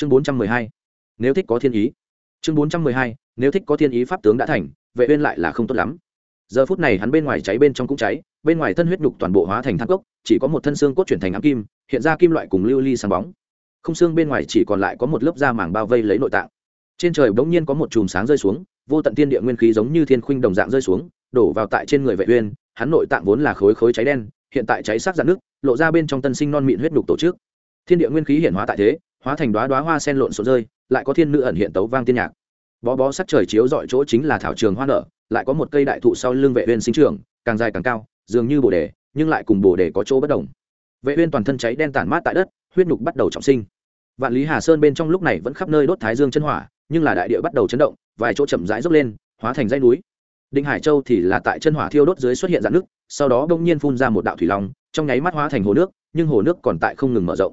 chương bốn trăm mười hai. Nếu thích có thiên ý. Chương bốn trăm mười hai, nếu thích có thiên ý pháp tướng đã thành, vệ uyên lại là không tốt lắm. Giờ phút này hắn bên ngoài cháy bên trong cũng cháy, bên ngoài thân huyết nhục toàn bộ hóa thành thác gốc chỉ có một thân xương cốt chuyển thành ám kim, hiện ra kim loại cùng lưu ly sáng bóng. Không xương bên ngoài chỉ còn lại có một lớp da màng bao vây lấy nội tạng. Trên trời bỗng nhiên có một chùm sáng rơi xuống, vô tận thiên địa nguyên khí giống như thiên khuynh đồng dạng rơi xuống, đổ vào tại trên người vệ uyên, hắn nội tạng vốn là khối khối cháy đen, hiện tại cháy sắc dạng nước lộ ra bên trong tân sinh non mịn huyết nhục tổ chức. Thiên địa nguyên khí hiển hóa tại thế hóa thành đóa đóa hoa sen lộn xộn rơi, lại có thiên nữ ẩn hiện tấu vang tiên nhạc. Bó bó sắc trời chiếu dọi chỗ chính là thảo trường hoa nở, lại có một cây đại thụ sau lưng vệ uyên sinh trưởng, càng dài càng cao, dường như bồ đề, nhưng lại cùng bồ đề có chỗ bất đồng. Vệ uyên toàn thân cháy đen tàn mát tại đất, huyết nhục bắt đầu trọng sinh. Vạn lý hà sơn bên trong lúc này vẫn khắp nơi đốt thái dương chân hỏa, nhưng là đại địa bắt đầu chấn động, vài chỗ chậm rãi dốc lên, hóa thành dãy núi. Định hải châu thì là tại chân hỏa thiêu đốt dưới xuất hiện dạng nước, sau đó đông nhiên phun ra một đạo thủy long, trong nháy mắt hóa thành hồ nước, nhưng hồ nước còn tại không ngừng mở rộng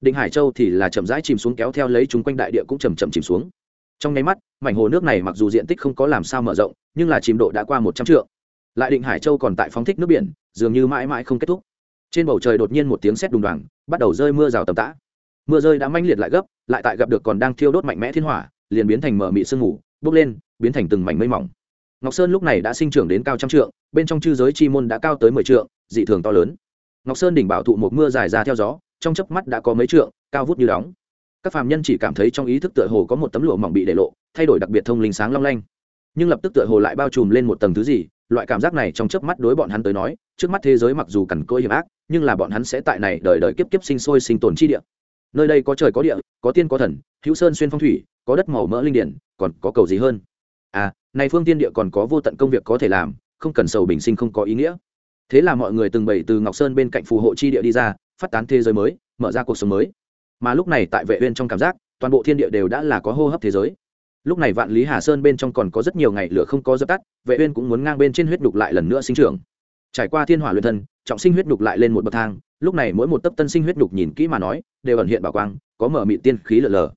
định hải châu thì là chậm rãi chìm xuống kéo theo lấy chúng quanh đại địa cũng chầm chậm chìm xuống. Trong nháy mắt, mảnh hồ nước này mặc dù diện tích không có làm sao mở rộng, nhưng là chìm độ đã qua một trăm triệu lại định hải châu còn tại phóng thích nước biển, dường như mãi mãi không kết thúc. Trên bầu trời đột nhiên một tiếng sét đùng đoàng, bắt đầu rơi mưa rào tầm tã. Mưa rơi đã manh liệt lại gấp, lại tại gặp được còn đang thiêu đốt mạnh mẽ thiên hỏa, liền biến thành mở mị sương mù, bốc lên, biến thành từng mảnh mây mỏng. Ngọc sơn lúc này đã sinh trưởng đến cao trăm trượng, bên trong chư giới chi môn đã cao tới mười trượng, dị thường to lớn. Ngọc sơn đỉnh bảo thụ một mưa dài ra theo gió trong chớp mắt đã có mấy trượng, cao vút như đóng. Các phàm nhân chỉ cảm thấy trong ý thức tựa hồ có một tấm lụa mỏng bị để lộ, thay đổi đặc biệt thông linh sáng long lanh. Nhưng lập tức tựa hồ lại bao trùm lên một tầng thứ gì, loại cảm giác này trong chớp mắt đối bọn hắn tới nói, trước mắt thế giới mặc dù cằn cỗi hiểm ác, nhưng là bọn hắn sẽ tại này đời đời kiếp kiếp sinh sôi sinh tồn chi địa. Nơi đây có trời có địa, có tiên có thần, hữu sơn xuyên phong thủy, có đất màu mỡ linh điển, còn có cầu gì hơn? À này phương tiên địa còn có vô tận công việc có thể làm, không cần sầu bình sinh không có ý nghĩa. Thế là mọi người từng bảy từ ngọc sơn bên cạnh phù hộ chi địa đi ra phát tán thế giới mới, mở ra cuộc sống mới. Mà lúc này tại vệ uyên trong cảm giác, toàn bộ thiên địa đều đã là có hô hấp thế giới. Lúc này vạn lý hà sơn bên trong còn có rất nhiều ngày lửa không có dập tắt, vệ uyên cũng muốn ngang bên trên huyết đục lại lần nữa sinh trưởng. Trải qua thiên hỏa luyện thân, trọng sinh huyết đục lại lên một bậc thang, lúc này mỗi một tấc tân sinh huyết đục nhìn kỹ mà nói, đều ẩn hiện bảo quang, có mở mịt tiên khí lờ lờ.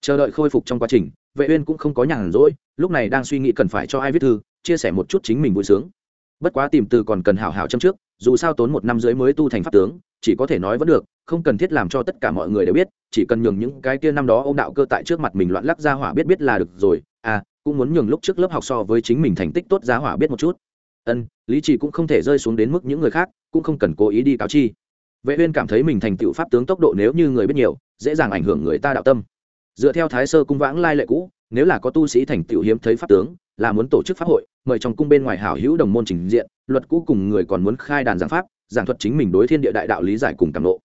Chờ đợi khôi phục trong quá trình, vệ uyên cũng không có nhàn rỗi, lúc này đang suy nghĩ cần phải cho ai viết thư, chia sẻ một chút chính mình vui sướng bất quá tìm từ còn cần hảo hảo châm trước, dù sao tốn một năm dưới mới tu thành pháp tướng, chỉ có thể nói vẫn được, không cần thiết làm cho tất cả mọi người đều biết, chỉ cần nhường những cái kia năm đó ông đạo cơ tại trước mặt mình loạn lắc ra hỏa biết biết là được rồi à cũng muốn nhường lúc trước lớp học so với chính mình thành tích tốt giá hỏa biết một chút. Ân, lý trì cũng không thể rơi xuống đến mức những người khác, cũng không cần cố ý đi cáo chi. Vệ uyên cảm thấy mình thành tựu pháp tướng tốc độ nếu như người biết nhiều, dễ dàng ảnh hưởng người ta đạo tâm. Dựa theo thái sơ cung vãng lai lệ cũ, nếu là có tu sĩ thành tựu hiếm thấy pháp tướng là muốn tổ chức pháp hội, mời trong cung bên ngoài hảo hữu đồng môn trình diện, luật cũ cùng người còn muốn khai đàn giảng pháp, giảng thuật chính mình đối thiên địa đại đạo lý giải cùng cảm lộ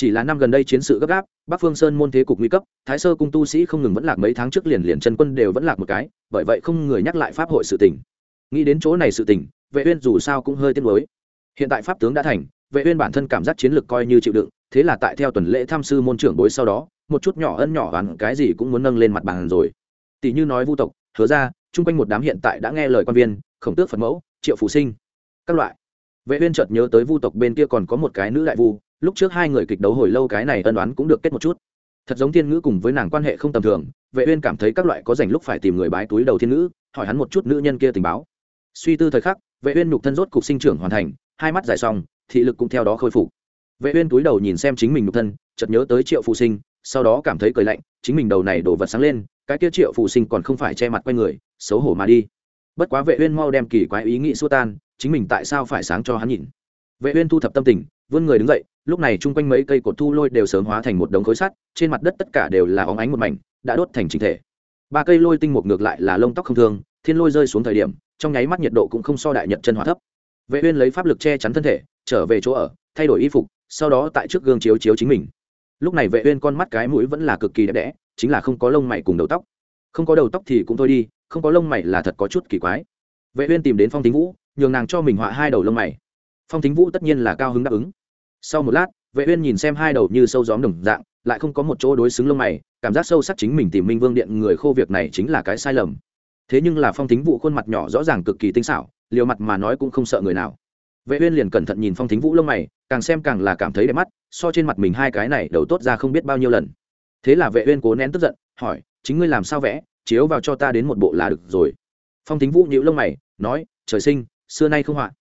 chỉ là năm gần đây chiến sự gấp gáp, bắc phương sơn môn thế cục nguy cấp, thái sơ cung tu sĩ không ngừng vẫn lạc mấy tháng trước liền liền chân quân đều vẫn lạc một cái, bởi vậy không người nhắc lại pháp hội sự tình. Nghĩ đến chỗ này sự tình, vệ uyên dù sao cũng hơi tiếc nuối. Hiện tại pháp tướng đã thành, vệ uyên bản thân cảm giác chiến lược coi như chịu đựng, thế là tại theo tuần lễ tham sư môn trưởng bối sau đó, một chút nhỏ ân nhỏ hoàn cái gì cũng muốn nâng lên mặt bàn rồi. Tỷ như nói vu tộc, hứa ra chung quanh một đám hiện tại đã nghe lời quan viên khổng tước phật mẫu triệu phù sinh các loại. Vệ uyên chợt nhớ tới vu tộc bên kia còn có một cái nữ đại vu lúc trước hai người kịch đấu hồi lâu cái này ân đoán cũng được kết một chút. Thật giống thiên ngữ cùng với nàng quan hệ không tầm thường vệ uyên cảm thấy các loại có rảnh lúc phải tìm người bái túi đầu thiên ngữ hỏi hắn một chút nữ nhân kia tình báo. Suy tư thời khắc vệ uyên nhục thân rốt cục sinh trưởng hoàn thành hai mắt dài song, thị lực cũng theo đó khôi phục. Vệ uyên túi đầu nhìn xem chính mình nhục thân chợt nhớ tới triệu phụ sinh sau đó cảm thấy cười lạnh chính mình đầu này đổ vật sáng lên cái kia triệu phụ sinh còn không phải che mặt quay người xấu hổ mà đi. Bất quá vệ uyên mau đem kỳ quái ý nghĩ xua tan chính mình tại sao phải sáng cho hắn nhìn? Vệ uyên thu thập tâm tình vươn người đứng dậy lúc này chung quanh mấy cây cột thu lôi đều sớm hóa thành một đống khối sắt trên mặt đất tất cả đều là óng ánh một mảnh đã đốt thành chính thể. Ba cây lôi tinh mục ngược lại là lông tóc không thường, thiên lôi rơi xuống thời điểm trong nháy mắt nhiệt độ cũng không so đại nhật chân hỏa thấp. Vệ uyên lấy pháp lực che chắn thân thể trở về chỗ ở thay đổi y phục sau đó tại trước gương chiếu chiếu chính mình. Lúc này vệ uyên con mắt cái mũi vẫn là cực kỳ đẹp đẽ chính là không có lông mày cùng đầu tóc không có đầu tóc thì cũng thôi đi, không có lông mày là thật có chút kỳ quái. Vệ uyên tìm đến phong thính vũ, nhường nàng cho mình họa hai đầu lông mày. Phong thính vũ tất nhiên là cao hứng đáp ứng. Sau một lát, vệ uyên nhìn xem hai đầu như sâu gióm đồng dạng, lại không có một chỗ đối xứng lông mày, cảm giác sâu sắc chính mình tìm minh vương điện người khô việc này chính là cái sai lầm. Thế nhưng là phong thính vũ khuôn mặt nhỏ rõ ràng cực kỳ tinh xảo, liều mặt mà nói cũng không sợ người nào. Vệ uyên liền cẩn thận nhìn phong thính vũ lông mày, càng xem càng là cảm thấy đẹp mắt, so trên mặt mình hai cái này đầu tốt ra không biết bao nhiêu lần. Thế là vệ uyên cố nén tức giận, hỏi chính ngươi làm sao vẽ, chiếu vào cho ta đến một bộ là được rồi. Phong thính vũ nhíu lông mày, nói, trời sinh, xưa nay không họa.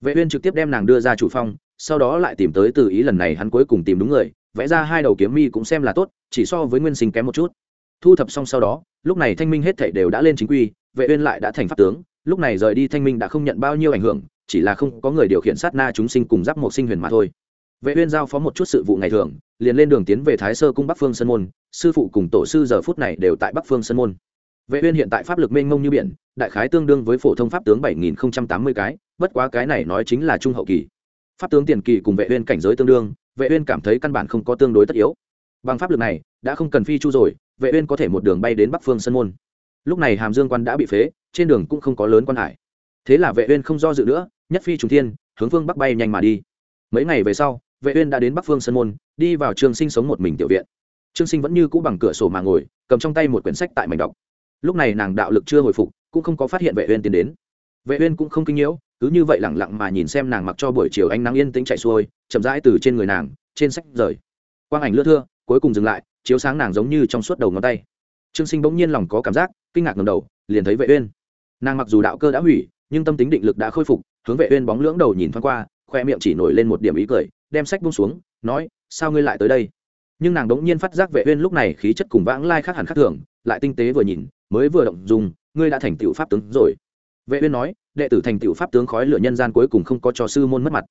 Vệ uyên trực tiếp đem nàng đưa ra chủ phong, sau đó lại tìm tới từ ý lần này hắn cuối cùng tìm đúng người, vẽ ra hai đầu kiếm mi cũng xem là tốt, chỉ so với nguyên sinh kém một chút. Thu thập xong sau đó, lúc này thanh minh hết thảy đều đã lên chính quy, vệ uyên lại đã thành pháp tướng, lúc này rời đi thanh minh đã không nhận bao nhiêu ảnh hưởng, chỉ là không có người điều khiển sát na chúng sinh cùng giáp một sinh huyền mà thôi vệ uyên giao phó một chút sự vụ ngày thường, liền lên đường tiến về thái sơ cung bắc phương sơn môn, sư phụ cùng tổ sư giờ phút này đều tại bắc phương sơn môn. Vệ uyên hiện tại pháp lực mênh mông như biển, đại khái tương đương với phổ thông pháp tướng 7080 cái, bất quá cái này nói chính là trung hậu kỳ. Pháp tướng tiền kỳ cùng vệ uyên cảnh giới tương đương, vệ uyên cảm thấy căn bản không có tương đối tất yếu. Bằng pháp lực này, đã không cần phi chu rồi, vệ uyên có thể một đường bay đến bắc phương sơn môn. Lúc này hàm dương quan đã bị phế, trên đường cũng không có lớn quan hải. Thế là vệ uyên không do dự nữa, nhất phi trùng thiên, hướng phương bắc bay nhanh mà đi. Mấy ngày về sau vệ uyên đã đến bắc phương sơn môn, đi vào trường sinh sống một mình tiểu viện. Trương sinh vẫn như cũ bằng cửa sổ mà ngồi, cầm trong tay một quyển sách tại mảnh đọc. Lúc này nàng đạo lực chưa hồi phục, cũng không có phát hiện vệ uyên tiến đến. Vệ uyên cũng không kinh nhiễu, cứ như vậy lặng lặng mà nhìn xem nàng mặc cho buổi chiều ánh nắng yên tĩnh chạy xuôi, chậm rãi từ trên người nàng, trên sách rời. Quang ảnh lướt thưa, cuối cùng dừng lại, chiếu sáng nàng giống như trong suốt đầu ngón tay. Trương sinh bỗng nhiên lòng có cảm giác, kinh ngạc ngẩng đầu, liền thấy vệ uyên. Nàng mặc dù đạo cơ đã hủy, nhưng tâm tính định lực đã khôi phục, hướng vệ uyên bóng lưỡng đầu nhìn thoáng qua, khoe miệng chỉ nổi lên một điểm ý cười đem sách buông xuống, nói, sao ngươi lại tới đây? Nhưng nàng đống nhiên phát giác vệ uyên lúc này khí chất cùng vãng lai khác hẳn khác thường, lại tinh tế vừa nhìn, mới vừa động dùng ngươi đã thành tựu pháp tướng rồi. Vệ uyên nói, đệ tử thành tựu pháp tướng khói lửa nhân gian cuối cùng không có cho sư môn mất mặt.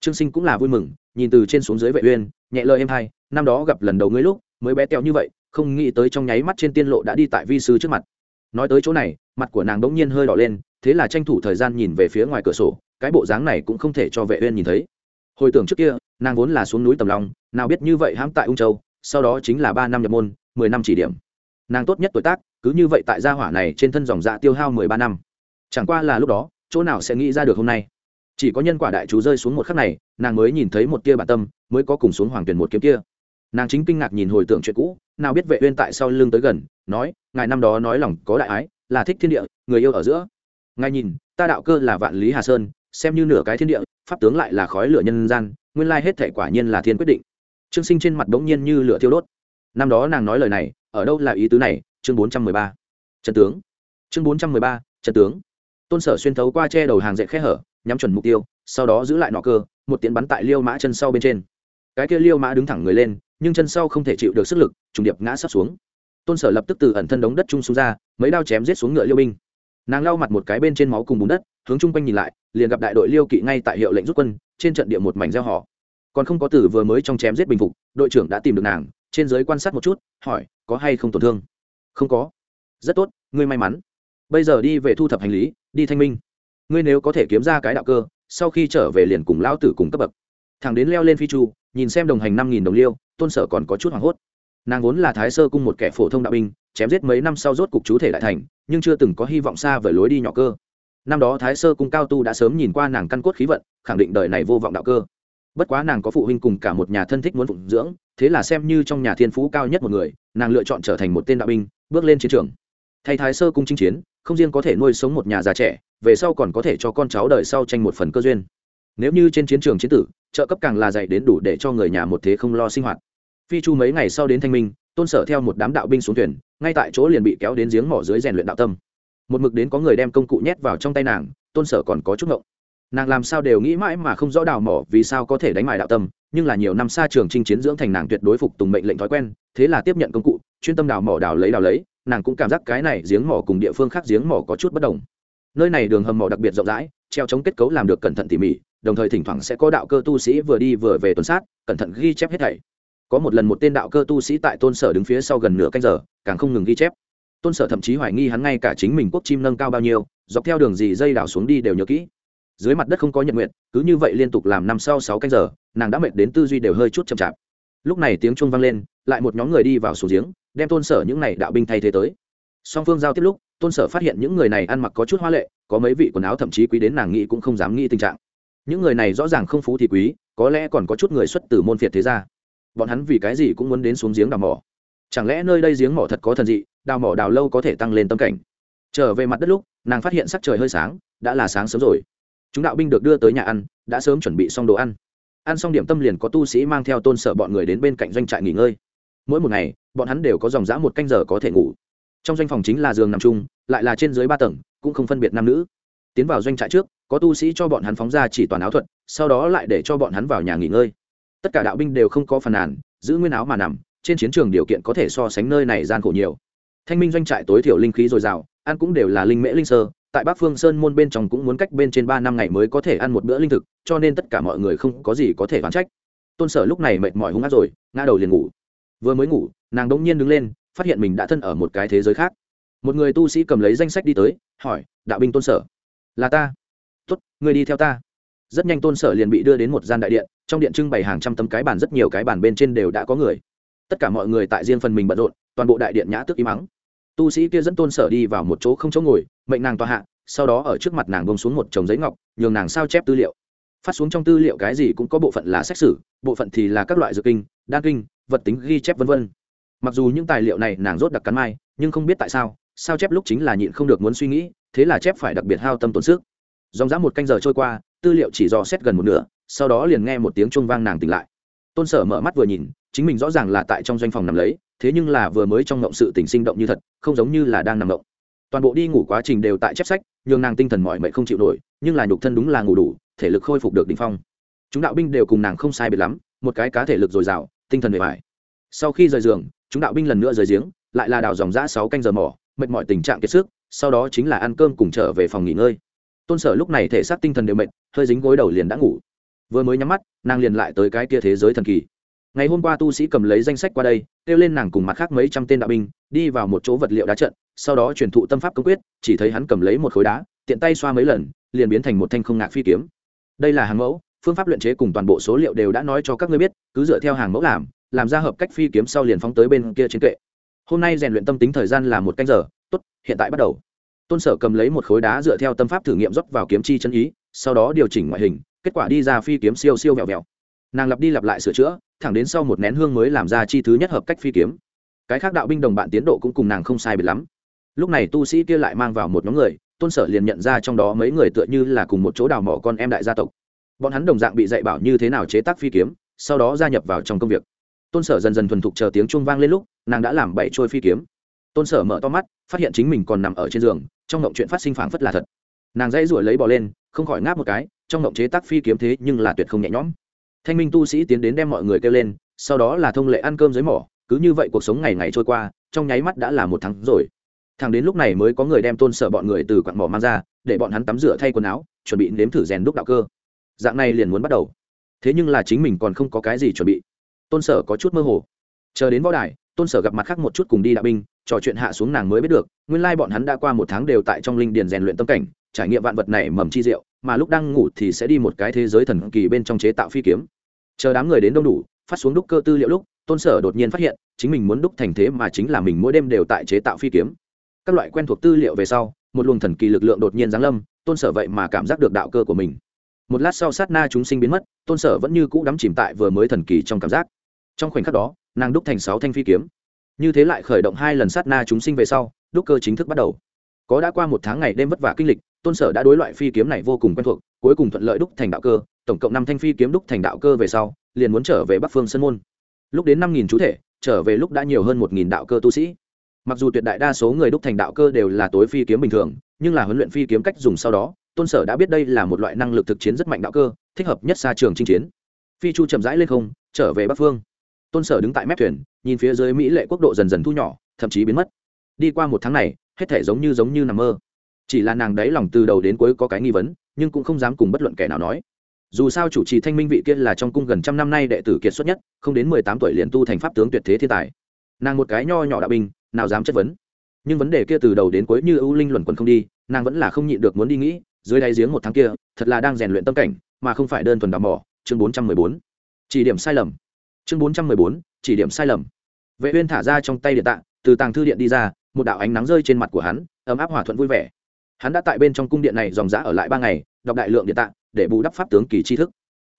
Trương sinh cũng là vui mừng, nhìn từ trên xuống dưới vệ uyên, nhẹ lời em hai năm đó gặp lần đầu ngươi lúc, mới bé teo như vậy, không nghĩ tới trong nháy mắt trên tiên lộ đã đi tại vi sư trước mặt. Nói tới chỗ này, mặt của nàng đống nhiên hơi đỏ lên, thế là tranh thủ thời gian nhìn về phía ngoài cửa sổ, cái bộ dáng này cũng không thể cho vệ uyên nhìn thấy hồi tưởng trước kia nàng vốn là xuống núi tầm lòng, nào biết như vậy hãm tại ung châu sau đó chính là ba năm nhập môn mười năm chỉ điểm. Nàng tốt nhất tuổi tác cứ như vậy tại gia hỏa này trên thân dòng dạ tiêu hao mười ba năm. Chẳng qua là lúc đó chỗ nào sẽ nghĩ ra được hôm nay? Chỉ có nhân quả đại chú rơi xuống một khắc này nàng mới nhìn thấy một tia bản tâm mới có cùng xuống hoàng tuyển một kiếm kia. Nàng chính kinh ngạc nhìn hồi tưởng chuyện cũ nào biết vệ uyên tại sau lưng tới gần nói ngài năm đó nói lòng có đại ái là thích thiên địa người yêu ở giữa. Ngài nhìn ta đạo cơ là vạn lý hà sơn xem như nửa cái thiên địa pháp tướng lại là khói lửa nhân gian, nguyên lai hết thể quả nhiên là thiên quyết định. Trương sinh trên mặt đống nhiên như lửa thiêu đốt. Năm đó nàng nói lời này, ở đâu là ý tứ này? Chương bốn trăm mười ba. Trần tướng. Chương bốn trăm mười ba trần tướng. Tôn sở xuyên thấu qua che đầu hàng dệt khe hở, nhắm chuẩn mục tiêu, sau đó giữ lại nọ cơ, một tiến bắn tại liêu mã chân sau bên trên. Cái kia liêu mã đứng thẳng người lên, nhưng chân sau không thể chịu được sức lực, trùng điệp ngã sắp xuống. Tôn sở lập tức từ ẩn thân đống đất trung xuống ra, mấy đao chém giết xuống ngựa liêu binh. Nàng lau mặt một cái bên trên máu cùng bùn đất hướng chung quanh nhìn lại, liền gặp đại đội liêu kỵ ngay tại hiệu lệnh rút quân, trên trận địa một mảnh gieo họ. Còn không có tử vừa mới trong chém giết bình phục, đội trưởng đã tìm được nàng, trên giới quan sát một chút, hỏi, có hay không tổn thương? Không có. Rất tốt, ngươi may mắn. Bây giờ đi về thu thập hành lý, đi thanh minh. Ngươi nếu có thể kiếm ra cái đạo cơ, sau khi trở về liền cùng lão tử cùng cấp bậc. Thằng đến leo lên phi chu, nhìn xem đồng hành năm nghìn đồng liêu, tôn sở còn có chút hoảng hốt. Nàng vốn là thái sơ cung một kẻ phổ thông đạo binh, chém giết mấy năm sau rốt cục chú thể đại thành, nhưng chưa từng có hy vọng xa về lối đi nhỏ cơ năm đó thái sơ cung cao tu đã sớm nhìn qua nàng căn cốt khí vận, khẳng định đời này vô vọng đạo cơ. Bất quá nàng có phụ huynh cùng cả một nhà thân thích muốn phụng dưỡng, thế là xem như trong nhà thiên phú cao nhất một người, nàng lựa chọn trở thành một tên đạo binh, bước lên chiến trường. Thay thái sơ cung chinh chiến, không riêng có thể nuôi sống một nhà già trẻ, về sau còn có thể cho con cháu đời sau tranh một phần cơ duyên. Nếu như trên chiến trường chiến tử, trợ cấp càng là dạy đến đủ để cho người nhà một thế không lo sinh hoạt. Phi chu mấy ngày sau đến thanh minh, tôn sở theo một đám đạo binh xuống thuyền, ngay tại chỗ liền bị kéo đến giếng mỏ dưới rèn luyện đạo tâm một mực đến có người đem công cụ nhét vào trong tay nàng, tôn sở còn có chút ngộng. Nàng làm sao đều nghĩ mãi mà không rõ đào mỏ vì sao có thể đánh mại đạo tâm, nhưng là nhiều năm xa trường chinh chiến dưỡng thành nàng tuyệt đối phục tùng mệnh lệnh thói quen, thế là tiếp nhận công cụ, chuyên tâm đào mỏ đào lấy đào lấy, nàng cũng cảm giác cái này giếng mỏ cùng địa phương khác giếng mỏ có chút bất đồng. Nơi này đường hầm mỏ đặc biệt rộng rãi, treo chống kết cấu làm được cẩn thận tỉ mỉ, đồng thời thỉnh thoảng sẽ có đạo cơ tu sĩ vừa đi vừa về tuần sát, cẩn thận ghi chép hết thảy. Có một lần một tên đạo cơ tu sĩ tại tôn sở đứng phía sau gần nửa canh giờ, càng không ngừng ghi chép tôn sở thậm chí hoài nghi hắn ngay cả chính mình quốc chim nâng cao bao nhiêu, dọc theo đường gì dây đảo xuống đi đều nhớ kỹ. Dưới mặt đất không có nhận nguyện cứ như vậy liên tục làm năm sau sáu canh giờ, nàng đã mệt đến tư duy đều hơi chút chậm chạp. Lúc này tiếng chuông vang lên, lại một nhóm người đi vào xuống giếng, đem tôn sở những này đạo binh thay thế tới. Song phương giao tiếp lúc, tôn sở phát hiện những người này ăn mặc có chút hoa lệ, có mấy vị quần áo thậm chí quý đến nàng nghĩ cũng không dám nghĩ tình trạng. Những người này rõ ràng không phú thì quý, có lẽ còn có chút người xuất từ môn phiệt thế gia. Bọn hắn vì cái gì cũng muốn đến xuống giếng đào mỏ? Chẳng lẽ nơi đây giếng mỏ thật có thần dị đào mỏ đào lâu có thể tăng lên tâm cảnh. Trở về mặt đất lúc, nàng phát hiện sắc trời hơi sáng, đã là sáng sớm rồi. Chúng đạo binh được đưa tới nhà ăn, đã sớm chuẩn bị xong đồ ăn. Ăn xong điểm tâm liền có tu sĩ mang theo tôn sở bọn người đến bên cạnh doanh trại nghỉ ngơi. Mỗi một ngày, bọn hắn đều có dòng dã một canh giờ có thể ngủ. Trong doanh phòng chính là giường nằm chung, lại là trên dưới ba tầng, cũng không phân biệt nam nữ. Tiến vào doanh trại trước, có tu sĩ cho bọn hắn phóng ra chỉ toàn áo thuật, sau đó lại để cho bọn hắn vào nhà nghỉ ngơi. Tất cả đạo binh đều không có phàn nàn, giữ nguyên áo mà nằm, trên chiến trường điều kiện có thể so sánh nơi này gian khổ nhiều thanh minh doanh trại tối thiểu linh khí dồi dào, ăn cũng đều là linh mễ linh sơ, tại bắc phương sơn môn bên trong cũng muốn cách bên trên ba năm ngày mới có thể ăn một bữa linh thực, cho nên tất cả mọi người không có gì có thể đoán trách. Tôn sở lúc này mệt mỏi hung hát rồi, ngã đầu liền ngủ. Vừa mới ngủ, nàng đống nhiên đứng lên, phát hiện mình đã thân ở một cái thế giới khác. Một người tu sĩ cầm lấy danh sách đi tới, hỏi, đạo binh tôn sở? Là ta. Tốt người đi theo ta. Rất nhanh tôn sở liền bị đưa đến một gian đại điện, trong điện trưng bày hàng trăm tấm cái bàn, rất nhiều cái bàn bên trên đều đã có người. Tất cả mọi người tại riêng phần mình bận rộn, toàn bộ đại điện nhã tức im mắng tu sĩ kia dẫn tôn sở đi vào một chỗ không chỗ ngồi, mệnh nàng tòa hạ, sau đó ở trước mặt nàng bông xuống một chồng giấy ngọc, nhường nàng sao chép tư liệu. Phát xuống trong tư liệu cái gì cũng có bộ phận là xét xử bộ phận thì là các loại dược kinh, đan kinh, vật tính, ghi chép v v mặc dù những tài liệu này nàng rốt đặc cắn mai, nhưng không biết tại sao sao chép lúc chính là nhịn không được muốn suy nghĩ, thế là chép phải đặc biệt hao tâm tổn sức. Dòng dã một canh giờ trôi qua, tư liệu chỉ dò xét gần một nửa, sau đó liền nghe một tiếng chuông vang nàng tỉnh lại tôn sở mở mắt vừa nhìn, chính mình rõ ràng là tại trong doanh phòng nằm lấy, thế nhưng là vừa mới trong ngộng sự tình sinh động như thật, không giống như là đang nằm ngộng. Toàn bộ đi ngủ quá trình đều tại chép sách, nhường nàng tinh thần mọi mệt không chịu nổi, nhưng là nhục thân đúng là ngủ đủ, thể lực khôi phục được đỉnh phong. Chúng đạo binh đều cùng nàng không sai biệt lắm, một cái cá thể lực dồi dào, tinh thần bề mải sau khi rời giường, chúng đạo binh lần nữa rời giếng, lại là đào dòng giã sáu canh giờ mỏ mệt mỏi tình trạng kiệt sức, sau đó chính là ăn cơm cùng trở về phòng nghỉ ngơi. Tôn sở lúc này thể xác tinh thần đều mệt, hơi dính gối đầu liền đã ngủ vừa mới nhắm mắt, nàng liền lại tới cái kia thế giới thần kỳ. Ngày hôm qua tu sĩ cầm lấy danh sách qua đây, kêu lên nàng cùng mặt khác mấy trăm tên đạo binh, đi vào một chỗ vật liệu đá trận, sau đó truyền thụ tâm pháp công quyết, chỉ thấy hắn cầm lấy một khối đá, tiện tay xoa mấy lần, liền biến thành một thanh không ngạc phi kiếm. Đây là hàng mẫu, phương pháp luyện chế cùng toàn bộ số liệu đều đã nói cho các ngươi biết, cứ dựa theo hàng mẫu làm làm ra hợp cách phi kiếm sau liền phóng tới bên kia trên kệ. Hôm nay rèn luyện tâm tính thời gian là một canh giờ, tốt, hiện tại bắt đầu. Tôn sở cầm lấy một khối đá dựa theo tâm pháp thử nghiệm rót vào kiếm chi chân ý, sau đó điều chỉnh ngoại hình kết quả đi ra phi kiếm siêu siêu vẹo vẹo. Nàng lặp đi lặp lại sửa chữa, thẳng đến sau một nén hương mới làm ra chi thứ nhất hợp cách phi kiếm. Cái khác đạo binh đồng bạn tiến độ cũng cùng nàng không sai biệt lắm. Lúc này tu sĩ kia lại mang vào một nhóm người, tôn sở liền nhận ra trong đó mấy người tựa như là cùng một chỗ đào mỏ con em đại gia tộc. Bọn hắn đồng dạng bị dạy bảo như thế nào chế tác phi kiếm, sau đó gia nhập vào trong công việc. Tôn sở dần dần thuần thục chờ tiếng chuông vang lên lúc, nàng đã làm bảy trôi phi kiếm. Tôn sở mở to mắt, phát hiện chính mình còn nằm ở trên giường, trong ngộng chuyện phát sinh phảng phất là thật. Nàng dãy ruổi lấy bỏ lên, không khỏi ngáp một cái trong ngộng chế tác phi kiếm thế nhưng là tuyệt không nhẹ nhõm. Thanh minh tu sĩ tiến đến đem mọi người kêu lên, sau đó là thông lệ ăn cơm dưới mỏ, cứ như vậy cuộc sống ngày ngày trôi qua, trong nháy mắt đã là một tháng rồi. Thằng đến lúc này mới có người đem tôn sở bọn người từ quặng mỏ mang ra, để bọn hắn tắm rửa thay quần áo, chuẩn bị nếm thử rèn đúc đạo cơ. Dạng này liền muốn bắt đầu. Thế nhưng là chính mình còn không có cái gì chuẩn bị. Tôn sở có chút mơ hồ. Chờ đến võ đài, tôn sở gặp mặt khác một chút cùng đi đạo binh, trò chuyện hạ xuống nàng mới biết được, nguyên lai bọn hắn đã qua một tháng đều tại trong linh điền rèn luyện tâm cảnh, trải nghiệm vạn vật này mầm chi diệu mà lúc đang ngủ thì sẽ đi một cái thế giới thần kỳ bên trong chế tạo phi kiếm. Chờ đám người đến đông đủ, phát xuống đúc cơ tư liệu lúc, tôn sở đột nhiên phát hiện, chính mình muốn đúc thành thế mà chính là mình mỗi đêm đều tại chế tạo phi kiếm. Các loại quen thuộc tư liệu về sau, một luồng thần kỳ lực lượng đột nhiên giáng lâm, tôn sở vậy mà cảm giác được đạo cơ của mình. Một lát sau sát na chúng sinh biến mất, tôn sở vẫn như cũ đắm chìm tại vừa mới thần kỳ trong cảm giác. Trong khoảnh khắc đó, nàng đúc thành sáu thanh phi kiếm. Như thế lại khởi động hai lần sát na chúng sinh về sau, đúc cơ chính thức bắt đầu có đã qua một tháng ngày đêm vất vả kinh lịch, tôn sở đã đối loại phi kiếm này vô cùng quen thuộc, cuối cùng thuận lợi đúc thành đạo cơ, tổng cộng năm thanh phi kiếm đúc thành đạo cơ về sau, liền muốn trở về bắc phương sân môn. Lúc đến năm nghìn chú thể, trở về lúc đã nhiều hơn một nghìn đạo cơ tu sĩ. Mặc dù tuyệt đại đa số người đúc thành đạo cơ đều là tối phi kiếm bình thường, nhưng là huấn luyện phi kiếm cách dùng sau đó, tôn sở đã biết đây là một loại năng lực thực chiến rất mạnh đạo cơ, thích hợp nhất xa trường chinh chiến. Phi chu chậm rãi lên không, trở về bắc phương. Tôn sở đứng tại mép thuyền, nhìn phía dưới mỹ lệ quốc độ dần dần thu nhỏ, thậm chí biến mất. Đi qua một tháng này hết thể giống như giống như nằm mơ. Chỉ là nàng đấy lòng từ đầu đến cuối có cái nghi vấn, nhưng cũng không dám cùng bất luận kẻ nào nói. Dù sao chủ trì thanh minh vị kia là trong cung gần trăm năm nay đệ tử kiệt xuất nhất, không đến mười tám tuổi liền tu thành pháp tướng tuyệt thế thiên tài. Nàng một cái nho nhỏ đạo binh, nào dám chất vấn. Nhưng vấn đề kia từ đầu đến cuối như ưu linh luẩn quẩn không đi, nàng vẫn là không nhịn được muốn đi nghĩ, dưới đáy giếng một tháng kia, thật là đang rèn luyện tâm cảnh, mà không phải đơn thuần đào mỏ. Chương bốn trăm mười bốn. Chỉ điểm sai lầm. Chương bốn trăm mười bốn, chỉ điểm sai lầm. Vệ uyên thả ra trong tay điện tạ, từ tàng thư điện đi ra một đạo ánh nắng rơi trên mặt của hắn, ấm áp hòa thuận vui vẻ. Hắn đã tại bên trong cung điện này dòng dã ở lại ba ngày, đọc đại lượng điện tạng, để bù đắp pháp tướng kỳ tri thức.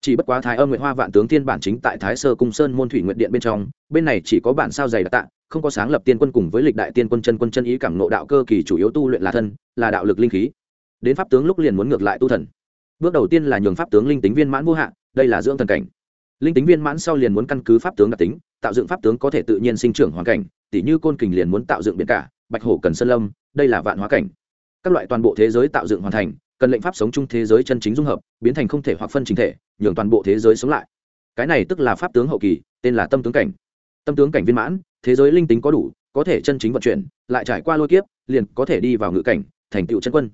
Chỉ bất quá thái âm nguyệt hoa vạn tướng tiên bản chính tại thái sơ cung sơn môn thủy nguyện điện bên trong, bên này chỉ có bản sao dày đặc tạ không có sáng lập tiên quân cùng với lịch đại tiên quân chân quân chân ý cảm nộ đạo cơ kỳ chủ yếu tu luyện là thân, là đạo lực linh khí. Đến pháp tướng lúc liền muốn ngược lại tu thần. Bước đầu tiên là nhường pháp tướng linh tính viên mãn vô hạn, đây là dưỡng thần cảnh. Linh tính viên mãn sau liền muốn căn cứ pháp tướng đặc tính, tạo dựng pháp tướng có thể tự nhiên sinh trưởng hoàn cảnh tỉ như côn kình liền muốn tạo dựng biển cả, bạch hổ cần sơn lâm, đây là vạn hóa cảnh. Các loại toàn bộ thế giới tạo dựng hoàn thành, cần lệnh pháp sống chung thế giới chân chính dung hợp, biến thành không thể hoặc phân chính thể, nhường toàn bộ thế giới sống lại. Cái này tức là pháp tướng hậu kỳ, tên là tâm tướng cảnh. Tâm tướng cảnh viên mãn, thế giới linh tính có đủ, có thể chân chính vận chuyển, lại trải qua lôi kiếp, liền có thể đi vào ngự cảnh, thành tựu chân quân.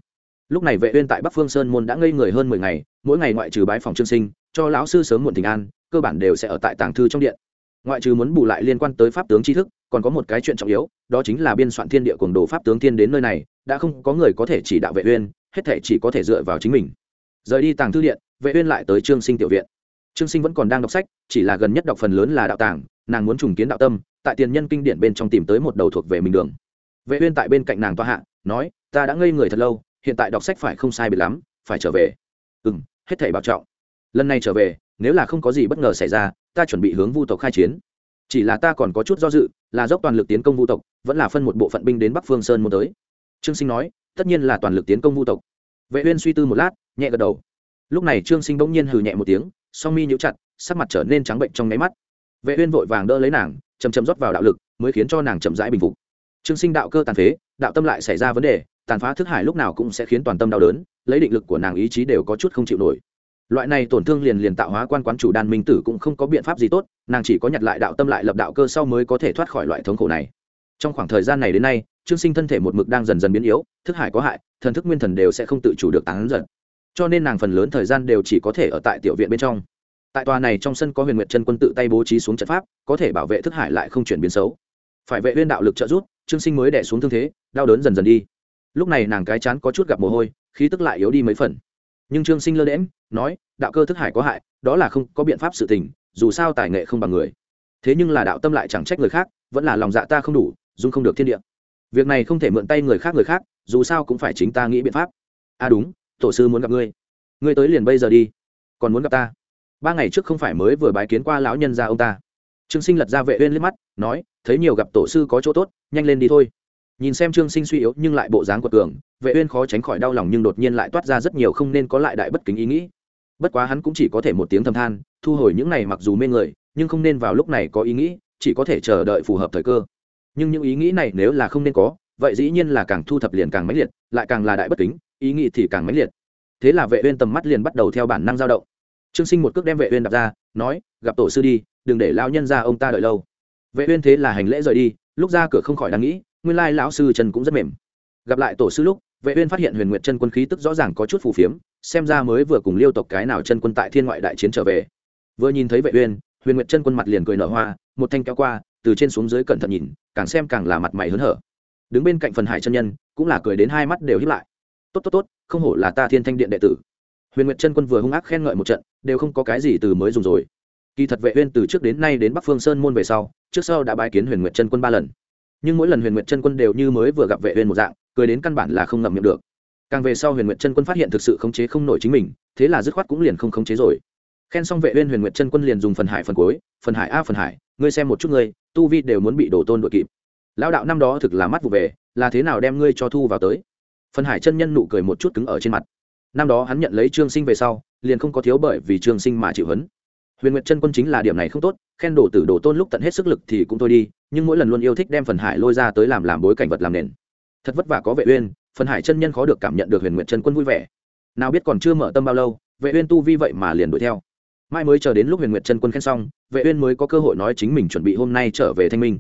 Lúc này vệ uyên tại bắc phương sơn môn đã ngây người hơn mười ngày, mỗi ngày ngoại trừ bái phòng trương sinh, cho lão sư sớm muộn thỉnh an, cơ bản đều sẽ ở tại tàng thư trong điện ngoại trừ muốn bù lại liên quan tới pháp tướng tri thức, còn có một cái chuyện trọng yếu, đó chính là biên soạn thiên địa cuồng đồ pháp tướng thiên đến nơi này, đã không có người có thể chỉ đạo vệ uyên, hết thể chỉ có thể dựa vào chính mình. Rời đi tàng thư điện, vệ uyên lại tới trương sinh tiểu viện. Trương sinh vẫn còn đang đọc sách, chỉ là gần nhất đọc phần lớn là đạo tàng, nàng muốn trùng kiến đạo tâm, tại tiền nhân kinh điển bên trong tìm tới một đầu thuộc về mình đường. Vệ uyên tại bên cạnh nàng toa hạ, nói, ta đã ngây người thật lâu, hiện tại đọc sách phải không sai biệt lắm, phải trở về. Ừm, hết thảy bảo trọng. Lần này trở về, nếu là không có gì bất ngờ xảy ra ta chuẩn bị hướng vu tộc khai chiến. Chỉ là ta còn có chút do dự, là dốc toàn lực tiến công vu tộc, vẫn là phân một bộ phận binh đến bắc phương sơn muốn tới. Trương sinh nói, tất nhiên là toàn lực tiến công vu tộc. Vệ uyên suy tư một lát, nhẹ gật đầu. Lúc này trương sinh bỗng nhiên hừ nhẹ một tiếng, song mi nhíu chặt, sắc mặt trở nên trắng bệnh trong nháy mắt. Vệ uyên vội vàng đỡ lấy nàng, chậm chậm rót vào đạo lực, mới khiến cho nàng chậm rãi bình phục. Trương sinh đạo cơ tàn phế, đạo tâm lại xảy ra vấn đề, tàn phá thức hải lúc nào cũng sẽ khiến toàn tâm đau đớn, lấy định lực của nàng ý chí đều có chút không chịu nổi loại này tổn thương liền liền tạo hóa quan quán chủ đan minh tử cũng không có biện pháp gì tốt, nàng chỉ có nhặt lại đạo tâm lại lập đạo cơ sau mới có thể thoát khỏi loại thống khổ này. Trong khoảng thời gian này đến nay, trương sinh thân thể một mực đang dần dần biến yếu, thức hải có hại, thần thức nguyên thần đều sẽ không tự chủ được tán dần cho nên nàng phần lớn thời gian đều chỉ có thể ở tại tiểu viện bên trong. Tại tòa này trong sân có huyền nguyệt chân quân tự tay bố trí xuống trận pháp, có thể bảo vệ thức hải lại không chuyển biến xấu. Phải vệ huyên đạo lực trợ giúp, trương sinh mới đẻ xuống thương thế, đau đớn dần dần đi. Lúc này nàng cái chán có chút gặp mồ hôi, khí tức lại yếu đi mấy phần nhưng trương sinh lơ đễm nói, đạo cơ thức hải có hại, đó là không có biện pháp sự tình, dù sao tài nghệ không bằng người. Thế nhưng là đạo tâm lại chẳng trách người khác, vẫn là lòng dạ ta không đủ, dung không được thiên địa. Việc này không thể mượn tay người khác người khác, dù sao cũng phải chính ta nghĩ biện pháp. À đúng, tổ sư muốn gặp ngươi. Ngươi tới liền bây giờ đi. Còn muốn gặp ta? Ba ngày trước không phải mới vừa bái kiến qua lão nhân gia ông ta. Trương sinh lật ra vệ uyên liếc mắt, nói, thấy nhiều gặp tổ sư có chỗ tốt, nhanh lên đi thôi nhìn xem trương sinh suy yếu nhưng lại bộ dáng quật cường, vệ uyên khó tránh khỏi đau lòng nhưng đột nhiên lại toát ra rất nhiều không nên có lại đại bất kính ý nghĩ. Bất quá hắn cũng chỉ có thể một tiếng thầm than, thu hồi những này mặc dù mê người, nhưng không nên vào lúc này có ý nghĩ, chỉ có thể chờ đợi phù hợp thời cơ. Nhưng những ý nghĩ này nếu là không nên có, vậy dĩ nhiên là càng thu thập liền càng mãnh liệt, lại càng là đại bất kính, ý nghĩ thì càng mãnh liệt. Thế là vệ uyên tầm mắt liền bắt đầu theo bản năng dao động. Trương sinh một cước đem vệ uyên đạp ra, nói, gặp tổ sư đi, đừng để lão nhân gia ông ta đợi lâu. Vệ uyên thế là hành lễ rời đi, lúc ra cửa không khỏi đang nghĩ nguyên lai lão sư chân cũng rất mềm. Gặp lại tổ sư lúc, vệ uyên phát hiện huyền nguyệt chân quân khí tức rõ ràng có chút phù phiếm, xem ra mới vừa cùng liêu tộc cái nào chân quân tại thiên ngoại đại chiến trở về. Vừa nhìn thấy vệ uyên, huyền nguyệt chân quân mặt liền cười nở hoa, một thanh kéo qua, từ trên xuống dưới cẩn thận nhìn, càng xem càng là mặt mày hớn hở. Đứng bên cạnh phần hải chân nhân, cũng là cười đến hai mắt đều híp lại. Tốt tốt tốt, không hổ là ta thiên thanh điện đệ tử. Huyền nguyệt chân quân vừa hung ác khen ngợi một trận, đều không có cái gì từ mới dùng rồi. Kỳ thật vệ uyên từ trước đến nay đến bắc phương sơn môn về sau, trước sau đã bái kiến huyền nguyệt chân quân ba lần nhưng mỗi lần huyền nguyệt chân quân đều như mới vừa gặp vệ uyên một dạng, cười đến căn bản là không ngậm miệng được. Càng về sau huyền nguyệt chân quân phát hiện thực sự khống chế không nổi chính mình, thế là dứt khoát cũng liền không khống chế rồi. Khen xong vệ uyên huyền nguyệt chân quân liền dùng phần hải phần cuối, phần hải a phần hải, ngươi xem một chút ngươi, tu vi đều muốn bị đổ tôn đội kịp. Lão đạo năm đó thực là mắt vụ về, là thế nào đem ngươi cho thu vào tới? Phần hải chân nhân nụ cười một chút cứng ở trên mặt. Năm đó hắn nhận lấy trương sinh về sau, liền không có thiếu bởi vì trương sinh mà chịu hấn huyền nguyệt chân quân chính là điểm này không tốt, khen đổ tử đổ tôn lúc tận hết sức lực thì cũng thôi đi, nhưng mỗi lần luôn yêu thích đem phần hải lôi ra tới làm làm bối cảnh vật làm nền. Thật vất vả có vệ uyên, phần hải chân nhân khó được cảm nhận được huyền nguyệt chân quân vui vẻ. Nào biết còn chưa mở tâm bao lâu, vệ uyên tu vi vậy mà liền đuổi theo. Mai mới chờ đến lúc huyền nguyệt chân quân khen xong, vệ uyên mới có cơ hội nói chính mình chuẩn bị hôm nay trở về thanh minh.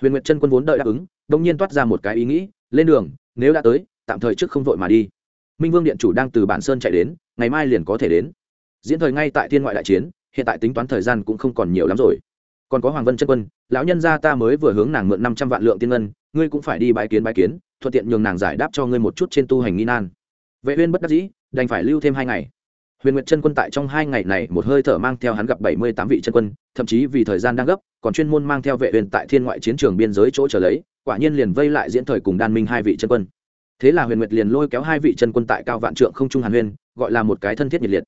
Huyền nguyệt chân quân vốn đợi đáp ứng đung nhiên toát ra một cái ý nghĩ, lên đường, nếu đã tới, tạm thời trước không vội mà đi. Minh vương điện chủ đang từ bản sơn chạy đến, ngày mai liền có thể đến. Diễn thời ngay tại thiên ngoại đại chiến hiện tại tính toán thời gian cũng không còn nhiều lắm rồi. Còn có hoàng vân chân quân, lão nhân gia ta mới vừa hướng nàng mượn năm trăm vạn lượng tiên ngân, ngươi cũng phải đi bái kiến bái kiến, thuận tiện nhường nàng giải đáp cho ngươi một chút trên tu hành nghi nan. Vệ uyên bất đắc dĩ, đành phải lưu thêm hai ngày. Huyền nguyệt chân quân tại trong hai ngày này một hơi thở mang theo hắn gặp bảy mươi tám vị chân quân, thậm chí vì thời gian đang gấp, còn chuyên môn mang theo vệ uyên tại thiên ngoại chiến trường biên giới chỗ trở lấy, quả nhiên liền vây lại diễn thời cùng đan minh hai vị chân quân. Thế là huyền nguyệt liền lôi kéo hai vị chân quân tại cao vạn trượng không trung hàn huyên, gọi là một cái thân thiết nhiệt liệt.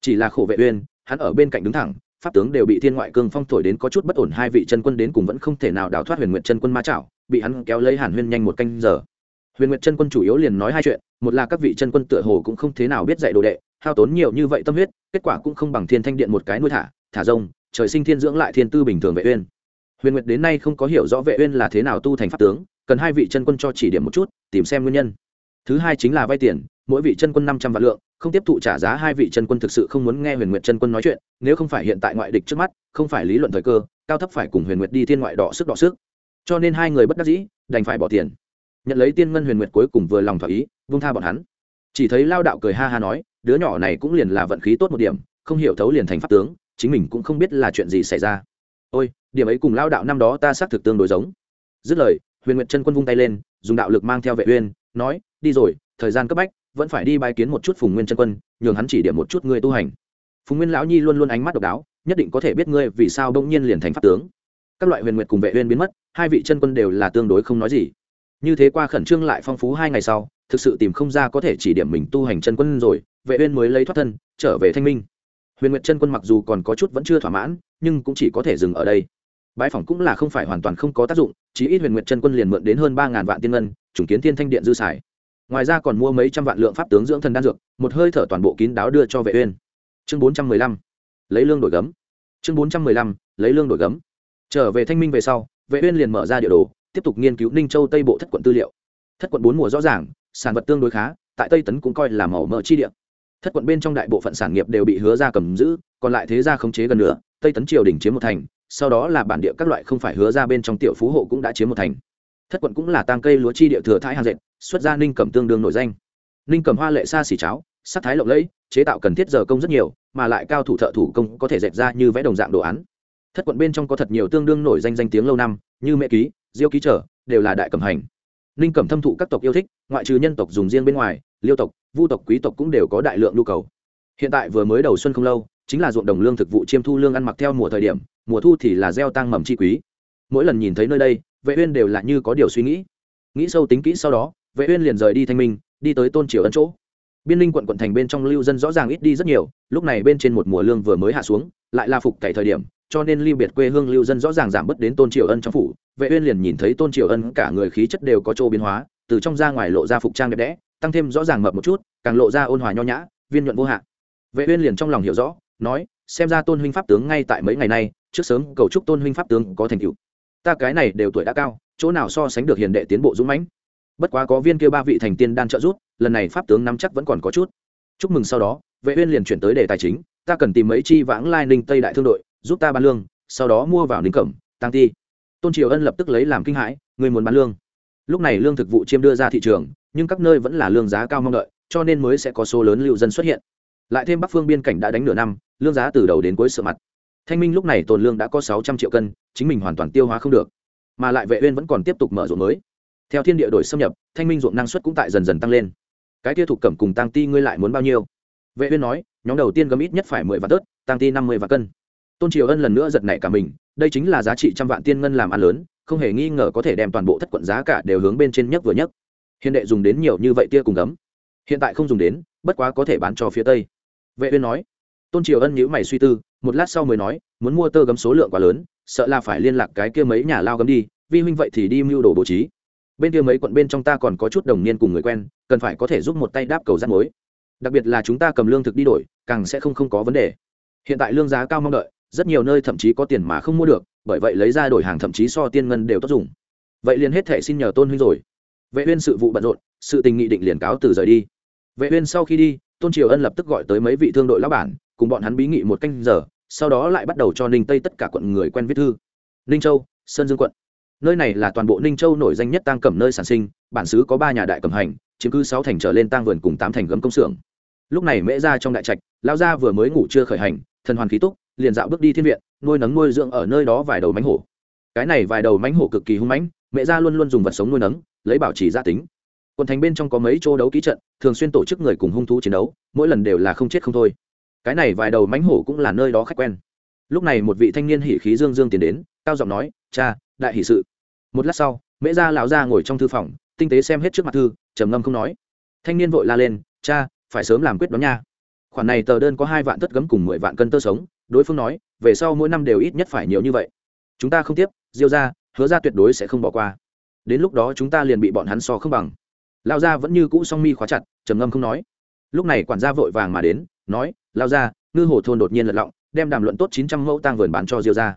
Chỉ là khổ vệ uyên hắn ở bên cạnh đứng thẳng, pháp tướng đều bị thiên ngoại cương phong thổi đến có chút bất ổn, hai vị chân quân đến cùng vẫn không thể nào đào thoát huyền nguyện chân quân ma chảo, bị hắn kéo lấy hàn huyên nhanh một canh giờ. Huyền nguyện chân quân chủ yếu liền nói hai chuyện, một là các vị chân quân tựa hồ cũng không thế nào biết dạy đồ đệ, hao tốn nhiều như vậy tâm huyết, kết quả cũng không bằng thiên thanh điện một cái nuôi thả thả rông, trời sinh thiên dưỡng lại thiên tư bình thường vệ uyên. Huyền nguyệt đến nay không có hiểu rõ vệ uyên là thế nào tu thành pháp tướng, cần hai vị chân quân cho chỉ điểm một chút, tìm xem nguyên nhân. Thứ hai chính là vay tiền, mỗi vị chân quân năm trăm vạn lượng không tiếp thụ trả giá hai vị chân quân thực sự không muốn nghe huyền nguyệt chân quân nói chuyện, nếu không phải hiện tại ngoại địch trước mắt, không phải lý luận thời cơ, cao thấp phải cùng huyền nguyệt đi thiên ngoại đỏ sức đỏ sức. Cho nên hai người bất đắc dĩ, đành phải bỏ tiền. Nhận lấy tiên ngân huyền nguyệt cuối cùng vừa lòng thỏa ý, vung tha bọn hắn. Chỉ thấy lao đạo cười ha ha nói, đứa nhỏ này cũng liền là vận khí tốt một điểm, không hiểu thấu liền thành pháp tướng, chính mình cũng không biết là chuyện gì xảy ra. Ôi, điểm ấy cùng lao đạo năm đó ta xác thực tương đối giống. Dứt lời, huyền nguyệt chân quân vung tay lên, dùng đạo lực mang theo vệ uyên, nói, đi rồi, thời gian cấp bách vẫn phải đi bài kiến một chút phùng nguyên chân quân, nhường hắn chỉ điểm một chút ngươi tu hành. Phùng nguyên lão nhi luôn luôn ánh mắt độc đáo, nhất định có thể biết ngươi vì sao đông nhiên liền thành pháp tướng. Các loại huyền nguyệt cùng vệ uyên biến mất, hai vị chân quân đều là tương đối không nói gì. Như thế qua khẩn trương lại phong phú hai ngày sau, thực sự tìm không ra có thể chỉ điểm mình tu hành chân quân rồi, vệ uyên mới lấy thoát thân, trở về thanh minh. Huyền nguyệt chân quân mặc dù còn có chút vẫn chưa thỏa mãn, nhưng cũng chỉ có thể dừng ở đây. Bãi phỏng cũng là không phải hoàn toàn không có tác dụng chỉ ít huyền nguyệt chân quân liền mượn đến hơn ba ngàn vạn tiên ngân chủng kiến thiên thanh điện dư xài ngoài ra còn mua mấy trăm vạn lượng pháp tướng dưỡng thần đan dược, một hơi thở toàn bộ kín đáo đưa cho vệ uyên. Chương bốn trăm mười lăm, lấy lương đổi gấm. Chương bốn trăm mười lăm, lấy lương đổi gấm. Trở về thanh minh về sau, vệ uyên liền mở ra địa đồ, tiếp tục nghiên cứu ninh châu tây bộ thất quận tư liệu. Thất quận bốn mùa rõ ràng, sản vật tương đối khá, tại tây tấn cũng coi là màu mỡ chi địa. Thất quận bên trong đại bộ phận sản nghiệp đều bị hứa ra cầm giữ, còn lại thế gia khống chế gần nửa, tây tấn triều đình chiếm một thành, sau đó là bản địa các loại không phải hứa ra bên trong tiểu phú hộ cũng đã chiếm một thành. Thất quận cũng là tang cây lúa chi địa thừa thái hàng dệt xuất ra ninh cẩm tương đương nổi danh. Ninh cẩm hoa lệ xa xỉ cháo, sắc thái lộng lẫy, chế tạo cần thiết giờ công rất nhiều, mà lại cao thủ thợ thủ công có thể dệt ra như vẽ đồng dạng đồ án. Thất quận bên trong có thật nhiều tương đương nổi danh danh tiếng lâu năm, như mẹ ký, diêu ký trở, đều là đại cẩm hành. Ninh cẩm thâm thụ các tộc yêu thích, ngoại trừ nhân tộc dùng riêng bên ngoài, liêu tộc, vu tộc, quý tộc cũng đều có đại lượng nhu cầu. Hiện tại vừa mới đầu xuân không lâu, chính là ruộng đồng lương thực vụ chiêm thu lương ăn mặc theo mùa thời điểm, mùa thu thì là gieo tăng mầm chi quý. Mỗi lần nhìn thấy nơi đây, vệ uyên đều là như có điều suy nghĩ. Nghĩ sâu tính kỹ sau đó vệ uyên liền rời đi thanh minh, đi tới tôn triều ấn chỗ. Biên linh quận quận thành bên trong lưu dân rõ ràng ít đi rất nhiều, lúc này bên trên một mùa lương vừa mới hạ xuống, lại là phục cày thời điểm, cho nên lưu biệt quê hương lưu dân rõ ràng giảm bớt đến tôn triều ân trong phủ. Vệ uyên liền nhìn thấy tôn triều ân cả người khí chất đều có chỗ biến hóa, từ trong ra ngoài lộ ra phục trang đẹp đẽ, tăng thêm rõ ràng mập một chút, càng lộ ra ôn hòa nho nhã, viên nhuận vô hạn. Vệ uyên liền trong lòng hiểu rõ, nói, xem ra tôn huynh pháp tướng ngay tại mấy ngày nay, trước sớm cầu chúc tôn huynh pháp tướng có thành tựu. Ta cái này đều tuổi đã cao, chỗ nào so sánh được hiền đệ tiến bộ dũng mãnh bất quá có viên kia ba vị thành tiên đan trợ giúp, lần này pháp tướng nắm chắc vẫn còn có chút. Chúc mừng sau đó, vệ uyên liền chuyển tới đề tài chính, ta cần tìm mấy chi vãng lai ninh tây đại thương đội, giúp ta bán lương, sau đó mua vào ninh cẩm, tăng ti. Tôn triều ân lập tức lấy làm kinh hãi người muốn bán lương? Lúc này lương thực vụ chiêm đưa ra thị trường, nhưng các nơi vẫn là lương giá cao mong đợi, cho nên mới sẽ có số lớn lưu dân xuất hiện. Lại thêm bắc phương biên cảnh đã đánh nửa năm, lương giá từ đầu đến cuối sợ mặt. Thanh minh lúc này tồn lương đã có sáu trăm triệu cân, chính mình hoàn toàn tiêu hóa không được. Mà lại vệ uyên vẫn còn tiếp tục mở rộng mới theo thiên địa đổi xâm nhập, thanh minh ruộng năng suất cũng tại dần dần tăng lên. Cái kia thuộc cẩm cùng tăng ti ngươi lại muốn bao nhiêu? Vệ uyên nói, nhóm đầu tiên gấm ít nhất phải mười vạn tớt tăng ti năm mươi vạn cân. Tôn triều ân lần nữa giật nảy cả mình, đây chính là giá trị trăm vạn tiên ngân làm ăn lớn, không hề nghi ngờ có thể đem toàn bộ thất quận giá cả đều hướng bên trên nhất vừa nhất. Hiện đệ dùng đến nhiều như vậy tia cùng gấm. Hiện tại không dùng đến, bất quá có thể bán cho phía tây. Vệ uyên nói. Tôn triều ân nhíu mày suy tư, một lát sau mới nói, muốn mua tơ gấm số lượng quá lớn, sợ là phải liên lạc cái kia mấy nhà lao gấm đi, vi huynh vậy thì đi mưu đồ bố trí bên kia mấy quận bên trong ta còn có chút đồng niên cùng người quen, cần phải có thể giúp một tay đáp cầu rắt mối. Đặc biệt là chúng ta cầm lương thực đi đổi, càng sẽ không không có vấn đề. Hiện tại lương giá cao mong đợi, rất nhiều nơi thậm chí có tiền mà không mua được, bởi vậy lấy ra đổi hàng thậm chí so tiên ngân đều tốt dùng. Vậy liền hết thể xin nhờ tôn huynh rồi. Vệ uyên sự vụ bận rộn, sự tình nghị định liền cáo từ rời đi. Vệ uyên sau khi đi, tôn triều ân lập tức gọi tới mấy vị thương đội lão bản, cùng bọn hắn bí nghị một canh giờ, sau đó lại bắt đầu cho ninh tây tất cả quận người quen viết thư. Ninh châu, sơn dương quận nơi này là toàn bộ ninh châu nổi danh nhất tăng cẩm nơi sản sinh, bản xứ có ba nhà đại cẩm hành, chiếm cứ sáu thành trở lên tăng vườn cùng tám thành gấm công xưởng. Lúc này mễ ra trong đại trạch, lão gia vừa mới ngủ chưa khởi hành, thần hoàn khí túc, liền dạo bước đi thiên viện, nuôi nấng nuôi dưỡng ở nơi đó vài đầu mánh hổ. Cái này vài đầu mánh hổ cực kỳ hung mãnh mẹ gia luôn luôn dùng vật sống nuôi nấng, lấy bảo trì gia tính. Quần thành bên trong có mấy chỗ đấu ký trận, thường xuyên tổ chức người cùng hung thú chiến đấu, mỗi lần đều là không chết không thôi. Cái này vài đầu mánh hổ cũng là nơi đó khách quen. Lúc này một vị thanh niên hỉ khí dương dương tiến đến, cao giọng nói, cha đại hỷ sự. Một lát sau, mễ gia lão gia ngồi trong thư phòng, tinh tế xem hết trước mặt thư, trầm ngâm không nói. Thanh niên vội la lên, cha, phải sớm làm quyết đoán nha. Khoản này tờ đơn có hai vạn tất gấm cùng mười vạn cân tơ sống. Đối phương nói, về sau mỗi năm đều ít nhất phải nhiều như vậy. Chúng ta không tiếp, diêu ra hứa ra tuyệt đối sẽ không bỏ qua. Đến lúc đó chúng ta liền bị bọn hắn so không bằng. Lao gia vẫn như cũ song mi khóa chặt, trầm ngâm không nói. Lúc này quản gia vội vàng mà đến, nói lao gia, ngư hồ thôn đột nhiên lật lọng, đem đàm luận tốt chín trăm mẫu tang vườn bán cho diêu gia.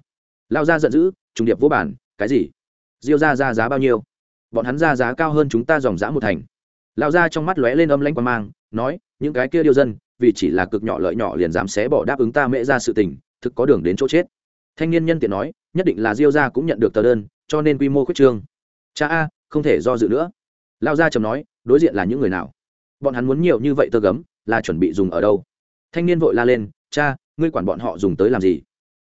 Lao gia giận dữ, trùng điệp vô bản cái gì? Diêu gia ra giá bao nhiêu? Bọn hắn ra giá cao hơn chúng ta dòng giã một thành. Lão gia trong mắt lóe lên âm lãnh quan mang, nói, những cái kia điêu dân, vì chỉ là cực nhỏ lợi nhỏ liền dám xé bỏ đáp ứng ta mễ ra sự tình, thực có đường đến chỗ chết. Thanh niên nhân tiện nói, nhất định là diêu gia cũng nhận được tờ đơn, cho nên quy mô khuyết trương. Cha a, không thể do dự nữa. Lão gia trầm nói, đối diện là những người nào? Bọn hắn muốn nhiều như vậy tơ gấm, là chuẩn bị dùng ở đâu? Thanh niên vội la lên, cha, ngươi quản bọn họ dùng tới làm gì?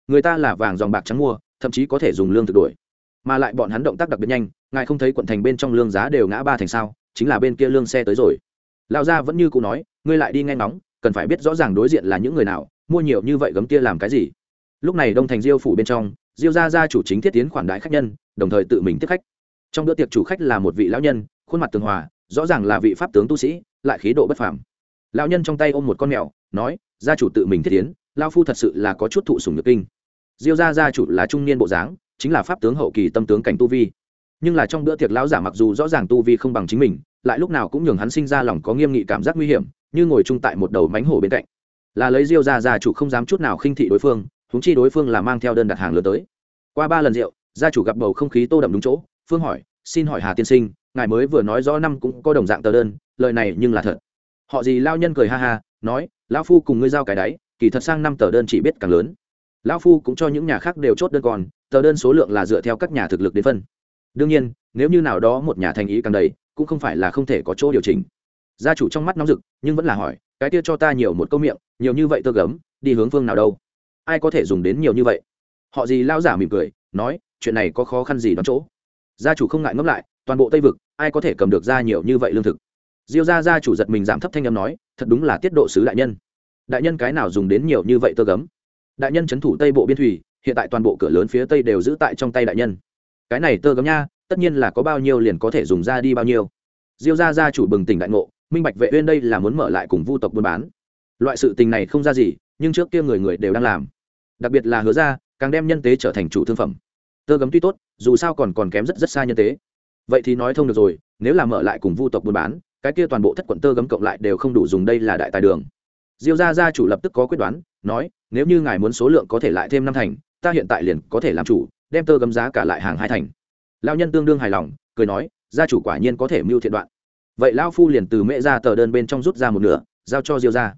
Người ta là vàng dòng bạc trắng mua, thậm chí có thể dùng lương thực đổi mà lại bọn hắn động tác đặc biệt nhanh, ngài không thấy quận thành bên trong lương giá đều ngã ba thành sao, chính là bên kia lương xe tới rồi. Lão gia vẫn như cụ nói, ngươi lại đi nghe ngóng, cần phải biết rõ ràng đối diện là những người nào, mua nhiều như vậy gấm kia làm cái gì. Lúc này đông thành diêu phủ bên trong, diêu gia gia chủ chính thiết tiến khoản đại khách nhân, đồng thời tự mình tiếp khách. Trong bữa tiệc chủ khách là một vị lão nhân, khuôn mặt tường hòa, rõ ràng là vị pháp tướng tu sĩ, lại khí độ bất phàm. Lão nhân trong tay ôm một con mèo, nói, gia chủ tự mình thiết tiến lao phu thật sự là có chút thụ sùng nhược kinh. Diêu gia gia chủ là trung niên bộ dáng chính là pháp tướng hậu kỳ tâm tướng cảnh tu vi. Nhưng là trong bữa tiệc lão giả mặc dù rõ ràng tu vi không bằng chính mình, lại lúc nào cũng nhường hắn sinh ra lòng có nghiêm nghị cảm giác nguy hiểm, như ngồi chung tại một đầu mánh hổ bên cạnh. Là lấy diêu ra gia chủ không dám chút nào khinh thị đối phương húng chi đối phương là mang theo đơn đặt hàng lớn tới. Qua ba lần rượu, gia chủ gặp bầu không khí tô đậm đúng chỗ, phương hỏi, xin hỏi hà tiên sinh, ngài mới vừa nói rõ năm cũng có đồng dạng tờ đơn, lời này nhưng là thật. Họ gì lao nhân cười ha ha, nói, lão phu cùng ngươi giao cái đáy, kỳ thật sang năm tờ đơn chỉ biết càng lớn. Lão phu cũng cho những nhà khác đều chốt đơn còn tờ đơn số lượng là dựa theo các nhà thực lực đến phân. Đương nhiên, nếu như nào đó một nhà thành ý càng đầy, cũng không phải là không thể có chỗ điều chỉnh. Gia chủ trong mắt nóng rực, nhưng vẫn là hỏi, cái kia cho ta nhiều một câu miệng, nhiều như vậy tơ gấm, đi hướng phương nào đâu? Ai có thể dùng đến nhiều như vậy? Họ gì lao giả mỉm cười, nói, chuyện này có khó khăn gì đón chỗ? Gia chủ không ngại ngẫm lại, toàn bộ tây vực, ai có thể cầm được ra nhiều như vậy lương thực? Diêu gia gia chủ giật mình giảm thấp thanh âm nói, thật đúng là tiết độ sứ đại nhân. Đại nhân cái nào dùng đến nhiều như vậy tơ gấm? Đại nhân chấn thủ tây bộ biên thủy hiện tại toàn bộ cửa lớn phía tây đều giữ tại trong tay đại nhân. Cái này tơ gấm nha, tất nhiên là có bao nhiêu liền có thể dùng ra đi bao nhiêu. Diêu gia gia chủ bừng tỉnh đại ngộ, minh bạch vệ uyên đây là muốn mở lại cùng vu tộc buôn bán. Loại sự tình này không ra gì, nhưng trước kia người người đều đang làm. Đặc biệt là hứa ra, càng đem nhân tế trở thành chủ thương phẩm. Tơ gấm tuy tốt, dù sao còn còn kém rất rất xa nhân tế. Vậy thì nói thông được rồi, nếu là mở lại cùng vu tộc buôn bán, cái kia toàn bộ thất quận tơ gấm cộng lại đều không đủ dùng đây là đại tài đường. Diêu gia gia chủ lập tức có quyết đoán, nói, nếu như ngài muốn số lượng có thể lại thêm năm thành ta hiện tại liền có thể làm chủ, đem tơ gấm giá cả lại hàng hai thành. Lao nhân tương đương hài lòng, cười nói, gia chủ quả nhiên có thể mưu thiện đoạn. Vậy lao phu liền từ mẹ ra tờ đơn bên trong rút ra một nửa, giao cho diêu gia.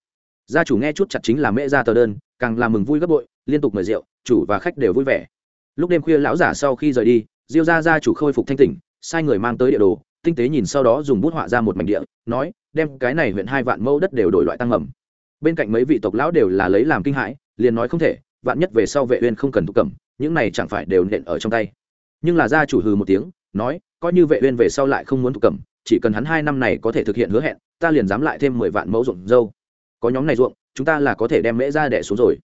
Gia chủ nghe chút chặt chính là mẹ ra tờ đơn, càng làm mừng vui gấp bội, liên tục mời rượu, chủ và khách đều vui vẻ. Lúc đêm khuya lão giả sau khi rời đi, diêu gia gia chủ khôi phục thanh tỉnh, sai người mang tới địa đồ, tinh tế nhìn sau đó dùng bút họa ra một mảnh địa, nói, đem cái này huyện hai vạn mẫu đất đều đổi loại tăng mầm bên cạnh mấy vị tộc lão đều là lấy làm kinh hãi, liền nói không thể vạn nhất về sau vệ uyên không cần thụ cẩm những này chẳng phải đều nện ở trong tay. Nhưng là gia chủ hừ một tiếng, nói, coi như vệ uyên về sau lại không muốn thụ cẩm chỉ cần hắn hai năm này có thể thực hiện hứa hẹn, ta liền dám lại thêm mười vạn mẫu ruộng dâu. Có nhóm này ruộng, chúng ta là có thể đem mễ ra đẻ xuống rồi.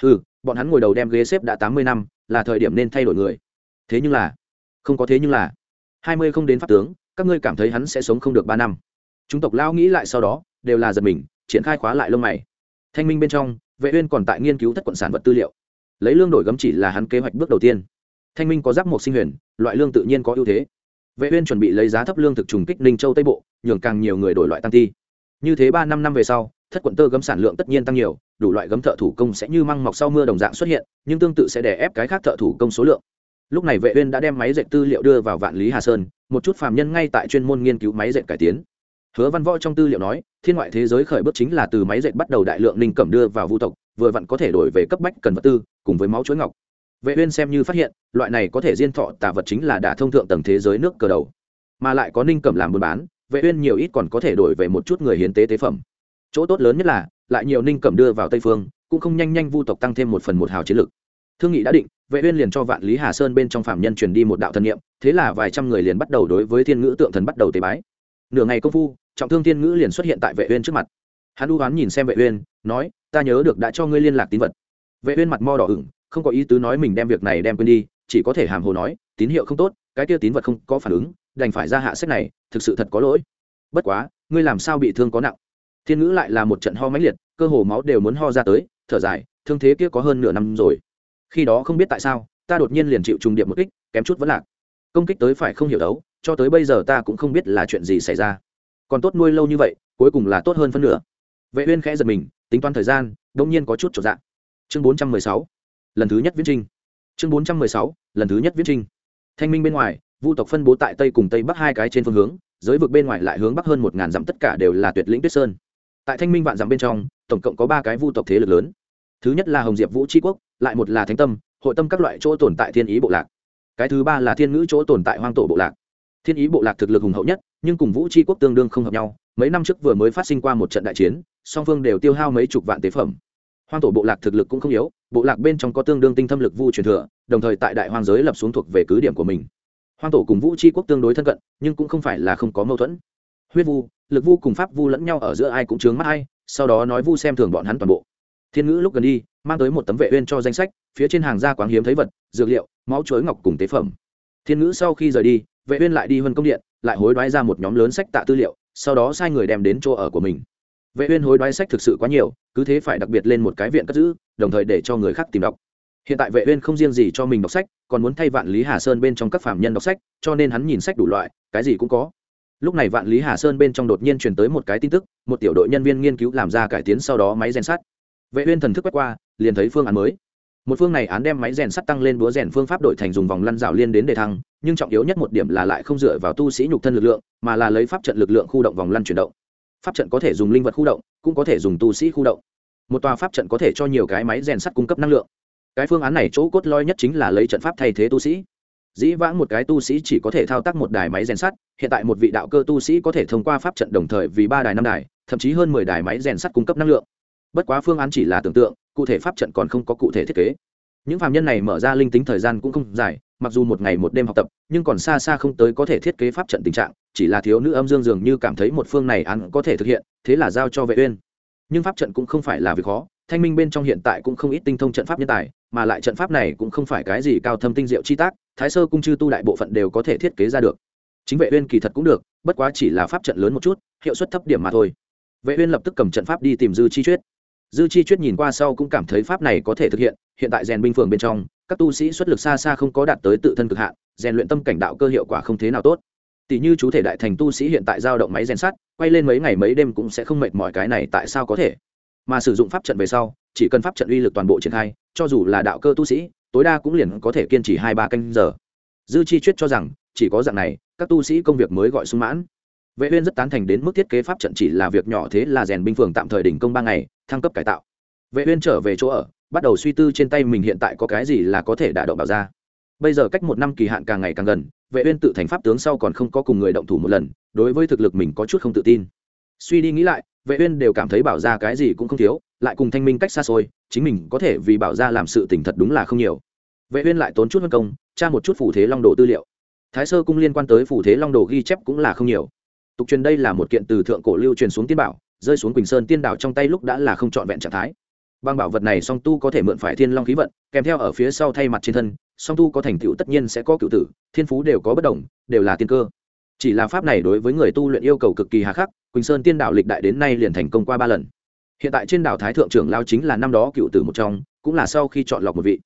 Hừ, bọn hắn ngồi đầu đem ghế xếp đã tám mươi năm, là thời điểm nên thay đổi người. Thế nhưng là, không có thế nhưng là, hai mươi không đến pháp tướng, các ngươi cảm thấy hắn sẽ sống không được ba năm. Chúng tộc lao nghĩ lại sau đó, đều là giật mình, triển khai khóa lại lông mày. Thanh minh bên trong vệ uyên còn tại nghiên cứu thất quận sản vật tư liệu. Lấy lương đổi gấm chỉ là hắn kế hoạch bước đầu tiên. Thanh minh có giáp một sinh huyền, loại lương tự nhiên có ưu thế. Vệ uyên chuẩn bị lấy giá thấp lương thực trùng kích ninh châu tây bộ, nhường càng nhiều người đổi loại tăng ti như thế ba năm năm về sau, thất quận tơ gấm sản lượng tất nhiên tăng nhiều, đủ loại gấm thợ thủ công sẽ như măng mọc sau mưa đồng dạng xuất hiện, nhưng tương tự sẽ đè ép cái khác thợ thủ công số lượng. Lúc này vệ uyên đã đem máy dệt tư liệu đưa vào vạn lý hà sơn, một chút phàm nhân ngay tại chuyên môn nghiên cứu máy dệt cải tiến hứa văn võ trong tư liệu nói, thiên ngoại thế giới khởi bước chính là từ máy dệt bắt đầu đại lượng ninh cẩm đưa vào vu tộc, vừa vặn có thể đổi về cấp bách cần vật tư, cùng với máu chuối ngọc. Vệ uyên xem như phát hiện, loại này có thể diên thọ tà vật chính là đã thông thượng tầng thế giới nước cờ đầu. Mà lại có ninh cẩm làm buôn bán, vệ uyên nhiều ít còn có thể đổi về một chút người hiến tế tế phẩm. Chỗ tốt lớn nhất là, lại nhiều ninh cẩm đưa vào tây phương, cũng không nhanh nhanh vu tộc tăng thêm một phần một hào chiến lực. Thương nghị đã định, vệ uyên liền cho vạn lý hà sơn bên trong phạm nhân truyền đi một đạo thần niệm, thế là vài trăm người liền bắt đầu đối với thiên ngữ tượng thần bắt đầu tế bái. Nửa ngày công phu trọng thương thiên ngữ liền xuất hiện tại vệ uyên trước mặt. Hắn u ám nhìn xem vệ uyên, nói, ta nhớ được đã cho ngươi liên lạc tín vật. Vệ uyên mặt mo đỏ ửng, không có ý tứ nói mình đem việc này đem quên đi, chỉ có thể hàm hồ nói, tín hiệu không tốt, cái kia tín vật không có phản ứng, đành phải ra hạ sách này, thực sự thật có lỗi. Bất quá, ngươi làm sao bị thương có nặng? Thiên ngữ lại là một trận ho mãnh liệt, cơ hồ máu đều muốn ho ra tới, thở dài, thương thế kia có hơn nửa năm rồi. Khi đó không biết tại sao, ta đột nhiên liền chịu trùng điệp một kích, kém chút vẫn lạc. Công kích tới phải không hiểu đấu, cho tới bây giờ ta cũng không biết là chuyện gì xảy ra còn tốt nuôi lâu như vậy, cuối cùng là tốt hơn phân nửa. Vệ uyên khẽ giật mình, tính toán thời gian, đột nhiên có chút trở dạng chương 416 lần thứ nhất viễn trinh chương 416 lần thứ nhất viễn trinh thanh minh bên ngoài, vu tộc phân bố tại tây cùng tây bắc hai cái trên phương hướng, giới vực bên ngoài lại hướng bắc hơn một ngàn dặm tất cả đều là tuyệt lĩnh tuyết sơn. Tại thanh minh vạn dặm bên trong, tổng cộng có ba cái vu tộc thế lực lớn. Thứ nhất là hồng diệp vũ tri quốc, lại một là thánh tâm, hội tâm các loại chỗ tồn tại thiên ý bộ lạc. Cái thứ ba là thiên ngữ chỗ tồn tại hoang tổ bộ lạc. Thiên ý bộ lạc thực lực hùng hậu nhất nhưng cùng vũ tri quốc tương đương không hợp nhau, mấy năm trước vừa mới phát sinh qua một trận đại chiến, song phương đều tiêu hao mấy chục vạn tế phẩm. Hoang tổ bộ lạc thực lực cũng không yếu, bộ lạc bên trong có tương đương tinh thâm lực vu truyền thừa, đồng thời tại đại hoang giới lập xuống thuộc về cứ điểm của mình. Hoang tổ cùng vũ tri quốc tương đối thân cận, nhưng cũng không phải là không có mâu thuẫn. Huyết vu, lực vu cùng pháp vu lẫn nhau ở giữa ai cũng chướng mắt ai, sau đó nói vu xem thường bọn hắn toàn bộ. Thiên ngữ lúc gần đi, mang tới một tấm vệ uyên cho danh sách, phía trên hàng gia quáng hiếm thấy vật, dược liệu, máu chuối ngọc cùng tế phẩm. Thiên ngữ sau khi rời đi vệ uyên lại đi huân công điện, lại hối đoái ra một nhóm lớn sách tạ tư liệu, sau đó sai người đem đến chỗ ở của mình. Vệ uyên hối đoái sách thực sự quá nhiều, cứ thế phải đặc biệt lên một cái viện cất giữ, đồng thời để cho người khác tìm đọc. Hiện tại vệ uyên không riêng gì cho mình đọc sách, còn muốn thay vạn lý hà sơn bên trong các phạm nhân đọc sách, cho nên hắn nhìn sách đủ loại, cái gì cũng có. Lúc này vạn lý hà sơn bên trong đột nhiên truyền tới một cái tin tức, một tiểu đội nhân viên nghiên cứu làm ra cải tiến sau đó máy rèn sắt. Vệ uyên thần thức quét qua, liền thấy phương án mới một phương này án đem máy rèn sắt tăng lên búa rèn phương pháp đổi thành dùng vòng lăn rào liên đến để thăng, nhưng trọng yếu nhất một điểm là lại không dựa vào tu sĩ nhục thân lực lượng, mà là lấy pháp trận lực lượng khu động vòng lăn chuyển động. Pháp trận có thể dùng linh vật khu động, cũng có thể dùng tu sĩ khu động. Một tòa pháp trận có thể cho nhiều cái máy rèn sắt cung cấp năng lượng. Cái phương án này chỗ cốt lõi nhất chính là lấy trận pháp thay thế tu sĩ. Dĩ vãng một cái tu sĩ chỉ có thể thao tác một đài máy rèn sắt, hiện tại một vị đạo cơ tu sĩ có thể thông qua pháp trận đồng thời vì ba đài năm đài, thậm chí hơn mười đài máy rèn sắt cung cấp năng lượng. Bất quá phương án chỉ là tưởng tượng cụ thể pháp trận còn không có cụ thể thiết kế. Những phạm nhân này mở ra linh tính thời gian cũng không dài, mặc dù một ngày một đêm học tập, nhưng còn xa xa không tới có thể thiết kế pháp trận tình trạng, chỉ là thiếu nữ âm dương dường như cảm thấy một phương này án có thể thực hiện, thế là giao cho vệ uyên. Nhưng pháp trận cũng không phải là việc khó, thanh minh bên trong hiện tại cũng không ít tinh thông trận pháp nhân tài, mà lại trận pháp này cũng không phải cái gì cao thâm tinh diệu chi tác, thái sơ cung chư tu đại bộ phận đều có thể thiết kế ra được. Chính vệ uyên kỳ thật cũng được, bất quá chỉ là pháp trận lớn một chút, hiệu suất thấp điểm mà thôi. Vệ uyên lập tức cầm trận pháp đi tìm dư chi chuyết dư chi chuyết nhìn qua sau cũng cảm thấy pháp này có thể thực hiện hiện tại rèn binh phường bên trong, các tu sĩ xuất lực xa xa không có đạt tới tự thân cực hạn, rèn luyện tâm cảnh đạo cơ hiệu quả không thế nào tốt. Tỷ như chú thể đại thành tu sĩ hiện tại giao động máy rèn sắt, quay lên mấy ngày mấy đêm cũng sẽ không mệt mỏi cái này tại sao có thể? Mà sử dụng pháp trận về sau, chỉ cần pháp trận uy lực toàn bộ triển khai, cho dù là đạo cơ tu sĩ, tối đa cũng liền có thể kiên trì hai ba canh giờ. Dư chi chuyết cho rằng, chỉ có dạng này, các tu sĩ công việc mới gọi sung mãn vệ uyên rất tán thành đến mức thiết kế pháp trận chỉ là việc nhỏ thế là rèn binh phường tạm thời đỉnh công ba ngày, thăng cấp cải tạo. Vệ uyên trở về chỗ ở, bắt đầu suy tư trên tay mình hiện tại có cái gì là có thể đả động bảo ra. Bây giờ cách một năm kỳ hạn càng ngày càng gần, vệ uyên tự thành pháp tướng sau còn không có cùng người động thủ một lần, đối với thực lực mình có chút không tự tin. Suy đi nghĩ lại, vệ uyên đều cảm thấy bảo ra cái gì cũng không thiếu, lại cùng thanh minh cách xa xôi, chính mình có thể vì bảo ra làm sự tình thật đúng là không nhiều. Vệ uyên lại tốn chút công, tra một chút phù thế long đồ tư liệu. Thái sơ cung liên quan tới phù thế long đồ ghi chép cũng là không nhiều tục truyền đây là một kiện từ thượng cổ lưu truyền xuống tiên bảo, rơi xuống quỳnh sơn tiên đảo trong tay lúc đã là không trọn vẹn trạng thái. Băng bảo vật này song tu có thể mượn phải thiên long khí vận, kèm theo ở phía sau thay mặt trên thân, song tu có thành tựu tất nhiên sẽ có cựu tử, thiên phú đều có bất đồng, đều là tiên cơ. Chỉ là pháp này đối với người tu luyện yêu cầu cực kỳ hà khắc, quỳnh sơn tiên đảo lịch đại đến nay liền thành công qua ba lần. Hiện tại trên đảo thái thượng trưởng lao chính là năm đó cựu tử một trong, cũng là sau khi chọn lọc một vị.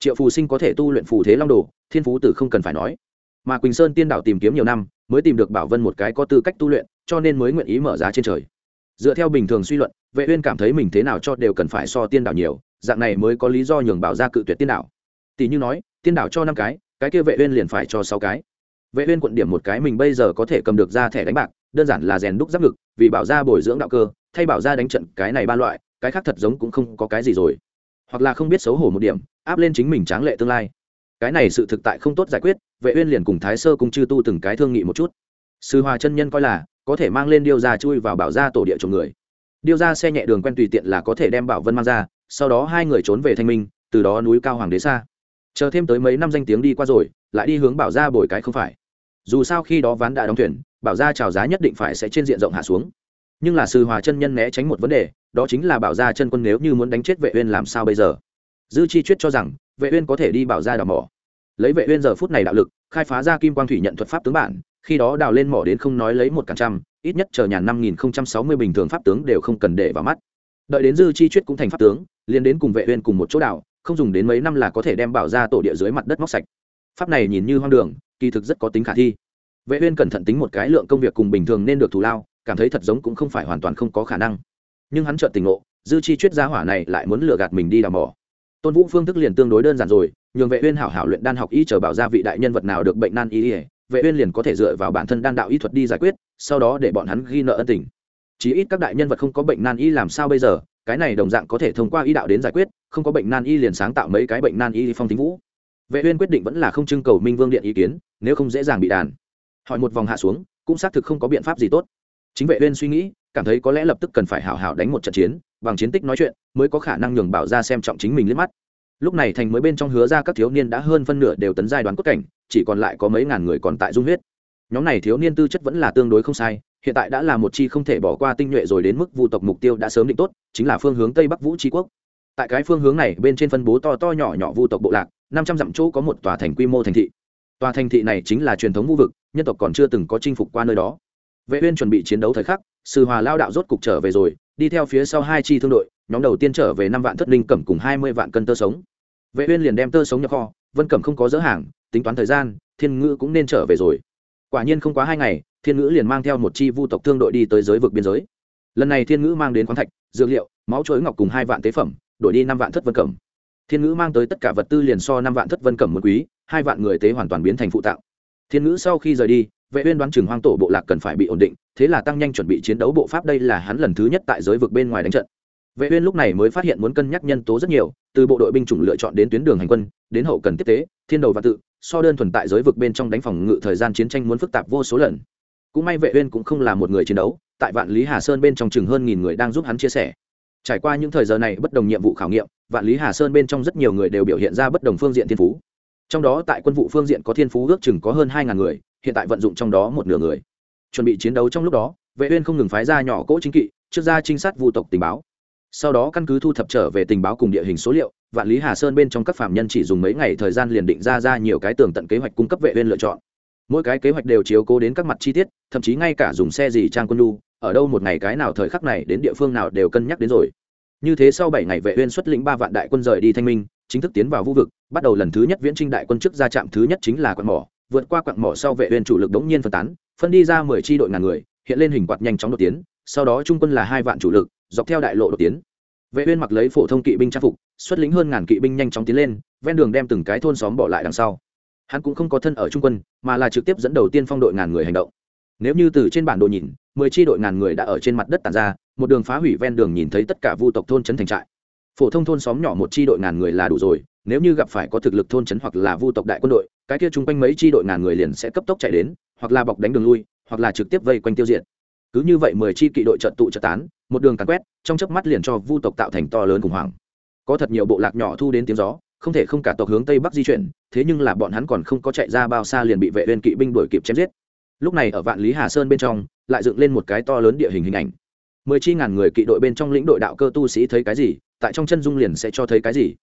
Triệu phù sinh có thể tu luyện phù thế long đồ, thiên phú tử không cần phải nói mà quỳnh sơn tiên đảo tìm kiếm nhiều năm, mới tìm được bảo vân một cái có tư cách tu luyện, cho nên mới nguyện ý mở giá trên trời. Dựa theo bình thường suy luận, vệ uyên cảm thấy mình thế nào cho đều cần phải so tiên đảo nhiều, dạng này mới có lý do nhường bảo ra cự tuyệt tiên đảo. Tỷ như nói, tiên đảo cho năm cái cái kia vệ uyên liền phải cho sáu cái. Vệ uyên quận điểm một cái mình bây giờ có thể cầm được ra thẻ đánh bạc, đơn giản là rèn đúc giáp ngực, vì bảo ra bồi dưỡng đạo cơ, thay bảo ra đánh trận cái này ba loại, cái khác thật giống cũng không có cái gì rồi. Hoặc là không biết xấu hổ một điểm, áp lên chính mình tráng lệ tương lai cái này sự thực tại không tốt giải quyết, vệ uyên liền cùng thái sơ cung chư tu từng cái thương nghị một chút. Sư hòa chân nhân coi là, có thể mang lên điêu ra chui vào bảo ra tổ địa chồng người. Điêu ra xe nhẹ đường quen tùy tiện là có thể đem bảo vân mang ra, sau đó hai người trốn về thanh minh, từ đó núi cao hoàng đế xa. Chờ thêm tới mấy năm danh tiếng đi qua rồi, lại đi hướng bảo ra bồi cái không phải. Dù sao khi đó ván đã đóng thuyền, bảo ra trào giá nhất định phải sẽ trên diện rộng hạ xuống. Nhưng là sư hòa chân nhân né tránh một vấn đề, đó chính là bảo ra chân quân nếu như muốn đánh chết vệ uyên làm sao bây giờ? Dư chi chuyết cho rằng, vệ uyên có thể đi bảo ra đào mỏ lấy vệ uyên giờ phút này đạo lực, khai phá ra kim quang thủy nhận thuật pháp tướng bản, khi đó đào lên mỏ đến không nói lấy một cả trăm, ít nhất chờ nhàn năm nghìn không trăm sáu mươi bình thường pháp tướng đều không cần để vào mắt. Đợi đến dư chi chuyết cũng thành pháp tướng, liền đến cùng vệ uyên cùng một chỗ đào, không dùng đến mấy năm là có thể đem bảo ra tổ địa dưới mặt đất móc sạch. Pháp này nhìn như hoang đường, kỳ thực rất có tính khả thi. Vệ uyên cẩn thận tính một cái lượng công việc cùng bình thường nên được thù lao, cảm thấy thật giống cũng không phải hoàn toàn không có khả năng. Nhưng hắn chợt tỉnh ngộ, dư chi chuyết gia hỏa này lại muốn lừa gạt mình đi đào mỏ tôn vũ phương thức liền tương đối đơn giản rồi, nhường vệ uyên hảo hảo luyện đan học y chờ bảo ra vị đại nhân vật nào được bệnh nan y vệ uyên liền có thể dựa vào bản thân đan đạo y thuật đi giải quyết, sau đó để bọn hắn ghi nợ ân tình. Chí ít các đại nhân vật không có bệnh nan y làm sao bây giờ, cái này đồng dạng có thể thông qua y đạo đến giải quyết, không có bệnh nan y liền sáng tạo mấy cái bệnh nan y phong tính vũ. Vệ uyên quyết định vẫn là không trưng cầu minh vương điện ý kiến, nếu không dễ dàng bị đàn. Hỏi một vòng hạ xuống, cũng xác thực không có biện pháp gì tốt. Chính vệ uyên suy nghĩ, cảm thấy có lẽ lập tức cần phải hảo hảo đánh một trận chiến bằng chiến tích nói chuyện, mới có khả năng nhường bảo ra xem trọng chính mình liếc mắt. Lúc này thành mới bên trong hứa ra các thiếu niên đã hơn phân nửa đều tấn giai đoán cốt cảnh, chỉ còn lại có mấy ngàn người còn tại dung huyết. Nhóm này thiếu niên tư chất vẫn là tương đối không sai, hiện tại đã là một chi không thể bỏ qua tinh nhuệ rồi đến mức vu tộc mục tiêu đã sớm định tốt, chính là phương hướng tây bắc vũ tri quốc. Tại cái phương hướng này, bên trên phân bố to to nhỏ nhỏ vu tộc bộ lạc, năm trăm dặm chỗ có một tòa thành quy mô thành thị. Tòa thành thị này chính là truyền thống vũ vực, nhân tộc còn chưa từng có chinh phục qua nơi đó. Vệ uyên chuẩn bị chiến đấu thời khắc, sư hòa lao đạo rốt cục trở về rồi đi theo phía sau hai chi thương đội, nhóm đầu tiên trở về năm vạn thất linh cẩm cùng hai mươi vạn cân tơ sống. Vệ uyên liền đem tơ sống nhập kho, vân cẩm không có dỡ hàng, tính toán thời gian, thiên ngữ cũng nên trở về rồi. Quả nhiên không quá hai ngày, thiên ngữ liền mang theo một chi vu tộc thương đội đi tới giới vực biên giới. Lần này thiên ngữ mang đến khoáng thạch, dược liệu, máu chuối ngọc cùng hai vạn tế phẩm, đổi đi năm vạn thất vân cẩm. Thiên ngữ mang tới tất cả vật tư liền so năm vạn thất vân cẩm một quý, hai vạn người tế hoàn toàn biến thành phụ tạo thiên ngữ sau khi rời đi, vệ uyên đoán chừng hoang tổ bộ lạc cần phải bị ổn định, thế là tăng nhanh chuẩn bị chiến đấu bộ pháp đây là hắn lần thứ nhất tại giới vực bên ngoài đánh trận. Vệ uyên lúc này mới phát hiện muốn cân nhắc nhân tố rất nhiều, từ bộ đội binh chủng lựa chọn đến tuyến đường hành quân, đến hậu cần tiếp tế, thiên đầu và tự, so đơn thuần tại giới vực bên trong đánh phòng ngự thời gian chiến tranh muốn phức tạp vô số lần. Cũng may vệ uyên cũng không là một người chiến đấu, tại vạn lý hà sơn bên trong chừng hơn nghìn người đang giúp hắn chia sẻ. Trải qua những thời giờ này bất đồng nhiệm vụ khảo nghiệm, vạn lý hà sơn bên trong rất nhiều người đều biểu hiện ra bất đồng phương diện thiên phú trong đó tại quân vụ phương diện có thiên phú ước chừng có hơn hai ngàn người, hiện tại vận dụng trong đó một nửa người. Chuẩn bị chiến đấu trong lúc đó, vệ uyên không ngừng phái ra nhỏ cỗ chính kỵ, trước ra trinh sát vu tộc tình báo. Sau đó căn cứ thu thập trở về tình báo cùng địa hình số liệu, vạn lý hà sơn bên trong các phạm nhân chỉ dùng mấy ngày thời gian liền định ra ra nhiều cái tường tận kế hoạch cung cấp vệ uyên lựa chọn. Mỗi cái kế hoạch đều chiếu cố đến các mặt chi tiết, thậm chí ngay cả dùng xe gì trang quân lu ở đâu một ngày cái nào thời khắc này đến địa phương nào đều cân nhắc đến rồi. Như thế sau bảy ngày vệ uyên xuất lĩnh ba vạn đại quân rời đi thanh minh chính thức tiến vào vũ vực, bắt đầu lần thứ nhất viễn trinh đại quân trước ra trạm thứ nhất chính là quặng mỏ. Vượt qua quặng mỏ sau vệ huyền chủ lực đống nhiên phân tán, phân đi ra mười chi đội ngàn người, hiện lên hình quạt nhanh chóng đột tiến, sau đó trung quân là hai vạn chủ lực, dọc theo đại lộ đột tiến. Vệ uyên mặc lấy phổ thông kỵ binh trang phục, xuất lĩnh hơn ngàn kỵ binh nhanh chóng tiến lên, ven đường đem từng cái thôn xóm bỏ lại đằng sau. Hắn cũng không có thân ở trung quân, mà là trực tiếp dẫn đầu tiên phong đội ngàn người hành động. Nếu như từ trên bản đồ nhìn, mười chi đội ngàn người đã ở trên mặt đất tàn ra, một đường phá hủy ven đường nhìn thấy tất cả vu tộc thôn trấn thành trại phổ thông thôn xóm nhỏ một chi đội ngàn người là đủ rồi, nếu như gặp phải có thực lực thôn trấn hoặc là vu tộc đại quân đội, cái kia chung quanh mấy chi đội ngàn người liền sẽ cấp tốc chạy đến, hoặc là bọc đánh đường lui, hoặc là trực tiếp vây quanh tiêu diệt. Cứ như vậy mười chi kỵ đội trận tụ trận tán, một đường càn quét, trong chớp mắt liền cho vu tộc tạo thành to lớn khủng hoảng. Có thật nhiều bộ lạc nhỏ thu đến tiếng gió, không thể không cả tộc hướng tây bắc di chuyển, thế nhưng là bọn hắn còn không có chạy ra bao xa liền bị vệ uyên kỵ binh đuổi kịp chém giết. Lúc này ở vạn lý hà sơn bên trong, lại dựng lên một cái to lớn địa hình hình ảnh mười chi ngàn người kỵ đội bên trong lĩnh đội đạo cơ tu sĩ thấy cái gì, tại trong chân dung liền sẽ cho thấy cái gì.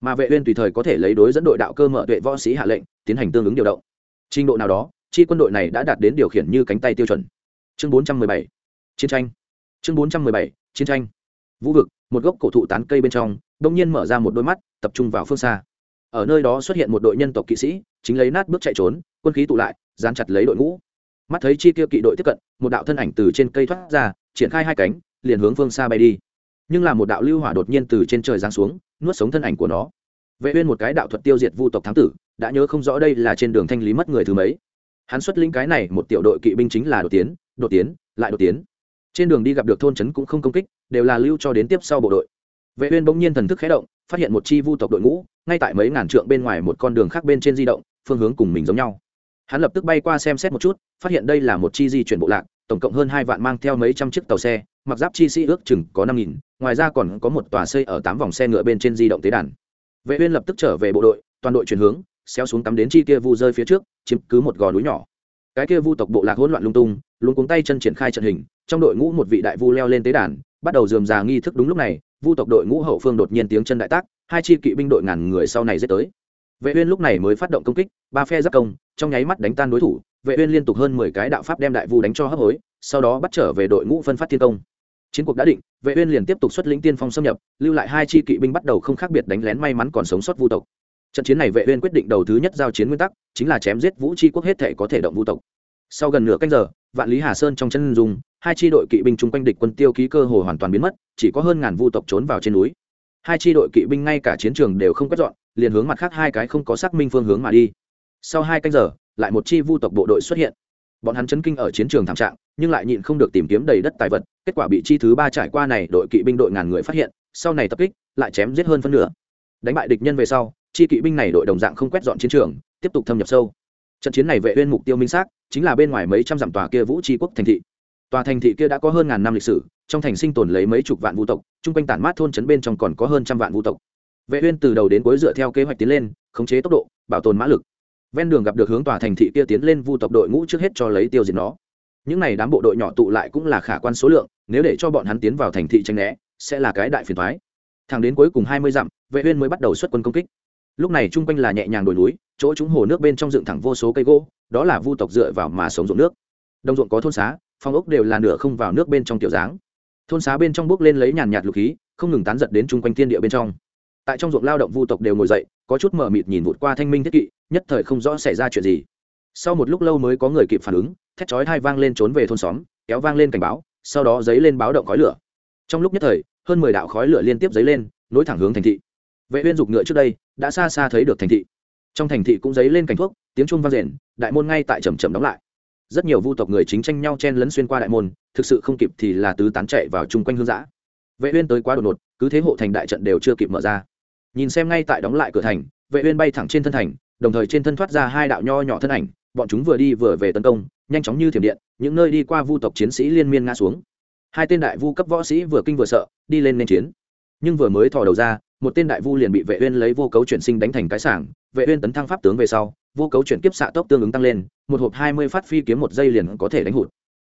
Mà vệ uyên tùy thời có thể lấy đối dẫn đội đạo cơ mở tuệ võ sĩ hạ lệnh, tiến hành tương ứng điều động. Trình độ nào đó, chi quân đội này đã đạt đến điều khiển như cánh tay tiêu chuẩn. Chương 417 chiến tranh. Chương 417 chiến tranh. Vũ vực, một gốc cổ thụ tán cây bên trong, đông nhiên mở ra một đôi mắt, tập trung vào phương xa. Ở nơi đó xuất hiện một đội nhân tộc kỵ sĩ, chính lấy nát bước chạy trốn, quân khí tụ lại, dán chặt lấy đội ngũ. Mắt thấy chi kia kỵ đội tiếp cận, một đạo thân ảnh từ trên cây thoát ra triển khai hai cánh, liền hướng phương xa bay đi. Nhưng là một đạo lưu hỏa đột nhiên từ trên trời giáng xuống, nuốt sống thân ảnh của nó. Vệ uyên một cái đạo thuật tiêu diệt vu tộc thắng tử, đã nhớ không rõ đây là trên đường thanh lý mất người thứ mấy. Hắn xuất linh cái này, một tiểu đội kỵ binh chính là đột tiến đột tiến, lại đột tiến. Trên đường đi gặp được thôn trấn cũng không công kích, đều là lưu cho đến tiếp sau bộ đội. Vệ uyên bỗng nhiên thần thức khẽ động, phát hiện một chi vu tộc đội ngũ, ngay tại mấy ngàn trượng bên ngoài một con đường khác bên trên di động, phương hướng cùng mình giống nhau. Hắn lập tức bay qua xem xét một chút, phát hiện đây là một chi di chuyển bộ lạc tổng cộng hơn hai vạn mang theo mấy trăm chiếc tàu xe, mặc giáp chi sĩ ước chừng có năm nghìn, ngoài ra còn có một tòa xây ở tám vòng xe ngựa bên trên di động tế đàn. Vệ uyên lập tức trở về bộ đội, toàn đội chuyển hướng, xéo xuống tắm đến chi kia vu rơi phía trước, chiếm cứ một gò núi nhỏ. Cái kia vu tộc bộ lạc hỗn loạn lung tung luôn cuống tay chân triển khai trận hình, trong đội ngũ một vị đại vu leo lên tế đàn, bắt đầu dườm già nghi thức đúng lúc này, vu tộc đội ngũ hậu phương đột nhiên tiếng chân đại tác, hai chi kỵ binh đội ngàn người sau này giết tới vệ uyên lúc này mới phát động công kích, ba phe giáp công, trong nháy mắt đánh tan đối thủ, vệ uyên liên tục hơn 10 cái đạo pháp đem đại vu đánh cho hấp hối, sau đó bắt trở về đội ngũ phân phát thiên công. Chiến cuộc đã định, vệ uyên liền tiếp tục xuất lĩnh tiên phong xâm nhập, lưu lại hai chi kỵ binh bắt đầu không khác biệt đánh lén may mắn còn sống sót vu tộc. Trận chiến này vệ uyên quyết định đầu thứ nhất giao chiến nguyên tắc, chính là chém giết vũ chi quốc hết thể có thể động vu tộc. Sau gần nửa canh giờ, vạn lý hà sơn trong chân dùng hai chi đội kỵ binh chung quanh địch quân tiêu ký cơ hồ hoàn toàn biến mất, chỉ có hơn ngàn vu tộc trốn vào trên núi. Hai chi đội kỵ binh ngay cả chiến trường đều không quét dọn liền hướng mặt khác hai cái không có xác minh phương hướng mà đi. Sau hai canh giờ, lại một chi vu tộc bộ đội xuất hiện. Bọn hắn chấn kinh ở chiến trường thảm trạng, nhưng lại nhịn không được tìm kiếm đầy đất tài vật, kết quả bị chi thứ ba trải qua này đội kỵ binh đội ngàn người phát hiện, sau này tập kích, lại chém giết hơn phân nửa. Đánh bại địch nhân về sau, chi kỵ binh này đội đồng dạng không quét dọn chiến trường, tiếp tục thâm nhập sâu. Trận chiến này vệ uyên mục tiêu minh xác, chính là bên ngoài mấy trăm dặm tòa kia vũ tri quốc thành thị. Tòa thành thị kia đã có hơn ngàn năm lịch sử, trong thành sinh tồn lấy mấy chục vạn vũ tộc, chung quanh tản mát thôn trấn bên trong còn có hơn trăm vạn vũ tộc vệ uyên từ đầu đến cuối dựa theo kế hoạch tiến lên, khống chế tốc độ, bảo tồn mã lực. Ven đường gặp được hướng tòa thành thị kia tiến lên vu tộc đội ngũ trước hết cho lấy tiêu diệt nó. Những này đám bộ đội nhỏ tụ lại cũng là khả quan số lượng, nếu để cho bọn hắn tiến vào thành thị tranh né, sẽ là cái đại phiền toái. Thẳng đến cuối cùng hai mươi dặm, vệ uyên mới bắt đầu xuất quân công kích. Lúc này trung quanh là nhẹ nhàng đồi núi, chỗ chúng hồ nước bên trong dựng thẳng vô số cây gỗ, đó là vu tộc dựa vào mà sống ruộng nước. Đồng ruộng có thôn xá, phong ốc đều là nửa không vào nước bên trong tiểu dáng. Thôn xá bên trong bước lên lấy nhàn nhạt lục khí, không ngừng tán giật đến chung quanh thiên địa bên trong tại trong ruộng lao động vu tộc đều ngồi dậy, có chút mờ mịt nhìn vụt qua thanh minh thiết kỵ, nhất thời không rõ xảy ra chuyện gì. Sau một lúc lâu mới có người kịp phản ứng, thét chói hai vang lên trốn về thôn xóm, kéo vang lên cảnh báo, sau đó dấy lên báo động khói lửa. Trong lúc nhất thời, hơn mười đạo khói lửa liên tiếp dấy lên, nối thẳng hướng thành thị. Vệ uyên dục ngựa trước đây, đã xa xa thấy được thành thị. Trong thành thị cũng dấy lên cảnh thuốc, tiếng chuông vang rền, đại môn ngay tại chậm chậm đóng lại. Rất nhiều vu tộc người chính tranh nhau chen lấn xuyên qua đại môn, thực sự không kịp thì là tứ tán chạy vào chung quanh hương giã vệ uyên tới quá đột ngột, cứ thế hộ thành đại trận đều chưa kịp mở ra nhìn xem ngay tại đóng lại cửa thành, vệ uyên bay thẳng trên thân thành, đồng thời trên thân thoát ra hai đạo nho nhỏ thân ảnh, bọn chúng vừa đi vừa về tấn công, nhanh chóng như thiểm điện, những nơi đi qua vu tộc chiến sĩ liên miên ngã xuống. Hai tên đại vu cấp võ sĩ vừa kinh vừa sợ, đi lên nên chiến. Nhưng vừa mới thò đầu ra, một tên đại vu liền bị vệ uyên lấy vô cấu chuyển sinh đánh thành cái sảng, vệ uyên tấn thăng pháp tướng về sau, vô cấu chuyển kiếp xạ tốc tương ứng tăng lên, một hộp 20 phát phi kiếm một giây liền có thể đánh hụt.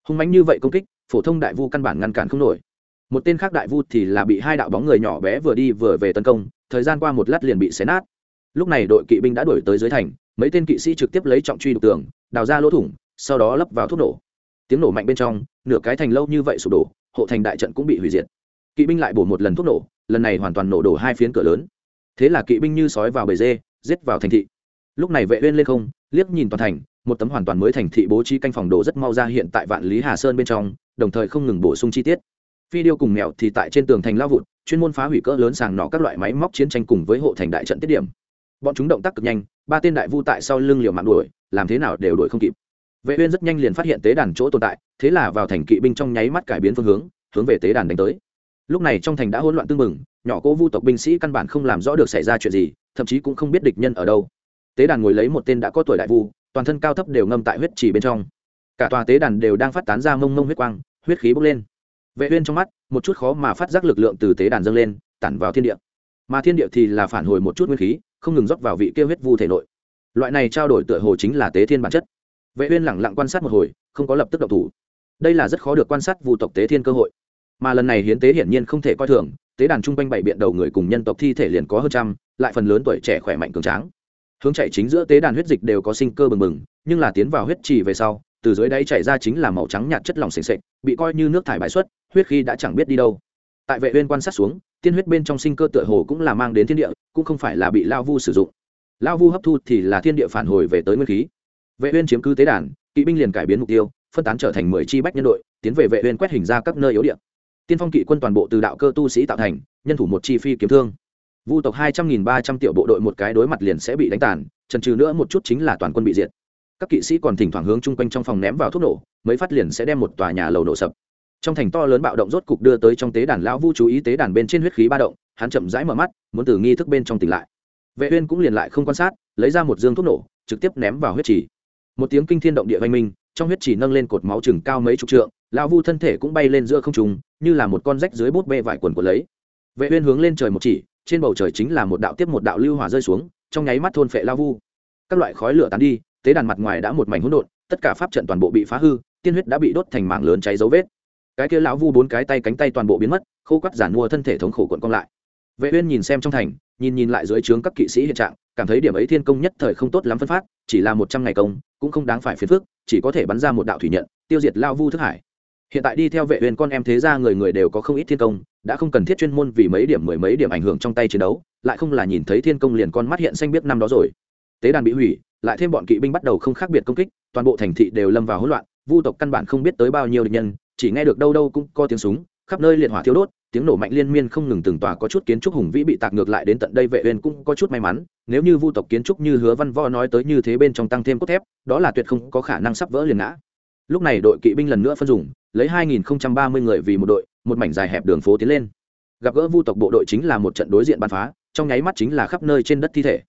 Hung mãnh như vậy công kích, phổ thông đại vu căn bản ngăn cản không nổi. Một tên khác đại vu thì là bị hai đạo bóng người nhỏ bé vừa đi vừa về tấn công thời gian qua một lát liền bị xé nát. Lúc này đội kỵ binh đã đuổi tới dưới thành, mấy tên kỵ sĩ trực tiếp lấy trọng truy đục tường, đào ra lỗ thủng, sau đó lấp vào thuốc nổ. Tiếng nổ mạnh bên trong, nửa cái thành lâu như vậy sụp đổ, hộ thành đại trận cũng bị hủy diệt. Kỵ binh lại bổ một lần thuốc nổ, lần này hoàn toàn nổ đổ hai phiến cửa lớn. Thế là kỵ binh như sói vào bầy dê, giết vào thành thị. Lúc này vệ uyên lên không, liếc nhìn toàn thành, một tấm hoàn toàn mới thành thị bố trí canh phòng đồ rất mau ra hiện tại vạn lý hà sơn bên trong, đồng thời không ngừng bổ sung chi tiết phi điêu cùng mèo thì tại trên tường thành lao vụt, chuyên môn phá hủy cỡ lớn sàng nọ các loại máy móc chiến tranh cùng với hộ thành đại trận tiết điểm. Bọn chúng động tác cực nhanh, ba tên đại vu tại sau lưng liều mạng đuổi, làm thế nào đều đuổi không kịp. Vệ uyên rất nhanh liền phát hiện tế đàn chỗ tồn tại, thế là vào thành kỵ binh trong nháy mắt cải biến phương hướng hướng về tế đàn đánh tới. Lúc này trong thành đã hỗn loạn tương mừng nhỏ cố vu tộc binh sĩ căn bản không làm rõ được xảy ra chuyện gì, thậm chí cũng không biết địch nhân ở đâu. Tế đàn ngồi lấy một tên đã có tuổi đại vu, toàn thân cao thấp đều ngâm tại huyết trì bên trong. Cả tòa tế đàn đều đang phát tán ra mông mông huyết quang, huyết khí bốc lên vệ uyên trong mắt, một chút khó mà phát giác lực lượng từ tế đàn dâng lên, tản vào thiên địa. Mà thiên địa thì là phản hồi một chút nguyên khí, không ngừng rót vào vị kia huyết vu thể nội. Loại này trao đổi tựa hồ chính là tế thiên bản chất. Vệ uyên lặng lặng quan sát một hồi, không có lập tức động thủ. Đây là rất khó được quan sát vu tộc tế thiên cơ hội. Mà lần này hiến tế hiển nhiên không thể coi thường, tế đàn trung quanh bảy biện đầu người cùng nhân tộc thi thể liền có hơn trăm, lại phần lớn tuổi trẻ khỏe mạnh cường tráng. Hướng chạy chính giữa tế đàn huyết dịch đều có sinh cơ bừng bừng, nhưng là tiến vào huyết trì về sau, từ dưới đáy chảy ra chính là màu trắng nhạt chất lỏng sền sệt, bị coi như nước thải bài xuất huyết khi đã chẳng biết đi đâu. Tại vệ uyên quan sát xuống, tiên huyết bên trong sinh cơ tựa hồ cũng là mang đến thiên địa, cũng không phải là bị lao vu sử dụng. Lao vu hấp thu thì là thiên địa phản hồi về tới nguyên khí. Vệ uyên chiếm cứ tế đàn, kỵ binh liền cải biến mục tiêu, phân tán trở thành mười chi bách nhân đội, tiến về vệ uyên quét hình ra các nơi yếu địa. Tiên phong kỵ quân toàn bộ từ đạo cơ tu sĩ tạo thành, nhân thủ một chi phi kiếm thương. Vu tộc hai trăm nghìn ba trăm triệu bộ đội một cái đối mặt liền sẽ bị đánh tàn trần trừ nữa một chút chính là toàn quân bị diệt. Các kỵ sĩ còn thỉnh thoảng hướng chung quanh trong phòng ném vào thuốc nổ, mấy phát liền sẽ đem một tòa nhà lầu nổ sập trong thành to lớn bạo động rốt cục đưa tới trong tế đàn lão vu chú ý tế đàn bên trên huyết khí ba động, hắn chậm rãi mở mắt, muốn từ nghi thức bên trong tỉnh lại. Vệ uyên cũng liền lại không quan sát, lấy ra một dương thuốc nổ, trực tiếp ném vào huyết trì. Một tiếng kinh thiên động địa vang minh, trong huyết trì nâng lên cột máu chừng cao mấy chục trượng, lão vu thân thể cũng bay lên giữa không trung, như là một con rách dưới bút bê vải quần của lấy. Vệ uyên hướng lên trời một chỉ, trên bầu trời chính là một đạo tiếp một đạo lưu hỏa rơi xuống, trong nháy mắt thôn phệ lão vu. Các loại khói lửa tán đi, tế đàn mặt ngoài đã một mảnh hỗn độn, tất cả pháp trận toàn bộ bị phá hư, tiên huyết đã bị đốt thành mảng lớn cháy dấu vết cái kia lão vu bốn cái tay cánh tay toàn bộ biến mất, khô quắt giản mua thân thể thống khổ cuộn cong lại. Vệ uyên nhìn xem trong thành, nhìn nhìn lại dưới trướng các kỵ sĩ hiện trạng, cảm thấy điểm ấy thiên công nhất thời không tốt lắm phân phát, chỉ là một trăm ngày công, cũng không đáng phải phiền phức, chỉ có thể bắn ra một đạo thủy nhận, tiêu diệt lão vu thức hải. Hiện tại đi theo vệ uyên con em thế gia người người đều có không ít thiên công, đã không cần thiết chuyên môn vì mấy điểm mười mấy điểm ảnh hưởng trong tay chiến đấu, lại không là nhìn thấy thiên công liền con mắt hiện xanh biết năm đó rồi. Tế đàn bị hủy, lại thêm bọn kỵ binh bắt đầu không khác biệt công kích, toàn bộ thành thị đều lâm vào hỗn loạn, vu tộc căn bản không biết tới bao nhiêu địch nhân chỉ nghe được đâu đâu cũng có tiếng súng, khắp nơi liệt hỏa thiếu đốt, tiếng nổ mạnh liên miên không ngừng từng tòa có chút kiến trúc hùng vĩ bị tạc ngược lại đến tận đây vệ uyên cũng có chút may mắn, nếu như vu tộc kiến trúc như hứa văn võ nói tới như thế bên trong tăng thêm cốt thép, đó là tuyệt không có khả năng sắp vỡ liền ngã. Lúc này đội kỵ binh lần nữa phân dùng, lấy 2030 người vì một đội, một mảnh dài hẹp đường phố tiến lên. Gặp gỡ vu tộc bộ đội chính là một trận đối diện bắn phá, trong nháy mắt chính là khắp nơi trên đất thi thể.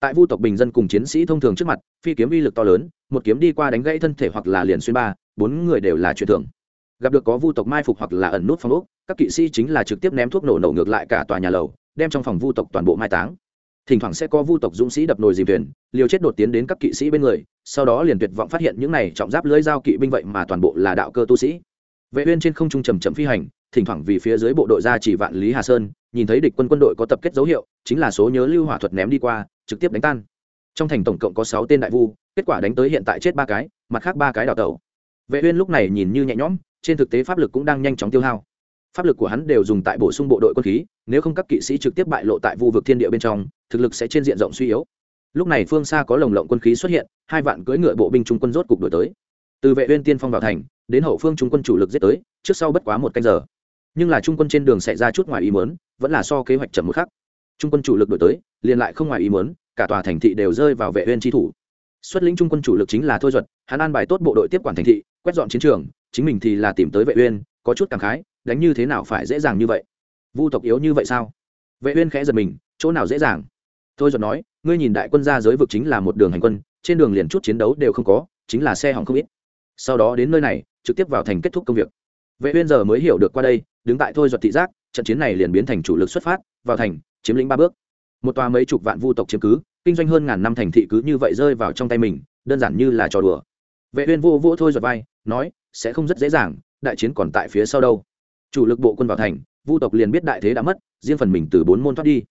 Tại vu tộc bình dân cùng chiến sĩ thông thường trước mặt, phi kiếm uy lực to lớn, một kiếm đi qua đánh gãy thân thể hoặc là liền xuyên ba, bốn người đều là chuyện thường gặp được có vu tộc mai phục hoặc là ẩn nút phong ốc, các kỵ sĩ chính là trực tiếp ném thuốc nổ nổ ngược lại cả tòa nhà lầu, đem trong phòng vu tộc toàn bộ mai táng. Thỉnh thoảng sẽ có vu tộc dũng sĩ đập nồi dìm thuyền, liều chết đột tiến đến các kỵ sĩ bên người, sau đó liền tuyệt vọng phát hiện những này trọng giáp lưới dao kỵ binh vậy mà toàn bộ là đạo cơ tu sĩ. Vệ uyên trên không trung trầm chậm phi hành, thỉnh thoảng vì phía dưới bộ đội ra chỉ vạn lý hà sơn, nhìn thấy địch quân quân đội có tập kết dấu hiệu, chính là số nhớ lưu hỏa thuật ném đi qua, trực tiếp đánh tan. Trong thành tổng cộng có sáu tên đại vu, kết quả đánh tới hiện tại chết ba cái, mặt khác ba cái đào tẩu. Vệ uyên lúc này nhìn như nhẹ nhõm trên thực tế pháp lực cũng đang nhanh chóng tiêu hao. Pháp lực của hắn đều dùng tại bổ sung bộ đội quân khí, nếu không các kỵ sĩ trực tiếp bại lộ tại vu vực thiên địa bên trong, thực lực sẽ trên diện rộng suy yếu. Lúc này phương xa có lồng lộng quân khí xuất hiện, hai vạn cưỡi ngựa bộ binh trung quân rốt cục đổi tới. Từ vệ uyên tiên phong vào thành, đến hậu phương trung quân chủ lực giết tới, trước sau bất quá một canh giờ. Nhưng là trung quân trên đường xảy ra chút ngoài ý muốn, vẫn là so kế hoạch chậm một khắc. Trung quân chủ lực đổi tới, liền lại không ngoài ý muốn, cả tòa thành thị đều rơi vào vệ uyên chi thủ. Xuất lĩnh trung quân chủ lực chính là thôi duật, hắn an bài tốt bộ đội tiếp quản thành thị quét dọn chiến trường, chính mình thì là tìm tới vệ uyên, có chút cảm khái, đánh như thế nào phải dễ dàng như vậy? Vu tộc yếu như vậy sao? Vệ uyên khẽ giật mình, chỗ nào dễ dàng? Thôi duật nói, ngươi nhìn đại quân ra giới vực chính là một đường hành quân, trên đường liền chút chiến đấu đều không có, chính là xe hỏng không ít. Sau đó đến nơi này, trực tiếp vào thành kết thúc công việc. Vệ uyên giờ mới hiểu được qua đây, đứng tại thôi giật thị giác, trận chiến này liền biến thành chủ lực xuất phát, vào thành, chiếm lĩnh ba bước. Một tòa mấy chục vạn vu tộc chiếm cứ, kinh doanh hơn ngàn năm thành thị cứ như vậy rơi vào trong tay mình, đơn giản như là trò đùa. Vệ uyên vô vô thôi giật vai nói, sẽ không rất dễ dàng, đại chiến còn tại phía sau đâu. Chủ lực bộ quân vào thành, vu tộc liền biết đại thế đã mất, riêng phần mình từ bốn môn thoát đi.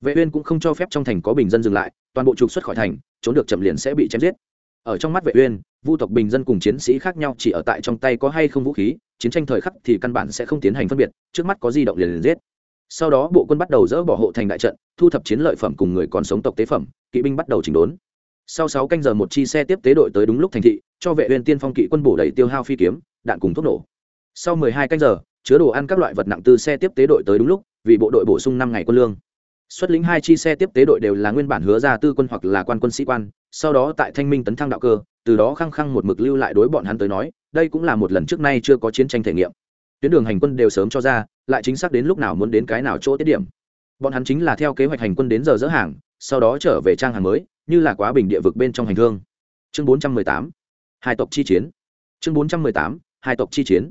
Vệ uyên cũng không cho phép trong thành có bình dân dừng lại, toàn bộ trục xuất khỏi thành, trốn được chậm liền sẽ bị chém giết. Ở trong mắt vệ uyên, vu tộc bình dân cùng chiến sĩ khác nhau chỉ ở tại trong tay có hay không vũ khí, chiến tranh thời khắc thì căn bản sẽ không tiến hành phân biệt, trước mắt có di động liền liền giết. Sau đó bộ quân bắt đầu dỡ bỏ hộ thành đại trận, thu thập chiến lợi phẩm cùng người còn sống tộc tế phẩm, kỵ binh bắt đầu chỉnh đốn sau sáu canh giờ một chi xe tiếp tế đội tới đúng lúc thành thị, cho vệ uyên tiên phong kỵ quân bổ đầy tiêu hao phi kiếm, đạn cùng thuốc nổ. Sau 12 canh giờ, chứa đồ ăn các loại vật nặng từ xe tiếp tế đội tới đúng lúc, vì bộ đội bổ sung năm ngày quân lương. Xuất lĩnh hai chi xe tiếp tế đội đều là nguyên bản hứa ra tư quân hoặc là quan quân sĩ quan, sau đó tại thanh minh tấn thăng đạo cơ, từ đó khăng khăng một mực lưu lại đối bọn hắn tới nói, đây cũng là một lần trước nay chưa có chiến tranh thể nghiệm. Tuyến đường hành quân đều sớm cho ra, lại chính xác đến lúc nào muốn đến cái nào chỗ tiết điểm. Bọn hắn chính là theo kế hoạch hành quân đến giờ dỡ hàng sau đó trở về trang hàng mới, như là quá bình địa vực bên trong hành thương chương bốn trăm mười tám, hai tộc chi chiến. Chương bốn trăm mười tám, hai tộc chi chiến.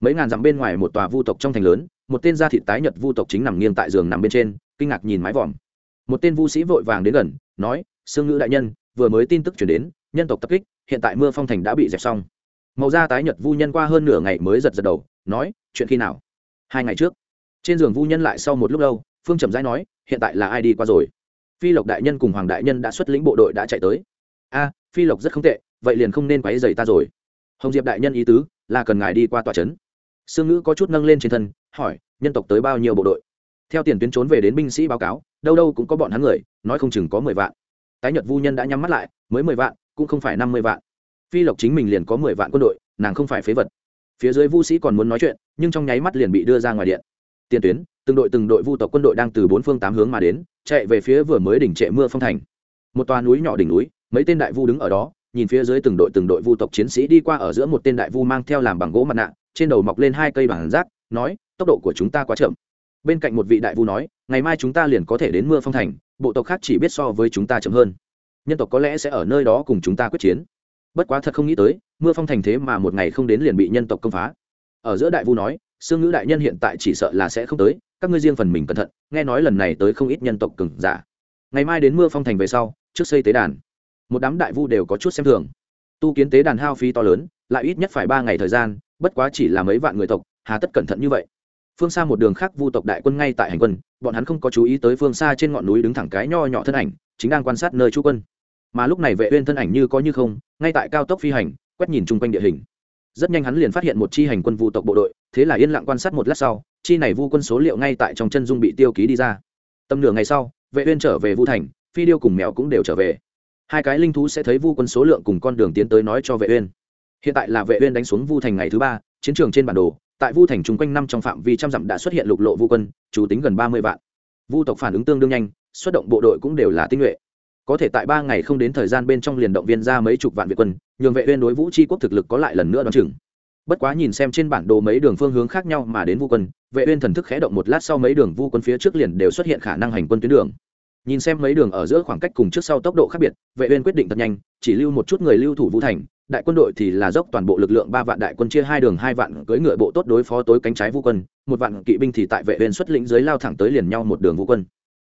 Mấy ngàn dặm bên ngoài một tòa vu tộc trong thành lớn, một tên gia thị tái nhật vu tộc chính nằm nghiêng tại giường nằm bên trên, kinh ngạc nhìn mái vòm. Một tên vu sĩ vội vàng đến gần, nói, sương ngữ đại nhân, vừa mới tin tức chuyển đến, nhân tộc tập kích, hiện tại mưa phong thành đã bị dẹp xong. Màu da tái nhật vu nhân qua hơn nửa ngày mới giật giật đầu, nói, chuyện khi nào? Hai ngày trước. Trên giường vu nhân lại sau một lúc lâu, phương trầm rãi nói, hiện tại là ai đi qua rồi? Phi lộc đại nhân cùng hoàng đại nhân đã xuất lĩnh bộ đội đã chạy tới. A, phi lộc rất không tệ, vậy liền không nên quáy dày ta rồi. Hồng diệp đại nhân ý tứ là cần ngài đi qua tòa trấn. Sương ngữ có chút nâng lên trên thân, hỏi, nhân tộc tới bao nhiêu bộ đội? Theo tiền tuyến trốn về đến binh sĩ báo cáo, đâu đâu cũng có bọn hắn người, nói không chừng có mười vạn. Tái nhật vu nhân đã nhắm mắt lại, mới mười vạn, cũng không phải năm mươi vạn. Phi lộc chính mình liền có mười vạn quân đội, nàng không phải phế vật. Phía dưới vu sĩ còn muốn nói chuyện, nhưng trong nháy mắt liền bị đưa ra ngoài điện. Tiền tuyến, từng đội từng đội vu tộc quân đội đang từ bốn phương tám hướng mà đến chạy về phía vừa mới đỉnh trệ mưa phong thành. Một toà núi nhỏ đỉnh núi, mấy tên đại vu đứng ở đó, nhìn phía dưới từng đội từng đội vu tộc chiến sĩ đi qua ở giữa một tên đại vu mang theo làm bằng gỗ mặt nạ, trên đầu mọc lên hai cây bằng rác, nói, tốc độ của chúng ta quá chậm. Bên cạnh một vị đại vu nói, ngày mai chúng ta liền có thể đến mưa phong thành, bộ tộc khác chỉ biết so với chúng ta chậm hơn. Nhân tộc có lẽ sẽ ở nơi đó cùng chúng ta quyết chiến. Bất quá thật không nghĩ tới, mưa phong thành thế mà một ngày không đến liền bị nhân tộc công phá. Ở giữa đại vu nói sương ngữ đại nhân hiện tại chỉ sợ là sẽ không tới, các ngươi riêng phần mình cẩn thận, nghe nói lần này tới không ít nhân tộc cừng giả. Ngày mai đến mưa phong thành về sau, trước xây tế đàn. Một đám đại vu đều có chút xem thường. Tu kiến tế đàn hao phí to lớn, lại ít nhất phải ba ngày thời gian, bất quá chỉ là mấy vạn người tộc, hà tất cẩn thận như vậy. Phương xa một đường khác vu tộc đại quân ngay tại hành quân, bọn hắn không có chú ý tới phương xa trên ngọn núi đứng thẳng cái nho nhỏ thân ảnh, chính đang quan sát nơi chú quân. Mà lúc này vệ uyên thân ảnh như có như không, ngay tại cao tốc phi hành, quét nhìn chung quanh địa hình rất nhanh hắn liền phát hiện một chi hành quân vu tộc bộ đội, thế là yên lặng quan sát một lát sau, chi này vu quân số liệu ngay tại trong chân dung bị tiêu ký đi ra. Tầm nửa ngày sau, vệ uyên trở về vu thành, phi điêu cùng mèo cũng đều trở về. Hai cái linh thú sẽ thấy vu quân số lượng cùng con đường tiến tới nói cho vệ uyên. Hiện tại là vệ uyên đánh xuống vu thành ngày thứ ba, chiến trường trên bản đồ, tại vu thành trung quanh năm trong phạm vi trăm dặm đã xuất hiện lục lộ vu quân chủ tính gần 30 vạn. Vu tộc phản ứng tương đương nhanh, xuất động bộ đội cũng đều là tinh nhuệ. Có thể tại ba ngày không đến thời gian bên trong liền động viên ra mấy chục vạn việt quân nhường vệ uyên đối vũ chi quốc thực lực có lại lần nữa đoán chừng. Bất quá nhìn xem trên bản đồ mấy đường phương hướng khác nhau mà đến vu quân, vệ uyên thần thức khẽ động một lát sau mấy đường vu quân phía trước liền đều xuất hiện khả năng hành quân tuyến đường. Nhìn xem mấy đường ở giữa khoảng cách cùng trước sau tốc độ khác biệt, vệ uyên quyết định thật nhanh, chỉ lưu một chút người lưu thủ vũ thành, đại quân đội thì là dốc toàn bộ lực lượng ba vạn đại quân chia hai đường hai vạn cưỡi ngựa bộ tốt đối phó tối cánh trái vu quân, một vạn kỵ binh thì tại vệ uyên xuất lĩnh dưới lao thẳng tới liền nhau một đường vu quân.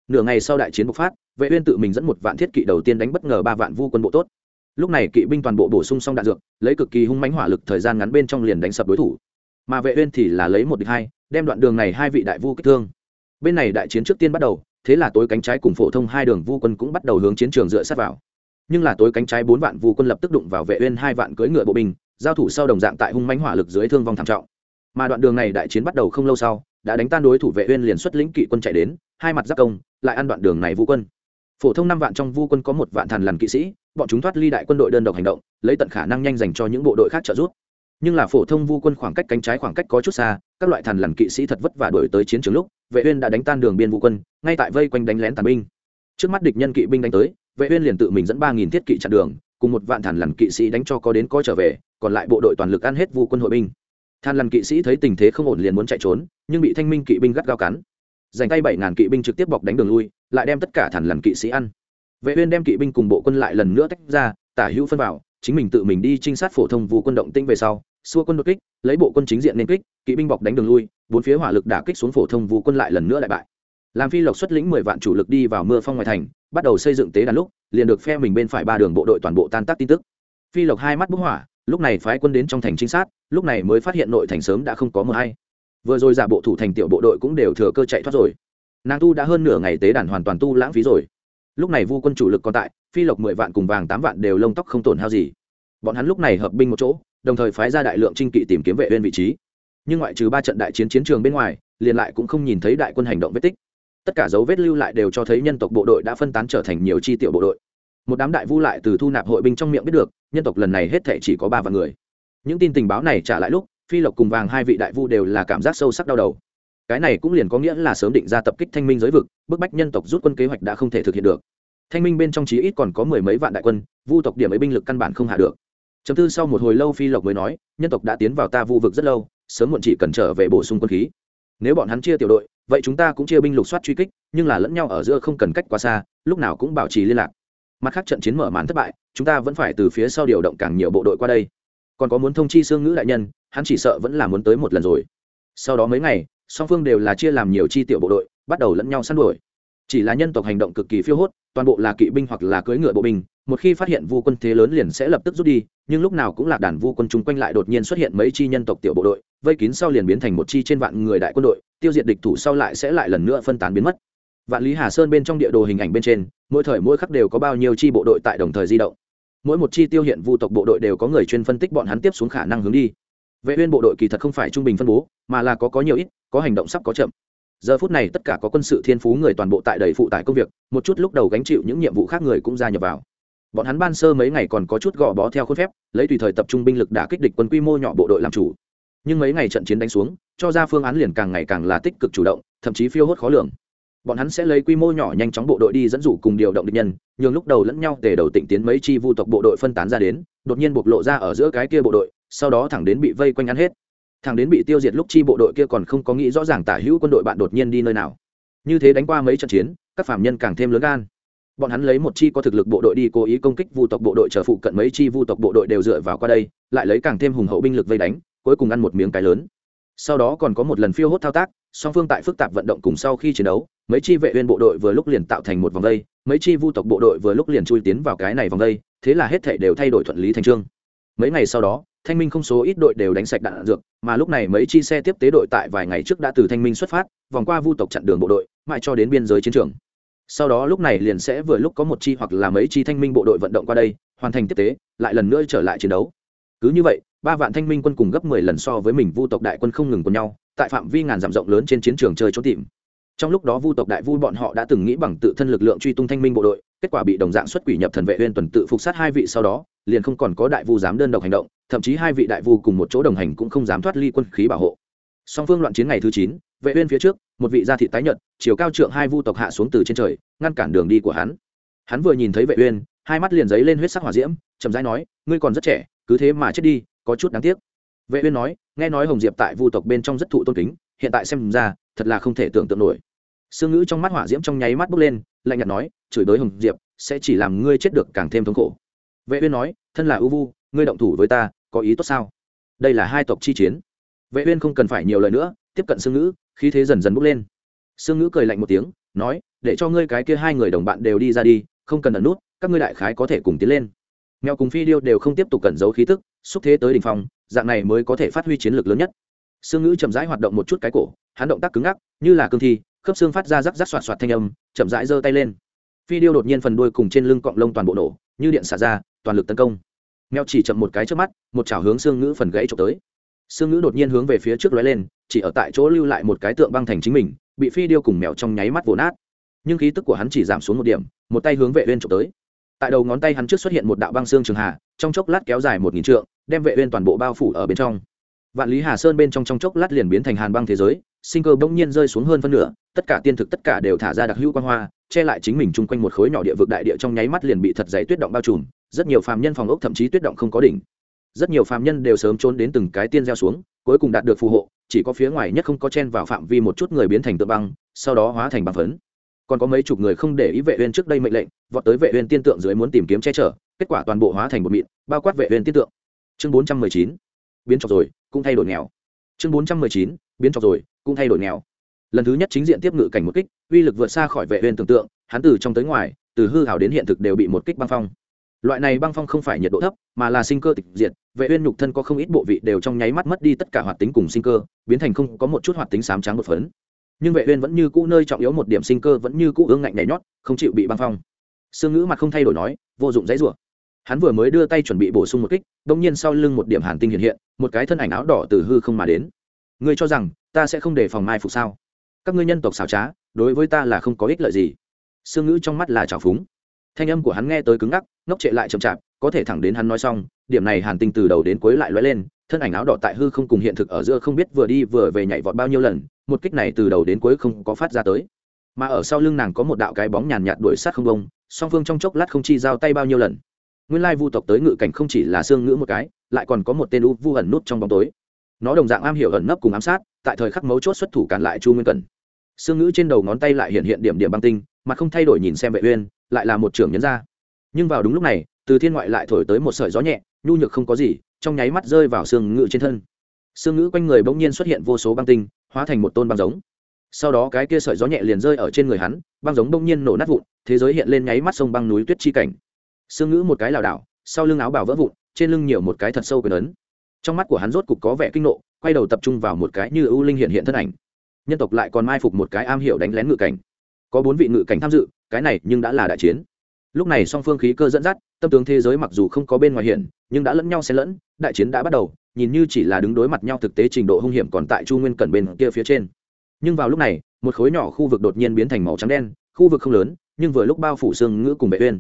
Nửa ngày sau đại chiến bộc phát, vệ uyên tự mình dẫn một vạn thiết kỵ đầu tiên đánh bất ngờ ba vạn vu quân bộ tốt lúc này kỵ binh toàn bộ bổ sung xong đạn dược, lấy cực kỳ hung mãnh hỏa lực thời gian ngắn bên trong liền đánh sập đối thủ. Mà vệ uyên thì là lấy một địch hai, đem đoạn đường này hai vị đại vu kích thương. Bên này đại chiến trước tiên bắt đầu, thế là tối cánh trái cùng phổ thông hai đường vu quân cũng bắt đầu hướng chiến trường dựa sát vào. Nhưng là tối cánh trái bốn vạn vu quân lập tức đụng vào vệ uyên hai vạn cưỡi ngựa bộ binh, giao thủ sau đồng dạng tại hung mãnh hỏa lực dưới thương vong thảm trọng. Mà đoạn đường này đại chiến bắt đầu không lâu sau, đã đánh tan đối thủ vệ uyên liền xuất lĩnh kỵ quân chạy đến, hai mặt giáp công, lại ăn đoạn đường này vu quân. Phổ thông năm vạn trong vu quân có một vạn thần lần kỵ sĩ bọn chúng thoát ly đại quân đội đơn độc hành động, lấy tận khả năng nhanh dành cho những bộ đội khác trợ giúp. Nhưng là phổ thông vu quân khoảng cách cánh trái khoảng cách có chút xa, các loại thần lằn kỵ sĩ thật vất vả đuổi tới chiến trường lúc, vệ uyên đã đánh tan đường biên vu quân, ngay tại vây quanh đánh lén tàn binh. Trước mắt địch nhân kỵ binh đánh tới, vệ uyên liền tự mình dẫn ba nghìn thiết kỵ chặn đường, cùng một vạn thần lằn kỵ sĩ đánh cho có đến có trở về, còn lại bộ đội toàn lực ăn hết vu quân hội binh. Thần lằn kỵ sĩ thấy tình thế không ổn liền muốn chạy trốn, nhưng bị thanh minh kỵ binh gắt gao cắn. Giành tay bảy ngàn kỵ binh trực tiếp bọc đánh đường lui, lại đem tất cả thần lằn kỵ sĩ ăn vệ uyên đem kỵ binh cùng bộ quân lại lần nữa tách ra, tả hữu phân vào, chính mình tự mình đi trinh sát phổ thông vũ quân động tĩnh về sau, xua quân đột kích, lấy bộ quân chính diện nên kích, kỵ binh bọc đánh đường lui, bốn phía hỏa lực đả kích xuống phổ thông vũ quân lại lần nữa lại bại. Làm phi lộc xuất lĩnh mười vạn chủ lực đi vào mưa phong ngoài thành, bắt đầu xây dựng tế đàn lúc, liền được phe mình bên phải ba đường bộ đội toàn bộ tan tác tin tức. Phi lộc hai mắt bốc hỏa, lúc này phái quân đến trong thành trinh sát, lúc này mới phát hiện nội thành sớm đã không có mưa hay. Vừa rồi giả bộ thủ thành tiểu bộ đội cũng đều thừa cơ chạy thoát rồi. Nàng tu đã hơn nửa ngày tế đàn hoàn toàn tu lãng phí rồi lúc này vu quân chủ lực còn tại, phi lộc mười vạn cùng vàng tám vạn đều lông tóc không tổn hao gì. Bọn hắn lúc này hợp binh một chỗ, đồng thời phái ra đại lượng trinh kỵ tìm kiếm vệ uyên vị trí. Nhưng ngoại trừ ba trận đại chiến chiến trường bên ngoài, liền lại cũng không nhìn thấy đại quân hành động vết tích. Tất cả dấu vết lưu lại đều cho thấy nhân tộc bộ đội đã phân tán trở thành nhiều chi tiểu bộ đội. Một đám đại vu lại từ thu nạp hội binh trong miệng biết được, nhân tộc lần này hết thảy chỉ có ba vạn người. Những tin tình báo này trả lại lúc, phi lộc cùng vàng hai vị đại vu đều là cảm giác sâu sắc đau đầu cái này cũng liền có nghĩa là sớm định ra tập kích thanh minh giới vực, bức bách nhân tộc rút quân kế hoạch đã không thể thực hiện được. Thanh minh bên trong chí ít còn có mười mấy vạn đại quân, vu tộc điểm ấy binh lực căn bản không hạ được. Chấm tư sau một hồi lâu phi lộc mới nói, nhân tộc đã tiến vào ta vu vực rất lâu, sớm muộn chỉ cần trở về bổ sung quân khí. Nếu bọn hắn chia tiểu đội, vậy chúng ta cũng chia binh lục soát truy kích, nhưng là lẫn nhau ở giữa không cần cách quá xa, lúc nào cũng bảo trì liên lạc. Mặt khác trận chiến mở màn thất bại, chúng ta vẫn phải từ phía sau điều động càng nhiều bộ đội qua đây. Còn có muốn thông chi xương ngữ đại nhân, hắn chỉ sợ vẫn là muốn tới một lần rồi. Sau đó mấy ngày song phương đều là chia làm nhiều chi tiểu bộ đội, bắt đầu lẫn nhau săn đuổi. Chỉ là nhân tộc hành động cực kỳ phiêu hốt, toàn bộ là kỵ binh hoặc là cưỡi ngựa bộ binh, một khi phát hiện vu quân thế lớn liền sẽ lập tức rút đi, nhưng lúc nào cũng là đàn vu quân chung quanh lại đột nhiên xuất hiện mấy chi nhân tộc tiểu bộ đội, vây kín sau liền biến thành một chi trên vạn người đại quân đội, tiêu diệt địch thủ sau lại sẽ lại lần nữa phân tán biến mất. Vạn lý hà sơn bên trong địa đồ hình ảnh bên trên, mỗi thời mỗi khắc đều có bao nhiêu chi bộ đội tại đồng thời di động. Mỗi một chi tiêu hiện vu tộc bộ đội đều có người chuyên phân tích bọn hắn tiếp xuống khả năng hướng đi vệ uyên bộ đội kỳ thật không phải trung bình phân bố, mà là có có nhiều ít, có hành động sắp có chậm. Giờ phút này tất cả có quân sự thiên phú người toàn bộ tại đầy phụ tải công việc, một chút lúc đầu gánh chịu những nhiệm vụ khác người cũng gia nhập vào. Bọn hắn ban sơ mấy ngày còn có chút gò bó theo khuôn phép, lấy tùy thời tập trung binh lực đả kích địch quân quy mô nhỏ bộ đội làm chủ. Nhưng mấy ngày trận chiến đánh xuống, cho ra phương án liền càng ngày càng là tích cực chủ động, thậm chí phiêu hốt khó lường. Bọn hắn sẽ lấy quy mô nhỏ nhanh chóng bộ đội đi dẫn dụ cùng điều động địch nhân, nhường lúc đầu lẫn nhau tề đầu tịnh tiến mấy chi vu tộc bộ đội phân tán ra đến, đột nhiên bộc lộ ra ở giữa cái kia bộ đội sau đó thẳng đến bị vây quanh ăn hết. Thẳng đến bị tiêu diệt lúc chi bộ đội kia còn không có nghĩ rõ ràng tả hữu quân đội bạn đột nhiên đi nơi nào. Như thế đánh qua mấy trận chiến, các phạm nhân càng thêm lớn gan. Bọn hắn lấy một chi có thực lực bộ đội đi cố ý công kích vu tộc bộ đội chờ phụ cận mấy chi vu tộc bộ đội đều dựa vào qua đây, lại lấy càng thêm hùng hậu binh lực vây đánh, cuối cùng ăn một miếng cái lớn. Sau đó còn có một lần phiêu hốt thao tác, song phương tại phức tạp vận động cùng sau khi chiến đấu, mấy chi vệ uyên bộ đội vừa lúc liền tạo thành một vòng vây, mấy chi vu tộc bộ đội vừa lúc liền chui tiến vào cái này vòng vây, thế là hết thảy đều thay đổi thuận lý thành trương. Mấy ngày sau đó thanh minh không số ít đội đều đánh sạch đạn dược, mà lúc này mấy chi xe tiếp tế đội tại vài ngày trước đã từ thanh minh xuất phát, vòng qua vu tộc chặn đường bộ đội, mãi cho đến biên giới chiến trường. Sau đó lúc này liền sẽ vừa lúc có một chi hoặc là mấy chi thanh minh bộ đội vận động qua đây, hoàn thành tiếp tế, lại lần nữa trở lại chiến đấu. Cứ như vậy, ba vạn thanh minh quân cùng gấp mười lần so với mình vu tộc đại quân không ngừng cùng nhau, tại phạm vi ngàn dặm rộng lớn trên chiến trường chơi trốn tìm. Trong lúc đó vu tộc đại vu bọn họ đã từng nghĩ bằng tự thân lực lượng truy tung thanh minh bộ đội kết quả bị đồng dạng xuất quỷ nhập thần vệ uyên tuần tự phục sát hai vị sau đó, liền không còn có đại vu dám đơn độc hành động, thậm chí hai vị đại vu cùng một chỗ đồng hành cũng không dám thoát ly quân khí bảo hộ. Song phương loạn chiến ngày thứ chín, vệ uyên phía trước, một vị gia thị tái nhợt, chiều cao trượng hai vu tộc hạ xuống từ trên trời, ngăn cản đường đi của hắn. Hắn vừa nhìn thấy vệ uyên, hai mắt liền giấy lên huyết sắc hỏa diễm, chậm rãi nói, ngươi còn rất trẻ, cứ thế mà chết đi, có chút đáng tiếc. Vệ uyên nói, nghe nói hồng diệp tại vu tộc bên trong rất thụ tôn kính, hiện tại xem ra, thật là không thể tưởng tượng nổi sương ngữ trong mắt hỏa diễm trong nháy mắt bốc lên, lạnh nhạt nói, chửi đối hồng diệp, sẽ chỉ làm ngươi chết được càng thêm thống khổ. Vệ uyên nói, thân là ưu vu, ngươi động thủ với ta, có ý tốt sao? Đây là hai tộc chi chiến. Vệ uyên không cần phải nhiều lời nữa, tiếp cận sương ngữ, khí thế dần dần bốc lên. Sương ngữ cười lạnh một tiếng, nói, để cho ngươi cái kia hai người đồng bạn đều đi ra đi, không cần ẩn nút, các ngươi đại khái có thể cùng tiến lên. Mèo cùng phi điêu đều không tiếp tục cẩn giấu khí tức, xúc thế tới đỉnh phong, dạng này mới có thể phát huy chiến lược lớn nhất. Sương ngữ chậm rãi hoạt động một chút cái cổ, hắn động tác cứng ngắc, như là cương thi khớp xương phát ra rắc rắc xoạt xoạt thanh âm, chậm rãi giơ tay lên. Phi điêu đột nhiên phần đuôi cùng trên lưng cọng lông toàn bộ nổ, như điện xả ra, toàn lực tấn công. Mèo chỉ chậm một cái trước mắt, một chảo hướng xương ngữ phần gãy trộm tới. Xương ngữ đột nhiên hướng về phía trước lóe lên, chỉ ở tại chỗ lưu lại một cái tượng băng thành chính mình, bị phi điêu cùng mèo trong nháy mắt vồ nát. Nhưng khí tức của hắn chỉ giảm xuống một điểm, một tay hướng vệ uyên trộm tới. Tại đầu ngón tay hắn trước xuất hiện một đạo băng xương trường hà trong chốc lát kéo dài một nghìn trượng, đem vệ uyên toàn bộ bao phủ ở bên trong. Vạn lý hà sơn bên trong trong chốc lát liền biến thành hàn băng thế giới sinh cơ bỗng nhiên rơi xuống hơn phân nửa, tất cả tiên thực tất cả đều thả ra đặc hữu quang hoa, che lại chính mình chung quanh một khối nhỏ địa vực đại địa trong nháy mắt liền bị thật dày tuyết động bao trùm, rất nhiều phàm nhân phòng ốc thậm chí tuyết động không có đỉnh. Rất nhiều phàm nhân đều sớm trốn đến từng cái tiên gieo xuống, cuối cùng đạt được phù hộ, chỉ có phía ngoài nhất không có chen vào phạm vi một chút người biến thành tự băng, sau đó hóa thành băng phấn. Còn có mấy chục người không để ý vệ uyên trước đây mệnh lệnh, vọt tới vệ uyên tiên tượng dưới muốn tìm kiếm che chở, kết quả toàn bộ hóa thành một mịn, bao quát vệ uyên tiên tượng. Chương 419 biến trọc rồi, cũng thay đổi nghèo. Chương 419 biến trọc rồi cũng thay đổi nghèo. Lần thứ nhất chính diện tiếp ngự cảnh một kích, uy lực vượt xa khỏi vệ uyên tưởng tượng, hắn từ trong tới ngoài, từ hư hảo đến hiện thực đều bị một kích băng phong. Loại này băng phong không phải nhiệt độ thấp, mà là sinh cơ tịch diệt, vệ uyên nhục thân có không ít bộ vị đều trong nháy mắt mất đi tất cả hoạt tính cùng sinh cơ, biến thành không có một chút hoạt tính sám trắng một phấn. Nhưng vệ uyên vẫn như cũ nơi trọng yếu một điểm sinh cơ vẫn như cũ ương ngạnh nhảy nhót, không chịu bị băng phong. Xương ngữ mặt không thay đổi nói, vô dụng dãy rủa. Hắn vừa mới đưa tay chuẩn bị bổ sung một kích đung nhiên sau lưng một điểm hàn tinh hiện hiện, một cái thân ảnh áo đỏ từ hư không mà đến. Ngươi cho rằng ta sẽ không đề phòng mai phục sao? Các ngươi nhân tộc xảo trá, đối với ta là không có ích lợi gì. Sương ngữ trong mắt là trào phúng. Thanh âm của hắn nghe tới cứng ngắc, ngốc trệ lại chậm chạp, có thể thẳng đến hắn nói xong, điểm này hàn tinh từ đầu đến cuối lại lóe lên, thân ảnh áo đỏ tại hư không cùng hiện thực ở giữa không biết vừa đi vừa về nhảy vọt bao nhiêu lần, một kích này từ đầu đến cuối không có phát ra tới. Mà ở sau lưng nàng có một đạo cái bóng nhàn nhạt đuổi sát không bông, song phương trong chốc lát không chi giao tay bao nhiêu lần. Nguyên lai vu tộc tới ngự cảnh không chỉ là xương ngữ một cái, lại còn có một tên u vu ẩn nút trong bóng tối nó đồng dạng am hiểu ẩn nấp cùng ám sát, tại thời khắc mấu chốt xuất thủ cản lại chu nguyên cẩn. Xương ngữ trên đầu ngón tay lại hiện hiện điểm điểm băng tinh, mà không thay đổi nhìn xem vệ uyên, lại là một trưởng nhấn ra. Nhưng vào đúng lúc này, từ thiên ngoại lại thổi tới một sợi gió nhẹ, nhu nhược không có gì, trong nháy mắt rơi vào xương ngữ trên thân. Xương ngữ quanh người bỗng nhiên xuất hiện vô số băng tinh, hóa thành một tôn băng giống. Sau đó cái kia sợi gió nhẹ liền rơi ở trên người hắn, băng giống bỗng nhiên nổ nát vụn, thế giới hiện lên nháy mắt sông băng núi tuyết chi cảnh. Xương ngữ một cái lảo đảo, sau lưng áo bào vỡ vụn, trên lưng nhiều một cái thật sâu quyền ấn trong mắt của hắn rốt cục có vẻ kinh nộ, quay đầu tập trung vào một cái như ưu linh hiện hiện thân ảnh. Nhân tộc lại còn mai phục một cái am hiểu đánh lén ngự cảnh. Có bốn vị ngự cảnh tham dự, cái này nhưng đã là đại chiến. Lúc này song phương khí cơ dẫn dắt, tâm tướng thế giới mặc dù không có bên ngoài hiện, nhưng đã lẫn nhau xen lẫn, đại chiến đã bắt đầu, nhìn như chỉ là đứng đối mặt nhau thực tế trình độ hung hiểm còn tại chu nguyên cẩn bên kia phía trên. Nhưng vào lúc này, một khối nhỏ khu vực đột nhiên biến thành màu trắng đen, khu vực không lớn, nhưng vừa lúc bao phủ xương ngữ cùng vệ uyên.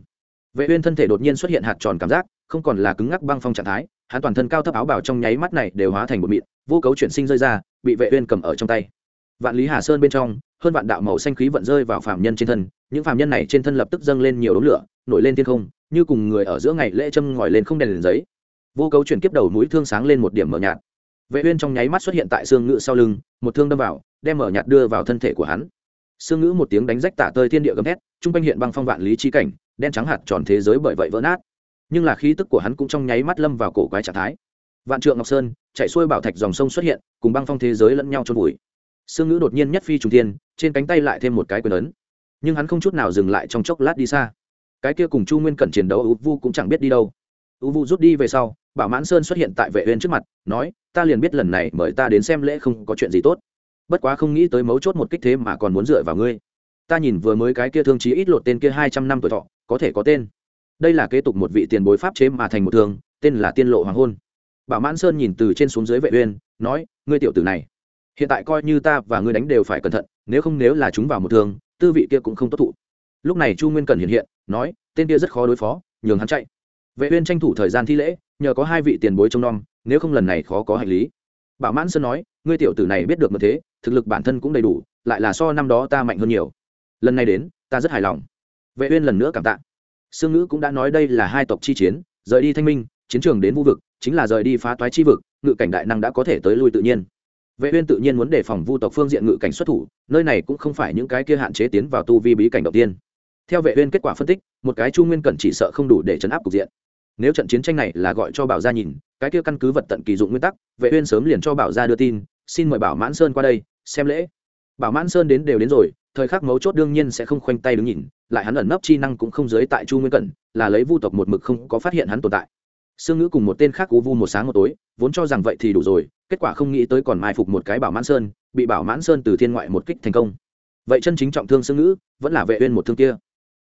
Vệ uyên thân thể đột nhiên xuất hiện hạt tròn cảm giác, không còn là cứng ngắc băng phong trạng thái hắn toàn thân cao thấp áo bào trong nháy mắt này đều hóa thành một mịn, vô cấu chuyển sinh rơi ra, bị vệ uyên cầm ở trong tay. Vạn lý hà sơn bên trong, hơn vạn đạo màu xanh khí vận rơi vào phàm nhân trên thân, những phàm nhân này trên thân lập tức dâng lên nhiều đống lửa, nổi lên thiên không, như cùng người ở giữa ngày lễ châm ngòi lên không đèn liền giấy. Vô cấu chuyển kiếp đầu mũi thương sáng lên một điểm mở nhạt. Vệ uyên trong nháy mắt xuất hiện tại xương ngự sau lưng, một thương đâm vào, đem mở nhạt đưa vào thân thể của hắn. Xương ngữ một tiếng đánh rách tả tơi thiên địa gầm thét, trung quanh hiện băng phong vạn lý chi cảnh, đen trắng hạt tròn thế giới bởi vậy vỡ nát nhưng là khí tức của hắn cũng trong nháy mắt lâm vào cổ quái trạng thái. Vạn trượng ngọc sơn, chạy xuôi bảo thạch dòng sông xuất hiện, cùng băng phong thế giới lẫn nhau trôn vùi. Sương ngữ đột nhiên nhất phi trùng tiên trên cánh tay lại thêm một cái quyền ấn. Nhưng hắn không chút nào dừng lại trong chốc lát đi xa. Cái kia cùng chu nguyên cẩn chiến đấu ú vu cũng chẳng biết đi đâu. Ú vu rút đi về sau, bảo mãn sơn xuất hiện tại vệ uyên trước mặt, nói, ta liền biết lần này mời ta đến xem lễ không có chuyện gì tốt. Bất quá không nghĩ tới mấu chốt một kích thế mà còn muốn dựa vào ngươi. Ta nhìn vừa mới cái kia thương chí ít lột tên kia hai trăm năm tuổi thọ, có thể có tên đây là kế tục một vị tiền bối pháp chế mà thành một thương, tên là tiên lộ hoàng hôn. Bảo mãn sơn nhìn từ trên xuống dưới vệ uyên, nói, ngươi tiểu tử này, hiện tại coi như ta và ngươi đánh đều phải cẩn thận, nếu không nếu là chúng vào một thương, tư vị kia cũng không tốt thụ. Lúc này chu nguyên cần hiện hiện, nói, tên kia rất khó đối phó, nhường hắn chạy. Vệ uyên tranh thủ thời gian thi lễ, nhờ có hai vị tiền bối trông nom, nếu không lần này khó có hành lý. Bảo mãn sơn nói, ngươi tiểu tử này biết được như thế, thực lực bản thân cũng đầy đủ, lại là so năm đó ta mạnh hơn nhiều. Lần này đến, ta rất hài lòng. Vệ uyên lần nữa cảm tạ sương ngữ cũng đã nói đây là hai tộc chi chiến, rời đi thanh minh, chiến trường đến vũ vực, chính là rời đi phá toái chi vực, ngự cảnh đại năng đã có thể tới lui tự nhiên. Vệ uyên tự nhiên muốn đề phòng vu tộc phương diện ngự cảnh xuất thủ, nơi này cũng không phải những cái kia hạn chế tiến vào tu vi bí cảnh đầu tiên. Theo vệ uyên kết quả phân tích, một cái chu nguyên cẩn chỉ sợ không đủ để chấn áp cục diện. Nếu trận chiến tranh này là gọi cho bảo gia nhìn, cái kia căn cứ vật tận kỳ dụng nguyên tắc, vệ uyên sớm liền cho bảo gia đưa tin, xin mời bảo mãn sơn qua đây, xem lễ. Bảo mãn sơn đến đều đến rồi thời khắc mấu chốt đương nhiên sẽ không khoanh tay đứng nhìn, lại hắn ẩn nấp chi năng cũng không giới tại chu nguyên cẩn, là lấy vu tộc một mực không có phát hiện hắn tồn tại. Sương ngữ cùng một tên khác u vu một sáng một tối, vốn cho rằng vậy thì đủ rồi, kết quả không nghĩ tới còn mai phục một cái bảo mãn sơn, bị bảo mãn sơn từ thiên ngoại một kích thành công. Vậy chân chính trọng thương sương ngữ, vẫn là vệ uyên một thương kia.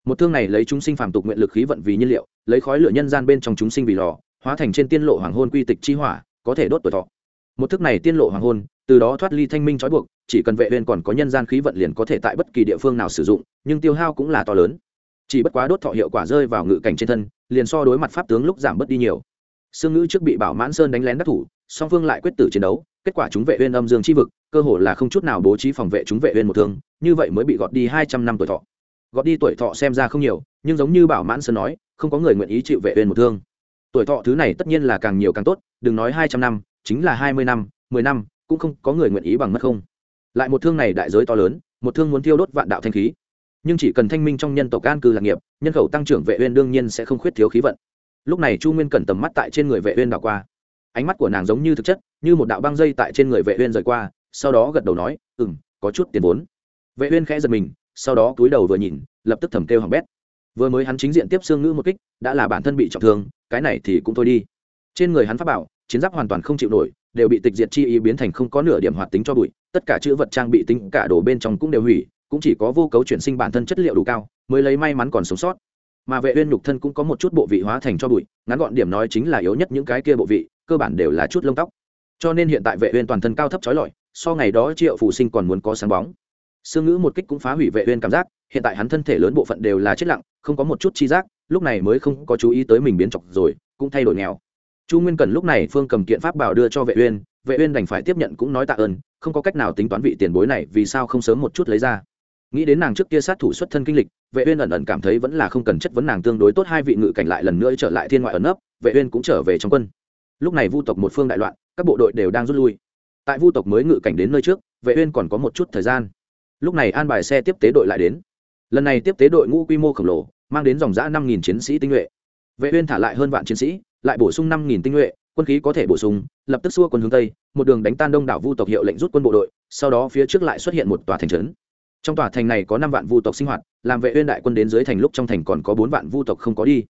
Một thương này lấy chúng sinh phàm tục nguyện lực khí vận vì nhiên liệu, lấy khói lửa nhân gian bên trong chúng sinh vì lò, hóa thành trên tiên lộ hoàng hôn quy tịch chi hỏa, có thể đốt tuổi thọ. Một thức này tiên lộ hoàng hôn từ đó thoát ly thanh minh trói buộc, chỉ cần vệ uyên còn có nhân gian khí vận liền có thể tại bất kỳ địa phương nào sử dụng, nhưng tiêu hao cũng là to lớn. Chỉ bất quá đốt thọ hiệu quả rơi vào ngự cảnh trên thân, liền so đối mặt pháp tướng lúc giảm bớt đi nhiều. Xương ngữ trước bị bảo mãn sơn đánh lén đắc thủ, song phương lại quyết tử chiến đấu, kết quả chúng vệ uyên âm dương chi vực, cơ hồ là không chút nào bố trí phòng vệ chúng vệ uyên một thương, như vậy mới bị gọt đi 200 năm tuổi thọ. Gọt đi tuổi thọ xem ra không nhiều, nhưng giống như bảo mãn sơn nói, không có người nguyện ý chịu vệ uyên một thương. Tuổi thọ thứ này tất nhiên là càng nhiều càng tốt, đừng nói 200 năm, chính là 20 năm 10 năm cũng không có người nguyện ý bằng mất không. Lại một thương này đại giới to lớn, một thương muốn tiêu đốt vạn đạo thanh khí. Nhưng chỉ cần thanh minh trong nhân tộc an cư lạc nghiệp, nhân khẩu tăng trưởng vệ uyên đương nhiên sẽ không khuyết thiếu khí vận. Lúc này chu nguyên cẩn tầm mắt tại trên người vệ uyên đảo qua. Ánh mắt của nàng giống như thực chất, như một đạo băng dây tại trên người vệ uyên rời qua, sau đó gật đầu nói, ừm, có chút tiền vốn. Vệ uyên khẽ giật mình, sau đó cúi đầu vừa nhìn, lập tức thầm kêu hỏng bét. Vừa mới hắn chính diện tiếp xương ngữ một kích, đã là bản thân bị trọng thương, cái này thì cũng thôi đi. Trên người hắn pháp bảo, chiến giáp hoàn toàn không chịu nổi đều bị tịch diệt chi ý biến thành không có nửa điểm hoạt tính cho bụi, tất cả chữ vật trang bị tính cả đồ bên trong cũng đều hủy, cũng chỉ có vô cấu chuyển sinh bản thân chất liệu đủ cao, mới lấy may mắn còn sống sót. Mà vệ uyên nhục thân cũng có một chút bộ vị hóa thành cho bụi, ngắn gọn điểm nói chính là yếu nhất những cái kia bộ vị, cơ bản đều là chút lông tóc. Cho nên hiện tại vệ uyên toàn thân cao thấp chói lọi, so ngày đó triệu phù sinh còn muốn có sáng bóng. Xương ngữ một kích cũng phá hủy vệ uyên cảm giác, hiện tại hắn thân thể lớn bộ phận đều là chết lặng, không có một chút chi giác, lúc này mới không có chú ý tới mình biến chọc rồi, cũng thay đổi nghèo chu nguyên cần lúc này phương cầm kiện pháp bảo đưa cho vệ uyên vệ uyên đành phải tiếp nhận cũng nói tạ ơn, không có cách nào tính toán vị tiền bối này vì sao không sớm một chút lấy ra. Nghĩ đến nàng trước kia sát thủ xuất thân kinh lịch, vệ uyên ẩn ẩn cảm thấy vẫn là không cần chất vấn nàng tương đối tốt hai vị ngự cảnh lại lần nữa trở lại thiên ngoại ẩn nấp, vệ uyên cũng trở về trong quân. Lúc này vu tộc một phương đại loạn, các bộ đội đều đang rút lui. Tại vu tộc mới ngự cảnh đến nơi trước, vệ uyên còn có một chút thời gian. Lúc này an bài xe tiếp tế đội lại đến. Lần này tiếp tế đội ngũ quy mô khổng lồ, mang đến dòng dã năm nghìn chiến sĩ tinh nhuệ. Vệ uyên thả lại hơn vạn chiến sĩ lại bổ sung năm nghìn tinh nhuệ, quân khí có thể bổ sung, lập tức xua quân hướng tây, một đường đánh tan đông đảo vu tộc hiệu lệnh rút quân bộ đội, sau đó phía trước lại xuất hiện một tòa thành trấn. Trong tòa thành này có năm vạn vu tộc sinh hoạt, làm vệ uyên đại quân đến dưới thành lúc trong thành còn có bốn vạn vu tộc không có đi.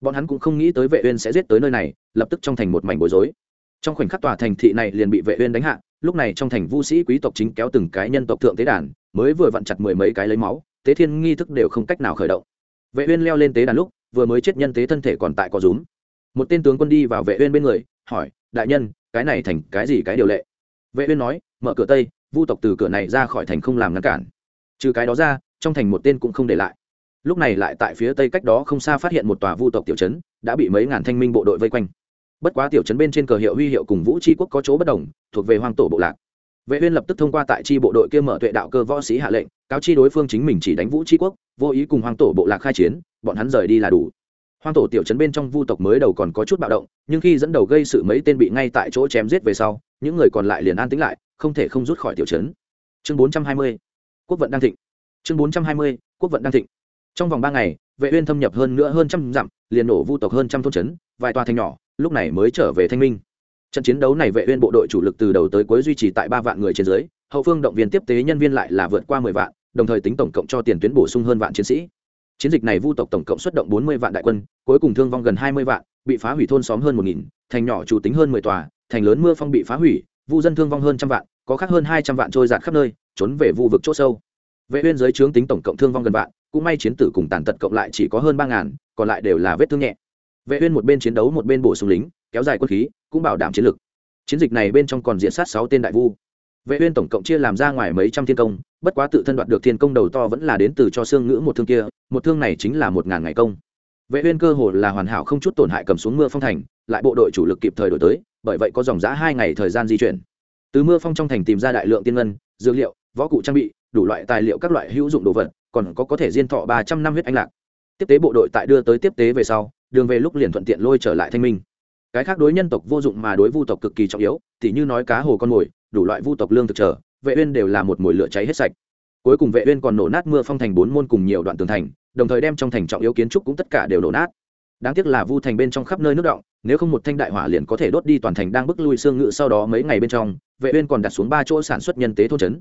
Bọn hắn cũng không nghĩ tới vệ uyên sẽ giết tới nơi này, lập tức trong thành một mảnh bối rối. Trong khoảnh khắc tòa thành thị này liền bị vệ uyên đánh hạ, lúc này trong thành vu sĩ quý tộc chính kéo từng cái nhân tộc thượng tế đàn, mới vừa vặn chặt mười mấy cái lấy máu, tế thiên nghi thức đều không cách nào khởi động. Vệ uyên leo lên tế đàn lúc, vừa mới chết nhân tế thân thể còn tại có rúm một tên tướng quân đi vào vệ uyên bên người, hỏi, đại nhân, cái này thành cái gì cái điều lệ? Vệ uyên nói, mở cửa tây, vu tộc từ cửa này ra khỏi thành không làm ngăn cản. Trừ cái đó ra, trong thành một tên cũng không để lại. Lúc này lại tại phía tây cách đó không xa phát hiện một tòa vu tộc tiểu trấn, đã bị mấy ngàn thanh minh bộ đội vây quanh. Bất quá tiểu trấn bên trên cờ hiệu huy hiệu cùng vũ tri quốc có chỗ bất đồng, thuộc về hoang tổ bộ lạc. Vệ uyên lập tức thông qua tại chi bộ đội kia mở tuệ đạo cơ võ sĩ hạ lệnh, cáo chi đối phương chính mình chỉ đánh vũ tri quốc, vô ý cùng hoang tổ bộ lạc khai chiến, bọn hắn rời đi là đủ hoang tổ tiểu trấn bên trong vu tộc mới đầu còn có chút bạo động, nhưng khi dẫn đầu gây sự mấy tên bị ngay tại chỗ chém giết về sau, những người còn lại liền an tĩnh lại, không thể không rút khỏi tiểu trấn. Chương 420 quốc vận đang thịnh. Chương 420 quốc vận đang thịnh. Trong vòng ba ngày, vệ uyên thâm nhập hơn nữa hơn trăm dặm, liền nổ vu tộc hơn trăm thôn trấn, vài tòa thành nhỏ, lúc này mới trở về thanh minh. Trận chiến đấu này vệ uyên bộ đội chủ lực từ đầu tới cuối duy trì tại ba vạn người trên dưới, hậu phương động viên tiếp tế nhân viên lại là vượt qua mười vạn, đồng thời tính tổng cộng cho tiền tuyến bổ sung hơn vạn chiến sĩ chiến dịch này vu tộc tổng cộng xuất động bốn mươi vạn đại quân, cuối cùng thương vong gần hai mươi vạn, bị phá hủy thôn xóm hơn một nghìn, thành nhỏ chủ tính hơn mười tòa, thành lớn mưa phong bị phá hủy, vu dân thương vong hơn trăm vạn, có khác hơn hai trăm vạn trôi dạt khắp nơi, trốn về vu vực chỗ sâu. Vệ uyên dưới trướng tính tổng cộng thương vong gần vạn, cũng may chiến tử cùng tàn tật cộng lại chỉ có hơn ba ngàn, còn lại đều là vết thương nhẹ. Vệ uyên một bên chiến đấu một bên bổ sung lính, kéo dài quân khí, cũng bảo đảm chiến lực. Chiến dịch này bên trong còn diện sát sáu tên đại vu vệ uyên tổng cộng chia làm ra ngoài mấy trăm thiên công, bất quá tự thân đoạt được thiên công đầu to vẫn là đến từ cho xương ngữ một thương kia, một thương này chính là một ngàn ngày công. Vệ uyên cơ hồ là hoàn hảo không chút tổn hại cầm xuống mưa phong thành, lại bộ đội chủ lực kịp thời đổi tới, bởi vậy có dòng giá hai ngày thời gian di chuyển. Từ mưa phong trong thành tìm ra đại lượng tiên ngân, dược liệu, võ cụ trang bị, đủ loại tài liệu các loại hữu dụng đồ vật, còn có có thể diên thọ ba trăm năm huyết anh lạc. Tiếp tế bộ đội tại đưa tới tiếp tế về sau, đường về lúc liền thuận tiện lôi trở lại thanh minh. Cái khác đối nhân tộc vô dụng mà đối vu tộc cực kỳ trọng yếu, tỉ như nói cá hồ con mồi đủ loại vu tộc lương thực trở vệ uyên đều là một mùi lửa cháy hết sạch. Cuối cùng vệ uyên còn nổ nát mưa phong thành bốn môn cùng nhiều đoạn tường thành, đồng thời đem trong thành trọng yếu kiến trúc cũng tất cả đều nổ nát. Đáng tiếc là vu thành bên trong khắp nơi nước động, nếu không một thanh đại hỏa liền có thể đốt đi toàn thành đang bức lui xương ngự sau đó mấy ngày bên trong, vệ uyên còn đặt xuống ba chỗ sản xuất nhân tế thôn trấn.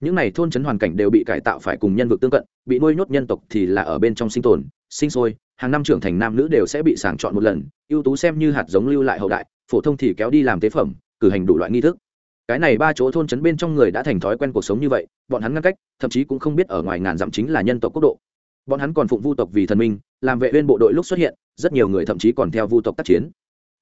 Những này thôn trấn hoàn cảnh đều bị cải tạo phải cùng nhân vực tương cận, bị nuôi nhốt nhân tộc thì là ở bên trong sinh tồn, sinh sôi, hàng năm trưởng thành nam nữ đều sẽ bị sàng chọn một lần, ưu tú xem như hạt giống lưu lại hậu đại, phổ thông thì kéo đi làm tế phẩm, cử hành đủ loại nghi thức cái này ba chỗ thôn trấn bên trong người đã thành thói quen cuộc sống như vậy, bọn hắn ngăn cách, thậm chí cũng không biết ở ngoài ngàn dặm chính là nhân tộc quốc độ. Bọn hắn còn phụng vu tộc vì thần minh, làm vệ uyên bộ đội lúc xuất hiện, rất nhiều người thậm chí còn theo vu tộc tác chiến.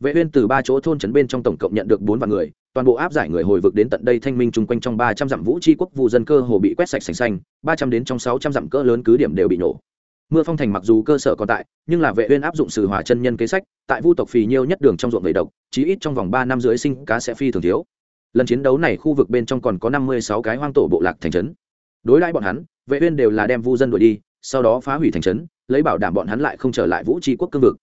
Vệ uyên từ ba chỗ thôn trấn bên trong tổng cộng nhận được bốn vạn người, toàn bộ áp giải người hồi vực đến tận đây thanh minh chung quanh trong ba trăm dặm vũ tri quốc vụ dân cơ hồ bị quét sạch sành xanh, ba trăm đến trong sáu trăm dặm cỡ lớn cứ điểm đều bị nổ. Mưa phong thành mặc dù cơ sở còn tại, nhưng là vệ uyên áp dụng sự hòa chân nhân kế sách, tại vu tộc phì nhiêu nhất đường trong ruộng đầy độc, chí ít trong vòng ba năm dưới sinh cá sẽ phi thường thiếu lần chiến đấu này khu vực bên trong còn có năm mươi sáu cái hoang tổ bộ lạc thành trấn. Đối đãi bọn hắn, vệ uyên đều là đem vu dân đuổi đi, sau đó phá hủy thành trấn, lấy bảo đảm bọn hắn lại không trở lại vũ tri quốc cương vực.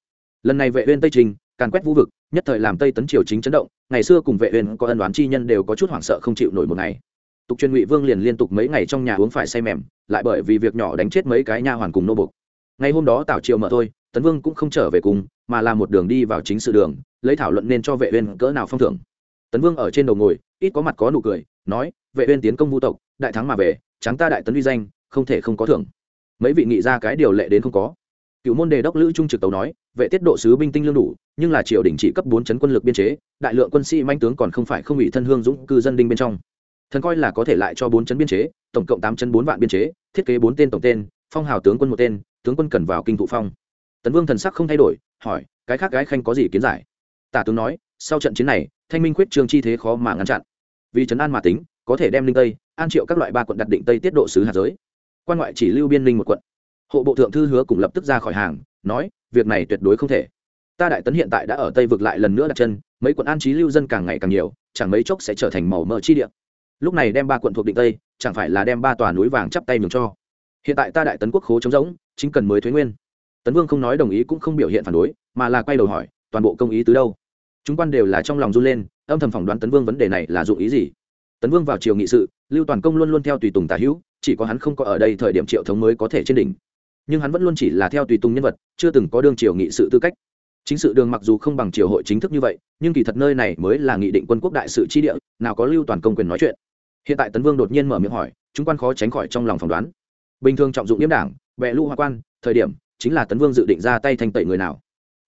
Lần này vệ uyên tây trình, càn quét vũ vực, nhất thời làm tây tấn triều chính chấn động, ngày xưa cùng vệ uyên có ân đoán chi nhân đều có chút hoảng sợ không chịu nổi một ngày. Tục truyền ngụy vương liền liên tục mấy ngày trong nhà uống phải say mềm, lại bởi vì việc nhỏ đánh chết mấy cái nha hoàn cùng nô bộc. Ngày hôm đó tào triều mở thôi, tấn vương cũng không trở về cùng, mà là một đường đi vào chính sự đường, lấy thảo luận nên cho vệ uyên cỡ nào phong thưởng tấn vương ở trên đầu ngồi, ít có mặt có nụ cười, nói, vệ uyên tiến công vu tộc, đại thắng mà về, trắng ta đại tấn uy danh, không thể không có thưởng. Mấy vị nghị ra cái điều lệ đến không có. Cựu môn đề đốc lữ trung trực tàu nói, vệ tiết độ sứ binh tinh lương đủ, nhưng là triều đình chỉ cấp bốn chấn quân lực biên chế, đại lượng quân sĩ manh tướng còn không phải không bị thân hương dũng cư dân đinh bên trong. Thần coi là có thể lại cho bốn chấn biên chế, tổng cộng tám chấn bốn vạn biên chế, thiết kế bốn tên tổng tên, phong hào tướng quân một tên, tướng quân cần vào kinh thụ phong. Tấn vương thần sắc không thay đổi, hỏi, cái khác gái khanh có gì kiến giải? Tả tướng nói, sau trận chiến này, thanh minh quyết trương chi thế khó mà ngăn chặn. Vì trấn an mà tính, có thể đem linh tây, an triệu các loại ba quận đặt định tây tiết độ sứ hạt giới. Quan ngoại chỉ lưu biên linh một quận. Hộ bộ thượng thư hứa cùng lập tức ra khỏi hàng, nói, việc này tuyệt đối không thể. Ta đại tấn hiện tại đã ở tây vực lại lần nữa đặt chân, mấy quận an trí lưu dân càng ngày càng nhiều, chẳng mấy chốc sẽ trở thành màu mỡ chi địa. Lúc này đem ba quận thuộc định tây, chẳng phải là đem ba tòa núi vàng chắp tay mừng cho. Hiện tại ta đại tấn quốc khố trống rỗng, chính cần mới thuế nguyên. Tấn vương không nói đồng ý cũng không biểu hiện phản đối, mà là quay đầu hỏi toàn bộ công ý từ đâu. Chúng quan đều là trong lòng run lên, âm thầm phỏng đoán tấn vương vấn đề này là dụng ý gì. Tấn vương vào triều nghị sự, lưu toàn công luôn luôn theo tùy tùng tả hữu, chỉ có hắn không có ở đây thời điểm triệu thống mới có thể trên đỉnh. Nhưng hắn vẫn luôn chỉ là theo tùy tùng nhân vật, chưa từng có đương triều nghị sự tư cách. Chính sự đường mặc dù không bằng triều hội chính thức như vậy, nhưng kỳ thật nơi này mới là nghị định quân quốc đại sự chi địa, nào có lưu toàn công quyền nói chuyện. Hiện tại tấn vương đột nhiên mở miệng hỏi, chúng quan khó tránh khỏi trong lòng phỏng đoán. Bình thường trọng dụng nghiêm đảng bệ lũ hoa quan, thời điểm, chính là tấn vương dự định ra tay thanh tẩy người nào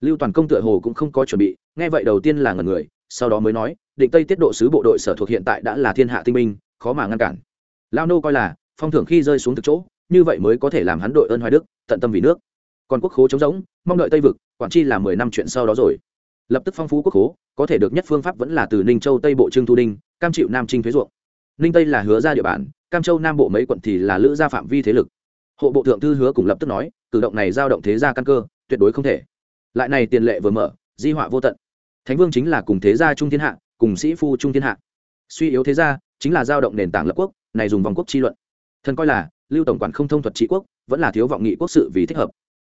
lưu toàn công tựa hồ cũng không có chuẩn bị, nghe vậy đầu tiên là ngần người, sau đó mới nói, định tây tiết độ sứ bộ đội sở thuộc hiện tại đã là thiên hạ tinh minh khó mà ngăn cản. Lao nô coi là, phong thưởng khi rơi xuống thực chỗ, như vậy mới có thể làm hắn đội ơn hoài đức, tận tâm vì nước. Còn quốc khố chống giống mong đợi tây vực, quản chi là mười năm chuyện sau đó rồi. Lập tức phong phú quốc khố, có thể được nhất phương pháp vẫn là từ ninh châu tây bộ trương thu đinh, cam chịu nam trinh thuế ruộng. Ninh tây là hứa ra địa bàn, cam châu nam bộ mấy quận thì là lữ gia phạm vi thế lực. Hộ bộ thượng thư hứa cùng lập tức nói, cử động này giao động thế gia căn cơ, tuyệt đối không thể lại này tiền lệ vừa mở, di họa vô tận. Thánh vương chính là cùng thế gia trung thiên hạ, cùng sĩ phu trung thiên hạ. Suy yếu thế gia, chính là giao động nền tảng lập quốc, này dùng vòng quốc chi luận. Thần coi là, lưu tổng quản không thông thuật trị quốc, vẫn là thiếu vọng nghị quốc sự vì thích hợp.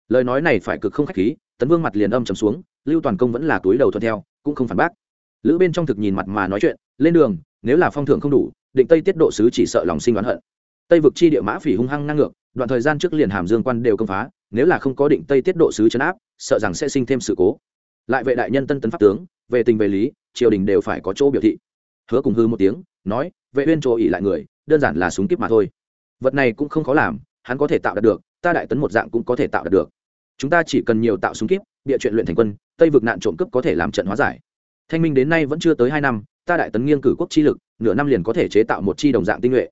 Lời nói này phải cực không khách khí, tấn vương mặt liền âm trầm xuống, lưu toàn công vẫn là túi đầu thuận theo, cũng không phản bác. Lữ bên trong thực nhìn mặt mà nói chuyện, lên đường, nếu là phong thưởng không đủ, định tây tiết độ sứ chỉ sợ lòng sinh đoán hận. Tây vực chi địa mã phỉ hung hăng ngang ngược, đoạn thời gian trước liền hàm dương quan đều công phá nếu là không có định tây tiết độ sứ chấn áp, sợ rằng sẽ sinh thêm sự cố. Lại vệ đại nhân tân tấn pháp tướng, về tình về lý, triều đình đều phải có chỗ biểu thị. Hứa cùng hư một tiếng, nói, vệ uyên chỗ ỉ lại người, đơn giản là súng kíp mà thôi. Vật này cũng không khó làm, hắn có thể tạo đạt được, ta đại tấn một dạng cũng có thể tạo đạt được. Chúng ta chỉ cần nhiều tạo súng kíp địa chuyện luyện thành quân, tây vực nạn trộm cướp có thể làm trận hóa giải. Thanh minh đến nay vẫn chưa tới hai năm, ta đại tấn nghiêng cử quốc chi lực, nửa năm liền có thể chế tạo một chi đồng dạng tinh nhuệ.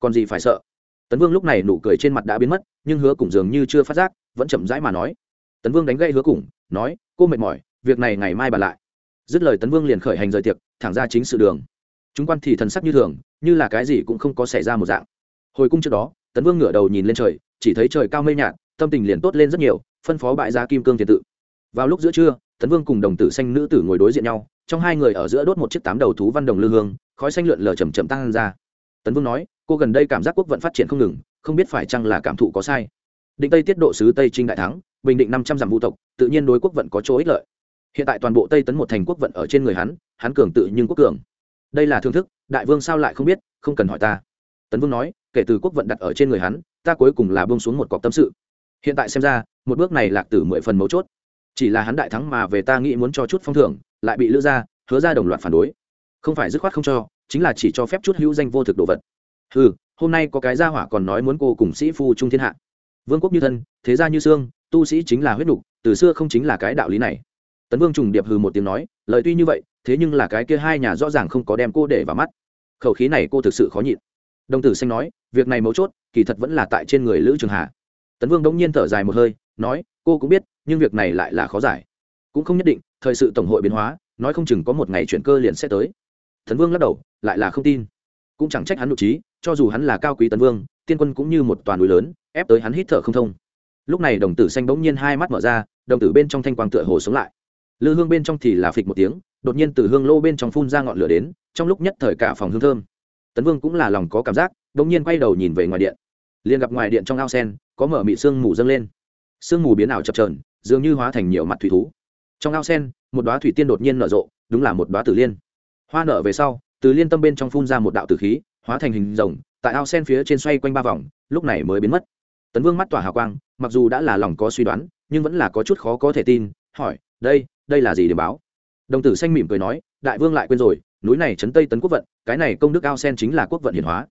Còn gì phải sợ? Tấn vương lúc này nụ cười trên mặt đã biến mất, nhưng hứa cùng dường như chưa phát giác vẫn chậm rãi mà nói. Tấn vương đánh gây hứa cùng, nói, cô mệt mỏi, việc này ngày mai bàn lại. Dứt lời tấn vương liền khởi hành rời tiệc, thẳng ra chính sự đường. Chúng quan thì thần sắc như thường, như là cái gì cũng không có xảy ra một dạng. Hồi cung trước đó, tấn vương ngửa đầu nhìn lên trời, chỉ thấy trời cao mây nhạt, tâm tình liền tốt lên rất nhiều, phân phó bại gia kim cương tiền tự. Vào lúc giữa trưa, tấn vương cùng đồng tử xanh nữ tử ngồi đối diện nhau, trong hai người ở giữa đốt một chiếc tám đầu thú văn đồng lư hương, khói xanh lượn lờ chầm chậm tăng ra. Tấn vương nói, cô gần đây cảm giác quốc vận phát triển không ngừng, không biết phải chăng là cảm thụ có sai định tây tiết độ sứ tây trinh đại thắng, bình định năm trăm dặm vũ tộc, tự nhiên đối quốc vận có chỗ ích lợi. Hiện tại toàn bộ tây tấn một thành quốc vận ở trên người hắn hắn cường tự nhưng quốc cường. Đây là thương thức, đại vương sao lại không biết, không cần hỏi ta. Tấn vương nói, kể từ quốc vận đặt ở trên người hắn, ta cuối cùng là bông xuống một cọc tâm sự. Hiện tại xem ra, một bước này lạc tử mười phần mấu chốt. Chỉ là hắn đại thắng mà về ta nghĩ muốn cho chút phong thưởng, lại bị lữ ra hứa ra đồng loạt phản đối. Không phải dứt khoát không cho, chính là chỉ cho phép chút hữu danh vô thực đồ vật. Ừ hôm nay có cái gia hỏa còn nói muốn cô cùng sĩ phu trung thiên hạ vương quốc như thân, thế gia như xương, tu sĩ chính là huyết đục từ xưa không chính là cái đạo lý này. Tấn vương trùng điệp hừ một tiếng nói, lời tuy như vậy, thế nhưng là cái kia hai nhà rõ ràng không có đem cô để vào mắt. Khẩu khí này cô thực sự khó nhịn. Đồng tử xanh nói, việc này mấu chốt, kỳ thật vẫn là tại trên người lữ trường hà. Tấn vương đống nhiên thở dài một hơi, nói, cô cũng biết, nhưng việc này lại là khó giải. Cũng không nhất định, thời sự tổng hội biến hóa, nói không chừng có một ngày chuyển cơ liền sẽ tới. Tấn vương lắc đầu, lại là không tin. Cũng chẳng trách hắn nội trí cho dù hắn là cao quý tấn vương, tiên quân cũng như một toàn núi lớn ép tới hắn hít thở không thông. Lúc này đồng tử xanh bỗng nhiên hai mắt mở ra, đồng tử bên trong thanh quang tựa hồ sống lại. Lư hương bên trong thì là phịch một tiếng, đột nhiên từ hương lô bên trong phun ra ngọn lửa đến, trong lúc nhất thời cả phòng hương thơm. Tấn vương cũng là lòng có cảm giác đ ỗ n g nhiên quay đầu nhìn về ngoài điện. Liền gặp ngoài điện trong ao sen, có mở mị sương mù dâng lên. Sương mù biến ảo chập trờn dường như hóa thành nhiều mặt thủy thú. Trong ao sen, một đoá thủy tiên đột nhiên nở rộ, đúng là một đoá tử liên. Hoa nở về sau, từ liên tâm bên trong phun ra một đạo tử khí, hóa thành hình rồng, tại ao sen phía trên xoay quanh ba vòng, lúc này mới biến mất tấn vương mắt tỏa hào quang, mặc dù đã là lòng có suy đoán, nhưng vẫn là có chút khó có thể tin, hỏi, đây đây là gì để báo? Đồng tử xanh mỉm cười nói, đại vương lại quên rồi, núi này chấn tây tấn quốc vận, cái này công đức ao sen chính là quốc vận hiển hóa.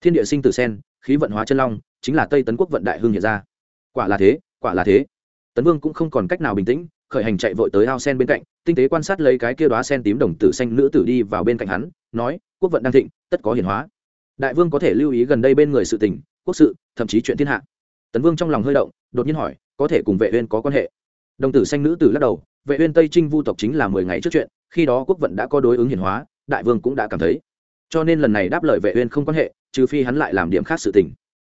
Thiên địa sinh tử sen, khí vận hóa chân long, chính là tây tấn quốc vận đại hương hiện ra. Quả là thế, quả là thế. Tấn vương cũng không còn cách nào bình tĩnh, khởi hành chạy vội tới ao sen bên cạnh, tinh tế quan sát lấy cái kia đoá sen tím đồng tử xanh nữ tử đi vào bên cạnh hắn, nói, quốc vận đang thịnh, tất có hiển hóa. Đại vương có thể lưu ý gần đây bên người sự tình, quốc sự, thậm chí chuyện thiên hạ tấn vương trong lòng hơi động, đột nhiên hỏi, có thể cùng vệ uyên có quan hệ? Đồng tử xanh nữ tử lắc đầu, vệ uyên tây trinh vu tộc chính là mười ngày trước chuyện, khi đó quốc vận đã có đối ứng hiển hóa, đại vương cũng đã cảm thấy. Cho nên lần này đáp lời vệ uyên không quan hệ, trừ phi hắn lại làm điểm khác sự tình.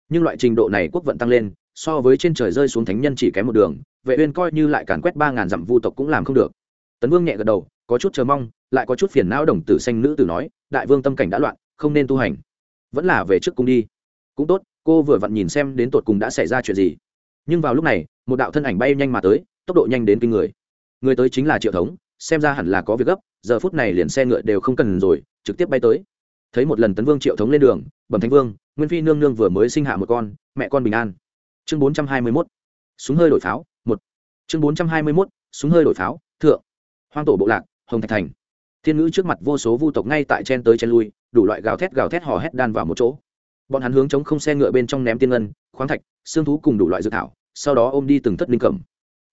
Nhưng loại trình độ này quốc vận tăng lên, so với trên trời rơi xuống thánh nhân chỉ kém một đường, vệ uyên coi như lại càn quét ba ngàn dặm vu tộc cũng làm không được. Tấn vương nhẹ gật đầu, có chút chờ mong, lại có chút phiền não đồng tử xanh nữ tử nói, đại vương tâm cảnh đã loạn, không nên tu hành. Vẫn là về trước cung đi. Cũng tốt cô vừa vặn nhìn xem đến tột cùng đã xảy ra chuyện gì. Nhưng vào lúc này, một đạo thân ảnh bay nhanh mà tới, tốc độ nhanh đến kinh người. Người tới chính là triệu thống, xem ra hẳn là có việc gấp, giờ phút này liền xe ngựa đều không cần rồi, trực tiếp bay tới. Thấy một lần tấn vương triệu thống lên đường, bẩm thánh vương, nguyên phi nương nương vừa mới sinh hạ một con, mẹ con bình an. Chương bốn trăm hai mươi mốt, súng hơi đổi pháo, một. Chương bốn trăm hai mươi mốt, súng hơi đổi pháo, thượng. Hoang tổ bộ lạc, hồng thạch thành. Thiên ngữ trước mặt vô số vu tộc ngay tại chen tới chen lui, đủ loại gào thét gào thét hò hét đan vào một chỗ bọn hắn hướng chống không xe ngựa bên trong ném tiên ngân, khoáng thạch, xương thú cùng đủ loại dự thảo, sau đó ôm đi từng thất linh cẩm.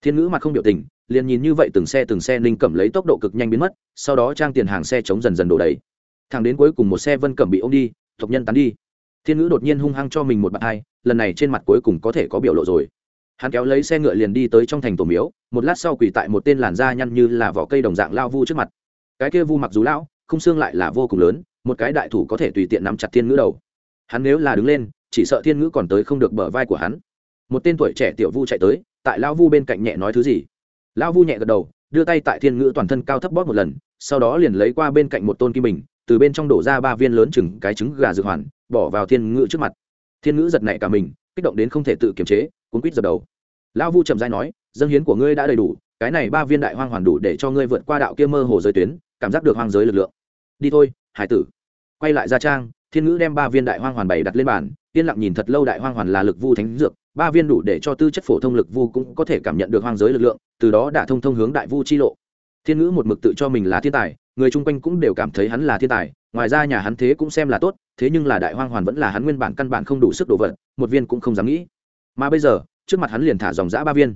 Thiên ngữ mặt không biểu tình, liền nhìn như vậy từng xe từng xe ninh cẩm lấy tốc độ cực nhanh biến mất, sau đó trang tiền hàng xe chống dần dần đổ đầy. Thẳng đến cuối cùng một xe vân cẩm bị ôm đi, tộc nhân tán đi. Thiên ngữ đột nhiên hung hăng cho mình một bạn hai lần này trên mặt cuối cùng có thể có biểu lộ rồi. Hắn kéo lấy xe ngựa liền đi tới trong thành tổ miếu, một lát sau quỳ tại một tên làn da nhăn như là vỏ cây đồng dạng lao vu trước mặt. Cái kia vu mặc dù lão không xương lại là vô cùng lớn, một cái đại thủ có thể tùy tiện nắm chặt thiên ngữ đầu hắn nếu là đứng lên, chỉ sợ thiên ngữ còn tới không được bờ vai của hắn. Một tên tuổi trẻ tiểu vu chạy tới, tại lão vu bên cạnh nhẹ nói thứ gì. Lão vu nhẹ gật đầu, đưa tay tại thiên ngữ toàn thân cao thấp bóp một lần, sau đó liền lấy qua bên cạnh một tôn kim bình, từ bên trong đổ ra ba viên lớn chừng cái trứng gà dược hoàn, bỏ vào thiên ngữ trước mặt. Thiên ngữ giật nảy cả mình, kích động đến không thể tự kiềm chế, cuốn quýt dập đầu. Lão vu trầm dai nói, dân hiến của ngươi đã đầy đủ, cái này ba viên đại hoang hoàn đủ để cho ngươi vượt qua đạo kia mơ hồ giới tuyến, cảm giác được hoang giới lực lượng. Đi thôi, hải tử. Quay lại gia trang thiên ngữ đem ba viên đại hoang hoàn bày đặt lên bàn, yên lặng nhìn thật lâu đại hoang hoàn là lực vu thánh dược, ba viên đủ để cho tư chất phổ thông lực vu cũng có thể cảm nhận được hoang giới lực lượng, từ đó đã thông thông hướng đại vu chi lộ. Thiên ngữ một mực tự cho mình là thiên tài, người chung quanh cũng đều cảm thấy hắn là thiên tài, ngoài ra nhà hắn thế cũng xem là tốt, thế nhưng là đại hoang hoàn vẫn là hắn nguyên bản căn bản không đủ sức đồ vật, một viên cũng không dám nghĩ. Mà bây giờ, trước mặt hắn liền thả dòng giã ba viên.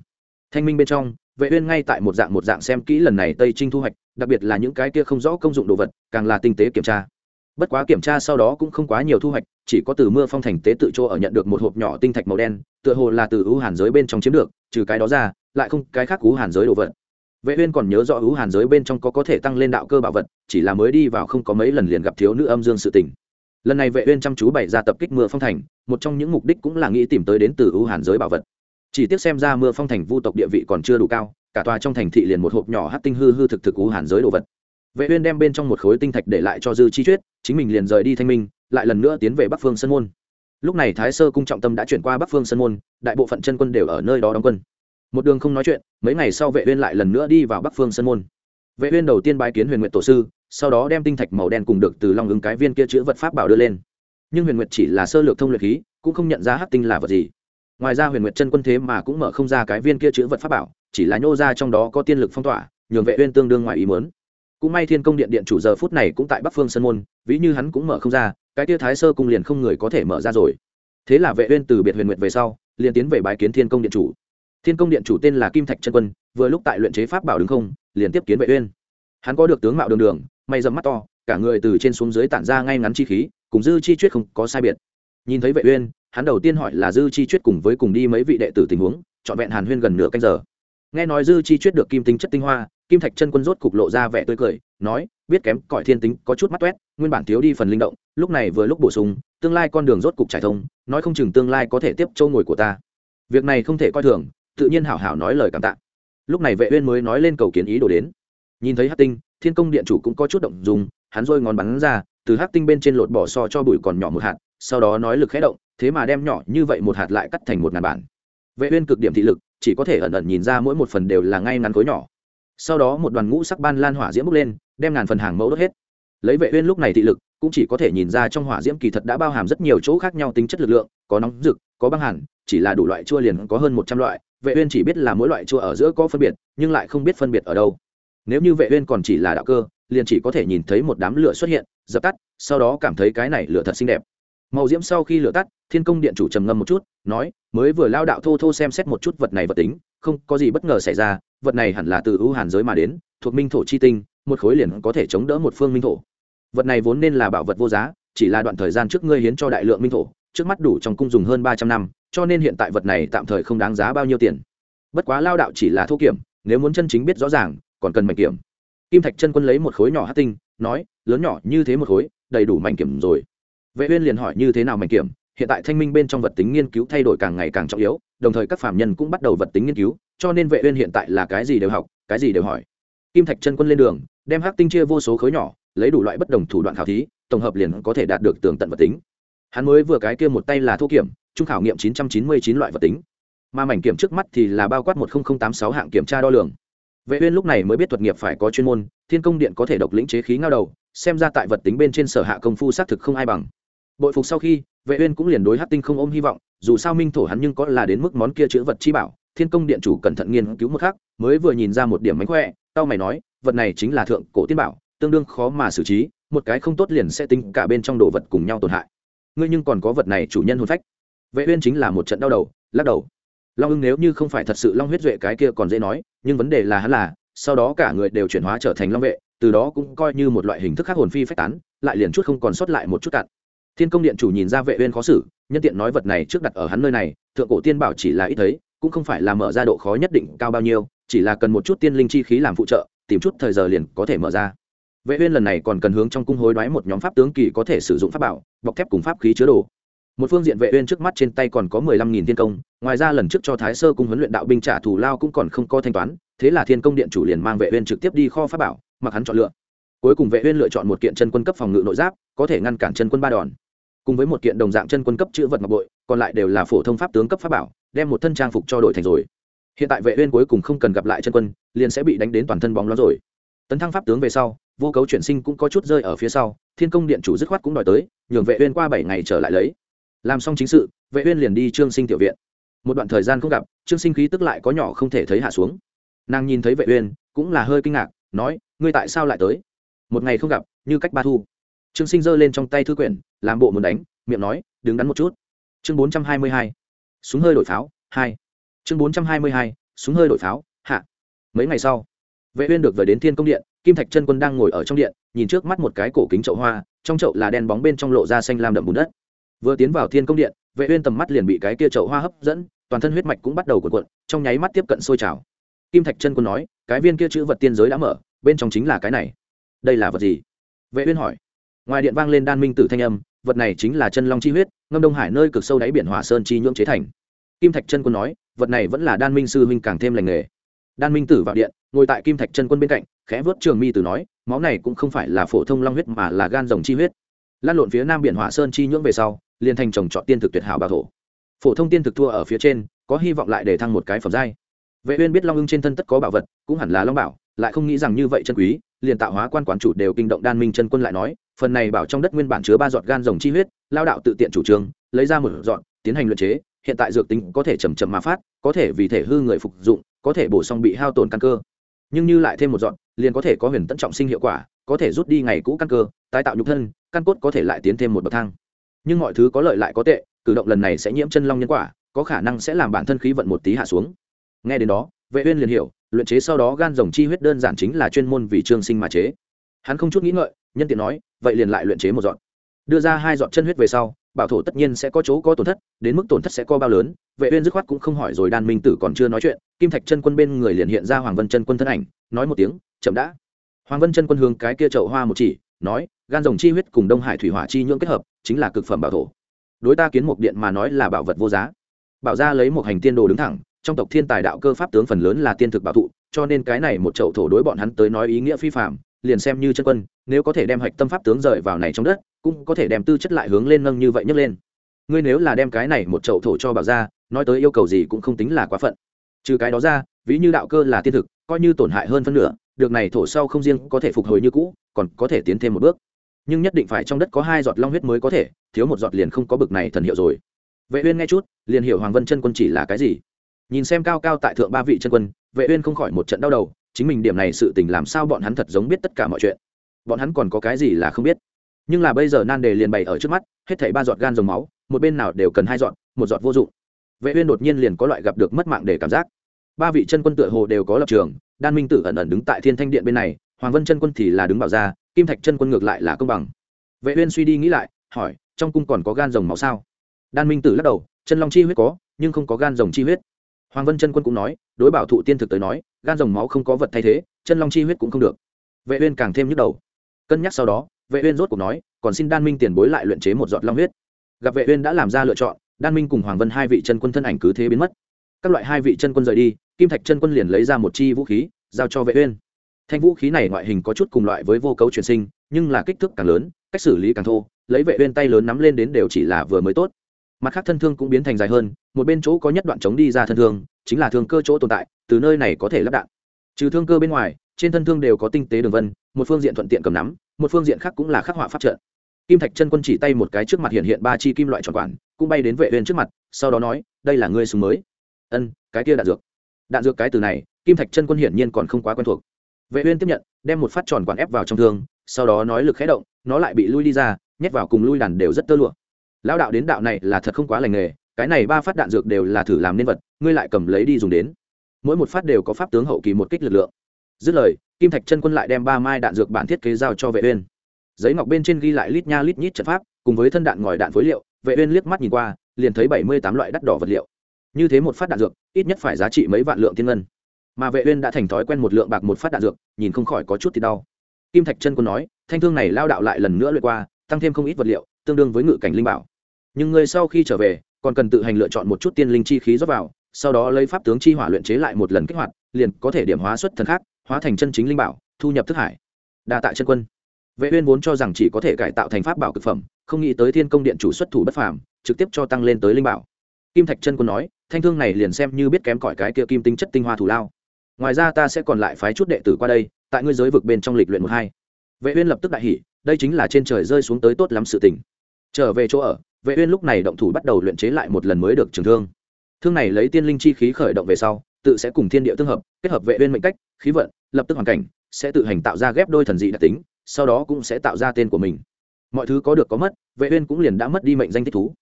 Thanh minh bên trong, vệ uyên ngay tại một dạng một dạng xem kỹ lần này tây trinh thu hoạch, đặc biệt là những cái kia không rõ công dụng đồ vật, càng là tinh tế kiểm tra bất quá kiểm tra sau đó cũng không quá nhiều thu hoạch, chỉ có từ mưa phong thành tế tự chỗ ở nhận được một hộp nhỏ tinh thạch màu đen, tựa hồ là từ ưu hàn giới bên trong chiếm được, trừ cái đó ra, lại không cái khác ưu hàn giới đồ vật. Vệ uyên còn nhớ rõ ưu hàn giới bên trong có có thể tăng lên đạo cơ bảo vật, chỉ là mới đi vào không có mấy lần liền gặp thiếu nữ âm dương sự tình. Lần này vệ uyên chăm chú bày ra tập kích mưa phong thành, một trong những mục đích cũng là nghĩ tìm tới đến từ ưu hàn giới bảo vật. Chỉ tiếc xem ra mưa phong thành vu tộc địa vị còn chưa đủ cao, cả tòa trong thành thị liền một hộp nhỏ hắc tinh hư hư thực thực ưu hàn giới đồ vật vệ uyên đem bên trong một khối tinh thạch để lại cho dư chi tuyết chính mình liền rời đi thanh minh, lại lần nữa tiến về bắc phương sơn môn. Lúc này thái sơ cung trọng tâm đã chuyển qua bắc phương sân môn, đại bộ phận chân quân đều ở nơi đó đóng quân. Một đường không nói chuyện, mấy ngày sau vệ uyên lại lần nữa đi vào bắc phương sân môn. Vệ uyên đầu tiên bái kiến huyền nguyệt tổ sư, sau đó đem tinh thạch màu đen cùng được từ long ứng cái viên kia chứa vật pháp bảo đưa lên. Nhưng huyền nguyệt chỉ là sơ lược thông luyện khí, cũng không nhận ra hắc tinh là vật gì. Ngoài ra huyền nguyệt chân quân thế mà cũng mở không ra cái viên kia chứa vật pháp bảo, chỉ là nhô ra trong đó có tiên lực phong tỏa, nhường vệ uyên tương đương ngoài ý muốn cũng may thiên công điện điện chủ giờ phút này cũng tại bắc phương sân môn, ví như hắn cũng mở không ra, cái tia thái sơ cung liền không người có thể mở ra rồi. Thế là vệ uyên từ biệt huyền nguyệt về sau, liền tiến về bái kiến thiên công điện chủ. Thiên công điện chủ tên là kim thạch chân quân, vừa lúc tại luyện chế pháp bảo đứng không, liền tiếp kiến vệ uyên. Hắn có được tướng mạo đường đường mày dầm mắt to, cả người từ trên xuống dưới tản ra ngay ngắn chi khí, cùng dư chi chuyết không có sai biệt. Nhìn thấy vệ uyên, hắn đầu tiên hỏi là dư chi chuyết cùng với cùng đi mấy vị đệ tử tình huống chọn vẹn hàn huyên gần nửa canh giờ. Nghe nói dư chi chuyết được kim tinh chất tinh hoa kim thạch chân quân rốt cục lộ ra vẻ tươi cười nói biết kém cõi thiên tính có chút mắt toét nguyên bản thiếu đi phần linh động lúc này vừa lúc bổ sung tương lai con đường rốt cục trải thông nói không chừng tương lai có thể tiếp châu ngồi của ta. Việc này không thể coi thường tự nhiên hảo hảo nói lời cảm tạ. Lúc này vệ uyên mới nói lên cầu kiến ý đồ đến. Nhìn thấy hắc tinh thiên công điện chủ cũng có chút động dung, hắn rôi ngón bắn ra từ hắc tinh bên trên lột bỏ so cho bụi còn nhỏ một hạt sau đó nói lực khẽ động thế mà đem nhỏ như vậy một hạt lại cắt thành một ngàn bản. Vệ uyên cực điểm thị lực chỉ có thể ẩn ẩn nhìn ra mỗi một phần đều là ngay ngắn khối nhỏ sau đó một đoàn ngũ sắc ban lan hỏa diễm bốc lên, đem ngàn phần hàng mẫu đốt hết. Lấy vệ uyên lúc này thị lực, cũng chỉ có thể nhìn ra trong hỏa diễm kỳ thật đã bao hàm rất nhiều chỗ khác nhau tính chất lực lượng, có nóng rực, có băng hẳn chỉ là đủ loại chua liền có hơn 100 loại, vệ uyên chỉ biết là mỗi loại chua ở giữa có phân biệt, nhưng lại không biết phân biệt ở đâu. Nếu như vệ uyên còn chỉ là đạo cơ, liền chỉ có thể nhìn thấy một đám lửa xuất hiện, dập tắt, sau đó cảm thấy cái này lửa thật xinh đẹp màu diễm sau khi lửa tắt, thiên công điện chủ trầm ngâm một chút, nói, mới vừa lao đạo thô thô xem xét một chút vật này vật tính, không có gì bất ngờ xảy ra, vật này hẳn là từ ưu hàn giới mà đến, thuộc minh thổ chi tinh, một khối liền có thể chống đỡ một phương minh thổ. Vật này vốn nên là bảo vật vô giá, chỉ là đoạn thời gian trước ngươi hiến cho đại lượng minh thổ, trước mắt đủ trong cung dùng hơn ba trăm năm, cho nên hiện tại vật này tạm thời không đáng giá bao nhiêu tiền. Bất quá lao đạo chỉ là thô kiểm, nếu muốn chân chính biết rõ ràng, còn cần mảnh kiểm. Kim thạch chân quân lấy một khối nhỏ hát tinh, nói, lớn nhỏ như thế một khối, đầy đủ mảnh kiểm rồi vệ uyên liền hỏi như thế nào mảnh kiểm, hiện tại thanh minh bên trong vật tính nghiên cứu thay đổi càng ngày càng trọng yếu, đồng thời các phạm nhân cũng bắt đầu vật tính nghiên cứu, cho nên vệ uyên hiện tại là cái gì đều học, cái gì đều hỏi. Kim thạch chân quân lên đường, đem hắc tinh chia vô số khối nhỏ, lấy đủ loại bất đồng thủ đoạn khảo thí, tổng hợp liền có thể đạt được tường tận vật tính. Hắn mới vừa cái kia một tay là thu kiểm, trung khảo nghiệm 999 loại vật tính. Mà mảnh kiểm trước mắt thì là bao quát 10086 hạng kiểm tra đo lường. Vệ uyên lúc này mới biết thuật nghiệp phải có chuyên môn, thiên công điện có thể độc lĩnh chế khí ngao đầu, xem ra tại vật tính bên trên sở hạ công phu xác thực không ai bằng bội phục sau khi, vệ uyên cũng liền đối hắc tinh không ôm hy vọng, dù sao minh thổ hắn nhưng có là đến mức món kia chứa vật chi bảo, thiên công điện chủ cẩn thận nghiên cứu một khắc, mới vừa nhìn ra một điểm mánh khỏe, tao mày nói, vật này chính là thượng cổ tiên bảo, tương đương khó mà xử trí, một cái không tốt liền sẽ tính cả bên trong đồ vật cùng nhau tổn hại. Ngươi nhưng còn có vật này chủ nhân hồn phách. Vệ uyên chính là một trận đau đầu, lắc đầu. Long ưng nếu như không phải thật sự long huyết duệ cái kia còn dễ nói, nhưng vấn đề là hắn là, sau đó cả người đều chuyển hóa trở thành long vệ, từ đó cũng coi như một loại hình thức khác hồn phi phách tán, lại liền chút không còn sót lại một chút cạn thiên công điện chủ nhìn ra vệ uyên khó xử, nhân tiện nói vật này trước đặt ở hắn nơi này, thượng cổ tiên bảo chỉ là ít thấy, cũng không phải là mở ra độ khó nhất định cao bao nhiêu, chỉ là cần một chút tiên linh chi khí làm phụ trợ, tìm chút thời giờ liền có thể mở ra. Vệ uyên lần này còn cần hướng trong cung hối đoái một nhóm pháp tướng kỳ có thể sử dụng pháp bảo, bọc thép cùng pháp khí chứa đồ. Một phương diện vệ uyên trước mắt trên tay còn có 15.000 thiên công, ngoài ra lần trước cho thái sơ cung huấn luyện đạo binh trả thù lao cũng còn không có thanh toán, thế là thiên công điện chủ liền mang vệ uyên trực tiếp đi kho pháp bảo, mặc hắn chọn lựa cuối cùng vệ uyên lựa chọn một kiện chân quân cấp phòng ngự nội giáp, có thể ngăn cản chân quân ba đòn. Cùng với một kiện đồng dạng chân quân cấp chữ vật ngọc bội, còn lại đều là phổ thông pháp tướng cấp pháp bảo, đem một thân trang phục cho đổi thành rồi. Hiện tại vệ uyên cuối cùng không cần gặp lại chân quân, liền sẽ bị đánh đến toàn thân bóng loáng rồi. Tấn thăng pháp tướng về sau, vô cấu chuyển sinh cũng có chút rơi ở phía sau, thiên công điện chủ dứt khoát cũng đòi tới, nhường vệ uyên qua bảy ngày trở lại lấy. Làm xong chính sự, vệ uyên liền đi trương sinh tiểu viện. Một đoạn thời gian không gặp, trương sinh khí tức lại có nhỏ không thể thấy hạ xuống. Nàng nhìn thấy vệ uyên, cũng là hơi kinh ngạc, nói, ngươi tại sao lại tới? Một ngày không gặp, như cách ba thu. Trương sinh giơ lên trong tay thư quyển, làm bộ muốn đánh, miệng nói, đứng đắn một chút. Chương 422 súng hơi đổi pháo, hai. Chương 422 súng hơi đổi pháo, hạ. Mấy ngày sau, vệ uyên được về đến thiên công điện, kim thạch chân quân đang ngồi ở trong điện, nhìn trước mắt một cái cổ kính chậu hoa, trong chậu là đen bóng bên trong lộ ra xanh lam đậm bùn đất. Vừa tiến vào thiên công điện, vệ uyên tầm mắt liền bị cái kia chậu hoa hấp dẫn, toàn thân huyết mạch cũng bắt đầu cuộn cuộn, trong nháy mắt tiếp cận sôi trào. Kim thạch chân quân nói, cái viên kia chữ vật tiên giới đã mở, bên trong chính là cái này đây là vật gì? Vệ uyên hỏi. Ngoài điện vang lên đan minh tử thanh âm, vật này chính là chân long chi huyết, ngâm đông hải nơi cực sâu đáy biển hỏa sơn chi nhưỡng chế thành. Kim thạch chân quân nói, vật này vẫn là đan minh sư huynh càng thêm lành nghề. Đan minh tử vào điện, ngồi tại kim thạch chân quân bên cạnh, khẽ vớt trường mi tử nói, máu này cũng không phải là phổ thông long huyết mà là gan rồng chi huyết. Lan lộn phía nam biển hỏa sơn chi nhưỡng về sau, liền thành trồng trọt tiên thực tuyệt hảo bảo thổ. Phổ thông tiên thực thua ở phía trên, có hy vọng lại để thăng một cái phẩm giai. Vệ uyên biết long ưng trên thân tất có bảo vật, cũng hẳn là long bảo, lại không nghĩ rằng như vậy chân quý liền tạo hóa quan quản chủ đều kinh động đan minh chân quân lại nói, phần này bảo trong đất nguyên bản chứa ba giọt gan rồng chi huyết, lao đạo tự tiện chủ trương, lấy ra một giọt tiến hành luyện chế, hiện tại dược tính có thể chậm chậm mà phát, có thể vì thể hư người phục dụng, có thể bổ sung bị hao tổn căn cơ. Nhưng như lại thêm một giọt liền có thể có huyền tận trọng sinh hiệu quả, có thể rút đi ngày cũ căn cơ, tái tạo nhục thân, căn cốt có thể lại tiến thêm một bậc thang. Nhưng mọi thứ có lợi lại có tệ, cử động lần này sẽ nhiễm chân long nhân quả, có khả năng sẽ làm bản thân khí vận một tí hạ xuống. Nghe đến đó, vệ uyên liền hiểu luyện chế sau đó gan rồng chi huyết đơn giản chính là chuyên môn vì trương sinh mà chế. Hắn không chút nghĩ ngợi, nhân tiện nói, vậy liền lại luyện chế một dọn đưa ra hai dọn chân huyết về sau, bảo thổ tất nhiên sẽ có chỗ có tổn thất, đến mức tổn thất sẽ có bao lớn, vệ uyên dứt khoát cũng không hỏi rồi đan minh tử còn chưa nói chuyện, kim thạch chân quân bên người liền hiện ra hoàng vân chân quân thân ảnh, nói một tiếng, chậm đã. Hoàng vân chân quân hướng cái kia chậu hoa một chỉ, nói, gan rồng chi huyết cùng đông hải thủy hỏa chi nhưỡng kết hợp, chính là cực phẩm bảo thổ. Đối ta kiến một điện mà nói là bảo vật vô giá. Bảo gia lấy một hành tiên đồ đứng thẳng trong tộc thiên tài đạo cơ pháp tướng phần lớn là tiên thực bảo thụ, cho nên cái này một chậu thổ đối bọn hắn tới nói ý nghĩa phi phạm liền xem như chân quân, nếu có thể đem hạch tâm pháp tướng rời vào này trong đất, cũng có thể đem tư chất lại hướng lên nâng như vậy nhấc lên. Ngươi nếu là đem cái này một chậu thổ cho bảo ra nói tới yêu cầu gì cũng không tính là quá phận. Trừ cái đó ra, ví như đạo cơ là tiên thực, coi như tổn hại hơn phân nửa, được này thổ sau không riêng có thể phục hồi như cũ, còn có thể tiến thêm một bước. Nhưng nhất định phải trong đất có hai giọt long huyết mới có thể, thiếu một giọt liền không có bực này thần hiệu rồi. Vệ uyên nghe chút, liền hiểu hoàng vân chân quân chỉ là cái gì nhìn xem cao cao tại thượng ba vị chân quân, vệ uyên không khỏi một trận đau đầu, chính mình điểm này sự tình làm sao bọn hắn thật giống biết tất cả mọi chuyện. Bọn hắn còn có cái gì là không biết. Nhưng là bây giờ nan đề liền bày ở trước mắt, hết thảy ba giọt gan dòng máu, một bên nào đều cần hai giọt, một giọt vô dụng. Vệ uyên đột nhiên liền có loại gặp được mất mạng để cảm giác. Ba vị chân quân tựa hồ đều có lập trường, đan minh tử ẩn ẩn đứng tại thiên thanh điện bên này, hoàng vân chân quân thì là đứng bảo ra, kim thạch chân quân ngược lại là công bằng. Vệ uyên suy đi nghĩ lại, hỏi, trong cung còn có gan rồng máu sao? Đan minh tử lắc đầu, chân long chi huyết có, nhưng không có gan rồng chi huyết hoàng vân chân quân cũng nói, đối bảo thụ tiên thực tới nói, gan rồng máu không có vật thay thế, chân long chi huyết cũng không được. Vệ uyên càng thêm nhức đầu. Cân nhắc sau đó, vệ uyên rốt cuộc nói, còn xin đan minh tiền bối lại luyện chế một giọt long huyết. Gặp vệ uyên đã làm ra lựa chọn, đan minh cùng hoàng vân hai vị chân quân thân ảnh cứ thế biến mất. Các loại hai vị chân quân rời đi, kim thạch chân quân liền lấy ra một chi vũ khí, giao cho vệ uyên. Thanh vũ khí này ngoại hình có chút cùng loại với vô cấu truyền sinh, nhưng là kích thước càng lớn, cách xử lý càng thô, lấy vệ uyên tay lớn nắm lên đến đều chỉ là vừa mới tốt. Mặt khác thân thương cũng biến thành dài hơn một bên chỗ có nhất đoạn chống đi ra thân thương, chính là thương cơ chỗ tồn tại, từ nơi này có thể lắp đạn. Trừ thương cơ bên ngoài, trên thân thương đều có tinh tế đường vân, một phương diện thuận tiện cầm nắm, một phương diện khác cũng là khắc họa pháp trận. Kim thạch chân quân chỉ tay một cái trước mặt hiện hiện ba chi kim loại tròn quản cũng bay đến vệ uyên trước mặt, sau đó nói, đây là ngươi súng mới. Ân, cái kia đạn dược. Đạn dược cái từ này, kim thạch chân quân hiển nhiên còn không quá quen thuộc. Vệ uyên tiếp nhận, đem một phát tròn quản ép vào trong thương, sau đó nói lực khẽ động, nó lại bị lui đi ra, nhét vào cùng lui đàn đều rất tơ lụa. Lão đạo đến đạo này là thật không quá lành nghề cái này ba phát đạn dược đều là thử làm nên vật, ngươi lại cầm lấy đi dùng đến. Mỗi một phát đều có pháp tướng hậu kỳ một kích lực lượng. Dứt lời, kim thạch chân quân lại đem ba mai đạn dược bản thiết kế giao cho vệ uyên. Giấy ngọc bên trên ghi lại lít nha lít nhít trận pháp, cùng với thân đạn ngòi đạn phối liệu, vệ uyên liếc mắt nhìn qua, liền thấy bảy mươi tám loại đắt đỏ vật liệu. Như thế một phát đạn dược, ít nhất phải giá trị mấy vạn lượng thiên ngân. Mà vệ uyên đã thành thói quen một lượng bạc một phát đạn dược, nhìn không khỏi có chút thì đau. Kim thạch chân quân nói, thanh thương này lao đạo lại lần nữa luyện qua, tăng thêm không ít vật liệu, tương đương với ngự cảnh linh bảo. Nhưng người sau khi trở về còn cần tự hành lựa chọn một chút tiên linh chi khí rót vào, sau đó lấy pháp tướng chi hỏa luyện chế lại một lần kích hoạt, liền có thể điểm hóa xuất thần khác, hóa thành chân chính linh bảo, thu nhập thức hải. Đa tại chân quân. Vệ uyên vốn cho rằng chỉ có thể cải tạo thành pháp bảo cực phẩm, không nghĩ tới thiên công điện chủ xuất thủ bất phàm, trực tiếp cho tăng lên tới linh bảo. Kim thạch chân quân nói, thanh thương này liền xem như biết kém cỏi cái kia kim tinh chất tinh hoa thủ lao. Ngoài ra ta sẽ còn lại phái chút đệ tử qua đây, tại ngươi giới vực bên trong lịch luyện một hai. Vệ uyên lập tức đại hỉ, đây chính là trên trời rơi xuống tới tốt lắm sự tình trở về chỗ ở, vệ uyên lúc này động thủ bắt đầu luyện chế lại một lần mới được trường thương. Thương này lấy tiên linh chi khí khởi động về sau, tự sẽ cùng thiên địa tương hợp, kết hợp vệ uyên mệnh cách, khí vận, lập tức hoàn cảnh, sẽ tự hành tạo ra ghép đôi thần dị đặc tính, sau đó cũng sẽ tạo ra tên của mình. Mọi thứ có được có mất, vệ uyên cũng liền đã mất đi mệnh danh thích thú.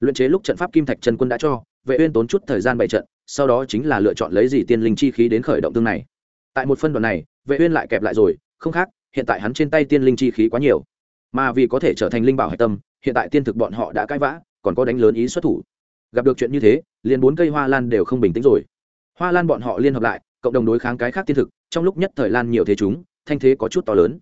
Luyện chế lúc trận pháp kim thạch chân quân đã cho, vệ uyên tốn chút thời gian bày trận, sau đó chính là lựa chọn lấy gì tiên linh chi khí đến khởi động thương này. Tại một phân đoạn này, vệ uyên lại kẹp lại rồi, không khác, hiện tại hắn trên tay tiên linh chi khí quá nhiều. Mà vì có thể trở thành linh bảo hải tâm hiện tại tiên thực bọn họ đã cãi vã, còn có đánh lớn ý xuất thủ. Gặp được chuyện như thế, liền bốn cây hoa lan đều không bình tĩnh rồi. Hoa lan bọn họ liên hợp lại, cộng đồng đối kháng cái khác tiên thực, trong lúc nhất thời lan nhiều thế chúng, thanh thế có chút to lớn.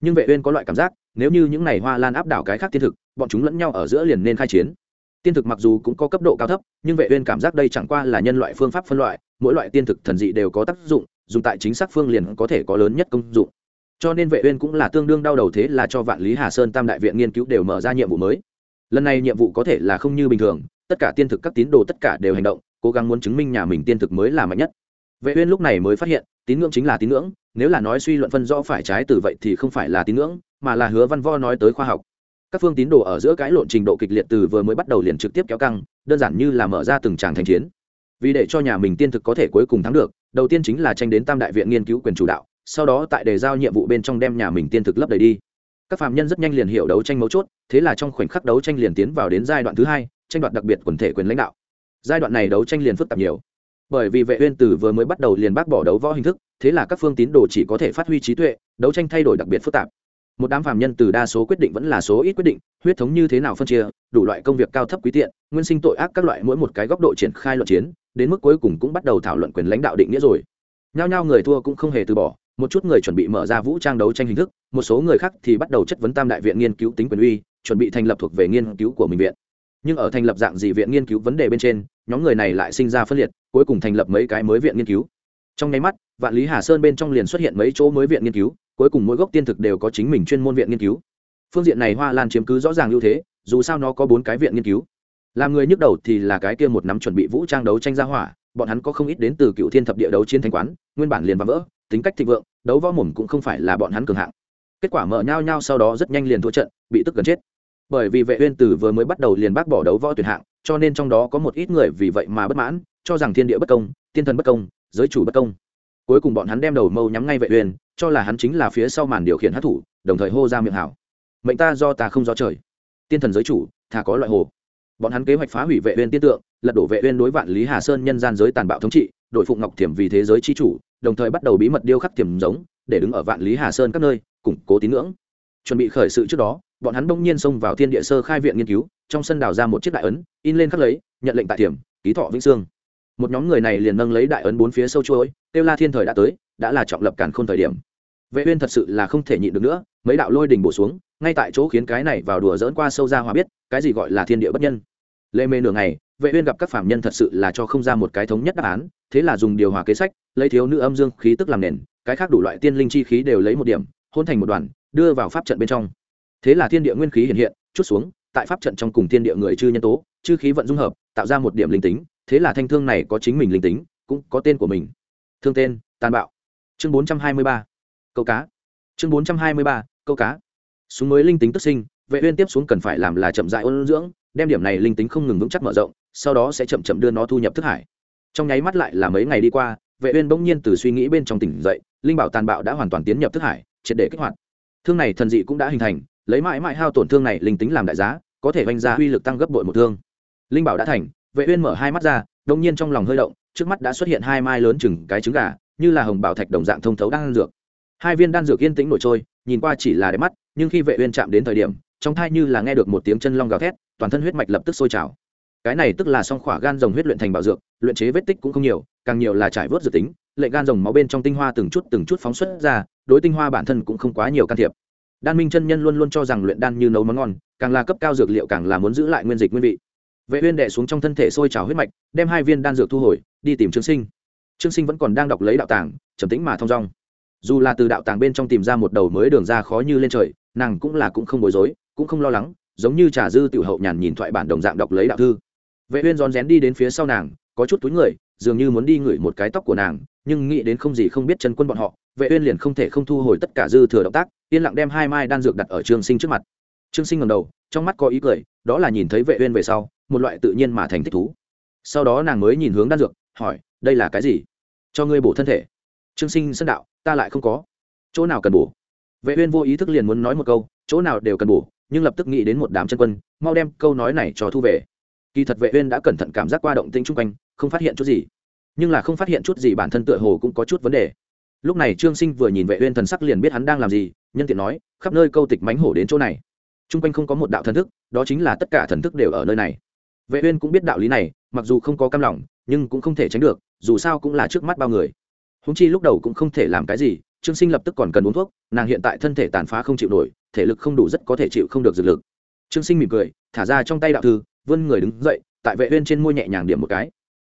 Nhưng vệ uyên có loại cảm giác, nếu như những này hoa lan áp đảo cái khác tiên thực, bọn chúng lẫn nhau ở giữa liền nên khai chiến. Tiên thực mặc dù cũng có cấp độ cao thấp, nhưng vệ uyên cảm giác đây chẳng qua là nhân loại phương pháp phân loại, mỗi loại tiên thực thần dị đều có tác dụng, dùng tại chính xác phương liền có thể có lớn nhất công dụng cho nên vệ uyên cũng là tương đương đau đầu thế là cho vạn lý hà sơn tam đại viện nghiên cứu đều mở ra nhiệm vụ mới. Lần này nhiệm vụ có thể là không như bình thường, tất cả tiên thực các tín đồ tất cả đều hành động, cố gắng muốn chứng minh nhà mình tiên thực mới là mạnh nhất. Vệ uyên lúc này mới phát hiện, tín ngưỡng chính là tín ngưỡng, nếu là nói suy luận phân rõ phải trái từ vậy thì không phải là tín ngưỡng, mà là hứa văn vo nói tới khoa học. Các phương tín đồ ở giữa cái lộn trình độ kịch liệt từ vừa mới bắt đầu liền trực tiếp kéo căng, đơn giản như là mở ra từng tràng thành chiến. Vì để cho nhà mình tiên thực có thể cuối cùng thắng được, đầu tiên chính là tranh đến tam đại viện nghiên cứu quyền chủ đạo sau đó tại đề giao nhiệm vụ bên trong đem nhà mình tiên thực lấp đầy đi. Các phạm nhân rất nhanh liền hiểu đấu tranh mấu chốt, thế là trong khoảnh khắc đấu tranh liền tiến vào đến giai đoạn thứ hai, tranh đoạt đặc biệt quần thể quyền lãnh đạo. Giai đoạn này đấu tranh liền phức tạp nhiều. Bởi vì vệ uyên tử vừa mới bắt đầu liền bác bỏ đấu võ hình thức, thế là các phương tín đồ chỉ có thể phát huy trí tuệ, đấu tranh thay đổi đặc biệt phức tạp. Một đám phạm nhân từ đa số quyết định vẫn là số ít quyết định, huyết thống như thế nào phân chia, đủ loại công việc cao thấp quý tiện, nguyên sinh tội ác các loại mỗi một cái góc độ triển khai luận chiến, đến mức cuối cùng cũng bắt đầu thảo luận quyền lãnh đạo định nghĩa rồi. Nhao nhao người thua cũng không hề từ bỏ một chút người chuẩn bị mở ra vũ trang đấu tranh hình thức, một số người khác thì bắt đầu chất vấn tam đại viện nghiên cứu tính quyền uy, chuẩn bị thành lập thuộc về nghiên cứu của mình viện. Nhưng ở thành lập dạng gì viện nghiên cứu vấn đề bên trên, nhóm người này lại sinh ra phân liệt, cuối cùng thành lập mấy cái mới viện nghiên cứu. Trong nháy mắt, vạn lý hà sơn bên trong liền xuất hiện mấy chỗ mới viện nghiên cứu, cuối cùng mỗi gốc tiên thực đều có chính mình chuyên môn viện nghiên cứu. Phương diện này hoa lan chiếm cứ rõ ràng ưu thế, dù sao nó có bốn cái viện nghiên cứu. Làm người nhức đầu thì là cái kia một nắm chuẩn bị vũ trang đấu tranh ra hỏa, bọn hắn có không ít đến từ cựu thiên thập địa đấu chiến thanh quán, nguyên bản liền và vỡ, tính cách thịnh vượng đấu võ mồm cũng không phải là bọn hắn cường hạng. Kết quả mở nhau nhau sau đó rất nhanh liền thua trận, bị tức gần chết. Bởi vì vệ uyên tử vừa mới bắt đầu liền bác bỏ đấu võ tuyển hạng, cho nên trong đó có một ít người vì vậy mà bất mãn, cho rằng thiên địa bất công, tiên thần bất công, giới chủ bất công. Cuối cùng bọn hắn đem đầu mâu nhắm ngay vệ uyên, cho là hắn chính là phía sau màn điều khiển hắc thủ, đồng thời hô ra miệng hảo. Mệnh ta do ta không do trời. Tiên thần giới chủ thà có loại hồ. Bọn hắn kế hoạch phá hủy vệ uyên tiên tượng, lật đổ vệ uyên đối vạn lý hà sơn nhân gian giới tàn bạo thống trị đội phụng ngọc thiểm vì thế giới chi chủ đồng thời bắt đầu bí mật điêu khắc tiềm giống, để đứng ở vạn lý hà sơn các nơi, củng cố tín ngưỡng. Chuẩn bị khởi sự trước đó, bọn hắn bỗng nhiên xông vào thiên địa sơ khai viện nghiên cứu, trong sân đào ra một chiếc đại ấn, in lên khắc lấy, nhận lệnh tại tiềm, ký thọ vĩnh sương một nhóm người này liền nâng lấy đại ấn bốn phía sâu chuỗi tiêu la thiên thời đã tới, đã là trọng lập càn khôn thời điểm. Vệ uyên thật sự là không thể nhịn được nữa, mấy đạo lôi đình bổ xuống, ngay tại chỗ khiến cái này vào đùa dỡn qua sâu ra hòa biết, cái gì gọi là thiên địa bất nhân lê mê nửa ngày, vệ uyên gặp các phạm nhân thật sự là cho không ra một cái thống nhất đáp án, thế là dùng điều hòa kế sách, lấy thiếu nữ âm dương khí tức làm nền, cái khác đủ loại tiên linh chi khí đều lấy một điểm, hôn thành một đoàn, đưa vào pháp trận bên trong. Thế là thiên địa nguyên khí hiện hiện, chút xuống, tại pháp trận trong cùng thiên địa người chư nhân tố, chư khí vận dung hợp, tạo ra một điểm linh tính, thế là thanh thương này có chính mình linh tính, cũng có tên của mình. Thương tên, tàn bạo. Chương 423 câu cá. Chương 423 câu cá. Súng mới linh tính tức sinh, vệ uyên tiếp xuống cần phải làm là chậm rãi ôn dưỡng đem điểm này linh tính không ngừng vững chắc mở rộng, sau đó sẽ chậm chậm đưa nó thu nhập thức hải. Trong nháy mắt lại là mấy ngày đi qua, vệ uyên bỗng nhiên từ suy nghĩ bên trong tỉnh dậy, linh bảo tàn bạo đã hoàn toàn tiến nhập thức hải, triệt để kích hoạt. Thương này thần dị cũng đã hình thành, lấy mãi mãi hao tổn thương này linh tính làm đại giá, có thể vanh ra uy lực tăng gấp bội một thương. Linh bảo đã thành, vệ uyên mở hai mắt ra, bỗng nhiên trong lòng hơi động, trước mắt đã xuất hiện hai mai lớn chừng cái trứng gà, như là hồng bảo thạch đồng dạng thông thấu đan dược. Hai viên đan dược yên tĩnh nổi trôi, nhìn qua chỉ là đẹp mắt, nhưng khi vệ uyên chạm đến thời điểm, trong thai như là nghe được một tiếng chân long gào thét toàn thân huyết mạch lập tức sôi trào. Cái này tức là song khỏa gan rồng huyết luyện thành bảo dược, luyện chế vết tích cũng không nhiều, càng nhiều là trải vớt dự tính, lệ gan rồng máu bên trong tinh hoa từng chút từng chút phóng xuất ra, đối tinh hoa bản thân cũng không quá nhiều can thiệp. Đan minh chân nhân luôn luôn cho rằng luyện đan như nấu món ngon, càng là cấp cao dược liệu càng là muốn giữ lại nguyên dịch nguyên vị. Vệ uyên đệ xuống trong thân thể sôi trào huyết mạch, đem hai viên đan dược thu hồi, đi tìm trương sinh. Trương sinh vẫn còn đang đọc lấy đạo tàng, trầm tĩnh mà thong dong. Dù là từ đạo tàng bên trong tìm ra một đầu mới đường ra khó như lên trời, nàng cũng là cũng không bối rối, cũng không lo lắng giống như trà dư tiểu hậu nhàn nhìn thoại bản đồng dạng đọc lấy đạo thư. Vệ uyên rón rén đi đến phía sau nàng, có chút túi người, dường như muốn đi ngửi một cái tóc của nàng, nhưng nghĩ đến không gì không biết chân quân bọn họ, vệ uyên liền không thể không thu hồi tất cả dư thừa động tác, yên lặng đem hai mai đan dược đặt ở trương sinh trước mặt. Trương sinh ngẩng đầu, trong mắt có ý cười, đó là nhìn thấy vệ uyên về sau, một loại tự nhiên mà thành thích thú. Sau đó nàng mới nhìn hướng đan dược, hỏi, đây là cái gì? Cho ngươi bổ thân thể. Trương sinh sân đạo, ta lại không có. Chỗ nào cần bổ? Vệ uyên vô ý thức liền muốn nói một câu, chỗ nào đều cần bổ nhưng lập tức nghĩ đến một đám chân quân, mau đem câu nói này cho thu về. Kỳ thật vệ uyên đã cẩn thận cảm giác qua động tĩnh chung quanh, không phát hiện chút gì. Nhưng là không phát hiện chút gì bản thân tựa hồ cũng có chút vấn đề. Lúc này trương sinh vừa nhìn vệ uyên thần sắc liền biết hắn đang làm gì, nhân tiện nói, khắp nơi câu tịch mánh hổ đến chỗ này. Chung quanh không có một đạo thần thức, đó chính là tất cả thần thức đều ở nơi này. Vệ uyên cũng biết đạo lý này, mặc dù không có cam lòng, nhưng cũng không thể tránh được, dù sao cũng là trước mắt bao người. Húng chi lúc đầu cũng không thể làm cái gì, trương sinh lập tức còn cần uống thuốc, nàng hiện tại thân thể tàn phá không chịu nổi thể lực không đủ rất có thể chịu không được dược lực. Trương sinh mỉm cười, thả ra trong tay đạo thư, vươn người đứng dậy, tại vệ uyên trên môi nhẹ nhàng điểm một cái.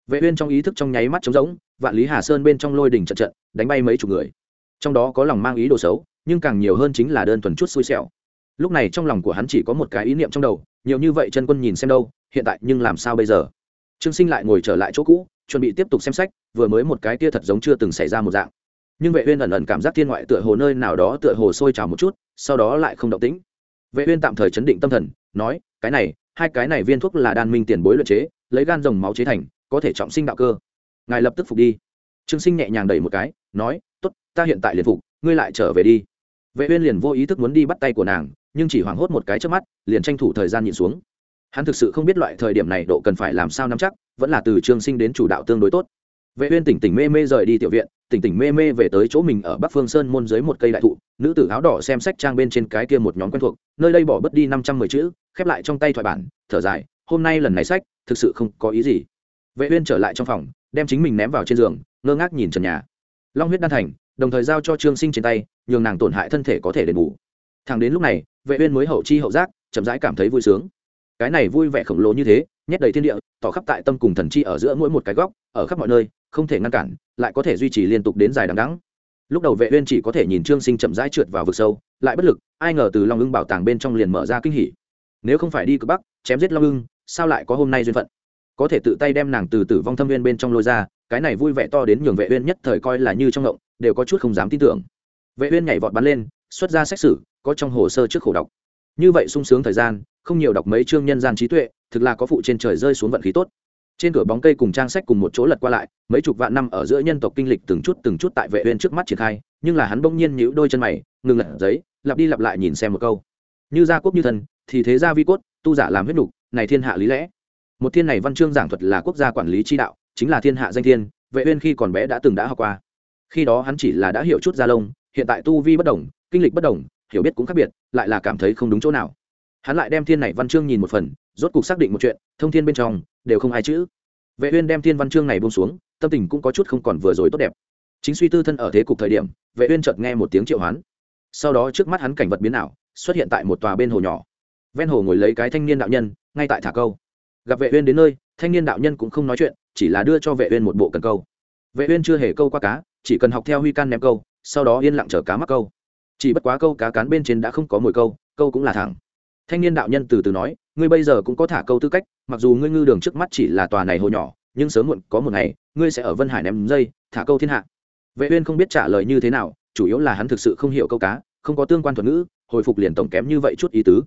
Vệ uyên trong ý thức trong nháy mắt trống rỗng, vạn lý hà sơn bên trong lôi đỉnh trận trận, đánh bay mấy chục người. Trong đó có lòng mang ý đồ xấu, nhưng càng nhiều hơn chính là đơn thuần chút xui xẻo. Lúc này trong lòng của hắn chỉ có một cái ý niệm trong đầu, nhiều như vậy chân quân nhìn xem đâu, hiện tại nhưng làm sao bây giờ? Trương sinh lại ngồi trở lại chỗ cũ, chuẩn bị tiếp tục xem sách, vừa mới một cái kia thật giống chưa từng xảy ra một dạng. Nhưng vệ uyên ẩn ẩn cảm giác thiên ngoại tựa hồ nơi nào đó tựa hồ sôi trào một chút sau đó lại không động tĩnh. Vệ uyên tạm thời chấn định tâm thần, nói, cái này, hai cái này viên thuốc là đan minh tiền bối luyện chế, lấy gan rồng máu chế thành, có thể trọng sinh đạo cơ. Ngài lập tức phục đi. Trương sinh nhẹ nhàng đẩy một cái, nói, tốt, ta hiện tại liền phục, ngươi lại trở về đi. Vệ uyên liền vô ý thức muốn đi bắt tay của nàng, nhưng chỉ hoảng hốt một cái trước mắt, liền tranh thủ thời gian nhìn xuống. Hắn thực sự không biết loại thời điểm này độ cần phải làm sao nắm chắc, vẫn là từ trương sinh đến chủ đạo tương đối tốt. Vệ uyên tỉnh tỉnh mê mê rời đi tiểu viện tỉnh tỉnh mê mê về tới chỗ mình ở bắc phương sơn môn dưới một cây đại thụ, nữ tử áo đỏ xem sách trang bên trên cái kia một nhóm quen thuộc, nơi đây bỏ bớt đi năm trăm mười chữ, khép lại trong tay thoại bản, thở dài, hôm nay lần này sách, thực sự không có ý gì. Vệ uyên trở lại trong phòng, đem chính mình ném vào trên giường, ngơ ngác nhìn trần nhà. Long huyết đan thành, đồng thời giao cho trương sinh trên tay, nhường nàng tổn hại thân thể có thể đền bù. Thằng đến lúc này, vệ uyên mới hậu chi hậu giác, chậm rãi cảm thấy vui sướng. Cái này vui vẻ khổng lồ như thế, nhét đầy thiên địa, tỏ khắp tại tâm cùng thần chi ở giữa mỗi một cái góc, ở khắp mọi nơi không thể ngăn cản, lại có thể duy trì liên tục đến dài đằng đẵng. Lúc đầu vệ uyên chỉ có thể nhìn trương sinh chậm rãi trượt vào vực sâu, lại bất lực, ai ngờ từ long ưng bảo tàng bên trong liền mở ra kinh hỉ. Nếu không phải đi cực bắc, chém giết long ưng, sao lại có hôm nay duyên phận? Có thể tự tay đem nàng từ tử vong thâm viên bên trong lôi ra, cái này vui vẻ to đến nhường vệ uyên nhất thời coi là như trong động đều có chút không dám tin tưởng. Vệ uyên nhảy vọt bắn lên, xuất ra xét xử, có trong hồ sơ trước khổ đọc. Như vậy sung sướng thời gian, không nhiều đọc mấy chương nhân gian trí tuệ, thực là có phụ trên trời rơi xuống vận khí tốt trên cửa bóng cây cùng trang sách cùng một chỗ lật qua lại, mấy chục vạn năm ở giữa nhân tộc kinh lịch từng chút từng chút tại vệ uyên trước mắt triển khai, nhưng là hắn bỗng nhiên nhíu đôi chân mày, ngừng lật giấy, lặp đi lặp lại nhìn xem một câu. Như gia quốc như thần, thì thế gia vi cốt, tu giả làm huyết nục, này thiên hạ lý lẽ. Một thiên này văn chương giảng thuật là quốc gia quản lý chi đạo, chính là thiên hạ danh thiên, vệ uyên khi còn bé đã từng đã học qua. Khi đó hắn chỉ là đã hiểu chút gia lông, hiện tại tu vi bất đồng, kinh lịch bất đồng, hiểu biết cũng khác biệt, lại là cảm thấy không đúng chỗ nào. Hắn lại đem thiên này văn chương nhìn một phần, rốt cục xác định một chuyện, thông thiên bên trong đều không ai chữ. Vệ uyên đem thiên văn chương này buông xuống, tâm tình cũng có chút không còn vừa rồi tốt đẹp. Chính suy tư thân ở thế cục thời điểm, vệ uyên chợt nghe một tiếng triệu hoán. Sau đó trước mắt hắn cảnh vật biến ảo, xuất hiện tại một tòa bên hồ nhỏ. Ven hồ ngồi lấy cái thanh niên đạo nhân, ngay tại thả câu. Gặp vệ uyên đến nơi, thanh niên đạo nhân cũng không nói chuyện, chỉ là đưa cho vệ uyên một bộ cần câu. Vệ uyên chưa hề câu qua cá, chỉ cần học theo huy can ném câu, sau đó yên lặng chờ cá mắc câu. Chỉ bất quá câu cá cán bên trên đã không có mồi câu câu cũng là thẳng. Thanh niên đạo nhân từ từ nói ngươi bây giờ cũng có thả câu tư cách, mặc dù ngươi ngư đường trước mắt chỉ là tòa này hồ nhỏ, nhưng sớm muộn có một ngày, ngươi sẽ ở vân hải ném dây, thả câu thiên hạ. Vệ uyên không biết trả lời như thế nào, chủ yếu là hắn thực sự không hiểu câu cá, không có tương quan thuật ngữ, hồi phục liền tổng kém như vậy chút ý tứ.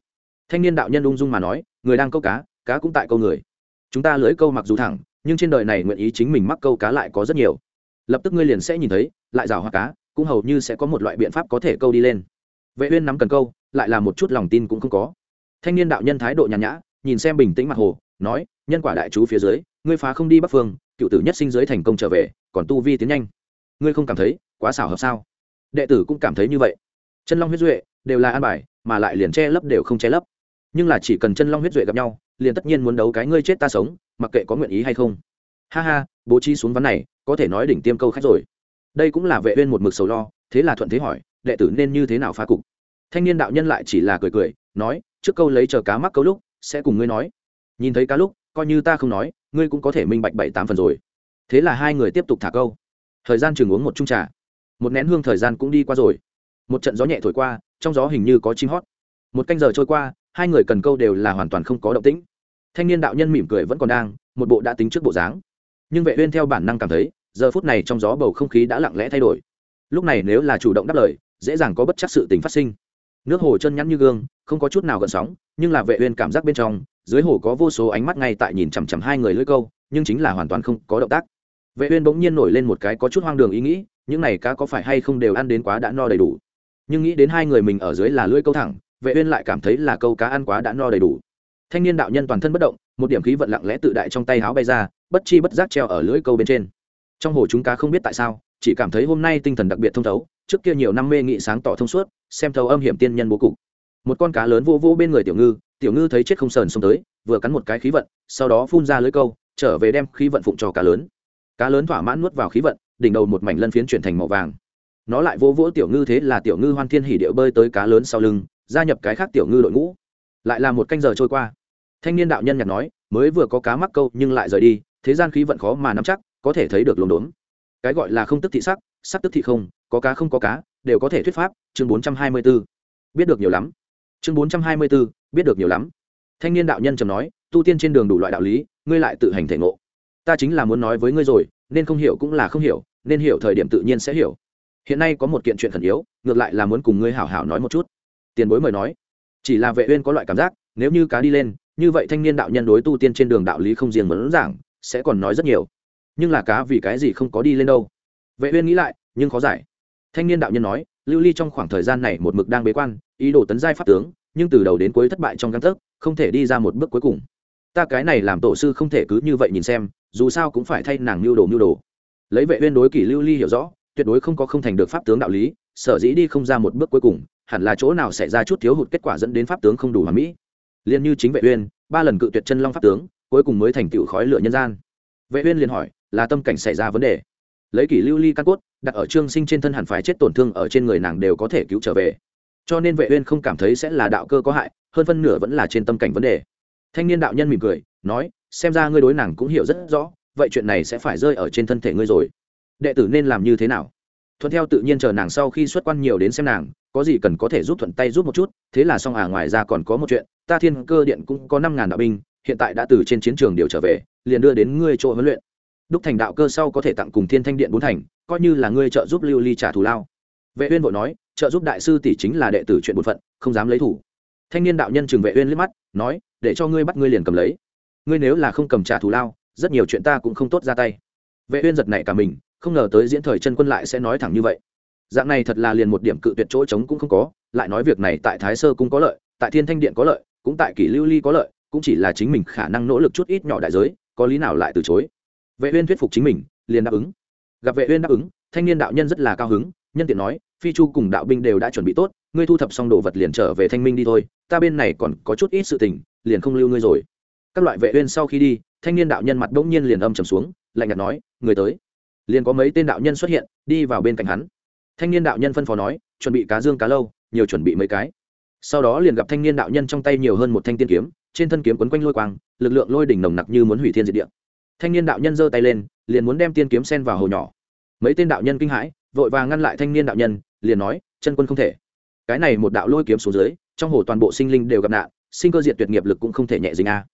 Thanh niên đạo nhân ung dung mà nói, người đang câu cá cá cũng tại câu người. Chúng ta lưỡi câu mặc dù thẳng, nhưng trên đời này nguyện ý chính mình mắc câu cá lại có rất nhiều. Lập tức ngươi liền sẽ nhìn thấy, lại rào hoa cá, cũng hầu như sẽ có một loại biện pháp có thể câu đi lên. Vệ uyên nắm cần câu, lại là một chút lòng tin cũng không có thanh niên đạo nhân thái độ nhàn nhã, nhìn xem bình tĩnh mặt hồ, nói, nhân quả đại chú phía dưới, ngươi phá không đi bắc phương, cựu tử nhất sinh giới thành công trở về, còn tu vi tiến nhanh. Ngươi không cảm thấy quá xảo hợp sao? Đệ tử cũng cảm thấy như vậy. Chân long huyết duệ đều là an bài, mà lại liền che lấp đều không che lấp. Nhưng là chỉ cần chân long huyết duệ gặp nhau, liền tất nhiên muốn đấu cái ngươi chết ta sống, mặc kệ có nguyện ý hay không. Ha ha, bố trí xuống ván này, có thể nói đỉnh tiêm câu khách rồi. Đây cũng là vệ uyên một mực sầu lo, thế là thuận thế hỏi, đệ tử nên như thế nào phá cục? Thanh niên đạo nhân lại chỉ là cười cười, nói trước câu lấy chờ cá mắc câu lúc, sẽ cùng ngươi nói. Nhìn thấy cá lúc, coi như ta không nói, ngươi cũng có thể minh bạch bảy tám phần rồi. Thế là hai người tiếp tục thả câu. Thời gian chừng uống một chung trà. Một nén hương thời gian cũng đi qua rồi. Một trận gió nhẹ thổi qua, trong gió hình như có chim hót. Một canh giờ trôi qua, hai người cần câu đều là hoàn toàn không có động tĩnh. Thanh niên đạo nhân mỉm cười vẫn còn đang, một bộ đã tính trước bộ dáng. Nhưng vệ uyên theo bản năng cảm thấy, giờ phút này trong gió bầu không khí đã lặng lẽ thay đổi. Lúc này nếu là chủ động đáp lời, dễ dàng có bất chắc sự tình phát sinh nước hồ chân nhắn như gương, không có chút nào gợn sóng, nhưng là vệ uyên cảm giác bên trong, dưới hồ có vô số ánh mắt ngay tại nhìn chằm chằm hai người lưỡi câu, nhưng chính là hoàn toàn không có động tác. Vệ uyên bỗng nhiên nổi lên một cái có chút hoang đường ý nghĩ, những này cá có phải hay không đều ăn đến quá đã no đầy đủ? Nhưng nghĩ đến hai người mình ở dưới là lưỡi câu thẳng, vệ uyên lại cảm thấy là câu cá ăn quá đã no đầy đủ. Thanh niên đạo nhân toàn thân bất động, một điểm khí vận lặng lẽ tự đại trong tay háo bay ra, bất chi bất giác treo ở lưỡi câu bên trên. Trong hồ chúng cá không biết tại sao chỉ cảm thấy hôm nay tinh thần đặc biệt thông thấu, trước kia nhiều năm mê nghị sáng tỏ thông suốt, xem thấu âm hiểm tiên nhân bố cục. Một con cá lớn vô vô bên người tiểu ngư tiểu ngư thấy chết không sờn xông tới, vừa cắn một cái khí vận, sau đó phun ra lưới câu, trở về đem khí vận phụng cho cá lớn. Cá lớn thỏa mãn nuốt vào khí vận, đỉnh đầu một mảnh lân phiến chuyển thành màu vàng. Nó lại vô vỗ tiểu ngư thế là tiểu ngư hoan thiên hỉ điệu bơi tới cá lớn sau lưng, gia nhập cái khác tiểu ngư đội ngũ. Lại là một canh giờ trôi qua. Thanh niên đạo nhân nhặt nói, mới vừa có cá mắc câu nhưng lại rời đi, thế gian khí vận khó mà nắm chắc, có thể thấy được lồn đốn cái gọi là không tức thị sắc sắc tức thị không, có cá không có cá, đều có thể thuyết pháp, chương bốn trăm hai mươi b ố biết được nhiều lắm. Chương bốn trăm hai mươi b ố biết được nhiều lắm. Thanh niên đạo nhân trầm nói, tu tiên trên đường đủ loại đạo lý, ngươi lại tự hành thể ngộ. Ta chính là muốn nói với ngươi rồi, nên không hiểu cũng là không hiểu, nên hiểu thời điểm tự nhiên sẽ hiểu. Hiện nay có một kiện chuyện khẩn yếu, ngược lại là muốn cùng ngươi hảo hảo nói một chút. Tiền bối mời nói. Chỉ là vệ uyên có loại cảm giác, nếu như cá đi lên, như vậy thanh niên đạo nhân đối tu tiên trên đường đạo lý không riêng muốn giảng sẽ còn nói rất nhiều nhưng là cá vì cái gì không có đi lên đâu? Vệ uyên nghĩ lại, nhưng khó giải. Thanh niên đạo nhân nói, lưu ly trong khoảng thời gian này một mực đang bế quan, ý đồ tấn giai pháp tướng, nhưng từ đầu đến cuối thất bại trong căn thức không thể đi ra một bước cuối cùng. Ta cái này làm tổ sư không thể cứ như vậy nhìn xem, dù sao cũng phải thay nàng lưu đồ lưu đồ. Lấy vệ uyên đối kỷ lưu ly hiểu rõ, tuyệt đối không có không thành được pháp tướng đạo lý, sở dĩ đi không ra một bước cuối cùng, hẳn là chỗ nào xảy ra chút thiếu hụt kết quả dẫn đến pháp tướng không đủ hoàn mỹ. Liên như chính vệ uyên, ba lần cự tuyệt chân long pháp tướng, cuối cùng mới thành tựu khói lửa nhân gian. Vệ uyên liền hỏi là tâm cảnh xảy ra vấn đề. Lấy kỷ lưu ly căn cốt, đặt ở trương sinh trên thân hẳn phải chết tổn thương ở trên người nàng đều có thể cứu trở về. Cho nên vệ uyên không cảm thấy sẽ là đạo cơ có hại, hơn phân nửa vẫn là trên tâm cảnh vấn đề. Thanh niên đạo nhân mỉm cười, nói, xem ra ngươi đối nàng cũng hiểu rất rõ, vậy chuyện này sẽ phải rơi ở trên thân thể ngươi rồi. Đệ tử nên làm như thế nào? Thuận theo tự nhiên chờ nàng sau khi xuất quan nhiều đến xem nàng, có gì cần có thể giúp thuận tay giúp một chút, thế là xong à ngoài ra còn có một chuyện, ta thiên cơ điện cũng có năm ngàn đạo binh, hiện tại đã từ trên chiến trường điều trở về, liền đưa đến ngươi chỗ huấn luyện đúc thành đạo cơ sau có thể tặng cùng thiên thanh điện bốn thành, coi như là ngươi trợ giúp lưu ly trả thù lao. Vệ uyên vội nói, trợ giúp đại sư tỷ chính là đệ tử chuyện bổn phận, không dám lấy thủ. Thanh niên đạo nhân trừng vệ uyên liếc mắt, nói, để cho ngươi bắt ngươi liền cầm lấy. Ngươi nếu là không cầm trả thù lao, rất nhiều chuyện ta cũng không tốt ra tay. Vệ uyên giật nảy cả mình, không ngờ tới diễn thời chân quân lại sẽ nói thẳng như vậy. Dạng này thật là liền một điểm cự tuyệt chỗ trống cũng không có, lại nói việc này tại thái sơ cũng có lợi, tại thiên thanh điện có lợi, cũng tại kỷ lưu ly có lợi, cũng chỉ là chính mình khả năng nỗ lực chút ít nhỏ đại giới, có lý nào lại từ chối vệ uyên thuyết phục chính mình, liền đáp ứng. Gặp vệ uyên đáp ứng, thanh niên đạo nhân rất là cao hứng, nhân tiện nói, phi chu cùng đạo binh đều đã chuẩn bị tốt, ngươi thu thập xong đồ vật liền trở về thanh minh đi thôi, ta bên này còn có chút ít sự tình, liền không lưu ngươi rồi. Các loại vệ uyên sau khi đi, thanh niên đạo nhân mặt bỗng nhiên liền âm trầm xuống, lạnh nhạt nói, người tới. Liền có mấy tên đạo nhân xuất hiện, đi vào bên cạnh hắn. Thanh niên đạo nhân phân phó nói, chuẩn bị cá dương cá lâu, nhiều chuẩn bị mấy cái. Sau đó liền gặp thanh niên đạo nhân trong tay nhiều hơn một thanh tiên kiếm, trên thân kiếm quấn quanh lôi quang, lực lượng lôi đỉnh nồng nặc như muốn hủy thiên diệt địa thanh niên đạo nhân giơ tay lên, liền muốn đem tiên kiếm sen vào hồ nhỏ. Mấy tên đạo nhân kinh hãi, vội vàng ngăn lại thanh niên đạo nhân, liền nói, chân quân không thể. Cái này một đạo lôi kiếm xuống dưới, trong hồ toàn bộ sinh linh đều gặp nạn, sinh cơ diệt tuyệt nghiệp lực cũng không thể nhẹ dính a.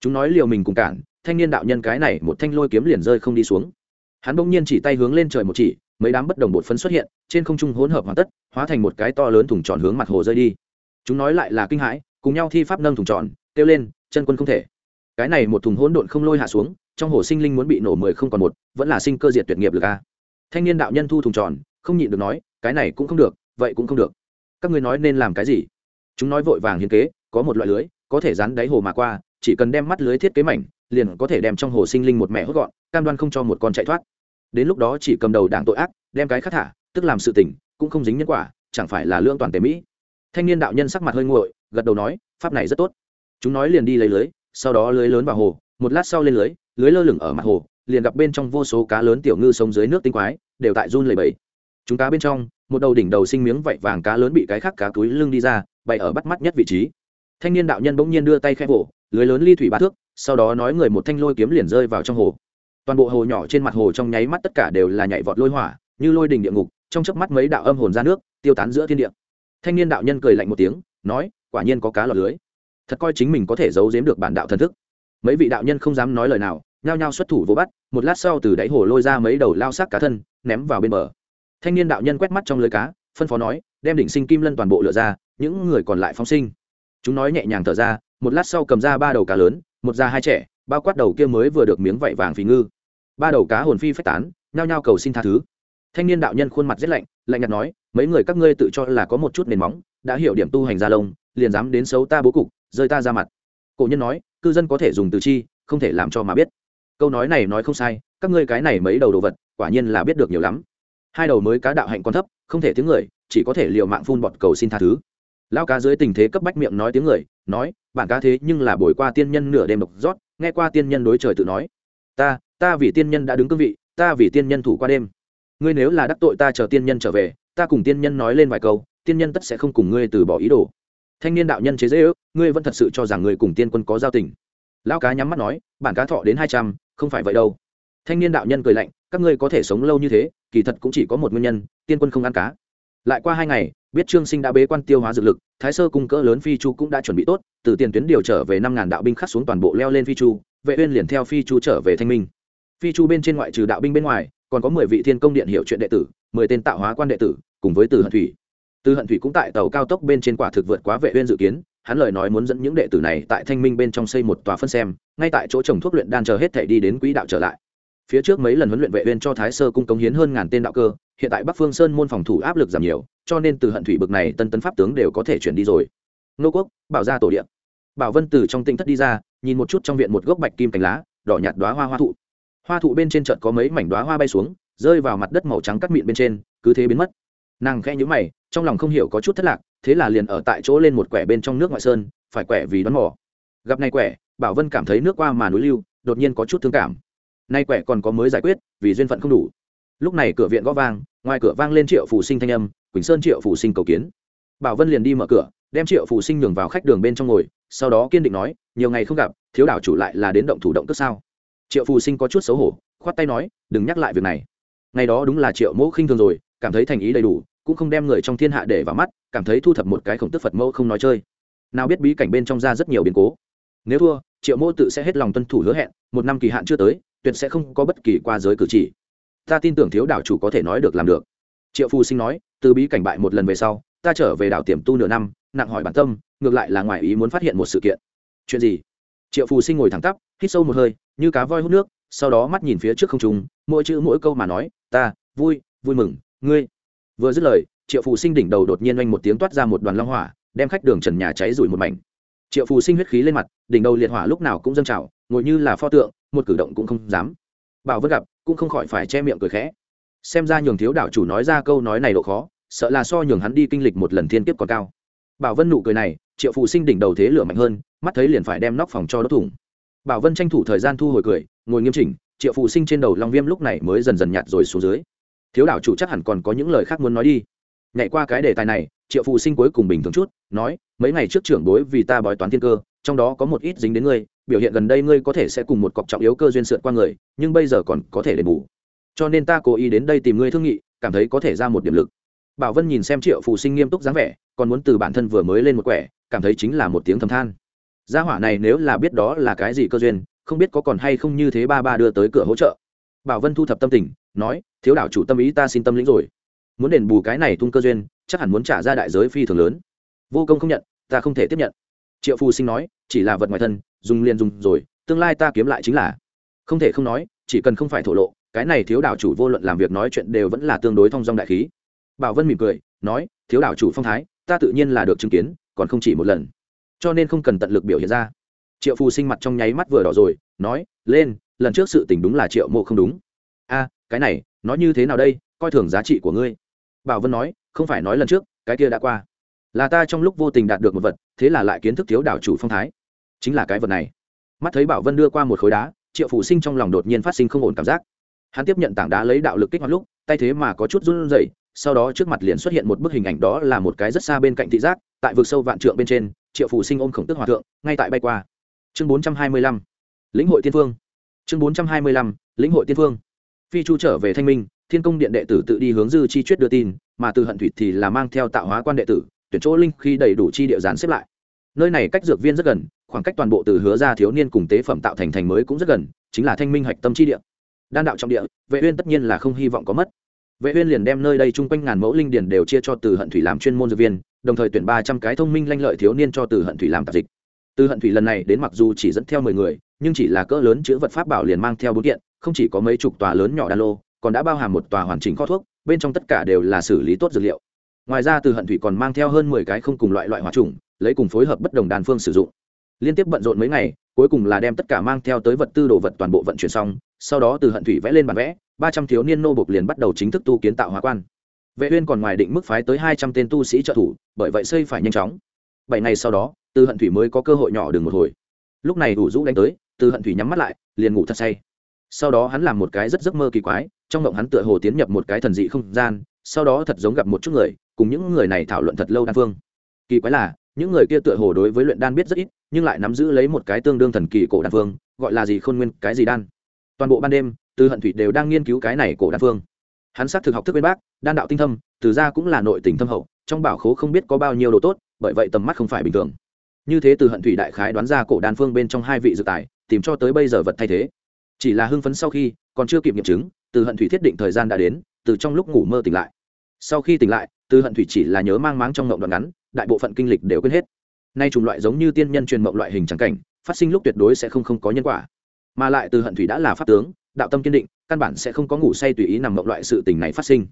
Chúng nói liều mình cùng cản, thanh niên đạo nhân cái này một thanh lôi kiếm liền rơi không đi xuống. Hắn bỗng nhiên chỉ tay hướng lên trời một chỉ, mấy đám bất đồng bột phấn xuất hiện, trên không trung hỗn hợp hoàn tất, hóa thành một cái to lớn thùng tròn hướng mặt hồ rơi đi. Chúng nói lại là kinh hãi, cùng nhau thi pháp nâng thùng tròn, kêu lên, chân quân không thể. Cái này một thùng hỗn độn không lôi hạ xuống trong hồ sinh linh muốn bị nổ mười không còn một, vẫn là sinh cơ diệt tuyệt nghiệp lực a. Thanh niên đạo nhân thu thùng tròn, không nhịn được nói, cái này cũng không được, vậy cũng không được. Các ngươi nói nên làm cái gì? Chúng nói vội vàng hiến kế, có một loại lưới, có thể dán đáy hồ mà qua, chỉ cần đem mắt lưới thiết kế mảnh, liền có thể đem trong hồ sinh linh một mẹ hốt gọn, cam đoan không cho một con chạy thoát. Đến lúc đó chỉ cầm đầu đảng tội ác, đem cái khắc thả, tức làm sự tỉnh cũng không dính nhân quả, chẳng phải là lương toàn tế mỹ. Thanh niên đạo nhân sắc mặt hơi nguội, gật đầu nói, pháp này rất tốt. Chúng nói liền đi lấy lưới, sau đó lưới lớn vào hồ một lát sau lên lưới lưới lơ lửng ở mặt hồ, liền gặp bên trong vô số cá lớn tiểu ngư sống dưới nước tinh quái, đều tại run lầy bẫy chúng cá bên trong, một đầu đỉnh đầu sinh miếng vạy vàng cá lớn bị cái khác cá túi lưng đi ra, bày ở bắt mắt nhất vị trí. Thanh niên đạo nhân bỗng nhiên đưa tay khẽ vỗ, lưới lớn ly thủy ba thước, sau đó nói người một thanh lôi kiếm liền rơi vào trong hồ. Toàn bộ hồ nhỏ trên mặt hồ trong nháy mắt tất cả đều là nhảy vọt lôi hỏa, như lôi đình địa ngục, trong chớp mắt mấy đạo âm hồn ra nước, tiêu tán giữa thiên địa. Thanh niên đạo nhân cười lạnh một tiếng, nói, quả nhiên có cá lọt lưới. Thật coi chính mình có thể giấu giếm được bản đạo thần thức mấy vị đạo nhân không dám nói lời nào, nhao nhao xuất thủ vô bắt, một lát sau từ đáy hồ lôi ra mấy đầu lao xác cá thân, ném vào bên bờ. Thanh niên đạo nhân quét mắt trong lưới cá, phân phó nói, đem đỉnh sinh kim lân toàn bộ lựa ra, những người còn lại phóng sinh. Chúng nói nhẹ nhàng thở ra, một lát sau cầm ra ba đầu cá lớn, một da hai trẻ, bao quát đầu kia mới vừa được miếng vảy vàng phì ngư. Ba đầu cá hồn phi phách tán, nhao nhao cầu xin tha thứ. Thanh niên đạo nhân khuôn mặt rất lạnh lạnh nhạt nói, mấy người các ngươi tự cho là có một chút nền móng, đã hiểu điểm tu hành gia lông, liền dám đến xấu ta bố cục, rơi ta ra mặt cổ nhân nói, cư dân có thể dùng từ chi, không thể làm cho mà biết. Câu nói này nói không sai, các ngươi cái này mấy đầu đồ vật, quả nhiên là biết được nhiều lắm. Hai đầu mới cá đạo hạnh còn thấp, không thể tiếng người, chỉ có thể liều mạng phun bọt cầu xin tha thứ. Lao cá dưới tình thế cấp bách miệng nói tiếng người, nói, bản cá thế nhưng là bồi qua tiên nhân nửa đêm độc rót, nghe qua tiên nhân đối trời tự nói. Ta ta vì tiên nhân đã đứng cương vị, ta vì tiên nhân thủ qua đêm. Ngươi nếu là đắc tội ta chờ tiên nhân trở về, ta cùng tiên nhân nói lên vài câu, tiên nhân tất sẽ không cùng ngươi từ bỏ ý đồ thanh niên đạo nhân chế dễ ước, ngươi vẫn thật sự cho rằng người cùng tiên quân có giao tình. Lao cá nhắm mắt nói, bản cá thọ đến hai trăm, không phải vậy đâu. Thanh niên đạo nhân cười lạnh, các ngươi có thể sống lâu như thế, kỳ thật cũng chỉ có một nguyên nhân, tiên quân không ăn cá. Lại qua hai ngày, biết trương sinh đã bế quan tiêu hóa dược lực, thái sơ cung cỡ lớn phi chu cũng đã chuẩn bị tốt, từ tiền tuyến điều trở về năm ngàn đạo binh khắc xuống toàn bộ leo lên phi chu, vệ uyên liền theo phi chu trở về thanh minh. Phi chu bên trên ngoại trừ đạo binh bên ngoài, còn có mười vị thiên công điện hiệu chuyện đệ tử, mười tên tạo hóa quan đệ tử, cùng với từ hận thủy từ hận thủy cũng tại tàu cao tốc bên trên quả thực vượt quá vệ uyên dự kiến, hắn lời nói muốn dẫn những đệ tử này tại thanh minh bên trong xây một tòa phân xem, ngay tại chỗ trồng thuốc luyện đan chờ hết thể đi đến quỹ đạo trở lại. Phía trước mấy lần huấn luyện vệ uyên cho thái sơ cung cống hiến hơn ngàn tên đạo cơ, hiện tại bắc phương sơn môn phòng thủ áp lực giảm nhiều, cho nên từ hận thủy bực này tân tấn pháp tướng đều có thể chuyển đi rồi. Nô quốc, bảo gia tổ điện bảo vân từ trong tinh thất đi ra, nhìn một chút trong viện một gốc bạch kim cành lá, đỏ nhạt đóa hoa hoa thụ. Hoa thụ bên trên trận có mấy mảnh đóa hoa bay xuống, rơi vào mặt đất màu trắng cắt mịn bên trên, cứ thế biến mất nàng khẽ nhíu mày, trong lòng không hiểu có chút thất lạc, thế là liền ở tại chỗ lên một quẻ bên trong nước ngoại sơn, phải quẻ vì đoán mò. Gặp này quẻ, bảo vân cảm thấy nước qua mà núi lưu, đột nhiên có chút thương cảm. Nay quẻ còn có mới giải quyết, vì duyên phận không đủ. Lúc này cửa viện gõ vang, ngoài cửa vang lên triệu phủ sinh thanh âm, quỳnh sơn triệu phủ sinh cầu kiến. Bảo vân liền đi mở cửa, đem triệu phủ sinh nhường vào khách đường bên trong ngồi, sau đó kiên định nói, nhiều ngày không gặp, thiếu đảo chủ lại là đến động thủ động tức sao? Triệu phù sinh có chút xấu hổ, khoát tay nói, đừng nhắc lại việc này. Ngày đó đúng là triệu mẫu khinh thường rồi cảm thấy thành ý đầy đủ, cũng không đem người trong thiên hạ để vào mắt, cảm thấy thu thập một cái khổng tức phật mẫu không nói chơi. Nào biết bí cảnh bên trong ra rất nhiều biến cố. Nếu thua, triệu mô tự sẽ hết lòng tuân thủ hứa hẹn, một năm kỳ hạn chưa tới, tuyệt sẽ không có bất kỳ qua giới cử chỉ. Ta tin tưởng thiếu đảo chủ có thể nói được làm được. Triệu phù sinh nói, từ bí cảnh bại một lần về sau, ta trở về đảo tiềm tu nửa năm, nặng hỏi bản tâm, ngược lại là ngoài ý muốn phát hiện một sự kiện. Chuyện gì? Triệu phù sinh ngồi thẳng tắp, hít sâu một hơi, như cá voi hút nước, sau đó mắt nhìn phía trước không trùng mỗi chữ mỗi câu mà nói, ta, vui vui mừng ngươi. Vừa dứt lời, triệu phù sinh đỉnh đầu đột nhiên oanh một tiếng toát ra một đoàn long hỏa, đem khách đường trần nhà cháy rủi một mảnh. Triệu phù sinh huyết khí lên mặt, đỉnh đầu liệt hỏa lúc nào cũng dâng trào, ngồi như là pho tượng, một cử động cũng không dám. Bảo vân gặp, cũng không khỏi phải che miệng cười khẽ. Xem ra nhường thiếu đảo chủ nói ra câu nói này độ khó, sợ là so nhường hắn đi kinh lịch một lần thiên kiếp còn cao. Bảo vân nụ cười này, triệu phù sinh đỉnh đầu thế lửa mạnh hơn, mắt thấy liền phải đem nóc phòng cho đốt thủng. Bảo vân tranh thủ thời gian thu hồi cười, ngồi nghiêm chỉnh, triệu phù sinh trên đầu long viêm lúc này mới dần dần nhạt rồi xuống dưới thiếu đảo chủ chắc hẳn còn có những lời khác muốn nói đi. Nhảy qua cái đề tài này, triệu phù sinh cuối cùng bình thường chút, nói, mấy ngày trước trưởng đối vì ta bói toán thiên cơ, trong đó có một ít dính đến ngươi, biểu hiện gần đây ngươi có thể sẽ cùng một cọc trọng yếu cơ duyên sượt qua người, nhưng bây giờ còn có thể đền bù. Cho nên ta cố ý đến đây tìm ngươi thương nghị, cảm thấy có thể ra một điểm lực. Bảo vân nhìn xem triệu phù sinh nghiêm túc dáng vẻ, còn muốn từ bản thân vừa mới lên một quẻ, cảm thấy chính là một tiếng thầm than. Gia hỏa này nếu là biết đó là cái gì cơ duyên, không biết có còn hay không như thế ba ba đưa tới cửa hỗ trợ. Bảo vân thu thập tâm tình nói, thiếu đảo chủ tâm ý ta xin tâm lĩnh rồi. Muốn đền bù cái này tung cơ duyên, chắc hẳn muốn trả ra đại giới phi thường lớn. Vô công không nhận, ta không thể tiếp nhận. Triệu phù sinh nói, chỉ là vật ngoài thân, dùng liền dùng rồi, tương lai ta kiếm lại chính là. Không thể không nói, chỉ cần không phải thổ lộ, cái này thiếu đảo chủ vô luận làm việc nói chuyện đều vẫn là tương đối thong dong đại khí. Bảo vân mỉm cười, nói, thiếu đảo chủ phong thái, ta tự nhiên là được chứng kiến, còn không chỉ một lần. Cho nên không cần tận lực biểu hiện ra. Triệu phù sinh mặt trong nháy mắt vừa đỏ rồi, nói, lên, lần trước sự tình đúng là triệu mộ không đúng. A cái này nói như thế nào đây, coi thường giá trị của ngươi. Bảo vân nói, không phải nói lần trước, cái kia đã qua. Là ta trong lúc vô tình đạt được một vật, thế là lại kiến thức thiếu đảo chủ phong thái. Chính là cái vật này. Mắt thấy bảo vân đưa qua một khối đá, triệu phủ sinh trong lòng đột nhiên phát sinh không ổn cảm giác. Hắn tiếp nhận tảng đá lấy đạo lực kích hoạt lúc, tay thế mà có chút run rẩy, sau đó trước mặt liền xuất hiện một bức hình ảnh đó là một cái rất xa bên cạnh thị giác, tại vực sâu vạn trượng bên trên, triệu phủ sinh ôm khổng tức hòa thượng, ngay tại bay qua. Chương bốn trăm hai mươi lăm, lĩnh hội tiên phương chương bốn trăm hai mươi lăm, lĩnh hội tiên phương phi chu trở về thanh minh, thiên công điện đệ tử tự đi hướng dư chi chuyết đưa tin, mà từ hận thủy thì là mang theo tạo hóa quan đệ tử, tuyển chỗ linh khi đầy đủ chi địa gián xếp lại. Nơi này cách dược viên rất gần, khoảng cách toàn bộ từ hứa ra thiếu niên cùng tế phẩm tạo thành thành mới cũng rất gần, chính là thanh minh hạch tâm chi địa. Đan đạo trọng địa, vệ uyên tất nhiên là không hy vọng có mất. Vệ uyên liền đem nơi đây chung quanh ngàn mẫu linh điển đều chia cho từ hận thủy làm chuyên môn dược viên, đồng thời tuyển 300 cái thông minh lanh lợi thiếu niên cho từ hận thủy làm tạp dịch. Từ hận thủy lần này đến mặc dù chỉ dẫn theo 10 người, nhưng chỉ là cỡ lớn chữa vật pháp bảo liền mang theo bốn kiện không chỉ có mấy chục tòa lớn nhỏ đan lô, còn đã bao hàm một tòa hoàn chỉnh kho thuốc, bên trong tất cả đều là xử lý tốt dược liệu. Ngoài ra từ hận thủy còn mang theo hơn 10 cái không cùng loại loại hóa trùng, lấy cùng phối hợp bất đồng đan phương sử dụng. Liên tiếp bận rộn mấy ngày, cuối cùng là đem tất cả mang theo tới vật tư đồ vật toàn bộ vận chuyển xong, sau đó từ hận thủy vẽ lên bản vẽ, ba trăm thiếu niên nô bộc liền bắt đầu chính thức tu kiến tạo hóa quan. Vệ uyên còn ngoài định mức phái tới hai trăm tên tu sĩ trợ thủ, bởi vậy xây phải nhanh chóng. Bảy ngày sau đó, từ hận thủy mới có cơ hội nhỏ đường một hồi. Lúc này đủ rũ đánh tới, từ hận thủy nhắm mắt lại, liền ngủ thật say sau đó hắn làm một cái rất giấc mơ kỳ quái, trong mộng hắn tựa hồ tiến nhập một cái thần dị không gian, sau đó thật giống gặp một chút người, cùng những người này thảo luận thật lâu đan phương. Kỳ quái là, những người kia tựa hồ đối với luyện đan biết rất ít, nhưng lại nắm giữ lấy một cái tương đương thần kỳ cổ đan phương, gọi là gì khôn nguyên, cái gì đan? Toàn bộ ban đêm, từ hận thủy đều đang nghiên cứu cái này cổ đan phương. Hắn xác thực học thức bên bác, đan đạo tinh thâm, từ ra cũng là nội tình thâm hậu, trong bảo khố không biết có bao nhiêu đồ tốt, bởi vậy tầm mắt không phải bình thường. Như thế từ hận thủy đại khái đoán ra cổ đan phương bên trong hai vị dự tài, tìm cho tới bây giờ vật thay thế chỉ là hưng phấn sau khi, còn chưa kịp nghiệm chứng, từ hận thủy thiết định thời gian đã đến, từ trong lúc ngủ mơ tỉnh lại. Sau khi tỉnh lại, từ hận thủy chỉ là nhớ mang máng trong ngộng đoạn ngắn, đại bộ phận kinh lịch đều quên hết. Nay chủng loại giống như tiên nhân truyền mộng loại hình trắng cảnh, phát sinh lúc tuyệt đối sẽ không không có nhân quả. Mà lại từ hận thủy đã là pháp tướng, đạo tâm kiên định, căn bản sẽ không có ngủ say tùy ý nằm mộng loại sự tình này phát sinh.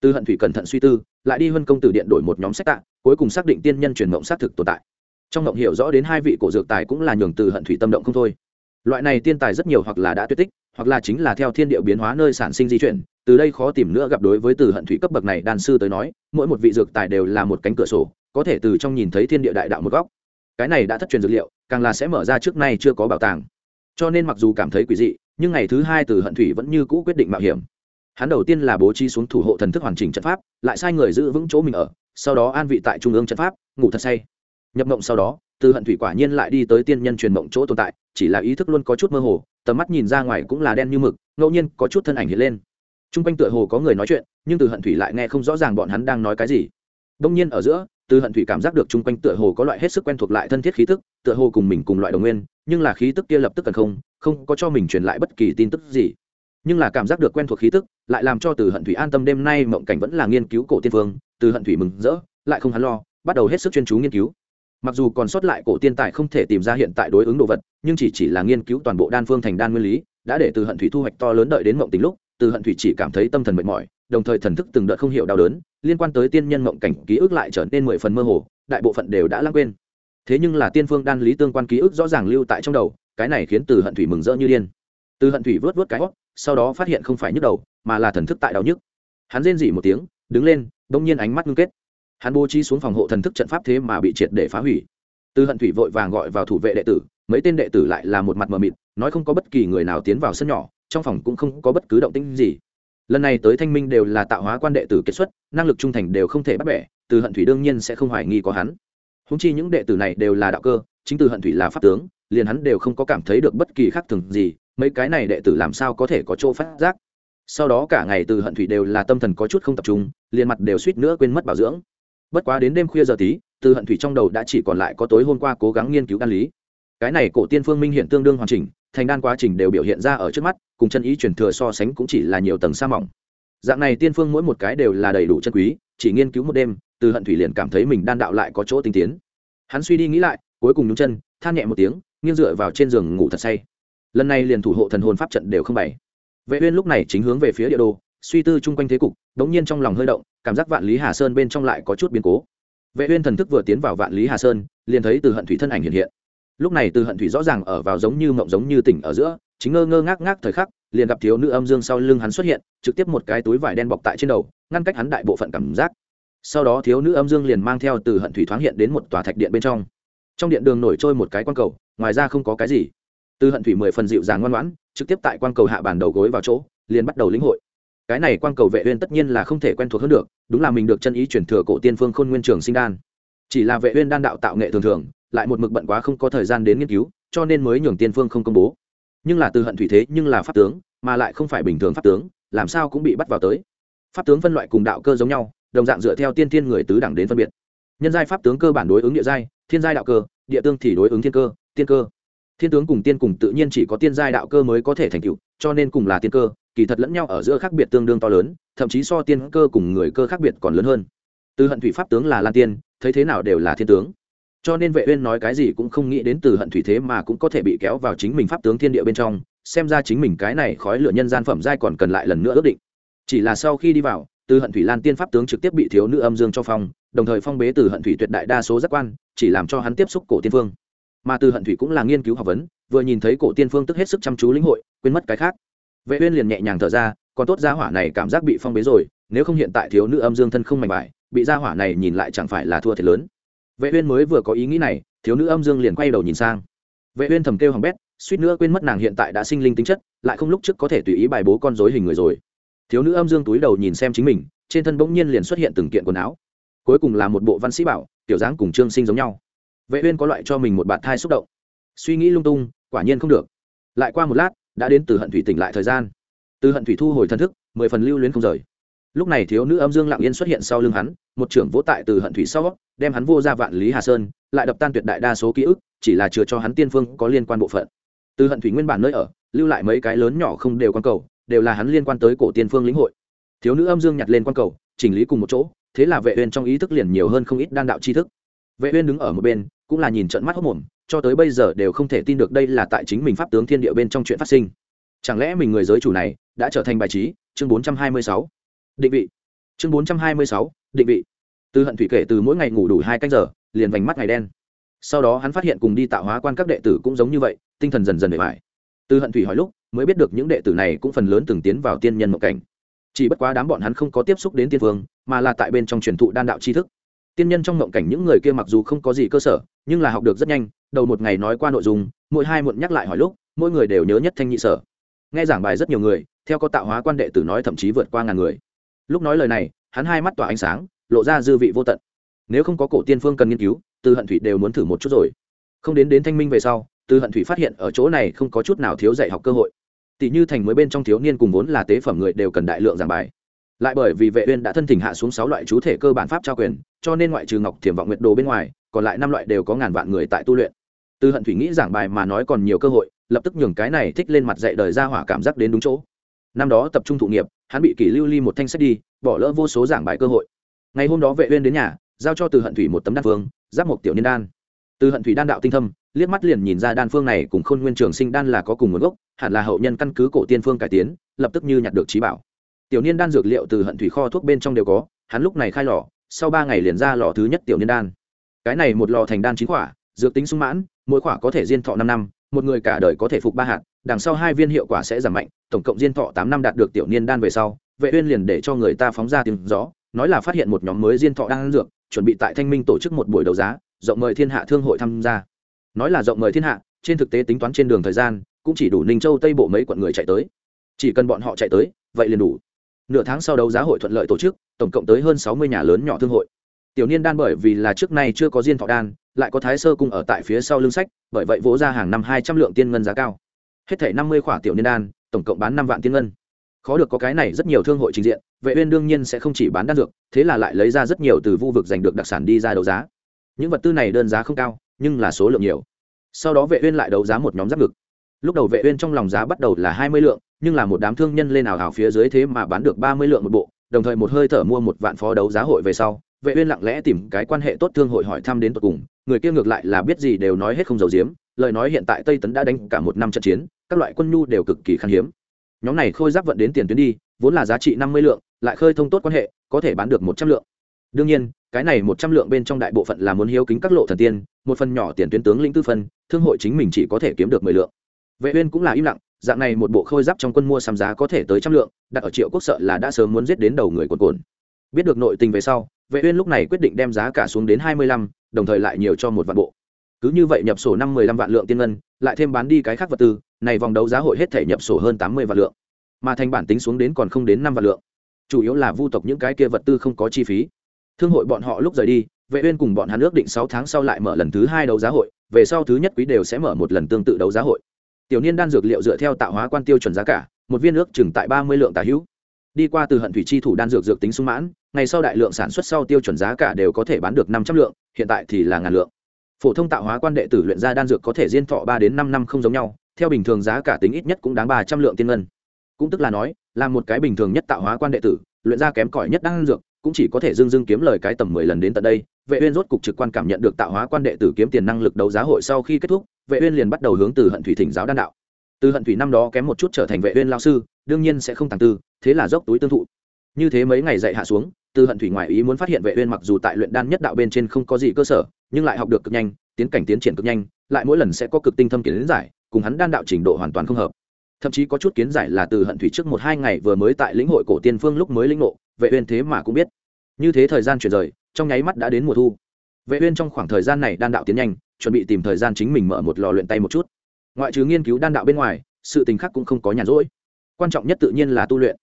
Từ hận thủy cẩn thận suy tư, lại đi huân công từ điện đổi một nhóm sách tạ, cuối cùng xác định tiên nhân truyền mộng xác thực tồn tại. Trong mộng hiểu rõ đến hai vị cổ dược tài cũng là nhường từ hận thủy tâm động không thôi loại này tiên tài rất nhiều hoặc là đã tuyệt tích, hoặc là chính là theo thiên địa biến hóa nơi sản sinh di chuyển, từ đây khó tìm nữa gặp đối với từ hận thủy cấp bậc này đan sư tới nói, mỗi một vị dược tài đều là một cánh cửa sổ, có thể từ trong nhìn thấy thiên địa đại đạo một góc. Cái này đã thất truyền dược liệu, càng là sẽ mở ra trước nay chưa có bảo tàng. Cho nên mặc dù cảm thấy quỷ dị, nhưng ngày thứ hai từ hận thủy vẫn như cũ quyết định mạo hiểm. Hắn đầu tiên là bố trí xuống thủ hộ thần thức hoàn chỉnh trận pháp, lại sai người giữ vững chỗ mình ở, sau đó an vị tại trung ương trận pháp, ngủ thật say. Nhập mộng sau đó từ hận thủy quả nhiên lại đi tới tiên nhân truyền mộng chỗ tồn tại, chỉ là ý thức luôn có chút mơ hồ, tầm mắt nhìn ra ngoài cũng là đen như mực, ngẫu nhiên có chút thân ảnh hiện lên. T r u n g quanh tựa hồ có người nói chuyện, nhưng từ hận thủy lại nghe không rõ ràng bọn hắn đang nói cái gì. Đông nhiên ở giữa, từ hận thủy cảm giác được chung quanh tựa hồ có loại hết sức quen thuộc lại thân thiết khí tức, tựa hồ cùng mình cùng loại đồng nguyên, nhưng là khí tức kia lập tức cần không không có cho mình truyền lại bất kỳ tin tức gì. Nhưng là cảm giác được quen thuộc khí tức, lại làm cho từ hận thủy an tâm đêm nay mộng cảnh vẫn là nghiên cứu cổ tiên phương, từ hận thủy mừng rỡ, lại không hắn lo, bắt đầu hết sức chuyên chú nghiên cứu mặc dù còn sót lại cổ tiên tài không thể tìm ra hiện tại đối ứng đồ vật, nhưng chỉ chỉ là nghiên cứu toàn bộ đan phương thành đan nguyên lý, đã để từ hận thủy thu hoạch to lớn đợi đến mộng tính lúc, từ hận thủy chỉ cảm thấy tâm thần mệt mỏi, đồng thời thần thức từng đợt không hiểu đau đớn, liên quan tới tiên nhân mộng cảnh ký ức lại trở nên mười phần mơ hồ, đại bộ phận đều đã lãng quên. Thế nhưng là tiên phương đan lý tương quan ký ức rõ ràng lưu tại trong đầu, cái này khiến từ hận thủy mừng rỡ như điên. Từ hận thủy vớt vớt cái hót, sau đó phát hiện không phải nhức đầu, mà là thần thức tại đau nhức. Hắn rên dỉ một tiếng, đứng lên, đông nhiên ánh mắt ngưng kết hắn bố trí xuống phòng hộ thần thức trận pháp thế mà bị triệt để phá hủy. Từ hận thủy vội vàng gọi vào thủ vệ đệ tử, mấy tên đệ tử lại là một mặt mờ mịt, nói không có bất kỳ người nào tiến vào sân nhỏ, trong phòng cũng không có bất cứ động tĩnh gì. Lần này tới thanh minh đều là tạo hóa quan đệ tử kết xuất, năng lực trung thành đều không thể bắt bẻ, từ hận thủy đương nhiên sẽ không hoài nghi có hắn. Húng chi những đệ tử này đều là đạo cơ, chính từ hận thủy là pháp tướng, liền hắn đều không có cảm thấy được bất kỳ khác thường gì, mấy cái này đệ tử làm sao có thể có chỗ phát giác. Sau đó cả ngày từ hận thủy đều là tâm thần có chút không tập trung, liền mặt đều suýt nữa quên mất bảo dưỡng bất quá đến đêm khuya giờ tí, từ hận thủy trong đầu đã chỉ còn lại có tối hôm qua cố gắng nghiên cứu đan lý. Cái này cổ tiên phương minh hiện tương đương hoàn chỉnh, thành đan quá trình đều biểu hiện ra ở trước mắt, cùng chân ý chuyển thừa so sánh cũng chỉ là nhiều tầng sa mỏng. Dạng này tiên phương mỗi một cái đều là đầy đủ chân quý, chỉ nghiên cứu một đêm, từ hận thủy liền cảm thấy mình đan đạo lại có chỗ tinh tiến. Hắn suy đi nghĩ lại, cuối cùng nhúng chân, than nhẹ một tiếng, nghiêng dựa vào trên giường ngủ thật say. Lần này liền thủ hộ thần hồn pháp trận đều không bày. Vệ uyên lúc này chính hướng về phía địa đồ suy tư chung quanh thế cục đống nhiên trong lòng hơi động, cảm giác vạn lý hà sơn bên trong lại có chút biến cố. Vệ uyên thần thức vừa tiến vào vạn lý hà sơn, liền thấy từ hận thủy thân ảnh hiện hiện. Lúc này từ hận thủy rõ ràng ở vào giống như mộng giống như tỉnh ở giữa, chính ngơ ngơ ngác ngác thời khắc, liền gặp thiếu nữ âm dương sau lưng hắn xuất hiện, trực tiếp một cái túi vải đen bọc tại trên đầu, ngăn cách hắn đại bộ phận cảm giác. Sau đó thiếu nữ âm dương liền mang theo từ hận thủy thoáng hiện đến một tòa thạch điện bên trong. Trong điện đường nổi trôi một cái quan cầu, ngoài ra không có cái gì. Từ hận thủy mười phần dịu dàng ngoan ngoãn, trực tiếp tại quan cầu hạ bàn đầu gối vào chỗ, liền bắt đầu lĩnh hội cái này quan cầu vệ uyên tất nhiên là không thể quen thuộc hơn được, đúng là mình được chân ý chuyển thừa cổ tiên phương khôn nguyên trường sinh đan. Chỉ là vệ uyên đan đạo tạo nghệ thường thường, lại một mực bận quá không có thời gian đến nghiên cứu, cho nên mới nhường tiên phương không công bố. Nhưng là từ hận thủy thế nhưng là pháp tướng, mà lại không phải bình thường pháp tướng, làm sao cũng bị bắt vào tới. Pháp tướng phân loại cùng đạo cơ giống nhau, đồng dạng dựa theo tiên thiên người tứ đẳng đến phân biệt. Nhân giai pháp tướng cơ bản đối ứng địa giai, thiên giai đạo cơ, địa tương thì đối ứng thiên cơ, tiên cơ. Thiên tướng cùng tiên cùng tự nhiên chỉ có tiên giai đạo cơ mới có thể thành tựu, cho nên cùng là tiên cơ kỳ thật lẫn nhau ở giữa khác biệt tương đương to lớn, thậm chí so tiên cơ cùng người cơ khác biệt còn lớn hơn. Từ hận thủy pháp tướng là lan tiên, thấy thế nào đều là thiên tướng. Cho nên vệ uyên nói cái gì cũng không nghĩ đến từ hận thủy thế mà cũng có thể bị kéo vào chính mình pháp tướng thiên địa bên trong, xem ra chính mình cái này khói lửa nhân gian phẩm giai còn cần lại lần nữa ước định. Chỉ là sau khi đi vào, từ hận thủy lan tiên pháp tướng trực tiếp bị thiếu nữ âm dương cho phong, đồng thời phong bế từ hận thủy tuyệt đại đa số giác quan, chỉ làm cho hắn tiếp xúc cổ tiên phương. Mà từ hận thủy cũng là nghiên cứu học vấn, vừa nhìn thấy cổ tiên phương tức hết sức chăm chú lĩnh hội, quên mất cái khác vệ uyên liền nhẹ nhàng thở ra, còn tốt gia hỏa này cảm giác bị phong bế rồi, nếu không hiện tại thiếu nữ âm dương thân không mạnh bại bị gia hỏa này nhìn lại chẳng phải là thua thiệt lớn. Vệ uyên mới vừa có ý nghĩ này, thiếu nữ âm dương liền quay đầu nhìn sang. Vệ uyên thầm kêu hằng bét, suýt nữa quên mất nàng hiện tại đã sinh linh tính chất, lại không lúc trước có thể tùy ý bài bố con rối hình người rồi. Thiếu nữ âm dương túi đầu nhìn xem chính mình, trên thân bỗng nhiên liền xuất hiện từng kiện quần áo. Cuối cùng là một bộ văn sĩ bảo tiểu dáng cùng trương sinh giống nhau. Vệ uyên có loại cho mình một bạt thai xúc động. Suy nghĩ lung tung, quả nhiên không được. Lại qua một lát đã đến từ hận thủy tỉnh lại thời gian. Từ hận thủy thu hồi thân thức, mười phần lưu luyến không rời. Lúc này thiếu nữ âm dương lặng yên xuất hiện sau lưng hắn, một trưởng vỗ tại từ hận thủy sau, đem hắn vô ra vạn lý hà sơn, lại đập tan tuyệt đại đa số ký ức, chỉ là chừa cho hắn tiên phương có liên quan bộ phận. Từ hận thủy nguyên bản nơi ở, lưu lại mấy cái lớn nhỏ không đều quan cầu, đều là hắn liên quan tới cổ tiên phương lĩnh hội. Thiếu nữ âm dương nhặt lên quan cầu, chỉnh lý cùng một chỗ, thế là vệ uyên trong ý thức liền nhiều hơn không ít đan đạo tri thức. Vệ uyên đứng ở một bên, cũng là nhìn trận mắt hốc mồm cho tới bây giờ đều không thể tin được đây là tại chính mình pháp tướng thiên địa bên trong chuyện phát sinh. Chẳng lẽ mình người giới chủ này đã trở thành bài trí? Chương 426 định vị. Chương 426 định vị. Từ hận thủy kể từ mỗi ngày ngủ đủ hai canh giờ, liền vành mắt ngày đen. Sau đó hắn phát hiện cùng đi tạo hóa quan các đệ tử cũng giống như vậy, tinh thần dần dần để phải từ hận thủy hỏi lúc, mới biết được những đệ tử này cũng phần lớn từng tiến vào tiên nhân mộng cảnh. Chỉ bất quá đám bọn hắn không có tiếp xúc đến tiên vương, mà là tại bên trong truyền thụ đan đạo tri thức tiên nhân trong mộng cảnh những người kia mặc dù không có gì cơ sở, nhưng là học được rất nhanh, đầu một ngày nói qua nội dung, mỗi hai muộn nhắc lại hỏi lúc, mỗi người đều nhớ nhất thanh nhị sở. Nghe giảng bài rất nhiều người, theo có tạo hóa quan đệ tử nói thậm chí vượt qua ngàn người. Lúc nói lời này, hắn hai mắt tỏa ánh sáng, lộ ra dư vị vô tận. Nếu không có cổ tiên phương cần nghiên cứu, từ hận thủy đều muốn thử một chút rồi. Không đến đến thanh minh về sau, từ hận thủy phát hiện ở chỗ này không có chút nào thiếu dạy học cơ hội. Tỷ như thành mới bên trong thiếu niên cùng vốn là tế phẩm người đều cần đại lượng giảng bài lại bởi vì vệ uyên đã thân thỉnh hạ xuống sáu loại chú thể cơ bản pháp trao quyền, cho nên ngoại trừ ngọc thiểm vọng nguyệt đồ bên ngoài, còn lại năm loại đều có ngàn vạn người tại tu luyện. Từ hận thủy nghĩ giảng bài mà nói còn nhiều cơ hội, lập tức nhường cái này thích lên mặt dạy đời ra hỏa cảm giác đến đúng chỗ. Năm đó tập trung thụ nghiệp, hắn bị kỷ lưu ly một thanh sách đi, bỏ lỡ vô số giảng bài cơ hội. Ngày hôm đó vệ uyên đến nhà, giao cho từ hận thủy một tấm đan phương, giáp một tiểu niên đan. Từ hận thủy đan đạo tinh thâm, liếc mắt liền nhìn ra đan phương này cùng khôn nguyên trường sinh đan là có cùng nguồn gốc, hẳn là hậu nhân căn cứ cổ tiên phương cải tiến, lập tức như nhặt được trí bảo tiểu niên đan dược liệu từ hận thủy kho thuốc bên trong đều có, hắn lúc này khai lò, sau ba ngày liền ra lò thứ nhất tiểu niên đan. Cái này một lò thành đan chín quả, dược tính sung mãn, mỗi quả có thể diên thọ năm năm, một người cả đời có thể phục ba hạt, đằng sau hai viên hiệu quả sẽ giảm mạnh, tổng cộng diên thọ tám năm đạt được tiểu niên đan về sau, vệ uyên liền để cho người ta phóng ra tiếng gió, nói là phát hiện một nhóm mới diên thọ đang dược, chuẩn bị tại thanh minh tổ chức một buổi đấu giá, rộng mời thiên hạ thương hội tham gia. Nói là rộng mời thiên hạ, trên thực tế tính toán trên đường thời gian, cũng chỉ đủ ninh châu tây bộ mấy quận người chạy tới. Chỉ cần bọn họ chạy tới, vậy liền đủ nửa tháng sau đấu giá hội thuận lợi tổ chức, tổng cộng tới hơn sáu mươi nhà lớn nhỏ thương hội. Tiểu niên đan bởi vì là trước nay chưa có diên thọ đan, lại có thái sơ cung ở tại phía sau lưng sách, bởi vậy vỗ ra hàng năm hai trăm lượng tiên ngân giá cao. Hết thể năm mươi khỏa tiểu niên đan, tổng cộng bán năm vạn tiên ngân. Khó được có cái này rất nhiều thương hội trình diện, vệ uyên đương nhiên sẽ không chỉ bán đan dược, thế là lại lấy ra rất nhiều từ vu vực giành được đặc sản đi ra đấu giá. Những vật tư này đơn giá không cao, nhưng là số lượng nhiều. Sau đó vệ uyên lại đấu giá một nhóm giáp ngực. Lúc đầu vệ uyên trong lòng giá bắt đầu là 20 lượng nhưng là một đám thương nhân lên ảo ảo phía dưới thế mà bán được 30 lượng một bộ, đồng thời một hơi thở mua một vạn phó đấu giá hội về sau, vệ uyên lặng lẽ tìm cái quan hệ tốt thương hội hỏi thăm đến tận cùng, người kia ngược lại là biết gì đều nói hết không giấu giếm, lời nói hiện tại tây tấn đã đánh cả một năm trận chiến, các loại quân nhu đều cực kỳ khan hiếm. Nhóm này khôi giáp vận đến tiền tuyến đi, vốn là giá trị 50 lượng, lại khơi thông tốt quan hệ, có thể bán được 100 lượng. Đương nhiên, cái này 100 lượng bên trong đại bộ phận là muốn hiếu kính các lộ thần tiên, một phần nhỏ tiền tuyến tướng lĩnh tư phân, thương hội chính mình chỉ có thể kiếm được 10 lượng. Vệ uyên cũng là im lặng dạng này một bộ khôi giáp trong quân mua sắm giá có thể tới trăm lượng đặt ở triệu quốc sợ là đã sớm muốn giết đến đầu người cuồn cuộn. Biết được nội tình về sau vệ uyên lúc này quyết định đem giá cả xuống đến 25, đồng thời lại nhiều cho một vạn bộ. Cứ như vậy nhập sổ năm 15 vạn lượng tiên ngân lại thêm bán đi cái khác vật tư này vòng đấu giá hội hết thể nhập sổ hơn 80 vạn lượng. Mà thành bản tính xuống đến còn không đến năm vạn lượng. Chủ yếu là vu tộc những cái kia vật tư không có chi phí. Thương hội bọn họ lúc rời đi vệ uyên cùng bọn hắn ước định 6 tháng sau lại mở lần thứ hai đấu giá hội về sau thứ nhất quý đều sẽ mở một lần tương tự đấu giá hội tiểu niên đan dược liệu dựa theo tạo hóa quan tiêu chuẩn giá cả, một viên ước chừng tại 30 lượng tà hữu. Đi qua từ hận thủy chi thủ đan dược dược tính sung mãn, ngày sau đại lượng sản xuất sau tiêu chuẩn giá cả đều có thể bán được năm trăm lượng, hiện tại thì là ngàn lượng. Phổ thông tạo hóa quan đệ tử luyện ra đan dược có thể diên thọ ba đến năm năm không giống nhau, theo bình thường giá cả tính ít nhất cũng đáng ba trăm lượng tiên ngân. Cũng tức là nói, là một cái bình thường nhất tạo hóa quan đệ tử, luyện ra kém cỏi nhất đan dược cũng chỉ có thể dưng dưng kiếm lời cái tầm mười lần đến tận đây. Vệ uyên rốt cục trực quan cảm nhận được tạo hóa quan đệ tử kiếm tiền năng lực đấu giá hội sau khi kết thúc, vệ uyên liền bắt đầu hướng từ hận thủy thỉnh giáo đan đạo. Từ hận thủy năm đó kém một chút trở thành vệ uyên lão sư, đương nhiên sẽ không tàng tư, thế là dốc túi tương thụ. Như thế mấy ngày dạy hạ xuống, từ hận thủy ngoại ý muốn phát hiện vệ uyên mặc dù tại luyện đan nhất đạo bên trên không có gì cơ sở, nhưng lại học được cực nhanh, tiến cảnh tiến triển cực nhanh, lại mỗi lần sẽ có cực tinh thâm kiến giải, cùng hắn đan đạo trình độ hoàn toàn không hợp thậm chí có chút kiến giải là từ hận thủy trước một hai ngày vừa mới tại lĩnh hội cổ tiên phương lúc mới lĩnh ngộ, vệ uyên thế mà cũng biết. Như thế thời gian chuyển rời, trong nháy mắt đã đến mùa thu. Vệ uyên trong khoảng thời gian này đan đạo tiến nhanh, chuẩn bị tìm thời gian chính mình mở một lò luyện tay một chút. Ngoại trừ nghiên cứu đan đạo bên ngoài, sự tình khác cũng không có nhàn rỗi. Quan trọng nhất tự nhiên là tu luyện.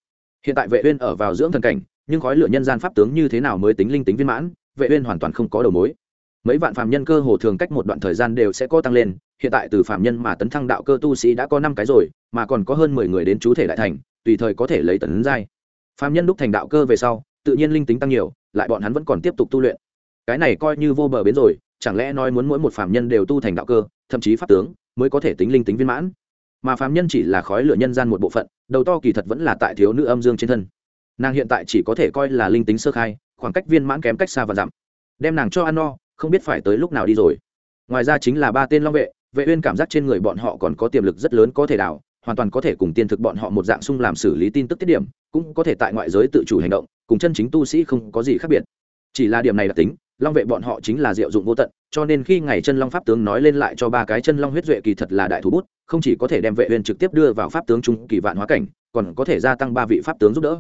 Hiện tại vệ uyên ở vào dưỡng thần cảnh, nhưng khói lửa nhân gian pháp tướng như thế nào mới tính linh tính viên mãn, vệ uyên hoàn toàn không có đầu mối. Mấy vạn phàm nhân cơ hồ thường cách một đoạn thời gian đều sẽ có tăng lên hiện tại từ phàm nhân mà tấn thăng đạo cơ tu sĩ đã có năm cái rồi, mà còn có hơn mười người đến chú thể đại thành, tùy thời có thể lấy tấn giai. Phạm nhân đúc thành đạo cơ về sau, tự nhiên linh tính tăng nhiều, lại bọn hắn vẫn còn tiếp tục tu luyện. Cái này coi như vô bờ bến rồi, chẳng lẽ nói muốn mỗi một phạm nhân đều tu thành đạo cơ, thậm chí pháp tướng, mới có thể tính linh tính viên mãn? Mà phạm nhân chỉ là khói lửa nhân gian một bộ phận, đầu to kỳ thật vẫn là tại thiếu nữ âm dương trên thân. Nàng hiện tại chỉ có thể coi là linh tính sơ khai, khoảng cách viên mãn kém cách xa và dặm đem nàng cho ăn no, không biết phải tới lúc nào đi rồi. Ngoài ra chính là ba tên long vệ vệ uyên cảm giác trên người bọn họ còn có tiềm lực rất lớn có thể đảo hoàn toàn có thể cùng tiên thực bọn họ một dạng sung làm xử lý tin tức tiết điểm, cũng có thể tại ngoại giới tự chủ hành động, cùng chân chính tu sĩ không có gì khác biệt. Chỉ là điểm này là tính, long vệ bọn họ chính là diệu dụng vô tận, cho nên khi ngày chân long pháp tướng nói lên lại cho ba cái chân long huyết duệ kỳ thật là đại thủ bút, không chỉ có thể đem vệ uyên trực tiếp đưa vào pháp tướng trung kỳ vạn hóa cảnh, còn có thể gia tăng ba vị pháp tướng giúp đỡ.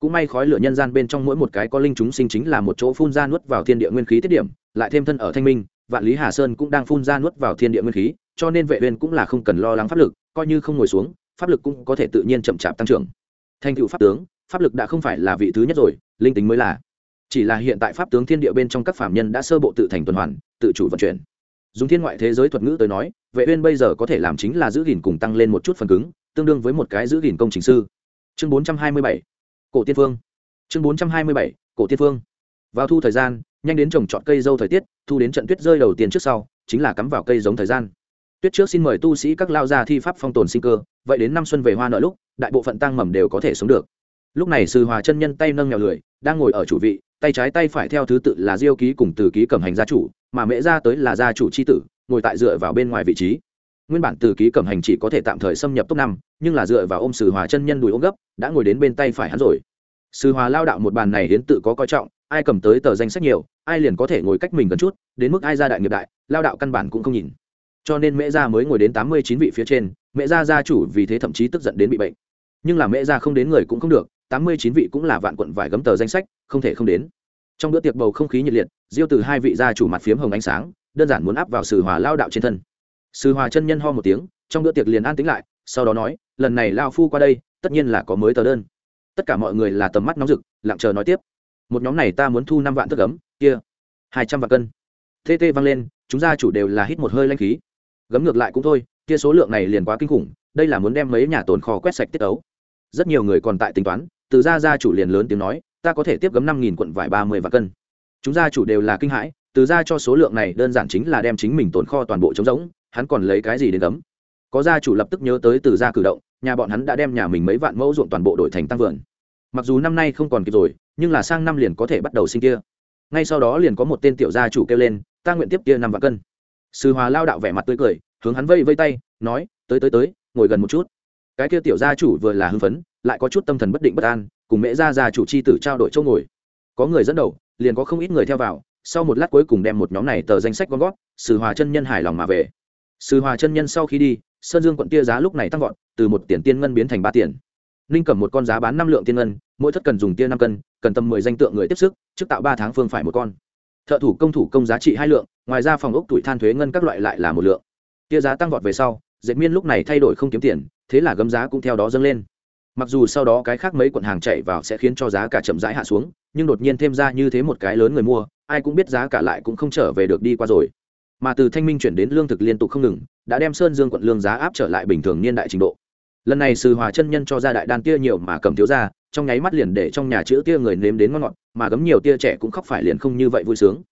Cũng may khói lửa nhân gian bên trong mỗi một cái có linh chúng sinh chính là một chỗ phun ra nuốt vào thiên địa nguyên khí tiết điểm, lại thêm thân ở thanh minh vạn lý hà sơn cũng đang phun ra nuốt vào thiên địa nguyên khí, cho nên vệ uyên cũng là không cần lo lắng pháp lực, coi như không ngồi xuống, pháp lực cũng có thể tự nhiên chậm chạp tăng trưởng. Thành tựu pháp tướng, pháp lực đã không phải là vị thứ nhất rồi, linh tính mới là. Chỉ là hiện tại pháp tướng thiên địa bên trong các phạm nhân đã sơ bộ tự thành tuần hoàn, tự chủ vận chuyển. Dùng thiên ngoại thế giới thuật ngữ tới nói, vệ uyên bây giờ có thể làm chính là giữ gìn cùng tăng lên một chút phần cứng, tương đương với một cái giữ gìn công trình sư. Chương 427 cổ tiên phương chương 427 cổ tiên phương vào thu thời gian nhanh đến trồng trọt cây dâu thời tiết, thu đến trận tuyết rơi đầu tiên trước sau, chính là cắm vào cây giống thời gian. Tuyết trước xin mời tu sĩ các lao gia thi pháp phong tồn sinh cơ, vậy đến năm xuân về hoa nợ lúc, đại bộ phận tăng mầm đều có thể sống được. Lúc này sư hòa chân nhân tay nâng nhào lười, đang ngồi ở chủ vị, tay trái tay phải theo thứ tự là diêu ký cùng từ ký cầm hành gia chủ, mà mễ ra tới là gia chủ c h i tử, ngồi tại dựa vào bên ngoài vị trí. Nguyên bản từ ký cầm hành chỉ có thể tạm thời xâm nhập top năm, nhưng là dựa vào ôm sư hòa chân nhân đùi ôm gấp, đã ngồi đến bên tay phải hắn rồi. Sư hòa lao đạo một bàn này đến tự có coi trọng ai cầm tới tờ danh sách nhiều, ai liền có thể ngồi cách mình gần chút, đến mức ai ra đại nghiệp đại, lao đạo căn bản cũng không nhìn. Cho nên mễ gia mới ngồi đến tám mươi chín vị phía trên mễ gia gia chủ vì thế thậm chí tức giận đến bị bệnh. Nhưng là mễ gia không đến người cũng không được, tám mươi chín vị cũng là vạn quận vải gấm tờ danh sách, không thể không đến. Trong bữa tiệc bầu không khí nhiệt liệt, diêu từ hai vị gia chủ mặt phiếm hồng ánh sáng, đơn giản muốn áp vào sử hòa lao đạo trên thân. Sử hòa chân nhân ho một tiếng, trong bữa tiệc liền an tính lại, sau đó nói, lần này lao phu qua đây, tất nhiên là có mới tờ đơn. Tất cả mọi người là tầm mắt nóng rực, lặng chờ nói tiếp một nhóm này ta muốn thu năm vạn thức gấm, kia, hai trăm vạn cân. Tt vang lên, chúng gia chủ đều là hít một hơi lanh khí. Gấm ngược lại cũng thôi, kia số lượng này liền quá kinh khủng, đây là muốn đem mấy nhà tồn kho quét sạch tiết ấu. Rất nhiều người còn tại tính toán, từ gia gia chủ liền lớn tiếng nói, ta có thể tiếp gấm năm nghìn quận vải ba mươi vạn cân. Chúng gia chủ đều là kinh hãi, từ gia cho số lượng này đơn giản chính là đem chính mình tồn kho toàn bộ trống rỗng, hắn còn lấy cái gì đến gấm? Có gia chủ lập tức nhớ tới từ gia cử động, nhà bọn hắn đã đem nhà mình mấy vạn mẫu ruộng toàn bộ đổi thành tăng vườn. Mặc dù năm nay không còn kịp rồi nhưng là sang năm liền có thể bắt đầu sinh kia. Ngay sau đó liền có một tên tiểu gia chủ kêu lên, ta nguyện tiếp kia năm vạn cân. Sư hòa lao đạo vẻ mặt tươi cười, hướng hắn vây vây tay, nói, tới tới tới, ngồi gần một chút. Cái kia tiểu gia chủ vừa là hưng phấn, lại có chút tâm thần bất định bất an, cùng mễ gia gia chủ chi tử trao đổi chỗ ngồi. Có người dẫn đầu, liền có không ít người theo vào, sau một lát cuối cùng đem một nhóm này tờ danh sách gom gót sư hòa chân nhân hài lòng mà về. Sư hòa chân nhân sau khi đi, sơn dương quận tia giá lúc này tăng vọt, từ một tiền tiên ngân biến thành ba tiền. Ninh cầm một con giá bán năm lượng tiên ngân, mỗi thất cần dùng tia năm cân cần tầm mười danh tượng người tiếp sức, trước tạo ba tháng phương phải một con. Thợ thủ công thủ công giá trị hai lượng, ngoài ra phòng ốc tuổi than thuế ngân các loại lại là một lượng. Tia giá tăng vọt về sau, dệt miên lúc này thay đổi không kiếm tiền, thế là gấm giá cũng theo đó dâng lên. Mặc dù sau đó cái khác mấy quận hàng chạy vào sẽ khiến cho giá cả chậm rãi hạ xuống, nhưng đột nhiên thêm ra như thế một cái lớn người mua, ai cũng biết giá cả lại cũng không trở về được đi qua rồi. Mà từ thanh minh chuyển đến lương thực liên tục không ngừng, đã đem sơn dương quận lương giá áp trở lại bình thường niên đại trình độ lần này sư hòa chân nhân cho ra đại đan tia nhiều mà cầm thiếu ra, trong nháy mắt liền để trong nhà chữ tia người nếm đến ngon ngọt, mà gấm nhiều tia trẻ cũng khóc phải liền không như vậy vui sướng.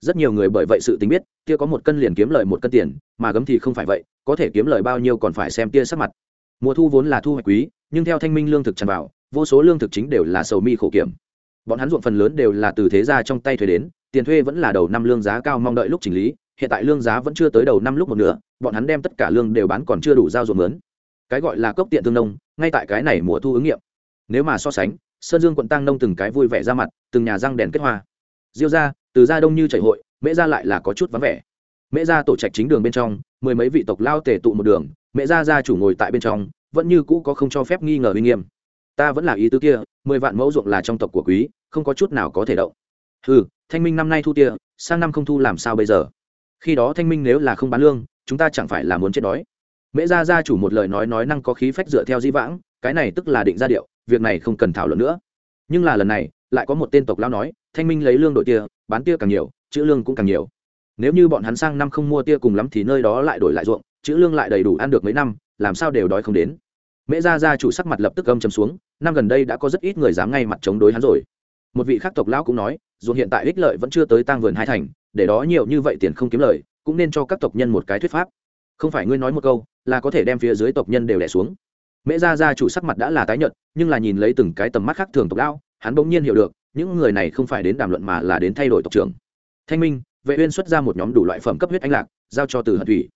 Rất nhiều người bởi vậy sự tính biết, tia có một cân liền kiếm lời một cân tiền, mà gấm thì không phải vậy, có thể kiếm lời bao nhiêu còn phải xem tia sắc mặt. Mùa thu vốn là thu hoạch quý, nhưng theo thanh minh lương thực tràn vào, vô số lương thực chính đều là sầu mi khổ kiểm. Bọn hắn ruộng phần lớn đều là từ thế gia trong tay thuế đến, tiền thuê vẫn là đầu năm lương giá cao mong đợi lúc chỉnh lý, hiện tại lương giá vẫn chưa tới đầu năm lúc một nửa, bọn hắn đem tất cả lương đều bán còn chưa đủ giao ruộng lớn cái gọi là cốc tiện thương nông, ngay tại cái này mùa thu ứng nghiệm. Nếu mà so sánh, sơn dương quận tăng nông từng cái vui vẻ ra mặt, từng nhà răng đèn kết hoa. Diêu ra từ gia đông như chảy hội mễ ra lại là có chút vắng vẻ. Mễ ra tổ trạch chính đường bên trong, mười mấy vị tộc lao tề tụ một đường, mẹ ra gia chủ ngồi tại bên trong, vẫn như cũ có không cho phép nghi ngờ uy nghiêm. Ta vẫn là ý tứ kia, mười vạn mẫu ruộng là trong tộc của quý, không có chút nào có thể động. Ừ thanh minh năm nay thu tia, sang năm không thu làm sao bây giờ? Khi đó thanh minh nếu là không bán lương, chúng ta chẳng phải là muốn chết đói mễ gia gia chủ một lời nói nói năng có khí phách dựa theo di vãng, cái này tức là định ra điệu, việc này không cần thảo luận nữa. Nhưng là lần này, lại có một tên tộc lao nói, thanh minh lấy lương đội tia, bán tia càng nhiều, chữ lương cũng càng nhiều. Nếu như bọn hắn sang năm không mua tia cùng lắm thì nơi đó lại đổi lại ruộng, chữ lương lại đầy đủ ăn được mấy năm, làm sao đều đói không đến. Mễ gia gia chủ sắc mặt lập tức âm chầm xuống, năm gần đây đã có rất ít người dám ngay mặt chống đối hắn rồi. Một vị khác tộc lão cũng nói, dù hiện tại ích lợi vẫn chưa tới tăng vườn hai thành, để đó nhiều như vậy tiền không kiếm lời, cũng nên cho các tộc nhân một cái thuyết pháp. Không phải ngươi nói một câu là có thể đem phía dưới tộc nhân đều đẻ xuống. Mễ gia gia chủ sắc mặt đã là tái nhợt, nhưng là nhìn lấy từng cái tầm mắt khác thường tộc lão, hắn bỗng nhiên hiểu được, những người này không phải đến đàm luận mà là đến thay đổi tộc trưởng. Thanh minh, vệ uyên xuất ra một nhóm đủ loại phẩm cấp huyết anh lạc, giao cho từ hận thủy.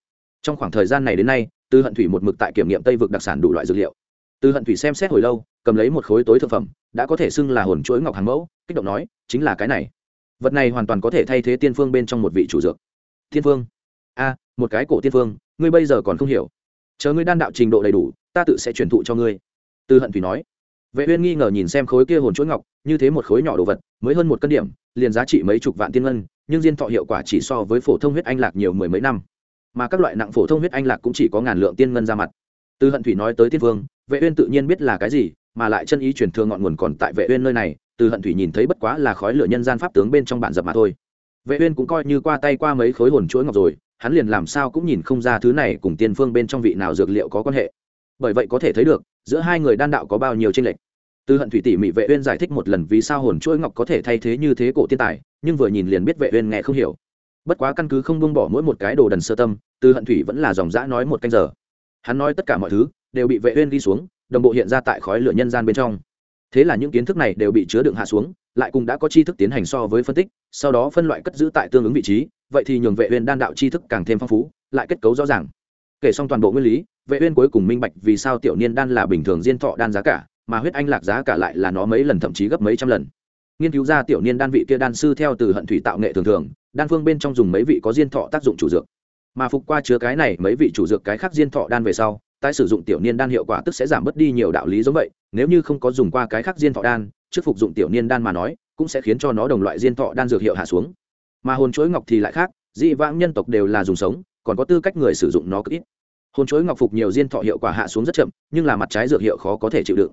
Trong khoảng thời gian này đến nay, từ hận thủy một mực tại kiểm nghiệm tây vực đặc sản đủ loại dược liệu. Từ hận thủy xem xét hồi lâu, cầm lấy một khối tối thượng phẩm, đã có thể xưng là hồn chuỗi ngọc hàng mẫu, kích động nói, chính là cái này. Vật này hoàn toàn có thể thay thế tiên phương bên trong một vị chủ dược. Tiên phương? A, một cái cổ tiên phương, ngươi bây giờ còn không hiểu chờ ngươi đan đạo trình độ đầy đủ, ta tự sẽ truyền thụ cho ngươi. Từ hận thủy nói. Vệ uyên nghi ngờ nhìn xem khối kia hồn chuỗi ngọc, như thế một khối nhỏ đồ vật, mới hơn một cân điểm, liền giá trị mấy chục vạn tiên ngân, nhưng diên thọ hiệu quả chỉ so với phổ thông huyết anh lạc nhiều mười mấy năm. Mà các loại nặng phổ thông huyết anh lạc cũng chỉ có ngàn lượng tiên ngân ra mặt. Từ hận thủy nói tới tiên vương, vệ uyên tự nhiên biết là cái gì, mà lại chân ý truyền thừa ngọn nguồn còn tại vệ uyên nơi này từ hận thủy nhìn thấy bất quá là khói lửa nhân gian pháp tướng bên trong bản dập mà thôi vệ uyên cũng coi như qua tay qua mấy khối hồn chuỗi ngọc rồi, hắn liền làm sao cũng nhìn không ra thứ này cùng tiên phương bên trong vị nào dược liệu có quan hệ. Bởi vậy có thể thấy được, giữa hai người đan đạo có bao nhiêu tranh lệch. Từ hận thủy tỷ mỹ vệ uyên giải thích một lần vì sao hồn chuỗi ngọc có thể thay thế như thế cổ tiên tài, nhưng vừa nhìn liền biết vệ uyên nghe không hiểu. Bất quá căn cứ không buông bỏ mỗi một cái đồ đần sơ tâm, từ hận thủy vẫn là dòng dã nói một canh giờ. Hắn nói tất cả mọi thứ, đều bị vệ uyên đi xuống, đồng bộ hiện ra tại khói lửa nhân gian bên trong. Thế là những kiến thức này đều bị chứa đựng hạ xuống lại cùng đã có tri thức tiến hành so với phân tích, sau đó phân loại cất giữ tại tương ứng vị trí, vậy thì nhường vệ uyên đan đạo tri thức càng thêm phong phú, lại kết cấu rõ ràng. Kể xong toàn bộ nguyên lý, vệ uyên cuối cùng minh bạch vì sao tiểu niên đan là bình thường diên thọ đan giá cả, mà huyết anh lạc giá cả lại là nó mấy lần thậm chí gấp mấy trăm lần. Nghiên cứu ra tiểu niên đan vị kia đan sư theo từ hận thủy tạo nghệ thường thường, đan phương bên trong dùng mấy vị có diên thọ tác dụng chủ dược. Mà phục qua chứa cái này mấy vị chủ dược cái khác diên thọ đan về sau, tái sử dụng tiểu niên đan hiệu quả tức sẽ giảm bớt đi nhiều đạo lý giống vậy, nếu như không có dùng qua cái khác diên thọ đan trước phục dụng tiểu niên đan mà nói, cũng sẽ khiến cho nó đồng loại diên thọ đan dược hiệu hạ xuống. Mà hồn chuỗi ngọc thì lại khác, dị vãng nhân tộc đều là dùng sống, còn có tư cách người sử dụng nó cực ít. Hồn chuỗi ngọc phục nhiều diên thọ hiệu quả hạ xuống rất chậm, nhưng là mặt trái dược hiệu khó có thể chịu đựng.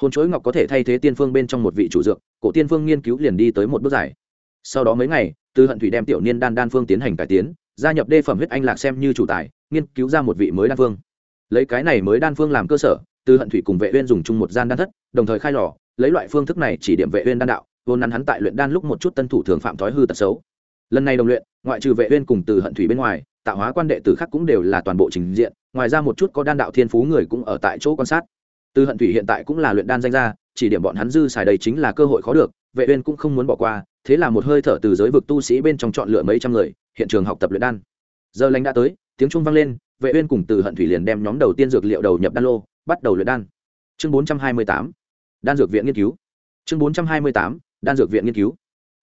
Hồn chuỗi ngọc có thể thay thế tiên phương bên trong một vị chủ dược, cổ tiên phương nghiên cứu liền đi tới một bước dài. Sau đó mấy ngày, tư hận thủy đem tiểu niên đan đan phương tiến hành cải tiến, gia nhập đê phẩm huyết anh lạc xem như chủ tài, nghiên cứu ra một vị mới đan phương. Lấy cái này mới đan phương làm cơ sở, tư hận thủy cùng vệ uyên dùng chung một gian đan thất, đồng thời khai lò lấy loại phương thức này chỉ điểm vệ uyên đan đạo, vốn nắn hắn tại luyện đan lúc một chút tân thủ thường phạm thói hư tật xấu. Lần này đồng luyện, ngoại trừ vệ uyên cùng từ hận thủy bên ngoài, tạo hóa quan đệ tử khác cũng đều là toàn bộ trình diện, ngoài ra một chút có đan đạo thiên phú người cũng ở tại chỗ quan sát. Từ hận thủy hiện tại cũng là luyện đan danh gia, chỉ điểm bọn hắn dư xài đây chính là cơ hội khó được, vệ uyên cũng không muốn bỏ qua, thế là một hơi thở từ giới vực tu sĩ bên trong chọn lựa mấy trăm người, hiện trường học tập luyện đan. Giờ lành đã tới, tiếng trung vang lên, vệ uyên cùng từ hận thủy liền đem nhóm đầu tiên dược liệu đầu nhập đan lô, bắt đầu luyện đan. Chương 428 đan dược viện nghiên cứu. Chương 428 đan dược viện nghiên cứu.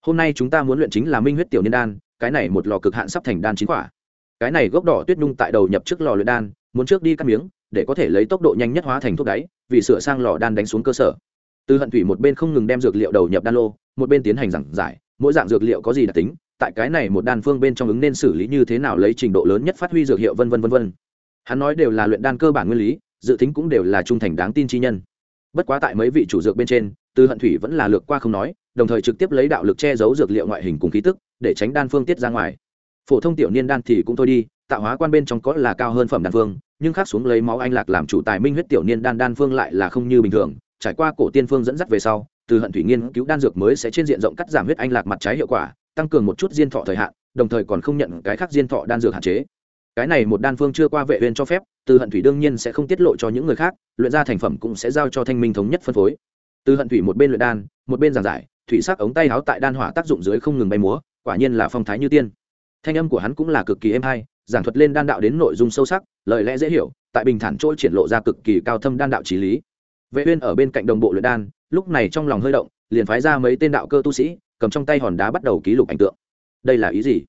Hôm nay chúng ta muốn luyện chính là minh huyết tiểu niên đan, cái này một lò cực hạn sắp thành đan chính quả. Cái này gốc đỏ tuyết nhung tại đầu nhập trước lò luyện đan, muốn trước đi cắt miếng, để có thể lấy tốc độ nhanh nhất hóa thành thuốc đáy, vì sửa sang lò đan đánh xuống cơ sở. Từ hận thủy một bên không ngừng đem dược liệu đầu nhập đan lô, một bên tiến hành giảng giải, mỗi dạng dược liệu có gì đặc tính, tại cái này một đan phương bên trong ứng nên xử lý như thế nào lấy trình độ lớn nhất phát huy dược hiệu vân vân vân vân. Hắn nói đều là luyện đan cơ bản nguyên lý, dự tính cũng đều là trung thành đáng tin chi nhân bất quá tại mấy vị chủ dược bên trên, từ hận thủy vẫn là lược qua không nói, đồng thời trực tiếp lấy đạo lực che giấu dược liệu ngoại hình cùng khí tức, để tránh đan phương tiết ra ngoài. Phổ thông tiểu niên đan thì cũng thôi đi, tạo hóa quan bên trong có là cao hơn phẩm đan phương, nhưng khác xuống lấy máu anh lạc làm chủ tài minh huyết tiểu niên đan đan phương lại là không như bình thường. Trải qua cổ tiên phương dẫn dắt về sau, từ hận thủy nghiên cứu đan dược mới sẽ trên diện rộng cắt giảm huyết anh lạc mặt trái hiệu quả, tăng cường một chút diên thọ thời hạn, đồng thời còn không nhận cái khác diên thọ đan dược hạn chế cái này một đan phương chưa qua vệ uyên cho phép, từ hận thủy đương nhiên sẽ không tiết lộ cho những người khác, luyện ra thành phẩm cũng sẽ giao cho thanh minh thống nhất phân phối. Từ hận thủy một bên luyện đan, một bên giảng giải, thủy sắc ống tay áo tại đan hỏa tác dụng dưới không ngừng bay múa, quả nhiên là phong thái như tiên. Thanh âm của hắn cũng là cực kỳ êm hay, giảng thuật lên đan đạo đến nội dung sâu sắc, lời lẽ dễ hiểu, tại bình thản trôi triển lộ ra cực kỳ cao thâm đan đạo trí lý. Vệ uyên ở bên cạnh đồng bộ luyện đan, lúc này trong lòng hơi động, liền phái ra mấy tên đạo cơ tu sĩ, cầm trong tay hòn đá bắt đầu ký lục ảnh tượng. Đây là ý gì?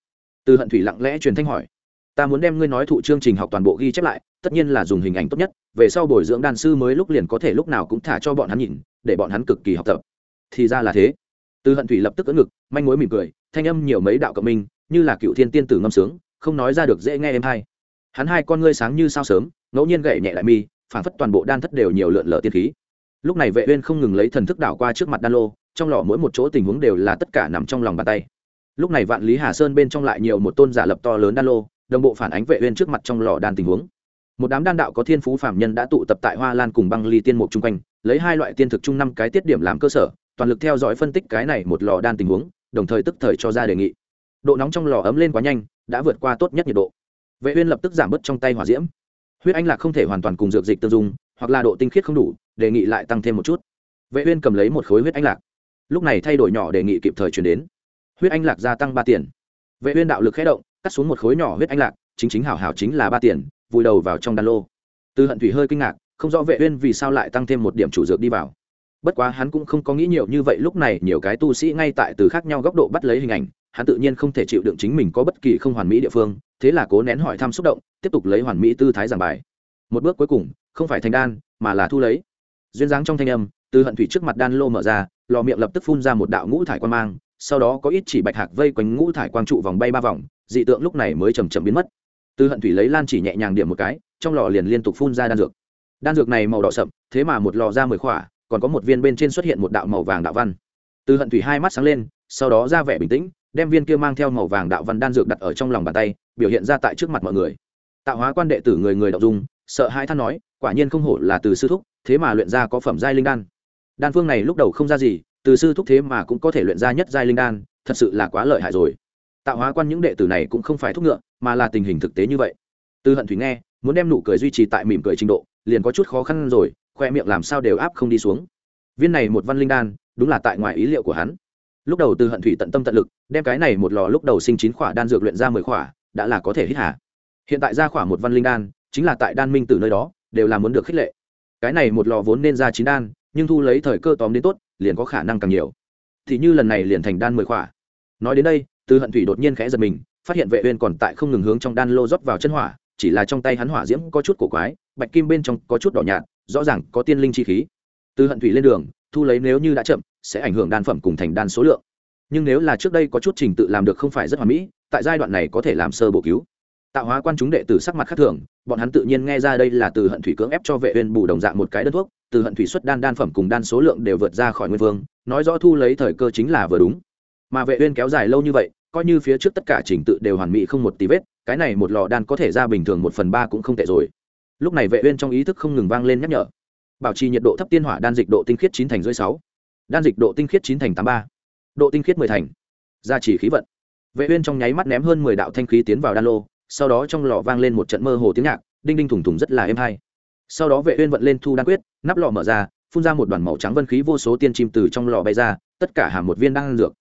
Từ hận thủy lặng lẽ truyền thanh hỏi ta muốn đem ngươi nói thụ chương trình học toàn bộ ghi chép lại, tất nhiên là dùng hình ảnh tốt nhất, về sau bồi dưỡng đàn sư mới lúc liền có thể lúc nào cũng thả cho bọn hắn nhìn, để bọn hắn cực kỳ học tập. Thì ra là thế. Từ hận thủy lập tức ấn ngực, manh mối mỉm cười, thanh âm nhiều mấy đạo cộng minh, như là cựu thiên tiên tử ngâm sướng, không nói ra được dễ nghe em hay. Hắn hai con ngươi sáng như sao sớm, ngẫu nhiên gậy nhẹ lại mi phản phất toàn bộ đan thất đều nhiều lượn lờ tiên khí. Lúc này vệ uyên không ngừng lấy thần thức đảo qua trước mặt đan lô, trong lò mỗi một chỗ tình huống đều là tất cả nằm trong lòng bàn tay. Lúc này vạn lý hà sơn bên trong lại nhiều một tôn giả lập to lớn đan lô đồng bộ phản ánh vệ uyên trước mặt trong lò đan tình huống. Một đám đan đạo có thiên phú phạm nhân đã tụ tập tại hoa lan cùng băng ly tiên mục chung quanh, lấy hai loại tiên thực chung năm cái tiết điểm làm cơ sở, toàn lực theo dõi phân tích cái này một lò đan tình huống, đồng thời tức thời cho ra đề nghị. Độ nóng trong lò ấm lên quá nhanh, đã vượt qua tốt nhất nhiệt độ. Vệ uyên lập tức giảm bớt trong tay hỏa diễm. Huyết anh lạc không thể hoàn toàn cùng dược dịch tương dung, hoặc là độ tinh khiết không đủ, đề nghị lại tăng thêm một chút. Vệ uyên cầm lấy một khối huyết anh lạc. Lúc này thay đổi nhỏ đề nghị kịp thời truyền đến. Huyết anh lạc gia tăng ba tiền. Vệ uyên đạo lực khẽ động cắt xuống một khối nhỏ huyết anh lạc, chính chính hảo hảo chính là ba tiền, vùi đầu vào trong đan lô. Từ hận thủy hơi kinh ngạc, không rõ vệ uyên vì sao lại tăng thêm một điểm chủ dược đi vào. Bất quá hắn cũng không có nghĩ nhiều như vậy, lúc này nhiều cái tu sĩ ngay tại từ khác nhau góc độ bắt lấy hình ảnh, hắn tự nhiên không thể chịu đựng chính mình có bất kỳ không hoàn mỹ địa phương, thế là cố nén hỏi thăm xúc động, tiếp tục lấy hoàn mỹ tư thái giảng bài. Một bước cuối cùng, không phải thành đan, mà là thu lấy. Duyên dáng trong thanh âm, từ hận thủy trước mặt đan lô mở ra, lò miệng lập tức phun ra một đạo ngũ thải quan mang sau đó có ít chỉ bạch hạc vây quanh ngũ thải quang trụ vòng bay ba vòng, dị tượng lúc này mới chầm chậm biến mất. Từ hận thủy lấy lan chỉ nhẹ nhàng điểm một cái, trong lò liền liên tục phun ra đan dược. Đan dược này màu đỏ sậm, thế mà một lò ra mười khỏa, còn có một viên bên trên xuất hiện một đạo màu vàng đạo văn. Từ hận thủy hai mắt sáng lên, sau đó ra vẻ bình tĩnh, đem viên kia mang theo màu vàng đạo văn đan dược đặt ở trong lòng bàn tay, biểu hiện ra tại trước mặt mọi người. Tạo hóa quan đệ tử người người đọc dung, sợ hai than nói, quả nhiên không hổ là từ sư thúc, thế mà luyện ra có phẩm giai linh đan. Đan phương này lúc đầu không ra gì từ sư thúc thế mà cũng có thể luyện ra nhất giai linh đan, thật sự là quá lợi hại rồi. Tạo hóa quan những đệ tử này cũng không phải thúc ngựa, mà là tình hình thực tế như vậy. Từ hận thủy nghe, muốn đem nụ cười duy trì tại mỉm cười trình độ, liền có chút khó khăn rồi, khoe miệng làm sao đều áp không đi xuống. Viên này một văn linh đan, đúng là tại ngoài ý liệu của hắn. Lúc đầu từ hận thủy tận tâm tận lực, đem cái này một lò lúc đầu sinh chín khỏa đan dược luyện ra mười khỏa, đã là có thể hít hà. Hiện tại ra khỏa một văn linh đan, chính là tại đan minh từ nơi đó, đều là muốn được khích lệ. Cái này một lò vốn nên ra chín đan nhưng thu lấy thời cơ tóm đến tốt, liền có khả năng càng nhiều. Thì như lần này liền thành đan mười khỏa. Nói đến đây, từ hận thủy đột nhiên khẽ giật mình, phát hiện vệ uyên còn tại không ngừng hướng trong đan lô rót vào chân hỏa, chỉ là trong tay hắn hỏa diễm có chút cổ quái, bạch kim bên trong có chút đỏ nhạt, rõ ràng có tiên linh chi khí. Từ hận thủy lên đường, thu lấy nếu như đã chậm, sẽ ảnh hưởng đan phẩm cùng thành đan số lượng. Nhưng nếu là trước đây có chút trình tự làm được không phải rất hoàn mỹ, tại giai đoạn này có thể làm sơ bổ cứu. Tạo hóa quan chúng đệ tử sắc mặt khác thường, bọn hắn tự nhiên nghe ra đây là từ hận thủy cưỡng ép cho vệ uyên bù đồng dạng một cái đơn thuốc từ hận thủy xuất đan đan phẩm cùng đan số lượng đều vượt ra khỏi nguyên vương, nói rõ thu lấy thời cơ chính là vừa đúng. Mà vệ uyên kéo dài lâu như vậy, coi như phía trước tất cả trình tự đều hoàn mỹ không một tí vết, cái này một lò đan có thể ra bình thường một phần ba cũng không tệ rồi. Lúc này vệ uyên trong ý thức không ngừng vang lên nhắc nhở. Bảo trì nhiệt độ thấp tiên hỏa đan dịch độ tinh khiết chín thành dưới sáu, đan dịch độ tinh khiết chín thành tám ba, độ tinh khiết mười thành. Gia trì khí vận. Vệ uyên trong nháy mắt ném hơn mười đạo thanh khí tiến vào đan lô, sau đó trong lò vang lên một trận mơ hồ tiếng nhạc, đinh đinh thủng thủng rất là êm hay sau đó vệ uyên vận lên thu đan quyết, nắp lọ mở ra, phun ra một đoàn màu trắng vân khí vô số tiên chim từ trong lọ bay ra, tất cả hàm một viên đan dược.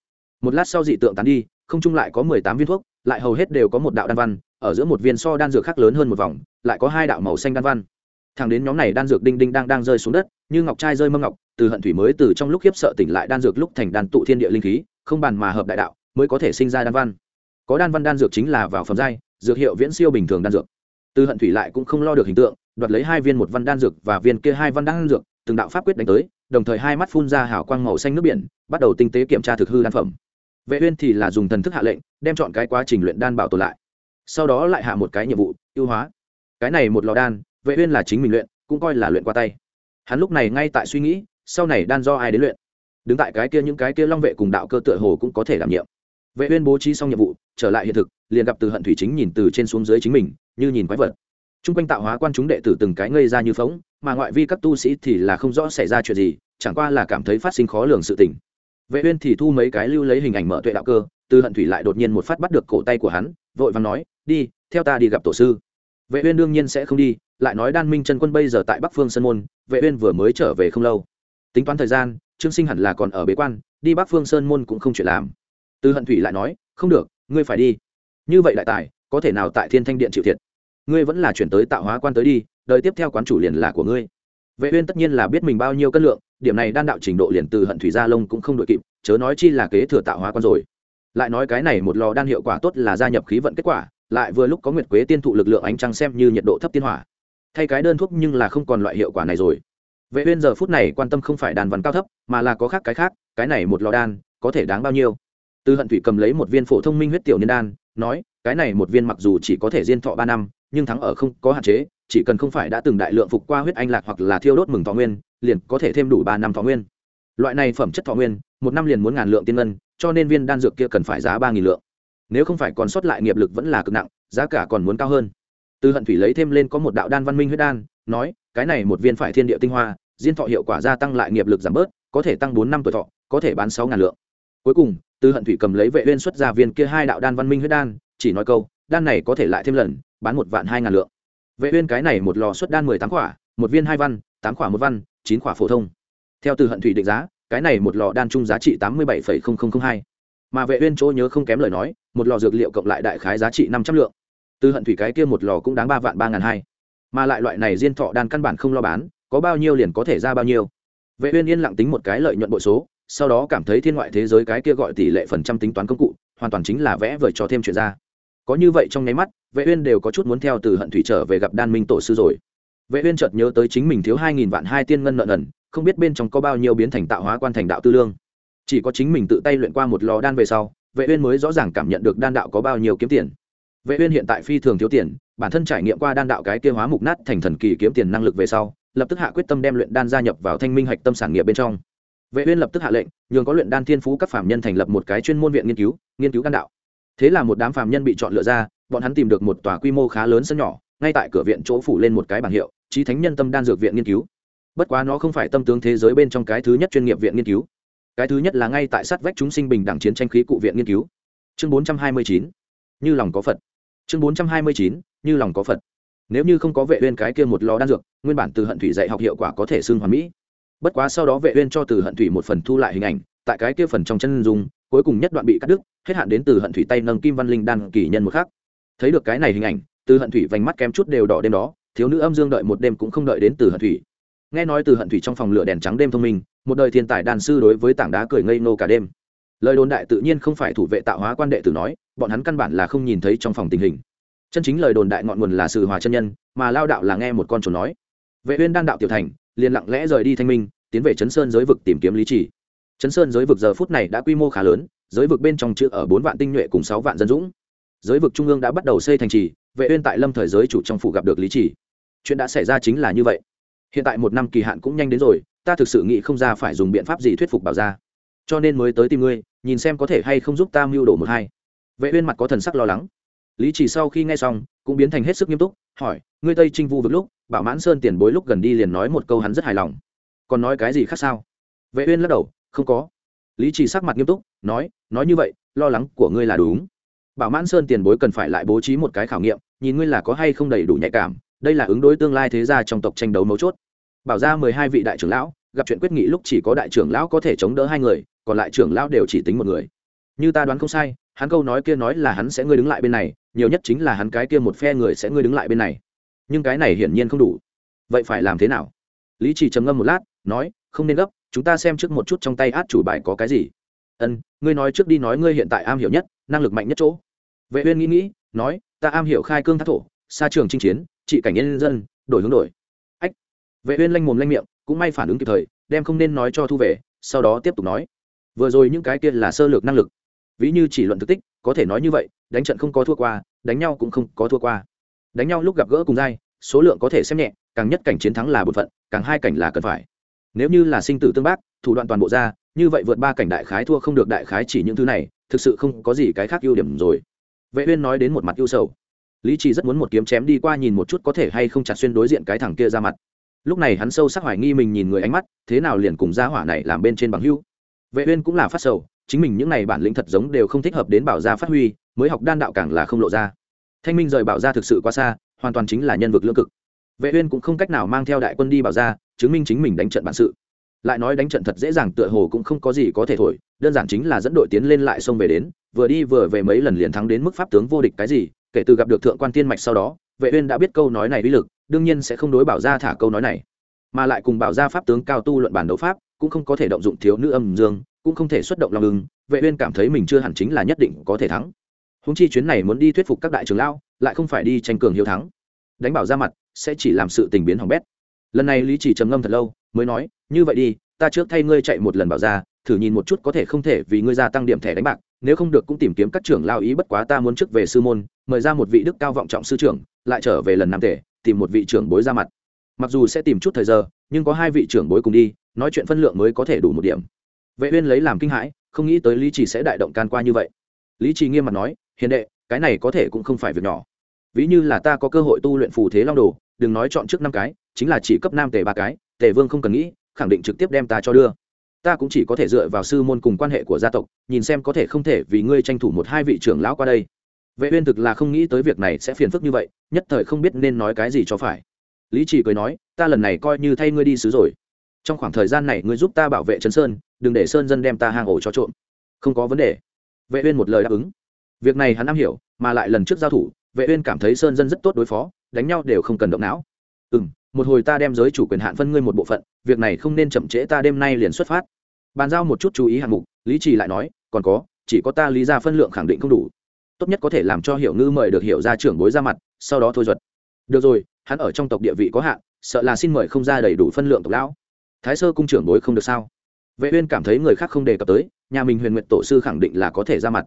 Một lát sau dị tượng tán đi, không trung lại có mười tám viên thuốc, lại hầu hết đều có một đạo đan văn, ở giữa một viên so đan dược khác lớn hơn một vòng, lại có hai đạo màu xanh đan văn. Thẳng đến nhóm này đan dược đinh đinh đang đang rơi xuống đất, như ngọc trai rơi mâm ngọc, từ hận thủy mới từ trong lúc khiếp sợ tỉnh lại đan dược lúc thành đan tụ thiên địa linh khí, không bàn mà hợp đại đạo, mới có thể sinh ra đan văn. Có đan văn đan dược chính là vào phẩm giai, dược hiệu viễn siêu bình thường đan dược từ hận thủy lại cũng không lo được hình tượng, đoạt lấy hai viên một văn đan dược và viên kia hai văn đan dược, từng đạo pháp quyết đánh tới, đồng thời hai mắt phun ra hào quang màu xanh nước biển, bắt đầu tinh tế kiểm tra thực hư đan phẩm. Vệ uyên thì là dùng thần thức hạ lệnh, đem chọn cái quá trình luyện đan bảo tồn lại. Sau đó lại hạ một cái nhiệm vụ, ưu hóa. Cái này một lò đan, vệ uyên là chính mình luyện, cũng coi là luyện qua tay. Hắn lúc này ngay tại suy nghĩ, sau này đan do ai đến luyện? Đứng tại cái kia những cái kia long vệ cùng đạo cơ tựa hồ cũng có thể đảm nhiệm. Vệ uyên bố trí xong nhiệm vụ, trở lại hiện thực, liền gặp từ hận thủy chính nhìn từ trên xuống dưới chính mình như nhìn quái vật. Trung quanh tạo hóa quan chúng đệ tử từng cái ngây ra như phóng mà ngoại vi các tu sĩ thì là không rõ xảy ra chuyện gì, chẳng qua là cảm thấy phát sinh khó lường sự tình. Vệ uyên thì thu mấy cái lưu lấy hình ảnh mở tuệ đạo cơ, từ hận thủy lại đột nhiên một phát bắt được cổ tay của hắn, vội vàng nói, đi, theo ta đi gặp tổ sư. Vệ uyên đương nhiên sẽ không đi, lại nói đan minh chân quân bây giờ tại bắc phương sơn môn, vệ uyên vừa mới trở về không lâu. Tính toán thời gian, trương sinh hẳn là còn ở bế quan, đi bắc phương sơn môn cũng không chuyện làm. Từ hận thủy lại nói, không được, ngươi phải đi. Như vậy đại tài có thể nào tại thiên thanh điện chịu thiệt? Ngươi vẫn là chuyển tới tạo hóa quan tới đi, đời tiếp theo quán chủ liền là của ngươi. Vệ uyên tất nhiên là biết mình bao nhiêu cân lượng, điểm này đan đạo trình độ liền từ hận thủy gia lông cũng không đội kịp, chớ nói chi là kế thừa tạo hóa quan rồi. Lại nói cái này một lò đan hiệu quả tốt là gia nhập khí vận kết quả, lại vừa lúc có nguyệt quế tiên thụ lực lượng ánh trăng xem như nhiệt độ thấp tiên hỏa. Thay cái đơn thuốc nhưng là không còn loại hiệu quả này rồi. Vệ uyên giờ phút này quan tâm không phải đan văn cao thấp, mà là có khác cái khác, cái này một lò đan, có thể đáng bao nhiêu? Từ hận thủy cầm lấy một viên phổ thông minh huyết tiểu niên đan nói, cái này một viên mặc dù chỉ có thể diên thọ ba năm, nhưng thắng ở không có hạn chế, chỉ cần không phải đã từng đại lượng phục qua huyết anh lạc hoặc là thiêu đốt mừng thọ nguyên, liền có thể thêm đủ ba năm thọ nguyên. Loại này phẩm chất thọ nguyên, một năm liền muốn ngàn lượng tiên ngân, cho nên viên đan dược kia cần phải giá ba nghìn lượng. Nếu không phải còn sót lại nghiệp lực vẫn là cực nặng, giá cả còn muốn cao hơn. Từ hận thủy lấy thêm lên có một đạo đan văn minh huyết đan, nói, cái này một viên phải thiên địa tinh hoa, diên thọ hiệu quả gia tăng lại nghiệp lực giảm bớt, có thể tăng bốn năm tuổi thọ, có thể bán sáu ngàn lượng. Cuối cùng từ hận thủy cầm lấy vệ uyên xuất ra viên kia hai đạo đan văn minh huyết đan, chỉ nói câu, đan này có thể lại thêm lần, bán một vạn hai ngàn lượng. Vệ uyên cái này một lò xuất đan mười tám quả một viên hai văn, tám quả một văn, chín quả phổ thông. Theo từ hận thủy định giá, cái này một lò đan trung giá trị tám mươi bảy hai. Mà vệ uyên chỗ nhớ không kém lời nói, một lò dược liệu cộng lại đại khái giá trị năm trăm lượng. Từ hận thủy cái kia một lò cũng đáng ba vạn ba ngàn hai. Mà lại loại này diên thọ đan căn bản không lo bán, có bao nhiêu liền có thể ra bao nhiêu. Vệ uyên yên lặng tính một cái lợi nhuận bội số sau đó cảm thấy thiên ngoại thế giới cái kia gọi tỷ lệ phần trăm tính toán công cụ, hoàn toàn chính là vẽ vời cho thêm chuyện ra. Có như vậy trong nháy mắt, vệ uyên đều có chút muốn theo từ hận thủy trở về gặp đan minh tổ sư rồi. Vệ uyên chợt nhớ tới chính mình thiếu hai nghìn vạn hai tiên ngân nợ nần, không biết bên trong có bao nhiêu biến thành tạo hóa quan thành đạo tư lương. Chỉ có chính mình tự tay luyện qua một lò đan về sau, vệ uyên mới rõ ràng cảm nhận được đan đạo có bao nhiêu kiếm tiền. Vệ uyên hiện tại phi thường thiếu tiền, bản thân trải nghiệm qua đan đạo cái kia hóa mục nát thành thần kỳ kiếm tiền năng lực về sau, lập tức hạ quyết tâm đem luyện đan gia nhập vào thanh minh hạch tâm sản nghiệp bên trong vệ uyên lập tức hạ lệnh, nhường có luyện đan thiên phú các phạm nhân thành lập một cái chuyên môn viện nghiên cứu nghiên cứu đan đạo. Thế là một đám phạm nhân bị chọn lựa ra, bọn hắn tìm được một tòa quy mô khá lớn sân nhỏ, ngay tại cửa viện chỗ phủ lên một cái bảng hiệu trí thánh nhân tâm đan dược viện nghiên cứu. Bất quá nó không phải tâm tướng thế giới bên trong cái thứ nhất chuyên nghiệp viện nghiên cứu. Cái thứ nhất là ngay tại sát vách chúng sinh bình đẳng chiến tranh khí cụ viện nghiên cứu. Chương 429 như lòng có phật. Chương 429 như lòng có phật. Nếu như không có vệ uyên cái kia một lò đan dược, nguyên bản từ hận thủy dạy học hiệu quả có thể xưng hoàn mỹ bất quá sau đó vệ uyên cho từ hận thủy một phần thu lại hình ảnh, tại cái kia phần trong chân dung, cuối cùng nhất đoạn bị cắt đứt, hết hạn đến từ hận thủy tay nâng kim văn linh đan kỳ nhân một khắc. Thấy được cái này hình ảnh, từ hận thủy vành mắt kém chút đều đỏ đêm đó, thiếu nữ âm dương đợi một đêm cũng không đợi đến từ hận thủy. Nghe nói từ hận thủy trong phòng lửa đèn trắng đêm thông minh, một đời thiên tài đàn sư đối với tảng đá cười ngây nô cả đêm. Lời đồn đại tự nhiên không phải thủ vệ tạo hóa quan đệ tử nói, bọn hắn căn bản là không nhìn thấy trong phòng tình hình. Chân chính lời đồn đại ngọn nguồn là sự hòa chân nhân, mà lao đạo là nghe một con chuột nói vệ uyên đan đạo tiểu thành, liền lặng lẽ rời đi thanh minh, tiến về chấn sơn giới vực tìm kiếm lý chỉ chấn sơn giới vực giờ phút này đã quy mô khá lớn, giới vực bên trong chữ ở bốn vạn tinh nhuệ cùng sáu vạn dân dũng. Giới vực trung ương đã bắt đầu xây thành trì, vệ uyên tại lâm thời giới chủ trong phủ gặp được lý chỉ chuyện đã xảy ra chính là như vậy. Hiện tại một năm kỳ hạn cũng nhanh đến rồi, ta thực sự nghĩ không ra phải dùng biện pháp gì thuyết phục bảo gia. Cho nên mới tới tìm ngươi, nhìn xem có thể hay không giúp ta mưu đồ một hai. Vệ uyên mặt có thần sắc lo lắng. Lý chỉ sau khi nghe xong, cũng biến thành hết sức nghiêm túc, hỏi, ngươi tây trinh vu vực lúc bảo mãn sơn tiền bối lúc gần đi liền nói một câu hắn rất hài lòng. Còn nói cái gì khác sao? Vệ uyên lắc đầu, không có. Lý chỉ sắc mặt nghiêm túc, nói nói như vậy, lo lắng của ngươi là đúng. Bảo mãn sơn tiền bối cần phải lại bố trí một cái khảo nghiệm, nhìn ngươi là có hay không đầy đủ nhạy cảm, đây là ứng đối tương lai thế gia trong tộc tranh đấu mấu chốt. Bảo ra mười hai vị đại trưởng lão, gặp chuyện quyết nghị lúc chỉ có đại trưởng lão có thể chống đỡ hai người, còn lại trưởng lão đều chỉ tính một người. Như ta đoán không sai, hắn câu nói kia nói là hắn sẽ ngươi đứng lại bên này, nhiều nhất chính là hắn cái kia một phe người sẽ ngươi đứng lại bên này nhưng cái này hiển nhiên không đủ. Vậy phải làm thế nào? Lý chỉ trầm ngâm một lát, nói, không nên gấp, chúng ta xem trước một chút trong tay át chủ bài có cái gì. Ân, ngươi nói trước đi nói ngươi hiện tại am hiểu nhất, năng lực mạnh nhất chỗ. Vệ uyên nghĩ nghĩ, nói, ta am hiểu khai cương thác thổ, xa trường chinh chiến, trị cảnh nhân dân, đổi hướng đổi. Ách. Vệ uyên lanh mồm lanh miệng, cũng may phản ứng kịp thời, đem không nên nói cho thu về sau đó tiếp tục nói. Vừa rồi những cái kia là sơ lược năng lực. Ví như chỉ luận thực tích, có thể nói như vậy, đánh trận không có thua qua, đánh nhau cũng không có thua qua đánh nhau lúc gặp gỡ cùng giai, số lượng có thể xem nhẹ, càng nhất cảnh chiến thắng là bột phận, càng hai cảnh là cần phải. Nếu như là sinh tử tương bác, thủ đoạn toàn bộ ra, như vậy vượt ba cảnh đại khái thua không được đại khái chỉ những thứ này, thực sự không có gì cái khác ưu điểm rồi. Vệ uyên nói đến một mặt ưu sầu. Lý trì rất muốn một kiếm chém đi qua nhìn một chút có thể hay không chặt xuyên đối diện cái thằng kia ra mặt. Lúc này hắn sâu sắc hoài nghi mình nhìn người ánh mắt, thế nào liền cùng gia hỏa này làm bên trên bằng hữu. Vệ uyên cũng là phát sầu, chính mình những này bản lĩnh thật giống đều không thích hợp đến bảo gia phát huy, mới học đan đạo càng là không lộ ra thanh minh rời bảo gia thực sự quá xa, hoàn toàn chính là nhân vực lưỡng cực. Vệ uyên cũng không cách nào mang theo đại quân đi bảo gia, chứng minh chính mình đánh trận bản sự. Lại nói đánh trận thật dễ dàng, tựa hồ cũng không có gì có thể thổi, đơn giản chính là dẫn đội tiến lên lại xông về đến, vừa đi vừa về mấy lần liền thắng đến mức pháp tướng vô địch cái gì, kể từ gặp được thượng quan tiên mạch sau đó, vệ uyên đã biết câu nói này uy lực, đương nhiên sẽ không đối bảo gia thả câu nói này. Mà lại cùng bảo gia pháp tướng cao tu luận bản đấu pháp, cũng không có thể động dụng thiếu nữ âm dương, cũng không thể xuất động long ưng, vệ uyên cảm thấy mình chưa hẳn chính là nhất định có thể thắng húng chi chuyến này muốn đi thuyết phục các đại trưởng lão, lại không phải đi tranh cường hiếu thắng. Đánh bảo ra mặt, sẽ chỉ làm sự tình biến hỏng bét. Lần này lý chỉ trầm ngâm thật lâu, mới nói, như vậy đi, ta trước thay ngươi chạy một lần bảo ra, thử nhìn một chút có thể không thể vì ngươi gia tăng điểm thẻ đánh bạc, nếu không được cũng tìm kiếm các trưởng lao ý bất quá ta muốn trước về sư môn, mời ra một vị đức cao vọng trọng sư trưởng, lại trở về lần năm tể tìm một vị trưởng bối ra mặt. Mặc dù sẽ tìm chút thời giờ, nhưng có hai vị trưởng bối cùng đi, nói chuyện phân lượng mới có thể đủ một điểm. Vệ uyên lấy làm kinh hãi, không nghĩ tới lý trì sẽ đại động can qua như vậy. Lý trì nghiêm mặt nói hiền đệ, cái này có thể cũng không phải việc nhỏ. Ví như là ta có cơ hội tu luyện phù thế long đồ, đừng nói chọn trước năm cái, chính là chỉ cấp nam tề ba cái, tề vương không cần nghĩ, khẳng định trực tiếp đem ta cho đưa. Ta cũng chỉ có thể dựa vào sư môn cùng quan hệ của gia tộc, nhìn xem có thể không thể vì ngươi tranh thủ một hai vị trưởng lão qua đây. Vệ uyên thực là không nghĩ tới việc này sẽ phiền phức như vậy, nhất thời không biết nên nói cái gì cho phải. Lý chỉ cười nói, ta lần này coi như thay ngươi đi sứ rồi. Trong khoảng thời gian này ngươi giúp ta bảo vệ trấn sơn, đừng để sơn dân đem ta hang ổ cho trộm. Không có vấn đề. Vệ uyên một lời đáp ứng việc này hắn am hiểu mà lại lần trước giao thủ vệ uyên cảm thấy sơn dân rất tốt đối phó đánh nhau đều không cần động não. Ừ, một hồi ta đem giới chủ quyền hạn phân ngươi một bộ phận việc này không nên chậm trễ ta đêm nay liền xuất phát. Bàn giao một chút chú ý hạng mục lý trì lại nói còn có chỉ có ta lý ra phân lượng khẳng định không đủ. Tốt nhất có thể làm cho hiểu ngư mời được hiểu ra trưởng bối ra mặt sau đó thôi duật. Được rồi hắn ở trong tộc địa vị có hạn sợ là xin mời không ra đầy đủ phân lượng tộc lão. Thái sơ cung trưởng bối không được sao? Vệ uyên cảm thấy người khác không đề cập tới nhà mình huyền nguyện tổ sư khẳng định là có thể ra mặt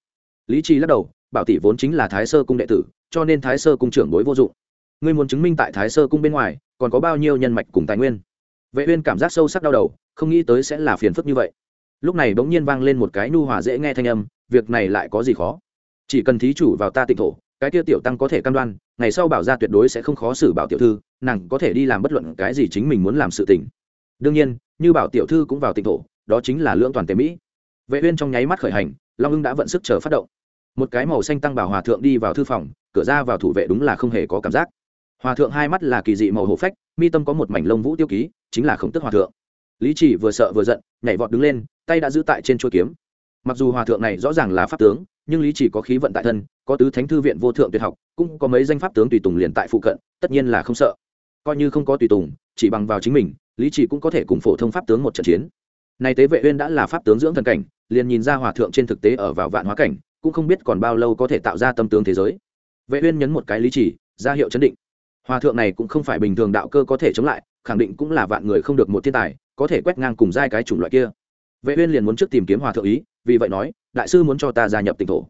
lý trì lắc đầu, bảo tỷ vốn chính là thái sơ cung đệ tử, cho nên thái sơ cung trưởng bối vô dụng. Ngươi muốn chứng minh tại thái sơ cung bên ngoài, còn có bao nhiêu nhân mạch cùng tài nguyên? Vệ uyên cảm giác sâu sắc đau đầu, không nghĩ tới sẽ là phiền phức như vậy. Lúc này bỗng nhiên vang lên một cái nu hòa dễ nghe thanh âm, việc này lại có gì khó? Chỉ cần thí chủ vào ta tịnh thổ, cái tiêu tiểu tăng có thể cam đoan, ngày sau bảo gia tuyệt đối sẽ không khó xử bảo tiểu thư, nàng có thể đi làm bất luận cái gì chính mình muốn làm sự tình. Đương nhiên, như bảo tiểu thư cũng vào tịnh thổ, đó chính là lưỡng toàn tế mỹ. Vệ uyên trong nháy mắt khởi hành, long ưng đã vận sức chờ phát động một cái màu xanh tăng bảo hòa thượng đi vào thư phòng, cửa ra vào thủ vệ đúng là không hề có cảm giác. Hòa thượng hai mắt là kỳ dị màu hổ phách, mi tâm có một mảnh lông vũ tiêu ký, chính là khổng tức hòa thượng. Lý chỉ vừa sợ vừa giận, nhảy vọt đứng lên, tay đã giữ tại trên chuôi kiếm. Mặc dù hòa thượng này rõ ràng là pháp tướng, nhưng lý chỉ có khí vận tại thân, có tứ thánh thư viện vô thượng tuyệt học, cũng có mấy danh pháp tướng tùy tùng liền tại phụ cận, tất nhiên là không sợ. Coi như không có tùy tùng, chỉ bằng vào chính mình, lý chỉ cũng có thể cùng phổ thông pháp tướng một trận chiến. Này tế vệ uyên đã là pháp tướng dưỡng thần cảnh, liền nhìn ra hòa thượng trên thực tế ở vào vạn hóa cảnh cũng không biết còn bao lâu có thể tạo ra tâm tướng thế giới. Vệ uyên nhấn một cái lý chỉ, ra hiệu chấn định. Hòa thượng này cũng không phải bình thường đạo cơ có thể chống lại, khẳng định cũng là vạn người không được một thiên tài, có thể quét ngang cùng giai cái chủng loại kia. Vệ uyên liền muốn trước tìm kiếm hòa thượng ý, vì vậy nói, đại sư muốn cho ta gia nhập tịnh thổ.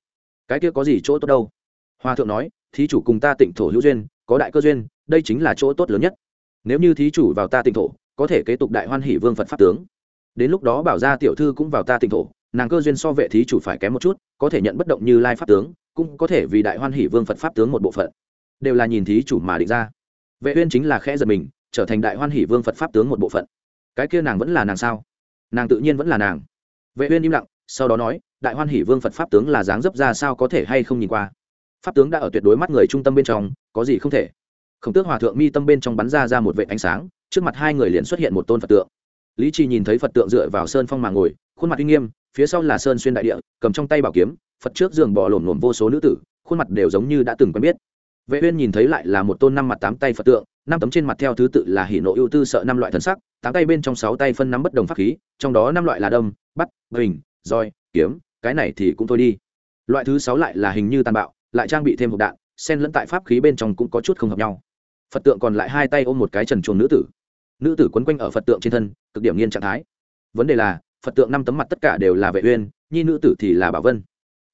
Cái kia có gì chỗ tốt đâu? Hòa thượng nói, thí chủ cùng ta tịnh thổ hữu duyên, có đại cơ duyên, đây chính là chỗ tốt lớn nhất. Nếu như thí chủ vào ta tịnh thổ, có thể kế tục đại hoan hỷ vương phật pháp tướng. Đến lúc đó bảo gia tiểu thư cũng vào ta tịnh thổ nàng cơ duyên so vệ thí chủ phải kém một chút, có thể nhận bất động như lai pháp tướng, cũng có thể vì đại hoan hỷ vương phật pháp tướng một bộ phận. Đều là nhìn thí chủ mà định ra. Vệ uyên chính là khẽ giật mình, trở thành đại hoan hỷ vương phật pháp tướng một bộ phận. Cái kia nàng vẫn là nàng sao? Nàng tự nhiên vẫn là nàng. Vệ uyên im lặng, sau đó nói, đại hoan hỷ vương phật pháp tướng là dáng dấp ra sao có thể hay không nhìn qua? Pháp tướng đã ở tuyệt đối mắt người trung tâm bên trong, có gì không thể? Khổng tước hòa thượng mi tâm bên trong bắn ra ra một vệ ánh sáng, trước mặt hai người liền xuất hiện một tôn phật tượng. Lý trì nhìn thấy phật tượng dựa vào sơn phong mà ngồi, khuôn mặt uy nghiêm phía sau là sơn xuyên đại địa, cầm trong tay bảo kiếm, phật trước giường bò lổm lổm vô số nữ tử, khuôn mặt đều giống như đã từng quen biết. Vệ uyên nhìn thấy lại là một tôn năm mặt tám tay phật tượng, năm tấm trên mặt theo thứ tự là hỉ nộ ưu tư sợ năm loại thần sắc, tám tay bên trong sáu tay phân năm bất đồng pháp khí, trong đó năm loại là đâm, bắt, bình, roi, kiếm, cái này thì cũng thôi đi. Loại thứ sáu lại là hình như tàn bạo, lại trang bị thêm hộp đạn, xen lẫn tại pháp khí bên trong cũng có chút không hợp nhau. Phật tượng còn lại hai tay ôm một cái trần chuồng nữ tử. Nữ tử quấn quanh ở phật tượng trên thân, cực điểm nghiên trạng thái. Vấn đề là phật tượng năm tấm mặt tất cả đều là vệ uyên, nhi nữ tử thì là bảo vân.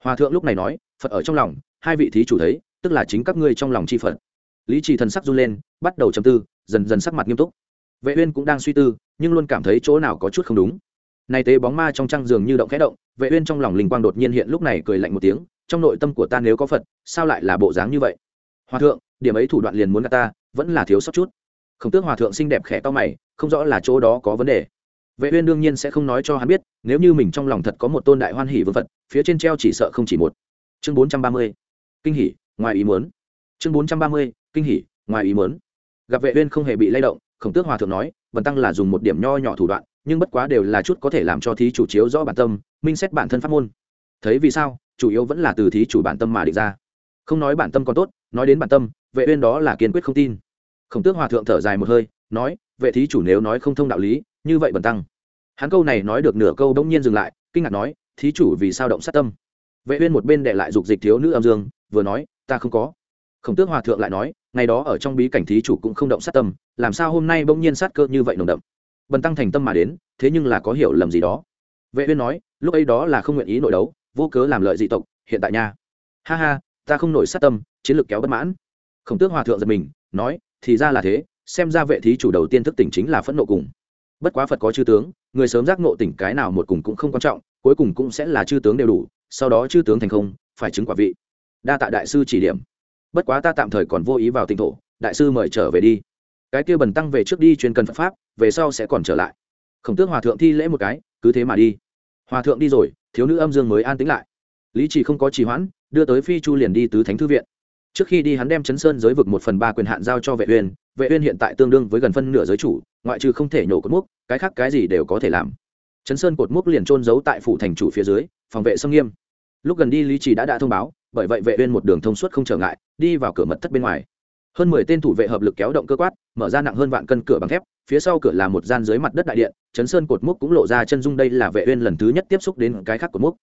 Hòa thượng lúc này nói, phật ở trong lòng, hai vị thí chủ thấy, tức là chính các ngươi trong lòng chi phật. Lý trì thần sắc run lên, bắt đầu trầm tư, dần dần sắc mặt nghiêm túc. Vệ uyên cũng đang suy tư, nhưng luôn cảm thấy chỗ nào có chút không đúng. Này tế bóng ma trong trăng giường như động khẽ động, vệ uyên trong lòng linh quang đột nhiên hiện lúc này cười lạnh một tiếng, trong nội tâm của ta nếu có phật, sao lại là bộ dáng như vậy? Hòa thượng, điểm ấy thủ đoạn liền muốn gạt ta, vẫn là thiếu sót chút. Khổng tước hòa thượng xinh đẹp khẽ to mày, không rõ là chỗ đó có vấn đề vệ uyên đương nhiên sẽ không nói cho hắn biết, nếu như mình trong lòng thật có một tôn đại hoan hỷ vương phật, phía trên treo chỉ sợ không chỉ một. Chương 430 kinh hỉ, ngoài ý muốn. Chương 430 kinh hỉ, ngoài ý muốn. Gặp vệ uyên không hề bị lay động, khổng tước hòa thượng nói Bần tăng là dùng một điểm nho nhỏ thủ đoạn, nhưng bất quá đều là chút có thể làm cho thí chủ chiếu rõ bản tâm, minh xét bản thân pháp môn. Thấy vì sao? Chủ yếu vẫn là từ thí chủ bản tâm mà định ra. Không nói bản tâm còn tốt, nói đến bản tâm, vệ uyên đó là kiên quyết không tin. Khổng tước hòa thượng thở dài một hơi, nói, vệ thí chủ nếu nói không thông đạo lý như vậy bần tăng. Hắn câu này nói được nửa câu đông nhiên dừng lại, kinh ngạc nói, thí chủ vì sao động sát tâm? Vệ uyên một bên đệ lại dục dịch thiếu nữ âm dương, vừa nói, ta không có. Khổng tước hòa thượng lại nói, ngày đó ở trong bí cảnh thí chủ cũng không động sát tâm, làm sao hôm nay bỗng nhiên sát cơ như vậy nồng đậm? Bần tăng thành tâm mà đến, thế nhưng là có hiểu lầm gì đó. Vệ uyên nói, lúc ấy đó là không nguyện ý nội đấu, vô cớ làm lợi dị tộc, hiện tại nha. Ha ha, ta không nổi sát tâm, chiến lược kéo bất mãn. Khổng tước hòa thượng giật mình, nói, thì ra là thế, xem ra vệ thí chủ đầu tiên thức tỉnh chính là phẫn nộ cùng bất quá phật có chư tướng, người sớm giác ngộ tỉnh cái nào một cùng cũng không quan trọng, cuối cùng cũng sẽ là chư tướng đều đủ, sau đó chư tướng thành không, phải chứng quả vị. Đa tạ đại sư chỉ điểm. Bất quá ta tạm thời còn vô ý vào tỉnh thổ, đại sư mời trở về đi. Cái kia bần tăng về trước đi chuyên cần phật pháp, về sau sẽ còn trở lại. Khổng tước hòa thượng thi lễ một cái, cứ thế mà đi. Hòa thượng đi rồi, thiếu nữ âm dương mới an tĩnh lại. Lý trì không có trì hoãn, đưa tới phi chu liền đi tứ thánh thư viện trước khi đi hắn đem chấn sơn giới vực một phần ba quyền hạn giao cho vệ uyên vệ uyên hiện tại tương đương với gần phân nửa giới chủ, ngoại trừ không thể nhổ cột mốc, cái khác cái gì đều có thể làm. Chấn sơn cột mốc liền trôn giấu tại phủ thành chủ phía dưới, phòng vệ sông nghiêm. Lúc gần đi lý trì đã đã thông báo, bởi vậy vệ uyên một đường thông suốt không trở ngại, đi vào cửa mật thất bên ngoài. Hơn mười tên thủ vệ hợp lực kéo động cơ quát, mở ra nặng hơn vạn cân cửa bằng thép, phía sau cửa là một gian dưới mặt đất đại điện, chấn sơn cột mốc cũng lộ ra chân dung đây là vệ uyên lần thứ nhất tiếp xúc đến cái khác cột mốc.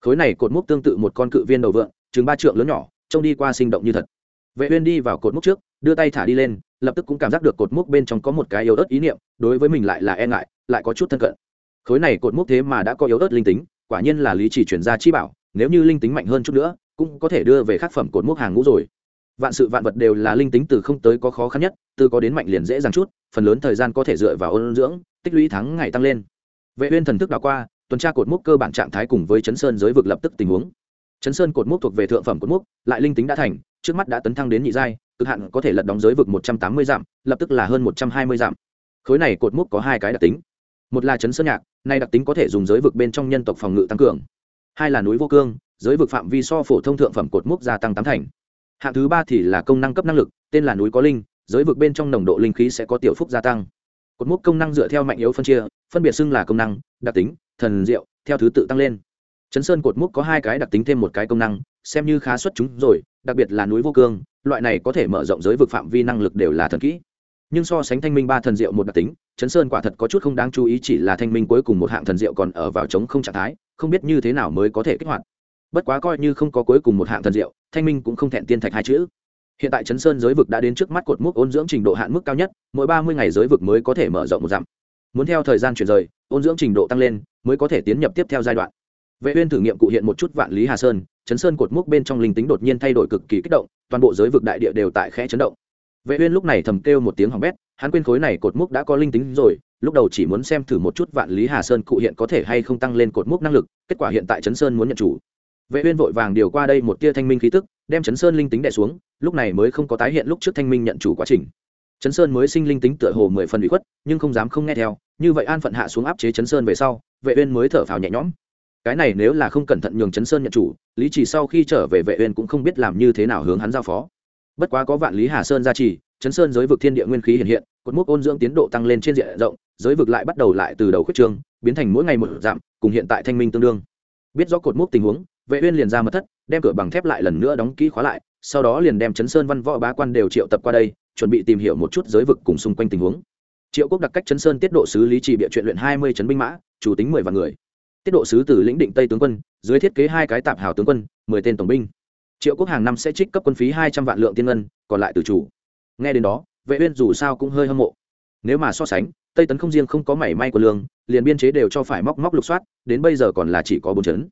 Khối này cột mốc tương tự một con cự viên đầu vượng, chừng ba trượng lớn nhỏ trông đi qua sinh động như thật. Vệ uyên đi vào cột mốc trước, đưa tay thả đi lên, lập tức cũng cảm giác được cột mốc bên trong có một cái yếu ớt ý niệm, đối với mình lại là e ngại, lại có chút thân cận. Khối này cột mốc thế mà đã có yếu ớt linh tính, quả nhiên là lý chỉ chuyển ra chi bảo, nếu như linh tính mạnh hơn chút nữa, cũng có thể đưa về khắc phẩm cột mốc hàng ngũ rồi. Vạn sự vạn vật đều là linh tính từ không tới có khó khăn nhất, từ có đến mạnh liền dễ dàng chút, phần lớn thời gian có thể dựa vào ôn dưỡng, tích lũy tháng ngày tăng lên. Vệ uyên thần thức đảo qua, tuần tra cột mốc cơ bản trạng thái cùng với chấn sơn giới vực lập tức tình huống chấn sơn cột mốc thuộc về thượng phẩm cột mốc, lại linh tính đã thành, trước mắt đã tấn thăng đến nhị giai, cực hạn có thể lật đóng giới vực 180 dặm, lập tức là hơn 120 dặm. Khối này cột mốc có hai cái đặc tính. Một là chấn sơn nhạc, này đặc tính có thể dùng giới vực bên trong nhân tộc phòng ngự tăng cường. Hai là núi vô cương, giới vực phạm vi so phổ thông thượng phẩm cột mốc gia tăng tám thành. Hạng thứ ba thì là công năng cấp năng lực, tên là núi có linh, giới vực bên trong nồng độ linh khí sẽ có tiểu phúc gia tăng. Cột mốc công năng dựa theo mạnh yếu phân chia, phân biệt xưng là công năng, đặc tính, thần diệu, theo thứ tự tăng lên chấn sơn cột mốc có hai cái đặc tính thêm một cái công năng, xem như khá xuất chúng rồi, đặc biệt là núi vô cương, loại này có thể mở rộng giới vực phạm vi năng lực đều là thần kỹ. Nhưng so sánh thanh minh ba thần diệu một đặc tính, chấn sơn quả thật có chút không đáng chú ý chỉ là thanh minh cuối cùng một hạng thần diệu còn ở vào chống không trạng thái, không biết như thế nào mới có thể kích hoạt. Bất quá coi như không có cuối cùng một hạng thần diệu, thanh minh cũng không thẹn tiên thạch hai chữ. Hiện tại chấn sơn giới vực đã đến trước mắt cột mốc ôn dưỡng trình độ hạn mức cao nhất, mỗi ba mươi ngày giới vực mới có thể mở rộng một dặm. Muốn theo thời gian chuyển rời, ôn dưỡng trình độ tăng lên, mới có thể tiến nhập tiếp theo giai đoạn vệ uyên thử nghiệm cụ hiện một chút vạn lý hà sơn, chấn sơn cột mốc bên trong linh tính đột nhiên thay đổi cực kỳ kích động, toàn bộ giới vực đại địa đều tại khẽ chấn động. Vệ uyên lúc này thầm kêu một tiếng hỏng bét, hắn quên khối này cột mốc đã có linh tính rồi, lúc đầu chỉ muốn xem thử một chút vạn lý hà sơn cụ hiện có thể hay không tăng lên cột mốc năng lực, kết quả hiện tại chấn sơn muốn nhận chủ. Vệ uyên vội vàng điều qua đây một tia thanh minh khí tức, đem chấn sơn linh tính đè xuống, lúc này mới không có tái hiện lúc trước thanh minh nhận chủ quá trình. Chấn sơn mới sinh linh tính tựa hồ mười phần bị khuất, nhưng không dám không nghe theo, như vậy an phận hạ xuống áp chế chấn sơn về sau, vệ uyên mới thở phào nhẹ nhõm cái này nếu là không cẩn thận nhường chấn sơn nhận chủ, lý chỉ sau khi trở về vệ uyên cũng không biết làm như thế nào hướng hắn giao phó. Bất quá có vạn lý hà sơn gia trì, chấn sơn giới vực thiên địa nguyên khí hiện hiện, cột mốc ôn dưỡng tiến độ tăng lên trên diện rộng, giới vực lại bắt đầu lại từ đầu khuyết trương biến thành mỗi ngày một giảm cùng hiện tại thanh minh tương đương. Biết rõ cột mốc tình huống, vệ uyên liền ra mật thất, đem cửa bằng thép lại lần nữa đóng kỹ khóa lại, sau đó liền đem chấn sơn văn võ bá quan đều triệu tập qua đây, chuẩn bị tìm hiểu một chút giới vực cùng xung quanh tình huống. Triệu quốc đặc cách chấn sơn tiết độ sứ lý trì bịa chuyện luyện hai mươi chấn binh mã, chủ tính mười vạn người tiết độ sứ từ lĩnh định tây tướng quân, dưới thiết kế hai cái tạp hào tướng quân, mười tên tổng binh. Triệu quốc hàng năm sẽ trích cấp quân phí hai trăm vạn lượng tiên ngân, còn lại từ chủ. Nghe đến đó, vệ uyên dù sao cũng hơi hâm mộ. Nếu mà so sánh, tây tấn không riêng không có mảy may của lương, liền biên chế đều cho phải móc móc lục soát, đến bây giờ còn là chỉ có bốn chấn.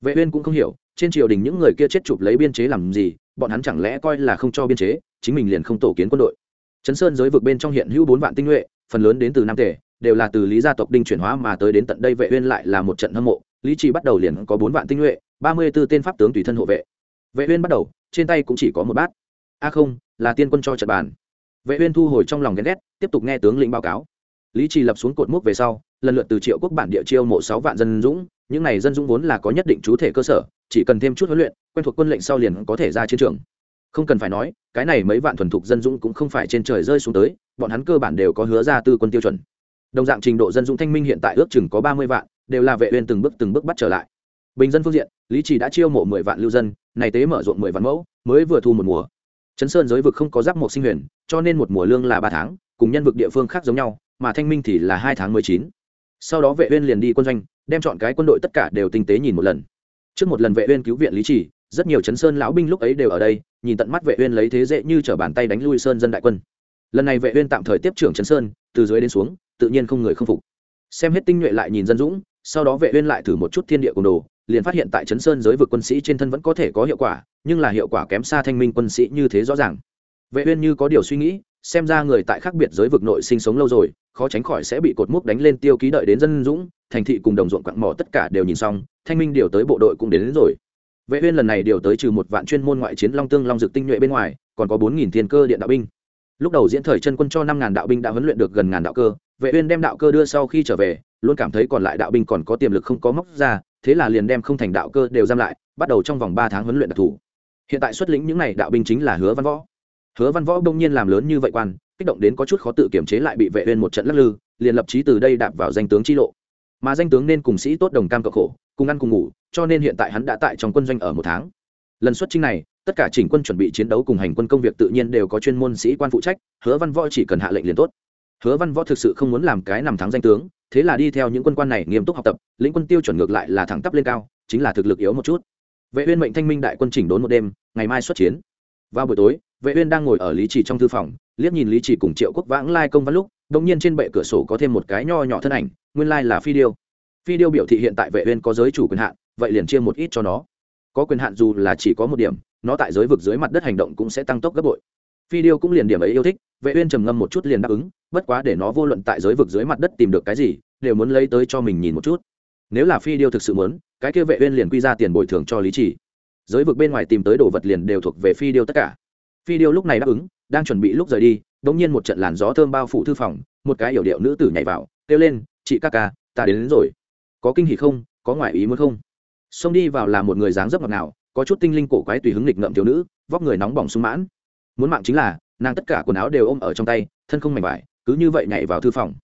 Vệ uyên cũng không hiểu, trên triều đình những người kia chết chụp lấy biên chế làm gì, bọn hắn chẳng lẽ coi là không cho biên chế, chính mình liền không tổ kiến quân đội. Chấn sơn giới vực bên trong hiện hữu bốn vạn tinh nhuệ, phần lớn đến từ nam tề đều là từ lý gia tộc đinh chuyển hóa mà tới đến tận đây vệ uyên lại là một trận hâm mộ. Lý trì bắt đầu liền có bốn vạn tinh nhuệ, ba mươi 34 tên pháp tướng tùy thân hộ vệ. Vệ uyên bắt đầu, trên tay cũng chỉ có một bát. A không, là tiên quân cho trận bàn. Vệ uyên thu hồi trong lòng ghen ghét, tiếp tục nghe tướng lĩnh báo cáo. Lý trì lập xuống cột mốc về sau, lần lượt từ triệu quốc bản địa chiêu mộ sáu vạn dân dũng, những này dân dũng vốn là có nhất định chú thể cơ sở, chỉ cần thêm chút huấn luyện, quen thuộc quân lệnh sau liền có thể ra chiến trường. Không cần phải nói, cái này mấy vạn thuần thục dân dũng cũng không phải trên trời rơi xuống tới, bọn hắn cơ bản đều có hứa ra tư quân tiêu chuẩn đồng dạng trình độ dân dũng thanh minh hiện tại ước chừng có ba mươi vạn, đều là vệ uyên từng bước từng bước bắt trở lại. Bình dân phương diện, lý chỉ đã chiêu mộ mười vạn lưu dân, này tế mở ruộng mười vạn mẫu, mới vừa thu một mùa. Chấn sơn giới vực không có giáp một sinh huyền, cho nên một mùa lương là ba tháng, cùng nhân vực địa phương khác giống nhau, mà thanh minh thì là hai tháng mười chín. Sau đó vệ uyên liền đi quân doanh, đem chọn cái quân đội tất cả đều tinh tế nhìn một lần. Trước một lần vệ uyên cứu viện lý chỉ rất nhiều chấn sơn lão binh lúc ấy đều ở đây, nhìn tận mắt vệ uyên lấy thế dễ như trở bàn tay đánh lui sơn dân đại quân. Lần này vệ uyên tạm thời tiếp trưởng chấn sơn, từ dưới đến xuống tự nhiên không người không phục. Xem hết tinh nhuệ lại nhìn dân dũng sau đó vệ uyên lại thử một chút thiên địa cùng đồ liền phát hiện tại chấn sơn giới vực quân sĩ trên thân vẫn có thể có hiệu quả nhưng là hiệu quả kém xa thanh minh quân sĩ như thế rõ ràng. Vệ uyên như có điều suy nghĩ xem ra người tại khác biệt giới vực nội sinh sống lâu rồi khó tránh khỏi sẽ bị cột mốc đánh lên tiêu ký đợi đến dân dũng thành thị cùng đồng ruộng quặng mỏ tất cả đều nhìn xong thanh minh điều tới bộ đội cũng đến, đến rồi. Vệ uyên lần này điều tới trừ một vạn chuyên môn ngoại chiến long tương long dược tinh nhuệ bên ngoài còn có bốn nghìn thiên cơ điện đạo binh. Lúc đầu diễn thời chân quân cho năm ngàn đạo binh đã huấn luyện được gần ngàn đạo cơ vệ uyên đem đạo cơ đưa sau khi trở về, luôn cảm thấy còn lại đạo binh còn có tiềm lực không có móc ra, thế là liền đem không thành đạo cơ đều giam lại, bắt đầu trong vòng ba tháng huấn luyện đặc thù hiện tại xuất lĩnh những này đạo binh chính là hứa văn võ. Hứa văn võ đông nhiên làm lớn như vậy quan, kích động đến có chút khó tự kiểm chế lại bị vệ uyên một trận lắc lư, liền lập chí từ đây đạp vào danh tướng chi lộ. Mà danh tướng nên cùng sĩ tốt đồng cam cộng khổ, cùng ăn cùng ngủ, cho nên hiện tại hắn đã tại trong quân doanh ở một tháng. Lần xuất chinh này, tất cả chỉnh quân chuẩn bị chiến đấu cùng hành quân công việc tự nhiên đều có chuyên môn sĩ quan phụ trách, hứa văn võ chỉ cần hạ lệnh liền tốt hứa văn võ thực sự không muốn làm cái nằm thắng danh tướng, thế là đi theo những quân quan này nghiêm túc học tập, lĩnh quân tiêu chuẩn ngược lại là thẳng tắp lên cao, chính là thực lực yếu một chút. Vệ uyên mệnh thanh minh đại quân chỉnh đốn một đêm, ngày mai xuất chiến. Vào buổi tối, vệ uyên đang ngồi ở lý trì trong thư phòng, liếc nhìn lý trì cùng triệu quốc vãng lai công văn lúc, đột nhiên trên bệ cửa sổ có thêm một cái nho nhỏ thân ảnh, nguyên lai là phi điêu. Phi điêu biểu thị hiện tại vệ uyên có giới chủ quyền hạn, vậy liền chia một ít cho nó. Có quyền hạn dù là chỉ có một điểm, nó tại giới vực dưới mặt đất hành động cũng sẽ tăng tốc gấp bội phi điêu cũng liền điểm ấy yêu thích vệ uyên trầm ngâm một chút liền đáp ứng bất quá để nó vô luận tại giới vực dưới mặt đất tìm được cái gì đều muốn lấy tới cho mình nhìn một chút. Nếu là phi điêu thực sự muốn cái kia vệ uyên liền quy ra tiền bồi thường cho lý chỉ giới vực bên ngoài tìm tới đồ vật liền đều thuộc về phi điêu tất cả. Phi điêu lúc này đáp ứng đang chuẩn bị lúc rời đi đống nhiên một trận làn gió thơm bao phủ thư phòng một cái hiểu điệu nữ tử nhảy vào kêu lên chị ca ca ta đến, đến rồi. Có kinh hỉ không? Có ngoại ý muốn không? Xông đi vào là một người dáng dấp ngọt ngào có chút tinh linh cổ quái tùy hứng nghịch ngợm thiếu nữ vóc người nóng bỏng sung mãn muốn mạng chính là, nàng tất cả quần áo đều ôm ở trong tay, thân không mảnh vải, cứ như vậy nhảy vào thư phòng.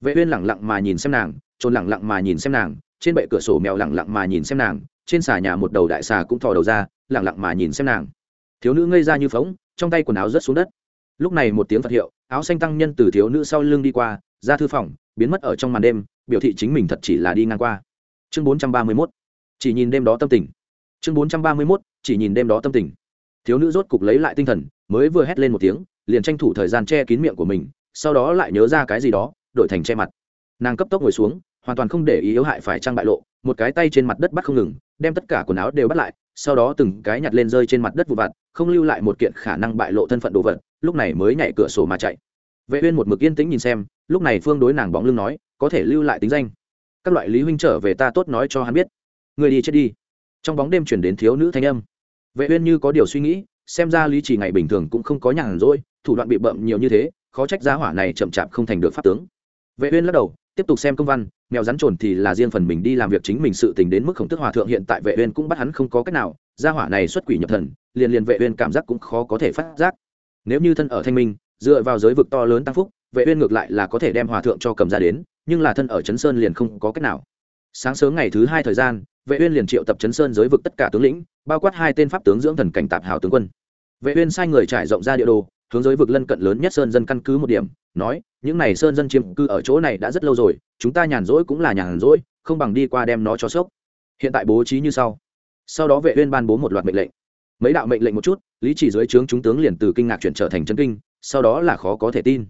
Vệ uyên lẳng lặng mà nhìn xem nàng trồn lẳng lặng mà nhìn xem nàng, trên bệ cửa sổ mèo lẳng lặng mà nhìn xem nàng, trên xà nhà một đầu đại xà cũng thò đầu ra, lẳng lặng mà nhìn xem nàng. Thiếu nữ ngây ra như phóng, trong tay quần áo rớt xuống đất. Lúc này một tiếng phật hiệu, áo xanh tăng nhân từ thiếu nữ sau lưng đi qua, ra thư phòng, biến mất ở trong màn đêm, biểu thị chính mình thật chỉ là đi ngang qua. Chương 431 chỉ nhìn đêm đó tâm tình. Chương 431 chỉ nhìn đêm đó tâm tình. Thiếu nữ rốt cục lấy lại tinh thần mới vừa hét lên một tiếng, liền tranh thủ thời gian che kín miệng của mình, sau đó lại nhớ ra cái gì đó, đổi thành che mặt. Nàng cấp tốc ngồi xuống, hoàn toàn không để ý yếu hại phải trang bại lộ, một cái tay trên mặt đất bắt không ngừng, đem tất cả quần áo đều bắt lại, sau đó từng cái nhặt lên rơi trên mặt đất vụ vặt, không lưu lại một kiện khả năng bại lộ thân phận đồ vật, lúc này mới nhảy cửa sổ mà chạy. Vệ uyên một mực yên tĩnh nhìn xem, lúc này phương đối nàng bóng lưng nói, có thể lưu lại tính danh. Các loại lý huynh trở về ta tốt nói cho hắn biết. Người đi chết đi. Trong bóng đêm chuyển đến thiếu nữ thanh âm. Vệ uyên như có điều suy nghĩ xem ra lý chỉ ngày bình thường cũng không có nhàn rỗi, thủ đoạn bị bậm nhiều như thế, khó trách giá hỏa này chậm chạp không thành được pháp tướng. Vệ uyên lắc đầu, tiếp tục xem công văn, mèo rắn trồn thì là riêng phần mình đi làm việc chính mình sự tình đến mức khổng tức hòa thượng hiện tại vệ uyên cũng bắt hắn không có cách nào gia hỏa này xuất quỷ nhập thần, liền liền vệ uyên cảm giác cũng khó có thể phát giác. Nếu như thân ở thanh minh, dựa vào giới vực to lớn tăng phúc, vệ uyên ngược lại là có thể đem hòa thượng cho cầm ra đến, nhưng là thân ở chấn sơn liền không có cách nào. Sáng sớm ngày thứ hai thời gian vệ uyên liền triệu tập chấn sơn giới vực tất cả tướng lĩnh, bao quát hai tên pháp tướng dưỡng thần cảnh tạp hảo tướng quân. Vệ uyên sai người trải rộng ra địa đồ, hướng giới vực lân cận lớn nhất sơn dân căn cứ một điểm, nói, những này sơn dân chiếm cư ở chỗ này đã rất lâu rồi, chúng ta nhàn rỗi cũng là nhàn rỗi, không bằng đi qua đem nó cho sốc. Hiện tại bố trí như sau. Sau đó vệ uyên ban bố một loạt mệnh lệnh. Mấy đạo mệnh lệnh một chút, lý chỉ dưới trướng chúng tướng liền từ kinh ngạc chuyển trở thành chấn kinh, sau đó là khó có thể tin.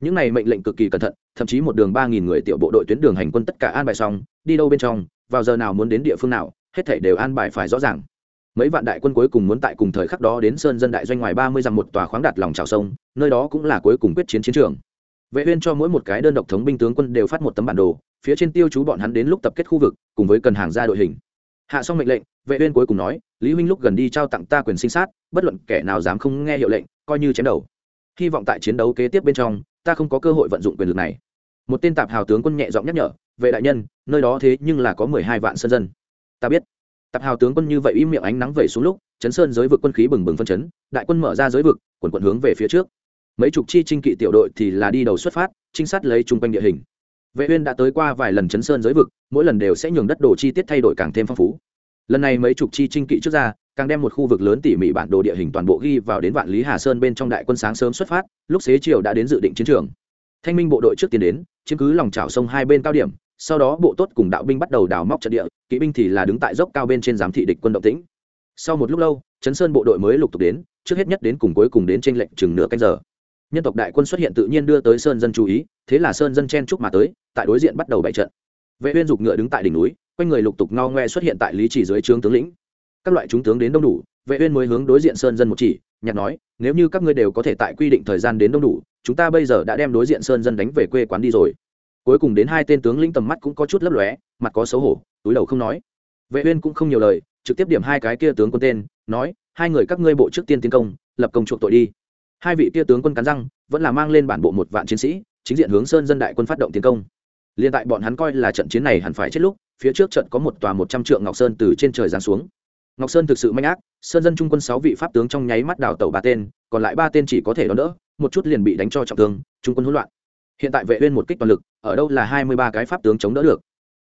Những này mệnh lệnh cực kỳ cẩn thận, thậm chí một đường ba nghìn người tiểu bộ đội tuyến đường hành quân tất cả an bài xong, đi đâu bên trong vào giờ nào muốn đến địa phương nào, hết thảy đều an bài phải rõ ràng. Mấy vạn đại quân cuối cùng muốn tại cùng thời khắc đó đến sơn dân đại doanh ngoài ba mươi dặm một tòa khoáng đạt lòng trào sông, nơi đó cũng là cuối cùng quyết chiến chiến trường. Vệ uyên cho mỗi một cái đơn độc thống binh tướng quân đều phát một tấm bản đồ, phía trên tiêu chú bọn hắn đến lúc tập kết khu vực, cùng với cần hàng ra đội hình. Hạ xong mệnh lệnh, vệ uyên cuối cùng nói, lý huynh lúc gần đi trao tặng ta quyền sinh sát, bất luận kẻ nào dám không nghe hiệu lệnh, coi như chém đầu. Hy vọng tại chiến đấu kế tiếp bên trong, ta không có cơ hội vận dụng quyền lực này. Một tên tạp hào tướng quân nhẹ giọng nhắc nhở vệ đại nhân, nơi đó thế nhưng là có mười hai vạn sơn dân. Ta biết. Tạp hào tướng quân như vậy im miệng ánh nắng vẩy xuống lúc chấn sơn giới vực quân khí bừng bừng phân chấn, đại quân mở ra giới vực, quần quận hướng về phía trước. Mấy chục chi trinh kỵ tiểu đội thì là đi đầu xuất phát, trinh sát lấy chung quanh địa hình. Vệ uyên đã tới qua vài lần chấn sơn giới vực, mỗi lần đều sẽ nhường đất đồ chi tiết thay đổi càng thêm phong phú. Lần này mấy chục chi trinh kỵ trước ra, càng đem một khu vực lớn tỉ mỉ bản đồ địa hình toàn bộ ghi vào đến vạn lý hà sơn bên trong đại quân sáng sớm xuất phát, lúc xế chiều đã đến dự định chiến trường. Thanh minh bộ đội trước tiến đến, chiếm cứ lòng chảo sông hai bên cao điểm sau đó bộ tốt cùng đạo binh bắt đầu đào móc trận địa, kỵ binh thì là đứng tại dốc cao bên trên giám thị địch quân động tĩnh. Sau một lúc lâu chấn sơn bộ đội mới lục tục đến, trước hết nhất đến cùng cuối cùng đến trên lệnh chừng nửa canh giờ. Nhân tộc đại quân xuất hiện tự nhiên đưa tới sơn dân chú ý, thế là sơn dân chen chúc mà tới, tại đối diện bắt đầu bày trận. Vệ uyên dục ngựa đứng tại đỉnh núi, quanh người lục tục ngao ngoe xuất hiện tại lý chỉ dưới trướng tướng lĩnh. Các loại chúng tướng đến đông đủ, vệ uyên mới hướng đối diện sơn dân một chỉ nhặt nói, nếu như các ngươi đều có thể tại quy định thời gian đến đông đủ, chúng ta bây giờ đã đem đối diện sơn dân đánh về quê quán đi rồi cuối cùng đến hai tên tướng lĩnh tầm mắt cũng có chút lấp lóe, mặt có xấu hổ, túi đầu không nói. Vệ uyên cũng không nhiều lời, trực tiếp điểm hai cái kia tướng quân tên, nói, hai người các ngươi bộ trước tiên tiến công, lập công chuộc tội đi. Hai vị kia tướng quân cắn răng, vẫn là mang lên bản bộ một vạn chiến sĩ, chính diện hướng sơn dân đại quân phát động tiến công. Liên tại bọn hắn coi là trận chiến này hẳn phải chết lúc, phía trước trận có một tòa một trăm trượng ngọc sơn từ trên trời giáng xuống. Ngọc sơn thực sự manh ác, sơn dân trung quân sáu vị pháp tướng trong nháy mắt đào tẩu ba tên, còn lại ba tên chỉ có thể đón đỡ, một chút liền bị đánh cho trọng thương, trung quân hỗn loạn hiện tại vệ uyên một kích toàn lực, ở đâu là hai mươi ba cái pháp tướng chống đỡ được.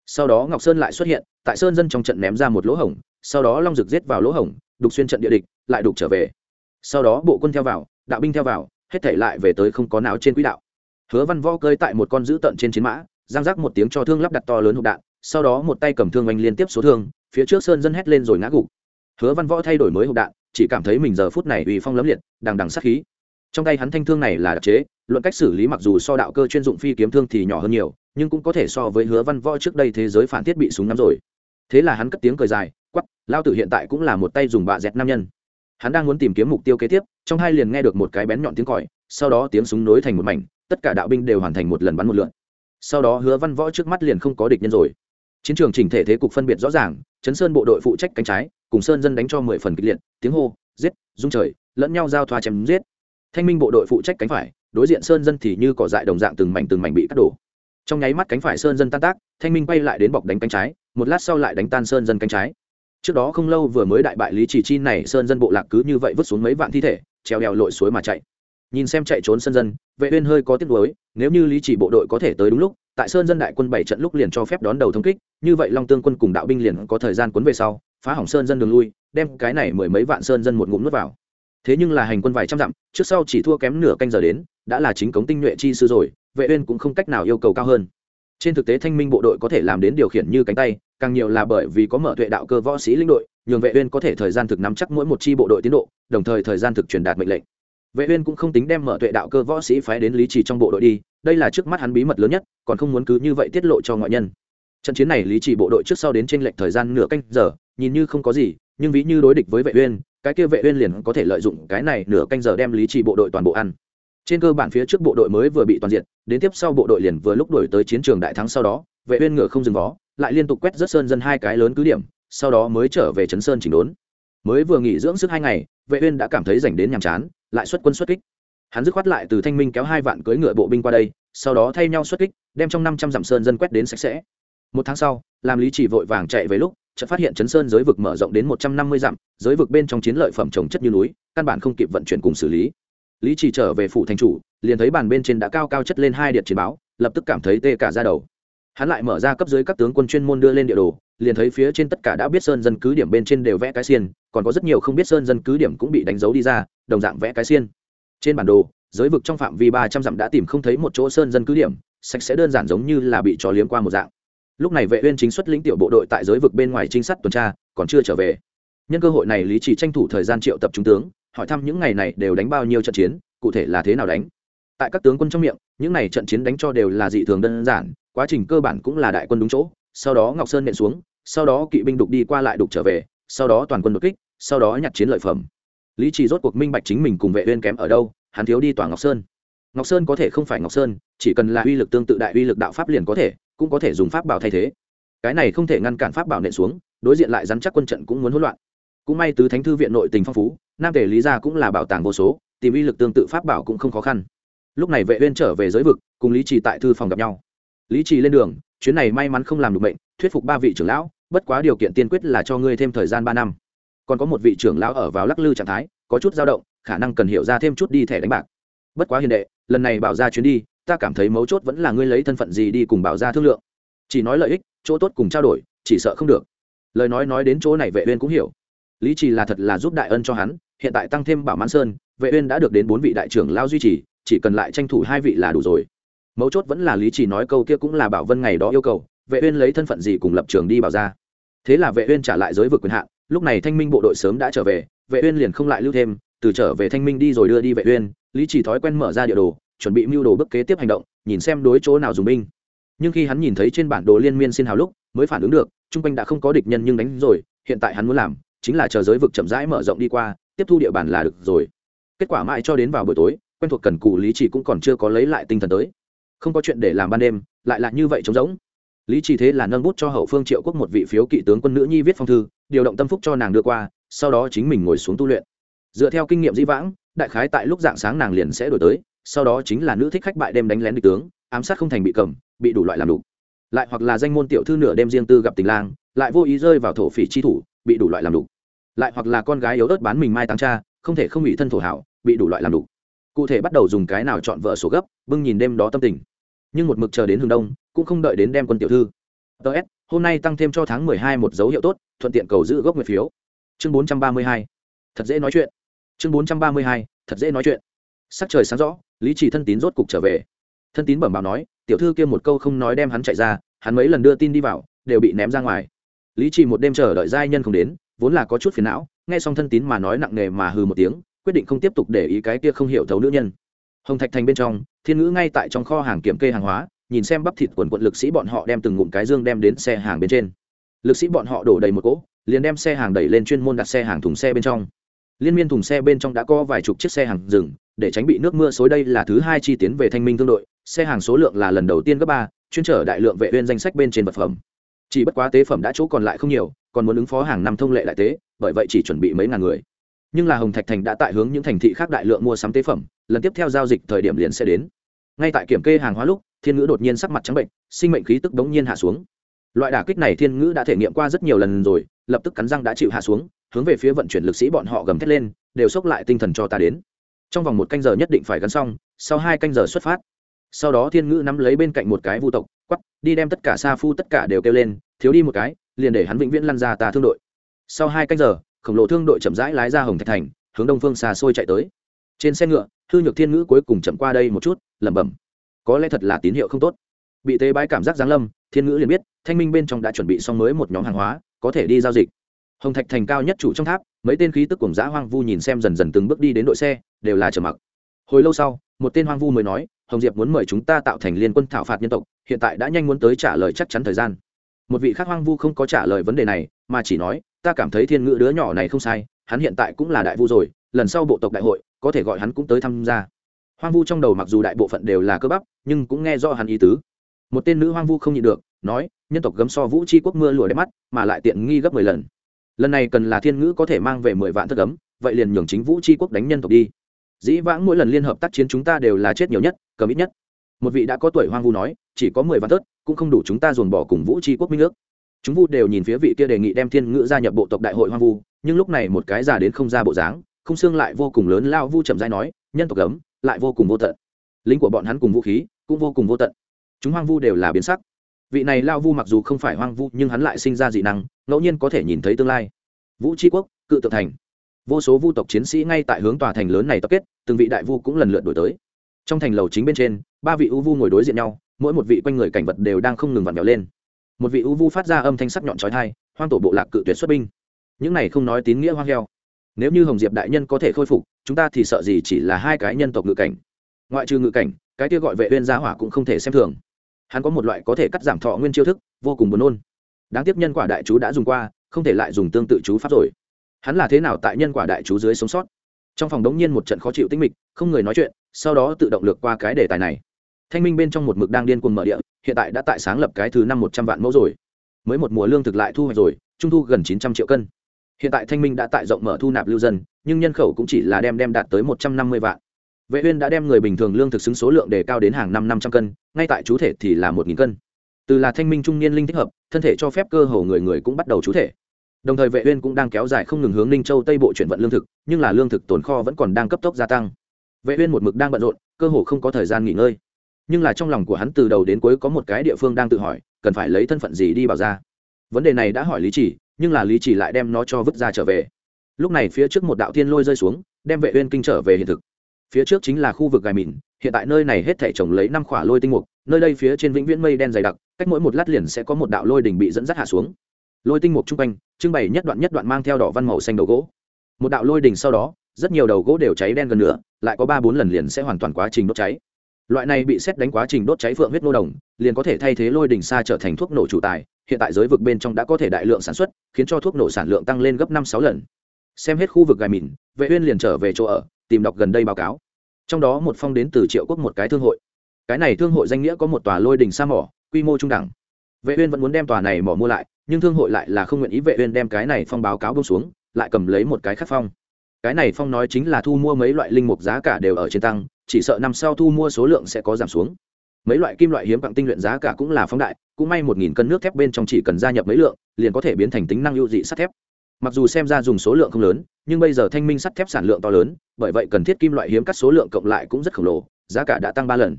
Sau đó ngọc sơn lại xuất hiện, tại sơn dân trong trận ném ra một lỗ hổng, sau đó long rực giết vào lỗ hổng, đục xuyên trận địa địch, lại đục trở về. Sau đó bộ quân theo vào, đạo binh theo vào, hết thảy lại về tới không có não trên quỹ đạo. Hứa văn võ cơi tại một con dữ tận trên chiến mã, giang giác một tiếng cho thương lắp đặt to lớn hộp đạn, sau đó một tay cầm thương oanh liên tiếp số thương, phía trước sơn dân hét lên rồi ngã gục. Hứa văn võ thay đổi mới hộp đạn, chỉ cảm thấy mình giờ phút này uy phong lấm liệt, đằng đằng sát khí trong tay hắn thanh thương này là đặc chế, luận cách xử lý mặc dù so đạo cơ chuyên dụng phi kiếm thương thì nhỏ hơn nhiều, nhưng cũng có thể so với hứa văn võ trước đây thế giới phản thiết bị súng nắm rồi. Thế là hắn cất tiếng cười dài quắp lao tử hiện tại cũng là một tay dùng bạ dẹt nam nhân. Hắn đang muốn tìm kiếm mục tiêu kế tiếp, trong hai liền nghe được một cái bén nhọn tiếng còi, sau đó tiếng súng nối thành một mảnh, tất cả đạo binh đều hoàn thành một lần bắn một lượn sau đó hứa văn võ trước mắt liền không có địch nhân rồi. Chiến trường chỉnh thể thế cục phân biệt rõ ràng chấn sơn bộ đội phụ trách cánh trái, cùng sơn dân đánh cho mười phần kịch liệt, tiếng hô, giết dung trời, lẫn nhau giao thoa chém giết thanh minh bộ đội phụ trách cánh phải, đối diện sơn dân thì như cỏ dại đồng dạng từng mảnh từng mảnh bị cắt đổ. Trong nháy mắt cánh phải sơn dân tan tác, thanh minh bay lại đến bọc đánh cánh trái, một lát sau lại đánh tan sơn dân cánh trái. Trước đó không lâu vừa mới đại bại lý chỉ chi này, sơn dân bộ lạc cứ như vậy vứt xuống mấy vạn thi thể, treo đèo lội suối mà chạy. Nhìn xem chạy trốn sơn dân, vệ uyên hơi có tiếc nuối, nếu như lý chỉ bộ đội có thể tới đúng lúc, tại sơn dân đại quân bảy trận lúc liền cho phép đón đầu thống kích, như vậy long tương quân cùng đạo binh liền có thời gian cuốn về sau, phá hỏng sơn dân đường lui, đem cái này mười mấy vạn sơn dân một ngụm nuốt vào thế nhưng là hành quân vài trăm dặm, trước sau chỉ thua kém nửa canh giờ đến, đã là chính cống tinh nhuệ chi sư rồi, vệ uyên cũng không cách nào yêu cầu cao hơn. Trên thực tế thanh minh bộ đội có thể làm đến điều khiển như cánh tay, càng nhiều là bởi vì có mở tuệ đạo cơ võ sĩ linh đội, nhường vệ uyên có thể thời gian thực nắm chắc mỗi một chi bộ đội tiến độ, đồng thời thời gian thực truyền đạt mệnh lệnh. Vệ uyên cũng không tính đem mở tuệ đạo cơ võ sĩ phái đến lý trì trong bộ đội đi, đây là trước mắt hắn bí mật lớn nhất, còn không muốn cứ như vậy tiết lộ cho ngoại nhân. Trận chiến này lý trì bộ đội trước sau đến trên lệnh thời gian nửa canh giờ, nhìn như không có gì, nhưng ví như đối địch với vệ uyên cái kia vệ uyên liền có thể lợi dụng cái này nửa canh giờ đem lý trì bộ đội toàn bộ ăn. Trên cơ bản phía trước bộ đội mới vừa bị toàn diện đến tiếp sau bộ đội liền vừa lúc đuổi tới chiến trường đại thắng sau đó, vệ uyên ngựa không dừng vó, lại liên tục quét rất sơn dân hai cái lớn cứ điểm, sau đó mới trở về trấn sơn chỉnh đốn. Mới vừa nghỉ dưỡng sức hai ngày, vệ uyên đã cảm thấy rảnh đến nhàm chán, lại xuất quân xuất kích. Hắn dứt khoát lại từ thanh minh kéo hai vạn cưỡi ngựa bộ binh qua đây, sau đó thay nhau xuất kích, đem trong 500 dặm sơn dân quét đến sạch sẽ. Một tháng sau, làm lý chỉ vội vàng chạy về lúc chợt phát hiện chấn sơn giới vực mở rộng đến 150 dặm, giới vực bên trong chiến lợi phẩm trồng chất như núi, căn bản không kịp vận chuyển cùng xử lý. Lý chỉ trở về phủ thành chủ, liền thấy bàn bên trên đã cao cao chất lên hai điện chiến báo, lập tức cảm thấy tê cả ra đầu. Hắn lại mở ra cấp dưới các tướng quân chuyên môn đưa lên địa đồ, liền thấy phía trên tất cả đã biết sơn dân cứ điểm bên trên đều vẽ cái xiên, còn có rất nhiều không biết sơn dân cứ điểm cũng bị đánh dấu đi ra, đồng dạng vẽ cái xiên. Trên bản đồ, giới vực trong phạm vi ba trăm dặm đã tìm không thấy một chỗ sơn dân cứ điểm, sạch sẽ đơn giản giống như là bị chó liếm qua một dạng lúc này vệ uyên chính xuất lĩnh tiểu bộ đội tại giới vực bên ngoài trinh sát tuần tra, còn chưa trở về. Nhân cơ hội này lý chỉ tranh thủ thời gian triệu tập trung tướng, hỏi thăm những ngày này đều đánh bao nhiêu trận chiến, cụ thể là thế nào đánh. Tại các tướng quân trong miệng, những này trận chiến đánh cho đều là dị thường đơn giản, quá trình cơ bản cũng là đại quân đúng chỗ. Sau đó ngọc sơn nện xuống, sau đó kỵ binh đục đi qua lại đục trở về, sau đó toàn quân đột kích, sau đó nhặt chiến lợi phẩm. Lý trì rốt cuộc minh bạch chính mình cùng vệ uyên kém ở đâu, hắn thiếu đi tòa ngọc sơn. Ngọc sơn có thể không phải ngọc sơn chỉ cần là uy lực tương tự đại uy lực đạo pháp liền có thể, cũng có thể dùng pháp bảo thay thế. Cái này không thể ngăn cản pháp bảo nện xuống, đối diện lại rắn chắc quân trận cũng muốn hỗn loạn. Cũng may tứ thánh thư viện nội tình phong phú, nam tể lý gia cũng là bảo tàng vô số, tìm uy lực tương tự pháp bảo cũng không khó khăn. Lúc này vệ uyên trở về giới vực, cùng lý trì tại thư phòng gặp nhau. Lý trì lên đường, chuyến này may mắn không làm được bệnh thuyết phục ba vị trưởng lão, bất quá điều kiện tiên quyết là cho ngươi thêm thời gian ba năm. Còn có một vị trưởng lão ở vào lắc lư trạng thái, có chút dao động, khả năng cần hiểu ra thêm chút đi thẻ đánh bạc. Bất quá hiền đệ, lần này bảo ra chuyến đi ta cảm thấy mấu chốt vẫn là ngươi lấy thân phận gì đi cùng bảo ra thương lượng. Chỉ nói lợi ích, chỗ tốt cùng trao đổi, chỉ sợ không được. Lời nói nói đến chỗ này vệ uyên cũng hiểu. Lý trì là thật là giúp đại ân cho hắn, hiện tại tăng thêm bảo mãn sơn, vệ uyên đã được đến bốn vị đại trưởng lao duy trì, chỉ cần lại tranh thủ hai vị là đủ rồi. Mấu chốt vẫn là lý trì nói câu kia cũng là bảo vân ngày đó yêu cầu, vệ uyên lấy thân phận gì cùng lập trường đi bảo ra thế là vệ uyên trả lại giới vực quyền hạn, lúc này thanh minh bộ đội sớm đã trở về, vệ uyên liền không lại lưu thêm, từ trở về thanh minh đi rồi đưa đi vệ uyên, lý trì thói quen mở ra địa đồ chuẩn bị mưu đồ bước kế tiếp hành động, nhìn xem đối chỗ nào dùng binh. Nhưng khi hắn nhìn thấy trên bản đồ liên miên xin hào lúc, mới phản ứng được trung quanh đã không có địch nhân nhưng đánh rồi, hiện tại hắn muốn làm chính là chờ giới vực chậm rãi mở rộng đi qua, tiếp thu địa bàn là được rồi. Kết quả mãi cho đến vào buổi tối, quen thuộc cần cù lý chỉ cũng còn chưa có lấy lại tinh thần tới. Không có chuyện để làm ban đêm, lại là như vậy trống rỗng. Lý trì thế là nâng bút cho hậu phương triệu quốc một vị phiếu kỵ tướng quân nữ nhi viết phong thư, điều động tâm phúc cho nàng đưa qua, sau đó chính mình ngồi xuống tu luyện. Dựa theo kinh nghiệm dĩ vãng đại khái tại lúc dạng sáng nàng liền sẽ đổi tới, sau đó chính là nữ thích khách bại đêm đánh lén địch tướng, ám sát không thành bị cầm, bị đủ loại làm đủ lại hoặc là danh môn tiểu thư nửa đêm riêng tư gặp tình lang, lại vô ý rơi vào thổ phỉ chi thủ, bị đủ loại làm đủ lại hoặc là con gái yếu ớt bán mình mai tăng cha, không thể không bị thân thổ hảo, bị đủ loại làm đủ cụ thể bắt đầu dùng cái nào chọn vợ số gấp, bưng nhìn đêm đó tâm tình. Nhưng một mực chờ đến hương đông, cũng không đợi đến đem quân tiểu thư. Ts hôm nay tăng thêm cho tháng mười hai một dấu hiệu tốt, thuận tiện cầu giữ gốc nguyệt phiếu. Chương bốn trăm ba mươi hai. Thật dễ nói chuyện chương bốn trăm ba mươi hai, thật dễ nói chuyện. Sắc trời sáng rõ, lý chỉ thân tín rốt cục trở về. Thân tín bẩm báo nói, tiểu thư kia một câu không nói đem hắn chạy ra, hắn mấy lần đưa tin đi vào, đều bị ném ra ngoài. Lý chỉ một đêm chờ đợi giai nhân không đến, vốn là có chút phiền não, nghe xong thân tín mà nói nặng nề mà hừ một tiếng, quyết định không tiếp tục để ý cái kia không hiểu thấu nữ nhân. Hồng thạch thành bên trong, thiên ngữ ngay tại trong kho hàng kiểm kê hàng hóa, nhìn xem bắp thịt quần quận lực sĩ bọn họ đem từng ngụm cái dương đem đến xe hàng bên trên. Lực sĩ bọn họ đổ đầy một cỗ, liền đem xe hàng đẩy lên chuyên môn đặt xe hàng thùng xe bên trong liên miên thùng xe bên trong đã có vài chục chiếc xe hàng dừng, để tránh bị nước mưa xối đây là thứ hai chi tiến về thanh minh thương đội. Xe hàng số lượng là lần đầu tiên cấp ba, chuyên trở đại lượng vệ viên danh sách bên trên vật phẩm. Chỉ bất quá tế phẩm đã chỗ còn lại không nhiều, còn muốn ứng phó hàng năm thông lệ đại tế, bởi vậy chỉ chuẩn bị mấy ngàn người. Nhưng là hồng thạch thành đã tại hướng những thành thị khác đại lượng mua sắm tế phẩm, lần tiếp theo giao dịch thời điểm liền sẽ đến. Ngay tại kiểm kê hàng hóa lúc, thiên ngữ đột nhiên sắc mặt trắng bệnh, sinh mệnh khí tức đống nhiên hạ xuống. Loại đả kích này thiên ngữ đã thể nghiệm qua rất nhiều lần rồi, lập tức cắn răng đã chịu hạ xuống hướng về phía vận chuyển lực sĩ bọn họ gầm thét lên, đều xốc lại tinh thần cho ta đến. Trong vòng một canh giờ nhất định phải gắn xong, sau hai canh giờ xuất phát. Sau đó thiên ngữ nắm lấy bên cạnh một cái vu tộc quắp đi đem tất cả sa phu tất cả đều kêu lên, thiếu đi một cái, liền để hắn vĩnh viễn lăn ra ta thương đội. Sau hai canh giờ, khổng lồ thương đội chậm rãi lái ra hồng thạch thành, hướng đông phương xa xôi chạy tới. Trên xe ngựa thư nhược thiên ngữ cuối cùng chậm qua đây một chút, lẩm bẩm. Có lẽ thật là tín hiệu không tốt. Bị tế bái cảm giác giáng lâm, thiên ngữ liền biết, thanh minh bên trong đã chuẩn bị xong mới một nhóm hàng hóa, có thể đi giao dịch hồng thạch thành cao nhất chủ trong tháp, mấy tên khí tức cùng giã hoang vu nhìn xem dần dần từng bước đi đến đội xe, đều là trở mặc. Hồi lâu sau, một tên hoang vu mới nói, hồng diệp muốn mời chúng ta tạo thành liên quân thảo phạt nhân tộc, hiện tại đã nhanh muốn tới trả lời chắc chắn thời gian. Một vị khác hoang vu không có trả lời vấn đề này, mà chỉ nói, ta cảm thấy thiên ngữ đứa nhỏ này không sai, hắn hiện tại cũng là đại vu rồi, lần sau bộ tộc đại hội, có thể gọi hắn cũng tới tham gia. Hoang vu trong đầu mặc dù đại bộ phận đều là cơ bắp, nhưng cũng nghe rõ hắn ý tứ. Một tên nữ hoang vu không nhịn được, nói, nhân tộc gấm so vũ c quốc mưa lùa đẹp mắt, mà lại tiện nghi gấp mười lần lần này cần là thiên ngữ có thể mang về mười vạn thất gấm vậy liền nhường chính vũ c quốc đánh nhân tộc đi. Dĩ vãng mỗi lần liên hợp tác chiến chúng ta đều là chết nhiều nhất, cầm ít nhất. Một vị đã có tuổi hoang vu nói, chỉ có mười vạn tớt cũng không đủ chúng ta dồn bỏ cùng vũ c quốc minh nước chúng vu đều nhìn phía vị kia đề nghị đem thiên ngữ gia nhập bộ tộc đại hội hoang vu, nhưng lúc này một cái già đến không ra bộ dáng, không xương lại vô cùng lớn lao vu chậm dai nói, nhân tộc gấm lại vô cùng vô tận. Lính của bọn hắn cùng vũ khí, cũng vô cùng vô tận. Chúng hoang vu đều là biến sắc vị này lao vu mặc dù không phải hoang vu, nhưng hắn lại sinh ra dị năng, ngẫu nhiên có thể nhìn thấy tương lai. Vũ tri quốc, cự tự thành. Vô số vu tộc chiến sĩ ngay tại hướng tòa thành lớn này tập kết, từng vị đại vu cũng lần lượt đổi tới. Trong thành lầu chính bên trên, ba vị u vu ngồi đối diện nhau, mỗi một vị quanh người cảnh vật đều đang không ngừng vặn vẹo lên. Một vị u vu phát ra âm thanh sắc nhọn trói thai hoang tổ bộ lạc cự tuyệt xuất binh. Những này không nói tín nghĩa hoang heo. Nếu như hồng diệp đại nhân có thể khôi phục, chúng ta thì sợ gì chỉ là hai cái nhân tộc ngự cảnh. Ngoại trừ ngự cảnh, cái kia gọi vệ uyên gia hỏa cũng không thể xem thường hắn có một loại có thể cắt giảm thọ nguyên chiêu thức, vô cùng buồn nôn. Đáng tiếc nhân quả đại chú đã dùng qua, không thể lại dùng tương tự chú pháp rồi. Hắn là thế nào tại nhân quả đại chú dưới sống sót? Trong phòng đống nhiên một trận khó chịu tinh mịch, không người nói chuyện, sau đó tự động lược qua cái đề tài này. Thanh minh bên trong một mực đang điên cuồng mở địa, hiện tại đã tại sáng lập cái thứ năm một trăm vạn mẫu rồi. Mới một mùa lương thực lại thu hoạch rồi, trung thu gần chín trăm triệu cân. Hiện tại thanh minh đã tại rộng mở thu nạp lưu dân, nhưng nhân khẩu cũng chỉ là đem đem đạt tới một trăm năm mươi vạn vệ uyên đã đem người bình thường lương thực xứng số lượng đề cao đến hàng năm năm trăm cân, ngay tại chú thể thì là một nghìn cân. Từ là thanh minh trung niên linh thích hợp, thân thể cho phép cơ hồ người người cũng bắt đầu chú thể. Đồng thời vệ uyên cũng đang kéo dài không ngừng hướng ninh châu tây bộ chuyển vận lương thực, nhưng là lương thực tồn kho vẫn còn đang cấp tốc gia tăng. Vệ uyên một mực đang bận rộn, cơ hồ không có thời gian nghỉ ngơi. Nhưng là trong lòng của hắn từ đầu đến cuối có một cái địa phương đang tự hỏi, cần phải lấy thân phận gì đi bảo ra. Vấn đề này đã hỏi lý chỉ, nhưng là lý chỉ lại đem nó cho vứt ra trở về. Lúc này phía trước một đạo thiên lôi rơi xuống, đem vệ uyên kinh trở về hiện thực phía trước chính là khu vực gai mìn, hiện tại nơi này hết thể trồng lấy năm khỏa lôi tinh mục, nơi đây phía trên vĩnh viễn mây đen dày đặc, cách mỗi một lát liền sẽ có một đạo lôi đỉnh bị dẫn dắt hạ xuống. Lôi tinh mục trung quanh, trưng bày nhất đoạn nhất đoạn mang theo đỏ văn màu xanh đầu gỗ. Một đạo lôi đỉnh sau đó, rất nhiều đầu gỗ đều cháy đen gần nữa, lại có ba bốn lần liền sẽ hoàn toàn quá trình đốt cháy. Loại này bị xét đánh quá trình đốt cháy phượng huyết nô đồng, liền có thể thay thế lôi đỉnh xa trở thành thuốc nổ chủ tài, hiện tại giới vực bên trong đã có thể đại lượng sản xuất, khiến cho thuốc nổ sản lượng tăng lên gấp năm sáu lần. Xem hết khu vực gai mìn, vệ uyên liền trở về chỗ ở tìm đọc gần đây báo cáo. Trong đó một phong đến từ triệu quốc một cái thương hội. Cái này thương hội danh nghĩa có một tòa lôi đình sa mỏ, quy mô trung đẳng. Vệ uyên vẫn muốn đem tòa này mỏ mua lại, nhưng thương hội lại là không nguyện ý vệ uyên đem cái này phong báo cáo buông xuống, lại cầm lấy một cái khác phong. Cái này phong nói chính là thu mua mấy loại linh mục giá cả đều ở trên tăng, chỉ sợ năm sau thu mua số lượng sẽ có giảm xuống. Mấy loại kim loại hiếm quặng tinh luyện giá cả cũng là phóng đại, cũng may một nghìn cân nước thép bên trong chỉ cần gia nhập mấy lượng, liền có thể biến thành tính năng ưu dị sắt thép mặc dù xem ra dùng số lượng không lớn, nhưng bây giờ thanh minh sắt thép sản lượng to lớn, bởi vậy cần thiết kim loại hiếm cắt số lượng cộng lại cũng rất khổng lồ, giá cả đã tăng ba lần.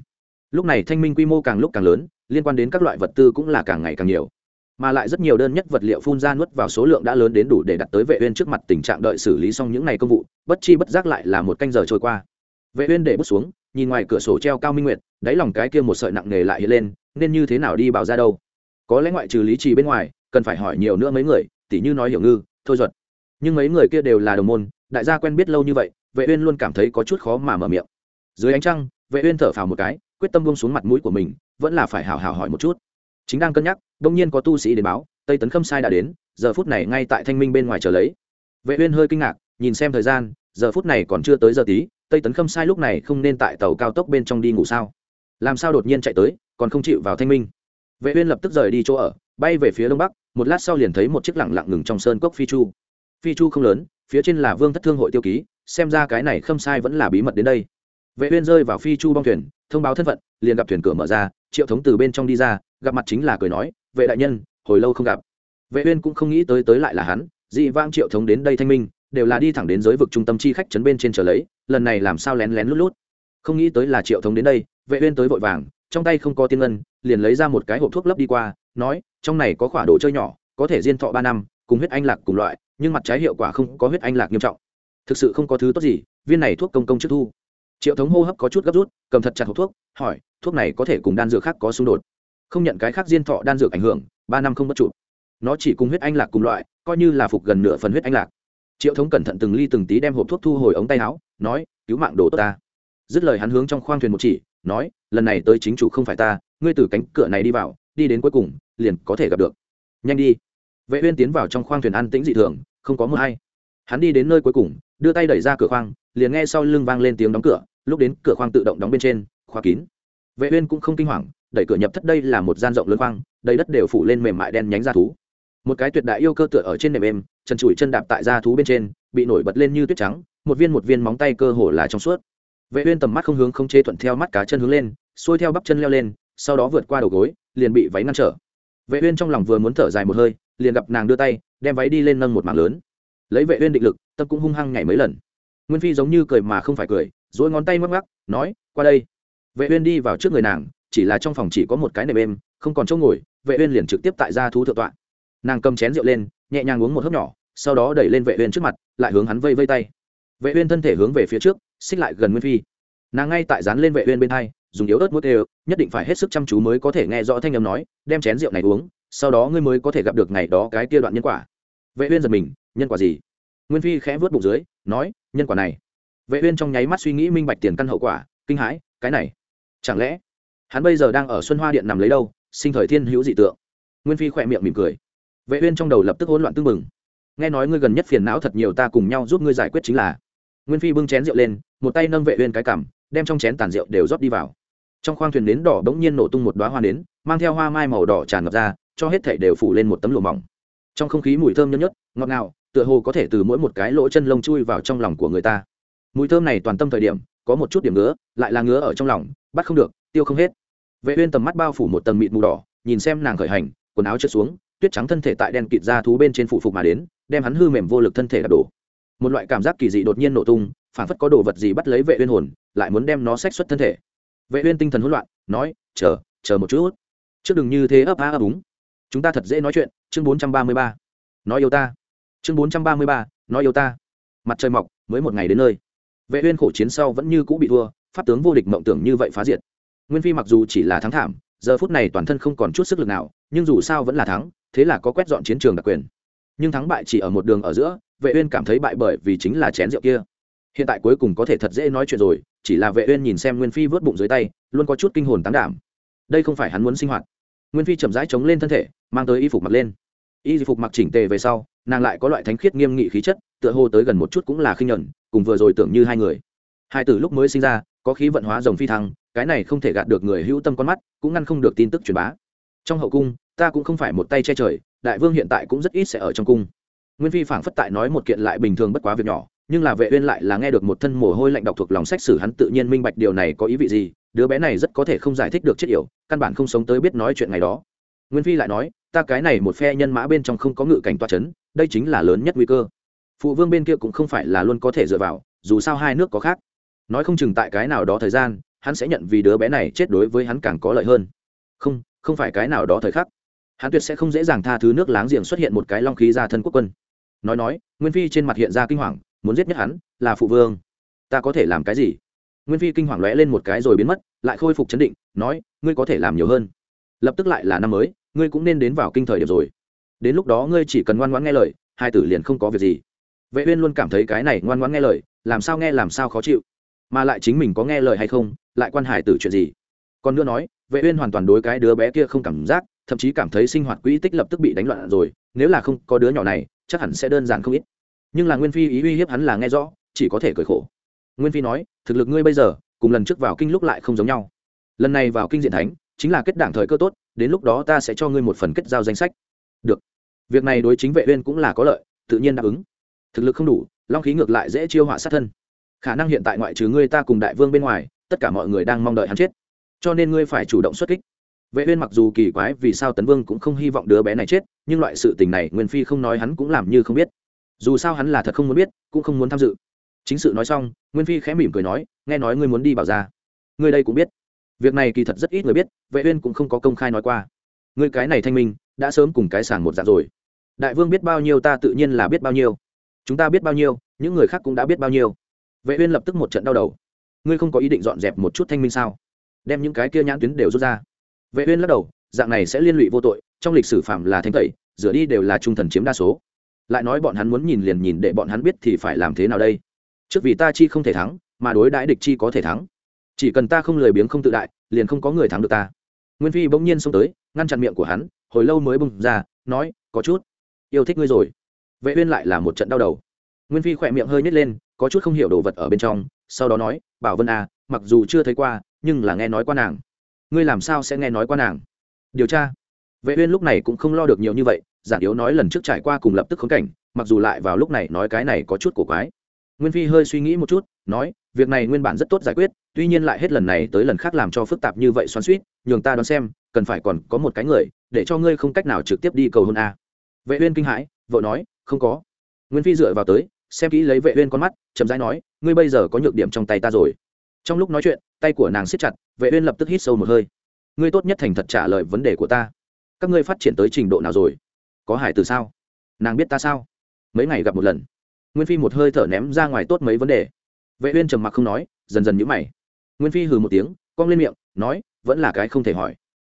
Lúc này thanh minh quy mô càng lúc càng lớn, liên quan đến các loại vật tư cũng là càng ngày càng nhiều. Mà lại rất nhiều đơn nhất vật liệu phun ra nuốt vào số lượng đã lớn đến đủ để đặt tới vệ uyên trước mặt tình trạng đợi xử lý xong những ngày công vụ, bất chi bất giác lại là một canh giờ trôi qua. Vệ uyên để bút xuống, nhìn ngoài cửa sổ treo cao minh nguyệt, đáy lòng cái kia một sợi nặng nề lại hiện lên, nên như thế nào đi bảo ra đâu? Có lẽ ngoại trừ lý trì bên ngoài, cần phải hỏi nhiều nữa mấy người, tỉ như nói hiểu ngư thôi duật nhưng mấy người kia đều là đồng môn, đại gia quen biết lâu như vậy, vệ uyên luôn cảm thấy có chút khó mà mở miệng. Dưới ánh trăng, vệ uyên thở phào một cái, quyết tâm buông xuống mặt mũi của mình, vẫn là phải hào hào hỏi một chút. Chính đang cân nhắc đung nhiên có tu sĩ đến báo, tây tấn khâm sai đã đến, giờ phút này ngay tại thanh minh bên ngoài chờ lấy. Vệ uyên hơi kinh ngạc, nhìn xem thời gian, giờ phút này còn chưa tới giờ tí, tây tấn khâm sai lúc này không nên tại tàu cao tốc bên trong đi ngủ sao? Làm sao đột nhiên chạy tới, còn không chịu vào thanh minh? Vệ uyên lập tức rời đi chỗ ở bay về phía đông bắc, một lát sau liền thấy một chiếc lẳng lặng ngừng trong sơn cốc phi chu. Phi chu không lớn, phía trên là vương thất thương hội tiêu ký, xem ra cái này khâm sai vẫn là bí mật đến đây. Vệ uyên rơi vào phi chu bong thuyền, thông báo thân phận, liền gặp thuyền cửa mở ra, triệu thống từ bên trong đi ra, gặp mặt chính là cười nói, vệ đại nhân, hồi lâu không gặp. Vệ uyên cũng không nghĩ tới tới lại là hắn, dị vang triệu thống đến đây thanh minh, đều là đi thẳng đến giới vực trung tâm chi khách chấn bên trên chờ lấy, lần này làm sao lén lén lút lút. Không nghĩ tới là triệu thống đến đây, vệ uyên tới vội vàng, trong tay không có tiên ngân, liền lấy ra một cái hộp thuốc lấp đi qua nói, trong này có khỏa đồ chơi nhỏ, có thể diên thọ ba năm, cùng huyết anh lạc cùng loại, nhưng mặt trái hiệu quả không có huyết anh lạc nghiêm trọng. Thực sự không có thứ tốt gì, viên này thuốc công công trước thu. Triệu thống hô hấp có chút gấp rút, cầm thật chặt hộp thuốc, hỏi, thuốc này có thể cùng đan dược khác có xung đột? Không nhận cái khác diên thọ đan dược ảnh hưởng, ba năm không bất trụ. Nó chỉ cùng huyết anh lạc cùng loại, coi như là phục gần nửa phần huyết anh lạc. Triệu thống cẩn thận từng ly từng tí đem hộp thuốc thu hồi ống tay áo, nói, cứu mạng đồ tốt ta. Dứt lời hắn hướng trong khoang thuyền một chỉ, nói, lần này tới chính chủ không phải ta, ngươi từ cánh cửa này đi vào, đi đến cuối cùng liền có thể gặp được. Nhanh đi. Vệ uyên tiến vào trong khoang thuyền an tĩnh dị thường, không có mưa hay. Hắn đi đến nơi cuối cùng, đưa tay đẩy ra cửa khoang, liền nghe sau lưng vang lên tiếng đóng cửa, lúc đến cửa khoang tự động đóng bên trên, khóa kín. Vệ uyên cũng không kinh hoàng, đẩy cửa nhập thất đây là một gian rộng lớn khoang, đầy đất đều phủ lên mềm mại đen nhánh da thú. Một cái tuyệt đại yêu cơ tựa ở trên nệm êm, chân chuỗi chân đạp tại da thú bên trên, bị nổi bật lên như tuyết trắng, một viên một viên móng tay cơ hồ là trong suốt. Vệ uyên tầm mắt không hướng không chế thuận theo mắt cá chân hướng lên, xuôi theo bắp chân leo lên, sau đó vượt qua đầu gối, liền bị váy ngăn trở vệ uyên trong lòng vừa muốn thở dài một hơi, liền gặp nàng đưa tay, đem váy đi lên nâng một mảng lớn. Lấy vệ uyên định lực, tâm cũng hung hăng nhảy mấy lần. Nguyên phi giống như cười mà không phải cười, duỗi ngón tay ngoắc ngoắc, nói, qua đây. Vệ uyên đi vào trước người nàng, chỉ là trong phòng chỉ có một cái nệm êm, không còn chỗ ngồi, vệ uyên liền trực tiếp tại gia thú thượng tọa. Nàng cầm chén rượu lên, nhẹ nhàng uống một hớp nhỏ, sau đó đẩy lên vệ uyên trước mặt, lại hướng hắn vây vây tay. Vệ uyên thân thể hướng về phía trước, xích lại gần nguyên phi. Nàng ngay tại dán lên vệ uyên bên hai dùng yếu ớt mũi đều nhất định phải hết sức chăm chú mới có thể nghe rõ thanh âm nói, đem chén rượu này uống, sau đó ngươi mới có thể gặp được ngày đó cái kia đoạn nhân quả. Vệ uyên giật mình, nhân quả gì? Nguyên phi khẽ vớt bụng dưới, nói, nhân quả này. Vệ uyên trong nháy mắt suy nghĩ minh bạch tiền căn hậu quả, kinh hãi, cái này, chẳng lẽ hắn bây giờ đang ở xuân hoa điện nằm lấy đâu, sinh thời thiên hữu dị tượng? Nguyên phi khẽ miệng mỉm cười. Vệ uyên trong đầu lập tức hỗn loạn tương mừng nghe nói ngươi gần nhất phiền não thật nhiều ta cùng nhau giúp ngươi giải quyết chính là. Nguyên phi bưng chén rượu lên, một tay nâng vệ uyên cái cằm, đem trong chén tàn rượu đều rót đi vào trong khoang thuyền nến đỏ bỗng nhiên nổ tung một đóa hoa nến, mang theo hoa mai màu đỏ tràn ngập ra, cho hết thảy đều phủ lên một tấm lụa mỏng. Trong không khí mùi thơm nhớt nhớt, ngọt ngào, tựa hồ có thể từ mỗi một cái lỗ chân lông chui vào trong lòng của người ta. Mùi thơm này toàn tâm thời điểm, có một chút điểm ngứa, lại là ngứa ở trong lòng, bắt không được, tiêu không hết. Vệ uyên tầm mắt bao phủ một tầng mịt mù đỏ, nhìn xem nàng khởi hành, quần áo trượt xuống, tuyết trắng thân thể tại đen kịt ra thú bên trên phụ phục mà đến, đem hắn hư mềm vô lực thân thể đập đổ. Một loại cảm giác kỳ dị đột nhiên nổ tung phản phất có đồ vật gì bắt lấy vệ uyên hồn, lại muốn đem nó xách xuất thân thể vệ uyên tinh thần hỗn loạn, nói, chờ chờ một chút. Trước đừng như thế ấp a ấp úng. Chúng ta thật dễ nói chuyện. Chương 433 nói yêu ta. Chương 433 nói yêu ta. Mặt trời mọc, mới một ngày đến nơi. Vệ uyên khổ chiến sau vẫn như cũ bị thua, pháp tướng vô địch mộng tưởng như vậy phá diệt. Nguyên phi mặc dù chỉ là thắng thảm, giờ phút này toàn thân không còn chút sức lực nào, nhưng dù sao vẫn là thắng, thế là có quét dọn chiến trường đặc quyền. Nhưng thắng bại chỉ ở một đường ở giữa, vệ uyên cảm thấy bại bởi vì chính là chén rượu kia hiện tại cuối cùng có thể thật dễ nói chuyện rồi, chỉ là vệ uyên nhìn xem nguyên phi vớt bụng dưới tay, luôn có chút kinh hồn tán đảm. Đây không phải hắn muốn sinh hoạt. Nguyên phi chậm rãi chống lên thân thể, mang tới y phục mặc lên. Y phục mặc chỉnh tề về sau, nàng lại có loại thánh khiết nghiêm nghị khí chất, tựa hồ tới gần một chút cũng là khinh nhẫn, cùng vừa rồi tưởng như hai người. Hai tử lúc mới sinh ra, có khí vận hóa rồng phi thăng, cái này không thể gạt được người hữu tâm con mắt, cũng ngăn không được tin tức truyền bá. Trong hậu cung, ta cũng không phải một tay che trời, đại vương hiện tại cũng rất ít sẽ ở trong cung. Nguyên phi phảng phất tại nói một kiện lại bình thường bất quá việc nhỏ nhưng là vệ uyên lại là nghe được một thân mồ hôi lạnh đọc thuộc lòng sách sử hắn tự nhiên minh bạch điều này có ý vị gì, đứa bé này rất có thể không giải thích được chết yểu, căn bản không sống tới biết nói chuyện ngày đó. Nguyên phi lại nói, ta cái này một phe nhân mã bên trong không có ngự cảnh toa chấn, đây chính là lớn nhất nguy cơ. Phụ vương bên kia cũng không phải là luôn có thể dựa vào, dù sao hai nước có khác. Nói không chừng tại cái nào đó thời gian, hắn sẽ nhận vì đứa bé này chết đối với hắn càng có lợi hơn. Không không phải cái nào đó thời khắc. Hắn tuyệt sẽ không dễ dàng tha thứ nước láng giềng xuất hiện một cái long khí ra thân quốc quân. Nói nói, nguyên phi trên mặt hiện ra kinh hoàng muốn giết nhất hắn, là phụ vương. Ta có thể làm cái gì? Nguyên phi kinh hoàng lóe lên một cái rồi biến mất, lại khôi phục chấn định, nói, ngươi có thể làm nhiều hơn. Lập tức lại là năm mới, ngươi cũng nên đến vào kinh thời điểm rồi. Đến lúc đó ngươi chỉ cần ngoan ngoãn nghe lời, hai tử liền không có việc gì. Vệ uyên luôn cảm thấy cái này ngoan ngoãn nghe lời, làm sao nghe làm sao khó chịu. Mà lại chính mình có nghe lời hay không, lại quan hải tử chuyện gì. Còn nữa nói, vệ uyên hoàn toàn đối cái đứa bé kia không cảm giác, thậm chí cảm thấy sinh hoạt quỹ tích lập tức bị đánh loạn rồi, nếu là không có đứa nhỏ này, chắc hẳn sẽ đơn giản không ít nhưng là nguyên phi ý uy hiếp hắn là nghe rõ, chỉ có thể cười khổ. Nguyên phi nói, thực lực ngươi bây giờ, cùng lần trước vào kinh lúc lại không giống nhau. Lần này vào kinh diện thánh, chính là kết đảng thời cơ tốt, đến lúc đó ta sẽ cho ngươi một phần kết giao danh sách. Được. Việc này đối chính vệ uyên cũng là có lợi, tự nhiên đáp ứng. Thực lực không đủ, long khí ngược lại dễ chiêu họa sát thân. Khả năng hiện tại ngoại trừ ngươi ta cùng đại vương bên ngoài, tất cả mọi người đang mong đợi hắn chết. Cho nên ngươi phải chủ động xuất kích. Vệ uyên mặc dù kỳ quái vì sao tấn vương cũng không hy vọng đứa bé này chết, nhưng loại sự tình này nguyên phi không nói hắn cũng làm như không biết dù sao hắn là thật không muốn biết, cũng không muốn tham dự. Chính sự nói xong, nguyên phi khẽ mỉm cười nói, nghe nói ngươi muốn đi bảo ra ngươi đây cũng biết. Việc này kỳ thật rất ít người biết, vệ uyên cũng không có công khai nói qua. Ngươi cái này thanh minh, đã sớm cùng cái sàng một dạng rồi. Đại vương biết bao nhiêu ta tự nhiên là biết bao nhiêu. Chúng ta biết bao nhiêu, những người khác cũng đã biết bao nhiêu. Vệ uyên lập tức một trận đau đầu. Ngươi không có ý định dọn dẹp một chút thanh minh sao? Đem những cái kia nhãn tuyến đều rút ra. Vệ uyên lắc đầu, dạng này sẽ liên lụy vô tội, trong lịch sử phạm là thanh tẩy, rửa đi đều là trung thần chiếm đa số lại nói bọn hắn muốn nhìn liền nhìn để bọn hắn biết thì phải làm thế nào đây. Trước vì ta chi không thể thắng, mà đối đãi địch chi có thể thắng. Chỉ cần ta không lười biếng không tự đại, liền không có người thắng được ta. Nguyên phi bỗng nhiên xông tới, ngăn chặn miệng của hắn, hồi lâu mới bùng ra, nói, có chút. Yêu thích ngươi rồi. Vệ uyên lại là một trận đau đầu. Nguyên phi khỏe miệng hơi nhếch lên, có chút không hiểu đồ vật ở bên trong, sau đó nói, bảo vân à mặc dù chưa thấy qua, nhưng là nghe nói qua nàng. Ngươi làm sao sẽ nghe nói qua nàng? Điều tra. Vệ uyên lúc này cũng không lo được nhiều như vậy giản yếu nói lần trước trải qua cùng lập tức khốn cảnh, mặc dù lại vào lúc này nói cái này có chút cổ quái. Nguyên phi hơi suy nghĩ một chút, nói, việc này nguyên bản rất tốt giải quyết, tuy nhiên lại hết lần này tới lần khác làm cho phức tạp như vậy xoắn suýt nhường ta đoán xem, cần phải còn có một cái người, để cho ngươi không cách nào trực tiếp đi cầu hôn a. À. vệ uyên kinh hãi vợ nói, không có. Nguyên phi dựa vào tới, xem kỹ lấy vệ uyên con mắt, chậm rãi nói, ngươi bây giờ có nhược điểm trong tay ta rồi. Trong lúc nói chuyện, tay của nàng siết chặt, vệ uyên lập tức hít sâu một hơi. Ngươi tốt nhất thành thật trả lời vấn đề của ta. Các ngươi phát triển tới trình độ nào rồi? Có hải từ sao? Nàng biết ta sao? Mấy ngày gặp một lần. Nguyên phi một hơi thở ném ra ngoài tốt mấy vấn đề. Vệ uyên trầm mặc không nói, dần dần nhíu mày. Nguyên phi hừ một tiếng, cong lên miệng, nói, vẫn là cái không thể hỏi.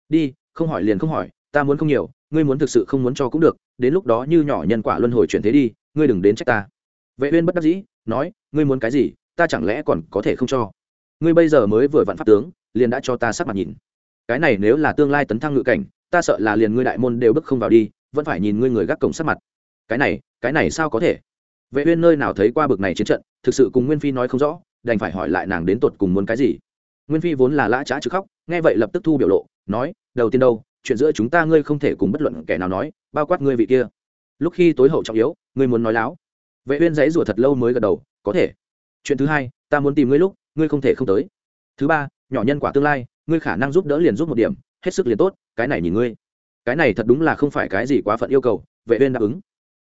Đi, không hỏi liền không hỏi, ta muốn không nhiều, ngươi muốn thực sự không muốn cho cũng được, đến lúc đó như nhỏ nhân quả luân hồi chuyển thế đi, ngươi đừng đến trách ta. Vệ uyên bất đắc dĩ, nói, ngươi muốn cái gì, ta chẳng lẽ còn có thể không cho? Ngươi bây giờ mới vừa vặn pháp tướng, liền đã cho ta sắc mặt nhìn. Cái này nếu là tương lai tấn thăng ngự cảnh, ta sợ là liền ngươi đại môn đều bước không vào đi vẫn phải nhìn ngươi người gác cổng sát mặt. Cái này cái này sao có thể? Vệ uyên nơi nào thấy qua bực này chiến trận, thực sự cùng nguyên phi nói không rõ, đành phải hỏi lại nàng đến tột cùng muốn cái gì. Nguyên phi vốn là lã chã chứ khóc, nghe vậy lập tức thu biểu lộ, nói, đầu tiên đâu, chuyện giữa chúng ta ngươi không thể cùng bất luận kẻ nào nói, bao quát ngươi vị kia. Lúc khi tối hậu trọng yếu, ngươi muốn nói láo. Vệ uyên dãy rủa thật lâu mới gật đầu, có thể. Chuyện thứ hai, ta muốn tìm ngươi lúc, ngươi không thể không tới. Thứ ba, nhỏ nhân quả tương lai, ngươi khả năng giúp đỡ liền giúp một điểm, hết sức liền tốt, cái này nhìn ngươi cái này thật đúng là không phải cái gì quá phận yêu cầu, vệ uyên đáp ứng.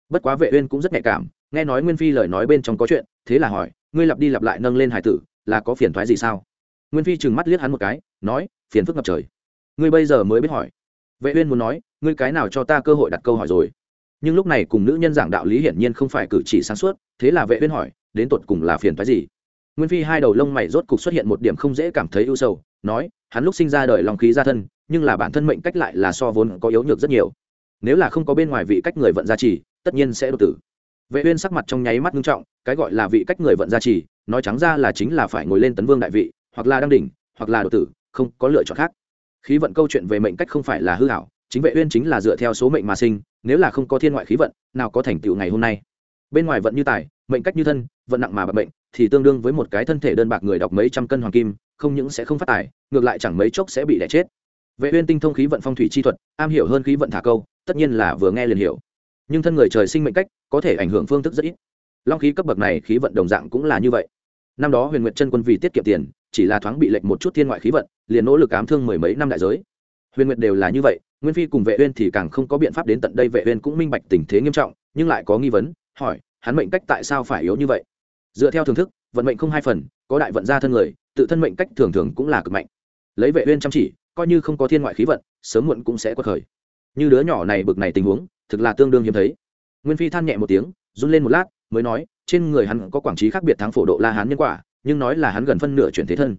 Bất quá vệ uyên cũng rất nhạy cảm, nghe nói nguyên phi lời nói bên trong có chuyện, thế là hỏi, ngươi lặp đi lặp lại nâng lên hải tử, là có phiền toái gì sao? Nguyên phi chừng mắt liếc hắn một cái, nói, phiền phức ngập trời. Ngươi bây giờ mới biết hỏi. Vệ uyên muốn nói, ngươi cái nào cho ta cơ hội đặt câu hỏi rồi? Nhưng lúc này cùng nữ nhân giảng đạo lý hiển nhiên không phải cử chỉ sáng suốt, thế là vệ uyên hỏi, đến tột cùng là phiền toái gì? Nguyên phi hai đầu lông mày rốt cục xuất hiện một điểm không dễ cảm thấy ưu sầu, nói, hắn lúc sinh ra đời lòng khí gia thân, nhưng là bản thân mệnh cách lại là so vốn có yếu nhược rất nhiều. Nếu là không có bên ngoài vị cách người vận gia trì, tất nhiên sẽ đột tử. Vệ uyên sắc mặt trong nháy mắt nghiêm trọng, cái gọi là vị cách người vận gia trì, nói trắng ra là chính là phải ngồi lên tấn vương đại vị, hoặc là đăng đỉnh, hoặc là đột tử, không có lựa chọn khác. Khí vận câu chuyện về mệnh cách không phải là hư ảo, chính vệ uyên chính là dựa theo số mệnh mà sinh, nếu là không có thiên ngoại khí vận, nào có thành tựu ngày hôm nay. Bên ngoài vận như tài, mệnh cách như thân, vận nặng mà bạc bệnh thì tương đương với một cái thân thể đơn bạc người đọc mấy trăm cân hoàng kim, không những sẽ không phát tài, ngược lại chẳng mấy chốc sẽ bị đẻ chết. Vệ uyên tinh thông khí vận phong thủy chi thuật, am hiểu hơn khí vận thả câu, tất nhiên là vừa nghe liền hiểu. Nhưng thân người trời sinh mệnh cách, có thể ảnh hưởng phương thức rất ít. Long khí cấp bậc này khí vận đồng dạng cũng là như vậy. Năm đó huyền nguyệt chân quân vì tiết kiệm tiền, chỉ là thoáng bị lệch một chút thiên ngoại khí vận, liền nỗ lực ám thương mười mấy năm đại giới. Huyền nguyệt đều là như vậy, nguyên phi cùng vệ uyên thì càng không có biện pháp đến tận đây, vệ uyên cũng minh bạch tình thế nghiêm trọng, nhưng lại có nghi vấn, hỏi, hắn mệnh cách tại sao phải yếu như vậy? Dựa theo thưởng thức, vận mệnh không hai phần, có đại vận ra thân người, tự thân mệnh cách thường thường cũng là cực mạnh. Lấy vệ uyên chăm chỉ, coi như không có thiên ngoại khí vận, sớm muộn cũng sẽ quật khởi. Như đứa nhỏ này bực này tình huống, thực là tương đương hiếm thấy. Nguyên phi than nhẹ một tiếng, run lên một lát, mới nói, trên người hắn có quảng trí khác biệt thắng phổ độ la hán nhân quả, nhưng nói là hắn gần phân nửa chuyển thế thân.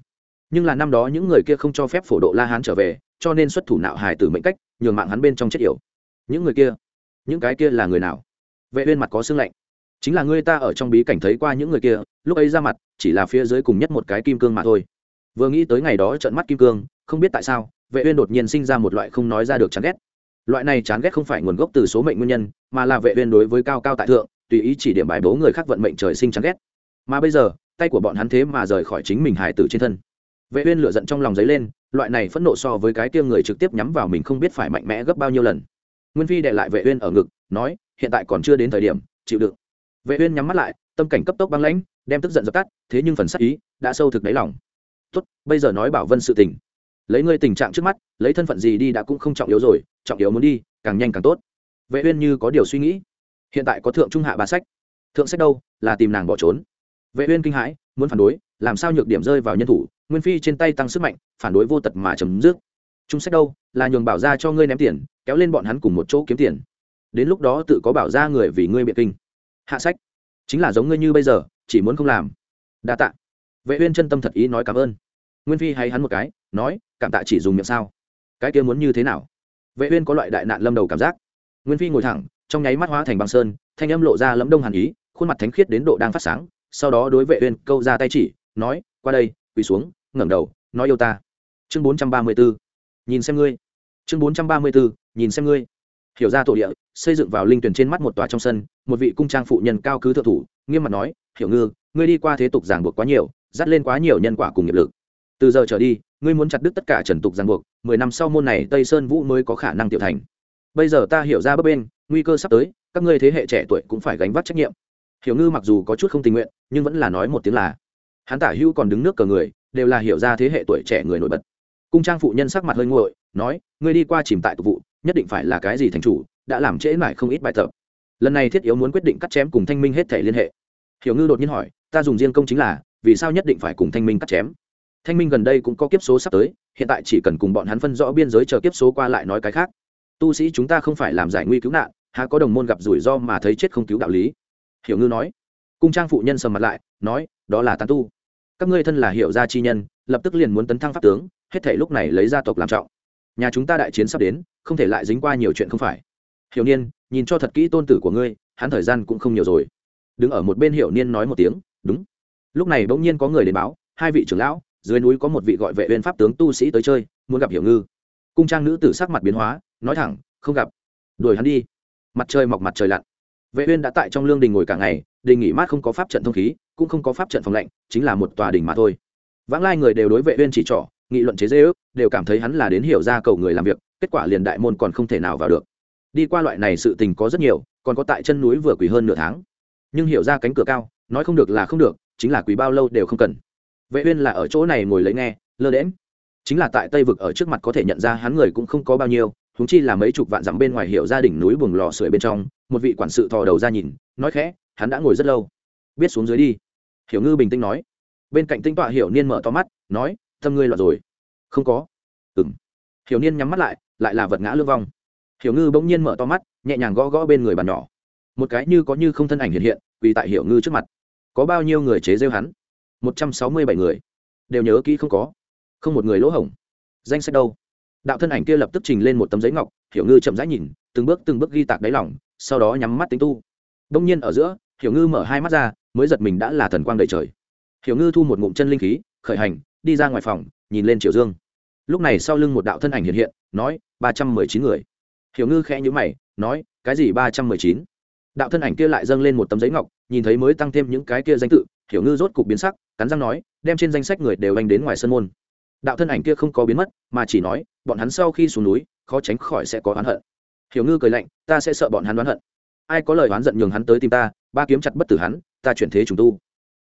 Nhưng là năm đó những người kia không cho phép phổ độ la hán trở về, cho nên xuất thủ nạo hài tử mệnh cách, nhường mạng hắn bên trong chết yểu. Những người kia, những cái kia là người nào? Vệ uyên mặt có xương lạnh chính là ngươi ta ở trong bí cảnh thấy qua những người kia, lúc ấy ra mặt, chỉ là phía dưới cùng nhất một cái kim cương mà thôi. Vừa nghĩ tới ngày đó trận mắt kim cương, không biết tại sao, vệ uyên đột nhiên sinh ra một loại không nói ra được chán ghét. Loại này chán ghét không phải nguồn gốc từ số mệnh nguyên nhân, mà là vệ uyên đối với cao cao tại thượng, tùy ý chỉ điểm bài bố người khác vận mệnh trời sinh chán ghét. Mà bây giờ, tay của bọn hắn thế mà rời khỏi chính mình hải tử trên thân. Vệ uyên lửa giận trong lòng dấy lên, loại này phẫn nộ so với cái kia người trực tiếp nhắm vào mình không biết phải mạnh mẽ gấp bao nhiêu lần. Nguyên phi đệ lại vệ uyên ở ngực, nói, hiện tại còn chưa đến thời điểm, chịu đựng vệ uyên nhắm mắt lại, tâm cảnh cấp tốc băng lãnh, đem tức giận dập tắt, thế nhưng phần sát ý đã sâu thực đáy lòng. Tốt, bây giờ nói bảo vân sự tình. Lấy ngươi tình trạng trước mắt, lấy thân phận gì đi đã cũng không trọng yếu rồi, trọng yếu muốn đi, càng nhanh càng tốt. Vệ uyên như có điều suy nghĩ. Hiện tại có thượng trung hạ ba sách. Thượng sách đâu? Là tìm nàng bỏ trốn. Vệ uyên kinh hãi, muốn phản đối, làm sao nhược điểm rơi vào nhân thủ, nguyên phi trên tay tăng sức mạnh, phản đối vô tật mà chấm dứt. Trung sách đâu? Là nhường bảo gia cho ngươi ném tiền, kéo lên bọn hắn cùng một chỗ kiếm tiền. Đến lúc đó tự có bảo gia người vì ngươi biện kinh hạ sách. Chính là giống ngươi như bây giờ, chỉ muốn không làm. Đa tạ. Vệ uyên chân tâm thật ý nói cảm ơn. Nguyên phi hay hắn một cái, nói, cảm tạ chỉ dùng miệng sao. Cái kia muốn như thế nào? Vệ uyên có loại đại nạn lâm đầu cảm giác. Nguyên phi ngồi thẳng, trong nháy mắt hóa thành băng sơn, thanh âm lộ ra lẫm đông hàn ý, khuôn mặt thánh khiết đến độ đang phát sáng, sau đó đối vệ uyên câu ra tay chỉ, nói, qua đây, quỳ xuống, ngẩng đầu, nói yêu ta. Chương 434 nhìn xem ngươi. Chương 434 nhìn xem ngươi hiểu ra tổ địa, xây dựng vào linh tuyển trên mắt một tòa trong sân, một vị cung trang phụ nhân cao cứ thượng thủ, nghiêm mặt nói, hiểu ngư, ngươi đi qua thế tục giảng buộc quá nhiều, dắt lên quá nhiều nhân quả cùng nghiệp lực. Từ giờ trở đi, ngươi muốn chặt đứt tất cả trần tục giảng buộc, mười năm sau môn này tây sơn vũ mới có khả năng tiểu thành. Bây giờ ta hiểu ra bấp bên nguy cơ sắp tới, các ngươi thế hệ trẻ tuổi cũng phải gánh vác trách nhiệm. Hiểu ngư mặc dù có chút không tình nguyện, nhưng vẫn là nói một tiếng là, hắn tả hữu còn đứng nước cờ người, đều là hiểu ra thế hệ tuổi trẻ người nổi bật. Cung trang phụ nhân sắc mặt hơi nguội, nói, ngươi đi qua chìm tại tục vụ nhất định phải là cái gì thành chủ, đã làm trễ mãi không ít bài tập. Lần này thiết yếu muốn quyết định cắt chém cùng thanh minh hết thể liên hệ. Hiểu ngư đột nhiên hỏi, ta dùng riêng công chính là, vì sao nhất định phải cùng thanh minh cắt chém? Thanh minh gần đây cũng có kiếp số sắp tới, hiện tại chỉ cần cùng bọn hắn phân rõ biên giới chờ kiếp số qua lại nói cái khác. Tu sĩ chúng ta không phải làm giải nguy cứu nạn, há có đồng môn gặp rủi ro mà thấy chết không cứu đạo lý? Hiểu ngư nói. Cung trang phụ nhân sầm mặt lại, nói, đó là tán tu. Các ngươi thân là hiệu gia chi nhân, lập tức liền muốn tấn thăng pháp tướng, hết thể lúc này lấy gia tộc làm trọng. Nhà chúng ta đại chiến sắp đến không thể lại dính qua nhiều chuyện không phải. Hiểu niên, nhìn cho thật kỹ tôn tử của ngươi, hắn thời gian cũng không nhiều rồi. Đứng ở một bên hiểu niên nói một tiếng, đúng. Lúc này bỗng nhiên có người đến báo, hai vị trưởng lão, dưới núi có một vị gọi vệ uyên pháp tướng tu sĩ tới chơi, muốn gặp hiểu ngư. Cung trang nữ tử sắc mặt biến hóa, nói thẳng, không gặp. Đuổi hắn đi. Mặt trời mọc mặt trời lặn. Vệ uyên đã tại trong lương đình ngồi cả ngày, đình nghỉ mát không có pháp trận thông khí, cũng không có pháp trận phòng lạnh, chính là một tòa đình mà thôi. Vãng lai người đều đối vệ uyên chỉ trỏ nghị luận chế dễ ước, đều cảm thấy hắn là đến hiểu ra cầu người làm việc, kết quả liền đại môn còn không thể nào vào được. Đi qua loại này sự tình có rất nhiều, còn có tại chân núi vừa quỳ hơn nửa tháng. Nhưng hiểu ra cánh cửa cao, nói không được là không được, chính là quỳ bao lâu đều không cần. Vệ uyên là ở chỗ này ngồi lấy nghe, lơ đễm chính là tại tây vực ở trước mặt có thể nhận ra hắn người cũng không có bao nhiêu chúng chi là mấy chục vạn dặm bên ngoài hiểu gia đình núi buồng lò sưởi bên trong, một vị quản sự thò đầu ra nhìn, nói khẽ, hắn đã ngồi rất lâu. Biết xuống dưới đi. Hiểu ngư bình tĩnh nói. Bên cạnh tinh tọa hiểu niên mở to mắt, nói tâm ngươi loạn rồi. Không có. Ừng hiểu niên nhắm mắt lại lại là vật ngã lương vong. Hiểu ngư bỗng nhiên mở to mắt, nhẹ nhàng gõ gõ bên người bàn nhỏ. Một cái như có như không thân ảnh hiện hiện vì tại hiểu ngư trước mặt. Có bao nhiêu người chế rêu hắn? Một trăm sáu mươi bảy người. Đều nhớ kỹ không có. Không một người lỗ hổng. Danh sách đâu? Đạo thân ảnh kia lập tức trình lên một tấm giấy ngọc, hiểu ngư chậm rãi nhìn, từng bước từng bước ghi tạc đáy lỏng sau đó nhắm mắt tính tu. Đông nhiên ở giữa, hiểu ngư mở hai mắt ra, mới giật mình đã là thần quang đầy trời. Hiểu ngư thu một ngụm chân linh khí, khởi hành đi ra ngoài phòng, nhìn lên triều dương. Lúc này sau lưng một đạo thân ảnh hiện hiện, nói, ba trăm mười chín người. Hiểu ngư khẽ nhữ mày, nói, cái gì ba trăm mười chín? Đạo thân ảnh kia lại dâng lên một tấm giấy ngọc, nhìn thấy mới tăng thêm những cái kia danh tự, hiểu ngư rốt cục biến sắc, cắn răng nói, đem trên danh sách người đều anh đến ngoài sân môn. Đạo thân ảnh kia không có biến mất, mà chỉ nói, bọn hắn sau khi xuống núi, khó tránh khỏi sẽ có oán hận. Hiểu ngư cười lạnh, ta sẽ sợ bọn hắn oán hận. Ai có lời oán giận nhường hắn tới tìm ta, ba kiếm chặt bất tử hắn, ta chuyển thế trùng tu.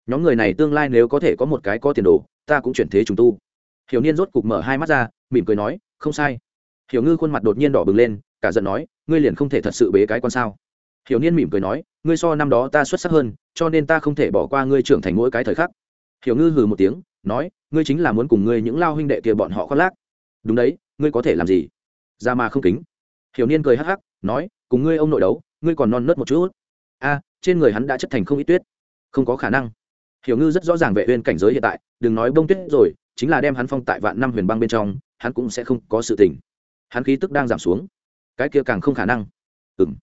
Nhóm người này tương lai nếu có thể có một cái có tiền đồ ta cũng chuyển thế trùng tu. Hiểu niên rốt cục mở hai mắt ra, mỉm cười nói, không sai. Hiểu ngư khuôn mặt đột nhiên đỏ bừng lên, cả giận nói, ngươi liền không thể thật sự bế cái con sao. Hiểu niên mỉm cười nói, ngươi so năm đó ta xuất sắc hơn, cho nên ta không thể bỏ qua ngươi trưởng thành mỗi cái thời khắc. Hiểu ngư hừ một tiếng, nói, ngươi chính là muốn cùng ngươi những lao huynh đệ kia bọn họ khoác lác. Đúng đấy, ngươi có thể làm gì? Ra mà không kính. Hiểu niên cười hắc hắc, nói, cùng ngươi ông nội đấu, ngươi còn non nớt một chút. A, trên người hắn đã chất thành không ít tuyết. Không có khả năng hiểu ngư rất rõ ràng vệ uyên cảnh giới hiện tại, đừng nói bông tuyết rồi, chính là đem hắn phong tại vạn năm huyền băng bên trong, hắn cũng sẽ không có sự tình. Hắn khí tức đang giảm xuống. Cái kia càng không khả năng. Ừm.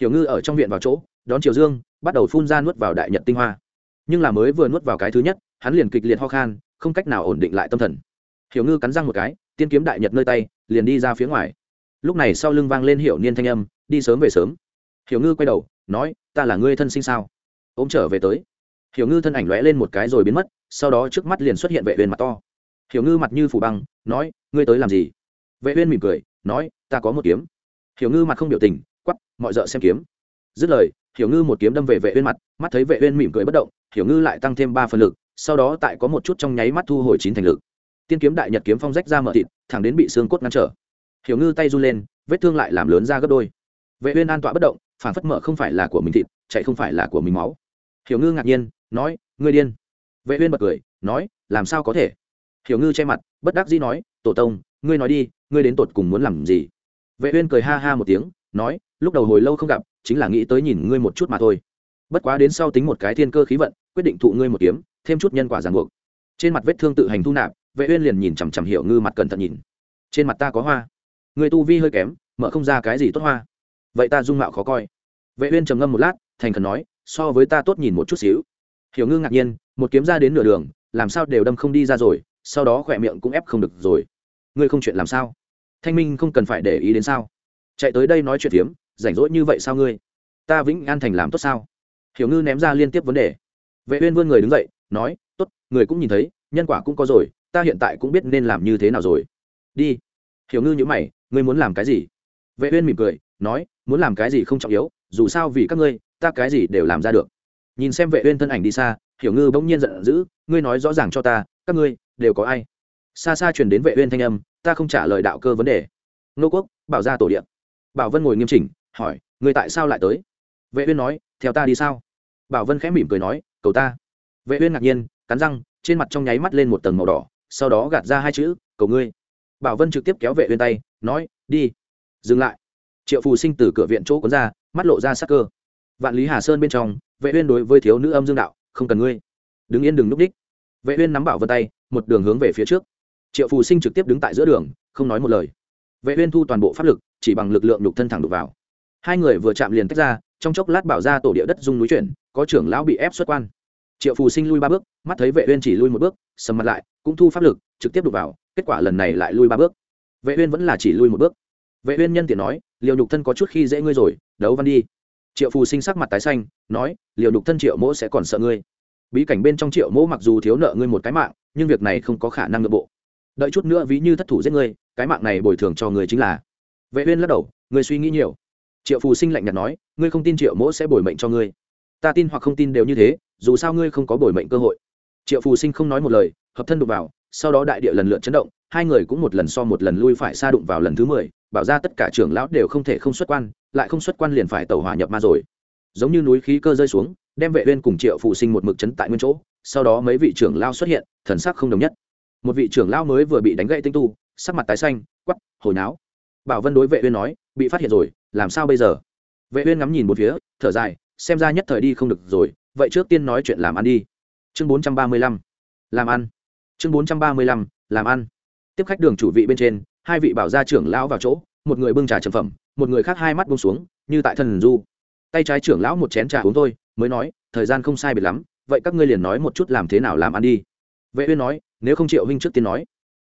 Hiểu ngư ở trong viện vào chỗ, đón triều dương, bắt đầu phun ra nuốt vào đại nhật tinh hoa. Nhưng là mới vừa nuốt vào cái thứ nhất, hắn liền kịch liệt ho khan, không cách nào ổn định lại tâm thần. Hiểu ngư cắn răng một cái, tiên kiếm đại nhật nơi tay, liền đi ra phía ngoài. Lúc này sau lưng vang lên hiểu niên thanh âm, đi sớm về sớm. Hiểu ngư quay đầu, nói, ta là ngươi thân sinh sao? Ôm trở về tới hiểu ngư thân ảnh lóe lên một cái rồi biến mất, sau đó trước mắt liền xuất hiện vệ uyên mặt to. Hiểu ngư mặt như phủ băng, nói, ngươi tới làm gì? Vệ uyên mỉm cười, nói, ta có một kiếm. Hiểu ngư mặt không biểu tình quắp mọi dợ xem kiếm. Dứt lời, hiểu ngư một kiếm đâm về vệ uyên mặt, mắt thấy vệ uyên mỉm cười bất động, hiểu ngư lại tăng thêm ba phần lực, sau đó tại có một chút trong nháy mắt thu hồi chín thành lực. Tiên kiếm đại nhật kiếm phong rách ra mở thịt, thẳng đến bị xương cốt ngăn trở. Hiểu ngư tay run lên, vết thương lại làm lớn ra gấp đôi. Vệ uyên an tọa bất động, phản phất mở không phải là của mình thịt, chạy không phải là của mình máu. Hiểu ngư ngạc nhiên nói, ngươi điên. Vệ uyên bật cười, nói, làm sao có thể? Hiểu ngư che mặt, bất đắc dĩ nói, tổ tông, ngươi nói đi, ngươi đến tột cùng muốn làm gì? Vệ uyên cười ha ha một tiếng, nói, lúc đầu hồi lâu không gặp, chính là nghĩ tới nhìn ngươi một chút mà thôi. Bất quá đến sau tính một cái thiên cơ khí vận, quyết định thụ ngươi một kiếm, thêm chút nhân quả ràng buộc. Trên mặt vết thương tự hành thu nạp, vệ uyên liền nhìn chằm chằm hiểu ngư mặt cẩn thận nhìn. Trên mặt ta có hoa. Người tu vi hơi kém, mở không ra cái gì tốt hoa. Vậy ta dung mạo khó coi. Vệ uyên trầm ngâm một lát, thành khẩn nói, so với ta tốt nhìn một chút xíu hiểu ngư ngạc nhiên, một kiếm ra đến nửa đường, làm sao đều đâm không đi ra rồi, sau đó khỏe miệng cũng ép không được rồi. Ngươi không chuyện làm sao? Thanh minh không cần phải để ý đến sao? Chạy tới đây nói chuyện tiếm rảnh rỗi như vậy sao ngươi? Ta vĩnh an thành làm tốt sao? Hiểu ngư ném ra liên tiếp vấn đề. Vệ uyên vươn người đứng dậy, nói, tốt, người cũng nhìn thấy, nhân quả cũng có rồi, ta hiện tại cũng biết nên làm như thế nào rồi. Đi. Hiểu ngư nhữ mày, ngươi muốn làm cái gì? Vệ uyên mỉm cười, nói, muốn làm cái gì không trọng yếu, dù sao vì các ngươi, ta cái gì đều làm ra được nhìn xem vệ uyên thân ảnh đi xa, hiểu ngư bỗng nhiên giận dữ, ngươi nói rõ ràng cho ta, các ngươi đều có ai? Xa xa truyền đến vệ uyên thanh âm, ta không trả lời đạo cơ vấn đề. Nô quốc, bảo ra tổ điện bảo vân ngồi nghiêm chỉnh, hỏi, ngươi tại sao lại tới? Vệ uyên nói, theo ta đi sao? Bảo vân khẽ mỉm cười nói, cầu ta. Vệ uyên ngạc nhiên, cắn răng, trên mặt trong nháy mắt lên một tầng màu đỏ, sau đó gạt ra hai chữ, cầu ngươi. Bảo vân trực tiếp kéo vệ uyên tay, nói, đi, dừng lại. Triệu phù sinh từ cửa viện chỗ cuốn ra, mắt lộ ra sắc cơ. Vạn lý hà sơn bên trong vệ uyên đối với thiếu nữ âm dương đạo, không cần ngươi. Đứng yên đừng núp đích. Vệ uyên nắm bảo vân tay, một đường hướng về phía trước. Triệu phù sinh trực tiếp đứng tại giữa đường, không nói một lời. Vệ uyên thu toàn bộ pháp lực, chỉ bằng lực lượng nhục thân thẳng đục vào. Hai người vừa chạm liền tách ra, trong chốc lát bảo ra tổ địa đất rung núi chuyển, có trưởng lão bị ép xuất quan. Triệu phù sinh lui ba bước, mắt thấy vệ uyên chỉ lui một bước, sầm mặt lại, cũng thu pháp lực, trực tiếp đục vào, kết quả lần này lại lui ba bước. Vệ uyên vẫn là chỉ lui một bước. Vệ uyên nhân tiện nói, liều nhục thân có chút khi dễ ngươi rồi, đấu văn đi triệu phù sinh sắc mặt tái xanh, nói liệu đục thân triệu mỗ sẽ còn sợ ngươi. Bí cảnh bên trong triệu mỗ mặc dù thiếu nợ ngươi một cái mạng, nhưng việc này không có khả năng nội bộ. Đợi chút nữa ví như thất thủ giết ngươi, cái mạng này bồi thường cho ngươi chính là. Vệ uyên lắc đầu, ngươi suy nghĩ nhiều. Triệu phù sinh lạnh nhạt nói, ngươi không tin triệu mỗ sẽ bồi mệnh cho ngươi. Ta tin hoặc không tin đều như thế, dù sao ngươi không có bồi mệnh cơ hội. Triệu phù sinh không nói một lời, hợp thân đụng vào, sau đó đại địa lần lượt chấn động, hai người cũng một lần so một lần lui phải xa đụng vào lần thứ mười bảo ra tất cả trưởng lão đều không thể không xuất quan, lại không xuất quan liền phải tẩu hỏa nhập ma rồi. Giống như núi khí cơ rơi xuống, đem vệ uyên cùng triệu phụ sinh một mực chấn tại nguyên chỗ, sau đó mấy vị trưởng lão xuất hiện, thần sắc không đồng nhất. Một vị trưởng lão mới vừa bị đánh gãy tinh tu, sắc mặt tái xanh quắp hồi náo. Bảo vân đối vệ uyên nói, bị phát hiện rồi, làm sao bây giờ? Vệ uyên ngắm nhìn một phía, thở dài, xem ra nhất thời đi không được rồi, vậy trước tiên nói chuyện làm ăn đi. Chương 435 làm ăn. Chương 435 làm ăn. Tiếp khách đường chủ vị bên trên hai vị bảo gia trưởng lão vào chỗ, một người bưng trà trầm phẩm, một người khác hai mắt buông xuống, như tại thần du. Tay trái trưởng lão một chén trà uống thôi, mới nói, thời gian không sai biệt lắm, vậy các ngươi liền nói một chút làm thế nào làm ăn đi. Vệ uyên nói, nếu không triệu huynh trước tiên nói.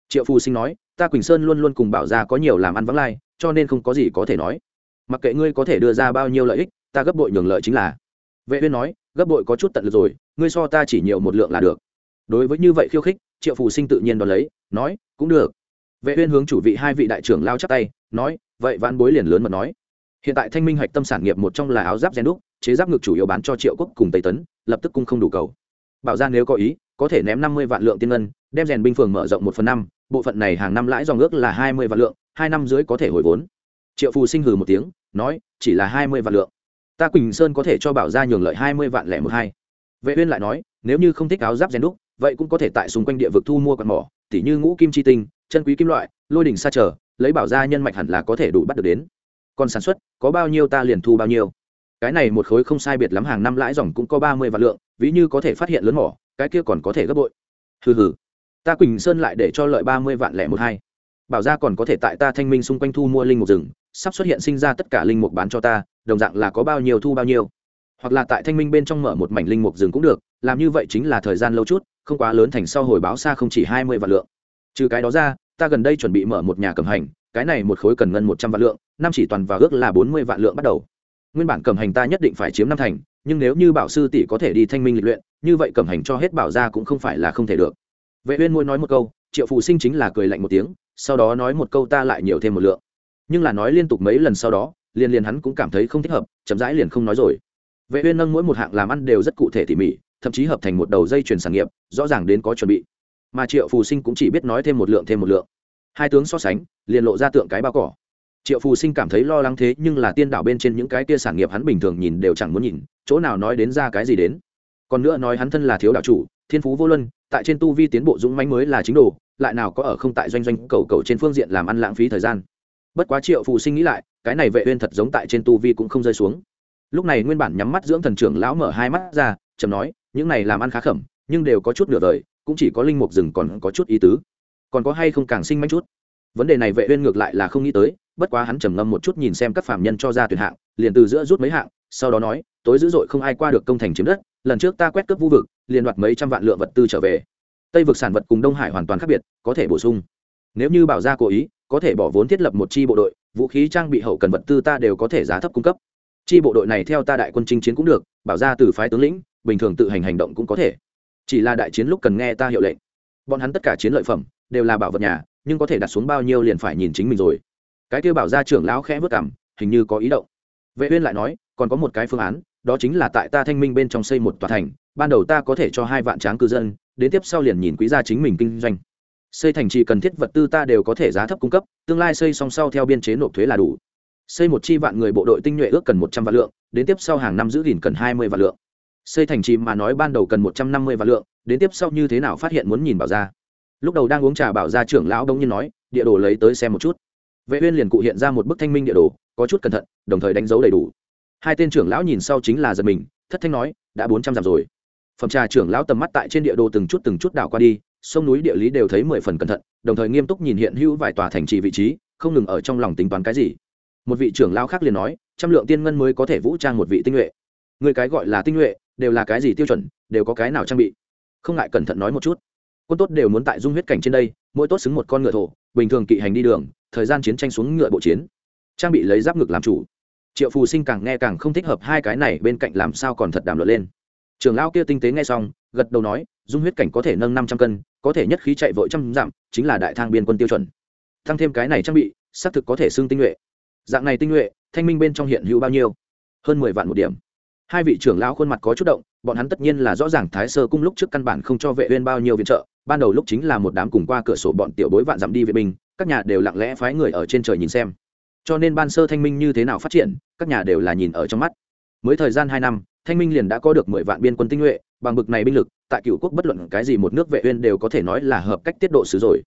Triệu phù sinh nói, ta quỳnh sơn luôn luôn cùng bảo gia có nhiều làm ăn vắng lai, cho nên không có gì có thể nói. Mặc kệ ngươi có thể đưa ra bao nhiêu lợi ích, ta gấp bội nhường lợi chính là. Vệ uyên nói, gấp bội có chút tận lực rồi, ngươi so ta chỉ nhiều một lượng là được. Đối với như vậy khiêu khích, triệu phù sinh tự nhiên đón lấy, nói, cũng được vệ uyên hướng chủ vị hai vị đại trưởng lao chắp tay, nói, vậy vãn bối liền lớn mật nói. Hiện tại thanh minh hạch tâm sản nghiệp một trong là áo giáp gen đúc, chế giáp ngực chủ yếu bán cho triệu quốc cùng tây tấn, lập tức cung không đủ cầu. Bảo ra nếu có ý, có thể ném năm mươi vạn lượng tiên ngân, đem rèn binh phường mở rộng một phần năm, bộ phận này hàng năm lãi dòng ước là hai mươi vạn lượng, hai năm dưới có thể hồi vốn. Triệu phù sinh hừ một tiếng, nói, chỉ là hai mươi vạn lượng. Ta quỳnh sơn có thể cho bảo ra nhường lợi hai mươi vạn lẻ một hai. Vệ uyên lại nói, nếu như không thích áo giáp gen đúc, vậy cũng có thể tại xung quanh địa vực thu mua quạt mỏ, tỉ như ngũ kim chi tinh chân quý kim loại, lôi đỉnh xa trở, lấy bảo ra nhân mạch hẳn là có thể đủ bắt được đến. Còn sản xuất, có bao nhiêu ta liền thu bao nhiêu. Cái này một khối không sai biệt lắm hàng năm lãi dòng cũng có ba mươi vạn lượng, ví như có thể phát hiện lớn mỏ, cái kia còn có thể gấp bội. Hừ hừ. Ta quỳnh sơn lại để cho lợi ba mươi vạn lẻ một hai. Bảo ra còn có thể tại ta thanh minh xung quanh thu mua linh mục rừng, sắp xuất hiện sinh ra tất cả linh mục bán cho ta, đồng dạng là có bao nhiêu thu bao nhiêu. Hoặc là tại thanh minh bên trong mở một mảnh linh mục rừng cũng được, làm như vậy chính là thời gian lâu chút, không quá lớn thành sau hồi báo xa không chỉ hai mươi vạn lượng trừ cái đó ra, ta gần đây chuẩn bị mở một nhà cầm hành, cái này một khối cần ngân một trăm vạn lượng, năm chỉ toàn vào ước là bốn mươi vạn lượng bắt đầu. Nguyên bản cầm hành ta nhất định phải chiếm năm thành, nhưng nếu như bảo sư tỷ có thể đi thanh minh lịch luyện, như vậy cầm hành cho hết bảo ra cũng không phải là không thể được. Vệ uyên môi nói một câu, triệu phụ sinh chính là cười lạnh một tiếng, sau đó nói một câu ta lại nhiều thêm một lượng. Nhưng là nói liên tục mấy lần sau đó, liền liền hắn cũng cảm thấy không thích hợp, chậm rãi liền không nói rồi. Vệ uyên nâng mỗi một hạng làm ăn đều rất cụ thể tỉ mỉ, thậm chí hợp thành một đầu dây chuyền sản nghiệp, rõ ràng đến có chuẩn bị mà triệu phù sinh cũng chỉ biết nói thêm một lượng thêm một lượng. Hai tướng so sánh, liền lộ ra tượng cái bao cỏ. Triệu phù sinh cảm thấy lo lắng thế nhưng là tiên đảo bên trên những cái kia sản nghiệp hắn bình thường nhìn đều chẳng muốn nhìn, chỗ nào nói đến ra cái gì đến. Còn nữa nói hắn thân là thiếu đạo chủ, thiên phú vô luân, tại trên tu vi tiến bộ dũng mãnh mới là chính đồ, lại nào có ở không tại doanh doanh cầu cầu trên phương diện làm ăn lãng phí thời gian. Bất quá triệu phù sinh nghĩ lại, cái này vệ uyên thật giống tại trên tu vi cũng không rơi xuống. Lúc này nguyên bản nhắm mắt dưỡng thần trưởng lão mở hai mắt ra trầm nói, những này làm ăn khá khẩm, nhưng đều có chút nửa đời cũng chỉ có linh mục rừng còn có chút ý tứ. Còn có hay không càng sinh manh chút? Vấn đề này vệ uyên ngược lại là không nghĩ tới, bất quá hắn trầm ngâm một chút nhìn xem các phạm nhân cho ra tuyển hạng, liền từ giữa rút mấy hạng, sau đó nói, tối dữ dội không ai qua được công thành chiếm đất, lần trước ta quét cướp vu vực, liền đoạt mấy trăm vạn lượng vật tư trở về. Tây vực sản vật cùng đông hải hoàn toàn khác biệt, có thể bổ sung. Nếu như bảo gia cố ý, có thể bỏ vốn thiết lập một chi bộ đội, vũ khí trang bị hậu cần vật tư ta đều có thể giá thấp cung cấp. Chi bộ đội này theo ta đại quân chinh chiến cũng được, bảo ra từ phái tướng lĩnh, bình thường tự hành hành động cũng có thể chỉ là đại chiến lúc cần nghe ta hiệu lệnh. Bọn hắn tất cả chiến lợi phẩm đều là bảo vật nhà, nhưng có thể đặt xuống bao nhiêu liền phải nhìn chính mình rồi. Cái kêu bảo ra trưởng lão khẽ vất cảm hình như có ý động. Vệ uyên lại nói, còn có một cái phương án, đó chính là tại ta thanh minh bên trong xây một tòa thành, ban đầu ta có thể cho hai vạn tráng cư dân, đến tiếp sau liền nhìn quý gia chính mình kinh doanh. Xây thành trì cần thiết vật tư ta đều có thể giá thấp cung cấp, tương lai xây song sau theo biên chế nộp thuế là đủ. Xây một chi vạn người bộ đội tinh nhuệ ước cần một trăm vạn lượng, đến tiếp sau hàng năm giữ gìn cần hai mươi vạn lượng xây thành trì mà nói ban đầu cần một trăm năm mươi vạn lượng, đến tiếp sau như thế nào phát hiện muốn nhìn bảo ra lúc đầu đang uống trà bảo gia trưởng lão đông nhiên nói, địa đồ lấy tới xem một chút. Vệ uyên liền cụ hiện ra một bức thanh minh địa đồ, có chút cẩn thận, đồng thời đánh dấu đầy đủ. Hai tên trưởng lão nhìn sau chính là giật mình, thất thanh nói, đã bốn trăm dặm rồi. Phẩm trà trưởng lão tầm mắt tại trên địa đồ từng chút từng chút đảo qua đi, sông núi địa lý đều thấy mười phần cẩn thận, đồng thời nghiêm túc nhìn hiện hữu vài tòa thành trì vị trí, không ngừng ở trong lòng tính toán cái gì. Một vị trưởng lão khác liền nói, trăm lượng tiên ngân mới có thể vũ trang một vị tinh nhuệ. Người cái gọi là tinh nhuệ đều là cái gì tiêu chuẩn, đều có cái nào trang bị. Không ngại cẩn thận nói một chút. Quân tốt đều muốn tại dung huyết cảnh trên đây, mỗi tốt xứng một con ngựa thổ, bình thường kỵ hành đi đường, thời gian chiến tranh xuống ngựa bộ chiến. Trang bị lấy giáp ngực làm chủ. Triệu phù sinh càng nghe càng không thích hợp hai cái này bên cạnh làm sao còn thật đàm luận lên. Trường lão kia tinh tế nghe xong, gật đầu nói, dung huyết cảnh có thể nâng năm trăm cân, có thể nhất khí chạy vội trăm dặm, chính là đại thang biên quân tiêu chuẩn. Tăng thêm cái này trang bị, xác thực có thể xưng tinh nhuệ. Dạng này tinh nhuệ, thanh minh bên trong hiện hữu bao nhiêu? Hơn mười vạn một điểm hai vị trưởng lão khuôn mặt có chút động, bọn hắn tất nhiên là rõ ràng thái sơ cung lúc trước căn bản không cho vệ uyên bao nhiêu viện trợ, ban đầu lúc chính là một đám cùng qua cửa sổ bọn tiểu bối vạn dặm đi vệ binh, các nhà đều lặng lẽ phái người ở trên trời nhìn xem. Cho nên ban sơ thanh minh như thế nào phát triển, các nhà đều là nhìn ở trong mắt. Mới thời gian hai năm, thanh minh liền đã có được mười vạn biên quân tinh nhuệ, bằng bực này binh lực, tại cựu quốc bất luận cái gì một nước vệ uyên đều có thể nói là hợp cách tiết độ sứ rồi.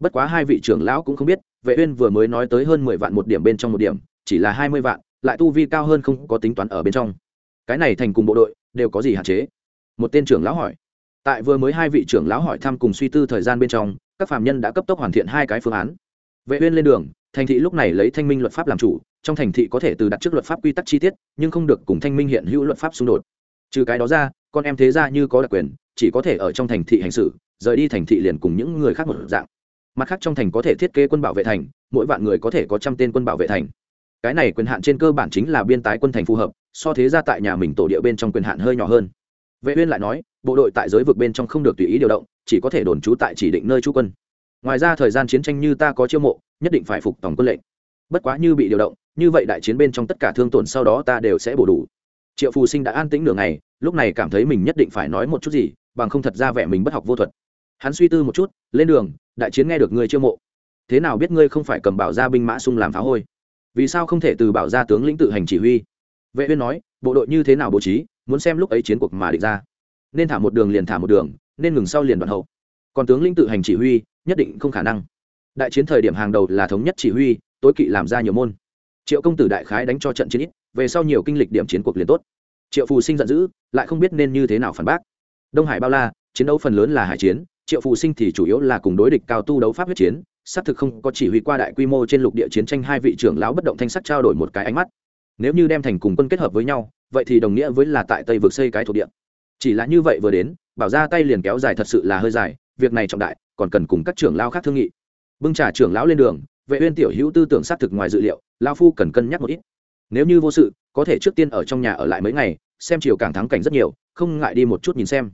Bất quá hai vị trưởng lão cũng không biết, vệ uyên vừa mới nói tới hơn mười vạn một điểm bên trong một điểm, chỉ là hai mươi vạn, lại tu vi cao hơn không có tính toán ở bên trong cái này thành cùng bộ đội, đều có gì hạn chế? Một tên trưởng lão hỏi. Tại vừa mới hai vị trưởng lão hỏi thăm cùng suy tư thời gian bên trong, các phạm nhân đã cấp tốc hoàn thiện hai cái phương án. Vệ uyên lên đường, thành thị lúc này lấy thanh minh luật pháp làm chủ, trong thành thị có thể từ đặt trước luật pháp quy tắc chi tiết, nhưng không được cùng thanh minh hiện hữu luật pháp xung đột. Trừ cái đó ra, con em thế gia như có đặc quyền, chỉ có thể ở trong thành thị hành xử, rời đi thành thị liền cùng những người khác một dạng. Mặt khác trong thành có thể thiết kế quân bảo vệ thành, mỗi vạn người có thể có trăm tên quân bảo vệ thành. Cái này quyền hạn trên cơ bản chính là biên tái quân thành phù hợp so thế ra tại nhà mình tổ địa bên trong quyền hạn hơi nhỏ hơn. Vệ uyên lại nói, bộ đội tại giới vực bên trong không được tùy ý điều động, chỉ có thể đồn trú tại chỉ định nơi trú quân. Ngoài ra thời gian chiến tranh như ta có chiêu mộ, nhất định phải phục tổng quân lệnh. Bất quá như bị điều động, như vậy đại chiến bên trong tất cả thương tổn sau đó ta đều sẽ bổ đủ. Triệu phù sinh đã an tĩnh nửa ngày, lúc này cảm thấy mình nhất định phải nói một chút gì, bằng không thật ra vẻ mình bất học vô thuật. Hắn suy tư một chút, lên đường, đại chiến nghe được ngươi chiêu mộ. Thế nào biết ngươi không phải cầm bảo gia binh mã sung làm phá hôi? Vì sao không thể từ bảo gia tướng lĩnh tự hành chỉ huy? Vệ uyên nói, bộ đội như thế nào bố trí, muốn xem lúc ấy chiến cuộc mà định ra. Nên thả một đường liền thả một đường, nên ngừng sau liền đoạn hậu. Còn tướng lĩnh tự hành chỉ huy, nhất định không khả năng. Đại chiến thời điểm hàng đầu là thống nhất chỉ huy, tối kỵ làm ra nhiều môn. Triệu công tử đại khái đánh cho trận chiến ít, về sau nhiều kinh lịch điểm chiến cuộc liền tốt. Triệu phù sinh giận dữ, lại không biết nên như thế nào phản bác. Đông hải bao la, chiến đấu phần lớn là hải chiến, triệu phù sinh thì chủ yếu là cùng đối địch cao tu đấu pháp huyết chiến, xác thực không có chỉ huy qua đại quy mô trên lục địa chiến tranh hai vị trưởng lão bất động thanh sắc trao đổi một cái ánh mắt nếu như đem thành cùng quân kết hợp với nhau, vậy thì đồng nghĩa với là tại tây vực xây cái thuộc địa. Chỉ là như vậy vừa đến, bảo ra tay liền kéo dài thật sự là hơi dài, việc này trọng đại, còn cần cùng các trưởng lão khác thương nghị. Bưng trả trưởng lão lên đường, vệ uyên tiểu hữu tư tưởng xác thực ngoài dự liệu lao phu cần cân nhắc một ít. Nếu như vô sự, có thể trước tiên ở trong nhà ở lại mấy ngày, xem chiều càng thắng cảnh rất nhiều, không ngại đi một chút nhìn xem.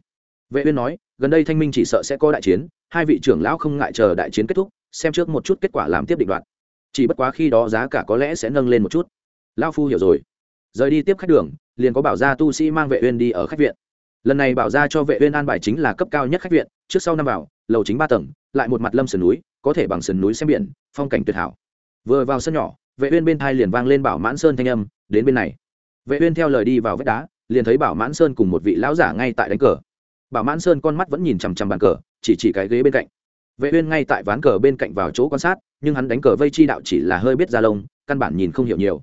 Vệ uyên nói, gần đây thanh minh chỉ sợ sẽ có đại chiến, hai vị trưởng lão không ngại chờ đại chiến kết thúc, xem trước một chút kết quả làm tiếp định đoạn chỉ bất quá khi đó giá cả có lẽ sẽ nâng lên một chút lão phu hiểu rồi. Rời đi tiếp khách đường, liền có bảo gia tu sĩ mang vệ uyên đi ở khách viện. Lần này bảo gia cho vệ uyên an bài chính là cấp cao nhất khách viện, trước sau năm vào, lầu chính ba tầng, lại một mặt lâm sườn núi, có thể bằng sườn núi xem biển, phong cảnh tuyệt hảo. Vừa vào sân nhỏ, vệ uyên bên thay liền vang lên bảo mãn sơn thanh âm, đến bên này. Vệ uyên theo lời đi vào vách đá, liền thấy bảo mãn sơn cùng một vị lão giả ngay tại đánh cờ. Bảo mãn sơn con mắt vẫn nhìn chằm chằm bàn cờ, chỉ chỉ cái ghế bên cạnh. Vệ uyên ngay tại ván cờ bên cạnh vào chỗ quan sát, nhưng hắn đánh cờ vây chi đạo chỉ là hơi biết ra lông, căn bản nhìn không hiểu nhiều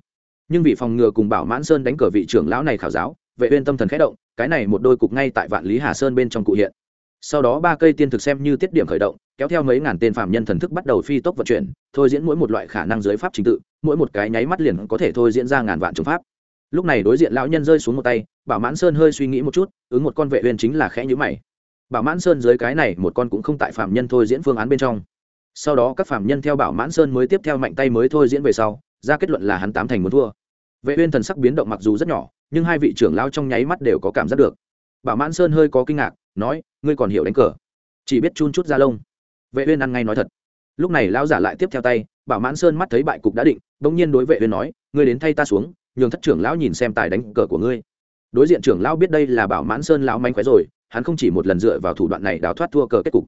nhưng vì phòng ngừa cùng bảo mãn sơn đánh cờ vị trưởng lão này khảo giáo, vệ uyên tâm thần khẽ động, cái này một đôi cục ngay tại vạn lý hà sơn bên trong cụ hiện. Sau đó ba cây tiên thực xem như tiết điểm khởi động, kéo theo mấy ngàn tên phạm nhân thần thức bắt đầu phi tốc vận chuyển, thôi diễn mỗi một loại khả năng dưới pháp trình tự, mỗi một cái nháy mắt liền có thể thôi diễn ra ngàn vạn trường pháp. Lúc này đối diện lão nhân rơi xuống một tay, bảo mãn sơn hơi suy nghĩ một chút, ứng một con vệ uyên chính là khẽ nhíu mày. Bảo mãn sơn dưới cái này, một con cũng không tại phạm nhân thôi diễn phương án bên trong. Sau đó các phạm nhân theo bảo mãn sơn mới tiếp theo mạnh tay mới thôi diễn về sau, ra kết luận là hắn tám thành muốn thua vệ uyên thần sắc biến động mặc dù rất nhỏ, nhưng hai vị trưởng lão trong nháy mắt đều có cảm giác được. Bảo mãn sơn hơi có kinh ngạc, nói, ngươi còn hiểu đánh cờ? Chỉ biết chun chút ra lông. Vệ uyên ăn ngay nói thật. Lúc này lão giả lại tiếp theo tay, bảo mãn sơn mắt thấy bại cục đã định đống nhiên đối vệ uyên nói, ngươi đến thay ta xuống, nhường thất trưởng lão nhìn xem tài đánh cờ của ngươi. Đối diện trưởng lão biết đây là bảo mãn sơn lão manh khóe rồi, hắn không chỉ một lần dựa vào thủ đoạn này đào thoát thua cờ kết cục.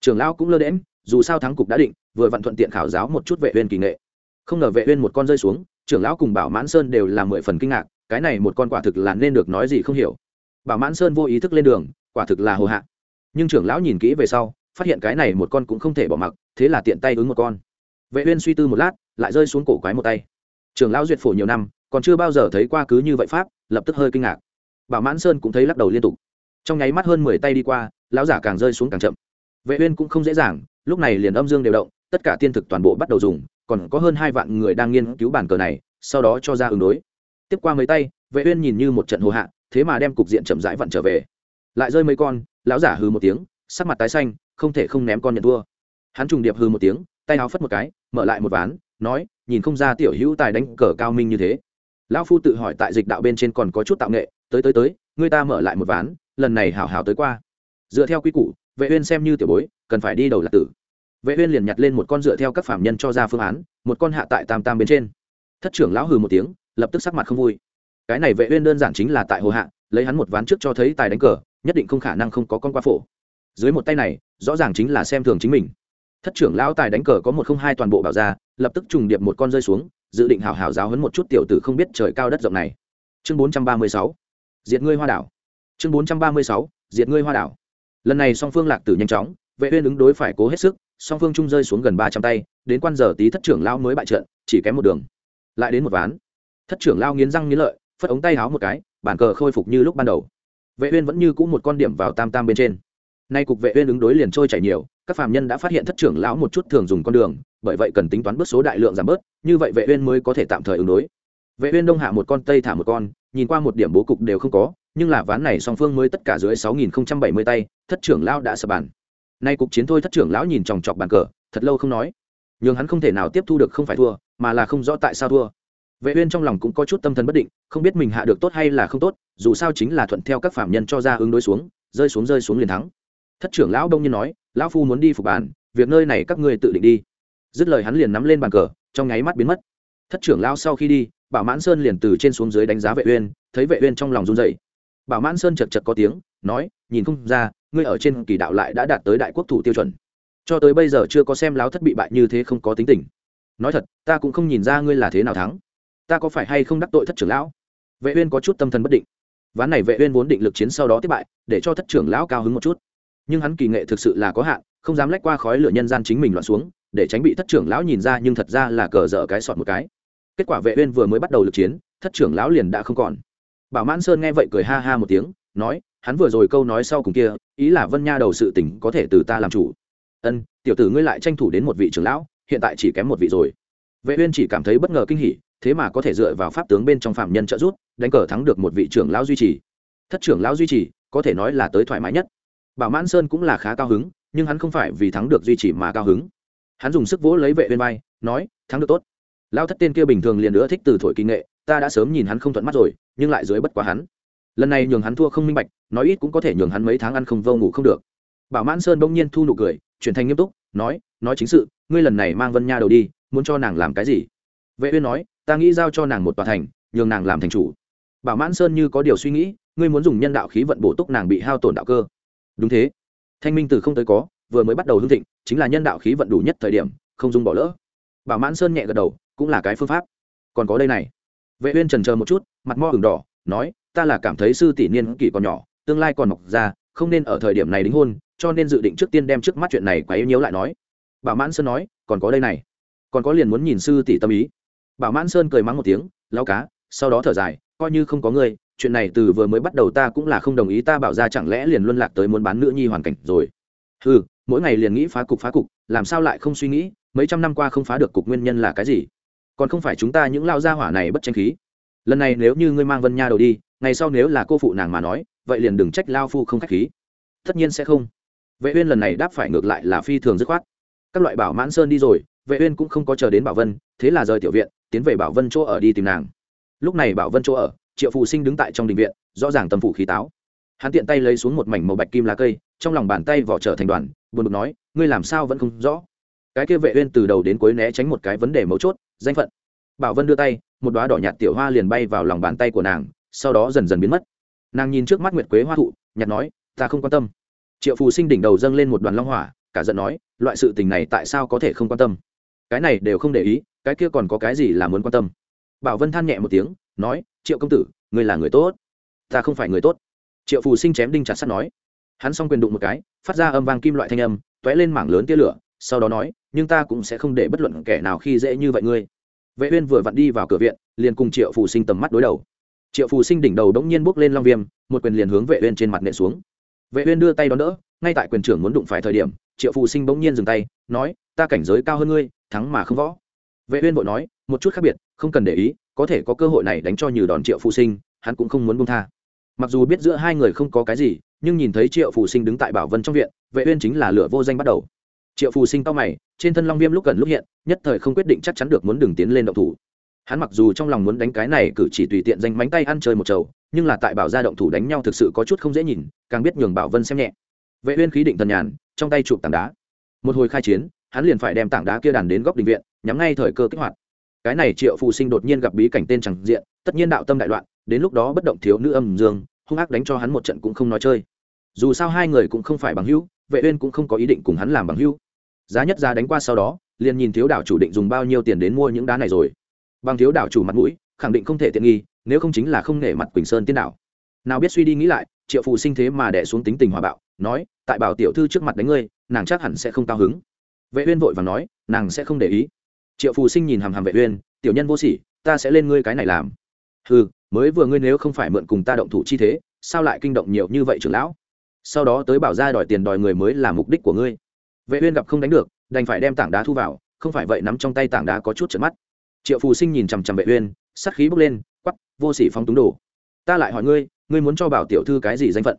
Trưởng lão cũng lơ đễm dù sao thắng cục đã định, vừa vặn thuận tiện khảo giáo một chút vệ uyên kỳ nghệ. Không ngờ vệ uyên một con rơi xuống trưởng lão cùng bảo mãn sơn đều là mười phần kinh ngạc, cái này một con quả thực là nên được nói gì không hiểu. Bảo mãn sơn vô ý thức lên đường, quả thực là hồ hạ. Nhưng trưởng lão nhìn kỹ về sau, phát hiện cái này một con cũng không thể bỏ mặc, thế là tiện tay ứng một con. Vệ uyên suy tư một lát, lại rơi xuống cổ quái một tay. Trưởng lão duyệt phổ nhiều năm, còn chưa bao giờ thấy qua cứ như vậy pháp, lập tức hơi kinh ngạc. Bảo mãn sơn cũng thấy lắc đầu liên tục. Trong nháy mắt hơn mười tay đi qua, lão giả càng rơi xuống càng chậm. Vệ uyên cũng không dễ dàng, lúc này liền âm dương đều động, tất cả tiên thực toàn bộ bắt đầu dùng còn có hơn hai vạn người đang nghiên cứu bản cờ này, sau đó cho ra ứng đối. Tiếp qua mấy tay, vệ uyên nhìn như một trận hồ hạ, thế mà đem cục diện chậm rãi vặn trở về. Lại rơi mấy con, lão giả hừ một tiếng, sắc mặt tái xanh, không thể không ném con nhận thua. Hắn trùng điệp hừ một tiếng, tay áo phất một cái, mở lại một ván, nói, nhìn không ra tiểu hữu tài đánh cờ cao minh như thế. Lão phu tự hỏi tại dịch đạo bên trên còn có chút tạo nghệ, tới tới tới, người ta mở lại một ván, lần này hảo hảo tới qua. Dựa theo quy củ, vệ uyên xem như tiểu bối, cần phải đi đầu là tử vệ uyên liền nhặt lên một con dựa theo các phạm nhân cho ra phương án, một con hạ tại tam tam bên trên. Thất trưởng lão hừ một tiếng, lập tức sắc mặt không vui. Cái này vệ uyên đơn giản chính là tại hồ hạ, lấy hắn một ván trước cho thấy tài đánh cờ, nhất định không khả năng không có con qua phổ. Dưới một tay này, rõ ràng chính là xem thường chính mình. Thất trưởng lão tài đánh cờ có một không hai toàn bộ bảo ra, lập tức trùng điệp một con rơi xuống, dự định hảo hảo giáo huấn một chút tiểu tử không biết trời cao đất rộng này. Chương 436 diệt ngươi hoa đảo. Chương 436 diệt ngươi hoa đảo. Lần này song phương lạc tử nhanh chóng vệ uyên ứng đối phải cố hết sức, song phương trung rơi xuống gần ba trăm tay, đến quan giờ tí thất trưởng lão mới bại trận, chỉ kém một đường. Lại đến một ván. Thất trưởng lão nghiến răng nghiến lợi, phất ống tay háo một cái bản cờ khôi phục như lúc ban đầu. Vệ uyên vẫn như cũ một con điểm vào tam tam bên trên. Nay cục vệ uyên ứng đối liền trôi chảy nhiều, các phàm nhân đã phát hiện thất trưởng lão một chút thường dùng con đường, bởi vậy cần tính toán bước số đại lượng giảm bớt, như vậy vệ uyên mới có thể tạm thời ứng đối. Vệ uyên đông hạ một con, tây thả một con, nhìn qua một điểm bố cục đều không có, nhưng là ván này song phương mới tất cả dưới 6070 tay, thất trưởng lão đã sập bàn nay cục chiến thôi thất trưởng lão nhìn chòng chọc bàn cờ, thật lâu không nói. Nhưng hắn không thể nào tiếp thu được không phải thua, mà là không rõ tại sao thua. Vệ uyên trong lòng cũng có chút tâm thần bất định, không biết mình hạ được tốt hay là không tốt, dù sao chính là thuận theo các phạm nhân cho ra ứng đối xuống, rơi xuống rơi xuống liền thắng. Thất trưởng lão đông nhiên nói, lão phu muốn đi phục bàn việc nơi này các ngươi tự định đi. Dứt lời hắn liền nắm lên bàn cờ, trong nháy mắt biến mất. Thất trưởng lão sau khi đi, bảo mãn sơn liền từ trên xuống dưới đánh giá vệ uyên, thấy vệ uyên trong lòng run rẩy. Bảo mãn sơn chật chật có tiếng, nói, nhìn không ra ngươi ở trên kỳ đạo lại đã đạt tới đại quốc thủ tiêu chuẩn. Cho tới bây giờ chưa có xem láo thất bị bại như thế không có tính tình. Nói thật, ta cũng không nhìn ra ngươi là thế nào thắng. Ta có phải hay không đắc tội thất trưởng lão? Vệ uyên có chút tâm thần bất định. Ván này vệ uyên vốn định lực chiến sau đó tiếp bại, để cho thất trưởng lão cao hứng một chút. Nhưng hắn kỳ nghệ thực sự là có hạn, không dám lách qua khói lửa nhân gian chính mình loạn xuống, để tránh bị thất trưởng lão nhìn ra nhưng thật ra là cờ dở cái sọt một cái. Kết quả vệ uyên vừa mới bắt đầu lực chiến, thất trưởng lão liền đã không còn. Bảo mãn sơn nghe vậy cười ha ha một tiếng, nói hắn vừa rồi câu nói sau cùng kia ý là vân nha đầu sự tình có thể từ ta làm chủ. Ân tiểu tử ngươi lại tranh thủ đến một vị trưởng lão hiện tại chỉ kém một vị rồi. Vệ uyên chỉ cảm thấy bất ngờ kinh hỉ thế mà có thể dựa vào pháp tướng bên trong phạm nhân trợ giúp đánh cờ thắng được một vị trưởng lão duy trì. Thất trưởng lão duy trì có thể nói là tới thoải mái nhất. Bảo mãn sơn cũng là khá cao hứng nhưng hắn không phải vì thắng được duy trì mà cao hứng. Hắn dùng sức vỗ lấy vệ uyên bay, nói thắng được tốt. Lão thất tên kia bình thường liền nữa thích từ thổi kinh nghệ ta đã sớm nhìn hắn không thuận mắt rồi nhưng lại dưới bất quá hắn lần này nhường hắn thua không minh bạch, nói ít cũng có thể nhường hắn mấy tháng ăn không vô ngủ không được. Bảo mãn sơn bỗng nhiên thu nụ cười, chuyển thành nghiêm túc, nói nói chính sự, ngươi lần này mang vân nha đầu đi, muốn cho nàng làm cái gì? Vệ uyên nói, ta nghĩ giao cho nàng một tòa thành, nhường nàng làm thành chủ. Bảo mãn sơn như có điều suy nghĩ, ngươi muốn dùng nhân đạo khí vận bổ túc nàng bị hao tổn đạo cơ. Đúng thế. Thanh minh từ không tới có, vừa mới bắt đầu hưng thịnh, chính là nhân đạo khí vận đủ nhất thời điểm, không dùng bỏ lỡ. Bảo mãn sơn nhẹ gật đầu, cũng là cái phương pháp. Còn có đây này. Vệ uyên chần chờ một chút, mặt mo ửng đỏ, nói ta là cảm thấy sư tỷ niên kỷ còn nhỏ, tương lai còn mọc ra, không nên ở thời điểm này đính hôn, cho nên dự định trước tiên đem trước mắt chuyện này quá yếu nhiễu lại nói. Bảo mãn sơn nói, còn có đây này. Còn có liền muốn nhìn sư tỷ tâm ý. Bảo mãn sơn cười mắng một tiếng lao cá, sau đó thở dài, coi như không có ngươi, chuyện này từ vừa mới bắt đầu ta cũng là không đồng ý, ta bảo ra chẳng lẽ liền luân lạc tới muốn bán nữ nhi hoàn cảnh rồi? Ừ mỗi ngày liền nghĩ phá cục phá cục, làm sao lại không suy nghĩ, mấy trăm năm qua không phá được cục nguyên nhân là cái gì? Còn không phải chúng ta những lao gia hỏa này bất tranh khí lần này nếu như ngươi mang vân nha đầu đi, ngày sau nếu là cô phụ nàng mà nói, vậy liền đừng trách lao phu không k h á c h khí. Tất nhiên sẽ không. Vệ uyên lần này đáp phải ngược lại là phi thường dứt khoát. Các loại bảo mãn sơn đi rồi, vệ uyên cũng không có chờ đến bảo vân, thế là rời tiểu viện, tiến về bảo vân chỗ ở đi tìm nàng. Lúc này bảo vân chỗ ở, triệu phù sinh đứng tại trong đình viện, rõ ràng tâm phủ khí táo. Hắn tiện tay lấy xuống một mảnh màu bạch kim lá cây, trong lòng bàn tay vỏ trở thành đoàn, buồn bực nói, ngươi làm sao vẫn không rõ? Cái kia vệ uyên từ đầu đến cuối né tránh một cái vấn đề mấu chốt, danh phận bảo vân đưa tay, một đóa đỏ nhạt tiểu hoa liền bay vào lòng bàn tay của nàng, sau đó dần dần biến mất. Nàng nhìn trước mắt nguyệt quế hoa thụ, nhạt nói, ta không quan tâm. Triệu phù sinh đỉnh đầu dâng lên một đoàn long hỏa, cả giận nói, loại sự tình này tại sao có thể không quan tâm? Cái này đều không để ý, cái kia còn có cái gì là muốn quan tâm? Bảo vân than nhẹ một tiếng, nói, triệu công tử, ngươi là người tốt. Ta không phải người tốt. Triệu phù sinh chém đinh chặt sắt nói. Hắn s o n g quyền đụng một cái, phát ra âm vang kim loại thanh âm t ó é lên mảng lớn tia lửa, sau đó nói, nhưng ta cũng sẽ không để bất luận kẻ nào khi dễ như vậy ngươi vệ uyên vừa vặn đi vào cửa viện, liền cùng triệu phù sinh tầm mắt đối đầu. Triệu phù sinh đỉnh đầu đống nhiên bước lên long viêm, một quyền liền hướng vệ uyên trên mặt nện xuống. Vệ uyên đưa tay đón đỡ, ngay tại quyền trưởng muốn đụng phải thời điểm, triệu phù sinh bỗng nhiên dừng tay, nói, ta cảnh giới cao hơn ngươi, thắng mà không võ. Vệ uyên vội nói, một chút khác biệt, không cần để ý, có thể có cơ hội này đánh cho nhiều đòn triệu phù sinh, hắn cũng không muốn buông tha. Mặc dù biết giữa hai người không có cái gì, nhưng nhìn thấy triệu phù sinh đứng tại bảo vân trong viện, vệ uyên chính là lửa vô danh bắt đầu triệu phù sinh cao mày, trên thân long viêm lúc gần lúc hiện, nhất thời không quyết định chắc chắn được muốn đừng tiến lên động thủ. Hắn mặc dù trong lòng muốn đánh cái này cử chỉ tùy tiện danh mánh tay ăn chơi một chầu, nhưng là tại bảo gia động thủ đánh nhau thực sự có chút không dễ nhìn, càng biết nhường bảo vân xem nhẹ. Vệ uyên khí định thần nhàn, trong tay chụp tảng đá. Một hồi khai chiến, hắn liền phải đem tảng đá kia đàn đến góc đình viện, nhắm ngay thời cơ kích hoạt. Cái này triệu phù sinh đột nhiên gặp bí cảnh tên chẳng diện, tất nhiên đạo tâm đại loạn, đến lúc đó bất động thiếu nữ âm dương, hung ác đánh cho hắn một trận cũng không nói chơi. Dù sao hai người cũng không phải bằng hữu, vệ uyên cũng không có ý định cùng hắn làm bằng hữu giá nhất giá đánh qua sau đó, liền nhìn thiếu đảo chủ định dùng bao nhiêu tiền đến mua những đá này rồi. Bằng thiếu đảo chủ mặt mũi, khẳng định không thể tiện nghi, nếu không chính là không nể mặt quỳnh sơn tiên đảo. Nào biết suy đi nghĩ lại, triệu phù sinh thế mà đẻ xuống tính tình hòa bạo, nói, tại bảo tiểu thư trước mặt đánh ngươi, nàng chắc hẳn sẽ không cao hứng. Vệ uyên vội và nói, nàng sẽ không để ý. Triệu phù sinh nhìn hàm hàm vệ uyên, tiểu nhân vô sỉ, ta sẽ lên ngươi cái này làm. Hừ, mới vừa ngươi nếu không phải mượn cùng ta động thủ chi thế, sao lại kinh động nhiều như vậy trưởng lão? Sau đó tới bảo ra đòi tiền đòi người mới là mục đích của ngươi vệ uyên gặp không đánh được, đành phải đem tảng đá thu vào, không phải vậy nắm trong tay tảng đá có chút trợn mắt. Triệu phù sinh nhìn chằm chằm vệ uyên, sát khí bốc lên, quắc, vô sỉ phóng túng đồ. Ta lại hỏi ngươi ngươi muốn cho bảo tiểu thư cái gì danh phận?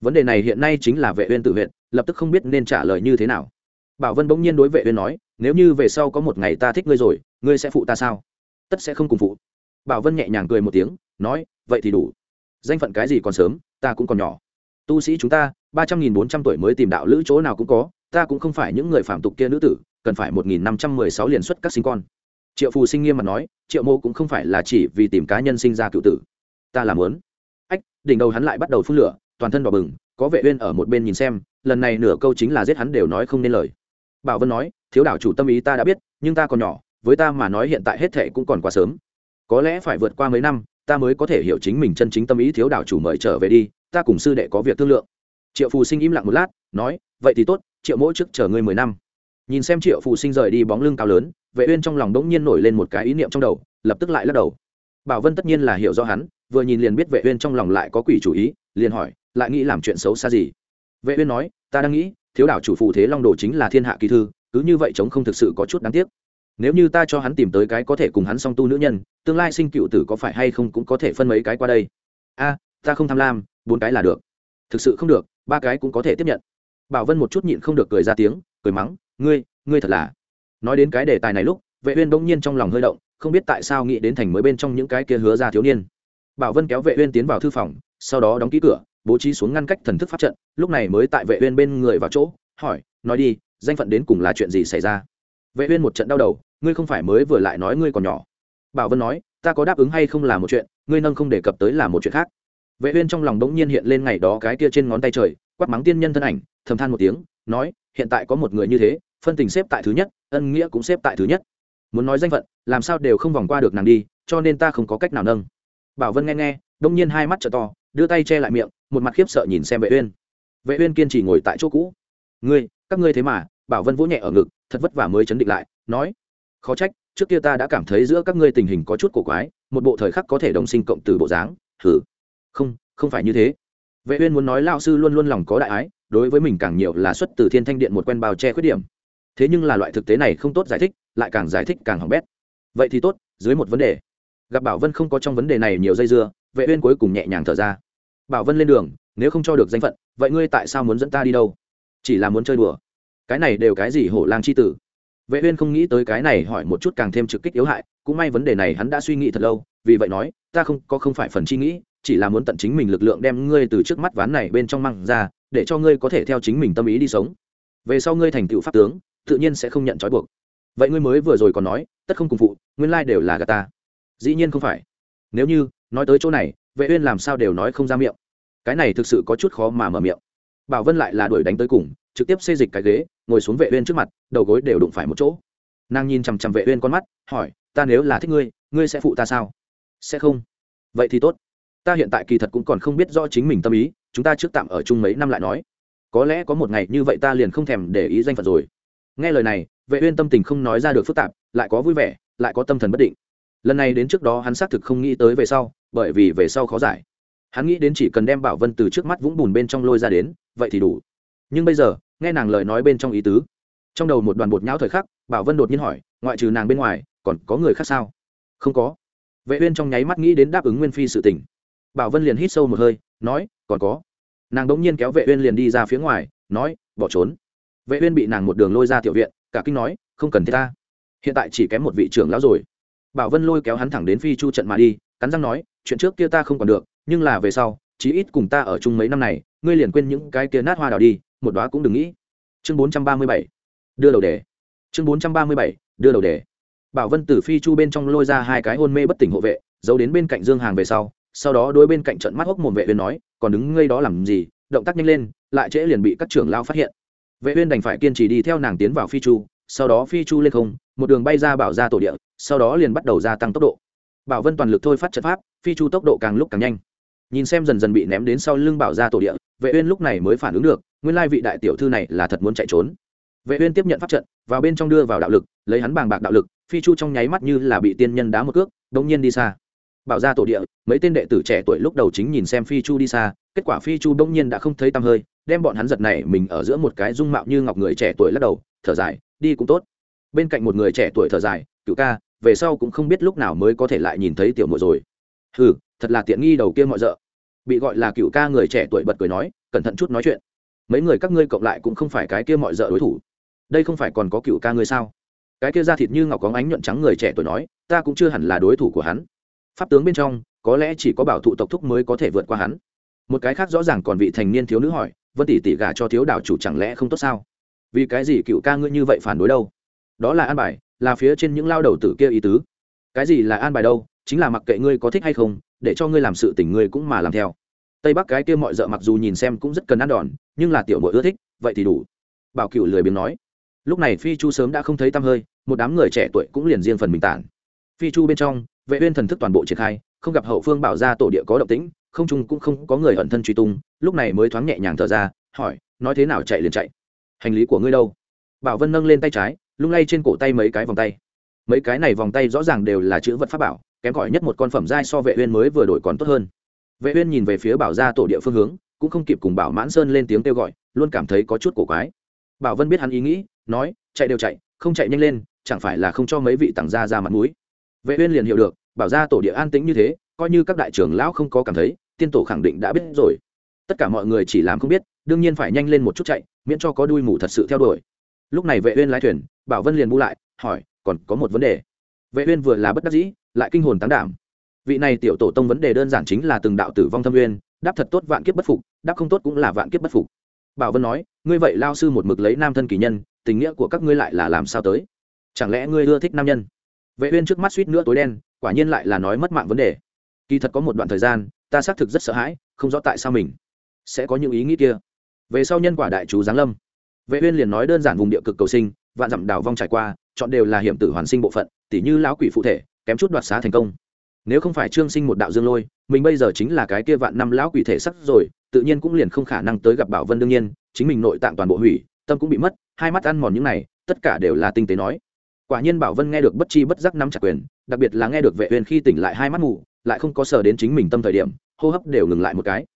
Vấn đề này hiện nay chính là vệ uyên tự viện lập tức không biết nên trả lời như thế nào. Bảo vân bỗng nhiên đối vệ uyên nói, nếu như về sau có một ngày ta thích ngươi rồi, ngươi sẽ phụ ta sao? Tất sẽ không cùng phụ. Bảo vân nhẹ nhàng cười một tiếng, nói, vậy thì đủ. Danh phận cái gì còn sớm, ta cũng còn nhỏ. Tu sĩ chúng ta, ba trăm nghìn bốn trăm tuổi mới tìm đạo lữ chỗ nào cũng có ta cũng không phải những người phạm tục kia nữ tử, cần phải một nghìn năm trăm mười sáu liền xuất các sinh con. Triệu phù sinh nghiêm mặt nói, triệu mô cũng không phải là chỉ vì tìm cá nhân sinh ra cựu tử. Ta làm lớn ách, đỉnh đầu hắn lại bắt đầu phun lửa, toàn thân đỏ bừng, có vệ uyên ở một bên nhìn xem, lần này nửa câu chính là giết hắn đều nói không nên lời. Bảo vân nói, thiếu đảo chủ tâm ý ta đã biết, nhưng ta còn nhỏ, với ta mà nói hiện tại hết thệ cũng còn quá sớm. Có lẽ phải vượt qua mấy năm, ta mới có thể hiểu chính mình chân chính tâm ý thiếu đảo chủ mời trở về đi, ta cùng sư đệ có việc thương lượng. Triệu phù sinh im lặng một lát, nói, vậy thì tốt triệu mỗi trước chờ ngươi mười năm. Nhìn xem triệu phụ sinh rời đi bóng lưng cao lớn, vệ uyên trong lòng đống nhiên nổi lên một cái ý niệm trong đầu, lập tức lại lắc đầu. Bảo vân tất nhiên là hiểu rõ hắn, vừa nhìn liền biết vệ uyên trong lòng lại có quỷ chủ ý, liền hỏi, lại nghĩ làm chuyện xấu xa gì? Vệ uyên nói, ta đang nghĩ, thiếu đảo chủ phụ thế long đồ chính là thiên hạ kỳ thư, cứ như vậy chống không thực sự có chút đáng tiếc. Nếu như ta cho hắn tìm tới cái có thể cùng hắn song tu nữ nhân, tương lai sinh cựu tử có phải hay không cũng có thể phân mấy cái qua đây? A, ta không tham lam, bốn cái là được. Thực sự không được, ba cái cũng có thể tiếp nhận bảo vân một chút nhịn không được cười ra tiếng, cười mắng, ngươi ngươi thật là nói đến cái đề tài này lúc, vệ uyên bỗng nhiên trong lòng hơi động, không biết tại sao nghĩ đến thành mới bên trong những cái kia hứa ra thiếu niên. Bảo vân kéo vệ uyên tiến vào thư phòng, sau đó đóng ký cửa, bố trí xuống ngăn cách thần thức pháp trận, lúc này mới tại vệ uyên bên người vào chỗ, hỏi, nói đi, danh phận đến cùng là chuyện gì xảy ra? Vệ uyên một trận đau đầu, ngươi không phải mới vừa lại nói ngươi còn nhỏ. Bảo vân nói, ta có đáp ứng hay không là một chuyện, ngươi nâng không đề cập tới là một chuyện khác. Vệ uyên trong lòng đống nhiên hiện lên ngày đó cái kia trên ngón tay trời, quát mắng tiên nhân thân ảnh thầm than một tiếng, nói, hiện tại có một người như thế, phân tình xếp tại thứ nhất, ân nghĩa cũng xếp tại thứ nhất. Muốn nói danh phận, làm sao đều không vòng qua được nàng đi, cho nên ta không có cách nào nâng. Bảo vân nghe nghe, Đông nhiên hai mắt trợ to, đưa tay che lại miệng, một mặt khiếp sợ nhìn xem vệ uyên. Vệ uyên kiên trì ngồi tại chỗ cũ. Ngươi, các ngươi thế mà. Bảo vân vỗ nhẹ ở ngực, thật vất vả mới chấn định lại, nói, khó trách, trước kia ta đã cảm thấy giữa các ngươi tình hình có chút cổ quái, một bộ thời khắc có thể đồng sinh cộng từ bộ dáng. Thử không không phải như thế. Vệ uyên muốn nói lao sư luôn luôn lòng có đại ái đối với mình càng nhiều là xuất từ thiên thanh điện một quen bao che khuyết điểm. Thế nhưng là loại thực tế này không tốt giải thích, lại càng giải thích càng hỏng bét. Vậy thì tốt, dưới một vấn đề. Gặp bảo vân không có trong vấn đề này nhiều dây dưa, vệ uyên cuối cùng nhẹ nhàng thở ra. Bảo vân lên đường, nếu không cho được danh phận, vậy ngươi tại sao muốn dẫn ta đi đâu? Chỉ là muốn chơi đùa. Cái này đều cái gì hổ lang chi tử? Vệ uyên không nghĩ tới cái này hỏi một chút càng thêm trực kích yếu hại, cũng may vấn đề này hắn đã suy nghĩ thật lâu, vì vậy nói, ta không, có không phải phần chi nghĩ, chỉ là muốn tận chính mình lực lượng đem ngươi từ trước mắt ván này bên trong mang ra để cho ngươi có thể theo chính mình tâm ý đi sống. Về sau ngươi thành tựu pháp tướng, tự nhiên sẽ không nhận trói buộc. Vậy ngươi mới vừa rồi còn nói, tất không cùng phụ, nguyên lai đều là gà ta. Dĩ nhiên không phải. Nếu như, nói tới chỗ này, vệ uyên làm sao đều nói không ra miệng. Cái này thực sự có chút khó mà mở miệng. Bảo vân lại là đuổi đánh tới cùng, trực tiếp xê dịch cái ghế, ngồi xuống vệ uyên trước mặt, đầu gối đều đụng phải một chỗ. Nàng nhìn chằm chằm vệ uyên con mắt, hỏi, ta nếu là thích ngươi ngươi sẽ phụ ta sao? Sẽ không. Vậy thì tốt ta hiện tại kỳ thật cũng còn không biết rõ chính mình tâm ý, chúng ta trước tạm ở chung mấy năm lại nói. Có lẽ có một ngày như vậy ta liền không thèm để ý danh phận rồi. Nghe lời này, vệ uyên tâm tình không nói ra được phức tạp, lại có vui vẻ, lại có tâm thần bất định. Lần này đến trước đó hắn xác thực không nghĩ tới về sau, bởi vì về sau khó giải. Hắn nghĩ đến chỉ cần đem bảo vân từ trước mắt vũng bùn bên trong lôi ra đến, vậy thì đủ. Nhưng bây giờ, nghe nàng lời nói bên trong ý tứ. Trong đầu một đoàn bột nhão thời khắc, bảo vân đột nhiên hỏi, ngoại trừ nàng bên ngoài, còn có người khác sao? Không có. Vệ uyên trong nháy mắt nghĩ đến đáp ứng nguyên phi sự tình bảo vân liền hít sâu một hơi, nói, còn có. Nàng đống nhiên kéo vệ uyên liền đi ra phía ngoài, nói, bỏ trốn. Vệ uyên bị nàng một đường lôi ra tiểu viện, cả kinh nói, không cần thiết ta hiện tại chỉ kém một vị trưởng lão rồi. Bảo vân lôi kéo hắn thẳng đến phi chu trận mà đi, cắn răng nói, chuyện trước kia ta không còn được, nhưng là về sau, chí ít cùng ta ở chung mấy năm này, ngươi liền quên những cái kia nát hoa đào đi, một đóa cũng đừng nghĩ. Chương 437 đưa đầu đề. Chương 437 đưa đầu đề. Bảo vân từ phi chu bên trong lôi ra hai cái hôn mê bất tỉnh hộ vệ, giấu đến bên cạnh dương hàng về sau sau đó đối bên cạnh trận mắt hốc mồm vệ uyên nói, còn đứng ngây đó làm gì? Động tác nhanh lên, lại trễ liền bị các trưởng lao phát hiện. Vệ uyên đành phải kiên trì đi theo nàng tiến vào phi chu, sau đó phi chu lên không, một đường bay ra bảo ra tổ địa, sau đó liền bắt đầu gia tăng tốc độ. Bảo vân toàn lực thôi phát trận pháp, phi chu tốc độ càng lúc càng nhanh. Nhìn xem dần dần bị ném đến sau lưng bảo ra tổ địa, vệ uyên lúc này mới phản ứng được, nguyên lai vị đại tiểu thư này là thật muốn chạy trốn. Vệ uyên tiếp nhận pháp trận, vào bên trong đưa vào đạo lực, lấy hắn bàng bạc đạo lực, phi chu trong nháy mắt như là bị tiên nhân đá một cước đống nhiên đi xa bảo ra tổ địa, mấy tên đệ tử trẻ tuổi lúc đầu chính nhìn xem phi chu đi xa, kết quả phi chu bỗng nhiên đã không thấy tăm hơi, đem bọn hắn giật này mình ở giữa một cái dung mạo như ngọc người trẻ tuổi lắc đầu, thở dài, đi cũng tốt. Bên cạnh một người trẻ tuổi thở dài, cựu ca, về sau cũng không biết lúc nào mới có thể lại nhìn thấy tiểu muội rồi. Hừ, thật là tiện nghi đầu kia mọi d bị gọi là cựu ca người trẻ tuổi bật cười nói, cẩn thận chút nói chuyện. Mấy người các ngươi cộng lại cũng không phải cái kia mọi d đối thủ. Đây không phải còn có cựu ca ngươi sao? Cái kia da thịt như ngọc có ánh nhuận trắng người trẻ tuổi nói, ta cũng chưa hẳn là đối thủ của hắn pháp tướng bên trong, có lẽ chỉ có bảo thụ tộc thúc mới có thể vượt qua hắn. Một cái khác rõ ràng còn vị thành niên thiếu nữ hỏi, vân tỷ tỷ gả cho thiếu đảo chủ chẳng lẽ không tốt sao? Vì cái gì cựu ca ngươi như vậy phản đối đâu? Đó là an bài, là phía trên những lao đầu tử kia ý tứ. Cái gì là an bài đâu? Chính là mặc kệ ngươi có thích hay không, để cho ngươi làm sự tình ngươi cũng mà làm theo. Tây bắc cái kia mọi d ợ mặc dù nhìn xem cũng rất cần ăn đòn, nhưng là tiểu mội ưa thích, vậy thì đủ. Bảo cựu lười biếng nói. Lúc này phi chu sớm đã không thấy tăm hơi, một đám người trẻ tuổi cũng liền riêng phần mình tản. Phi chu bên trong vệ uyên thần thức toàn bộ triển khai, không gặp hậu phương bảo ra tổ địa có động tĩnh, không trung cũng không có người ẩn thân truy tung, lúc này mới thoáng nhẹ nhàng thở ra, hỏi, nói thế nào chạy liền chạy? Hành lý của ngươi đâu? Bảo vân nâng lên tay trái, lung lay trên cổ tay mấy cái vòng tay. Mấy cái này vòng tay rõ ràng đều là chữ vật pháp bảo, kém cỏi nhất một con phẩm giai so vệ uyên mới vừa đổi còn tốt hơn. Vệ uyên nhìn về phía bảo gia tổ địa phương hướng, cũng không kịp cùng bảo mãn sơn lên tiếng kêu gọi, luôn cảm thấy có chút cổ quái. Bảo vân biết hắn ý nghĩ, nói, chạy đều chạy, không chạy nhanh lên, chẳng phải là không cho mấy vị tặng gia ra mặt mũi? Vệ uyên liền hiểu được, bảo gia tổ địa an tĩnh như thế, coi như các đại trưởng lão không có cảm thấy, tiên tổ khẳng định đã biết rồi. Tất cả mọi người chỉ làm không biết, đương nhiên phải nhanh lên một chút chạy, miễn cho có đuôi mù thật sự theo đuổi. Lúc này vệ uyên lái thuyền, bảo vân liền bu lại, hỏi, còn có một vấn đề. Vệ uyên vừa là bất đắc dĩ, lại kinh hồn tán đảm. Vị này tiểu tổ tông vấn đề đơn giản chính là từng đạo tử vong thâm uyên, đáp thật tốt vạn kiếp bất phục, đáp không tốt cũng là vạn kiếp bất phục. Bảo vân nói, ngươi vậy lao sư một mực lấy nam thân kỳ nhân, tình nghĩa của các ngươi lại là làm sao tới? Chẳng lẽ ngươi ưa thích nam nhân? Vệ uyên trước mắt suýt nữa tối đen, quả nhiên lại là nói mất mạng vấn đề. Kỳ thật có một đoạn thời gian, ta xác thực rất sợ hãi, không rõ tại sao mình sẽ có những ý nghĩ kia. Về sau nhân quả đại chú giáng lâm, vệ uyên liền nói đơn giản vùng địa cực cầu sinh, vạn dặm đảo vong trải qua, chọn đều là hiểm tử hoàn sinh bộ phận tỷ như lão quỷ phụ thể, kém chút đoạt xá thành công. Nếu không phải trương sinh một đạo dương lôi, mình bây giờ chính là cái kia vạn năm lão quỷ thể sắc rồi, tự nhiên cũng liền không khả năng tới gặp bảo vân đương nhiên, chính mình nội tạng toàn bộ hủy, tâm cũng bị mất, hai mắt ăn mòn những này, tất cả đều là tinh tế nói quả nhiên bảo vân nghe được bất chi bất giác nắm chặt quyền, đặc biệt là nghe được vệ huyền khi tỉnh lại hai mắt ngủ lại không có sờ đến chính mình tâm thời điểm, hô hấp đều ngừng lại một cái.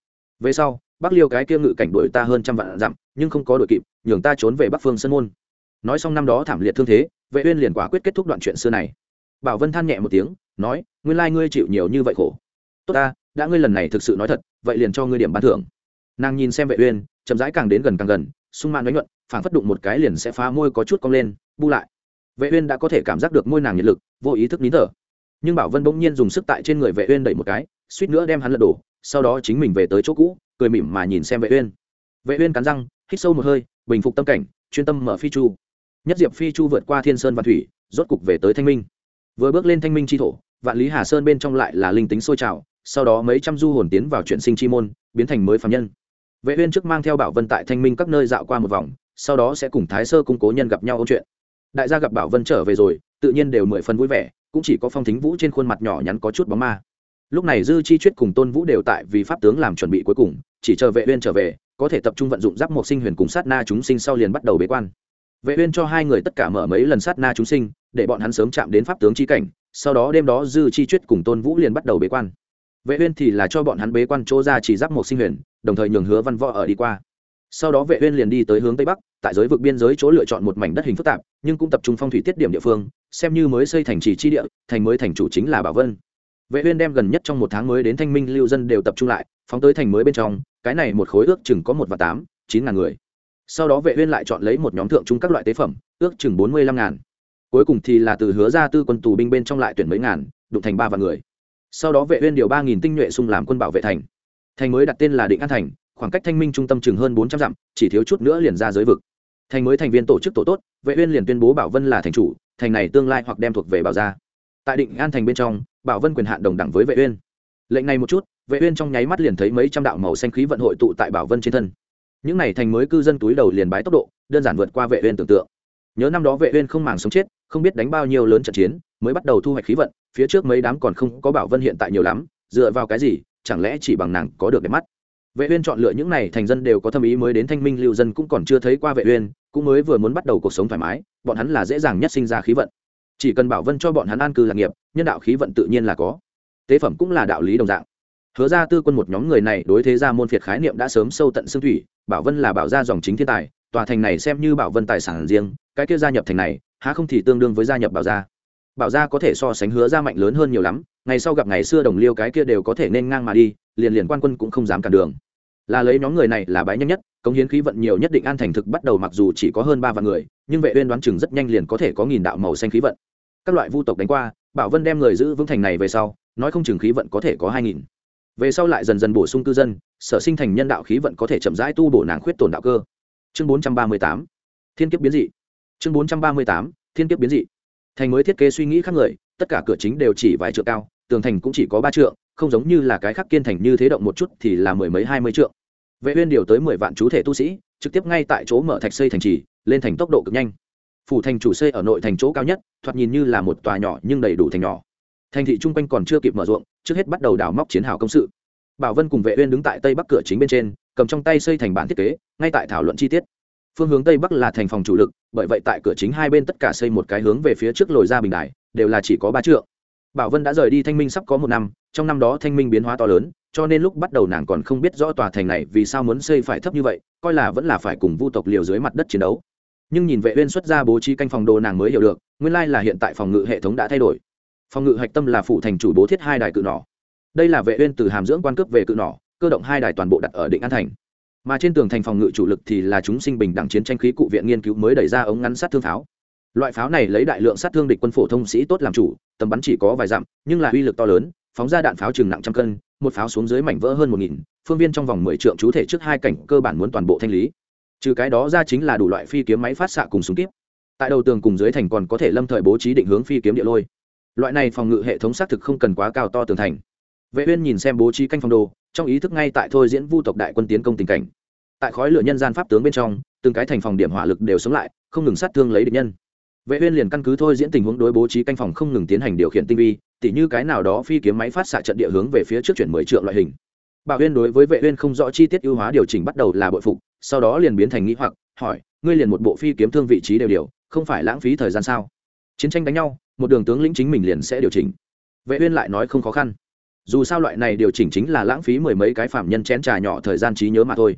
Về sau, bắc liêu cái kia ngự cảnh đuổi ta hơn trăm vạn dặm, nhưng không có đuổi kịp, nhường ta trốn về bắc phương sân môn. Nói xong năm đó thảm liệt thương thế, vệ uyên liền quả quyết kết thúc đoạn chuyện xưa này. Bảo vân than nhẹ một tiếng, nói, nguyên lai ngươi chịu nhiều như vậy khổ. Tốt ta, đã ngươi lần này thực sự nói thật, vậy liền cho ngươi điểm ban thưởng. Nàng nhìn xem vệ uyên, chậm rãi càng đến gần càng gần, sung mãn nhuận, phảng phất đụng một cái liền sẽ phá môi có chút cong lên, bu lại vệ uyên đã có thể cảm giác được môi nàng nhiệt lực, vô ý thức nín thở. Nhưng bảo vân bỗng nhiên dùng sức tại trên người vệ uyên đẩy một cái, suýt nữa đem hắn lật đổ, sau đó chính mình về tới chỗ cũ, cười mỉm mà nhìn xem vệ uyên. Vệ uyên cắn răng, hít sâu một hơi, bình phục tâm cảnh, chuyên tâm mở phi chu. Nhất diệp phi chu vượt qua thiên sơn và thủy, rốt cục về tới thanh minh. Vừa bước lên thanh minh chi thổ, vạn lý hà sơn bên trong lại là linh tính sôi trào, sau đó mấy trăm du hồn tiến vào chuyển sinh chi môn, biến thành mới phàm nhân. Vệ uyên trước mang theo bảo vân tại thanh minh các nơi dạo qua một vòng, sau đó sẽ cùng thái sơ cung cố nhân gặp nhau ôn chuyện đại gia gặp bảo vân trở về rồi, tự nhiên đều mười phần vui vẻ, cũng chỉ có phong thính vũ trên khuôn mặt nhỏ nhắn có chút bóng ma. Lúc này dư chi chuyết cùng tôn vũ đều tại vì pháp tướng làm chuẩn bị cuối cùng, chỉ chờ vệ uyên trở về, có thể tập trung vận dụng giáp một sinh huyền cùng sát na chúng sinh sau liền bắt đầu bế quan. Vệ uyên cho hai người tất cả mở mấy lần sát na chúng sinh, để bọn hắn sớm chạm đến pháp tướng chi cảnh, sau đó đêm đó dư chi chuyết cùng tôn vũ liền bắt đầu bế quan. Vệ uyên thì là cho bọn hắn bế quan chỗ ra chỉ giáp một sinh huyền, đồng thời nhường hứa văn võ ở đi qua sau đó vệ uyên liền đi tới hướng tây bắc, tại giới vực biên giới chỗ lựa chọn một mảnh đất hình phức tạp, nhưng cũng tập trung phong thủy tiết điểm địa phương, xem như mới xây thành trì chi địa, thành mới thành chủ chính là bảo vân. Vệ uyên đem gần nhất trong một tháng mới đến thanh minh lưu dân đều tập trung lại, phóng tới thành mới bên trong, cái này một khối ước chừng có một và tám, chín ngàn người. Sau đó vệ uyên lại chọn lấy một nhóm thượng trung các loại tế phẩm, ước chừng bốn mươi lăm ngàn. Cuối cùng thì là từ hứa ra tư quân tù binh bên trong lại tuyển mấy ngàn, đụng thành ba vạn người. Sau đó vệ uyên điều ba nghìn tinh nhuệ xung làm quân bảo vệ thành. Thành mới đặt tên là định an thành khoảng cách thanh minh trung tâm chừng hơn bốn trăm dặm, chỉ thiếu chút nữa liền ra giới vực. Thành mới thành viên tổ chức tổ tốt, vệ uyên liền tuyên bố bảo vân là thành chủ, thành này tương lai hoặc đem thuộc về bảo gia. Tại định an thành bên trong, bảo vân quyền hạn đồng đẳng với vệ uyên. Lệnh này một chút, vệ uyên trong nháy mắt liền thấy mấy trăm đạo màu xanh khí vận hội tụ tại bảo vân trên thân. Những này thành mới cư dân túi đầu liền bái tốc độ, đơn giản vượt qua vệ uyên tưởng tượng. Nhớ năm đó vệ uyên không màng sống chết, không biết đánh bao nhiêu lớn trận chiến, mới bắt đầu thu hoạch khí vận, phía trước mấy đám còn không có bảo vân hiện tại nhiều lắm, dựa vào cái gì, chẳng lẽ chỉ bằng nàng có được đẹp mắt? Vệ uyên chọn lựa những này thành dân đều có thâm ý mới đến thanh minh lưu dân cũng còn chưa thấy qua vệ uyên, cũng mới vừa muốn bắt đầu cuộc sống thoải mái, bọn hắn là dễ dàng nhất sinh ra khí vận. Chỉ cần bảo vân cho bọn hắn an cư lạc nghiệp, nhân đạo khí vận tự nhiên là có. Tế phẩm cũng là đạo lý đồng dạng. Hứa ra tư quân một nhóm người này đối thế gia môn phiệt khái niệm đã sớm sâu tận xương thủy, bảo vân là bảo gia dòng chính thiên tài, tòa thành này xem như bảo vân tài sản riêng, cái kia gia nhập thành này, há không thì tương đương với gia nhập bảo gia. Bảo gia có thể so sánh hứa gia mạnh lớn hơn nhiều lắm ngày sau gặp ngày xưa đồng liêu cái kia đều có thể nên ngang mà đi, liền liền quan quân cũng không dám cản đường. Là lấy nhóm người này là bái nhanh nhất, cống hiến khí vận nhiều nhất định an thành thực bắt đầu mặc dù chỉ có hơn ba vạn người, nhưng vệ uyên đoán chừng rất nhanh liền có thể có nghìn đạo màu xanh khí vận. Các loại vu tộc đánh qua, bảo vân đem người giữ vững thành này về sau, nói không chừng khí vận có thể có hai nghìn. Về sau lại dần dần bổ sung cư dân, sở sinh thành nhân đạo khí vận có thể chậm rãi tu bổ nàng khuyết tổn đạo cơ. Chương bốn trăm ba mươi tám, thiên kiếp biến dị. Chương bốn trăm ba mươi tám, thiên kiếp biến dị. Thành mới thiết kế suy nghĩ khác người, tất cả cửa chính đều chỉ vài trượng cao tường thành cũng chỉ có ba trượng, không giống như là cái khác kiên thành như thế động một chút thì là mười mấy hai mươi trượng. Vệ uyên điều tới mười vạn chú thể tu sĩ, trực tiếp ngay tại chỗ mở thạch xây thành trì, lên thành tốc độ cực nhanh. Phủ thành chủ xây ở nội thành chỗ cao nhất, thoạt nhìn như là một tòa nhỏ nhưng đầy đủ thành nhỏ. Thành thị trung quanh còn chưa kịp mở ruộng, trước hết bắt đầu đào móc chiến hào công sự. Bảo vân cùng vệ uyên đứng tại tây bắc cửa chính bên trên, cầm trong tay xây thành bản thiết kế, ngay tại thảo luận chi tiết. Phương hướng tây bắc là thành phòng chủ lực, bởi vậy tại cửa chính hai bên tất cả xây một cái hướng về phía trước lồi ra bình đài, đều là chỉ có ba trượng bảo vân đã rời đi thanh minh sắp có một năm, trong năm đó thanh minh biến hóa to lớn, cho nên lúc bắt đầu nàng còn không biết rõ tòa thành này vì sao muốn xây phải thấp như vậy, coi là vẫn là phải cùng vu tộc liều dưới mặt đất chiến đấu. Nhưng nhìn vệ uyên xuất ra bố trí canh phòng đồ nàng mới hiểu được, nguyên lai là hiện tại phòng ngự hệ thống đã thay đổi. Phòng ngự hạch tâm là phủ thành chủ bố thiết hai đài cự nỏ. Đây là vệ uyên từ hàm dưỡng quan cướp về cự nỏ, cơ động hai đài toàn bộ đặt ở định an thành. Mà trên tường thành phòng ngự chủ lực thì là chúng sinh bình đẳng chiến tranh khí cụ viện nghiên cứu mới đẩy ra ống ngắn sát thương pháo loại pháo này lấy đại lượng sát thương địch quân phổ thông sĩ tốt làm chủ, tầm bắn chỉ có vài dặm, nhưng là uy lực to lớn, phóng ra đạn pháo chừng nặng trăm cân, một pháo xuống dưới mảnh vỡ hơn một nghìn, phương viên trong vòng mười trượng chú thể trước hai cảnh cơ bản muốn toàn bộ thanh lý. Trừ cái đó ra chính là đủ loại phi kiếm máy phát xạ cùng súng kíp. Tại đầu tường cùng dưới thành còn có thể lâm thời bố trí định hướng phi kiếm địa lôi. Loại này phòng ngự hệ thống xác thực không cần quá cao to tường thành. Vệ uyên nhìn xem bố trí canh phòng đồ, trong ý thức ngay tại thôi diễn vu tộc đại quân tiến công tình cảnh. Tại khói lửa nhân gian pháp tướng bên trong, từng cái thành phòng điểm hỏa lực đều sống lại, không ngừng sát thương lấy địch nhân vệ uyên liền căn cứ thôi diễn tình huống đối bố trí canh phòng không ngừng tiến hành điều khiển tinh vi, tỉ như cái nào đó phi kiếm máy phát xạ trận địa hướng về phía trước chuyển mười trượng loại hình. Bảo uyên đối với vệ uyên không rõ chi tiết ưu hóa điều chỉnh bắt đầu là bội phục, sau đó liền biến thành nghĩ hoặc, hỏi, ngươi liền một bộ phi kiếm thương vị trí đều điều, không phải lãng phí thời gian sao? Chiến tranh đánh nhau, một đường tướng lĩnh chính mình liền sẽ điều chỉnh. Vệ uyên lại nói không khó khăn. Dù sao loại này điều chỉnh chính là lãng phí mười mấy cái phạm nhân chén trà nhỏ thời gian trí nhớ mà thôi.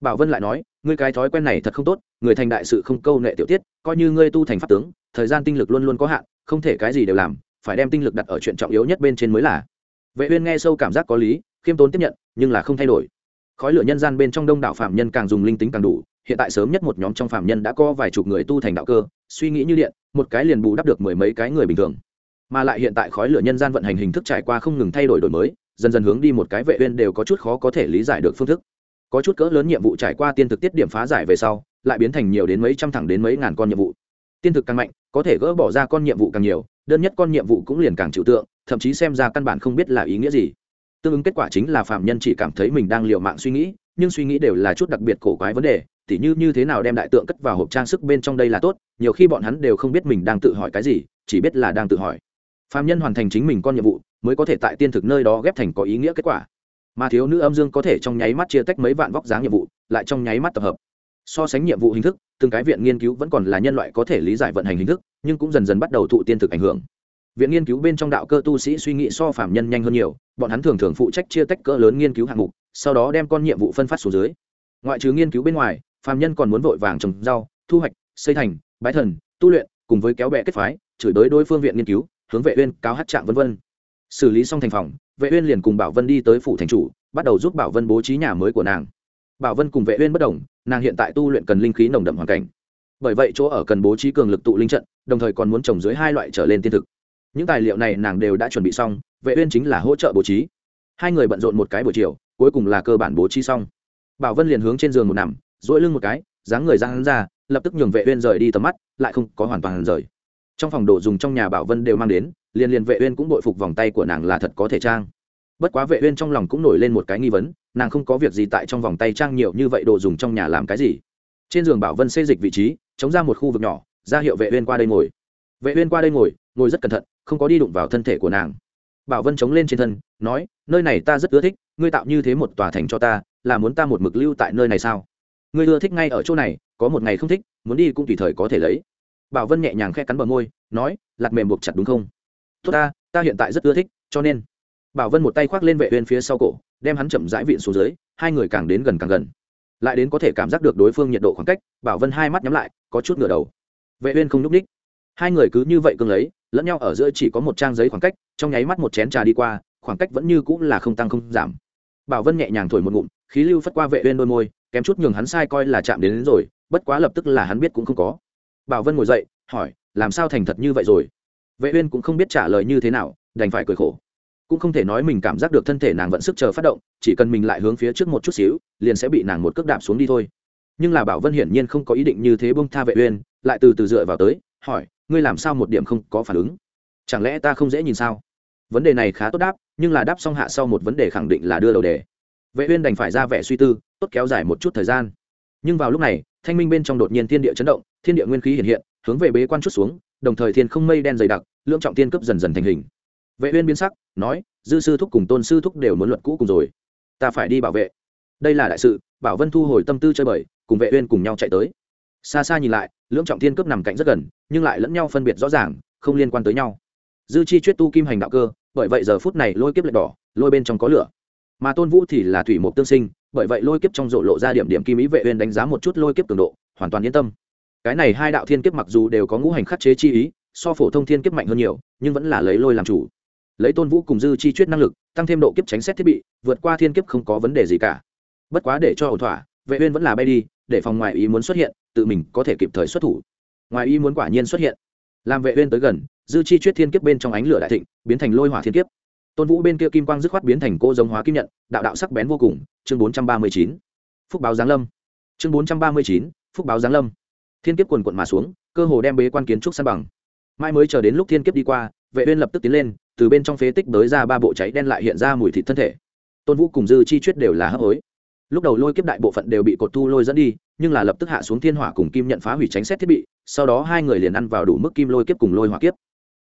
Bảo vân lại nói ngươi cái thói quen này thật không tốt, người thành đại sự không câu nệ tiểu tiết, coi như ngươi tu thành pháp tướng, thời gian tinh lực luôn luôn có hạn, không thể cái gì đều làm, phải đem tinh lực đặt ở chuyện trọng yếu nhất bên trên mới là. Vệ uyên nghe sâu cảm giác có lý, khiêm tốn tiếp nhận, nhưng là không thay đổi. Khói lửa nhân gian bên trong đông đảo phạm nhân càng dùng linh tính càng đủ, hiện tại sớm nhất một nhóm trong phạm nhân đã có vài chục người tu thành đạo cơ, suy nghĩ như điện, một cái liền bù đắp được mười mấy cái người bình thường. Mà lại hiện tại khói lửa nhân gian vận hành hình thức trải qua không ngừng thay đổi đổi mới, dần dần hướng đi một cái vệ uyên đều có chút khó có thể lý giải được phương thức có chút cỡ lớn nhiệm vụ trải qua tiên thực tiết điểm phá giải về sau, lại biến thành nhiều đến mấy trăm thẳng đến mấy ngàn con nhiệm vụ. Tiên thực càng mạnh, có thể gỡ bỏ ra con nhiệm vụ càng nhiều, đơn nhất con nhiệm vụ cũng liền càng chịu tượng, thậm chí xem ra căn bản không biết là ý nghĩa gì. Tương ứng kết quả chính là phạm nhân chỉ cảm thấy mình đang liều mạng suy nghĩ, nhưng suy nghĩ đều là chút đặc biệt cổ quái vấn đề, tỉ như như thế nào đem đại tượng cất vào hộp trang sức bên trong đây là tốt, nhiều khi bọn hắn đều không biết mình đang tự hỏi cái gì, chỉ biết là đang tự hỏi. Phạm nhân hoàn thành chính mình con nhiệm vụ, mới có thể tại tiên thực nơi đó ghép thành có ý nghĩa kết quả mà thiếu nữ âm dương có thể trong nháy mắt chia tách mấy vạn vóc dáng nhiệm vụ, lại trong nháy mắt tập hợp. So sánh nhiệm vụ hình thức, từng cái viện nghiên cứu vẫn còn là nhân loại có thể lý giải vận hành hình thức, nhưng cũng dần dần bắt đầu thụ tiên thực ảnh hưởng. Viện nghiên cứu bên trong đạo cơ tu sĩ suy nghĩ so phạm nhân nhanh hơn nhiều, bọn hắn thường thường phụ trách chia tách cỡ lớn nghiên cứu hạng mục, sau đó đem con nhiệm vụ phân phát xuống dưới. Ngoại trừ nghiên cứu bên ngoài phạm nhân còn muốn vội vàng trồng rau, thu hoạch, xây thành bái thần, tu luyện, cùng với kéo bè kết phái, chửi đối đối phương viện nghiên cứu, hướng vệ uyên cáo hát trạng vân vân xử lý xong thành phòng, vệ uyên liền cùng bảo vân đi tới phủ thành chủ, bắt đầu giúp bảo vân bố trí nhà mới của nàng. Bảo vân cùng vệ uyên bất đồng, nàng hiện tại tu luyện cần linh khí nồng đậm hoàn cảnh. Bởi vậy chỗ ở cần bố trí cường lực tụ linh trận, đồng thời còn muốn trồng dưới hai loại trở lên tiên thực. Những tài liệu này nàng đều đã chuẩn bị xong, vệ uyên chính là hỗ trợ bố trí. Hai người bận rộn một cái buổi chiều, cuối cùng là cơ bản bố trí xong. Bảo vân liền hướng trên giường một nằm, duỗi lưng một cái, dáng người ra hắn ra, lập tức nhường vệ uyên rời đi tầm mắt, lại không có hoàn toàn rời trong phòng đồ dùng trong nhà bảo vân đều mang đến, liền liền vệ uyên cũng bội phục vòng tay của nàng là thật có thể trang. Bất quá vệ uyên trong lòng cũng nổi lên một cái nghi vấn, nàng không có việc gì tại trong vòng tay trang nhiều như vậy đồ dùng trong nhà làm cái gì. Trên giường bảo vân xây dịch vị trí, chống ra một khu vực nhỏ, ra hiệu vệ uyên qua đây ngồi. Vệ uyên qua đây ngồi ngồi rất cẩn thận, không có đi đụng vào thân thể của nàng. Bảo vân chống lên trên thân, nói, nơi này ta rất ưa thích, ngươi tạo như thế một tòa thành cho ta, là muốn ta một mực lưu tại nơi này sao? Ngươi ưa thích ngay ở chỗ này, có một ngày không thích, muốn đi cũng tùy thời có thể lấy bảo vân nhẹ nhàng khe cắn bờ môi nói lạt mềm buộc chặt đúng không? Tốt ta ta hiện tại rất ưa thích cho nên. Bảo vân một tay khoác lên vệ uyên phía sau cổ đem hắn chậm rãi viện xuống dưới hai người càng đến gần càng gần. Lại đến có thể cảm giác được đối phương nhiệt độ khoảng cách bảo vân hai mắt nhắm lại có chút ngửa đầu. Vệ uyên không nhúc ních hai người cứ như vậy cương lấy lẫn nhau ở giữa chỉ có một trang giấy khoảng cách trong nháy mắt một chén trà đi qua khoảng cách vẫn như cũ là không tăng không giảm. Bảo vân nhẹ nhàng thổi một ngụm khí lưu phất qua vệ uyên đôi môi kém chút nhường hắn sai coi là chạm đến, đến rồi bất quá lập tức là hắn biết cũng không có bảo vân ngồi dậy, hỏi, làm sao thành thật như vậy rồi? Vệ uyên cũng không biết trả lời như thế nào, đành phải cười khổ. Cũng không thể nói mình cảm giác được thân thể nàng vận sức chờ phát động, chỉ cần mình lại hướng phía trước một chút xíu, liền sẽ bị nàng một cước đạp xuống đi thôi. Nhưng là bảo vân hiển nhiên không có ý định như thế bông tha vệ uyên, lại từ từ dựa vào tới, hỏi, ngươi làm sao một điểm không có phản ứng? Chẳng lẽ ta không dễ nhìn sao? Vấn đề này khá tốt đáp, nhưng là đáp xong hạ sau một vấn đề khẳng định là đưa đầu đề. Vệ uyên đành phải ra vẻ suy tư, tốt kéo dài một chút thời gian nhưng vào lúc này, thanh minh bên trong đột nhiên thiên địa chấn động, thiên địa nguyên khí hiện hiện, hướng về bế quan chút xuống, đồng thời thiên không mây đen dày đặc lượng trọng tiên cấp dần dần thành hình. Vệ uyên biến sắc, nói, dư sư thúc cùng tôn sư thúc đều muốn luận cũ cùng rồi. Ta phải đi bảo vệ. Đây là đại sự, bảo vân thu hồi tâm tư chơi bời, cùng vệ uyên cùng nhau chạy tới. Xa xa nhìn lại, lưỡng trọng thiên cấp nằm cạnh rất gần, nhưng lại lẫn nhau phân biệt rõ ràng, không liên quan tới nhau. Dư chi chuyết tu kim hành đạo cơ, bởi vậy giờ phút này lôi kiếp lệ đỏ, lôi bên trong có lửa mà tôn vũ thì là thủy mục tương sinh, bởi vậy lôi kiếp trong rộ lộ ra điểm điểm kim ý vệ uyên đánh giá một chút lôi kiếp cường độ, hoàn toàn yên tâm. Cái này hai đạo thiên kiếp mặc dù đều có ngũ hành khắc chế chi ý, so phổ thông thiên kiếp mạnh hơn nhiều, nhưng vẫn là lấy lôi làm chủ. Lấy tôn vũ cùng dư chi chuyết năng lực, tăng thêm độ kiếp tránh xét thiết bị, vượt qua thiên kiếp không có vấn đề gì cả. Bất quá để cho ổn thỏa, vệ uyên vẫn là bay đi, để phòng ngoại ý muốn xuất hiện, tự mình có thể kịp thời xuất thủ. Ngoại ý muốn quả nhiên xuất hiện. Làm vệ uyên tới gần, dư chi chuyết thiên kiếp bên trong ánh lửa đại thịnh, biến thành lôi hỏa thiên kiếp tôn vũ bên kia kim quang dứt khoát biến thành cô giống hóa kim nhận, đạo đạo sắc bén vô cùng, chương 439 phúc báo giáng lâm. Chương 439 phúc báo giáng lâm. Thiên kiếp quần quận mà xuống, cơ hồ đem bế quan kiến trúc san bằng. Mai mới chờ đến lúc thiên kiếp đi qua, vệ uyên lập tức tiến lên, từ bên trong phế tích tới ra ba bộ cháy đen lại hiện ra mùi thịt thân thể. Tôn vũ cùng dư chi chuyết đều là hấp hối. Lúc đầu lôi kiếp đại bộ phận đều bị cột thu lôi dẫn đi, nhưng là lập tức hạ xuống thiên hỏa cùng kim nhận phá hủy tránh xét thiết bị, sau đó hai người liền ăn vào đủ mức kim lôi kiếp cùng lôi hỏa kiếp.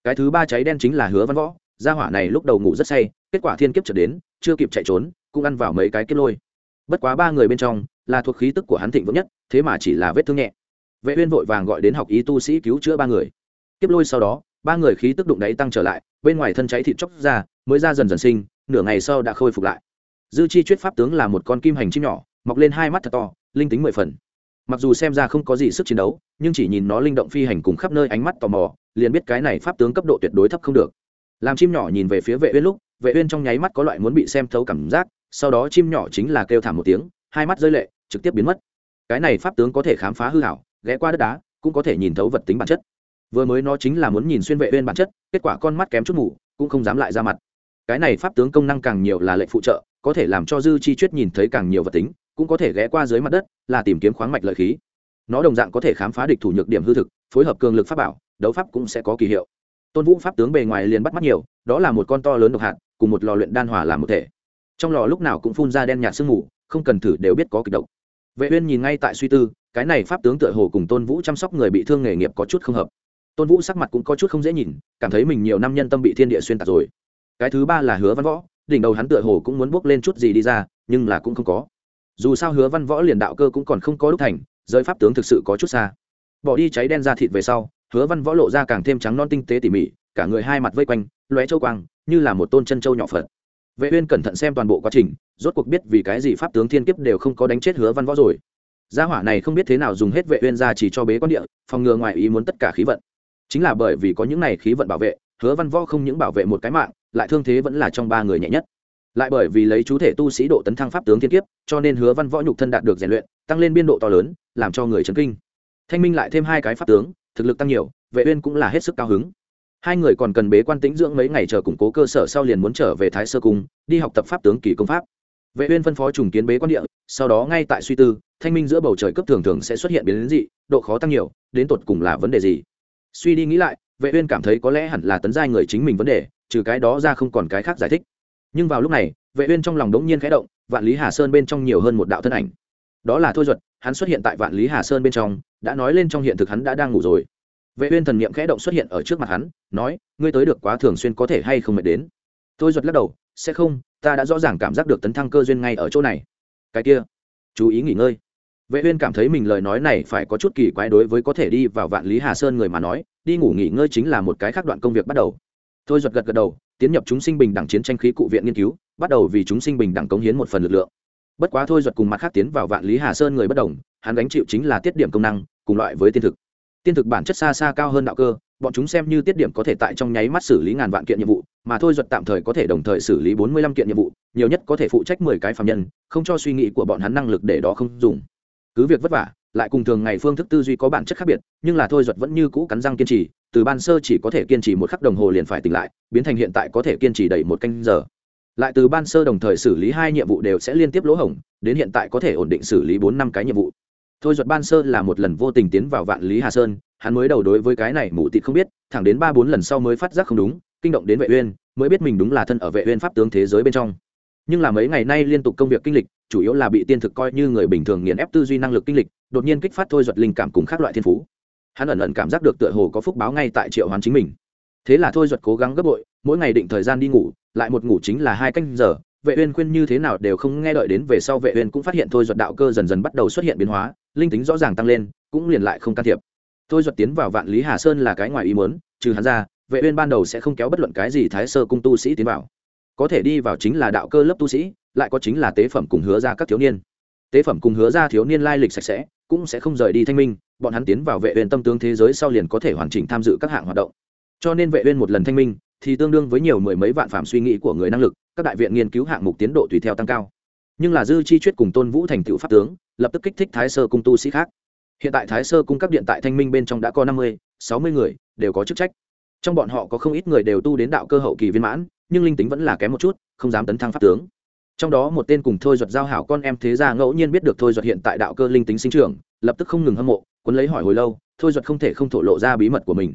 Cái thứ ba cháy đen chính là hứa văn võ gia hỏa này lúc đầu ngủ rất say, kết quả thiên kiếp trở đến, chưa kịp chạy trốn, cũng ăn vào mấy cái kiếp lôi. Bất quá ba người bên trong, là thuộc khí tức của hắn thịnh vượng nhất, thế mà chỉ là vết thương nhẹ. Vệ uyên vội vàng gọi đến học ý tu sĩ cứu chữa ba người. Kiếp lôi sau đó, ba người khí tức đụng đáy tăng trở lại, bên ngoài thân cháy thịt chóc ra, mới ra dần dần sinh, nửa ngày sau đã khôi phục lại. Dư chi chuyết pháp tướng là một con kim hành chim nhỏ, mọc lên hai mắt thật to, linh tính mười phần. Mặc dù xem ra không có gì sức chiến đấu, nhưng chỉ nhìn nó linh động phi hành cùng khắp nơi ánh mắt tò mò, liền biết cái này pháp tướng cấp độ tuyệt đối thấp không được làm chim nhỏ nhìn về phía vệ uyên lúc, vệ uyên trong nháy mắt có loại muốn bị xem thấu cảm giác, sau đó chim nhỏ chính là kêu thảm một tiếng, hai mắt rơi lệ, trực tiếp biến mất. Cái này pháp tướng có thể khám phá hư hảo, ghé qua đất đá, cũng có thể nhìn thấu vật tính bản chất. Vừa mới nó chính là muốn nhìn xuyên vệ uyên bản chất, kết quả con mắt kém chút ngủ cũng không dám lại ra mặt. Cái này pháp tướng công năng càng nhiều là lệnh phụ trợ, có thể làm cho dư chi chuyết nhìn thấy càng nhiều vật tính, cũng có thể ghé qua dưới mặt đất, là tìm kiếm khoáng mạch lợi khí. Nó đồng dạng có thể khám phá địch thủ nhược điểm hư thực, phối hợp cường lực pháp bảo, đấu pháp cũng sẽ có kỳ hiệu tôn vũ pháp tướng bề ngoài liền bắt mắt nhiều, đó là một con to lớn độc hạt, cùng một lò luyện đan hỏa làm một thể. Trong lò lúc nào cũng phun ra đen nhạt sương mù, không cần thử đều biết có kịch độc. Vệ uyên nhìn ngay tại suy tư, cái này pháp tướng tựa hồ cùng tôn vũ chăm sóc người bị thương nghề nghiệp có chút không hợp. Tôn vũ sắc mặt cũng có chút không dễ nhìn, cảm thấy mình nhiều năm nhân tâm bị thiên địa xuyên tạc rồi. Cái thứ ba là hứa văn võ, đỉnh đầu hắn tựa hồ cũng muốn bước lên chút gì đi ra, nhưng là cũng không có. Dù sao hứa văn võ liền đạo cơ cũng còn không có đúc thành rơi pháp tướng thực sự có chút xa. Bỏ đi cháy đen ra thịt về sau hứa văn võ lộ ra càng thêm trắng non tinh tế tỉ mỉ, cả người hai mặt vây quanh, lóe châu quang, như là một tôn chân châu nhỏ phật. Vệ uyên cẩn thận xem toàn bộ quá trình, rốt cuộc biết vì cái gì pháp tướng thiên kiếp đều không có đánh chết hứa văn võ rồi. Gia hỏa này không biết thế nào dùng hết vệ uyên ra chỉ cho bế quan địa, phòng ngừa ngoại ý muốn tất cả khí vận. Chính là bởi vì có những này khí vận bảo vệ, hứa văn võ không những bảo vệ một cái mạng, lại thương thế vẫn là trong ba người nhẹ nhất. Lại bởi vì lấy chú thể tu sĩ độ tấn thăng pháp tướng thiên kiếp, cho nên hứa văn võ nhục thân đạt được rèn luyện, tăng lên biên độ to lớn, làm cho người chấn kinh. Thanh minh lại thêm hai cái pháp tướng thực lực tăng nhiều, vệ uyên cũng là hết sức cao hứng. Hai người còn cần bế quan tĩnh dưỡng mấy ngày chờ củng cố cơ sở sau liền muốn trở về thái sơ cung, đi học tập pháp tướng kỳ công pháp. Vệ uyên phân phó trùng kiến bế quan địa, sau đó ngay tại suy tư, thanh minh giữa bầu trời cấp thường thường sẽ xuất hiện biến dị, độ khó tăng nhiều, đến tột cùng là vấn đề gì? Suy đi nghĩ lại, vệ uyên cảm thấy có lẽ hẳn là tấn giai người chính mình vấn đề, trừ cái đó ra không còn cái khác giải thích. Nhưng vào lúc này, vệ uyên trong lòng đống nhiên khẽ động, vạn lý hà sơn bên trong nhiều hơn một đạo thân ảnh. Đó là thôi duật hắn xuất hiện tại vạn lý hà sơn bên trong, đã nói lên trong hiện thực hắn đã đang ngủ rồi. Vệ uyên thần niệm khẽ động xuất hiện ở trước mặt hắn, nói, ngươi tới được quá thường xuyên có thể hay không mệt đến? Tôi giật lắc đầu, sẽ không, ta đã rõ ràng cảm giác được tấn thăng cơ duyên ngay ở chỗ này. Cái kia, chú ý nghỉ ngơi. Vệ uyên cảm thấy mình lời nói này phải có chút kỳ quái đối với có thể đi vào vạn lý hà sơn người mà nói, đi ngủ nghỉ ngơi chính là một cái khác đoạn công việc bắt đầu. Tôi giật gật gật đầu, tiến nhập chúng sinh bình đẳng chiến tranh khí cụ viện nghiên cứu, bắt đầu vì chúng sinh bình đẳng cống hiến một phần lực lượng bất quá thôi duật cùng mặt khác tiến vào vạn lý hà sơn người bất đồng, hắn gánh chịu chính là tiết điểm công năng, cùng loại với tiên thực. Tiên thực bản chất xa xa cao hơn đạo cơ, bọn chúng xem như tiết điểm có thể tại trong nháy mắt xử lý ngàn vạn kiện nhiệm vụ, mà thôi duật tạm thời có thể đồng thời xử lý bốn mươi lăm kiện nhiệm vụ, nhiều nhất có thể phụ trách mười cái phạm nhân, không cho suy nghĩ của bọn hắn năng lực để đó không dùng. Cứ việc vất vả, lại cùng thường ngày phương thức tư duy có bản chất khác biệt, nhưng là thôi duật vẫn như cũ cắn răng kiên trì, từ ban sơ chỉ có thể kiên trì một khắc đồng hồ liền phải tỉnh lại, biến thành hiện tại có thể kiên trì đầy một canh giờ lại từ ban sơ đồng thời xử lý hai nhiệm vụ đều sẽ liên tiếp lỗ hổng, đến hiện tại có thể ổn định xử lý bốn năm cái nhiệm vụ. Thôi duật ban sơ là một lần vô tình tiến vào vạn lý hà sơn, hắn mới đầu đối với cái này mù tịt không biết, thẳng đến ba bốn lần sau mới phát giác không đúng, kinh động đến vệ uyên, mới biết mình đúng là thân ở vệ uyên pháp tướng thế giới bên trong. Nhưng là mấy ngày nay liên tục công việc kinh lịch, chủ yếu là bị tiên thực coi như người bình thường nghiền ép tư duy năng lực kinh lịch, đột nhiên kích phát thôi duật linh cảm cùng các loại thiên phú. Hắn ẩn ẩn cảm giác được tựa hồ có phúc báo ngay tại triệu hoán chính mình thế là thôi duật cố gắng gấp bội, mỗi ngày định thời gian đi ngủ, lại một ngủ chính là hai canh giờ. Vệ uyên khuyên như thế nào đều không nghe đợi đến về sau vệ uyên cũng phát hiện thôi duật đạo cơ dần dần bắt đầu xuất hiện biến hóa, linh tính rõ ràng tăng lên, cũng liền lại không can thiệp. Thôi duật tiến vào vạn lý hà sơn là cái ngoài ý muốn, trừ hắn ra, vệ uyên ban đầu sẽ không kéo bất luận cái gì thái sơ cung tu sĩ tiến vào. Có thể đi vào chính là đạo cơ lớp tu sĩ, lại có chính là tế phẩm cùng hứa ra các thiếu niên. Tế phẩm cùng hứa ra thiếu niên lai lịch sạch sẽ, cũng sẽ không rời đi thanh minh, bọn hắn tiến vào vệ uyên tâm tướng thế giới sau liền có thể hoàn chỉnh tham dự các hạng hoạt động cho nên vệ uyên một lần thanh minh, thì tương đương với nhiều mười mấy vạn phạm suy nghĩ của người năng lực, các đại viện nghiên cứu hạng mục tiến độ tùy theo tăng cao. Nhưng là dư chi chuyết cùng tôn vũ thành tựu pháp tướng, lập tức kích thích thái sơ cung tu sĩ khác. Hiện tại thái sơ cung các điện tại thanh minh bên trong đã có năm mươi, sáu mươi người, đều có chức trách. Trong bọn họ có không ít người đều tu đến đạo cơ hậu kỳ viên mãn, nhưng linh tính vẫn là kém một chút, không dám tấn thăng pháp tướng. Trong đó một tên cùng thôi duật giao hảo con em thế gia ngẫu nhiên biết được thôi duật hiện tại đạo cơ linh tính sinh trưởng, lập tức không ngừng hâm mộ quấn lấy hỏi hồi lâu, thôi duật không thể không thổ lộ ra bí mật của mình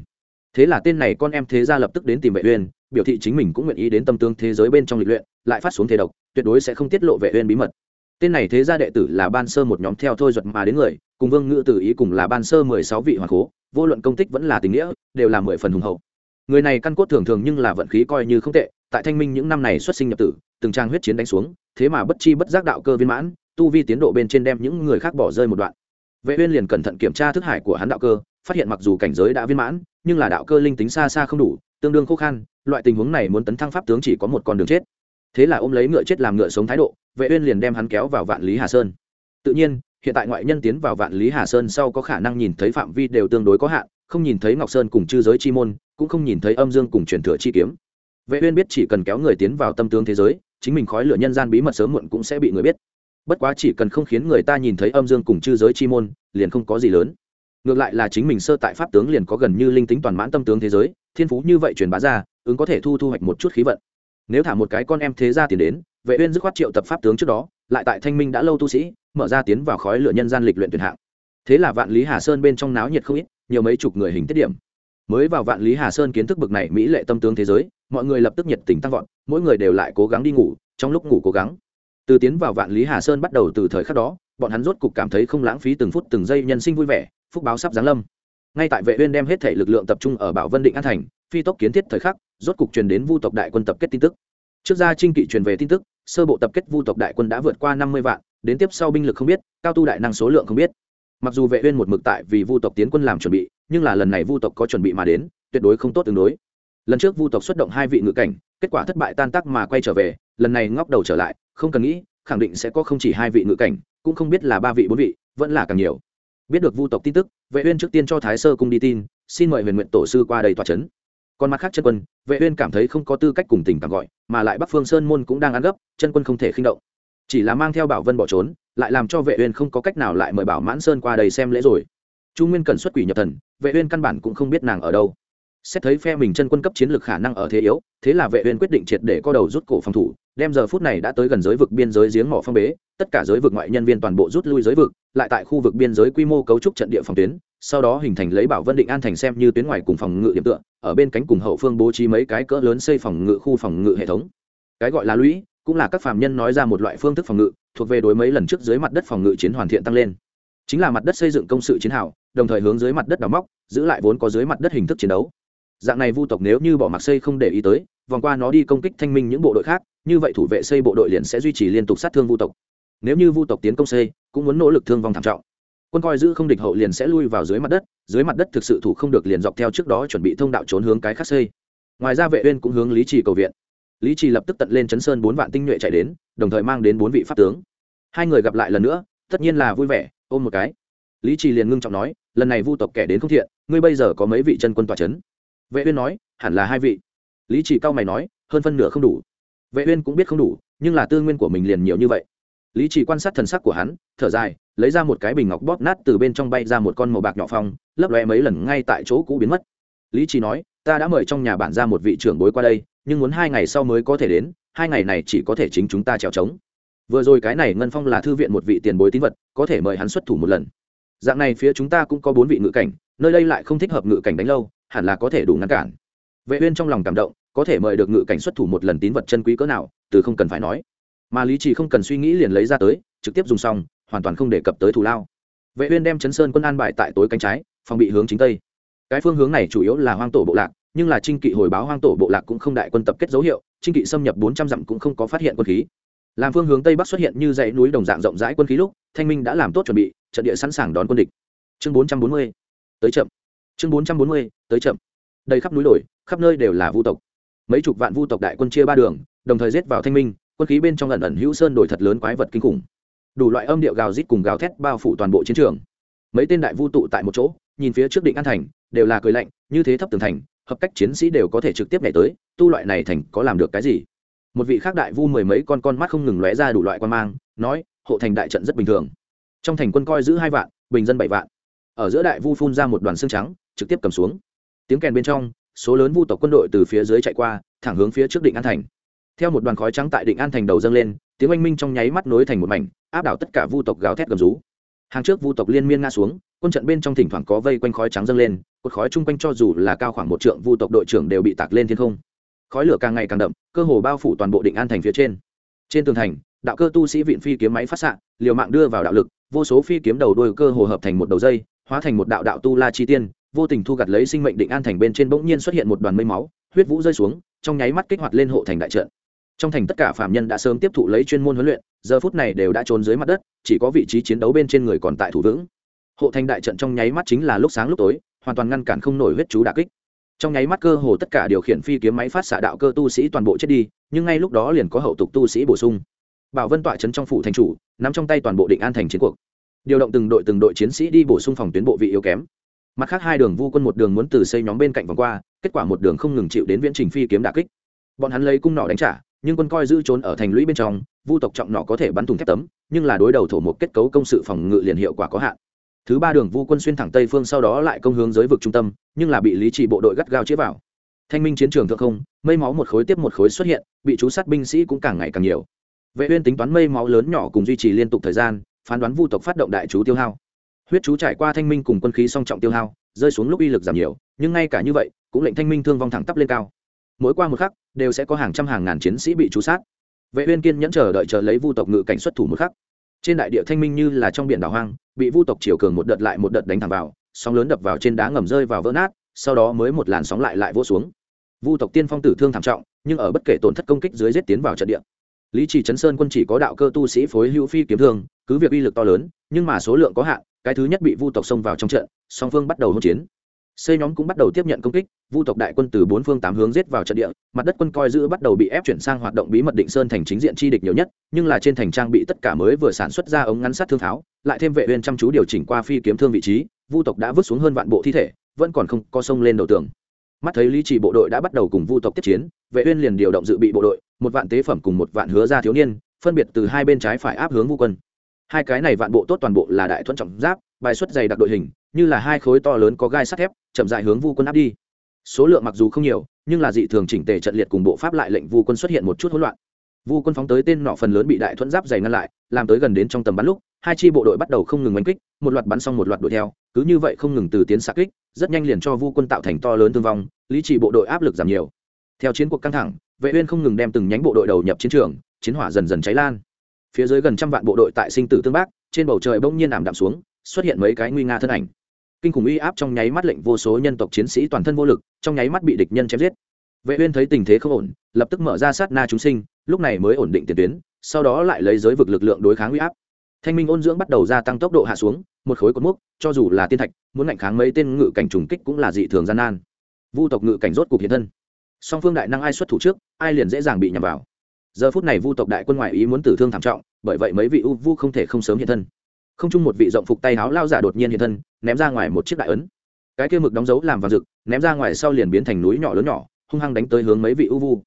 thế là tên này con em thế gia lập tức đến tìm vệ uyên, biểu thị chính mình cũng nguyện ý đến tâm tương thế giới bên trong lịch luyện, lại phát xuống thế độc, tuyệt đối sẽ không tiết lộ vệ uyên bí mật. Tên này thế gia đệ tử là ban sơ một nhóm theo thôi duật mà đến người, cùng vương ngữ tử ý cùng là ban sơ mười sáu vị hoàng cố, vô luận công tích vẫn là tình nghĩa, đều là mười phần hùng hậu. Người này căn cốt thường thường nhưng là vận khí coi như không tệ, tại thanh minh những năm này xuất sinh nhập tử, từng trang huyết chiến đánh xuống, thế mà bất chi bất giác đạo cơ viên mãn, tu vi tiến độ bên trên đem những người khác bỏ rơi một đoạn. Vệ uyên liền cẩn thận kiểm tra thức hải của hắn đạo cơ, phát hiện mặc dù cảnh giới đã viên mãn nhưng là đạo cơ linh tính xa xa không đủ, tương đương khó khăn loại tình huống này muốn tấn thăng pháp tướng chỉ có một con đường chết. Thế là ôm lấy ngựa chết làm ngựa sống thái độ, vệ uyên liền đem hắn kéo vào vạn lý hà sơn. Tự nhiên, hiện tại ngoại nhân tiến vào vạn lý hà sơn sau có khả năng nhìn thấy phạm vi đều tương đối có hạn, không nhìn thấy ngọc sơn cùng chư giới chi môn, cũng không nhìn thấy âm dương cùng truyền thừa chi kiếm. Vệ uyên biết chỉ cần kéo người tiến vào tâm tướng thế giới, chính mình khói lửa nhân gian bí mật sớm muộn cũng sẽ bị người biết. Bất quá chỉ cần không khiến người ta nhìn thấy âm dương cùng chư giới chi môn, liền không có gì lớn ngược lại là chính mình sơ tại pháp tướng liền có gần như linh tính toàn mãn tâm tướng thế giới, thiên phú như vậy truyền bá ra, ứng có thể thu thu hoạch một chút khí vận. Nếu thả một cái con em thế gia tiền đến, vệ uyên dứt khoát triệu tập pháp tướng trước đó, lại tại thanh minh đã lâu tu sĩ, mở ra tiến vào khói lửa nhân gian lịch luyện tuyển hạng. Thế là vạn lý hà sơn bên trong náo nhiệt không ít, nhiều mấy chục người hình tiết điểm. Mới vào vạn lý hà sơn kiến thức bực này mỹ lệ tâm tướng thế giới, mọi người lập tức nhiệt tình tăng vọt, mỗi người đều lại cố gắng đi ngủ, trong lúc ngủ cố gắng. Từ tiến vào vạn lý hà sơn bắt đầu từ thời khắc đó, bọn hắn rốt cục cảm thấy không lãng phí từng phút từng giây nhân sinh vui vẻ phúc báo sắp giáng lâm. Ngay tại vệ uyên đem hết thể lực lượng tập trung ở bảo vân định an thành, phi tốc kiến thiết thời khắc, rốt cục truyền đến vu tộc đại quân tập kết tin tức. Trước ra trinh kỵ truyền về tin tức, sơ bộ tập kết vu tộc đại quân đã vượt qua 50 vạn, đến tiếp sau binh lực không biết, cao tu đại năng số lượng không biết. Mặc dù vệ uyên một mực tại vì vu tộc tiến quân làm chuẩn bị, nhưng là lần này vu tộc có chuẩn bị mà đến, tuyệt đối không tốt tương đối. Lần trước vu tộc xuất động hai vị ngự cảnh, kết quả thất bại tan tác mà quay trở về, lần này ngóc đầu trở lại, không cần nghĩ, khẳng định sẽ có không chỉ hai vị ngự cảnh, cũng không biết là ba vị bốn vị, vẫn là càng nhiều biết được vu tộc tin tức, vệ uyên trước tiên cho thái sơ cung đi tin, xin mời huyền nguyện tổ sư qua đây tòa chấn. Còn mặt khác chân quân, vệ uyên cảm thấy không có tư cách cùng tình cảm gọi, mà lại bắc phương sơn môn cũng đang ăn gấp, chân quân không thể khinh động. Chỉ là mang theo bảo vân bỏ trốn, lại làm cho vệ uyên không có cách nào lại mời bảo mãn sơn qua đây xem lễ rồi. Chu nguyên cần xuất quỷ nhập thần, vệ uyên căn bản cũng không biết nàng ở đâu. Xét thấy phe mình chân quân cấp chiến lược khả năng ở thế yếu, thế là vệ uyên quyết định triệt để co đầu rút cổ phòng thủ đem giờ phút này đã tới gần giới vực biên giới giếng mỏ phong bế, tất cả giới vực ngoại nhân viên toàn bộ rút lui giới vực, lại tại khu vực biên giới quy mô cấu trúc trận địa phòng tuyến, sau đó hình thành lấy bảo vân định an thành xem như tuyến ngoài cùng phòng ngự điểm tựa, ở bên cánh cùng hậu phương bố trí mấy cái cỡ lớn xây phòng ngự khu phòng ngự hệ thống. Cái gọi là lũy, cũng là các phạm nhân nói ra một loại phương thức phòng ngự, thuộc về đối mấy lần trước dưới mặt đất phòng ngự chiến hoàn thiện tăng lên. Chính là mặt đất xây dựng công sự chiến hào, đồng thời hướng dưới mặt đất đào móc, giữ lại vốn có dưới mặt đất hình thức chiến đấu dạng này vu tộc nếu như bỏ mặc xây không để ý tới, vòng qua nó đi công kích thanh minh những bộ đội khác, như vậy thủ vệ xây bộ đội liền sẽ duy trì liên tục sát thương vu tộc. Nếu như vu tộc tiến công xây, cũng muốn nỗ lực thương vong thảm trọng. Quân coi giữ không địch hậu liền sẽ lui vào dưới mặt đất, dưới mặt đất thực sự thủ không được liền dọc theo trước đó chuẩn bị thông đạo trốn hướng cái khác xây. Ngoài ra vệ uyên cũng hướng lý trì cầu viện. Lý trì lập tức tận lên chấn sơn bốn vạn tinh nhuệ chạy đến, đồng thời mang đến bốn vị pháp tướng. Hai người gặp lại lần nữa, tất nhiên là vui vẻ, ôm một cái. Lý trì liền ngưng trọng nói, lần này vu tộc kẻ đến không thiện, ngươi bây giờ có mấy vị chân quân tòa chấn? Vệ uyên nói, hẳn là hai vị. Lý Chỉ cao mày nói, hơn phân nửa không đủ. Vệ uyên cũng biết không đủ, nhưng là tư nguyên của mình liền nhiều như vậy. Lý Chỉ quan sát thần sắc của hắn, thở dài, lấy ra một cái bình ngọc bóp nát từ bên trong bay ra một con màu bạc nhỏ phong, lấp lóe mấy lần ngay tại chỗ cũ biến mất. Lý Chỉ nói, ta đã mời trong nhà bản ra một vị trưởng bối qua đây, nhưng muốn hai ngày sau mới có thể đến, hai ngày này chỉ có thể chính chúng ta trèo trống. Vừa rồi cái này ngân phong là thư viện một vị tiền bối tín vật, có thể mời hắn xuất thủ một lần. Dạng này phía chúng ta cũng có bốn vị ngự cảnh, nơi đây lại không thích hợp ngự cảnh đánh lâu hẳn là có thể đủ ngăn cản. Vệ uyên trong lòng cảm động, có thể mời được ngự cảnh xuất thủ một lần tín vật chân quý cỡ nào, từ không cần phải nói. Mà lý trì không cần suy nghĩ liền lấy ra tới, trực tiếp dùng xong, hoàn toàn không đề cập tới thù lao. Vệ uyên đem chấn sơn quân an bài tại tối cánh trái, phòng bị hướng chính tây. Cái phương hướng này chủ yếu là hoang tổ bộ lạc, nhưng là trinh kỵ hồi báo hoang tổ bộ lạc cũng không đại quân tập kết dấu hiệu, trinh kỵ xâm nhập 400 dặm cũng không có phát hiện quân khí. Làm phương hướng tây bắc xuất hiện như dãy núi đồng dạng rộng rãi quân khí lúc, thanh minh đã làm tốt chuẩn bị, trận địa sẵn sàng đón quân địch. Chương 440 tới chậm chương 440 tới chậm. Đầy khắp núi đồi, khắp nơi đều là vu tộc. Mấy chục vạn vu tộc đại quân chia ba đường, đồng thời giết vào thanh minh, quân khí bên trong ẩn ẩn hữu sơn đổi thật lớn quái vật kinh khủng. Đủ loại âm điệu gào rít cùng gào thét bao phủ toàn bộ chiến trường. Mấy tên đại vu tụ tại một chỗ, nhìn phía trước định an thành, đều là cười lạnh, như thế thấp tường thành, hợp cách chiến sĩ đều có thể trực tiếp nhảy tới, tu loại này thành có làm được cái gì? Một vị khác đại vu mười mấy con con mắt không ngừng lóe ra đủ loại quan mang, nói, hộ thành đại trận rất bình thường. Trong thành quân coi giữ hai vạn, bình dân bảy vạn. Ở giữa đại vu phun ra một đoàn xương trắng trực tiếp cầm xuống. Tiếng kèn bên trong, số lớn vu tộc quân đội từ phía dưới chạy qua, thẳng hướng phía trước định an thành. Theo một đoàn khói trắng tại định an thành đầu dâng lên, tiếng oanh minh trong nháy mắt nối thành một mảnh, áp đảo tất cả vu tộc gào thét gầm rú. Hàng trước vu tộc liên miên nga xuống, quân trận bên trong thỉnh thoảng có vây quanh khói trắng dâng lên, cột khói chung quanh cho dù là cao khoảng một trượng vu tộc đội trưởng đều bị tạc lên thiên không. Khói lửa càng ngày càng đậm, cơ hồ bao phủ toàn bộ định an thành phía trên. Trên tường thành, đạo cơ tu sĩ viện phi kiếm máy phát xạ, liều mạng đưa vào đạo lực, vô số phi kiếm đầu đôi cơ hồ hợp thành một đầu dây, hóa thành một đạo đạo tu la chi tiên vô tình thu gặt lấy sinh mệnh định an thành bên trên bỗng nhiên xuất hiện một đoàn mây máu, huyết vũ rơi xuống, trong nháy mắt kích hoạt lên hộ thành đại trận. Trong thành tất cả phạm nhân đã sớm tiếp thụ lấy chuyên môn huấn luyện, giờ phút này đều đã trốn dưới mặt đất, chỉ có vị trí chiến đấu bên trên người còn tại thủ vững. Hộ thành đại trận trong nháy mắt chính là lúc sáng lúc tối, hoàn toàn ngăn cản không nổi huyết chú đà kích. Trong nháy mắt cơ hồ tất cả điều khiển phi kiếm máy phát xạ đạo cơ tu sĩ toàn bộ chết đi, nhưng ngay lúc đó liền có hậu tục tu sĩ bổ sung. Bảo vân tọa trấn trong phủ thành chủ, nắm trong tay toàn bộ định an thành chiến cuộc. Điều động từng đội từng đội chiến sĩ đi bổ sung phòng tuyến bộ vị yếu kém mặt khác hai đường vu quân một đường muốn từ xây nhóm bên cạnh vòng qua, kết quả một đường không ngừng chịu đến viễn trình phi kiếm đà kích. Bọn hắn lấy cung nỏ đánh trả, nhưng quân coi giữ trốn ở thành lũy bên trong, vu tộc trọng nỏ có thể bắn thùng thép tấm, nhưng là đối đầu thổ một kết cấu công sự phòng ngự liền hiệu quả có hạn. Thứ ba đường vu quân xuyên thẳng tây phương sau đó lại công hướng giới vực trung tâm, nhưng là bị lý trị bộ đội gắt gao chế vào. Thanh minh chiến trường thượng không, mây máu một khối tiếp một khối xuất hiện, bị chú sát binh sĩ cũng càng ngày càng nhiều. Vệ uyên tính toán mây máu lớn nhỏ cùng duy trì liên tục thời gian, phán đoán vu tộc phát động đại chú tiêu hao huyết chú trải qua thanh minh cùng quân khí song trọng tiêu hao, rơi xuống lúc uy lực giảm nhiều, nhưng ngay cả như vậy, cũng lệnh thanh minh thương vong thẳng tắp lên cao. Mỗi qua một khắc, đều sẽ có hàng trăm hàng ngàn chiến sĩ bị chú sát. Vệ uyên kiên nhẫn chờ đợi chờ lấy vu tộc ngự cảnh xuất thủ một khắc. Trên đại địa thanh minh như là trong biển đảo hoang, bị vu tộc chiều cường một đợt lại một đợt đánh thẳng vào, sóng lớn đập vào trên đá ngầm rơi vào vỡ nát, sau đó mới một làn sóng lại lại vỗ xuống. Vu tộc tiên phong tử thương thảm trọng, nhưng ở bất kể tổn thất công kích dưới giết tiến vào trận địa. Lý trì chấn sơn quân chỉ có đạo cơ tu sĩ phối hữu phi kiếm thương, cứ việc uy lực to lớn, nhưng mà số lượng có hạn cái thứ nhất bị vu tộc xông vào trong trận, song phương bắt đầu hỗn chiến. Xây nhóm cũng bắt đầu tiếp nhận công kích, vu tộc đại quân từ bốn phương tám hướng giết vào trận địa, mặt đất quân coi giữ bắt đầu bị ép chuyển sang hoạt động bí mật định sơn thành chính diện chi địch nhiều nhất, nhưng là trên thành trang bị tất cả mới vừa sản xuất ra ống ngắn sát thương tháo, lại thêm vệ viên chăm chú điều chỉnh qua phi kiếm thương vị trí, vu tộc đã vứt xuống hơn vạn bộ thi thể, vẫn còn không có sông lên đầu tường. Mắt thấy lý trì bộ đội đã bắt đầu cùng vu tộc tiếp chiến, vệ uyên liền điều động dự bị bộ đội, một vạn tế phẩm cùng một vạn hứa ra thiếu niên, phân biệt từ hai bên trái phải áp hướng vu quân hai cái này vạn bộ tốt toàn bộ là đại thuận trọng giáp, bài xuất dày đặc đội hình, như là hai khối to lớn có gai sắt thép, chậm dại hướng vu quân áp đi. Số lượng mặc dù không nhiều, nhưng là dị thường chỉnh tề trận liệt cùng bộ pháp lại lệnh vu quân xuất hiện một chút hỗn loạn. Vu quân phóng tới tên nọ phần lớn bị đại thuẫn giáp dày ngăn lại, làm tới gần đến trong tầm bắn lúc, hai chi bộ đội bắt đầu không ngừng đánh kích, một loạt bắn xong một loạt đuổi theo, cứ như vậy không ngừng từ tiến xạ kích, rất nhanh liền cho vu quân tạo thành to lớn thương vong, lý trị bộ đội áp lực giảm nhiều. Theo chiến cuộc căng thẳng, vệ uyên không ngừng đem từng nhánh bộ đội đầu nhập chiến trường, chiến hỏa dần dần cháy lan phía dưới gần trăm vạn bộ đội tại sinh tử tương bác, trên bầu trời bỗng nhiên ảm đạm xuống, xuất hiện mấy cái nguy nga thân ảnh. Kinh khủng uy áp trong nháy mắt lệnh vô số nhân tộc chiến sĩ toàn thân vô lực, trong nháy mắt bị địch nhân chém giết. Vệ uyên thấy tình thế không ổn, lập tức mở ra sát na chúng sinh, lúc này mới ổn định tiền tuyến, sau đó lại lấy giới vực lực lượng đối kháng uy áp. Thanh minh ôn dưỡng bắt đầu gia tăng tốc độ hạ xuống, một khối cột mốc, cho dù là tiên thạch, muốn ngạnh kháng mấy tên ngự cảnh trùng kích cũng là dị thường gian nan. Vu tộc ngự cảnh rốt cục hiện thân. Song phương đại năng ai xuất thủ trước, ai liền dễ dàng bị nhầm vào giờ phút này vu tộc đại quân ngoại ý muốn tử thương thảm trọng, bởi vậy mấy vị u vu không thể không sớm hiện thân. Không chung một vị rộng phục tay háo lao giả đột nhiên hiện thân, ném ra ngoài một chiếc đại ấn. Cái kia mực đóng dấu làm vàng rực, ném ra ngoài sau liền biến thành núi nhỏ lớn nhỏ, hung hăng đánh tới hướng mấy vị u vu.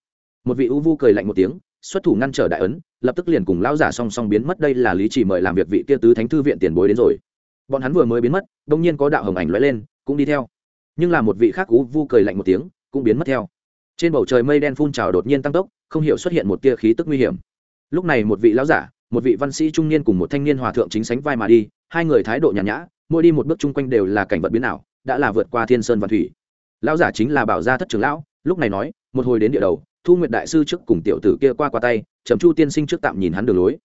Một vị u vu cười lạnh một tiếng, xuất thủ ngăn trở đại ấn, lập tức liền cùng lao giả song song biến mất, đây là lý chỉ mời làm việc vị kia tứ thánh thư viện tiền bối đến rồi. Bọn hắn vừa mới biến mất, đông nhiên có đạo hồng ảnh lóe lên, cũng đi theo. Nhưng là một vị khác u vu cười lạnh một tiếng, cũng biến mất theo trên bầu trời mây đen phun trào đột nhiên tăng tốc, không hiểu xuất hiện một tia khí tức nguy hiểm. Lúc này một vị lão giả, một vị văn sĩ trung niên cùng một thanh niên hòa thượng chính sánh vai mà đi, hai người thái độ nhàn nhã, mỗi đi một bước chung quanh đều là cảnh vật biến ảo, đã là vượt qua thiên sơn và thủy. Lão giả chính là bảo gia thất trưởng lão, lúc này nói, một hồi đến địa đầu, thu nguyệt đại sư trước cùng tiểu tử kia qua qua tay, trầm chu tiên sinh trước tạm nhìn hắn đường lối.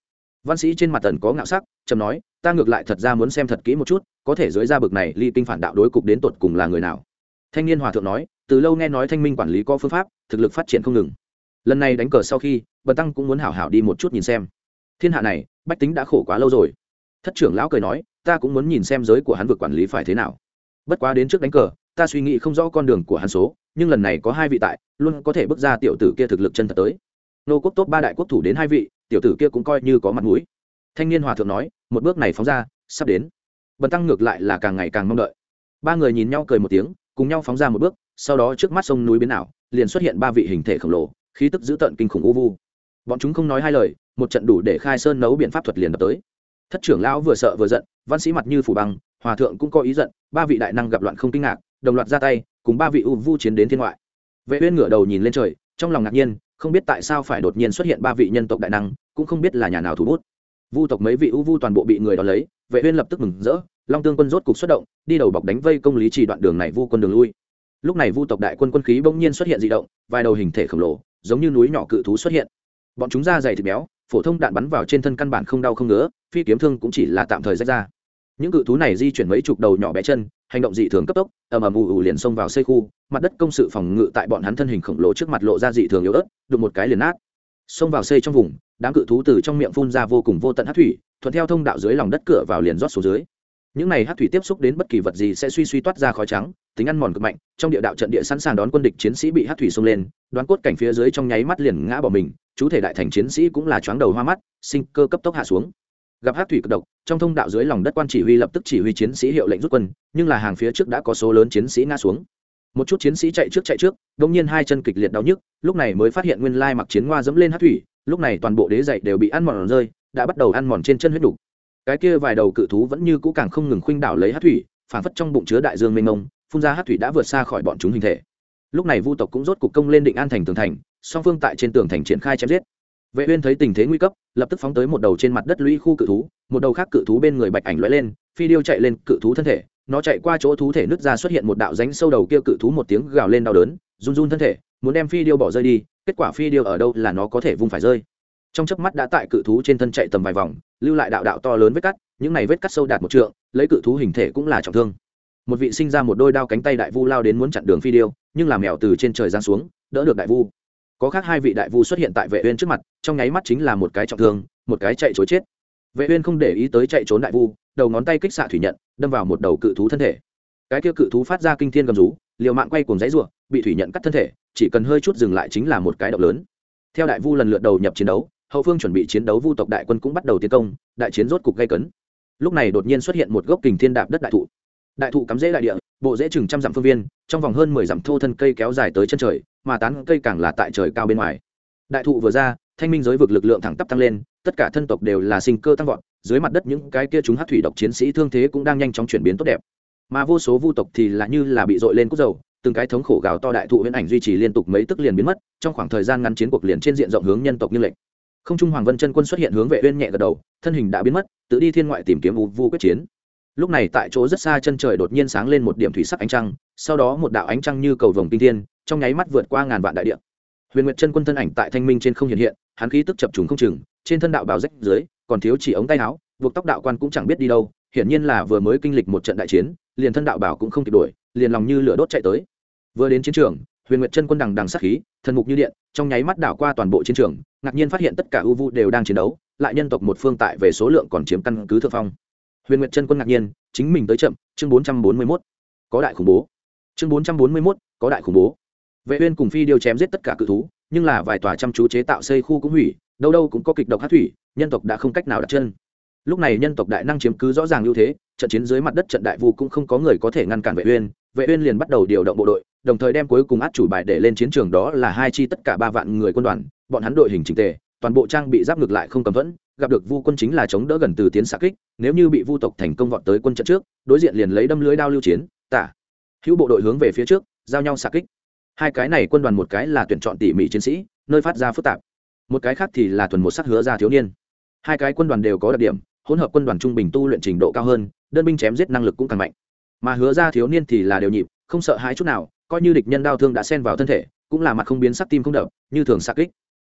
Văn sĩ trên mặt tần có ngạo sắc, trầm nói, ta ngược lại thật ra muốn xem thật kỹ một chút, có thể dưới ra bực này ly kinh phản đạo đối cục đến tột cùng là người nào. Thanh niên hòa thượng nói từ lâu nghe nói thanh minh quản lý có phương pháp, thực lực phát triển không ngừng. Lần này đánh cờ sau khi, bần tăng cũng muốn hảo hảo đi một chút nhìn xem. Thiên hạ này, bách tính đã khổ quá lâu rồi. Thất trưởng lão cười nói, ta cũng muốn nhìn xem giới của hắn vực quản lý phải thế nào. Bất quá đến trước đánh cờ, ta suy nghĩ không rõ con đường của hắn số, nhưng lần này có hai vị tại, luôn có thể bước ra tiểu tử kia thực lực chân thật tới. Nô quốc tốt ba đại quốc thủ đến hai vị, tiểu tử kia cũng coi như có mặt mũi. Thanh niên hòa thượng nói, một bước này phóng ra, sắp đến. Bần tăng ngược lại là càng ngày càng mong đợi. Ba người nhìn nhau cười một tiếng, cùng nhau phóng ra một bước sau đó trước mắt sông núi biến ảo, liền xuất hiện ba vị hình thể khổng lồ, khí tức dữ tợn kinh khủng u vu. Bọn chúng không nói hai lời, một trận đủ để khai sơn nấu biện pháp thuật liền đập tới. Thất trưởng lão vừa sợ vừa giận, văn sĩ mặt như phủ băng, hòa thượng cũng có ý giận, ba vị đại năng gặp loạn không kinh ngạc, đồng loạt ra tay, cùng ba vị u vu chiến đến thiên ngoại. Vệ uyên ngửa đầu nhìn lên trời, trong lòng ngạc nhiên, không biết tại sao phải đột nhiên xuất hiện ba vị nhân tộc đại năng, cũng không biết là nhà nào thủ bút. Vu tộc mấy vị u vu toàn bộ bị người đó lấy, vệ uyên lập tức mừng rỡ, long tương quân rốt cục xuất động, đi đầu bọc đánh vây công lý trì đoạn đường này vu quân đường lui lúc này vu tộc đại quân quân khí bỗng nhiên xuất hiện dị động, vài đầu hình thể khổng lồ, giống như núi nhỏ cự thú xuất hiện. Bọn chúng da dày thịt béo, phổ thông đạn bắn vào trên thân căn bản không đau không ngứa, phi kiếm thương cũng chỉ là tạm thời rách ra. Những cự thú này di chuyển mấy chục đầu nhỏ bé chân, hành động dị thường cấp tốc, ầm ầm ù ù liền xông vào xây khu, mặt đất công sự phòng ngự tại bọn hắn thân hình khổng lồ trước mặt lộ ra dị thường yếu ớt, đụng một cái liền nát. Xông vào xây trong vùng, đám cự thú từ trong miệng phun ra vô cùng vô tận hát thủy, thuận theo thông đạo dưới lòng đất cửa vào liền rót xuống dưới những này hát thủy tiếp xúc đến bất kỳ vật gì sẽ suy suy toát ra khói trắng, tính ăn mòn cực mạnh, trong địa đạo trận địa sẵn sàng đón quân địch chiến sĩ bị hát thủy xông lên, đoán cốt cảnh phía dưới trong nháy mắt liền ngã bỏ mình, chú thể đại thành chiến sĩ cũng là choáng đầu hoa mắt, sinh cơ cấp tốc hạ xuống. Gặp hát thủy cực độc, trong thông đạo dưới lòng đất quan chỉ huy lập tức chỉ huy chiến sĩ hiệu lệnh rút quân, nhưng là hàng phía trước đã có số lớn chiến sĩ ngã xuống. Một chút chiến sĩ chạy trước chạy trước, đông nhiên hai chân kịch liệt đau nhức, lúc này mới phát hiện nguyên lai mặc chiến hoa dẫm lên hát thủy, lúc này toàn bộ đế dậy đều bị ăn mòn rơi, đã bắt đầu ăn mòn trên chân huyết đục cái kia vài đầu cự thú vẫn như cũ càng không ngừng khuynh đảo lấy hát thủy phản phất trong bụng chứa đại dương mênh mông, phun ra hát thủy đã vượt xa khỏi bọn chúng hình thể. Lúc này vu tộc cũng rốt cục công lên định an thành tường thành, song phương tại trên tường thành triển khai chém giết. Vệ uyên thấy tình thế nguy cấp, lập tức phóng tới một đầu trên mặt đất lũy khu cự thú, một đầu khác cự thú bên người bạch ảnh lóe lên, phi điêu chạy lên cự thú thân thể, nó chạy qua chỗ thú thể nứt ra xuất hiện một đạo rãnh sâu đầu kia cự thú một tiếng gào lên đau đớn, run run thân thể, muốn đem phi điêu bỏ rơi đi, kết quả phi điêu ở đâu là nó có thể vung phải rơi trong chớp mắt đã tại cự thú trên thân chạy tầm vài vòng, lưu lại đạo đạo to lớn vết cắt, những này vết cắt sâu đạt một trượng, lấy cự thú hình thể cũng là trọng thương. Một vị sinh ra một đôi đao cánh tay đại vu lao đến muốn chặn đường phi điêu, nhưng làm mèo từ trên trời giáng xuống, đỡ được đại vu. Có khác hai vị đại vu xuất hiện tại vệ uyên trước mặt, trong nháy mắt chính là một cái trọng thương, một cái chạy trốn chết. Vệ uyên không để ý tới chạy trốn đại vu, đầu ngón tay kích xạ thủy nhận, đâm vào một đầu cự thú thân thể. Cái kia cự thú phát ra kinh thiên gầm rú, liều mạng quay cuồng dãy rủa bị thủy nhận cắt thân thể, chỉ cần hơi chút dừng lại chính là một cái động lớn. Theo đại vu lần lượt đầu nhập chiến đấu hậu phương chuẩn bị chiến đấu vu tộc đại quân cũng bắt đầu tiến công, đại chiến rốt cục gây cấn. Lúc này đột nhiên xuất hiện một gốc kình thiên đạp đất đại thụ. Đại thụ cắm rễ đại địa, bộ rễ chừng trăm dặm phương viên, trong vòng hơn mười dặm thô thân cây kéo dài tới chân trời, mà tán cây càng là tại trời cao bên ngoài. Đại thụ vừa ra, thanh minh giới vực lực lượng thẳng tắp tăng lên, tất cả thân tộc đều là sinh cơ tăng vọt, dưới mặt đất những cái kia chúng hát thủy độc chiến sĩ thương thế cũng đang nhanh chóng chuyển biến tốt đẹp. Mà vô số vu tộc thì là như là bị dội lên cúc dầu, từng cái thống khổ gào to đại thụ huyễn ảnh duy trì liên tục mấy tức liền biến mất, trong khoảng thời gian ngắn chiến cuộc liền trên diện rộng hướng nhân tộc như lệnh không trung hoàng vân chân quân xuất hiện hướng vệ uyên nhẹ gật đầu, thân hình đã biến mất, tự đi thiên ngoại tìm kiếm u vu quyết chiến. Lúc này tại chỗ rất xa chân trời đột nhiên sáng lên một điểm thủy sắc ánh trăng, sau đó một đạo ánh trăng như cầu vồng tinh thiên, trong nháy mắt vượt qua ngàn vạn đại địa. Huyền nguyệt chân quân thân ảnh tại thanh minh trên không hiện hiện, hắn khí tức chập trùng không chừng, trên thân đạo bào rách dưới, còn thiếu chỉ ống tay áo, buộc tóc đạo quan cũng chẳng biết đi đâu, hiển nhiên là vừa mới kinh lịch một trận đại chiến, liền thân đạo bảo cũng không kịp đuổi, liền lòng như lửa đốt chạy tới. Vừa đến chiến trường, huyền nguyệt chân quân đằng đằng sát khí, thần mục như điện, trong nháy mắt đảo qua toàn bộ chiến trường ngạc nhiên phát hiện tất cả ưu vu đều đang chiến đấu, lại nhân tộc một phương tại về số lượng còn chiếm căn cứ thượng phong. Huyền nguyệt chân quân ngạc nhiên, chính mình tới chậm, chương bốn trăm bốn mươi mốt. Có đại khủng bố. Chương bốn trăm bốn mươi mốt, có đại khủng bố. Vệ uyên cùng phi điều chém giết tất cả cự thú, nhưng là vài tòa chăm chú chế tạo xây khu cũng hủy, đâu đâu cũng có kịch độc hát thủy, nhân tộc đã không cách nào đặt chân. Lúc này nhân tộc đại năng chiếm cứ rõ ràng ưu thế, trận chiến dưới mặt đất trận đại vu cũng không có người có thể ngăn cản vệ uyên. Vệ uyên liền bắt đầu điều động bộ đội, đồng thời đem cuối cùng át chủ bài để lên chiến trường đó là hai chi tất cả ba vạn người quân đoàn bọn hắn đội hình chỉnh tề, toàn bộ trang bị giáp ngược lại không cầm vẫn gặp được vu quân chính là chống đỡ gần từ tiến xạ kích, nếu như bị vu tộc thành công vọt tới quân trận trước, đối diện liền lấy đâm lưới đao lưu chiến, tả. Hữu bộ đội hướng về phía trước, giao nhau xạ kích. Hai cái này quân đoàn một cái là tuyển chọn tỉ mỉ chiến sĩ, nơi phát ra phức tạp. Một cái khác thì là thuần một sắc hứa ra thiếu niên. Hai cái quân đoàn đều có đặc điểm, hỗn hợp quân đoàn trung bình tu luyện trình độ cao hơn, đơn binh chém giết năng lực cũng càng mạnh. Mà hứa ra thiếu niên thì là đều nhịp, không sợ hãi chút nào, coi như địch nhân đau thương đã xen vào thân thể, cũng là mặt không biến sắc tim không đập, như thường xạ kích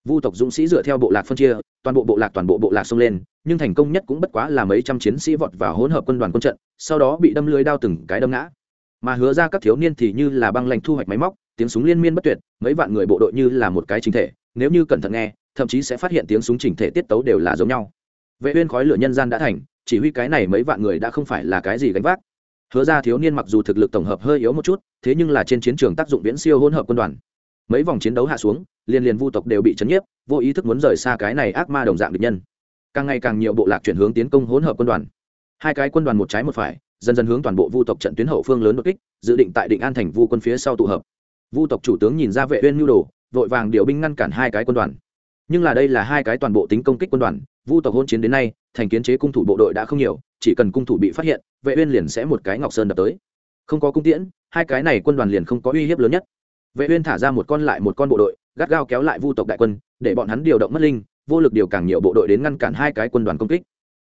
vu tộc dũng sĩ dựa theo bộ lạc phân chia, toàn bộ bộ lạc toàn bộ bộ lạc xông lên, nhưng thành công nhất cũng bất quá là mấy trăm chiến sĩ vọt vào hỗn hợp quân đoàn quân trận, sau đó bị đâm lưới đao từng cái đâm ngã. Mà hứa ra các thiếu niên thì như là băng lạnh thu hoạch máy móc, tiếng súng liên miên bất tuyệt, mấy vạn người bộ đội như là một cái chính thể, nếu như cẩn thận nghe, thậm chí sẽ phát hiện tiếng súng chỉnh thể tiết tấu đều là giống nhau. Vệ uyên khói lửa nhân gian đã thành, chỉ huy cái này mấy vạn người đã không phải là cái gì gánh vác. Hứa ra thiếu niên mặc dù thực lực tổng hợp hơi yếu một chút, thế nhưng là trên chiến trường tác dụng viễn siêu hỗn hợp quân đoàn mấy vòng chiến đấu hạ xuống, liên liên vu tộc đều bị chấn nhiếp, vô ý thức muốn rời xa cái này ác ma đồng dạng địch nhân. Càng ngày càng nhiều bộ lạc chuyển hướng tiến công hỗn hợp quân đoàn. Hai cái quân đoàn một trái một phải, dần dần hướng toàn bộ vu tộc trận tuyến hậu phương lớn đột kích, dự định tại định an thành vu quân phía sau tụ hợp. Vu tộc chủ tướng nhìn ra vệ uyên nhu đồ, vội vàng điều binh ngăn cản hai cái quân đoàn. Nhưng là đây là hai cái toàn bộ tính công kích quân đoàn, vu tộc hôn chiến đến nay, thành kiến chế cung thủ bộ đội đã không nhiều, chỉ cần cung thủ bị phát hiện, vệ uyên liền sẽ một cái ngọc sơn đập tới. Không có cung tiễn, hai cái này quân đoàn liền không có uy hiếp lớn nhất vệ uyên thả ra một con lại một con bộ đội, gắt gao kéo lại vu tộc đại quân, để bọn hắn điều động mất linh, vô lực điều càng nhiều bộ đội đến ngăn cản hai cái quân đoàn công kích.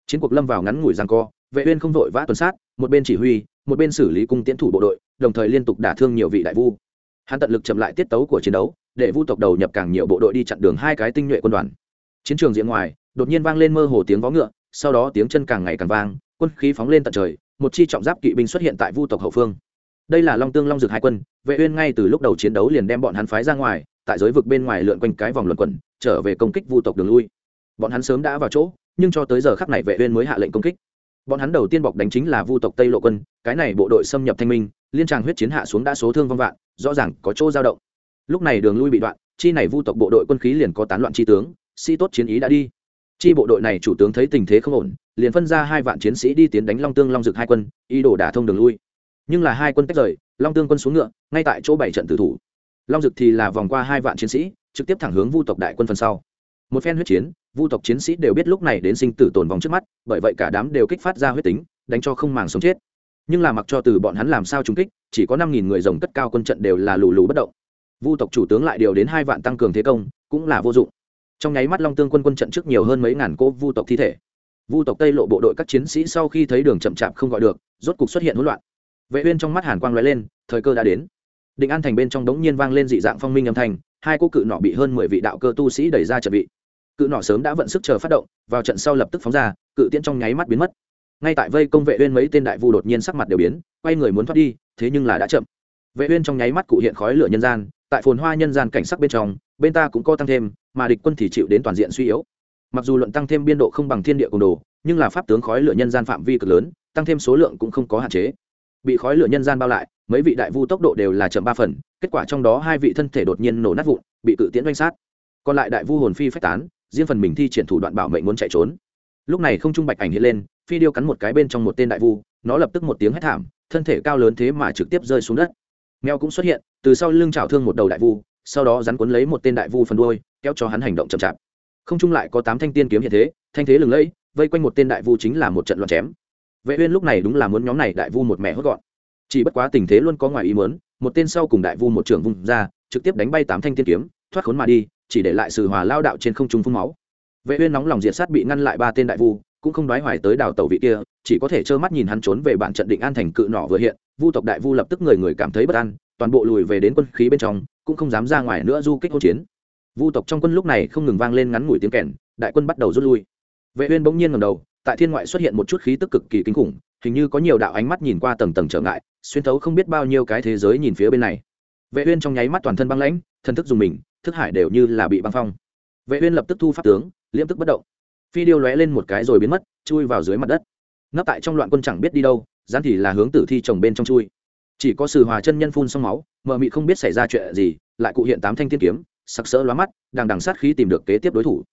Chiến cuộc lâm vào ngắn ngủi giằng co, vệ uyên không vội vã tuần sát, một bên chỉ huy, một bên xử lý cung tiễn thủ bộ đội, đồng thời liên tục đả thương nhiều vị đại vu. Hắn tận lực chậm lại tiết tấu của chiến đấu, để vu tộc đầu nhập càng nhiều bộ đội đi chặn đường hai cái tinh nhuệ quân đoàn. Chiến trường diện ngoài, đột nhiên vang lên mơ hồ tiếng vó ngựa, sau đó tiếng chân càng ngày càng vang, quân khí phóng lên tận trời, một chi trọng giáp kỵ binh xuất hiện tại vu tộc hậu phương đây là long tương long dược hai quân, vệ uyên ngay từ lúc đầu chiến đấu liền đem bọn hắn phái ra ngoài, tại giới vực bên ngoài lượn quanh cái vòng luẩn quẩn, trở về công kích vu tộc đường lui. Bọn hắn sớm đã vào chỗ, nhưng cho tới giờ khắc này vệ uyên mới hạ lệnh công kích. Bọn hắn đầu tiên bọc đánh chính là vu tộc tây lộ quân, cái này bộ đội xâm nhập thanh minh, liên tràng huyết chiến hạ xuống đã số thương vong vạn, rõ ràng có chỗ dao động. Lúc này đường lui bị đoạn, chi này vu tộc bộ đội quân khí liền có tán loạn chi tướng sĩ tốt chiến ý đã đi. Chi bộ đội này chủ tướng thấy tình thế không ổn, liền phân ra hai vạn chiến sĩ đi tiến đánh long tương long dực hai quân, ý đồ đả thông đường lui nhưng là hai quân tách rời, long tương quân xuống ngựa, ngay tại chỗ bảy trận tử thủ. Long dực thì là vòng qua hai vạn chiến sĩ, trực tiếp thẳng hướng vu tộc đại quân phần sau. Một phen huyết chiến, vu tộc chiến sĩ đều biết lúc này đến sinh tử tồn vòng trước mắt, bởi vậy cả đám đều kích phát ra huyết tính, đánh cho không màng sống chết. Nhưng là mặc cho từ bọn hắn làm sao trúng kích, chỉ có năm nghìn người rồng cất cao quân trận đều là lù lù bất động. Vu tộc chủ tướng lại điều đến hai vạn tăng cường thế công, cũng là vô dụng. Trong nháy mắt long tương quân quân trận trước nhiều hơn mấy ngàn cỗ vu tộc thi thể. Vu tộc tây lộ bộ đội các chiến sĩ sau khi thấy đường chậm chạp không gọi được, rốt cục xuất hiện hỗn loạn vệ uyên trong mắt hàn quang lóe lên, thời cơ đã đến. Định an thành bên trong đống nhiên vang lên dị dạng phong minh âm thanh, hai cô cự nọ bị hơn mười vị đạo cơ tu sĩ đẩy ra trận vị. Cự nọ sớm đã vận sức chờ phát động, vào trận sau lập tức phóng ra, cự tiễn trong nháy mắt biến mất. Ngay tại vây công vệ uyên mấy tên đại vu đột nhiên sắc mặt đều biến, quay người muốn thoát đi, thế nhưng là đã chậm. Vệ uyên trong nháy mắt cụ hiện khói lửa nhân gian, tại phồn hoa nhân gian cảnh sắc bên trong, bên ta cũng có tăng thêm, mà địch quân thì chịu đến toàn diện suy yếu. Mặc dù luận tăng thêm biên độ không bằng thiên địa cùng đồ, nhưng là pháp tướng khói lửa nhân gian phạm vi cực lớn, tăng thêm số lượng cũng không có hạn chế bị khói lửa nhân gian bao lại, mấy vị đại vu tốc độ đều là chậm ba phần, kết quả trong đó hai vị thân thể đột nhiên nổ nát vụn, bị cự tiễn doanh sát. Còn lại đại vu hồn phi phách tán, riêng phần mình thi triển thủ đoạn bảo mệnh muốn chạy trốn. Lúc này không trung bạch ảnh hiện lên, phi điêu cắn một cái bên trong một tên đại vu, nó lập tức một tiếng hét thảm, thân thể cao lớn thế mà trực tiếp rơi xuống đất. Mèo cũng xuất hiện, từ sau lưng chảo thương một đầu đại vu, sau đó rắn cuốn lấy một tên đại vu phần đuôi, kéo cho hắn hành động chậm chạp. Không trung lại có tám thanh tiên kiếm hiện thế, thanh thế lừng lẫy, vây quanh một tên đại vu chính là một trận loạn chém vệ uyên lúc này đúng là muốn nhóm này đại vu một mẹ hốt gọn. Chỉ bất quá tình thế luôn có ngoài ý muốn, một tên sau cùng đại vu một trường vung ra, trực tiếp đánh bay tám thanh tiên kiếm, thoát khốn mà đi, chỉ để lại sự hòa lao đạo trên không trung phun máu. Vệ uyên nóng lòng diệt sát bị ngăn lại ba tên đại vu, cũng không đoái hoài tới đào tẩu vị kia, chỉ có thể trơ mắt nhìn hắn trốn về bản trận định an thành cự nỏ vừa hiện, vu tộc đại vu lập tức người người cảm thấy bất an, toàn bộ lùi về đến quân khí bên trong, cũng không dám ra ngoài nữa du kích hỗn chiến. Vu tộc trong quân lúc này không ngừng vang lên ngắn ngủi tiếng kèn, đại quân bắt đầu rút lui. Vệ uyên bỗng nhiên ngẩng đầu tại thiên ngoại xuất hiện một chút khí tức cực kỳ kinh khủng, hình như có nhiều đạo ánh mắt nhìn qua tầng tầng trở ngại, xuyên thấu không biết bao nhiêu cái thế giới nhìn phía bên này. Vệ uyên trong nháy mắt toàn thân băng lãnh thân thức dùng mình, thức hải đều như là bị băng phong. Vệ uyên lập tức thu pháp tướng, liễm tức bất động. Phi điêu lóe lên một cái rồi biến mất, chui vào dưới mặt đất. Nấp tại trong loạn quân chẳng biết đi đâu gián thì là hướng tử thi chồng bên trong chui. Chỉ có sự hòa chân nhân phun xong máu, mờ mị không biết xảy ra chuyện gì, lại cụ hiện tám thanh thiên kiếm, sặc sỡ lóa mắt, đang đằng sát khí tìm được kế tiếp đối thủ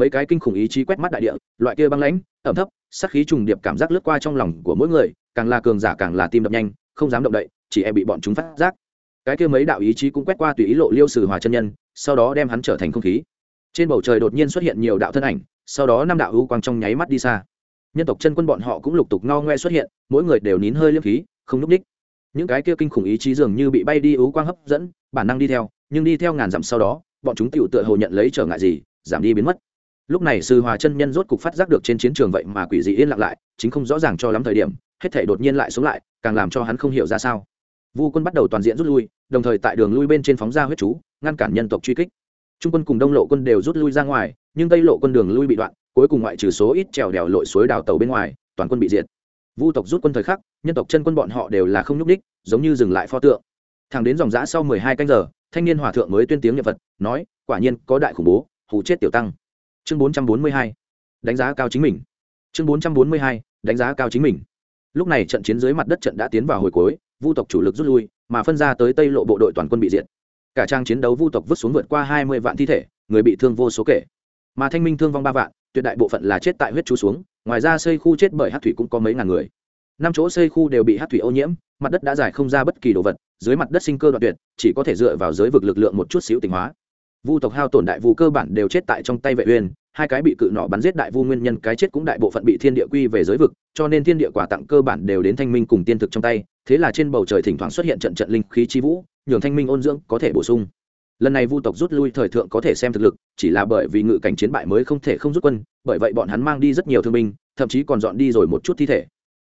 mấy cái kinh khủng ý chí quét mắt đại địa, loại kia băng lãnh, ẩm thấp sắc khí trùng điệp cảm giác lướt qua trong lòng của mỗi người, càng là cường giả càng là tim đập nhanh, không dám động đậy, chỉ e bị bọn chúng phát giác. Cái kia mấy đạo ý chí cũng quét qua tùy ý lộ liêu sử hòa chân nhân, sau đó đem hắn trở thành không khí. Trên bầu trời đột nhiên xuất hiện nhiều đạo thân ảnh, sau đó năm đạo ưu quang trong nháy mắt đi xa. Nhân tộc chân quân bọn họ cũng lục tục ngao ngoe xuất hiện, mỗi người đều nín hơi liêm khí, không núp ních. Những cái kia kinh khủng ý chí dường như bị bay đi ưu quang hấp dẫn, bản năng đi theo, nhưng đi theo ngàn dặm sau đó, bọn chúng tựu tựa hồ nhận lấy trở ngại gì, giảm đi biến mất lúc này sư hòa chân nhân rốt cục phát giác được trên chiến trường vậy mà quỷ dị yên lặng lại, chính không rõ ràng cho lắm thời điểm, hết thể đột nhiên lại sống lại, càng làm cho hắn không hiểu ra sao. Vu quân bắt đầu toàn diện rút lui, đồng thời tại đường lui bên trên phóng ra huyết chú, ngăn cản nhân tộc truy kích. Trung quân cùng đông lộ quân đều rút lui ra ngoài, nhưng tây lộ quân đường lui bị đoạn, cuối cùng ngoại trừ số ít trèo đèo lội suối đào tàu bên ngoài, toàn quân bị diệt. Vu tộc rút quân thời khắc, nhân tộc chân quân bọn họ đều là không nhúc ních giống như dừng lại pho tượng. Thẳng đến dòng giã sau mười hai canh giờ, thanh niên hòa thượng mới tuyên tiếng nhập vật nói, quả nhiên có đại khủng bố, hù chết tiểu tăng chương bốn trăm bốn mươi hai, đánh giá cao chính mình. Chương bốn trăm bốn mươi hai, đánh giá cao chính mình. Lúc này trận chiến dưới mặt đất trận đã tiến vào hồi cuối, vu tộc chủ lực rút lui, mà phân ra tới tây lộ bộ đội toàn quân bị diệt. Cả trang chiến đấu vu tộc vứt xuống vượt qua hai mươi vạn thi thể, người bị thương vô số kể. Mà thanh minh thương vong ba vạn, tuyệt đại bộ phận là chết tại huyết chú xuống, ngoài ra xây khu chết bởi hát thủy cũng có mấy ngàn người. Năm chỗ xây khu đều bị hát thủy ô nhiễm, mặt đất đã giải không ra bất kỳ đồ vật, dưới mặt đất sinh cơ đoạn tuyệt, chỉ có thể dựa vào giới vực lực lượng một chút xíu tỉnh hóa vu tộc hao tổn đại vu cơ bản đều chết tại trong tay vệ uyên, hai cái bị cự nọ bắn giết đại vu nguyên nhân cái chết cũng đại bộ phận bị thiên địa quy về giới vực, cho nên thiên địa quả tặng cơ bản đều đến thanh minh cùng tiên thực trong tay, thế là trên bầu trời thỉnh thoảng xuất hiện trận trận linh khí chi vũ, nhường thanh minh ôn dưỡng có thể bổ sung. Lần này vu tộc rút lui thời thượng có thể xem thực lực, chỉ là bởi vì ngự cảnh chiến bại mới không thể không rút quân, bởi vậy bọn hắn mang đi rất nhiều thương binh, thậm chí còn dọn đi rồi một chút thi thể.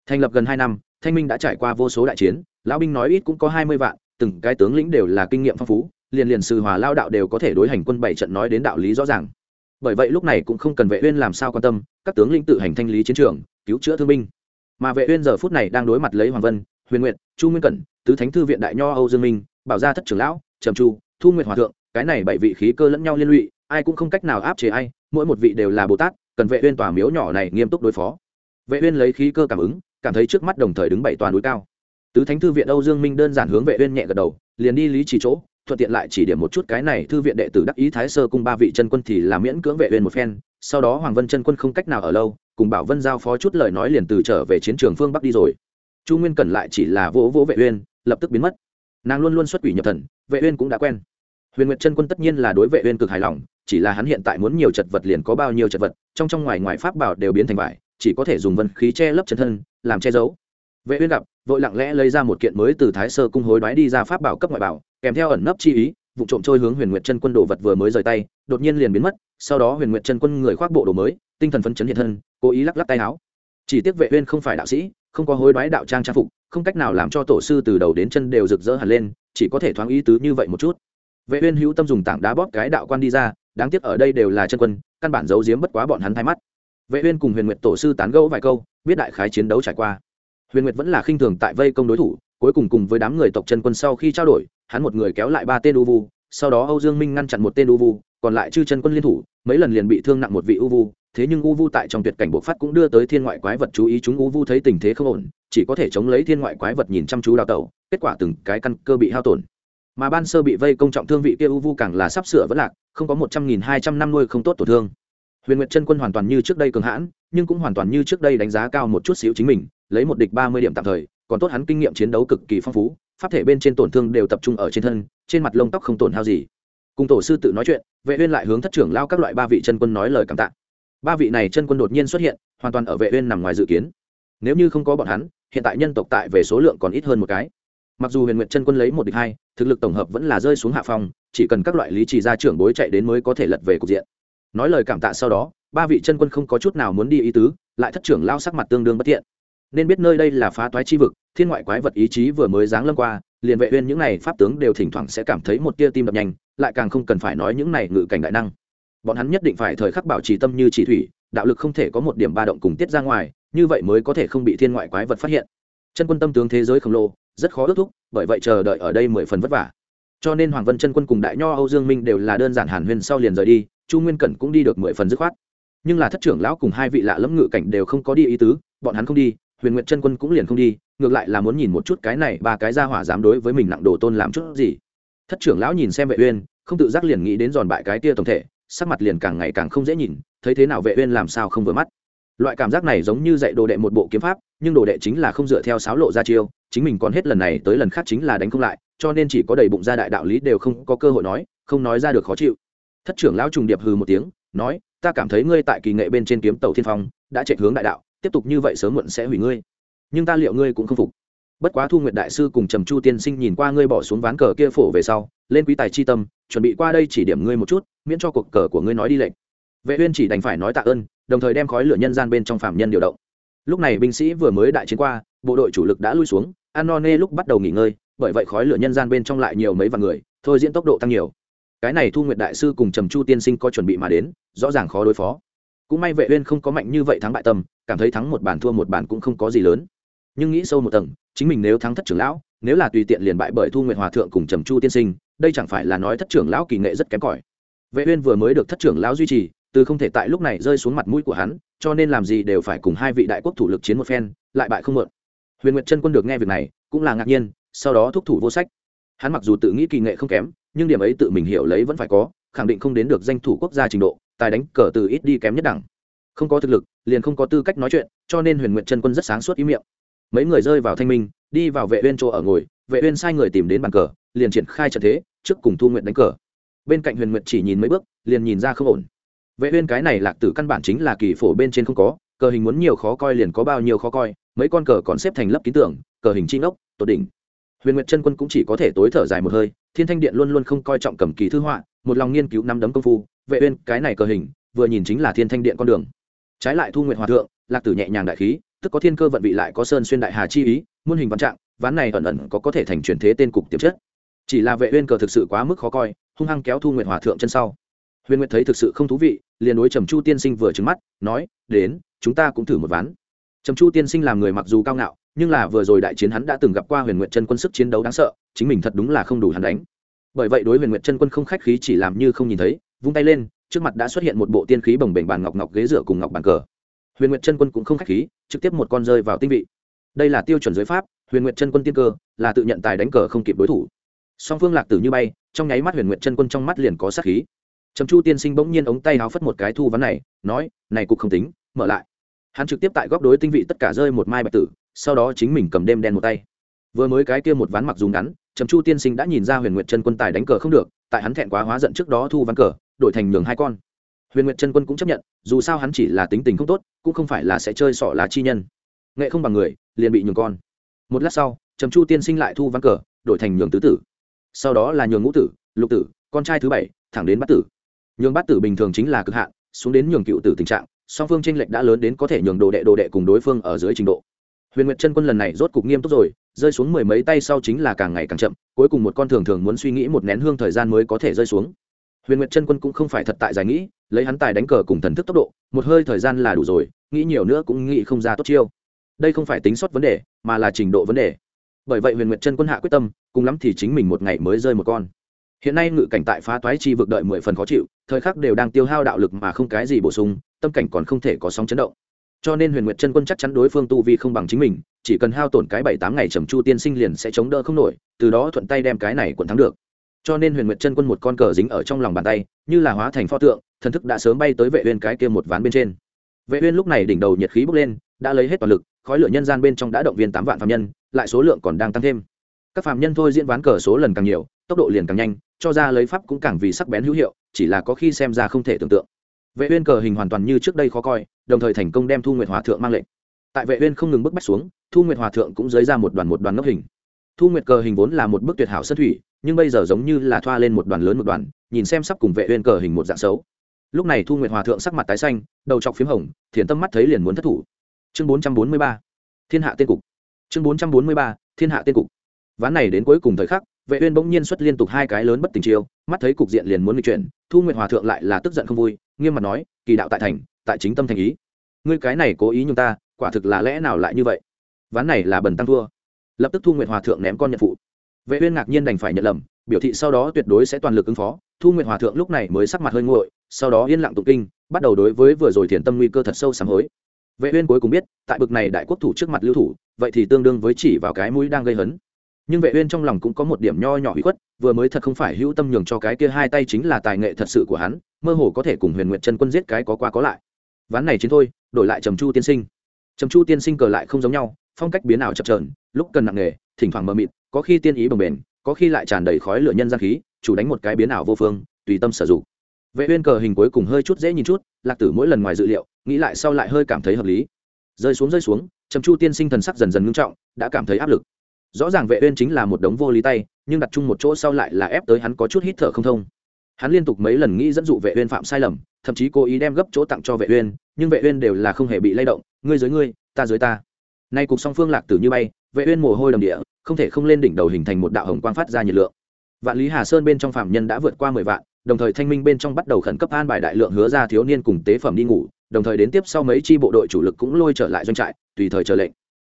Thành lập gần hai năm, thanh minh đã trải qua vô số đại chiến, lão binh nói ít cũng có hai mươi vạn, từng cái tướng lĩnh đều là kinh nghiệm phong phú liền liền sư hòa lao đạo đều có thể đối hành quân bảy trận nói đến đạo lý rõ ràng. Bởi vậy lúc này cũng không cần vệ uyên làm sao quan tâm, các tướng lĩnh tự hành thanh lý chiến trường, cứu chữa thương binh. Mà vệ uyên giờ phút này đang đối mặt lấy hoàng vân, huyền nguyệt, chu nguyên cẩn, tứ thánh thư viện đại nho âu dương minh, bảo gia thất trưởng lão, trầm chu, thu nguyệt hòa thượng, cái này bảy vị khí cơ lẫn nhau liên lụy, ai cũng không cách nào áp chế ai, mỗi một vị đều là bồ tát, cần vệ uyên tòa miếu nhỏ này nghiêm túc đối phó. Vệ uyên lấy khí cơ cảm ứng, cảm thấy trước mắt đồng thời đứng bảy toàn núi cao. Tứ thánh thư viện âu dương minh đơn giản hướng vệ uyên nhẹ gật đầu, liền đi lý chỉ chỗ thuận tiện lại chỉ điểm một chút cái này thư viện đệ tử đắc ý thái sơ cung ba vị chân quân thì là miễn cưỡng vệ uyên một phen, sau đó hoàng vân chân quân không cách nào ở lâu, cùng bảo vân giao phó chút lời nói liền từ trở về chiến trường phương bắc đi rồi. Chu nguyên cẩn lại chỉ là vỗ vỗ vệ uyên, lập tức biến mất. Nàng luôn luôn xuất quỷ nhập thần, vệ uyên cũng đã quen. Huyền nguyệt chân quân tất nhiên là đối vệ uyên cực hài lòng, chỉ là hắn hiện tại muốn nhiều chật vật liền có bao nhiêu chật vật, trong trong ngoài ngoài pháp bảo đều biến thành vải, chỉ có thể dùng vân khí che lấp chân thân, làm che giấu vệ uyên gặp, vội lặng lẽ lấy ra một kiện mới từ thái sơ cung hối đoái đi ra pháp bảo cấp ngoại bảo, kèm theo ẩn nấp chi ý, vụ trộm trôi hướng huyền nguyệt chân quân đồ vật vừa mới rời tay, đột nhiên liền biến mất, sau đó huyền nguyệt chân quân người khoác bộ đồ mới, tinh thần phấn chấn hiện thân, cố ý lắc lắc tay áo. Chỉ tiếc vệ uyên không phải đạo sĩ, không có hối đoái đạo trang trang phục, không cách nào làm cho tổ sư từ đầu đến chân đều rực rỡ hẳn lên, chỉ có thể thoáng ý tứ như vậy một chút. Vệ uyên hữu tâm dùng tảng đá bóp cái đạo quan đi ra, đáng tiếc ở đây đều là chân quân, căn bản giấu giếm bất quá bọn hắn thay mắt. Vệ uyên cùng huyền nguyệt tổ sư tán gẫu vài câu, biết đại khái chiến đấu trải qua huyền nguyệt vẫn là khinh thường tại vây công đối thủ, cuối cùng cùng với đám người tộc chân quân sau khi trao đổi, hắn một người kéo lại ba tên u vu, sau đó âu dương minh ngăn chặn một tên u vu, còn lại chư chân quân liên thủ, mấy lần liền bị thương nặng một vị u vu, thế nhưng u vu tại trong tuyệt cảnh bộc phát cũng đưa tới thiên ngoại quái vật chú ý, chúng u vu thấy tình thế không ổn, chỉ có thể chống lấy thiên ngoại quái vật nhìn chăm chú đào tẩu, kết quả từng cái căn cơ bị hao tổn. Mà ban sơ bị vây công trọng thương vị kia u vu càng là sắp sửa vẫn lạc, không có một trăm nghìn hai trăm năm nuôi không tốt tổn thương huyền nguyệt chân quân hoàn toàn như trước đây cường hãn, nhưng cũng hoàn toàn như trước đây đánh giá cao một chút xíu chính mình, lấy một địch ba mươi điểm tạm thời, còn tốt hắn kinh nghiệm chiến đấu cực kỳ phong phú, pháp thể bên trên tổn thương đều tập trung ở trên thân, trên mặt lông tóc không tổn hao gì. Cùng tổ sư tự nói chuyện, vệ uyên lại hướng thất trưởng lao các loại ba vị chân quân nói lời cảm tạ. Ba vị này chân quân đột nhiên xuất hiện, hoàn toàn ở vệ uyên nằm ngoài dự kiến. Nếu như không có bọn hắn, hiện tại nhân tộc tại về số lượng còn ít hơn một cái. Mặc dù huyền nguyệt chân quân lấy một địch hai, thực lực tổng hợp vẫn là rơi xuống hạ phong, chỉ cần các loại lý trì gia trưởng bối chạy đến mới có thể lật về cục diện nói lời cảm tạ sau đó, ba vị chân quân không có chút nào muốn đi ý tứ, lại thất trưởng lao sắc mặt tương đương bất thiện. Nên biết nơi đây là phá toái chi vực, thiên ngoại quái vật ý chí vừa mới giáng lâm qua, liền vệ uyên những này pháp tướng đều thỉnh thoảng sẽ cảm thấy một tia tim đập nhanh, lại càng không cần phải nói những này ngự cảnh đại năng. Bọn hắn nhất định phải thời khắc bảo trì tâm như chỉ thủy, đạo lực không thể có một điểm ba động cùng tiết ra ngoài, như vậy mới có thể không bị thiên ngoại quái vật phát hiện. Chân quân tâm tướng thế giới khổng lồ, rất khó ước thúc, bởi vậy chờ đợi ở đây mười phần vất vả. Cho nên hoàng vân chân quân cùng đại nho âu dương minh đều là đơn giản hàn huyên sau liền rời đi chu nguyên cẩn cũng đi được mười phần dứt khoát. Nhưng là thất trưởng lão cùng hai vị lạ lẫm ngự cảnh đều không có đi ý tứ, bọn hắn không đi, huyền nguyện chân quân cũng liền không đi, ngược lại là muốn nhìn một chút cái này ba cái ra hỏa dám đối với mình nặng đồ tôn làm chút gì. Thất trưởng lão nhìn xem vệ uyên, không tự giác liền nghĩ đến giòn bại cái tia tổng thể, sắc mặt liền càng ngày càng không dễ nhìn, thấy thế nào vệ uyên làm sao không vừa mắt. Loại cảm giác này giống như dạy đồ đệ một bộ kiếm pháp, nhưng đồ đệ chính là không dựa theo sáo lộ ra chiêu, chính mình còn hết lần này tới lần khác chính là đánh không lại, cho nên chỉ có đầy bụng ra đại đạo lý đều không có cơ hội nói, không nói ra được khó chịu thất trưởng lão trùng điệp hừ một tiếng, nói, ta cảm thấy ngươi tại kỳ nghệ bên trên kiếm tàu thiên phong, đã chạy hướng đại đạo, tiếp tục như vậy sớm muộn sẽ hủy ngươi. Nhưng ta liệu ngươi cũng không phục. Bất quá thu nguyệt đại sư cùng trầm chu tiên sinh nhìn qua ngươi bỏ xuống ván cờ kia phổ về sau, lên quý tài chi tâm, chuẩn bị qua đây chỉ điểm ngươi một chút, miễn cho cuộc cờ của ngươi nói đi lệnh vệ uyên chỉ đành phải nói tạ ơn, đồng thời đem khói lửa nhân gian bên trong phạm nhân điều động. Lúc này binh sĩ vừa mới đại chiến qua, bộ đội chủ lực đã lui xuống an lúc bắt đầu nghỉ ngơi, bởi vậy khói lửa nhân gian bên trong lại nhiều mấy vạn người, thôi diễn tốc độ tăng nhiều cái này thu nguyện đại sư cùng trầm chu tiên sinh có chuẩn bị mà đến, rõ ràng khó đối phó. Cũng may vệ uyên không có mạnh như vậy thắng bại tâm, cảm thấy thắng một bàn thua một bàn cũng không có gì lớn. Nhưng nghĩ sâu một tầng, chính mình nếu thắng thất trưởng lão, nếu là tùy tiện liền bại bởi thu nguyện hòa thượng cùng trầm chu tiên sinh, đây chẳng phải là nói thất trưởng lão kỳ nghệ rất kém cỏi. Vệ uyên vừa mới được thất trưởng lão duy trì, từ không thể tại lúc này rơi xuống mặt mũi của hắn, cho nên làm gì đều phải cùng hai vị đại quốc thủ lực chiến một phen, lại bại không mượn. Huyền nguyệt chân quân được nghe việc này, cũng là ngạc nhiên, sau đó thúc thủ vô sách. Hắn mặc dù tự nghĩ kỳ nghệ không kém nhưng điểm ấy tự mình hiểu lấy vẫn phải có, khẳng định không đến được danh thủ quốc gia trình độ, tài đánh cờ từ ít đi kém nhất đẳng. Không có thực lực, liền không có tư cách nói chuyện, cho nên huyền nguyện chân quân rất sáng suốt ý miệng. Mấy người rơi vào thanh minh, đi vào vệ uyên chỗ ở ngồi, vệ uyên sai người tìm đến bàn cờ, liền triển khai trận thế, trước cùng thu nguyện đánh cờ. Bên cạnh huyền nguyện chỉ nhìn mấy bước, liền nhìn ra không ổn. Vệ uyên cái này lạc tử căn bản chính là kỳ phổ bên trên không có, cờ hình muốn nhiều khó coi liền có bao nhiêu khó coi, mấy con cờ còn xếp thành lớp kín tưởng, cờ hình chi ngốc, tột đỉnh huyền nguyệt chân quân cũng chỉ có thể tối thở dài một hơi, thiên thanh điện luôn luôn không coi trọng cầm kỳ thư họa, một lòng nghiên cứu năm đấm công phu, vệ uyên, cái này cờ hình, vừa nhìn chính là thiên thanh điện con đường. Trái lại thu nguyệt hòa thượng, lạc tử nhẹ nhàng đại khí, tức có thiên cơ vận vị lại có sơn xuyên đại hà chi ý, muôn hình văn trạng, ván này ẩn ẩn có có thể thành truyền thế tên cục tiềm chất. Chỉ là vệ uyên cờ thực sự quá mức khó coi, hung hăng kéo thu nguyệt hòa thượng chân sau. Huyền nguyệt thấy thực sự không thú vị, liền đối trầm chu tiên sinh vừa trừng mắt, nói, đến, chúng ta cũng thử một ván. Trầm chu tiên sinh làm người mặc dù cao ngạo nhưng là vừa rồi đại chiến hắn đã từng gặp qua huyền nguyện chân quân sức chiến đấu đáng sợ, chính mình thật đúng là không đủ hắn đánh. Bởi vậy đối huyền nguyện chân quân không khách khí chỉ làm như không nhìn thấy, vung tay lên, trước mặt đã xuất hiện một bộ tiên khí bồng bềnh bàn ngọc ngọc ghế rửa cùng ngọc bàn cờ. Huyền nguyện chân quân cũng không khách khí, trực tiếp một con rơi vào tinh vị. Đây là tiêu chuẩn giới pháp, huyền nguyện chân quân tiên cơ, là tự nhận tài đánh cờ không kịp đối thủ. Song phương lạc tử như bay, trong nháy mắt huyền nguyện chân quân trong mắt liền có sát khí. Trầm chu tiên sinh bỗng nhiên ống tay háo phất một cái thu ván này, nói, này cục không tính, mở lại. Hắn trực tiếp tại góc đối tinh vị tất cả rơi một mai bạch tử sau đó chính mình cầm đêm đen một tay. Vừa mới cái kia một ván mặc dùng ngắn, trầm chu tiên sinh đã nhìn ra huyền nguyệt chân quân tài đánh cờ không được, tại hắn thẹn quá hóa giận trước đó thu ván cờ, đổi thành nhường hai con. Huyền nguyệt chân quân cũng chấp nhận, dù sao hắn chỉ là tính tình không tốt, cũng không phải là sẽ chơi sọ lá chi nhân. Nghệ không bằng người, liền bị nhường con. Một lát sau, trầm chu tiên sinh lại thu ván cờ, đổi thành nhường tứ tử. Sau đó là nhường ngũ tử, lục tử, con trai thứ bảy, thẳng đến bát tử. Nhường bát tử bình thường chính là cực hạn, xuống đến nhường cựu tử tình trạng, song phương tranh lệch đã lớn đến có thể nhường đồ đệ đồ đệ cùng đối phương ở dưới trình độ huyền nguyệt chân quân lần này rốt cục nghiêm túc rồi, rơi xuống mười mấy tay sau chính là càng ngày càng chậm, cuối cùng một con thường thường muốn suy nghĩ một nén hương thời gian mới có thể rơi xuống. Huyền nguyệt chân quân cũng không phải thật tại giải nghĩ, lấy hắn tài đánh cờ cùng thần thức tốc độ, một hơi thời gian là đủ rồi, nghĩ nhiều nữa cũng nghĩ không ra tốt chiêu. Đây không phải tính sót vấn đề, mà là trình độ vấn đề. Bởi vậy huyền nguyệt chân quân hạ quyết tâm, cùng lắm thì chính mình một ngày mới rơi một con. Hiện nay ngự cảnh tại phá toái chi vực đợi mười phần khó chịu, thời khắc đều đang tiêu hao đạo lực mà không cái gì bổ sung, tâm cảnh còn không thể có sóng chấn động cho nên huyền nguyệt chân quân chắc chắn đối phương tu vi không bằng chính mình, chỉ cần hao tổn cái bảy tám ngày trầm chu tiên sinh liền sẽ chống đỡ không nổi, từ đó thuận tay đem cái này quận thắng được. Cho nên huyền nguyệt chân quân một con cờ dính ở trong lòng bàn tay, như là hóa thành pho tượng, thần thức đã sớm bay tới vệ uyên cái kia một ván bên trên. Vệ uyên lúc này đỉnh đầu nhiệt khí bốc lên, đã lấy hết toàn lực, khói lửa nhân gian bên trong đã động viên tám vạn phạm nhân, lại số lượng còn đang tăng thêm. Các phạm nhân thôi diễn ván cờ số lần càng nhiều, tốc độ liền càng nhanh, cho ra lấy pháp cũng càng vì sắc bén hữu hiệu, chỉ là có khi xem ra không thể tưởng tượng vệ uyên cờ hình hoàn toàn như trước đây khó coi, đồng thời thành công đem thu nguyệt hòa thượng mang lệnh. Tại vệ uyên không ngừng bước bách xuống, thu nguyệt hòa thượng cũng dưới ra một đoàn một đoàn ngốc hình. Thu nguyệt cờ hình vốn là một bức tuyệt hảo sân thủy, nhưng bây giờ giống như là thoa lên một đoàn lớn một đoàn, nhìn xem sắp cùng vệ uyên cờ hình một dạng xấu. Lúc này thu nguyệt hòa thượng sắc mặt tái xanh, đầu trọc phím hồng, thiền tâm mắt thấy liền muốn thất thủ. Chương 443 thiên hạ tiên cục. Chương 443 thiên hạ tiên cục. Ván này đến cuối cùng thời khắc, vệ uyên bỗng nhiên xuất liên tục hai cái lớn bất tình chiêu, mắt thấy cục diện liền muốn nghịch chuyển, thu nguyệt hòa thượng lại là tức giận không vui nghiêm mặt nói, kỳ đạo tại thành, tại chính tâm thành ý. Ngươi cái này cố ý nhung ta, quả thực là lẽ nào lại như vậy? Ván này là bần tăng thua. Lập tức thu nguyện hòa thượng ném con nhận phụ. Vệ uyên ngạc nhiên đành phải nhận lầm, biểu thị sau đó tuyệt đối sẽ toàn lực ứng phó. Thu nguyện hòa thượng lúc này mới sắc mặt hơi nguội, sau đó yên lặng tụng kinh, bắt đầu đối với vừa rồi thiền tâm nguy cơ thật sâu sám hối. Vệ uyên cuối cùng biết, tại bực này đại quốc thủ trước mặt lưu thủ, vậy thì tương đương với chỉ vào cái mũi đang gây hấn nhưng vệ uyên trong lòng cũng có một điểm nho nhỏ ủy khuất, vừa mới thật không phải hữu tâm nhường cho cái kia hai tay chính là tài nghệ thật sự của hắn, mơ hồ có thể cùng huyền nguyệt chân quân giết cái có qua có lại. Ván này chiến thôi, đổi lại trầm chu tiên sinh. Trầm chu tiên sinh cờ lại không giống nhau, phong cách biến ảo chập chờn, lúc cần nặng nghề, thỉnh thoảng mờ mịt, có khi tiên ý bồng bềnh, có khi lại tràn đầy khói lửa nhân gian khí, chủ đánh một cái biến ảo vô phương, tùy tâm sử dụng. Vệ uyên cờ hình cuối cùng hơi chút dễ nhìn chút, lạc tử mỗi lần ngoài dự liệu, nghĩ lại sau lại hơi cảm thấy hợp lý. Rơi xuống rơi xuống, trầm chu tiên sinh thần sắc dần dần ngưng trọng, đã cảm thấy áp lực rõ ràng vệ uyên chính là một đống vô lý tay, nhưng đặt chung một chỗ sau lại là ép tới hắn có chút hít thở không thông. Hắn liên tục mấy lần nghĩ dẫn dụ vệ uyên phạm sai lầm, thậm chí cố ý đem gấp chỗ tặng cho vệ uyên, nhưng vệ uyên đều là không hề bị lay động, ngươi dưới ngươi, ta dưới ta. Nay cục song phương lạc tử như bay, vệ uyên mồ hôi đầm địa, không thể không lên đỉnh đầu hình thành một đạo hồng quang phát ra nhiệt lượng. Vạn lý hà sơn bên trong phạm nhân đã vượt qua mười vạn, đồng thời thanh minh bên trong bắt đầu khẩn cấp an bài đại lượng hứa ra thiếu niên cùng tế phẩm đi ngủ, đồng thời đến tiếp sau mấy chi bộ đội chủ lực cũng lôi trở lại doanh trại, tùy thời chờ lệnh.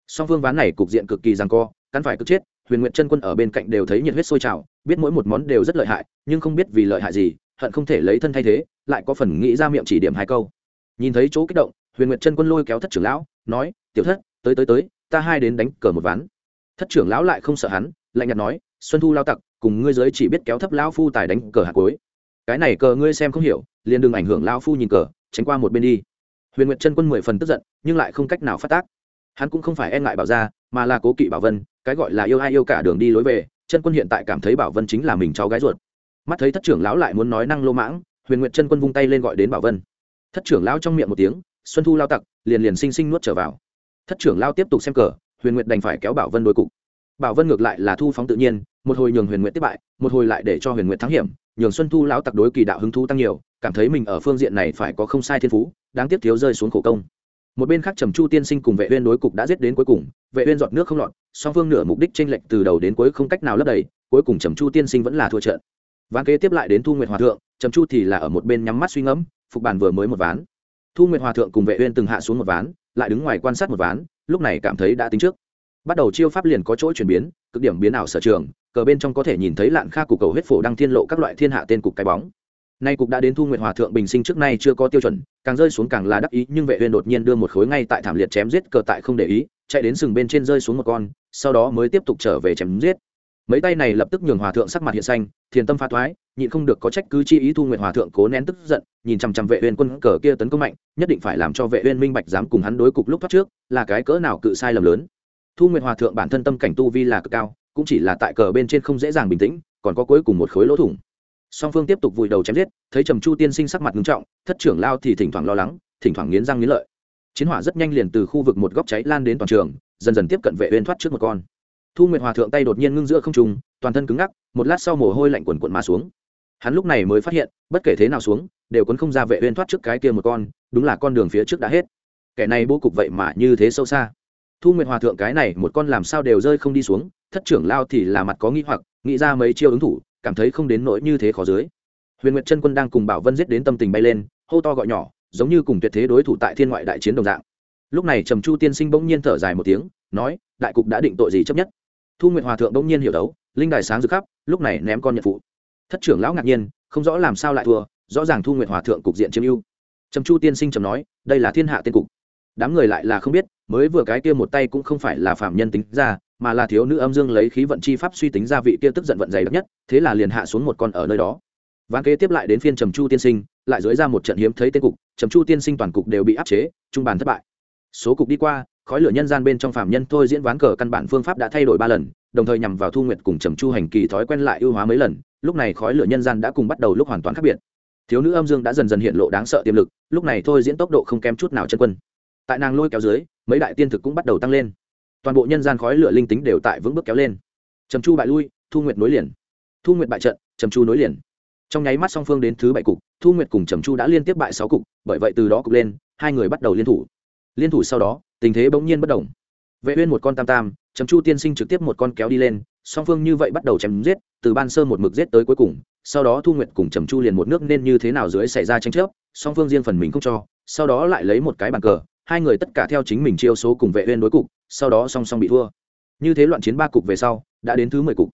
Song phương ván này cục diện cực kỳ giằng co cắn phải cứ chết, huyền nguyện chân quân ở bên cạnh đều thấy nhiệt huyết sôi trào, biết mỗi một món đều rất lợi hại, nhưng không biết vì lợi hại gì, hận không thể lấy thân thay thế, lại có phần nghĩ ra miệng chỉ điểm hai câu. Nhìn thấy chỗ kích động, huyền nguyệt chân quân lôi kéo thất trưởng lão, nói, tiểu thất, tới tới tới, ta hai đến đánh cờ một ván. Thất trưởng lão lại không sợ hắn, lạnh nhạt nói, xuân thu lao tặc, cùng ngươi giới chỉ biết kéo thấp lão phu tài đánh cờ hạt cuối. Cái này cờ ngươi xem không hiểu, liền đừng ảnh hưởng lão phu nhìn cờ, tránh qua một bên đi. Huyền nguyệt chân quân mười phần tức giận, nhưng lại không cách nào phát tác hắn cũng không phải e ngại bảo ra mà là cố kỵ bảo vân, cái gọi là yêu ai yêu cả đường đi lối về, chân quân hiện tại cảm thấy bảo vân chính là mình cháu gái ruột. Mắt thấy thất trưởng lão lại muốn nói năng lô mãng, huyền nguyệt chân quân vung tay lên gọi đến bảo vân. Thất trưởng lão trong miệng một tiếng, xuân thu lao tặc, liền liền sinh sinh nuốt trở vào. Thất trưởng lao tiếp tục xem cờ, huyền nguyệt đành phải kéo bảo vân đối cục. Bảo vân ngược lại là thu phóng tự nhiên, một hồi nhường huyền nguyệt tiếp bại, một hồi lại để cho huyền nguyệt thắng hiểm, nhường xuân thu lão tặc đối kỳ đạo hứng thú tăng nhiều, cảm thấy mình ở phương diện này phải có không sai thiên phú, đáng tiếp thiếu rơi xuống khổ công một bên khác trầm chu tiên sinh cùng vệ uyên đối cục đã giết đến cuối cùng, vệ uyên giọt nước không lọt, song phương nửa mục đích tranh lệch từ đầu đến cuối không cách nào lấp đầy, cuối cùng trầm chu tiên sinh vẫn là thua trận. Ván kế tiếp lại đến thu nguyệt hòa thượng, trầm chu thì là ở một bên nhắm mắt suy ngẫm, phục bản vừa mới một ván. Thu nguyệt hòa thượng cùng vệ uyên từng hạ xuống một ván, lại đứng ngoài quan sát một ván, lúc này cảm thấy đã tính trước. Bắt đầu chiêu pháp liền có chỗ chuyển biến, cực điểm biến ảo sở trường, cờ bên trong có thể nhìn thấy lạn kha cục cầu huyết phổ đăng thiên lộ các loại thiên hạ tên cục cái bóng nay cục đã đến thu nguyệt hòa thượng bình sinh trước nay chưa có tiêu chuẩn, càng rơi xuống càng là đắc ý, nhưng vệ uyên đột nhiên đưa một khối ngay tại thảm liệt chém giết cờ tại không để ý, chạy đến sừng bên trên rơi xuống một con, sau đó mới tiếp tục trở về chém giết. Mấy tay này lập tức nhường hòa thượng sắc mặt hiện xanh, thiền tâm pha thoái, nhịn không được có trách cứ chi ý thu nguyệt hòa thượng cố nén tức giận, nhìn chằm chằm vệ uyên quân cờ kia tấn công mạnh, nhất định phải làm cho vệ uyên minh bạch dám cùng hắn đối cục lúc thoát trước, là cái cỡ nào cự sai lầm lớn. Thu nguyệt hòa thượng bản thân tâm cảnh tu vi là cực cao, cũng chỉ là tại cờ bên trên không dễ dàng bình tĩnh, còn có cuối cùng một khối lỗ thủng song phương tiếp tục vùi đầu chém giết, thấy trầm chu tiên sinh sắc mặt nghiêm trọng, thất trưởng lao thì thỉnh thoảng lo lắng, thỉnh thoảng nghiến răng nghiến lợi. Chiến hỏa rất nhanh liền từ khu vực một góc cháy lan đến toàn trường, dần dần tiếp cận vệ uyên thoát trước một con. Thu nguyệt hòa thượng tay đột nhiên ngưng giữa không trung, toàn thân cứng ngắc, một lát sau mồ hôi lạnh quần quần mà xuống. Hắn lúc này mới phát hiện, bất kể thế nào xuống, đều quấn không ra vệ uyên thoát trước cái kia một con, đúng là con đường phía trước đã hết. Kẻ này bố cục vậy mà như thế sâu xa. Thu nguyệt hòa thượng cái này, một con làm sao đều rơi không đi xuống, thất trưởng lao thì là mặt có nghi hoặc, nghĩ ra mấy chiêu ứng thủ cảm thấy không đến nỗi như thế khó dưới. Huyền nguyệt chân quân đang cùng bảo vân giết đến tâm tình bay lên, hô to gọi nhỏ, giống như cùng tuyệt thế đối thủ tại thiên ngoại đại chiến đồng dạng. Lúc này trầm chu tiên sinh bỗng nhiên thở dài một tiếng, nói, đại cục đã định tội gì chấp nhất? Thu nguyệt hòa thượng bỗng nhiên hiểu đấu, linh đài sáng rực khắp, lúc này ném con nhận phụ. Thất trưởng lão ngạc nhiên, không rõ làm sao lại thua, rõ ràng thu nguyệt hòa thượng cục diện chiếm ưu. Trầm chu tiên sinh trầm nói, đây là thiên hạ tiên cục. Đám người lại là không biết, mới vừa cái kia một tay cũng không phải là phạm nhân tính ra mà là thiếu nữ âm dương lấy khí vận chi pháp suy tính ra vị kia tức giận vận dày đặc nhất, thế là liền hạ xuống một con ở nơi đó. Ván kế tiếp lại đến phiên trầm chu tiên sinh, lại dưới ra một trận hiếm thấy tên cục, trầm chu tiên sinh toàn cục đều bị áp chế, trung bàn thất bại. Số cục đi qua, khói lửa nhân gian bên trong phạm nhân thôi diễn ván cờ căn bản phương pháp đã thay đổi ba lần, đồng thời nhằm vào thu nguyệt cùng trầm chu hành kỳ thói quen lại ưu hóa mấy lần, lúc này khói lửa nhân gian đã cùng bắt đầu lúc hoàn toàn khác biệt. Thiếu nữ âm dương đã dần dần hiện lộ đáng sợ tiềm lực, lúc này thôi diễn tốc độ không kém chút nào chân quân. Tại nàng lôi kéo dưới, mấy đại tiên thực cũng bắt đầu tăng lên toàn bộ nhân gian khói lửa linh tính đều tại vững bước kéo lên. Trầm chu bại lui, thu nguyệt nối liền. Thu nguyệt bại trận, trầm chu nối liền. Trong nháy mắt song phương đến thứ bảy cục, thu nguyệt cùng trầm chu đã liên tiếp bại sáu cục, bởi vậy từ đó cục lên, hai người bắt đầu liên thủ. Liên thủ sau đó, tình thế bỗng nhiên bất đồng vệ uyên một con tam tam, trầm chu tiên sinh trực tiếp một con kéo đi lên, song phương như vậy bắt đầu chém giết, từ ban sơ một mực giết tới cuối cùng, sau đó thu nguyệt cùng trầm chu liền một nước nên như thế nào dưới xảy ra tranh chấp, song phương riêng phần mình không cho, sau đó lại lấy một cái bàn cờ, hai người tất cả theo chính mình chiêu số cùng vệ uyên đối cục sau đó song song bị thua. Như thế loạn chiến ba cục về sau, đã đến thứ mười cục.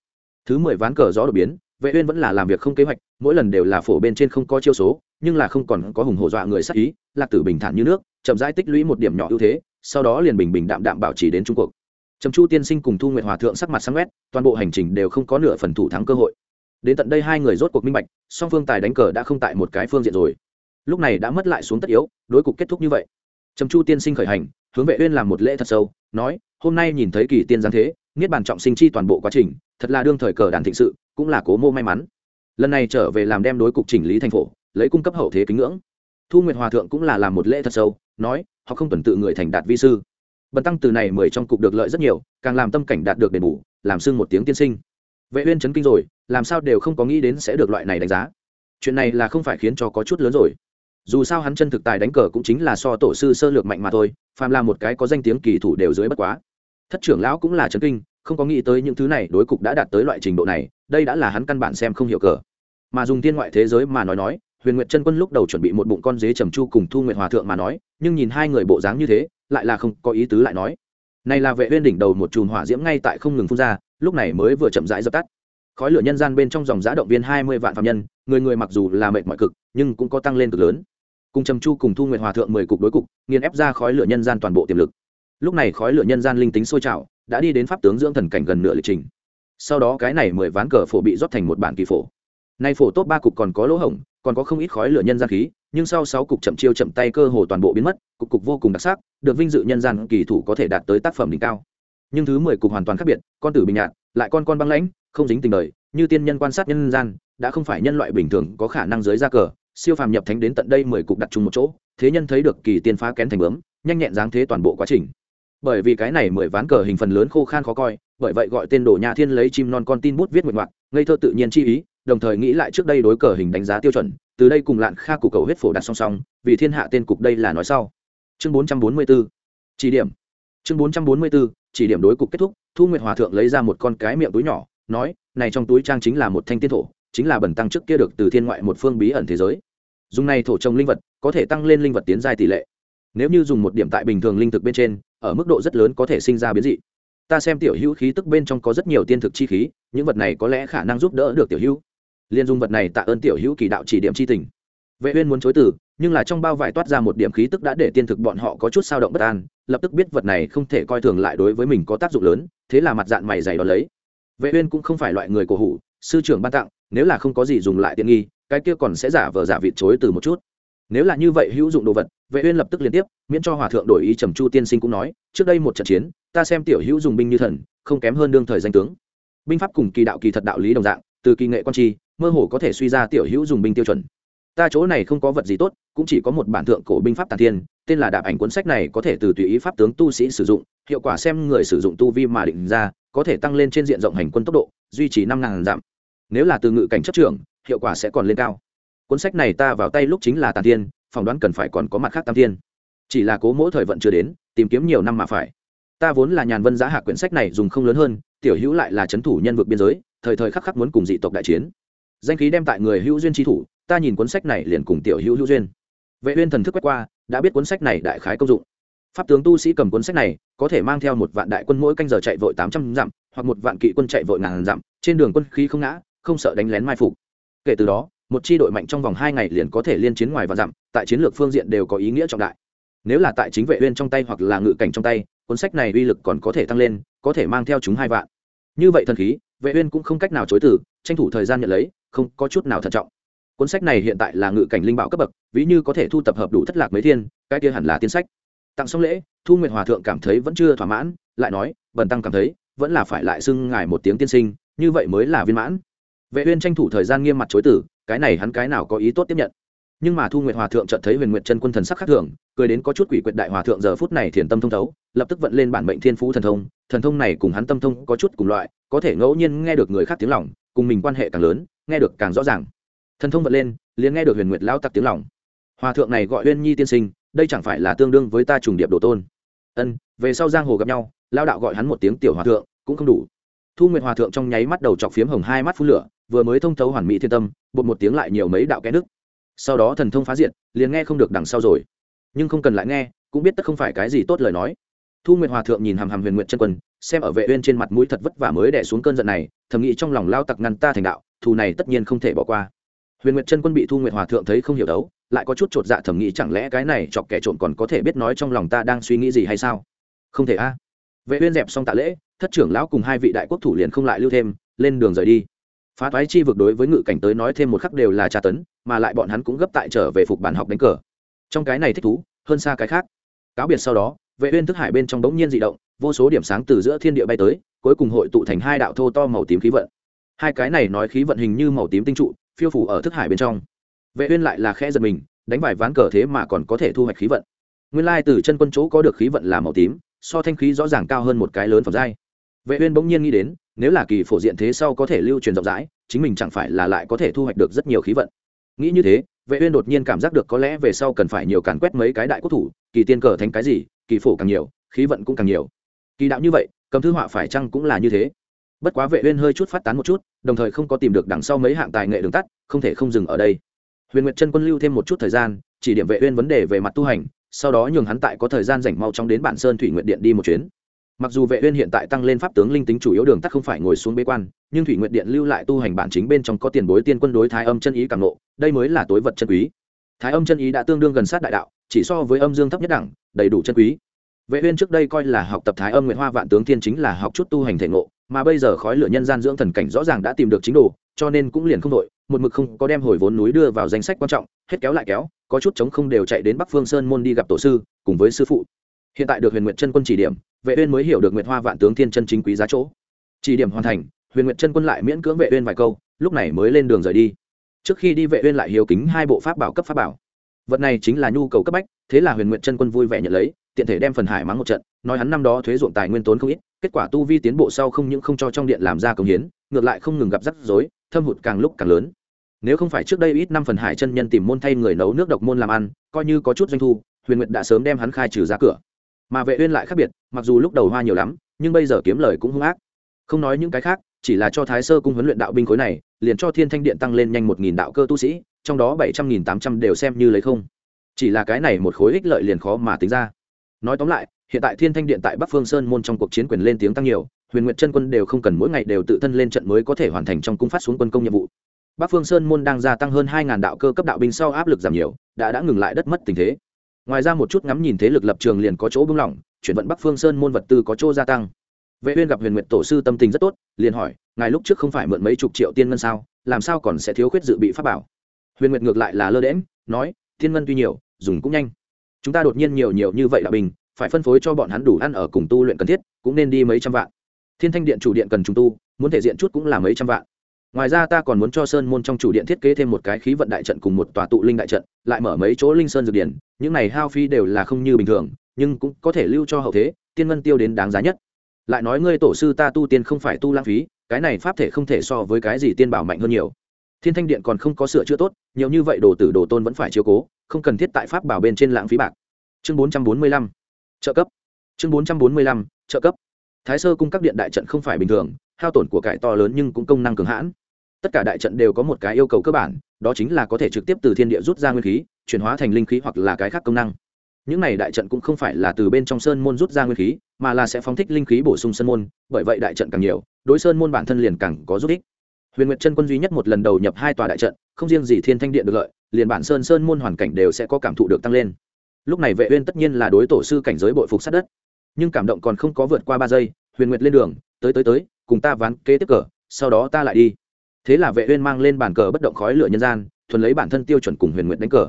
Thứ mười ván cờ gió đột biến, vệ uyên vẫn là làm việc không kế hoạch, mỗi lần đều là phổ bên trên không có chiêu số, nhưng là không còn có hùng hổ dọa người sát ý, lạc tử bình thản như nước, chậm rãi tích lũy một điểm nhỏ ưu thế, sau đó liền bình bình đạm đạm bảo trì đến trung cuộc. Trầm chu tiên sinh cùng thu nguyệt hòa thượng sắc mặt sáng quét toàn bộ hành trình đều không có nửa phần thủ thắng cơ hội. Đến tận đây hai người rốt cuộc minh bạch, song phương tài đánh cờ đã không tại một cái phương diện rồi. Lúc này đã mất lại xuống tất yếu, đối cục kết thúc như vậy trầm chu tiên sinh khởi hành, hướng vệ uyên làm một lễ thật sâu, nói, hôm nay nhìn thấy kỳ tiên giáng thế, niết bàn trọng sinh chi toàn bộ quá trình, thật là đương thời cờ đàn thịnh sự, cũng là cố mô may mắn. Lần này trở về làm đem đối cục chỉnh lý thành phổ, lấy cung cấp hậu thế kính ngưỡng. Thu nguyệt hòa thượng cũng là làm một lễ thật sâu, nói, họ không tuần tự người thành đạt vi sư. Bần tăng từ này mười trong cục được lợi rất nhiều, càng làm tâm cảnh đạt được đền bù, làm sưng một tiếng tiên sinh. Vệ uyên chấn kinh rồi, làm sao đều không có nghĩ đến sẽ được loại này đánh giá. Chuyện này là không phải khiến cho có chút lớn rồi dù sao hắn chân thực tài đánh cờ cũng chính là so tổ sư sơ lược mạnh mà thôi, phàm là một cái có danh tiếng kỳ thủ đều dưới bất quá. Thất trưởng lão cũng là trấn kinh, không có nghĩ tới những thứ này đối cục đã đạt tới loại trình độ này, đây đã là hắn căn bản xem không hiểu cờ. Mà dùng thiên ngoại thế giới mà nói nói, huyền nguyệt chân quân lúc đầu chuẩn bị một bụng con dế trầm chu cùng thu nguyệt hòa thượng mà nói, nhưng nhìn hai người bộ dáng như thế, lại là không có ý tứ lại nói. Này là vệ uyên đỉnh đầu một chùm hỏa diễm ngay tại không ngừng phun ra, lúc này mới vừa chậm rãi dập tắt khói lửa nhân gian bên trong dòng giã động viên hai mươi vạn phạm nhân, người người mặc dù là mệt mỏi cực, nhưng cũng có tăng lên cực lớn. Cùng trầm chu cùng thu nguyệt hòa thượng mười cục đối cục, nghiền ép ra khói lửa nhân gian toàn bộ tiềm lực. Lúc này khói lửa nhân gian linh tính sôi trào, đã đi đến pháp tướng dưỡng thần cảnh gần nửa lịch trình. Sau đó cái này mười ván cờ phổ bị rót thành một bản kỳ phổ. Nay phổ top ba cục còn có lỗ hổng, còn có không ít khói lửa nhân gian khí, nhưng sau sáu cục chậm chiêu chậm tay cơ hồ toàn bộ biến mất, cục cục vô cùng đặc sắc, được vinh dự nhân gian kỳ thủ có thể đạt tới tác phẩm đỉnh cao. Nhưng thứ mười cục hoàn toàn khác biệt, con tử bình nhạt, lại con con băng lãnh không dính tình đời, như tiên nhân quan sát nhân gian, đã không phải nhân loại bình thường có khả năng dưới ra cờ, siêu phàm nhập thánh đến tận đây mười cục đặt chung một chỗ, thế nhân thấy được kỳ tiên phá kén thành bướm, nhanh nhẹn dáng thế toàn bộ quá trình. Bởi vì cái này mười ván cờ hình phần lớn khô khan khó coi, bởi vậy gọi tên đồ nhà thiên lấy chim non con tin bút viết nguyện ngoạc, ngây thơ tự nhiên chi ý, đồng thời nghĩ lại trước đây đối cờ hình đánh giá tiêu chuẩn, từ đây cùng lạn kha cục cầu huyết phổ đặt song song, vì thiên hạ tên cục đây là nói sau. Chương bốn trăm bốn mươi b ố chỉ điểm. Chương bốn trăm bốn mươi b ố chỉ điểm đối cục kết thúc, thu nguyệt hòa thượng lấy ra một con cái miệng túi nhỏ nói, này trong túi trang chính là một thanh tiên thổ, chính là bẩn tăng trước kia được từ thiên ngoại một phương bí ẩn thế giới. Dùng này thổ trồng linh vật, có thể tăng lên linh vật tiến giai tỷ lệ. Nếu như dùng một điểm tại bình thường linh thực bên trên, ở mức độ rất lớn có thể sinh ra biến dị. Ta xem tiểu hữu khí tức bên trong có rất nhiều tiên thực chi khí, những vật này có lẽ khả năng giúp đỡ được tiểu hữu. Liên dung vật này tạ ơn tiểu hữu kỳ đạo chỉ điểm chi tình. Vệ uyên muốn chối từ, nhưng là trong bao vải toát ra một điểm khí tức đã để tiên thực bọn họ có chút sao động bất an, lập tức biết vật này không thể coi thường lại đối với mình có tác dụng lớn, thế là mặt dạng mày dày đó lấy vệ uyên cũng không phải loại người cổ hủ, sư trưởng ban tặng, nếu là không có gì dùng lại tiện nghi, cái kia còn sẽ giả vờ giả vịt chối từ một chút. Nếu là như vậy hữu dụng đồ vật, vệ uyên lập tức liên tiếp, miễn cho hòa thượng đổi ý trầm chu tiên sinh cũng nói, trước đây một trận chiến, ta xem tiểu hữu dùng binh như thần, không kém hơn đương thời danh tướng. Binh pháp cùng kỳ đạo kỳ thật đạo lý đồng dạng, từ kỳ nghệ quan chi mơ hồ có thể suy ra tiểu hữu dùng binh tiêu chuẩn. Ta chỗ này không có vật gì tốt, cũng chỉ có một bản thượng cổ binh pháp tàn thiên, tên là đạp ảnh cuốn sách này có thể từ tùy ý pháp tướng tu sĩ sử dụng, hiệu quả xem người sử dụng tu vi mà định ra có thể tăng lên trên diện rộng hành quân tốc độ, duy trì năm ngàn dặm. Nếu là từ ngự cảnh chấp trưởng, hiệu quả sẽ còn lên cao. Cuốn sách này ta vào tay lúc chính là tàn thiên, phỏng đoán cần phải còn có mặt khác tam thiên. Chỉ là cố mỗi thời vận chưa đến, tìm kiếm nhiều năm mà phải. Ta vốn là nhàn vân giá hạ quyển sách này dùng không lớn hơn, tiểu hữu lại là c h ấ n thủ nhân vực biên giới, thời thời khắc khắc muốn cùng dị tộc đại chiến. Danh khí đem tại người hữu duyên tri thủ, ta nhìn cuốn sách này liền cùng tiểu hữu hữu duyên. Vệ uyên thần thức quét qua, đã biết cuốn sách này đại khái công dụng pháp tướng tu sĩ cầm cuốn sách này, có thể mang theo một vạn đại quân mỗi canh giờ chạy vội tám trăm dặm, hoặc một vạn kỵ quân chạy vội ngàn dặm, trên đường quân khí không ngã, không sợ đánh lén mai phục. Kể từ đó, một chi đội mạnh trong vòng hai ngày liền có thể liên chiến ngoài và dặm, tại chiến lược phương diện đều có ý nghĩa trọng đại. Nếu là tại chính vệ uyên trong tay hoặc là ngự cảnh trong tay, cuốn sách này uy lực còn có thể tăng lên, có thể mang theo chúng hai vạn. Như vậy thần khí, vệ uyên cũng không cách nào chối từ, tranh thủ thời gian nhận lấy, không có chút nào thận trọng. Cuốn sách này hiện tại là ngự cảnh linh bảo cấp bậc, ví như có thể thu tập hợp đủ thất lạc mấy thiên, cái kia hẳn là tiên sách tặng xong lễ, thu nguyệt hòa thượng cảm thấy vẫn chưa thỏa mãn, lại nói, bần tăng cảm thấy, vẫn là phải lại xưng ngài một tiếng tiên sinh, như vậy mới là viên mãn. Vệ uyên tranh thủ thời gian nghiêm mặt chối từ, cái này hắn cái nào có ý tốt tiếp nhận. Nhưng mà thu nguyệt hòa thượng chợt thấy huyền nguyệt chân quân thần sắc khác thường, cười đến có chút quỷ quyệt đại hòa thượng giờ phút này thiền tâm thông thấu, lập tức vận lên bản mệnh thiên phú thần thông thần thông này cùng hắn tâm thông có chút cùng loại, có thể ngẫu nhiên nghe được người khác tiếng lòng, cùng mình quan hệ càng lớn, nghe được càng rõ ràng. Thần thông vận lên, liền nghe được huyền nguyệt lão tặc tiếng lòng. Hòa thượng này gọi uyên nhi tiên sinh đây chẳng phải là tương đương với ta trùng điệp đồ tôn. Ân, về sau giang hồ gặp nhau lao đạo gọi hắn một tiếng tiểu hòa thượng, cũng không đủ. Thu nguyệt hòa thượng trong nháy mắt đầu chọc phiếm hồng hai mắt phun lửa, vừa mới thông thấu hoàn mỹ thiên tâm, bột một tiếng lại nhiều mấy đạo kẽ đức. sau đó thần thông phá diện liền nghe không được đằng sau rồi. Nhưng không cần lại nghe, cũng biết tất không phải cái gì tốt lời nói. Thu nguyệt hòa thượng nhìn hàm hàm huyền nguyện chân quân xem ở vệ uyên trên mặt mũi thật vất vả mới đè xuống cơn giận này, thầm nghĩ trong lòng lao tặc ngăn ta thành đạo, thù này tất nhiên không thể bỏ qua. Huyền nguyệt chân quân bị thu nguyệt hòa thượng thấy không hiểu đấu lại có chút chột dạ thầm nghĩ chẳng lẽ cái này chọc kẻ trộm còn có thể biết nói trong lòng ta đang suy nghĩ gì hay sao? Không thể a. Vệ uyên dẹp xong tạ lễ, thất trưởng lão cùng hai vị đại quốc thủ liền không lại lưu thêm, lên đường rời đi. Phá toái chi vực đối với ngự cảnh tới nói thêm một khắc đều là tra tấn, mà lại bọn hắn cũng gấp tại trở về phục bản học đánh cờ. Trong cái này thích thú, hơn xa cái khác. Cáo biệt sau đó, vệ uyên thức hải bên trong bỗng nhiên dị động, vô số điểm sáng từ giữa thiên địa bay tới, cuối cùng hội tụ thành hai đạo thô to màu tím khí vận. Hai cái này nói khí vận hình như màu tím tinh trụ, phiêu phủ ở thức hải bên trong vệ uyên lại là khẽ giật mình, đánh vài ván cờ thế mà còn có thể thu hoạch khí vận. Nguyên lai từ chân quân chỗ có được khí vận là màu tím, so thanh khí rõ ràng cao hơn một cái lớn phẩm giai. Vệ uyên bỗng nhiên nghĩ đến, nếu là kỳ phổ diện thế sau có thể lưu truyền rộng rãi, chính mình chẳng phải là lại có thể thu hoạch được rất nhiều khí vận. Nghĩ như thế, vệ uyên đột nhiên cảm giác được có lẽ về sau cần phải nhiều càn quét mấy cái đại quốc thủ, kỳ tiên cờ thành cái gì, kỳ phổ càng nhiều, khí vận cũng càng nhiều. Kỳ đạo như vậy, cầm thư họa phải chăng cũng là như thế. Bất quá vệ uyên hơi chút phát tán một chút, đồng thời không có tìm được đằng sau mấy hạng tài nghệ đường tắt, không thể không dừng ở đây huyền nguyệt chân quân lưu thêm một chút thời gian chỉ điểm vệ uyên vấn đề về mặt tu hành sau đó nhường hắn tại có thời gian rảnh mau chóng đến bản sơn thủy nguyệt điện đi một chuyến. Mặc dù vệ uyên hiện tại tăng lên pháp tướng linh tính chủ yếu đường tắt không phải ngồi xuống bế quan nhưng thủy nguyệt điện lưu lại tu hành bản chính bên trong có tiền bối tiên quân đối thái âm chân ý cảm ngộ, đây mới là tối vật chân quý. Thái âm chân ý đã tương đương gần sát đại đạo chỉ so với âm dương thấp nhất đẳng đầy đủ chân quý. Vệ uyên trước đây coi là học tập thái âm nguyệt hoa vạn tướng thiên chính là học chút tu hành thể ngộ mà bây giờ khói lửa nhân gian dưỡng thần cảnh rõ ràng đã tìm được chính đồ cho nên cũng liền không đội, một mực không có đem hồi vốn núi đưa vào danh sách quan trọng, hết kéo lại kéo, có chút chống không đều chạy đến bắc phương sơn môn đi gặp tổ sư, cùng với sư phụ. Hiện tại được huyền nguyệt chân quân chỉ điểm, vệ uyên mới hiểu được nguyệt hoa vạn tướng thiên chân chính quý giá chỗ. Chỉ điểm hoàn thành, huyền nguyệt chân quân lại miễn cưỡng vệ uyên vài câu, lúc này mới lên đường rời đi. Trước khi đi, vệ uyên lại hiếu kính hai bộ pháp bảo cấp pháp bảo. Vật này chính là nhu cầu cấp bách, thế là huyền nguyệt chân quân vui vẻ nhận lấy, tiện thể đem phần hải mắng một trận, nói hắn năm đó thuế ruộng tài nguyên tốn không ít, kết quả tu vi tiến bộ sau không những không cho trong điện làm ra công hiến, ngược lại không ngừng gặp rắc rối thâm hụt càng lúc càng lớn. Nếu không phải trước đây ít năm phần hải chân nhân tìm môn thay người nấu nước độc môn làm ăn, coi như có chút doanh thu, huyền nguyệt đã sớm đem hắn khai trừ ra cửa. Mà vệ uyên lại khác biệt, mặc dù lúc đầu hoa nhiều lắm, nhưng bây giờ kiếm lời cũng hung ác. Không nói những cái khác, chỉ là cho thái sơ cung huấn luyện đạo binh khối này, liền cho thiên thanh điện tăng lên nhanh một nghìn đạo cơ tu sĩ, trong đó bảy trăm nghìn tám trăm đều xem như lấy không. Chỉ là cái này một khối ích lợi liền khó mà tính ra. Nói tóm lại, hiện tại thiên thanh điện tại bắc phương sơn môn trong cuộc chiến quyền lên tiếng tăng nhiều huyền nguyệt chân quân đều không cần mỗi ngày đều tự thân lên trận mới có thể hoàn thành trong cung phát xuống quân công nhiệm vụ. Bắc phương sơn môn đang gia tăng hơn hai đạo cơ cấp đạo binh sau áp lực giảm nhiều đã đã ngừng lại đất mất tình thế. Ngoài ra một chút ngắm nhìn thế lực lập trường liền có chỗ bung lỏng chuyển vận bắc phương sơn môn vật tư có chỗ gia tăng. Vệ uyên gặp huyền nguyệt tổ sư tâm tình rất tốt liền hỏi ngài lúc trước không phải mượn mấy chục triệu tiên ngân sao làm sao còn sẽ thiếu khuyết dự bị pháp bảo? Huyền nguyệt ngược lại là lơ đễm nói tiên ngân tuy nhiều dùng cũng nhanh. Chúng ta đột nhiên nhiều nhiều như vậy là bình, phải phân phối cho bọn hắn đủ ăn ở cùng tu luyện cần thiết cũng nên đi mấy trăm vạn thiên thanh điện chủ điện cần trùng tu, muốn thể diện chút cũng là mấy trăm vạn. Ngoài ra ta còn muốn cho sơn môn trong chủ điện thiết kế thêm một cái khí vận đại trận cùng một tòa tụ linh đại trận, lại mở mấy chỗ linh sơn dược điển. Những này hao phi đều là không như bình thường, nhưng cũng có thể lưu cho hậu thế, tiên ngân tiêu đến đáng giá nhất. Lại nói ngươi tổ sư ta tu tiên không phải tu lãng phí, cái này pháp thể không thể so với cái gì tiên bảo mạnh hơn nhiều. Thiên thanh điện còn không có sửa chữa tốt, nhiều như vậy đồ tử đồ tôn vẫn phải chiếu cố, không cần thiết tại pháp bảo bên trên lãng phí bạc. Chương bốn trăm bốn mươi lăm, trợ cấp. Chương bốn trăm bốn mươi lăm, trợ cấp thái sơ cung các điện đại trận không phải bình thường, hao tổn của cải to lớn nhưng cũng công năng cường hãn. Tất cả đại trận đều có một cái yêu cầu cơ bản, đó chính là có thể trực tiếp từ thiên địa rút ra nguyên khí, chuyển hóa thành linh khí hoặc là cái khác công năng. Những này đại trận cũng không phải là từ bên trong sơn môn rút ra nguyên khí, mà là sẽ phóng thích linh khí bổ sung sơn môn, bởi vậy đại trận càng nhiều, đối sơn môn bản thân liền càng có rút ích. Huyền nguyệt chân quân duy nhất một lần đầu nhập hai tòa đại trận, không riêng gì thiên thanh điện được lợi, liền bản sơn sơn môn hoàn cảnh đều sẽ có cảm thụ được tăng lên. Lúc này vệ uyên tất nhiên là đối tổ sư cảnh giới bội phục sát đất nhưng cảm động còn không có vượt qua ba giây, huyền nguyệt lên đường, tới tới tới, cùng ta ván kế tiếp cờ, sau đó ta lại đi. Thế là vệ uyên mang lên bàn cờ bất động khói lửa nhân gian, thuần lấy bản thân tiêu chuẩn cùng huyền nguyệt đánh cờ.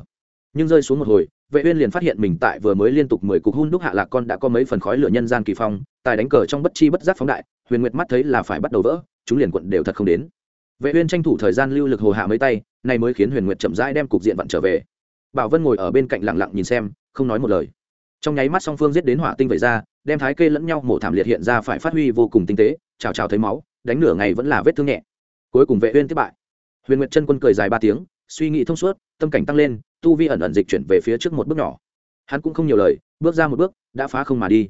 Nhưng rơi xuống một hồi, vệ uyên liền phát hiện mình tại vừa mới liên tục mười cục hun đúc hạ lạc con đã có mấy phần khói lửa nhân gian kỳ phong, tài đánh cờ trong bất chi bất giác phóng đại, huyền nguyệt mắt thấy là phải bắt đầu vỡ, chúng liền quận đều thật không đến. Vệ uyên tranh thủ thời gian lưu lực hồ hạ mấy tay, này mới khiến huyền nguyệt chậm rãi đem cục diện vặn trở về. Bảo vân ngồi ở bên cạnh lặng lặng nhìn xem, không nói một lời trong nháy mắt song phương giết đến hỏa tinh vẩy ra, đem thái kê lẫn nhau mổ thảm liệt hiện ra phải phát huy vô cùng tinh tế, chào chào thấy máu, đánh nửa ngày vẫn là vết thương nhẹ. Cuối cùng vệ uyên thất bại. Huyền nguyệt chân quân cười dài ba tiếng, suy nghĩ thông suốt, tâm cảnh tăng lên, tu vi ẩn ẩn dịch chuyển về phía trước một bước nhỏ. Hắn cũng không nhiều lời, bước ra một bước, đã phá không mà đi.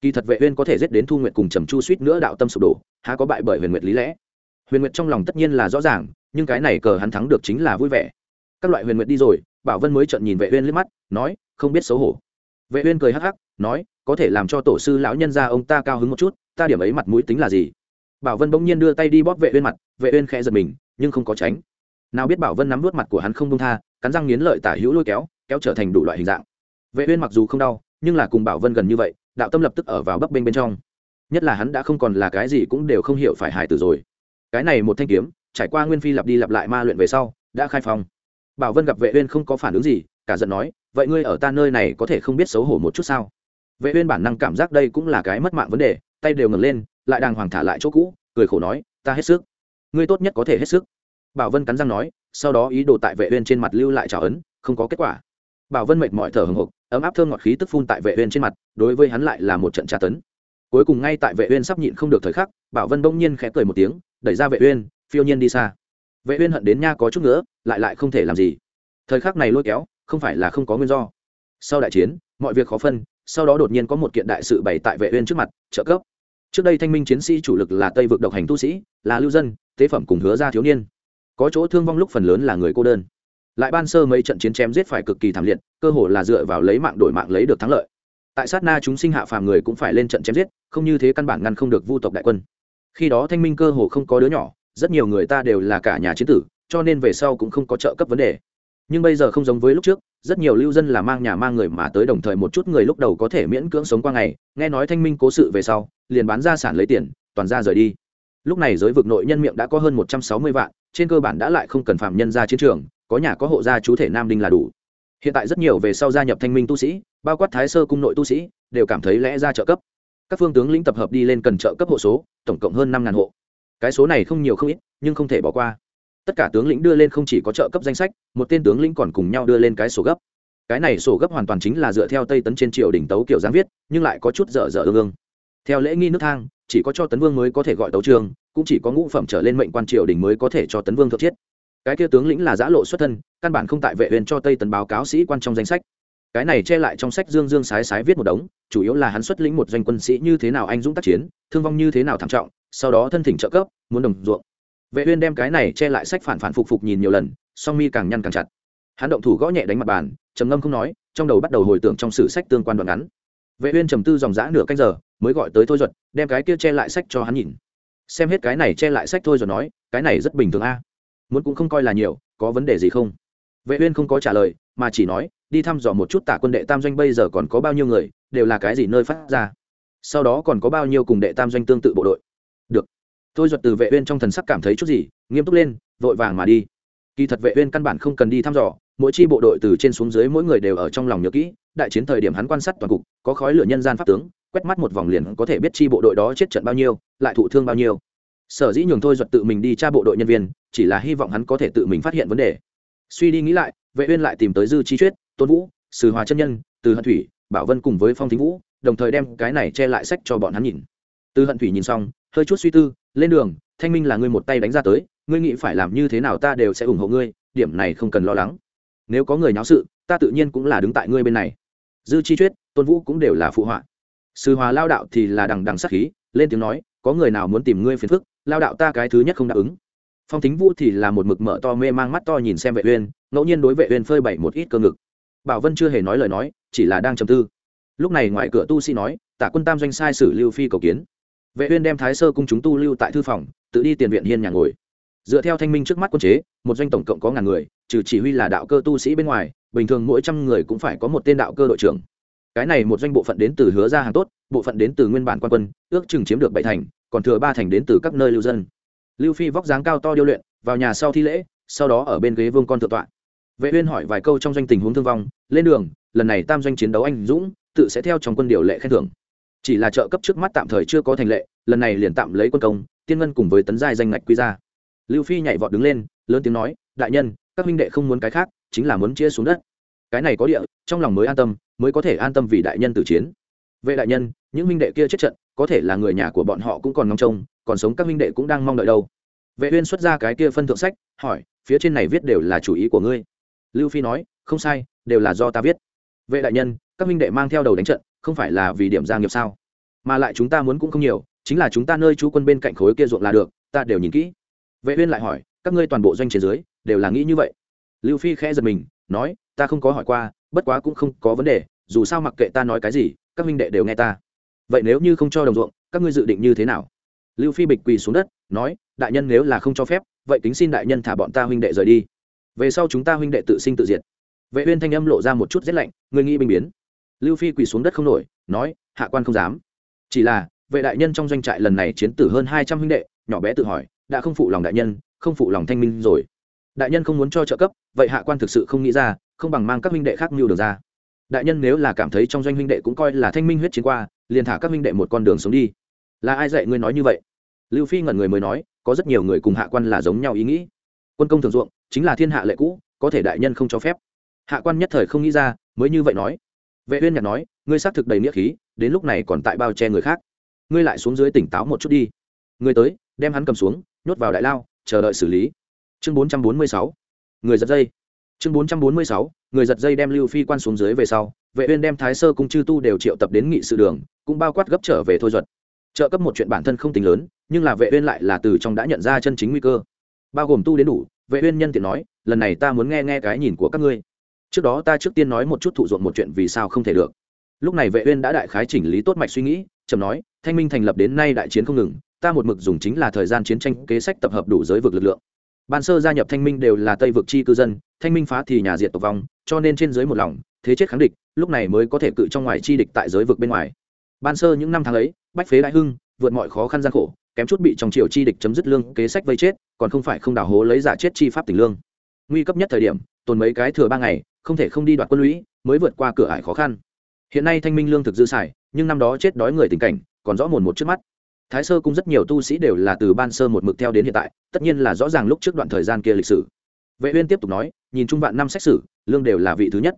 Kỳ thật vệ uyên có thể giết đến thu nguyệt cùng trầm chu suýt nữa đạo tâm sụp đổ, há có bại bởi huyền nguyệt lý lẽ. Huyền nguyệt trong lòng tất nhiên là rõ ràng, nhưng cái này cờ hắn thắng được chính là vui vẻ. Các loại huyền nguyệt đi rồi, bảo vân mới trợn nhìn vệ uyên liếc mắt, nói, không biết xấu hổ vệ uyên cười hắc hắc, nói, có thể làm cho tổ sư lão nhân gia ông ta cao hứng một chút, ta điểm ấy mặt mũi tính là gì? Bảo vân bỗng nhiên đưa tay đi bóp vệ uyên mặt, vệ uyên khẽ giật mình, nhưng không có tránh. Nào biết bảo vân nắm nuốt mặt của hắn không buông tha, cắn răng nghiến lợi tả hữu lôi kéo kéo trở thành đủ loại hình dạng. Vệ uyên mặc dù không đau, nhưng là cùng bảo vân gần như vậy, đạo tâm lập tức ở vào bấp bên bên trong. Nhất là hắn đã không còn là cái gì cũng đều không hiểu phải hại tử rồi. Cái này một thanh kiếm, trải qua nguyên phi lặp đi lặp lại ma luyện về sau, đã khai phong. Bảo vân gặp vệ uyên không có phản ứng gì cả giận nói, vậy ngươi ở ta nơi này có thể không biết xấu hổ một chút sao? Vệ uyên bản năng cảm giác đây cũng là cái mất mạng vấn đề, tay đều ngẩng lên, lại đàng hoàng thả lại chỗ cũ, cười khổ nói, ta hết sức. Ngươi tốt nhất có thể hết sức. Bảo vân cắn răng nói, sau đó ý đồ tại vệ uyên trên mặt lưu lại trào ấn, không có kết quả. Bảo vân mệt mỏi thở hừng hực ấm áp thơm ngọt khí tức phun tại vệ uyên trên mặt, đối với hắn lại là một trận tra tấn. Cuối cùng ngay tại vệ uyên sắp nhịn không được thời khắc, bảo vân bỗng nhiên khẽ cười một tiếng, đẩy ra vệ uyên, phiêu nhiên đi xa. Vệ uyên hận đến nha có chút nữa, lại lại không thể làm gì. Thời khắc này lôi kéo không phải là không có nguyên do. Sau đại chiến, mọi việc khó phân, sau đó đột nhiên có một kiện đại sự bày tại vệ uyên trước mặt, trợ cấp. Trước đây thanh minh chiến sĩ chủ lực là tây vực độc hành tu sĩ, là lưu dân, tế phẩm cùng hứa ra thiếu niên. Có chỗ thương vong lúc phần lớn là người cô đơn. Lại ban sơ mấy trận chiến chém giết phải cực kỳ thảm liệt, cơ hồ là dựa vào lấy mạng đổi mạng lấy được thắng lợi. Tại sát na chúng sinh hạ phàm người cũng phải lên trận chém giết, không như thế căn bản ngăn không được vu tộc đại quân. Khi đó thanh minh cơ hồ không có đứa nhỏ, rất nhiều người ta đều là cả nhà chiến tử, cho nên về sau cũng không có trợ cấp vấn đề nhưng bây giờ không giống với lúc trước, rất nhiều lưu dân là mang nhà mang người mà tới đồng thời một chút người lúc đầu có thể miễn cưỡng sống qua ngày, nghe nói thanh minh cố sự về sau, liền bán ra sản lấy tiền, toàn ra rời đi. Lúc này giới vực nội nhân miệng đã có hơn một trăm sáu mươi vạn, trên cơ bản đã lại không cần phạm nhân ra chiến trường, có nhà có hộ gia chú thể nam đinh là đủ. Hiện tại rất nhiều về sau gia nhập thanh minh tu sĩ, bao quát thái sơ cung nội tu sĩ, đều cảm thấy lẽ ra trợ cấp. Các phương tướng lĩnh tập hợp đi lên cần trợ cấp hộ số, tổng cộng hơn năm ngàn hộ. Cái số này không nhiều không ít, nhưng không thể bỏ qua tất cả tướng lĩnh đưa lên không chỉ có trợ cấp danh sách, một tên tướng lĩnh còn cùng nhau đưa lên cái sổ gấp. Cái này sổ gấp hoàn toàn chính là dựa theo tây tấn trên triều đỉnh tấu kiểu giáng viết, nhưng lại có chút dở dở ương ương. Theo lễ nghi nước thang, chỉ có cho tấn vương mới có thể gọi tấu trường, cũng chỉ có ngũ phẩm trở lên mệnh quan triều đình mới có thể cho tấn vương thượng thiết. Cái kia tướng lĩnh là giã lộ xuất thân, căn bản không tại vệ huyền cho tây tấn báo cáo sĩ quan trong danh sách. Cái này che lại trong sách dương dương sái sái viết một đống, chủ yếu là hắn xuất lĩnh một doanh quân sĩ như thế nào anh dũng tác chiến, thương vong như thế nào thảm trọng, sau đó thân thỉnh trợ cấp, muốn đồng ruộng vệ uyên đem cái này che lại sách phản phản phục phục nhìn nhiều lần, song mi càng nhăn càng chặt. Hắn động thủ gõ nhẹ đánh mặt bàn, trầm ngâm không nói, trong đầu bắt đầu hồi tưởng trong sử sách tương quan đoạn ngắn. Vệ uyên trầm tư dòng dã nửa canh giờ, mới gọi tới thôi duật, đem cái kia che lại sách cho hắn nhìn. Xem hết cái này che lại sách thôi rồi nói, cái này rất bình thường a. Muốn cũng không coi là nhiều, có vấn đề gì không? Vệ uyên không có trả lời, mà chỉ nói, đi thăm dò một chút tả quân đệ tam doanh bây giờ còn có bao nhiêu người, đều là cái gì nơi phát ra. Sau đó còn có bao nhiêu cùng đệ tam doanh tương tự bộ đội. Được thôi duật từ vệ uyên trong thần sắc cảm thấy chút gì, nghiêm túc lên, vội vàng mà đi. Kỳ thật vệ uyên căn bản không cần đi thăm dò, mỗi chi bộ đội từ trên xuống dưới mỗi người đều ở trong lòng nhớ kỹ, đại chiến thời điểm hắn quan sát toàn cục, có khói lửa nhân gian pháp tướng, quét mắt một vòng liền có thể biết chi bộ đội đó chết trận bao nhiêu, lại thụ thương bao nhiêu. Sở dĩ nhường thôi duật tự mình đi tra bộ đội nhân viên, chỉ là hy vọng hắn có thể tự mình phát hiện vấn đề. Suy đi nghĩ lại, vệ uyên lại tìm tới dư chi chuyết, tôn vũ, sử hòa chân nhân, từ hận thủy, bảo vân cùng với phong thính vũ, đồng thời đem cái này che lại sách cho bọn hắn nhìn. Từ hận thủy nhìn xong, hơi chút suy tư lên đường, thanh minh là ngươi một tay đánh ra tới, ngươi nghĩ phải làm như thế nào ta đều sẽ ủng hộ ngươi, điểm này không cần lo lắng. Nếu có người nháo sự, ta tự nhiên cũng là đứng tại ngươi bên này. Dư chi chuyết tôn vũ cũng đều là phụ họa. Sư hòa lao đạo thì là đằng đằng sắc khí, lên tiếng nói, có người nào muốn tìm ngươi phiền phức, lao đạo ta cái thứ nhất không đáp ứng. Phong tính vũ thì là một mực mở to mê mang mắt to nhìn xem vệ uyên, ngẫu nhiên đối vệ uyên phơi bày một ít cơ ngực. Bảo vân chưa hề nói lời nói, chỉ là đang trầm tư. Lúc này ngoài cửa tu sĩ nói tả quân tam doanh sai sử lưu phi cầu kiến vệ uyên đem thái sơ cung chúng tu lưu tại thư phòng, tự đi tiền viện hiên nhà ngồi. Dựa theo thanh minh trước mắt quân chế, một doanh tổng cộng có ngàn người, trừ chỉ huy là đạo cơ tu sĩ bên ngoài, bình thường mỗi trăm người cũng phải có một tên đạo cơ đội trưởng. Cái này một doanh bộ phận đến từ hứa ra hàng tốt, bộ phận đến từ nguyên bản quan quân, ước chừng chiếm được bảy thành, còn thừa ba thành đến từ các nơi lưu dân. Lưu phi vóc dáng cao to điêu luyện, vào nhà sau thi lễ, sau đó ở bên ghế vương con thượng tọa. Vệ uyên hỏi vài câu trong doanh tình huống thương vong, lên đường, lần này tam doanh chiến đấu anh dũng, tự sẽ theo trong quân điều lệ khen thưởng chỉ là trợ cấp trước mắt tạm thời chưa có thành lệ, lần này liền tạm lấy quân công, tiên ngân cùng với tấn giai danh ngạch quy ra. Lưu phi nhảy vọt đứng lên, lớn tiếng nói, đại nhân, các huynh đệ không muốn cái khác, chính là muốn chia xuống đất. Cái này có địa, trong lòng mới an tâm, mới có thể an tâm vì đại nhân tử chiến. Vệ đại nhân, những huynh đệ kia chết trận, có thể là người nhà của bọn họ cũng còn ngóng trông, còn sống các huynh đệ cũng đang mong đợi đâu. Vệ uyên xuất ra cái kia phân thượng sách, hỏi, phía trên này viết đều là chủ ý của ngươi? Lưu phi nói, không sai, đều là do ta viết. Vệ đại nhân, các huynh đệ mang theo đầu đánh trận không phải là vì điểm gia nghiệp sao? Mà lại chúng ta muốn cũng không nhiều, chính là chúng ta nơi chú quân bên cạnh khối kia ruộng là được, ta đều nhìn kỹ. Vệ uyên lại hỏi, các ngươi toàn bộ doanh trên dưới, đều là nghĩ như vậy? Lưu phi khẽ giật mình, nói, ta không có hỏi qua, bất quá cũng không có vấn đề, dù sao mặc kệ ta nói cái gì, các huynh đệ đều nghe ta. Vậy nếu như không cho đồng ruộng, các ngươi dự định như thế nào? Lưu phi bịch quỳ xuống đất, nói, đại nhân nếu là không cho phép, vậy kính xin đại nhân thả bọn ta huynh đệ rời đi. Về sau chúng ta huynh đệ tự sinh tự diệt. Vệ uyên thanh âm lộ ra một chút rét lạnh người nghĩ bình biến lưu phi quỳ xuống đất không nổi, nói, hạ quan không dám. Chỉ là, vệ đại nhân trong doanh trại lần này chiến tử hơn hai trăm huynh đệ, nhỏ bé tự hỏi, đã không phụ lòng đại nhân, không phụ lòng thanh minh rồi. Đại nhân không muốn cho trợ cấp, vậy hạ quan thực sự không nghĩ ra, không bằng mang các huynh đệ khác mưu được ra. Đại nhân nếu là cảm thấy trong doanh huynh đệ cũng coi là thanh minh huyết chiến qua, liền thả các huynh đệ một con đường sống đi. Là ai dạy ngươi nói như vậy? Lưu phi ngẩn người mới nói, có rất nhiều người cùng hạ quan là giống nhau ý nghĩ. Quân công thường ruộng, chính là thiên hạ lệ cũ, có thể đại nhân không cho phép. Hạ quan nhất thời không nghĩ ra, mới như vậy nói vệ uyên nhạt nói, ngươi xác thực đầy nghĩa khí, đến lúc này còn tại bao che người khác. Ngươi lại xuống dưới tỉnh táo một chút đi. Ngươi tới, đem hắn cầm xuống, nhốt vào đại lao, chờ đợi xử lý. Chương bốn trăm bốn mươi sáu. Người giật dây. Chương bốn trăm bốn mươi sáu. Người giật dây đem lưu phi quan xuống dưới về sau, vệ uyên đem thái sơ cung chư tu đều triệu tập đến nghị sự đường, cũng bao quát gấp trở về thôi duật. Trợ cấp một chuyện bản thân không tính lớn, nhưng là vệ uyên lại là từ trong đã nhận ra chân chính nguy cơ. Bao gồm tu đến đủ, vệ uyên nhân tiện nói, lần này ta muốn nghe nghe cái nhìn của các ngươi trước đó ta trước tiên nói một chút thụ ruộng một chuyện vì sao không thể được. Lúc này vệ uyên đã đại khái chỉnh lý tốt mạch suy nghĩ trầm nói, thanh minh thành lập đến nay đại chiến không ngừng, ta một mực dùng chính là thời gian chiến tranh kế sách tập hợp đủ giới vực lực lượng. Ban sơ gia nhập thanh minh đều là tây vực chi cư dân, thanh minh phá thì nhà diệt tộc vong, cho nên trên dưới một lòng, thế chết kháng địch, lúc này mới có thể cự trong ngoài chi địch tại giới vực bên ngoài. Ban sơ những năm tháng ấy, bách phế đại hưng, vượt mọi khó khăn gian khổ, kém chút bị trong triều chi địch chấm dứt lương kế sách vây chết, còn không phải không đào hố lấy giả chết chi pháp tình lương. Nguy cấp nhất thời điểm, tồn mấy cái thừa ba ngày không thể không đi đoạt quân lũy, mới vượt qua cửa ải khó khăn. Hiện nay thanh minh lương thực dư xài, nhưng năm đó chết đói người tình cảnh, còn rõ mồn một trước mắt. Thái sơ cũng rất nhiều tu sĩ đều là từ ban sơ một mực theo đến hiện tại, tất nhiên là rõ ràng lúc trước đoạn thời gian kia lịch sử. Vệ uyên tiếp tục nói, nhìn trung vạn năm xét xử, lương đều là vị thứ nhất.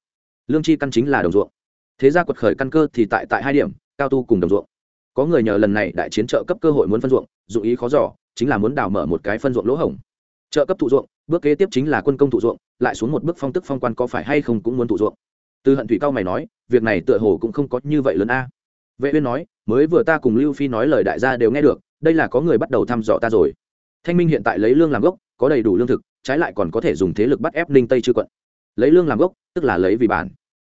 Lương chi căn chính là đồng ruộng. Thế gia quật khởi căn cơ thì tại tại hai điểm, cao tu cùng đồng ruộng. Có người nhờ lần này đại chiến trợ cấp cơ hội muốn phân ruộng, dụng ý khó giỏ chính là muốn đào mở một cái phân ruộng lỗ hổng trợ cấp thụ ruộng, bước kế tiếp chính là quân công thụ ruộng, lại xuống một bước phong tức phong quan có phải hay không cũng muốn thụ ruộng. Từ hận thủy cao mày nói, việc này tựa hồ cũng không có như vậy lớn a. Vệ uyên nói, mới vừa ta cùng lưu phi nói lời đại gia đều nghe được, đây là có người bắt đầu thăm dò ta rồi. Thanh minh hiện tại lấy lương làm gốc, có đầy đủ lương thực, trái lại còn có thể dùng thế lực bắt ép ninh tây chư quận. Lấy lương làm gốc, tức là lấy vì bản.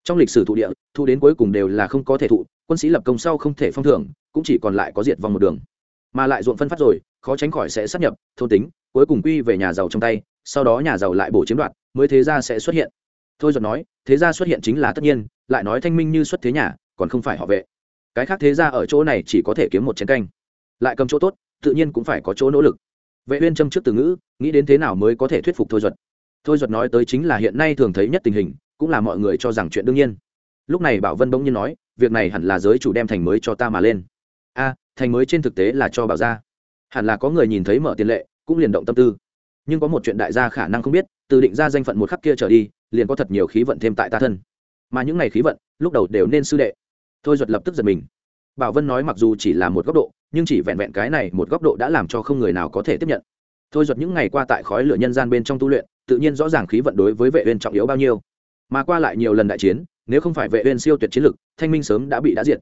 Trong lịch sử thụ địa, thu đến cuối cùng đều là không có thể thụ, quân sĩ lập công sau không thể phong thưởng, cũng chỉ còn lại có diệt vong một đường mà lại ruộng phân phát rồi, khó tránh khỏi sẽ sắp nhập, thôn tính, cuối cùng quy về nhà giàu trong tay, sau đó nhà giàu lại bổ chiếm đoạt, mới thế gia sẽ xuất hiện. Thôi giọt nói, thế gia xuất hiện chính là tất nhiên, lại nói thanh minh như xuất thế nhà, còn không phải họ vệ. Cái khác thế gia ở chỗ này chỉ có thể kiếm một chén canh. Lại cầm chỗ tốt, tự nhiên cũng phải có chỗ nỗ lực. Vệ uyên châm trước từ ngữ, nghĩ đến thế nào mới có thể thuyết phục thôi duật. Thôi duật nói tới chính là hiện nay thường thấy nhất tình hình, cũng là mọi người cho rằng chuyện đương nhiên. Lúc này bảo vân bỗng nhiên nói, việc này hẳn là giới chủ đem thành mới cho ta mà lên. A thành mới trên thực tế là cho bảo gia. Hẳn là có người nhìn thấy mở tiền lệ, cũng liền động tâm tư. Nhưng có một chuyện đại gia khả năng không biết, từ định ra danh phận một khắc kia trở đi, liền có thật nhiều khí vận thêm tại ta thân. Mà những ngày khí vận, lúc đầu đều nên sư đệ. Thôi duật lập tức giật mình. Bảo vân nói mặc dù chỉ là một góc độ, nhưng chỉ vẹn vẹn cái này một góc độ đã làm cho không người nào có thể tiếp nhận. Thôi duật những ngày qua tại khói lửa nhân gian bên trong tu luyện, tự nhiên rõ ràng khí vận đối với vệ uyên trọng yếu bao nhiêu. Mà qua lại nhiều lần đại chiến, nếu không phải vệ uyên siêu tuyệt chiến lực, thanh minh sớm đã bị đã diệt.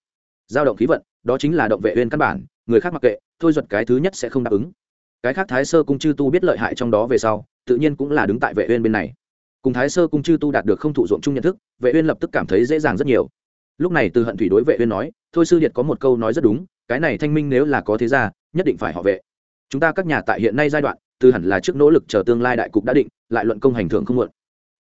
Giao động khí vận đó chính là động vệ uyên căn bản, người khác mặc kệ, thôi duật cái thứ nhất sẽ không đáp ứng. Cái khác thái sơ cung chư tu biết lợi hại trong đó về sau, tự nhiên cũng là đứng tại vệ uyên bên này. Cùng thái sơ cung chư tu đạt được không thụ dụng chung nhận thức, vệ uyên lập tức cảm thấy dễ dàng rất nhiều. Lúc này từ hận thủy đối vệ uyên nói, thôi sư điệt có một câu nói rất đúng, cái này thanh minh nếu là có thế gia, nhất định phải họ vệ. Chúng ta các nhà tại hiện nay giai đoạn, từ hẳn là trước nỗ lực chờ tương lai đại cục đã định, lại luận công hành thưởng không muộn.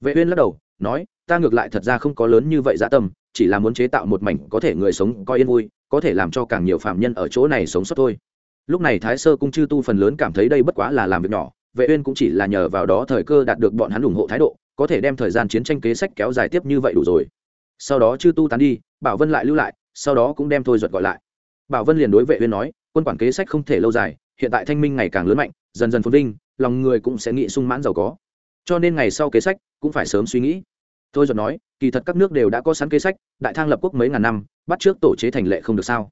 Vệ uyên lắc đầu, nói, ta ngược lại thật ra không có lớn như vậy dạ tâm, chỉ là muốn chế tạo một mảnh có thể người sống coi yên vui có thể làm cho càng nhiều phạm nhân ở chỗ này sống sót thôi. Lúc này thái sơ cung chư tu phần lớn cảm thấy đây bất quá là làm việc nhỏ, vệ uyên cũng chỉ là nhờ vào đó thời cơ đạt được bọn hắn ủng hộ thái độ, có thể đem thời gian chiến tranh kế sách kéo dài tiếp như vậy đủ rồi. Sau đó chư tu tán đi, bảo vân lại lưu lại, sau đó cũng đem thôi duật gọi lại. Bảo vân liền đối vệ uyên nói, quân quản kế sách không thể lâu dài, hiện tại thanh minh ngày càng lớn mạnh, dần dần phồn vinh, lòng người cũng sẽ nghĩ sung mãn giàu có. Cho nên ngày sau kế sách cũng phải sớm suy nghĩ. Thôi duật nói kỳ thật các nước đều đã có sẵn kế sách, đại thang lập quốc mấy ngàn năm, bắt trước tổ chế thành lệ không được sao?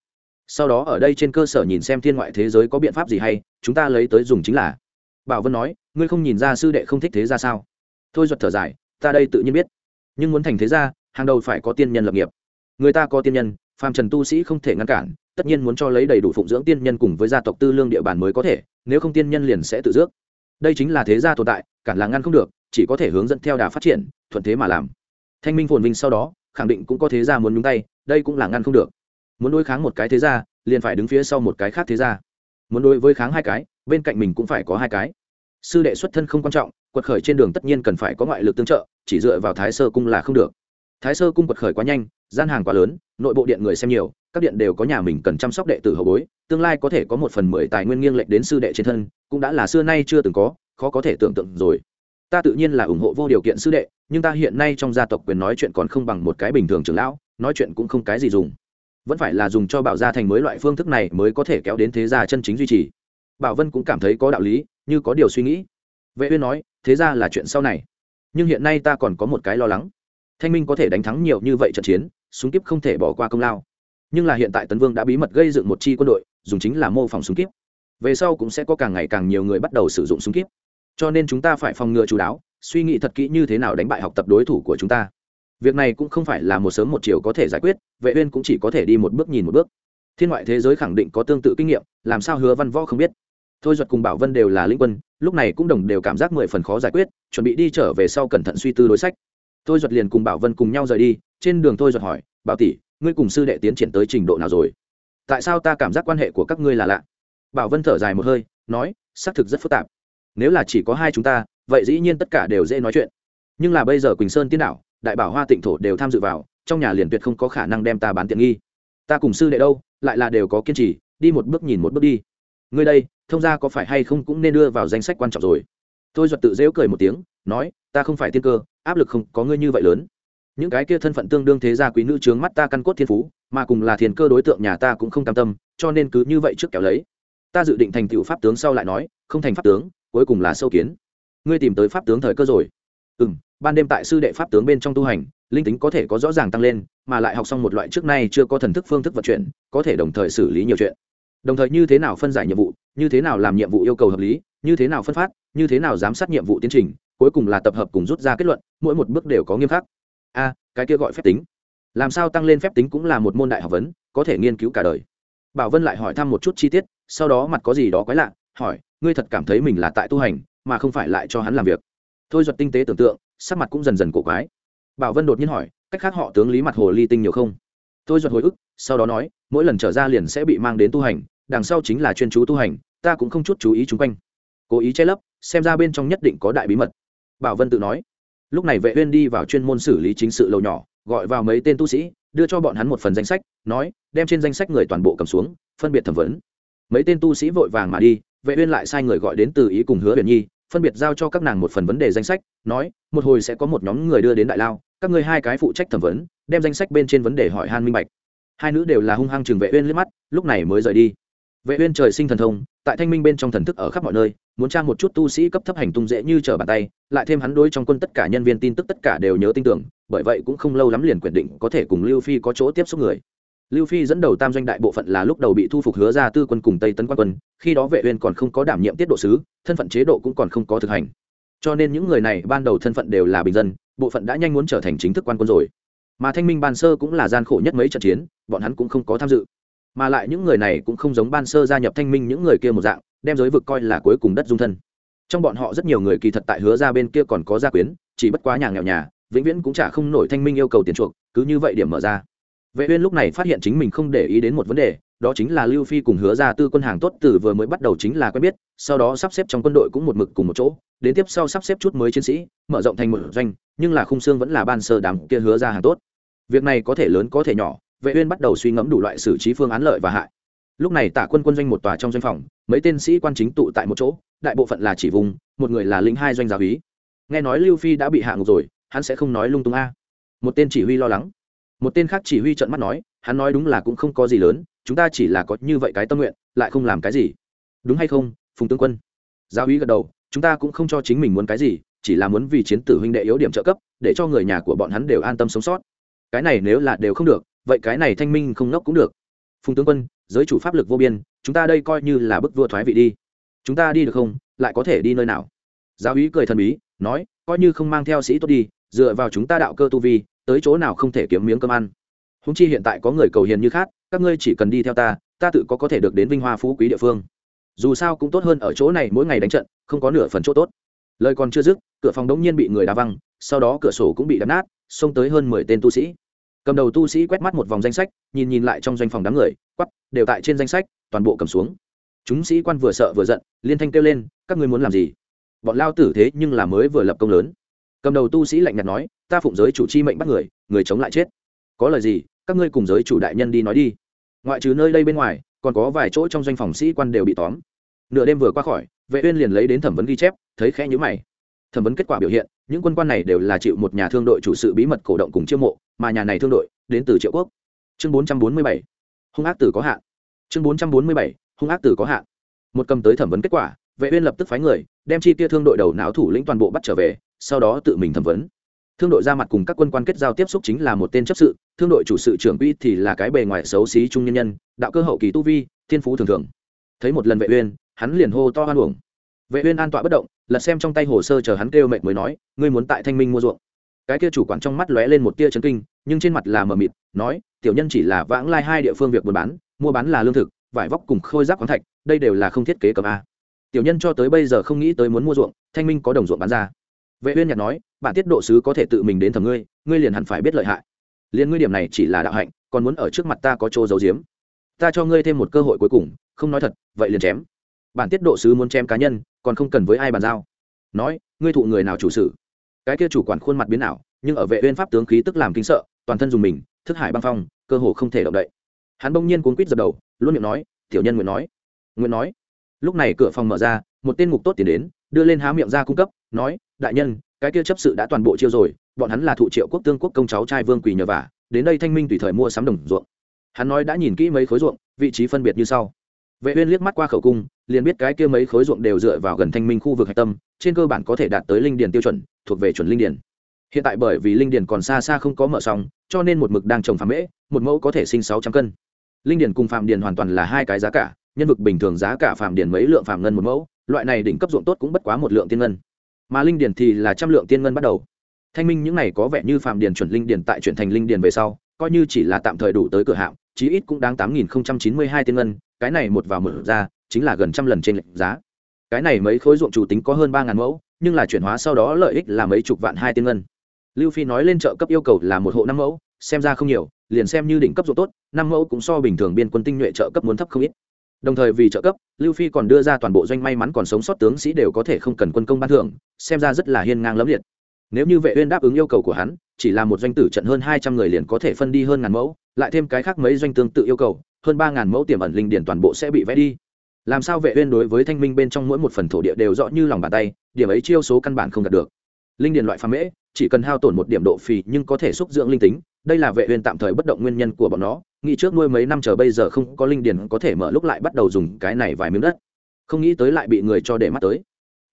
Sau đó ở đây trên cơ sở nhìn xem thiên ngoại thế giới có biện pháp gì hay, chúng ta lấy tới dùng chính là. Bảo vân nói, ngươi không nhìn ra sư đệ không thích thế ra sao? Thôi giật thở dài, ta đây tự nhiên biết. Nhưng muốn thành thế ra hàng đầu phải có tiên nhân lập nghiệp. Người ta có tiên nhân, phàm trần tu sĩ không thể ngăn cản, tất nhiên muốn cho lấy đầy đủ phụng dưỡng tiên nhân cùng với gia tộc tư lương địa bàn mới có thể, nếu không tiên nhân liền sẽ tự dước đây chính là thế gia tồn tại, cản là ngăn không được, chỉ có thể hướng dẫn theo đà phát triển, thuận thế mà làm thanh minh phồn vinh sau đó, khẳng định cũng có thế gia muốn nhúng tay, đây cũng là ngăn không được. Muốn đối kháng một cái thế gia, liền phải đứng phía sau một cái khác thế gia. Muốn đối với kháng hai cái, bên cạnh mình cũng phải có hai cái. Sư đệ xuất thân không quan trọng, quật khởi trên đường tất nhiên cần phải có ngoại lực tương trợ, chỉ dựa vào thái sơ cung là không được. Thái sơ cung quật khởi quá nhanh, gian hàng quá lớn, nội bộ điện người xem nhiều, các điện đều có nhà mình cần chăm sóc đệ tử hậu bối, tương lai có thể có một phần mười tài nguyên nghiêng lệch đến sư đệ trên thân, cũng đã là xưa nay chưa từng có, khó có thể tưởng tượng rồi ta tự nhiên là ủng hộ vô điều kiện sư đệ, nhưng ta hiện nay trong gia tộc quyền nói chuyện còn không bằng một cái bình thường trưởng lão, nói chuyện cũng không cái gì dùng. Vẫn phải là dùng cho bảo gia thành mới loại phương thức này mới có thể kéo đến thế gia chân chính duy trì. Bảo vân cũng cảm thấy có đạo lý, như có điều suy nghĩ. Vệ uyên nói, thế ra là chuyện sau này. Nhưng hiện nay ta còn có một cái lo lắng. Thanh minh có thể đánh thắng nhiều như vậy trận chiến, súng kiếp không thể bỏ qua công lao. Nhưng là hiện tại tấn vương đã bí mật gây dựng một chi quân đội, dùng chính là mô phỏng súng Kiếp. về sau cũng sẽ có càng ngày càng nhiều người bắt đầu sử dụng súng Kiếp cho nên chúng ta phải phòng ngừa chú đáo, suy nghĩ thật kỹ như thế nào đánh bại học tập đối thủ của chúng ta. Việc này cũng không phải là một sớm một chiều có thể giải quyết, vệ uyên cũng chỉ có thể đi một bước nhìn một bước. Thiên ngoại thế giới khẳng định có tương tự kinh nghiệm, làm sao hứa văn võ không biết? Thôi duật cùng bảo vân đều là linh quân, lúc này cũng đồng đều cảm giác mười phần khó giải quyết, chuẩn bị đi trở về sau cẩn thận suy tư đối sách. Thôi duật liền cùng bảo vân cùng nhau rời đi, trên đường thôi duật hỏi, bảo tỷ, ngươi cùng sư đệ tiến triển tới trình độ nào rồi? Tại sao ta cảm giác quan hệ của các ngươi là lạ? Bảo vân thở dài một hơi, nói, xác thực rất phức tạp nếu là chỉ có hai chúng ta, vậy dĩ nhiên tất cả đều dễ nói chuyện. Nhưng là bây giờ quỳnh sơn tiên đảo, đại bảo hoa tịnh thổ đều tham dự vào, trong nhà liền tuyệt không có khả năng đem ta bán tiện nghi. Ta cùng sư đệ đâu, lại là đều có kiên trì, đi một bước nhìn một bước đi. Ngươi đây, thông gia có phải hay không cũng nên đưa vào danh sách quan trọng rồi? Tôi giật tự dễu cười một tiếng, nói, ta không phải tiên cơ, áp lực không có ngươi như vậy lớn. Những cái kia thân phận tương đương thế gia quý nữ trướng mắt ta căn cốt thiên phú, mà cùng là thiền cơ đối tượng nhà ta cũng không cam tâm, cho nên cứ như vậy trước kéo lấy. Ta dự định thành tựu pháp tướng sau lại nói, không thành pháp tướng cuối cùng là sâu kiến. Ngươi tìm tới pháp tướng thời cơ rồi. Ừ m ban đêm tại sư đệ pháp tướng bên trong tu hành, linh tính có thể có rõ ràng tăng lên, mà lại học xong một loại trước nay chưa có thần thức phương thức vận chuyển, có thể đồng thời xử lý nhiều chuyện. Đồng thời như thế nào phân giải nhiệm vụ, như thế nào làm nhiệm vụ yêu cầu hợp lý, như thế nào phân phát, như thế nào giám sát nhiệm vụ tiến trình, cuối cùng là tập hợp cùng rút ra kết luận, mỗi một bước đều có nghiêm khắc. A à, cái kia gọi phép tính. Làm sao tăng lên phép tính cũng là một môn đại học vấn, có thể nghiên cứu cả đời. Bảo vân lại hỏi thăm một chút chi tiết, sau đó mặt có gì đó quái lạ hỏi, ngươi thật cảm thấy mình là tại tu hành, mà không phải lại cho hắn làm việc? Thôi duật tinh tế tưởng tượng, sắc mặt cũng dần dần cổ quái. Bảo vân đột nhiên hỏi, cách khác họ tướng lý mặt hồ ly tinh nhiều không? Thôi duật hồi ức, sau đó nói, mỗi lần trở ra liền sẽ bị mang đến tu hành, đằng sau chính là chuyên chú tu hành, ta cũng không chút chú ý chung quanh. Cố ý che lấp, xem ra bên trong nhất định có đại bí mật. Bảo vân tự nói, lúc này vệ uyên đi vào chuyên môn xử lý chính sự lầu nhỏ, gọi vào mấy tên tu sĩ, đưa cho bọn hắn một phần danh sách, nói, đem trên danh sách người toàn bộ cầm xuống, phân biệt thẩm vấn. Mấy tên tu sĩ vội vàng mà đi vệ uyên lại sai người gọi đến từ ý cùng hứa huyền nhi, phân biệt giao cho các nàng một phần vấn đề danh sách, nói, một hồi sẽ có một nhóm người đưa đến đại lao, các ngươi hai cái phụ trách thẩm vấn, đem danh sách bên trên vấn đề hỏi han minh bạch. Hai nữ đều là hung hăng trường vệ uyên liếc mắt, lúc này mới rời đi. Vệ uyên trời sinh thần thông, tại thanh minh bên trong thần thức ở khắp mọi nơi, muốn tra một chút tu sĩ cấp thấp hành tung dễ như trở bàn tay, lại thêm hắn đối trong quân tất cả nhân viên tin tức tất cả đều nhớ tin tưởng, bởi vậy cũng không lâu lắm liền quyết định có thể cùng lưu phi có chỗ tiếp xúc người lưu phi dẫn đầu tam doanh đại bộ phận là lúc đầu bị thu phục hứa ra tư quân cùng tây tấn quan quân, khi đó vệ uyên còn không có đảm nhiệm tiết độ sứ, thân phận chế độ cũng còn không có thực hành. Cho nên những người này ban đầu thân phận đều là bình dân, bộ phận đã nhanh muốn trở thành chính thức quan quân rồi. Mà thanh minh ban sơ cũng là gian khổ nhất mấy trận chiến, bọn hắn cũng không có tham dự. Mà lại những người này cũng không giống ban sơ gia nhập thanh minh những người kia một dạng, đem giới vực coi là cuối cùng đất dung thân. Trong bọn họ rất nhiều người kỳ thật tại hứa ra bên kia còn có gia quyến, chỉ bất quá nhà nghèo nhà, vĩnh viễn cũng chả không nổi thanh minh yêu cầu tiền chuộc, cứ như vậy điểm mở ra vệ uyên lúc này phát hiện chính mình không để ý đến một vấn đề, đó chính là lưu phi cùng hứa ra tư quân hàng tốt từ vừa mới bắt đầu chính là quen biết, sau đó sắp xếp trong quân đội cũng một mực cùng một chỗ, đến tiếp sau sắp xếp chút mới chiến sĩ, mở rộng thành một doanh, nhưng là khung xương vẫn là ban sơ đám kia hứa ra hàng tốt. Việc này có thể lớn có thể nhỏ, vệ uyên bắt đầu suy ngẫm đủ loại xử trí phương án lợi và hại. Lúc này tả quân quân doanh một tòa trong doanh phòng, mấy tên sĩ quan chính tụ tại một chỗ, đại bộ phận là chỉ vùng, một người là lính hai doanh giáo úy nghe nói lưu phi đã bị hạ ngục rồi, hắn sẽ không nói lung tung a. Một tên chỉ huy lo lắng một tên khác chỉ huy trợn mắt nói, hắn nói đúng là cũng không có gì lớn, chúng ta chỉ là có như vậy cái tâm nguyện, lại không làm cái gì. Đúng hay không, phùng tướng quân? Giáo úy gật đầu, chúng ta cũng không cho chính mình muốn cái gì, chỉ là muốn vì chiến tử huynh đệ yếu điểm trợ cấp, để cho người nhà của bọn hắn đều an tâm sống sót. Cái này nếu là đều không được, vậy cái này thanh minh không nốc cũng được. Phùng tướng quân, giới chủ pháp lực vô biên, chúng ta đây coi như là bức vua thoái vị đi. Chúng ta đi được không, lại có thể đi nơi nào? Giáo úy cười thần bí, nói, coi như không mang theo sĩ tốt đi, dựa vào chúng ta đạo cơ tu vi tới chỗ nào không thể kiếm miếng cơm ăn. Húng chi hiện tại có người cầu hiền như khác, các ngươi chỉ cần đi theo ta ta tự có có thể được đến vinh hoa phú quý địa phương. Dù sao cũng tốt hơn ở chỗ này mỗi ngày đánh trận, không có nửa phần chỗ tốt. Lời còn chưa dứt, cửa phòng đống nhiên bị người đá văng, sau đó cửa sổ cũng bị đập nát, xông tới hơn mười tên tu sĩ. Cầm đầu tu sĩ quét mắt một vòng danh sách, nhìn nhìn lại trong doanh phòng đám người, quắp, đều tại trên danh sách, toàn bộ cầm xuống. Chúng sĩ quan vừa sợ vừa giận, liên thanh kêu lên, các ngươi muốn làm gì? Bọn lao tử thế nhưng là mới vừa lập công lớn. Cầm đầu tu sĩ lạnh nhạt nói ta phụng giới chủ chi mệnh bắt người người chống lại chết. Có lời gì, các ngươi cùng giới chủ đại nhân đi nói đi. Ngoại trừ nơi đây bên ngoài, còn có vài chỗ trong doanh phòng sĩ quan đều bị tóm. Nửa đêm vừa qua khỏi, vệ uyên liền lấy đến thẩm vấn ghi chép, thấy khẽ nhíu mày. Thẩm vấn kết quả biểu hiện, những quân quan này đều là chịu một nhà thương đội chủ sự bí mật cổ động cùng chiêu mộ, mà nhà này thương đội đến từ triệu quốc. Chương 447 hung ác tử có hạn. Chương 447 hung ác tử có hạn. Một cầm tới thẩm vấn kết quả, vệ uyên lập tức phái người, đem chi tiêu thương đội đầu não thủ lĩnh toàn bộ bắt trở về, sau đó tự mình thẩm vấn thương đội ra mặt cùng các quân quan kết giao tiếp xúc chính là một tên chấp sự, thương đội chủ sự trưởng uy thì là cái bề ngoài xấu xí trung nhân nhân, đạo cơ hậu kỳ tu vi, thiên phú thường thường. Thấy một lần vệ uyên, hắn liền hô to hoan uổng. Vệ uyên an tọa bất động, lật xem trong tay hồ sơ chờ hắn kêu mệnh mới nói, ngươi muốn tại thanh minh mua ruộng. Cái kia chủ quản trong mắt lóe lên một tia chấn kinh, nhưng trên mặt là mờ mịt, nói, tiểu nhân chỉ là vãng lai hai địa phương việc buôn bán, mua bán là lương thực, vải vóc cùng khôi giáp khoáng thạch, đây đều là không thiết kế cầm a. Tiểu nhân cho tới bây giờ không nghĩ tới muốn mua ruộng, thanh minh có đồng ruộng bán ra. Vệ uyên nhạt nói bản tiết độ sứ có thể tự mình đến thầm ngươi ngươi liền hẳn phải biết lợi hại. Liền ngươi điểm này chỉ là đạo hạnh, còn muốn ở trước mặt ta có chỗ giấu giếm. Ta cho ngươi thêm một cơ hội cuối cùng, không nói thật, vậy liền chém. Bản tiết độ sứ muốn chém cá nhân, còn không cần với ai bàn giao. Nói, ngươi thụ người nào chủ sự? Cái kia chủ quản khuôn mặt biến ảo, nhưng ở vệ uyên pháp tướng khí tức làm kinh sợ, toàn thân dùng mình, thức hải băng phong, cơ hồ không thể động đậy. Hắn bỗng nhiên cuốn quýt dập đầu, luôn miệng nói, tiểu nhân nguyện nói. Nguyện nói. Lúc này cửa phòng mở ra, một tên ngục tốt tiến đến, đưa lên há miệng ra cung cấp, nói, đại nhân cái kia chấp sự đã toàn bộ chiêu rồi, bọn hắn là thụ triệu quốc tương quốc công cháu trai vương quỳ nhờ vả, đến đây thanh minh tùy thời mua sắm đồng ruộng. Hắn nói đã nhìn kỹ mấy khối ruộng, vị trí phân biệt như sau. Vệ uyên liếc mắt qua khẩu cung, liền biết cái kia mấy khối ruộng đều dựa vào gần thanh minh khu vực hạch tâm, trên cơ bản có thể đạt tới linh điền tiêu chuẩn, thuộc về chuẩn linh điền. Hiện tại bởi vì linh điền còn xa xa không có mở xong, cho nên một mực đang trồng phàm mễ, một mẫu có thể sinh sáu trăm cân. Linh điền cùng phàm điền hoàn toàn là hai cái giá cả, nhân vực bình thường giá cả phàm điền mấy lượng phàm ngân một mẫu, loại này đỉnh cấp ruộng tốt cũng bất quá một lượng tiên ngân mà linh điền thì là trăm lượng tiên ngân bắt đầu. Thanh minh những này có vẻ như phàm điền chuẩn linh điền tại chuyển thành linh điền về sau, coi như chỉ là tạm thời đủ tới cửa hạng, chí ít cũng đáng tám nghìn chín mươi hai tiên ngân, cái này một vào một ra, chính là gần trăm lần trên lệnh giá. Cái này mấy khối ruộng chủ tính có hơn ba ngàn mẫu, nhưng là chuyển hóa sau đó lợi ích là mấy chục vạn hai tiên ngân. Lưu phi nói lên trợ cấp yêu cầu là một hộ năm mẫu, xem ra không nhiều, liền xem như đỉnh cấp ruộng tốt, năm mẫu cũng so bình thường biên quân tinh nhuệ trợ cấp muốn thấp không ít đồng thời vì trợ cấp, lưu phi còn đưa ra toàn bộ doanh may mắn còn sống sót tướng sĩ đều có thể không cần quân công ban thưởng, xem ra rất là hiên ngang lẫm liệt. Nếu như vệ uyên đáp ứng yêu cầu của hắn, chỉ là một doanh tử trận hơn hai trăm người liền có thể phân đi hơn ngàn mẫu, lại thêm cái khác mấy doanh tương tự yêu cầu, hơn ba ngàn mẫu tiềm ẩn linh điển toàn bộ sẽ bị vẽ đi. Làm sao vệ uyên đối với thanh minh bên trong mỗi một phần thổ địa đều rõ như lòng bàn tay, điểm ấy chiêu số căn bản không đạt được. Linh điển loại phàm mễ, chỉ cần hao tổn một điểm độ phì nhưng có thể xúc dưỡng linh tính, đây là vệ uyên tạm thời bất động nguyên nhân của bọn nó nghĩ trước nuôi mấy năm chờ bây giờ không có linh điền có thể mở lúc lại bắt đầu dùng cái này vài miếng đất. Không nghĩ tới lại bị người cho để mắt tới.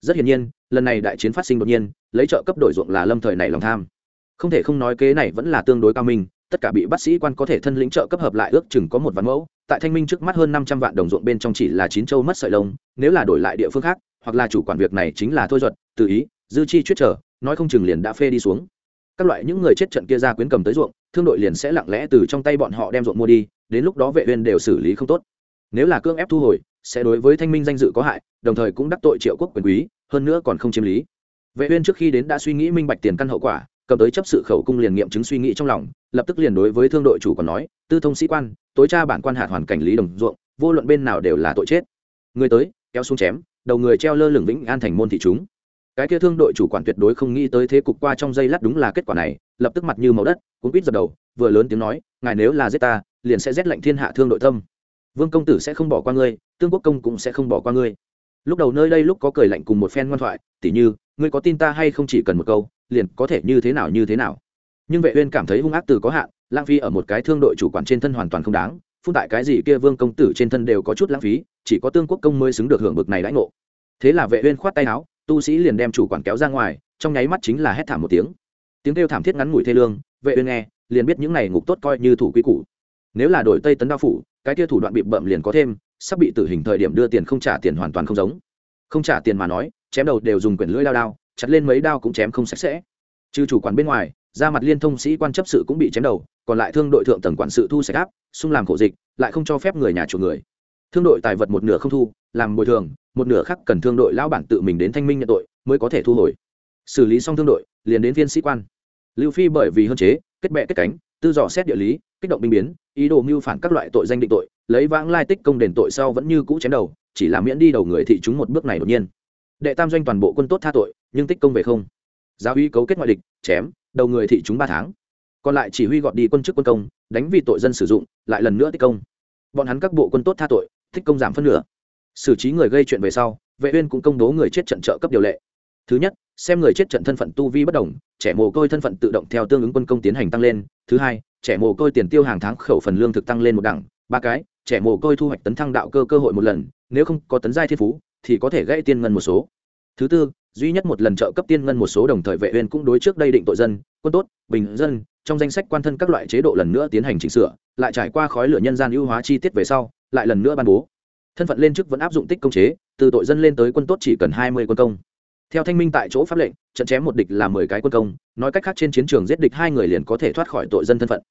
Rất hiển nhiên, lần này đại chiến phát sinh đột nhiên, lấy trợ cấp đổi ruộng là lâm thời này lòng tham. Không thể không nói kế này vẫn là tương đối cao minh, tất cả bị bác sĩ quan có thể thân lĩnh trợ cấp hợp lại ước chừng có một vạn mẫu. Tại thanh minh trước mắt hơn năm trăm vạn đồng ruộng bên trong chỉ là chín châu mất sợi lông, nếu là đổi lại địa phương khác, hoặc là chủ quản việc này chính là thôi duật, tự ý, dư chi chuyết trở, nói không chừng liền đã phê đi xuống các loại những người chết trận kia ra quyến cầm tới ruộng, thương đội liền sẽ lặng lẽ từ trong tay bọn họ đem ruộng mua đi, đến lúc đó vệ uyên đều xử lý không tốt. Nếu là cưỡng ép thu hồi, sẽ đối với thanh minh danh dự có hại, đồng thời cũng đắc tội triệu quốc quyền quý, hơn nữa còn không chiếm lý. Vệ uyên trước khi đến đã suy nghĩ minh bạch tiền căn hậu quả, cầm tới chấp sự khẩu cung liền nghiệm chứng suy nghĩ trong lòng, lập tức liền đối với thương đội chủ còn nói, tư thông sĩ quan, tối tra bản quan hạt hoàn cảnh lý đồng ruộng, vô luận bên nào đều là tội chết. Người tới, kéo xuống chém, đầu người treo lơ lửng vĩnh an thành môn thị chúng cái kia thương đội chủ quản tuyệt đối không nghĩ tới thế cục qua trong giây lát đúng là kết quả này, lập tức mặt như màu đất cũng quýt giật đầu, vừa lớn tiếng nói, ngài nếu là giết ta, liền sẽ rét lệnh thiên hạ thương đội tâm vương công tử sẽ không bỏ qua ngươi, tương quốc công cũng sẽ không bỏ qua ngươi. Lúc đầu nơi đây lúc có cười lạnh cùng một phen ngoan thoại, tỉ như, ngươi có tin ta hay không chỉ cần một câu, liền có thể như thế nào như thế nào? Nhưng vệ uyên cảm thấy hung ác từ có hạn, lãng phí ở một cái thương đội chủ quản trên thân hoàn toàn không đáng, phun tại cái gì kia vương công tử trên thân đều có chút lãng phí, chỉ có tương quốc công mới xứng được hưởng bực này lãnh ngộ. Thế là vệ uyên khoát tay áo tu sĩ liền đem chủ quản kéo ra ngoài, trong nháy mắt chính là hét thảm một tiếng. Tiếng kêu thảm thiết ngắn ngủi thê lương, vệ uyên nghe, liền biết những này ngục tốt coi như thủ quy củ. Nếu là đổi tây tấn đao phủ, cái kia thủ đoạn bị bậm liền có thêm, sắp bị tử hình thời điểm đưa tiền không trả tiền hoàn toàn không giống. Không trả tiền mà nói, chém đầu đều dùng quyển lưỡi đao đao, chặt lên mấy đao cũng chém không sạch sẽ. Trừ chủ quản bên ngoài, ra mặt liên thông sĩ quan chấp sự cũng bị chém đầu, còn lại thương đội thượng tầng quản sự thu sạch áp xung làm khổ dịch, lại không cho phép người nhà chủ người. Thương đội tài vật một nửa không thu, làm bồi thường một nửa khác cần thương đội lão bản tự mình đến thanh minh nhận tội, mới có thể thu hồi. Xử lý xong thương đội, liền đến viên sĩ quan. Lưu phi bởi vì hơn chế, kết bệ kết cánh, tư dò xét địa lý, kích động binh biến, ý đồ mưu phản các loại tội danh định tội, lấy vãng lai tích công đền tội sau vẫn như cũ chém đầu, chỉ là miễn đi đầu người thị chúng một bước này đột nhiên. Đệ tam doanh toàn bộ quân tốt tha tội, nhưng tích công về không. Giáo uy cấu kết ngoại địch, chém, đầu người thị chúng ba tháng. Còn lại chỉ huy gọt đi quân chức quân công, đánh vì tội dân sử dụng, lại lần nữa tích công. Bọn hắn các bộ quân tốt tha tội, tích công giảm phân nửa xử trí người gây chuyện về sau, vệ uyên cũng công bố người chết trận trợ cấp điều lệ. Thứ nhất, xem người chết trận thân phận tu vi bất đồng, trẻ mồ côi thân phận tự động theo tương ứng quân công tiến hành tăng lên. Thứ hai, trẻ mồ côi tiền tiêu hàng tháng khẩu phần lương thực tăng lên một đẳng, ba cái, trẻ mồ côi thu hoạch tấn thăng đạo cơ cơ hội một lần, nếu không có tấn giai thiên phú, thì có thể gãy tiên ngân một số. Thứ tư, duy nhất một lần trợ cấp tiên ngân một số đồng thời vệ uyên cũng đối trước đây định tội dân, quân tốt, bình dân, trong danh sách quan thân các loại chế độ lần nữa tiến hành chỉnh sửa, lại trải qua khói lửa nhân gian ưu hóa chi tiết về sau, lại lần nữa ban bố thân phận lên chức vẫn áp dụng tích công chế, từ tội dân lên tới quân tốt chỉ cần hai mươi quân công. Theo thanh minh tại chỗ pháp lệnh, trận chém một địch là mười cái quân công, nói cách khác trên chiến trường giết địch hai người liền có thể thoát khỏi tội dân thân phận.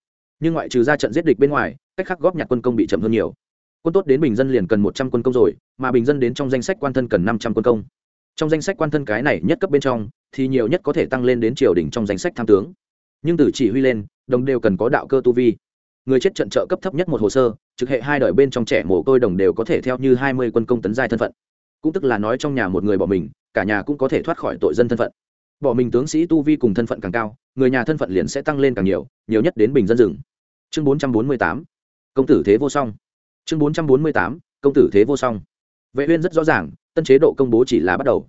Nhưng ngoại trừ ra trận giết địch bên ngoài, cách khác góp nhặt quân công bị chậm hơn nhiều. Quân tốt đến bình dân liền cần một trăm quân công rồi, mà bình dân đến trong danh sách quan thân cần năm trăm quân công. Trong danh sách quan thân cái này nhất cấp bên trong, thì nhiều nhất có thể tăng lên đến triều đình trong danh sách tham tướng. Nhưng từ chỉ huy lên, đồng đều cần có đạo cơ tu vi. Người chết trận trợ cấp thấp nhất một hồ sơ trực hệ hai đời bên trong trẻ mồ côi đồng đều có thể theo như hai mươi quân công tấn giai thân phận. Cũng tức là nói trong nhà một người bỏ mình, cả nhà cũng có thể thoát khỏi tội dân thân phận. Bỏ mình tướng sĩ tu vi cùng thân phận càng cao, người nhà thân phận liền sẽ tăng lên càng nhiều nhiều nhất đến bình dân rừng. Chương bốn trăm bốn mươi tám, công tử thế vô song. Chương bốn trăm bốn mươi tám, công tử thế vô song. Vệ uyên rất rõ ràng, tân chế độ công bố chỉ là bắt đầu.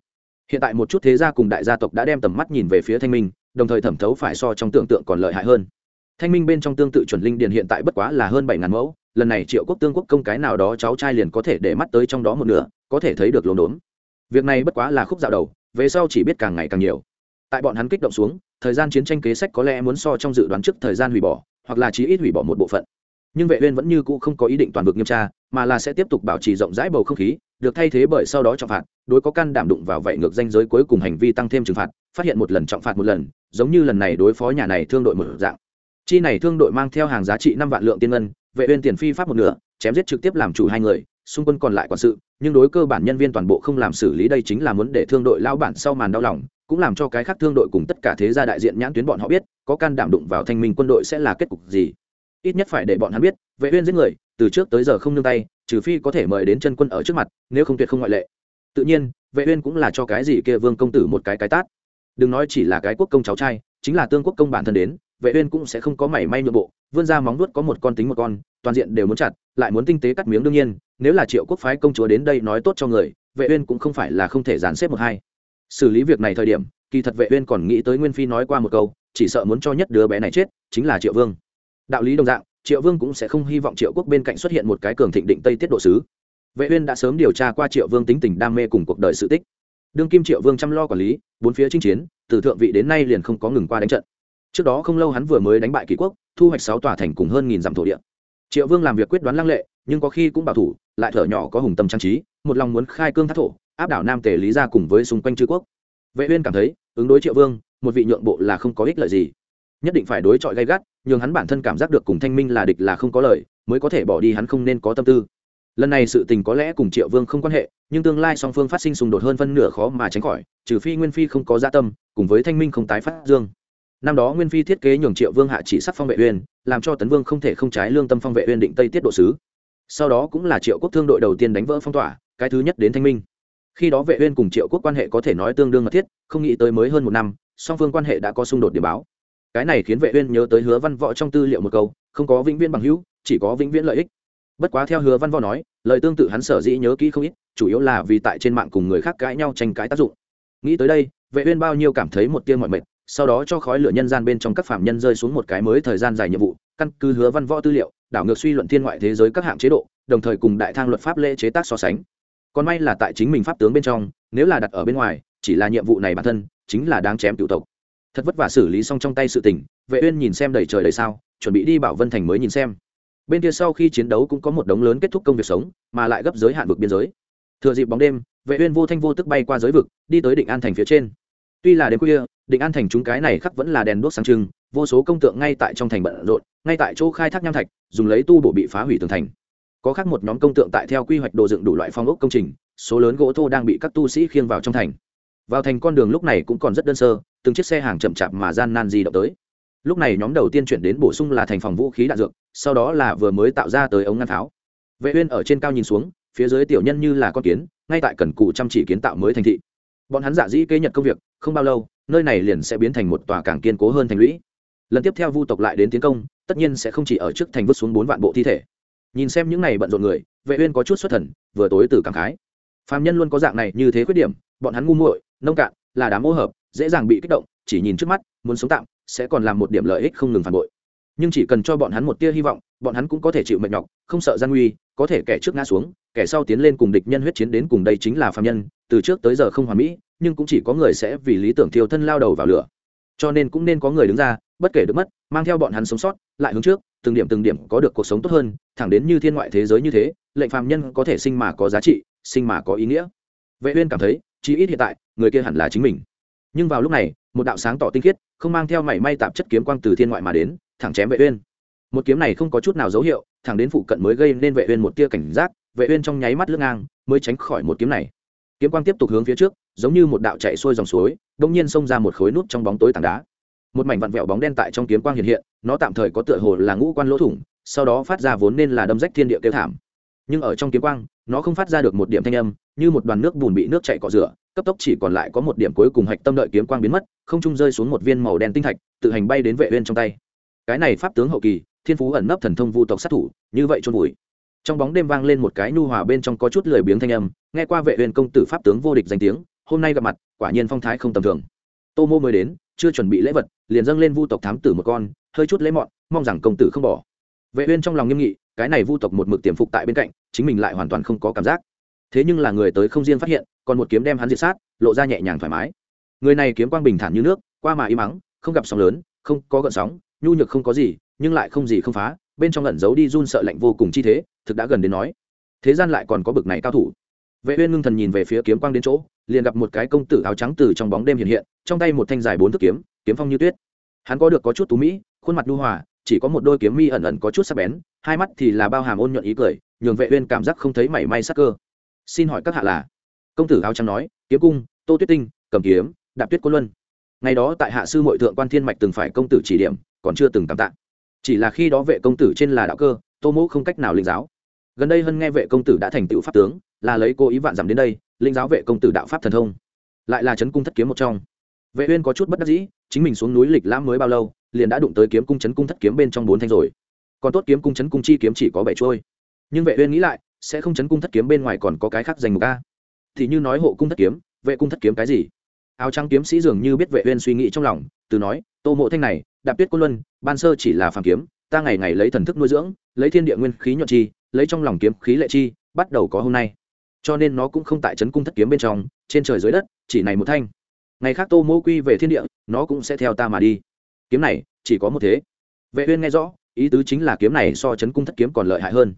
Hiện tại một chút thế gia cùng đại gia tộc đã đem tầm mắt nhìn về phía thanh minh, đồng thời thẩm thấu phải so trong tưởng tượng còn lợi hại hơn. Thanh minh bên trong tương tự chuẩn linh điền hiện tại bất quá là hơn bảy ngàn mẫu lần này triệu quốc tương quốc công cái nào đó cháu trai liền có thể để mắt tới trong đó một nửa, có thể thấy được lồn đốn. Việc này bất quá là khúc dạo đầu, về sau chỉ biết càng ngày càng nhiều. Tại bọn hắn kích động xuống, thời gian chiến tranh kế sách có lẽ muốn so trong dự đoán trước thời gian hủy bỏ, hoặc là chí ít hủy bỏ một bộ phận. Nhưng vệ uyên vẫn như cũ không có ý định toàn vực nghiêm tra, mà là sẽ tiếp tục bảo trì rộng rãi bầu không khí, được thay thế bởi sau đó trọng phạt, đối có can đảm đụng vào vậy ngược danh giới cuối cùng hành vi tăng thêm trừng phạt, phát hiện một lần trọng phạt một lần, giống như lần này đối phó nhà này thương đội một dạng. Chi này thương đội mang theo hàng giá trị năm vạn lượng tiên ngân vệ uyên tiền phi pháp một nửa, chém giết trực tiếp làm chủ hai người, xung quân còn lại quản sự, nhưng đối cơ bản nhân viên toàn bộ không làm xử lý đây chính là muốn để thương đội lao bản sau màn đau lòng, cũng làm cho cái khác thương đội cùng tất cả thế gia đại diện nhãn tuyến bọn họ biết, có can đảm đụng vào thanh minh quân đội sẽ là kết cục gì. Ít nhất phải để bọn hắn biết, vệ uyên giết người, từ trước tới giờ không nương tay, trừ phi có thể mời đến chân quân ở trước mặt, nếu không tuyệt không ngoại lệ. Tự nhiên, vệ uyên cũng là cho cái gì kia vương công tử một cái cái tát. Đừng nói chỉ là cái quốc công cháu trai, chính là tương quốc công bản thân đến vệ uyên cũng sẽ không có mảy may nhượng bộ, vươn ra móng nuốt có một con tính một con, toàn diện đều muốn chặt, lại muốn tinh tế cắt miếng đương nhiên, nếu là triệu quốc phái công chúa đến đây nói tốt cho người, vệ uyên cũng không phải là không thể dàn xếp một hai. Xử lý việc này thời điểm, kỳ thật vệ uyên còn nghĩ tới nguyên phi nói qua một câu, chỉ sợ muốn cho nhất đứa bé này chết, chính là triệu vương. Đạo lý đồng dạng, triệu vương cũng sẽ không hy vọng triệu quốc bên cạnh xuất hiện một cái cường thịnh định tây tiết độ sứ. Vệ uyên đã sớm điều tra qua triệu vương tính tình đam mê cùng cuộc đời sự tích. Đương kim triệu vương chăm lo quản lý, bốn phía chinh chiến, từ thượng vị đến nay liền không có ngừng qua đánh trận trước đó không lâu hắn vừa mới đánh bại kỷ quốc, thu hoạch sáu tòa thành cùng hơn nghìn dặm thổ địa. Triệu vương làm việc quyết đoán lăng lệ, nhưng có khi cũng bảo thủ, lại thở nhỏ có hùng tâm trang trí, một lòng muốn khai cương thác thổ, áp đảo nam tề lý ra cùng với xung quanh chư quốc. Vệ uyên cảm thấy, ứng đối triệu vương, một vị nhượng bộ là không có ích lợi gì. Nhất định phải đối chọi gay gắt, nhường hắn bản thân cảm giác được cùng thanh minh là địch là không có lợi, mới có thể bỏ đi hắn không nên có tâm tư. Lần này sự tình có lẽ cùng triệu vương không quan hệ, nhưng tương lai song phương phát sinh xung đột hơn phân nửa khó mà tránh khỏi, trừ phi nguyên phi không có gia dạ tâm, cùng với thanh minh không tái phát dương năm đó nguyên phi thiết kế nhường triệu vương hạ chỉ sắc phong vệ uyên, làm cho tấn vương không thể không trái lương tâm phong vệ uyên định tây tiết độ sứ. Sau đó cũng là triệu quốc thương đội đầu tiên đánh vỡ phong tỏa, cái thứ nhất đến thanh minh. Khi đó vệ uyên cùng triệu quốc quan hệ có thể nói tương đương mật thiết, không nghĩ tới mới hơn một năm, song phương quan hệ đã có xung đột điểm báo. Cái này khiến vệ uyên nhớ tới hứa văn võ trong tư liệu một câu, không có vĩnh viễn bằng hữu, chỉ có vĩnh viễn lợi ích. Bất quá theo hứa văn võ nói, lời tương tự hắn sở dĩ nhớ kỹ không ít, chủ yếu là vì tại trên mạng cùng người khác cãi nhau tranh cãi tác dụng. Nghĩ tới đây, vệ uyên bao nhiêu cảm thấy một tia mọi mệt sau đó cho khói lửa nhân gian bên trong các phạm nhân rơi xuống một cái mới thời gian dài nhiệm vụ, căn cứ hứa văn võ tư liệu, đảo ngược suy luận thiên ngoại thế giới các hạng chế độ, đồng thời cùng đại thang luật pháp lễ chế tác so sánh. Còn may là tại chính mình pháp tướng bên trong, nếu là đặt ở bên ngoài, chỉ là nhiệm vụ này bản thân, chính là đáng chém cựu tộc. Thật vất vả xử lý xong trong tay sự tình, vệ uyên nhìn xem đầy trời đầy sao, chuẩn bị đi bảo vân thành mới nhìn xem. Bên kia sau khi chiến đấu cũng có một đống lớn kết thúc công việc sống, mà lại gấp giới hạn vực biên giới. Thừa dịp bóng đêm, vệ uyên vô thanh vô tức bay qua giới vực, đi tới định an thành phía trên. Tuy là đêm khuya định an thành chúng cái này khắc vẫn là đèn đuốc sáng trưng, vô số công tượng ngay tại trong thành bận rộn, ngay tại chỗ khai thác nham thạch, dùng lấy tu bổ bị phá hủy tường thành. Có khác một nhóm công tượng tại theo quy hoạch đồ dựng đủ loại phong ốc công trình, số lớn gỗ thô đang bị các tu sĩ khiêng vào trong thành. Vào thành con đường lúc này cũng còn rất đơn sơ, từng chiếc xe hàng chậm chạp mà gian nan di động tới. Lúc này nhóm đầu tiên chuyển đến bổ sung là thành phòng vũ khí đạn dược, sau đó là vừa mới tạo ra tới ống ngăn tháo. vệ uyên ở trên cao nhìn xuống, phía dưới tiểu nhân như là con kiến, ngay tại cần cụ chăm chỉ kiến tạo mới thành thị bọn hắn giả dĩ kế nhật công việc, không bao lâu, nơi này liền sẽ biến thành một tòa càng kiên cố hơn thành lũy. Lần tiếp theo vu tộc lại đến tiến công, tất nhiên sẽ không chỉ ở trước thành vứt xuống bốn vạn bộ thi thể. Nhìn xem những này bận rộn người, vệ uyên có chút xuất thần, vừa tối từ cảm khái. Phàm nhân luôn có dạng này như thế khuyết điểm, bọn hắn ngu muội, nông cạn, là đám ô hợp, dễ dàng bị kích động, chỉ nhìn trước mắt, muốn sống tạm, sẽ còn làm một điểm lợi ích không ngừng phản bội. Nhưng chỉ cần cho bọn hắn một tia hy vọng, bọn hắn cũng có thể chịu mệt nhọc, không sợ gian nguy, có thể kẻ trước ngã xuống kẻ sau tiến lên cùng địch nhân huyết chiến đến cùng đây chính là phàm nhân, từ trước tới giờ không hoàn mỹ, nhưng cũng chỉ có người sẽ vì lý tưởng thiêu thân lao đầu vào lửa. Cho nên cũng nên có người đứng ra, bất kể được mất, mang theo bọn hắn sống sót, lại hướng trước, từng điểm từng điểm có được cuộc sống tốt hơn, thẳng đến như thiên ngoại thế giới như thế, lệnh phàm nhân có thể sinh mà có giá trị, sinh mà có ý nghĩa. Vệ uyên cảm thấy, chí ít hiện tại, người kia hẳn là chính mình. Nhưng vào lúc này, một đạo sáng tỏ tinh khiết, không mang theo mảy may tạp chất kiếm quang từ thiên ngoại mà đến, thẳng chém vệ uyên. Một kiếm này không có chút nào dấu hiệu, thẳng đến phụ cận mới gây nên vệ uyên một tia cảnh giác vệ uyên trong nháy mắt lướt ngang, mới tránh khỏi một kiếm này. Kiếm quang tiếp tục hướng phía trước, giống như một đạo chạy xuôi dòng suối, đông nhiên xông ra một khối nút trong bóng tối tảng đá. Một mảnh vặn vẹo bóng đen tại trong kiếm quang hiện hiện, nó tạm thời có tựa hồ là ngũ quan lỗ thủng, sau đó phát ra vốn nên là đâm rách thiên địa kêu thảm. Nhưng ở trong kiếm quang, nó không phát ra được một điểm thanh âm, như một đoàn nước bùn bị nước chảy cọ rửa, cấp tốc chỉ còn lại có một điểm cuối cùng hạch tâm đợi kiếm quang biến mất, không trung rơi xuống một viên màu đen tinh thạch, tự hành bay đến vệ uyên trong tay. Cái này pháp tướng hậu kỳ, thiên phú ẩn nấp thần thông vu tộc sát thủ, như vậy chôn vùi trong bóng đêm vang lên một cái nhu hòa bên trong có chút lười biếng thanh âm, nghe qua vệ uyên công tử pháp tướng vô địch danh tiếng, hôm nay gặp mặt, quả nhiên phong thái không tầm thường. Tô mô mới đến, chưa chuẩn bị lễ vật, liền dâng lên vu tộc thám tử một con, hơi chút lễ mọn, mong rằng công tử không bỏ. Vệ uyên trong lòng nghiêm nghị, cái này vu tộc một mực tiềm phục tại bên cạnh, chính mình lại hoàn toàn không có cảm giác. Thế nhưng là người tới không riêng phát hiện, còn một kiếm đem hắn diệt sát, lộ ra nhẹ nhàng thoải mái. Người này kiếm quang bình thản như nước, qua mà im mắng, không gặp sóng lớn, không có gợn sóng, nhu nhược không có gì, nhưng lại không gì không phá bên trong ẩn giấu đi run sợ lạnh vô cùng chi thế, thực đã gần đến nói, thế gian lại còn có bực này cao thủ. Vệ uyên ngưng thần nhìn về phía kiếm quang đến chỗ, liền gặp một cái công tử áo trắng từ trong bóng đêm hiện hiện, trong tay một thanh dài bốn thước kiếm kiếm phong như tuyết. Hắn có được có chút tú mỹ, khuôn mặt nhu hòa, chỉ có một đôi kiếm mi ẩn ẩn có chút sắc bén, hai mắt thì là bao hàm ôn nhuận ý cười, nhường vệ uyên cảm giác không thấy mảy may sắc cơ. Xin hỏi các hạ là? Công tử áo trắng nói, kiếm cung, tô tuyết tinh, cầm kiếm, đạp tuyết cô luân. Ngày đó tại hạ sư muội thượng quan thiên mạch từng phải công tử chỉ điểm, còn chưa từng cảm tạ chỉ là khi đó vệ công tử trên là đạo cơ, tô mỗ không cách nào linh giáo. Gần đây hân nghe vệ công tử đã thành tựu pháp tướng, là lấy cô ý vạn giảm đến đây linh giáo vệ công tử đạo pháp thần thông. Lại là chấn cung thất kiếm một trong. Vệ uyên có chút bất đắc dĩ, chính mình xuống núi lịch lãm mới bao lâu, liền đã đụng tới kiếm cung chấn cung thất kiếm bên trong bốn thanh rồi. Còn tốt kiếm cung chấn cung chi kiếm chỉ có bảy trôi nhưng vệ uyên nghĩ lại, sẽ không chấn cung thất kiếm bên ngoài còn có cái khác dành một ca thì như nói hộ cung thất kiếm, vệ cung thất kiếm cái gì? Áo trắng kiếm sĩ dường như biết vệ uyên suy nghĩ trong lòng, từ nói, tô mộ thanh này đạp tuyết côn luân, ban sơ chỉ là phàm kiếm, ta ngày ngày lấy thần thức nuôi dưỡng, lấy thiên địa nguyên khí nhuận chi, lấy trong lòng kiếm khí lệ chi, bắt đầu có hôm nay. Cho nên nó cũng không tại chấn cung thất kiếm bên trong, trên trời dưới đất, chỉ này một thanh. Ngày khác tô mô quy về thiên địa, nó cũng sẽ theo ta mà đi. Kiếm này, chỉ có một thế. Vệ uyên nghe rõ, ý tứ chính là kiếm này so chấn cung thất kiếm còn lợi hại hơn.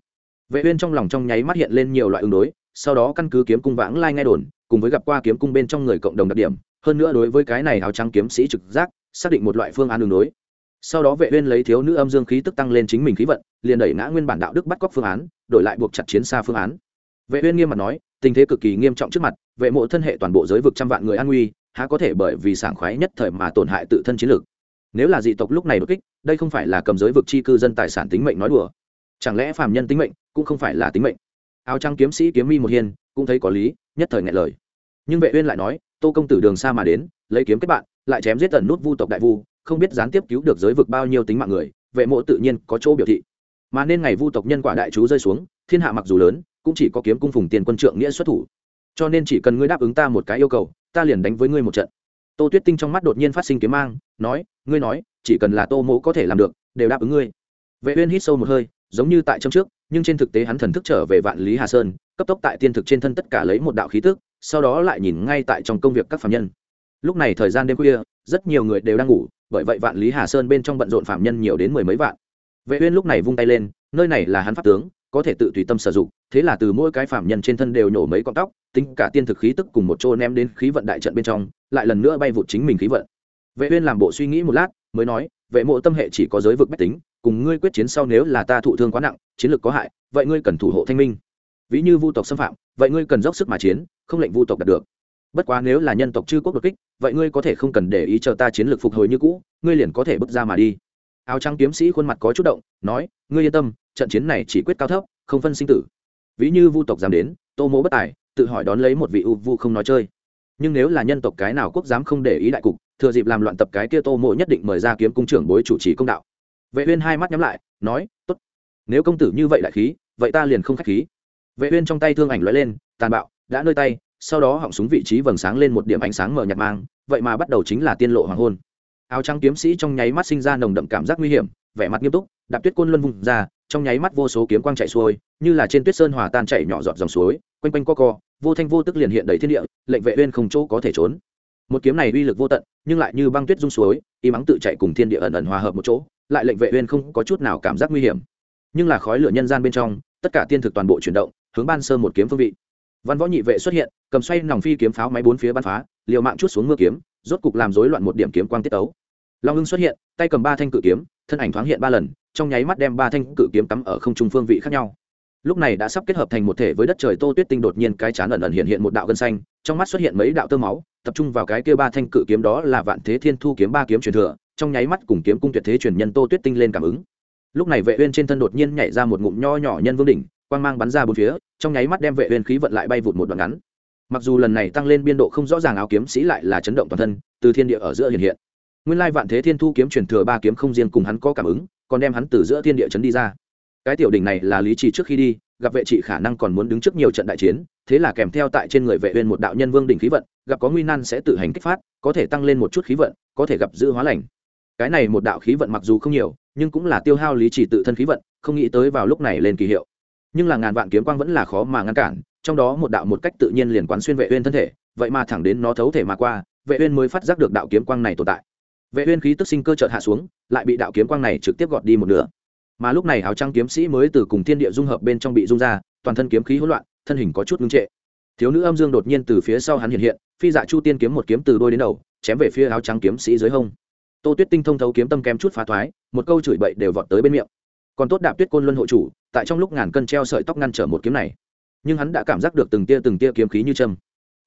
Vệ uyên trong lòng trong nháy mắt hiện lên nhiều loại ứng đối, sau đó căn cứ kiếm cung vãng lai nghe đồn, cùng với gặp qua kiếm cung bên trong người cộng đồng đặc điểm, hơn nữa đối với cái này áo trắng kiếm sĩ trực giác xác định một loại phương án đường đối sau đó vệ uyên lấy thiếu nữ âm dương khí tức tăng lên chính mình khí vận, liền đẩy ngã nguyên bản đạo đức bắt cóc phương án, đổi lại buộc chặt chiến xa phương án. Vệ uyên nghiêm mặt nói, tình thế cực kỳ nghiêm trọng trước mặt, vệ mộ thân hệ toàn bộ giới vực trăm vạn người an nguy, há có thể bởi vì sảng khoái nhất thời mà tổn hại tự thân chiến lược. Nếu là dị tộc lúc này đột kích, đây không phải là cầm giới vực chi cư dân tài sản tính mệnh nói đùa. Chẳng lẽ phàm nhân tính mệnh cũng không phải là tính mệnh? Áo trang kiếm sĩ kiếm mi một hiên, cũng thấy có lý, nhất thời ngại lời. Nhưng vệ uyên lại nói, tô công tử đường xa mà đến, lấy kiếm kết bạn lại chém giết tần nút vu tộc đại vu, không biết gián tiếp cứu được giới vực bao nhiêu tính mạng người, vệ mộ tự nhiên có chỗ biểu thị. Mà nên ngày vu tộc nhân quả đại chú rơi xuống, thiên hạ mặc dù lớn, cũng chỉ có kiếm cung phùng tiền quân trượng nghĩa xuất thủ. Cho nên chỉ cần ngươi đáp ứng ta một cái yêu cầu, ta liền đánh với ngươi một trận. Tô tuyết tinh trong mắt đột nhiên phát sinh kiếm mang, nói, ngươi nói, chỉ cần là tô mỗ có thể làm được, đều đáp ứng ngươi. Vệ uyên hít sâu một hơi, giống như tại trong trước, nhưng trên thực tế hắn thần thức trở về vạn lý hà sơn, cấp tốc tại tiên thực trên thân tất cả lấy một đạo khí tức, sau đó lại nhìn ngay tại trong công việc các phạm nhân lúc này thời gian đêm khuya, rất nhiều người đều đang ngủ, bởi vậy vạn lý hà sơn bên trong bận rộn phạm nhân nhiều đến mười mấy vạn. Vệ uyên lúc này vung tay lên, nơi này là hắn pháp tướng, có thể tự tùy tâm sử dụng, thế là từ mỗi cái phạm nhân trên thân đều nhổ mấy con tóc, tính cả tiên thực khí tức cùng một chỗ ném đến khí vận đại trận bên trong, lại lần nữa bay vụt chính mình khí vận. Vệ uyên làm bộ suy nghĩ một lát, mới nói, vệ mộ tâm hệ chỉ có giới vực bách tính, cùng ngươi quyết chiến sau nếu là ta thụ thương quá nặng, chiến lược có hại, vậy ngươi cần thủ hộ thanh minh. Ví như vu tộc xâm phạm, vậy ngươi cần dốc sức mà chiến, không lệnh vu tộc đạt được bất quá nếu là nhân tộc chư quốc đột kích, vậy ngươi có thể không cần để ý chờ ta chiến lược phục hồi như cũ, ngươi liền có thể bước ra mà đi. Áo trắng kiếm sĩ khuôn mặt có chút động, nói, ngươi yên tâm, trận chiến này chỉ quyết cao thấp, không phân sinh tử. Ví như vu tộc dám đến, tô mỗ bất tài, tự hỏi đón lấy một vị u vu không nói chơi. Nhưng nếu là nhân tộc cái nào quốc dám không để ý đại cục, thừa dịp làm loạn tập cái kia tô mộ nhất định mời ra kiếm cung trưởng bối chủ trì công đạo. Vệ uyên hai mắt nhắm lại, nói, tốt. Nếu công tử như vậy đại khí, vậy ta liền không khách khí. Vệ uyên trong tay thương ảnh lóe lên, tàn bạo, đã nơi tay sau đó họng súng vị trí vầng sáng lên một điểm ánh sáng mờ nhạt mang, vậy mà bắt đầu chính là tiên lộ hoàng hôn. Áo trắng kiếm sĩ trong nháy mắt sinh ra nồng đậm cảm giác nguy hiểm, vẻ mặt nghiêm túc, đạp tuyết côn luân vùng ra, trong nháy mắt vô số kiếm quang chạy xuôi, như là trên tuyết sơn hòa tan chảy nhỏ giọt dòng suối, quanh quanh co co, vô thanh vô tức liền hiện đầy thiên địa, lệnh vệ uyên không chỗ có thể trốn. Một kiếm này uy lực vô tận, nhưng lại như băng tuyết rung suối, y mắng tự chạy cùng thiên địa ẩn ẩn hòa hợp một chỗ, lại lệnh vệ uyên không có chút nào cảm giác nguy hiểm. Nhưng là khói lửa nhân gian bên trong, tất cả tiên thực toàn bộ chuyển động, hướng ban sơ một kiếm phương vị văn võ nhị vệ xuất hiện, cầm xoay nòng phi kiếm pháo máy bốn phía bắn phá, liều mạng chút xuống mưa kiếm, rốt cục làm rối loạn một điểm kiếm quang tiết tấu. Long hưng xuất hiện, tay cầm ba thanh cự kiếm, thân ảnh thoáng hiện ba lần, trong nháy mắt đem ba thanh cự kiếm cắm ở không trung phương vị khác nhau. Lúc này đã sắp kết hợp thành một thể với đất trời tô tuyết tinh đột nhiên cái chán ẩn ẩn hiện hiện một đạo gân xanh, trong mắt xuất hiện mấy đạo tơ máu, tập trung vào cái kia ba thanh cự kiếm đó là vạn thế thiên thu kiếm ba kiếm truyền thừa, trong nháy mắt cùng kiếm cung tuyệt thế truyền nhân tô tuyết tinh lên cảm ứng. Lúc này vệ uyên trên thân đột nhiên nhảy ra một ngụm nho nhỏ nhân vương đỉnh quang mang bắn ra bốn phía, trong nháy mắt đem vệ uyên khí vận lại bay vụt một đoạn ngắn. Mặc dù lần này tăng lên biên độ không rõ ràng áo kiếm sĩ lại là chấn động toàn thân, từ thiên địa ở giữa hiện hiện. Nguyên lai vạn thế thiên thu kiếm truyền thừa ba kiếm không riêng cùng hắn có cảm ứng, còn đem hắn từ giữa thiên địa chấn đi ra. Cái tiểu đỉnh này là lý trì trước khi đi, gặp vệ trị khả năng còn muốn đứng trước nhiều trận đại chiến, thế là kèm theo tại trên người vệ uyên một đạo nhân vương đỉnh khí vận, gặp có nguy nan sẽ tự hành kích phát, có thể tăng lên một chút khí vận, có thể gặp giữ hóa lành. Cái này một đạo khí vận mặc dù không nhiều, nhưng cũng là tiêu hao lý trì tự thân khí vận, không nghĩ tới vào lúc này lên kỳ hiệu nhưng là ngàn vạn kiếm quang vẫn là khó mà ngăn cản, trong đó một đạo một cách tự nhiên liền quán xuyên vệ uyên thân thể, vậy mà thẳng đến nó thấu thể mà qua, vệ uyên mới phát giác được đạo kiếm quang này tồn tại. Vệ uyên khí tức sinh cơ chợt hạ xuống, lại bị đạo kiếm quang này trực tiếp gọt đi một nửa. Mà lúc này áo trắng kiếm sĩ mới từ cùng thiên địa dung hợp bên trong bị dung ra, toàn thân kiếm khí hỗn loạn, thân hình có chút ngưng trệ. Thiếu nữ âm dương đột nhiên từ phía sau hắn hiện hiện, phi dạ chu tiên kiếm một kiếm từ đôi đến đầu, chém về phía áo trắng kiếm sĩ dưới hông. Tô tuyết tinh thông thấu kiếm tâm kém chút phá thoái, một câu chửi bậy đều vọt tới bên miệng còn tốt đạp tuyết côn luân hộ chủ, tại trong lúc ngàn cân treo sợi tóc ngăn trở một kiếm này. Nhưng hắn đã cảm giác được từng tia từng tia kiếm khí như châm.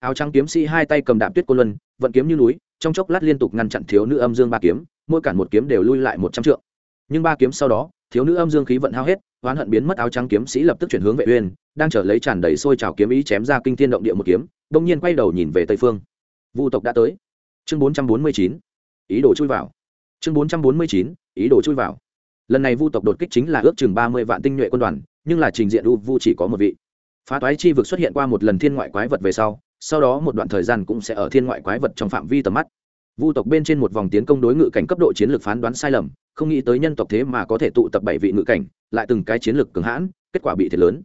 Áo trắng kiếm sĩ hai tay cầm đạp tuyết côn luân, vận kiếm như núi, trong chốc lát liên tục ngăn chặn thiếu nữ âm dương ba kiếm, mỗi cản một kiếm đều lui lại một trăm trượng. Nhưng ba kiếm sau đó, thiếu nữ âm dương khí vận hao hết oán hận biến mất, áo trắng kiếm sĩ lập tức chuyển hướng vệ uyên, đang trở lấy tràn đầy sôi trào kiếm ý chém ra kinh thiên động địa một kiếm đung nhiên quay đầu nhìn về tây phương. Vu tộc đã tới. Chương 449 ý đồ chui vào. Chương 449 ý đồ chui vào lần này vu tộc đột kích chính là ước chừng ba mươi vạn tinh nhuệ quân đoàn, nhưng là trình diện u vu chỉ có một vị. Phá toái chi vực xuất hiện qua một lần thiên ngoại quái vật về sau sau đó một đoạn thời gian cũng sẽ ở thiên ngoại quái vật trong phạm vi tầm mắt. Vu tộc bên trên một vòng tiến công đối ngự cảnh cấp độ chiến lược phán đoán sai lầm, không nghĩ tới nhân tộc thế mà có thể tụ tập bảy vị ngự cảnh, lại từng cái chiến lược cường hãn, kết quả bị thiệt lớn.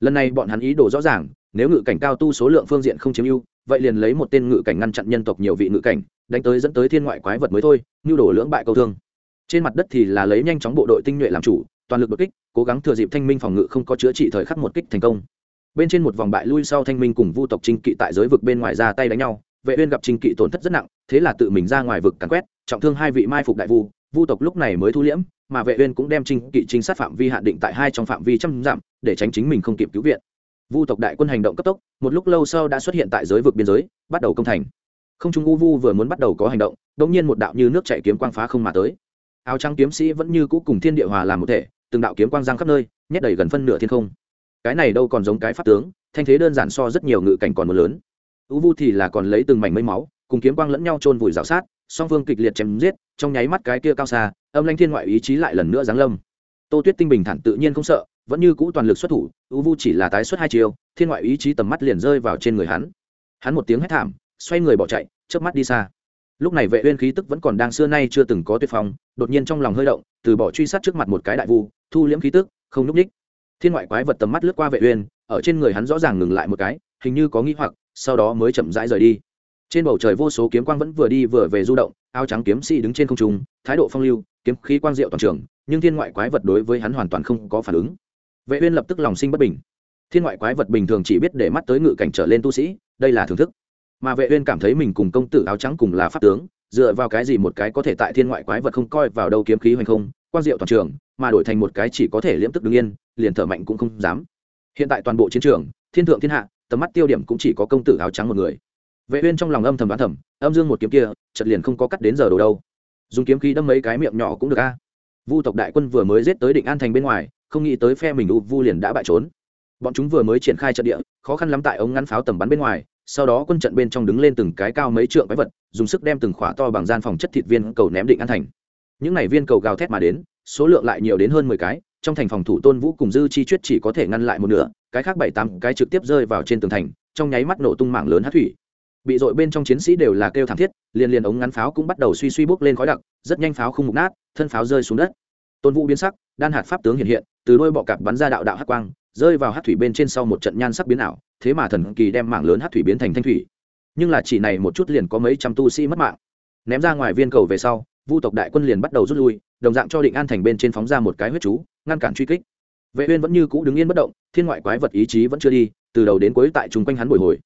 Lần này bọn hắn ý đồ rõ ràng, nếu ngự cảnh cao tu số lượng phương diện không chiếm ưu, vậy liền lấy một tên ngự cảnh ngăn chặn nhân tộc nhiều vị ngự cảnh, đánh tới dẫn tới thiên ngoại quái vật mới thôi nhu đổ lưỡng bại câu thương trên mặt đất thì là lấy nhanh chóng bộ đội tinh nhuệ làm chủ, toàn lực đột kích, cố gắng thừa dịp thanh minh phòng ngự không có chữa trị thời khắc một kích thành công. Bên trên một vòng bại lui sau thanh minh cùng vu tộc trinh kỵ tại giới vực bên ngoài ra tay đánh nhau, vệ uyên gặp trinh kỵ tổn thất rất nặng, thế là tự mình ra ngoài vực càn quét, trọng thương hai vị mai phục đại vu vu tộc lúc này mới thu liễm, mà vệ uyên cũng đem trinh kỵ trinh sát phạm vi hạn định tại hai trong phạm vi trăm dặm, để tránh chính mình không kịp cứu viện. Vu tộc đại quân hành động cấp tốc, một lúc lâu sau đã xuất hiện tại giới vực biên giới, bắt đầu công thành. Không trung u vu vừa muốn bắt đầu có hành động, đột nhiên một đạo như nước chảy kiếm quang phá không mà tới áo trắng kiếm sĩ vẫn như cũ cùng thiên địa hòa làm một thể, từng đạo kiếm quang giang khắp nơi, nhét đầy gần phân nửa thiên không. Cái này đâu còn giống cái pháp tướng, thanh thế đơn giản so rất nhiều ngự cảnh còn một lớn. U vu thì là còn lấy từng mảnh mây máu, cùng kiếm quang lẫn nhau chôn vùi rào sát, song phương kịch liệt chém giết, trong nháy mắt cái kia cao xa, âm lanh thiên ngoại ý chí lại lần nữa giáng lâm. Tô tuyết tinh bình thản tự nhiên không sợ, vẫn như cũ toàn lực xuất thủ, u vu chỉ là tái xuất hai chiều thiên ngoại ý chí tầm mắt liền rơi vào trên người hắn. Hắn một tiếng hét thảm, xoay người bỏ chạy trước mắt đi xa lúc này vệ uyên khí tức vẫn còn đang xưa nay chưa từng có tuyệt phong, đột nhiên trong lòng hơi động, từ bỏ truy sát trước mặt một cái đại vu, thu liễm khí tức, không núp ních. Thiên ngoại quái vật tầm mắt lướt qua vệ uyên, ở trên người hắn rõ ràng ngừng lại một cái, hình như có nghi hoặc, sau đó mới chậm rãi rời đi. Trên bầu trời vô số kiếm quang vẫn vừa đi vừa về du động, áo trắng kiếm sĩ đứng trên không trung, thái độ phong lưu, kiếm khí quang diệu toàn trường, nhưng thiên ngoại quái vật đối với hắn hoàn toàn không có phản ứng. Vệ uyên lập tức lòng sinh bất bình. Thiên ngoại quái vật bình thường chỉ biết để mắt tới ngự cảnh trở lên tu sĩ, đây là thưởng thức mà vệ uyên cảm thấy mình cùng công tử áo trắng cùng là pháp tướng, dựa vào cái gì một cái có thể tại thiên ngoại quái vật không coi vào đâu kiếm khí hoành không quan diệu toàn trường, mà đổi thành một cái chỉ có thể liễm tức đứng yên, liền thở mạnh cũng không dám. Hiện tại toàn bộ chiến trường, thiên thượng thiên hạ, tầm mắt tiêu điểm cũng chỉ có công tử áo trắng một người. Vệ uyên trong lòng âm thầm đoán thầm, âm dương một kiếm kia, chợt liền không có cắt đến giờ đồ đâu. Dùng kiếm khí đâm mấy cái miệng nhỏ cũng được a. Vu tộc đại quân vừa mới giết tới định an thành bên ngoài, không nghĩ tới phe mình u vu liền đã bại trốn. Bọn chúng vừa mới triển khai trận địa, khó khăn lắm tại ống ngắn pháo tầm bắn bên ngoài sau đó quân trận bên trong đứng lên từng cái cao mấy trượng quái vật, dùng sức đem từng khỏa to bằng gian phòng chất thịt viên cầu ném định an thành. Những này viên cầu gào thét mà đến, số lượng lại nhiều đến hơn mười cái, trong thành phòng thủ tôn vũ cùng dư chi chuyết chỉ có thể ngăn lại một nửa, cái khác bảy tám cái trực tiếp rơi vào trên tường thành, trong nháy mắt nổ tung mạng lớn hát thủy. Bị dội bên trong chiến sĩ đều là kêu thảm thiết, liền liền ống ngắn pháo cũng bắt đầu suy suy bốc lên khói đặc, rất nhanh pháo không mục nát, thân pháo rơi xuống đất. Tôn vũ biến sắc, đan hạt pháp tướng hiện hiện, từ đôi bọ cạp bắn ra đạo đạo hát quang, rơi vào hát thủy bên trên sau một trận nhan sắc biến ảo thế mà thần kỳ đem mảng lớn hát thủy biến thành thanh thủy. Nhưng là chỉ này một chút liền có mấy trăm tu sĩ mất mạng. Ném ra ngoài viên cầu về sau, vu tộc đại quân liền bắt đầu rút lui, đồng dạng cho định an thành bên trên phóng ra một cái huyết chú, ngăn cản truy kích. Vệ uyên vẫn như cũ đứng yên bất động, thiên ngoại quái vật ý chí vẫn chưa đi, từ đầu đến cuối tại trung quanh hắn bồi hồi.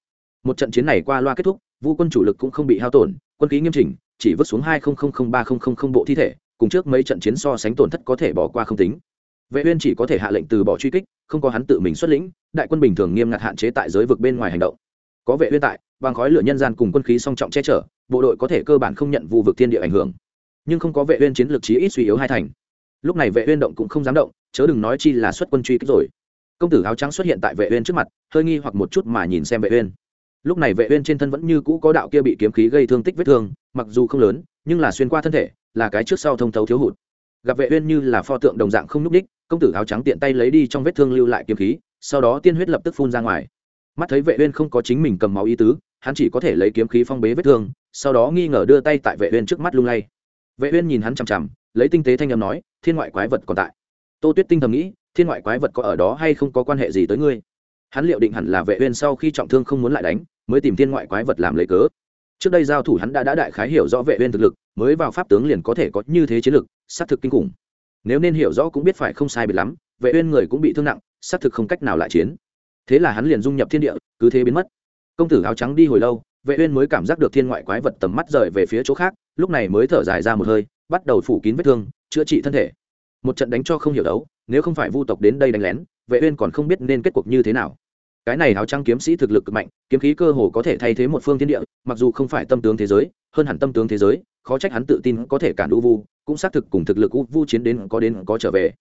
Một trận chiến này qua loa kết thúc, vu quân chủ lực cũng không bị hao tổn, quân khí nghiêm chỉnh, chỉ vứt xuống hai ba bộ thi thể, cùng trước mấy trận chiến so sánh tổn thất có thể bỏ qua không tính vệ uyên chỉ có thể hạ lệnh từ bỏ truy kích, không có hắn tự mình xuất lĩnh, đại quân bình thường nghiêm ngặt hạn chế tại giới vực bên ngoài hành động. Có vệ uyên tại bằng khói lửa nhân gian cùng quân khí song trọng che chở, bộ đội có thể cơ bản không nhận vụ vực thiên địa ảnh hưởng. Nhưng không có vệ uyên chiến lược chí ít suy yếu hai thành. Lúc này vệ uyên động cũng không dám động, chớ đừng nói chi là xuất quân truy kích rồi. Công tử áo trắng xuất hiện tại vệ uyên trước mặt, hơi nghi hoặc một chút mà nhìn xem vệ uyên. Lúc này vệ uyên trên thân vẫn như cũ có đạo kia bị kiếm khí gây thương tích vết thương, mặc dù không lớn, nhưng là xuyên qua thân thể, là cái trước sau thông thấu thiếu hụt. Gặp vệ uyên như là pho tượng đồng dạng không núc đích công tử áo trắng tiện tay lấy đi trong vết thương lưu lại kiếm khí, sau đó tiên huyết lập tức phun ra ngoài. Mắt thấy vệ uyên không có chính mình cầm máu ý tứ, hắn chỉ có thể lấy kiếm khí phong bế vết thương, sau đó nghi ngờ đưa tay tại vệ uyên trước mắt lung lay. Vệ uyên nhìn hắn chằm chằm, lấy tinh tế thanh âm nói, thiên ngoại quái vật còn tại. Tô tuyết tinh thầm nghĩ, thiên ngoại quái vật có ở đó hay không có quan hệ gì tới ngươi? Hắn liệu định hẳn là vệ uyên sau khi trọng thương không muốn lại đánh, mới tìm thiên ngoại quái vật làm lấy cớ. Trước đây giao thủ hắn đã đã đại khái hiểu rõ vệ uyên thực lực, mới vào pháp tướng liền có thể có như thế chiến lực sát thực kinh khủng nếu nên hiểu rõ cũng biết phải không sai biệt lắm, vệ uyên người cũng bị thương nặng sát thực không cách nào lại chiến. Thế là hắn liền dung nhập thiên địa, cứ thế biến mất. Công tử áo trắng đi hồi lâu, vệ uyên mới cảm giác được thiên ngoại quái vật tầm mắt rời về phía chỗ khác, lúc này mới thở dài ra một hơi, bắt đầu phủ kín vết thương, chữa trị thân thể. Một trận đánh cho không hiểu đấu, nếu không phải vu tộc đến đây đánh lén, vệ uyên còn không biết nên kết cuộc như thế nào. Cái này áo trắng kiếm sĩ thực lực cực mạnh, kiếm khí cơ hồ có thể thay thế một phương thiên địa, mặc dù không phải tâm tướng thế giới, hơn hẳn tâm tướng thế giới khó trách hắn tự tin có thể cản u vu, cũng xác thực cùng thực lực u vu chiến đến có đến có trở về.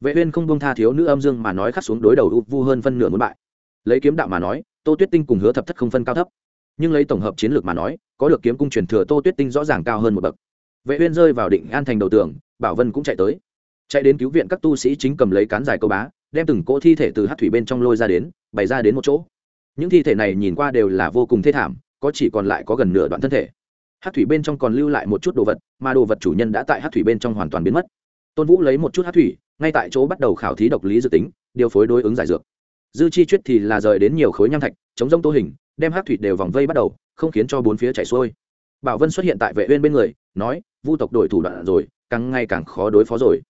Vệ uyên không buông tha thiếu nữ âm dương mà nói khắc xuống đối đầu u vu hơn phân nửa muốn bại. Lấy kiếm đạo mà nói, tô tuyết tinh cùng hứa thập thất không phân cao thấp. Nhưng lấy tổng hợp chiến lược mà nói, có được kiếm cung truyền thừa tô tuyết tinh rõ ràng cao hơn một bậc. Vệ uyên rơi vào định an thành đầu tường, bảo vân cũng chạy tới. Chạy đến cứu viện các tu sĩ chính cầm lấy cán dài câu bá, đem từng cỗ thi thể từ hát thủy bên trong lôi ra đến, bày ra đến một chỗ. Những thi thể này nhìn qua đều là vô cùng thê thảm, có chỉ còn lại có gần nửa đoạn thân thể hát thủy bên trong còn lưu lại một chút đồ vật, mà đồ vật chủ nhân đã tại hát thủy bên trong hoàn toàn biến mất. Tôn vũ lấy một chút hát thủy, ngay tại chỗ bắt đầu khảo thí độc lý dự tính, điều phối đối ứng giải dược. Dư chi chuyết thì là rời đến nhiều khối nham thạch, chống rông tô hình, đem hát thủy đều vòng vây bắt đầu, không khiến cho bốn phía chảy xuôi. Bảo vân xuất hiện tại vệ uyên bên người, nói, vu tộc đổi thủ đoạn rồi, càng ngày càng khó đối phó rồi.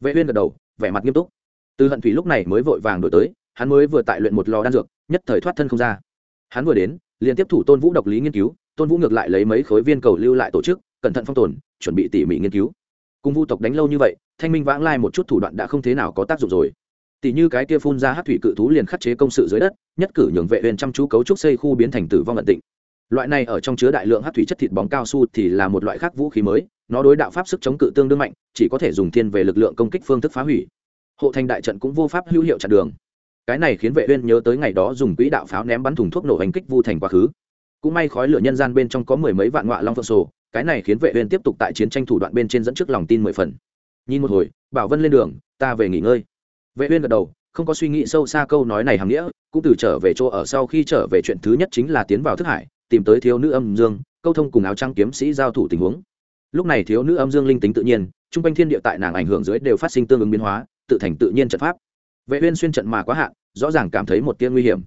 Vệ uyên gật đầu, vẻ mặt nghiêm túc. Từ hận thủy lúc này mới vội vàng đổi tới, hắn mới vừa tại luyện một lò đan dược, nhất thời thoát thân không ra. Hắn vừa đến, liền tiếp thủ tôn vũ độc lý nghiên cứu tôn vũ ngược lại lấy mấy khối viên cầu lưu lại tổ chức, cẩn thận phong tồn, chuẩn bị tỉ mỉ nghiên cứu. Cùng vu tộc đánh lâu như vậy, thanh minh vãng lai một chút thủ đoạn đã không thế nào có tác dụng rồi. Tỉ như cái kia phun ra hát thủy cự thú liền khắc chế công sự dưới đất, nhất cử nhường vệ uyên chăm chú cấu trúc xây khu biến thành tử vong ẩn tịnh. Loại này ở trong chứa đại lượng hát thủy chất thịt bóng cao su thì là một loại khác vũ khí mới, nó đối đạo pháp sức chống cự tương đương mạnh, chỉ có thể dùng thiên về lực lượng công kích phương thức phá hủy. Hộ thành đại trận cũng vô pháp hữu hiệu chặn đường. Cái này khiến vệ uyên nhớ tới ngày đó dùng quỹ đạo pháo ném bắn thùng thuốc nổ hành kích vu thành quá khứ cũng may khói lửa nhân gian bên trong có mười mấy vạn ngọa long phượng sổ, cái này khiến vệ uyên tiếp tục tại chiến tranh thủ đoạn bên trên dẫn trước lòng tin mười phần. Nhìn một hồi, bảo vân lên đường, ta về nghỉ ngơi. Vệ uyên gật đầu, không có suy nghĩ sâu xa câu nói này hàm nghĩa, cũng từ trở về chỗ ở sau khi trở về chuyện thứ nhất chính là tiến vào thức hải, tìm tới thiếu nữ âm dương, câu thông cùng áo trắng kiếm sĩ giao thủ tình huống. Lúc này thiếu nữ âm dương linh tính tự nhiên trung quanh thiên địa tại nàng ảnh hưởng dưới đều phát sinh tương ứng biến hóa, tự thành tự nhiên trận pháp. Vệ uyên xuyên trận mà quá hạn, rõ ràng cảm thấy một tia nguy hiểm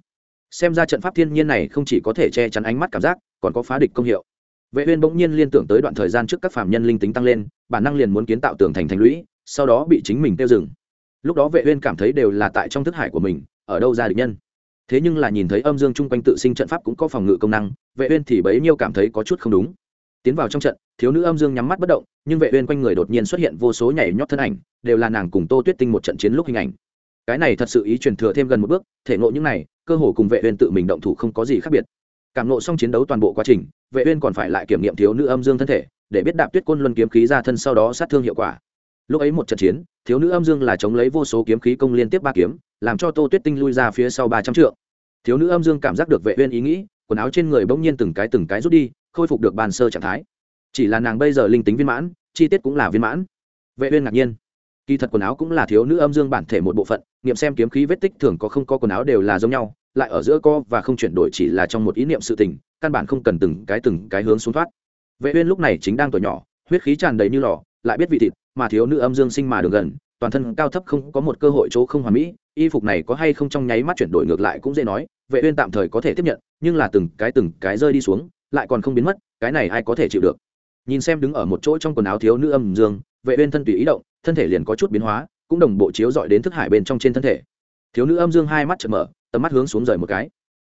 xem ra trận pháp thiên nhiên này không chỉ có thể che chắn ánh mắt cảm giác, còn có phá địch công hiệu. Vệ uyên bỗng nhiên liên tưởng tới đoạn thời gian trước các phàm nhân linh tính tăng lên, bản năng liền muốn kiến tạo tường thành thành lũy, sau đó bị chính mình tiêu dừng. Lúc đó vệ uyên cảm thấy đều là tại trong thức hải của mình, ở đâu ra địch nhân. Thế nhưng là nhìn thấy âm dương trung quanh tự sinh trận pháp cũng có phòng ngự công năng, vệ uyên thì bấy nhiêu cảm thấy có chút không đúng. Tiến vào trong trận, thiếu nữ âm dương nhắm mắt bất động, nhưng vệ uyên quanh người đột nhiên xuất hiện vô số nhảy nhót thân ảnh, đều là nàng cùng tô tuyết tinh một trận chiến lúc hình ảnh cái này thật sự ý truyền thừa thêm gần một bước, thể ngộ những này, cơ hồ cùng vệ uyên tự mình động thủ không có gì khác biệt. Cảm ngộ xong chiến đấu toàn bộ quá trình, vệ uyên còn phải lại kiểm nghiệm thiếu nữ âm dương thân thể, để biết đạp tuyết côn luân kiếm khí ra thân sau đó sát thương hiệu quả. Lúc ấy một trận chiến, thiếu nữ âm dương là chống lấy vô số kiếm khí công liên tiếp ba kiếm, làm cho tô tuyết tinh lui ra phía sau ba trăm trượng. Thiếu nữ âm dương cảm giác được vệ uyên ý nghĩ, quần áo trên người bỗng nhiên từng cái từng cái rút đi, khôi phục được bàn sơ trạng thái. Chỉ là nàng bây giờ linh tính viên mãn, chi tiết cũng là viên mãn. Vệ uyên ngạc nhiên kỳ thật quần áo cũng là thiếu nữ âm dương bản thể một bộ phận, nghiệm xem kiếm khí vết tích thường có không có quần áo đều là giống nhau, lại ở giữa co và không chuyển đổi chỉ là trong một ý niệm sự tình, căn bản không cần từng cái từng cái hướng xuống thoát. Vệ uyên lúc này chính đang tuổi nhỏ, huyết khí tràn đầy như lò, lại biết vị thịt, mà thiếu nữ âm dương sinh mà đường gần, toàn thân cao thấp không có một cơ hội chỗ không hoàn mỹ, y phục này có hay không trong nháy mắt chuyển đổi ngược lại cũng dễ nói, vệ uyên tạm thời có thể tiếp nhận, nhưng là từng cái từng cái rơi đi xuống, lại còn không biến mất, cái này ai có thể chịu được. Nhìn xem đứng ở một chỗ trong quần áo thiếu nữ âm dương vệ uyên thân tùy ý động, thân thể liền có chút biến hóa, cũng đồng bộ chiếu dọi đến thức hải bên trong trên thân thể. Thiếu nữ âm dương hai mắt chợt mở, tầm mắt hướng xuống rời một cái.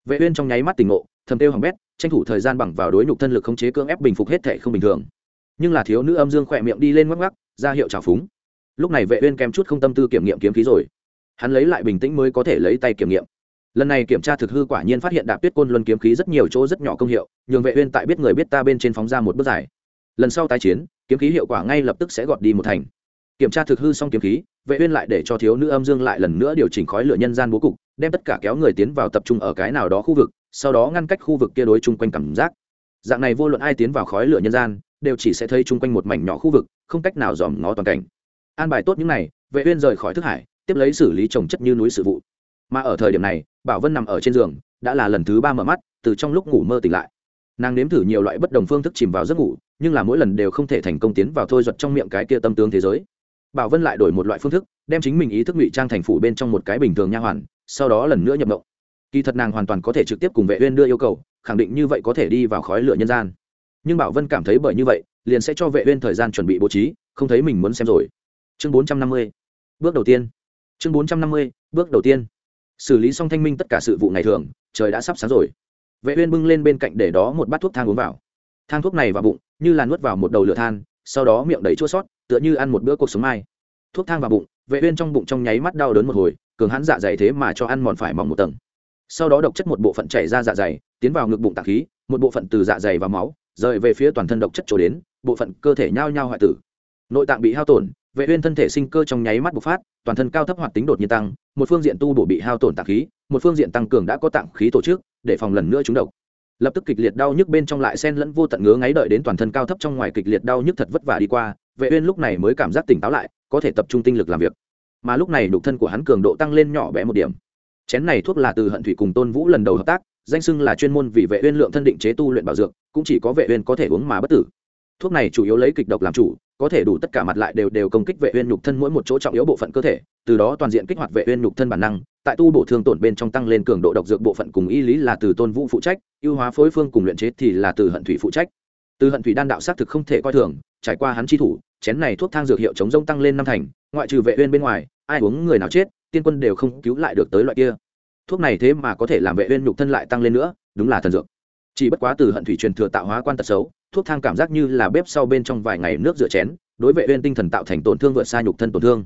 Vệ uyên trong nháy mắt tỉnh ngộ, thầm tiêu hỏng bét, tranh thủ thời gian bằng vào đối nhục thân lực khống chế cưỡng ép bình phục hết thể không bình thường. Nhưng là thiếu nữ âm dương khoẹt miệng đi lên ngoắc ngoắc, ra hiệu chào phúng. Lúc này vệ uyên kèm chút không tâm tư kiểm nghiệm kiếm khí rồi. Hắn lấy lại bình tĩnh mới có thể lấy tay kiểm nghiệm. Lần này kiểm tra thực hư quả nhiên phát hiện đạp tuyết côn luân kiếm khí rất nhiều chỗ rất nhỏ công hiệu, nhường vệ uyên tại biết người biết ta bên trên phóng ra một bước dài lần sau tái chiến, kiếm khí hiệu quả ngay lập tức sẽ gọt đi một thành. Kiểm tra thực hư xong kiếm khí, vệ uyên lại để cho thiếu nữ âm dương lại lần nữa điều chỉnh khói lửa nhân gian bố cục, đem tất cả kéo người tiến vào tập trung ở cái nào đó khu vực, sau đó ngăn cách khu vực kia đối chung quanh cảm giác. Dạng này vô luận ai tiến vào khói lửa nhân gian, đều chỉ sẽ thấy chung quanh một mảnh nhỏ khu vực, không cách nào dòm ngó toàn cảnh. An bài tốt những này, vệ uyên rời khỏi thức hải, tiếp lấy xử lý trồng chất như núi sự vụ. Mà ở thời điểm này, bảo vân nằm ở trên giường, đã là lần thứ ba mở mắt, từ trong lúc ngủ mơ tỉnh lại. Nàng nếm thử nhiều loại bất đồng phương thức chìm vào giấc ngủ nhưng là mỗi lần đều không thể thành công tiến vào thôi giật trong miệng cái kia tâm tướng thế giới. Bảo vân lại đổi một loại phương thức, đem chính mình ý thức ngụy trang thành phủ bên trong một cái bình thường nha hoàn, sau đó lần nữa nhập động kỳ thật nàng hoàn toàn có thể trực tiếp cùng vệ uyên đưa yêu cầu, khẳng định như vậy có thể đi vào khói lửa nhân gian. Nhưng bảo vân cảm thấy bởi như vậy, liền sẽ cho vệ uyên thời gian chuẩn bị bố trí, không thấy mình muốn xem rồi. Chương 450 bước đầu tiên. Chương 450 bước đầu tiên. Xử lý xong thanh minh tất cả sự vụ ngày thường, trời đã sắp sáng rồi. Vệ uyên bưng lên bên cạnh để đó một bát thuốc thang uống vào thang thuốc này vào bụng, như là nuốt vào một đầu lửa than, sau đó miệng đầy chua sót, tựa như ăn một bữa cuộc sống mai. Thuốc thang vào bụng, vệ uyên trong bụng trong nháy mắt đau đớn một hồi, cường hãn dạ dày thế mà cho ăn mòn phải mỏng một tầng. Sau đó độc chất một bộ phận chảy ra dạ dày, tiến vào ngực bụng tạng khí, một bộ phận từ dạ dày vào máu, rời về phía toàn thân độc chất trổ đến, bộ phận cơ thể nhao nhao hoại tử. Nội tạng bị hao tổn, vệ uyên thân thể sinh cơ trong nháy mắt bộc phát, toàn thân cao thấp hoạt tính đột nhiên tăng, một phương diện tu bổ bị hao tổn tạng khí, một phương diện tăng cường đã có tạng khí tổ chức, để phòng lần nữa trúng độc lập tức kịch liệt đau nhức bên trong lại xen lẫn vô tận ngứa ngáy đợi đến toàn thân cao thấp trong ngoài kịch liệt đau nhức thật vất vả đi qua, vệ uyên lúc này mới cảm giác tỉnh táo lại, có thể tập trung tinh lực làm việc. Mà lúc này nhục thân của hắn cường độ tăng lên nhỏ bé một điểm. Chén này thuốc là từ hận thủy cùng tôn vũ lần đầu hợp tác, danh xưng là chuyên môn vì vệ uyên lượng thân định chế tu luyện bảo dược, cũng chỉ có vệ uyên có thể uống mà bất tử. Thuốc này chủ yếu lấy kịch độc làm chủ có thể đủ tất cả mặt lại đều đều công kích vệ uyên nhục thân mỗi một chỗ trọng yếu bộ phận cơ thể, từ đó toàn diện kích hoạt vệ uyên nhục thân bản năng, tại tu bổ thương tổn bên trong tăng lên cường độ độc dược bộ phận cùng y lý là từ tôn vũ phụ trách, ưu hóa phối phương cùng luyện chế thì là từ hận thủy phụ trách. Từ hận thủy đan đạo sát thực không thể coi thường, trải qua hắn chi thủ, chén này thuốc thang dược hiệu chống rông tăng lên năm thành, ngoại trừ vệ uyên bên ngoài, ai uống người nào chết, tiên quân đều không cứu lại được tới loại kia. Thuốc này thế mà có thể làm vệ uyên nhục thân lại tăng lên nữa, đúng là thần dược. Chỉ bất quá từ hận thủy truyền thừa tạo hóa quan tật xấu thuốc thang cảm giác như là bếp sau bên trong vài ngày nước rửa chén, đối vệ uyên tinh thần tạo thành tổn thương vượt xa nhục thân tổn thương.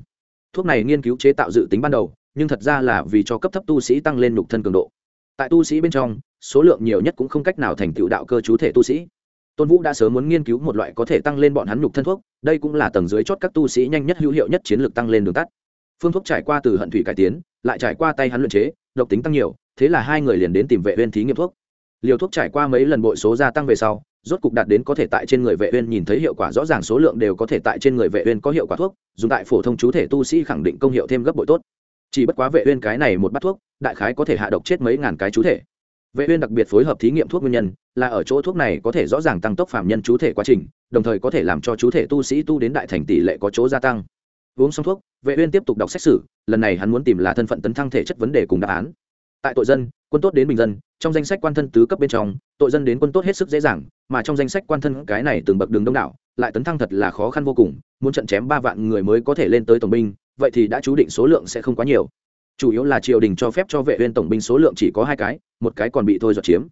Thuốc này nghiên cứu chế tạo dự tính ban đầu, nhưng thật ra là vì cho cấp thấp tu sĩ tăng lên nhục thân cường độ. Tại tu sĩ bên trong, số lượng nhiều nhất cũng không cách nào thành tựu đạo cơ chú thể tu sĩ. Tôn vũ đã sớm muốn nghiên cứu một loại có thể tăng lên bọn hắn nhục thân thuốc, đây cũng là tầng dưới chót các tu sĩ nhanh nhất hữu hiệu nhất chiến lược tăng lên đường tắt. Phương thuốc trải qua từ hận thủy cải tiến, lại trải qua tay hắn luyện chế, độc tính tăng nhiều, thế là hai người liền đến tìm vệ uyên thí nghiệm thuốc liều thuốc trải qua mấy lần bội số gia tăng về sau, rốt cục đạt đến có thể tại trên người vệ uyên nhìn thấy hiệu quả rõ ràng số lượng đều có thể tại trên người vệ uyên có hiệu quả thuốc, dùng tại phổ thông chú thể tu sĩ khẳng định công hiệu thêm gấp bội tốt. Chỉ bất quá vệ uyên cái này một bát thuốc, đại khái có thể hạ độc chết mấy ngàn cái chú thể. Vệ uyên đặc biệt phối hợp thí nghiệm thuốc nguyên nhân, là ở chỗ thuốc này có thể rõ ràng tăng tốc phạm nhân chú thể quá trình, đồng thời có thể làm cho chú thể tu sĩ tu đến đại thành tỷ lệ có chỗ gia tăng. Uống xong thuốc, vệ uyên tiếp tục đọc xét xử, lần này hắn muốn tìm là thân phận tấn thăng thể chất vấn đề cùng đáp án tại tội dân, quân tốt đến bình dân, trong danh sách quan thân tứ cấp bên trong, tội dân đến quân tốt hết sức dễ dàng, mà trong danh sách quan thân cái này từng bậc đường đông đảo, lại tấn thăng thật là khó khăn vô cùng, muốn trận chém ba vạn người mới có thể lên tới tổng binh, vậy thì đã chú định số lượng sẽ không quá nhiều. Chủ yếu là triều đình cho phép cho vệ uyên tổng binh số lượng chỉ có hai cái, một cái còn bị thôi giọt chiếm.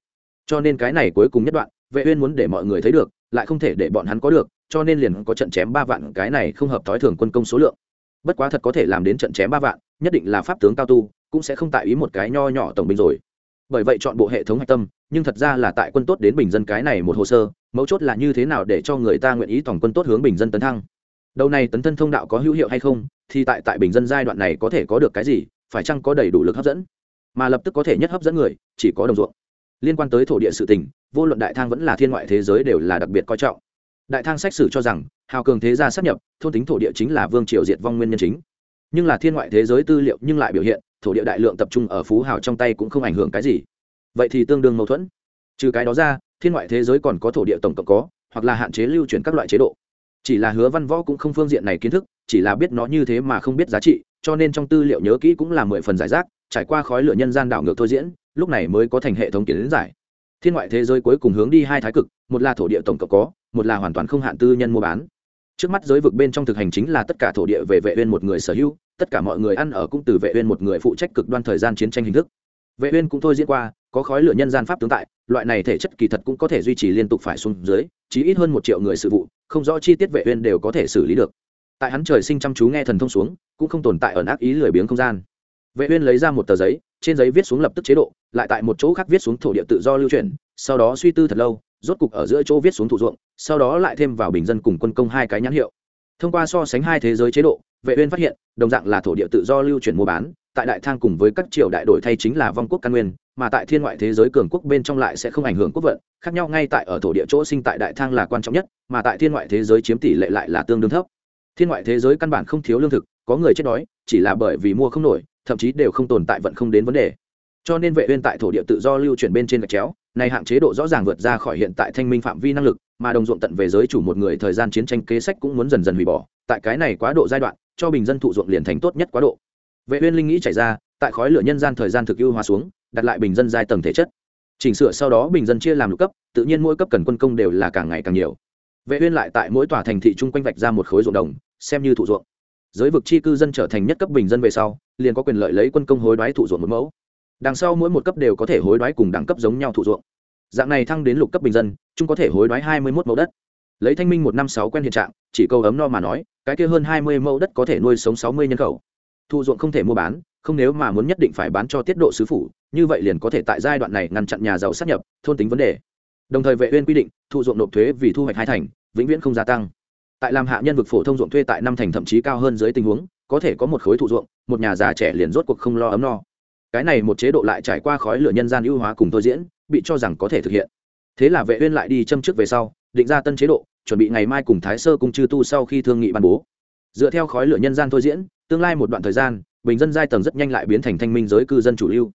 Cho nên cái này cuối cùng nhất đoạn, vệ uyên muốn để mọi người thấy được, lại không thể để bọn hắn có được, cho nên liền có trận chém ba vạn, cái này không hợp thói thường quân công số lượng. Bất quá thật có thể làm đến trận chém ba vạn, nhất định là pháp tướng cao tu cũng sẽ không tại ý một cái nho nhỏ tổng binh rồi. Bởi vậy chọn bộ hệ thống hạch tâm, nhưng thật ra là tại quân tốt đến bình dân cái này một hồ sơ, mấu chốt là như thế nào để cho người ta nguyện ý tổng quân tốt hướng bình dân tấn thăng. Đầu này tấn thân thông đạo có hữu hiệu hay không, thì tại tại bình dân giai đoạn này có thể có được cái gì, phải chăng có đầy đủ lực hấp dẫn? Mà lập tức có thể nhất hấp dẫn người, chỉ có đồng ruộng. Liên quan tới thổ địa sự tình, vô luận đại thang vẫn là thiên ngoại thế giới đều là đặc biệt coi trọng. Đại thang sách sử cho rằng, hào cường thế gia sắp nhập, thôn tính thổ địa chính là vương triều diệt vong nguyên nhân chính. Nhưng là thiên ngoại thế giới tư liệu nhưng lại biểu hiện thổ địa đại lượng tập trung ở phú hào trong tay cũng không ảnh hưởng cái gì. Vậy thì tương đương mâu thuẫn. Trừ cái đó ra, thiên ngoại thế giới còn có thổ địa tổng cộng có, hoặc là hạn chế lưu chuyển các loại chế độ. Chỉ là hứa văn võ cũng không phương diện này kiến thức, chỉ là biết nó như thế mà không biết giá trị, cho nên trong tư liệu nhớ kỹ cũng là mười phần giải rác, trải qua khói lửa nhân gian đảo ngược thôi diễn, lúc này mới có thành hệ thống kiến giải. Thiên ngoại thế giới cuối cùng hướng đi hai thái cực, một là thổ địa tổng cộng có, một là hoàn toàn không hạn tư nhân mua bán trước mắt giới vực bên trong thực hành chính là tất cả thổ địa về vệ uyên một người sở hữu, tất cả mọi người ăn ở cũng từ vệ uyên một người phụ trách cực đoan thời gian chiến tranh hình thức. Vệ uyên cũng thôi diễn qua, có khói lửa nhân gian pháp tướng tại, loại này thể chất kỳ thật cũng có thể duy trì liên tục phải xuống dưới, chí ít hơn một triệu người sự vụ, không rõ chi tiết vệ uyên đều có thể xử lý được. Tại hắn trời sinh chăm chú nghe thần thông xuống, cũng không tồn tại ẩn ác ý lười biếng không gian. Vệ uyên lấy ra một tờ giấy, trên giấy viết xuống lập tức chế độ, lại tại một chỗ khác viết xuống thổ địa tự do lưu chuyển sau đó suy tư thật lâu rốt cục ở giữa chỗ viết xuống thủ ruộng, sau đó lại thêm vào bình dân cùng quân công hai cái nhãn hiệu. Thông qua so sánh hai thế giới chế độ, vệ uyên phát hiện, đồng dạng là thổ địa tự do lưu chuyển mua bán, tại đại thang cùng với các triều đại đổi thay chính là vong quốc căn nguyên, mà tại thiên ngoại thế giới cường quốc bên trong lại sẽ không ảnh hưởng quốc vận, khác nhau ngay tại ở thổ địa chỗ sinh tại đại thang là quan trọng nhất, mà tại thiên ngoại thế giới chiếm tỷ lệ lại là tương đương thấp. Thiên ngoại thế giới căn bản không thiếu lương thực, có người chết đói, chỉ là bởi vì mua không nổi, thậm chí đều không tồn tại vận không đến vấn đề. Cho nên vệ uyên tại thổ địa tự do lưu chuyển bên trên gạch chéo này hạng chế độ rõ ràng vượt ra khỏi hiện tại thanh minh phạm vi năng lực, mà đồng ruộng tận về giới chủ một người thời gian chiến tranh kế sách cũng muốn dần dần hủy bỏ. Tại cái này quá độ giai đoạn, cho bình dân thụ ruộng liền thành tốt nhất quá độ. Vệ uyên linh nghĩ chảy ra, tại khói lửa nhân gian thời gian thực ưu hóa xuống, đặt lại bình dân giai tầng thể chất. Chỉnh sửa sau đó bình dân chia làm lục cấp, tự nhiên mỗi cấp cần quân công đều là càng ngày càng nhiều. Vệ uyên lại tại mỗi tòa thành thị trung quanh vạch ra một khối ruộng đồng, xem như thụ ruộng. Giới vực chi cư dân trở thành nhất cấp bình dân về sau, liền có quyền lợi lấy quân công hối đoái thụ ruộng một mẫu đằng sau mỗi một cấp đều có thể hối đoái cùng đẳng cấp giống nhau thụ ruộng. Dạng này thăng đến lục cấp bình dân chung có thể hối đoái hai mươi một mẫu đất. Lấy thanh minh một năm sáu quen hiện trạng, chỉ câu ấm no mà nói, cái kia hơn hai mươi mẫu đất có thể nuôi sống sáu mươi nhân khẩu. Thụ ruộng không thể mua bán, không nếu mà muốn nhất định phải bán cho tiết độ sứ phủ, như vậy liền có thể tại giai đoạn này ngăn chặn nhà giàu sát nhập, thôn tính vấn đề. Đồng thời vệ uyên quy định, thụ ruộng nộp thuế vì thu hoạch hai thành, vĩnh viễn không gia tăng. Tại làm hạ nhân vực phổ thông ruộng thuê tại năm thành thậm chí cao hơn dưới tình huống, có thể có một khối thụ ruộng, một nhà già trẻ liền rốt cuộc không lo ấm no cái này một chế độ lại trải qua khói lửa nhân gian ưu hóa cùng tôi diễn, bị cho rằng có thể thực hiện. Thế là vệ uyên lại đi châm trước về sau, định ra tân chế độ, chuẩn bị ngày mai cùng thái sơ cung chư tu sau khi thương nghị ban bố. Dựa theo khói lửa nhân gian thôi diễn, tương lai một đoạn thời gian, bình dân giai tầng rất nhanh lại biến thành thanh minh giới cư dân chủ lưu.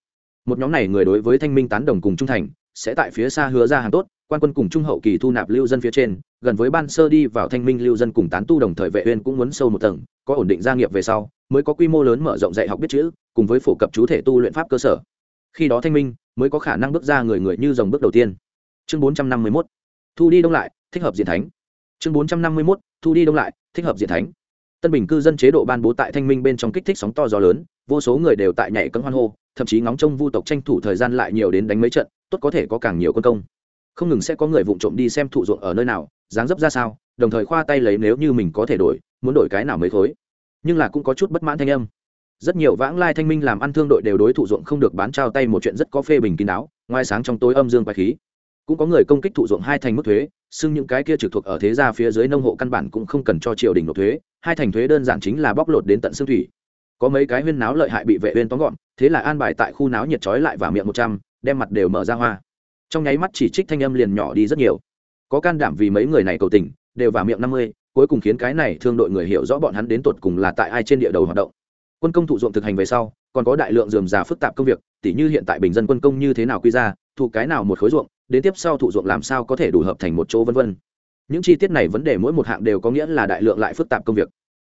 Một nhóm này người đối với thanh minh tán đồng cùng trung thành, sẽ tại phía xa hứa ra hàng tốt, quan quân cùng trung hậu kỳ thu nạp lưu dân phía trên, gần với ban sơ đi vào thanh minh lưu dân cùng tán tu đồng thời vệ uyên cũng muốn sâu một tầng, có ổn định gia nghiệp về sau, mới có quy mô lớn mở rộng dạy học biết chữ cùng với phổ cập chú thể tu luyện pháp cơ sở. Khi đó thanh minh mới có khả năng bước ra người người như dòng bước đầu tiên. Chương 451 thu đi đông lại, thích hợp diện thánh. Chương 451 thu đi đông lại, thích hợp diện thánh. Tân bình cư dân chế độ ban bố tại thanh minh bên trong kích thích sóng to gió lớn, vô số người đều tại nhảy cấm hoan hô, thậm chí ngóng trông vu tộc tranh thủ thời gian lại nhiều đến đánh mấy trận, tốt có thể có càng nhiều quân công. Không ngừng sẽ có người vụng trộm đi xem thụ ruộng ở nơi nào, dáng dấp ra sao, đồng thời khoa tay lấy nếu như mình có thể đổi, muốn đổi cái nào mới thối. Nhưng là cũng có chút bất mãn thanh âm rất nhiều vãng lai thanh minh làm ăn thương đội đều đối thủ ruộng không được bán trao tay một chuyện rất có phê bình kín đáo, ngoài sáng trong tối âm dương quái khí. Cũng có người công kích thụ ruộng hai thành mức thuế, xưng những cái kia trực thuộc ở thế gia phía dưới nông hộ căn bản cũng không cần cho triều đình nộp thuế, hai thành thuế đơn giản chính là bóc lột đến tận xương thủy. Có mấy cái huyên náo lợi hại bị vệ uyên tóm gọn, thế là an bài tại khu náo nhiệt chói lại và miệng một trăm, đem mặt đều mở ra hoa. Trong nháy mắt chỉ trích thanh âm liền nhỏ đi rất nhiều. Có can đảm vì mấy người này cầu tình, đều vào miệng năm mươi, cuối cùng khiến cái này thương đội người hiểu rõ bọn hắn đến tột cùng là tại ai trên địa đầu hoạt động quân công thụ dụng thực hành về sau, còn có đại lượng dườm già phức tạp công việc, tỉ như hiện tại bình dân quân công như thế nào quy ra, thụ cái nào một khối ruộng, đến tiếp sau thụ ruộng làm sao có thể đủ hợp thành một chỗ vân vân. Những chi tiết này vấn đề mỗi một hạng đều có nghĩa là đại lượng lại phức tạp công việc.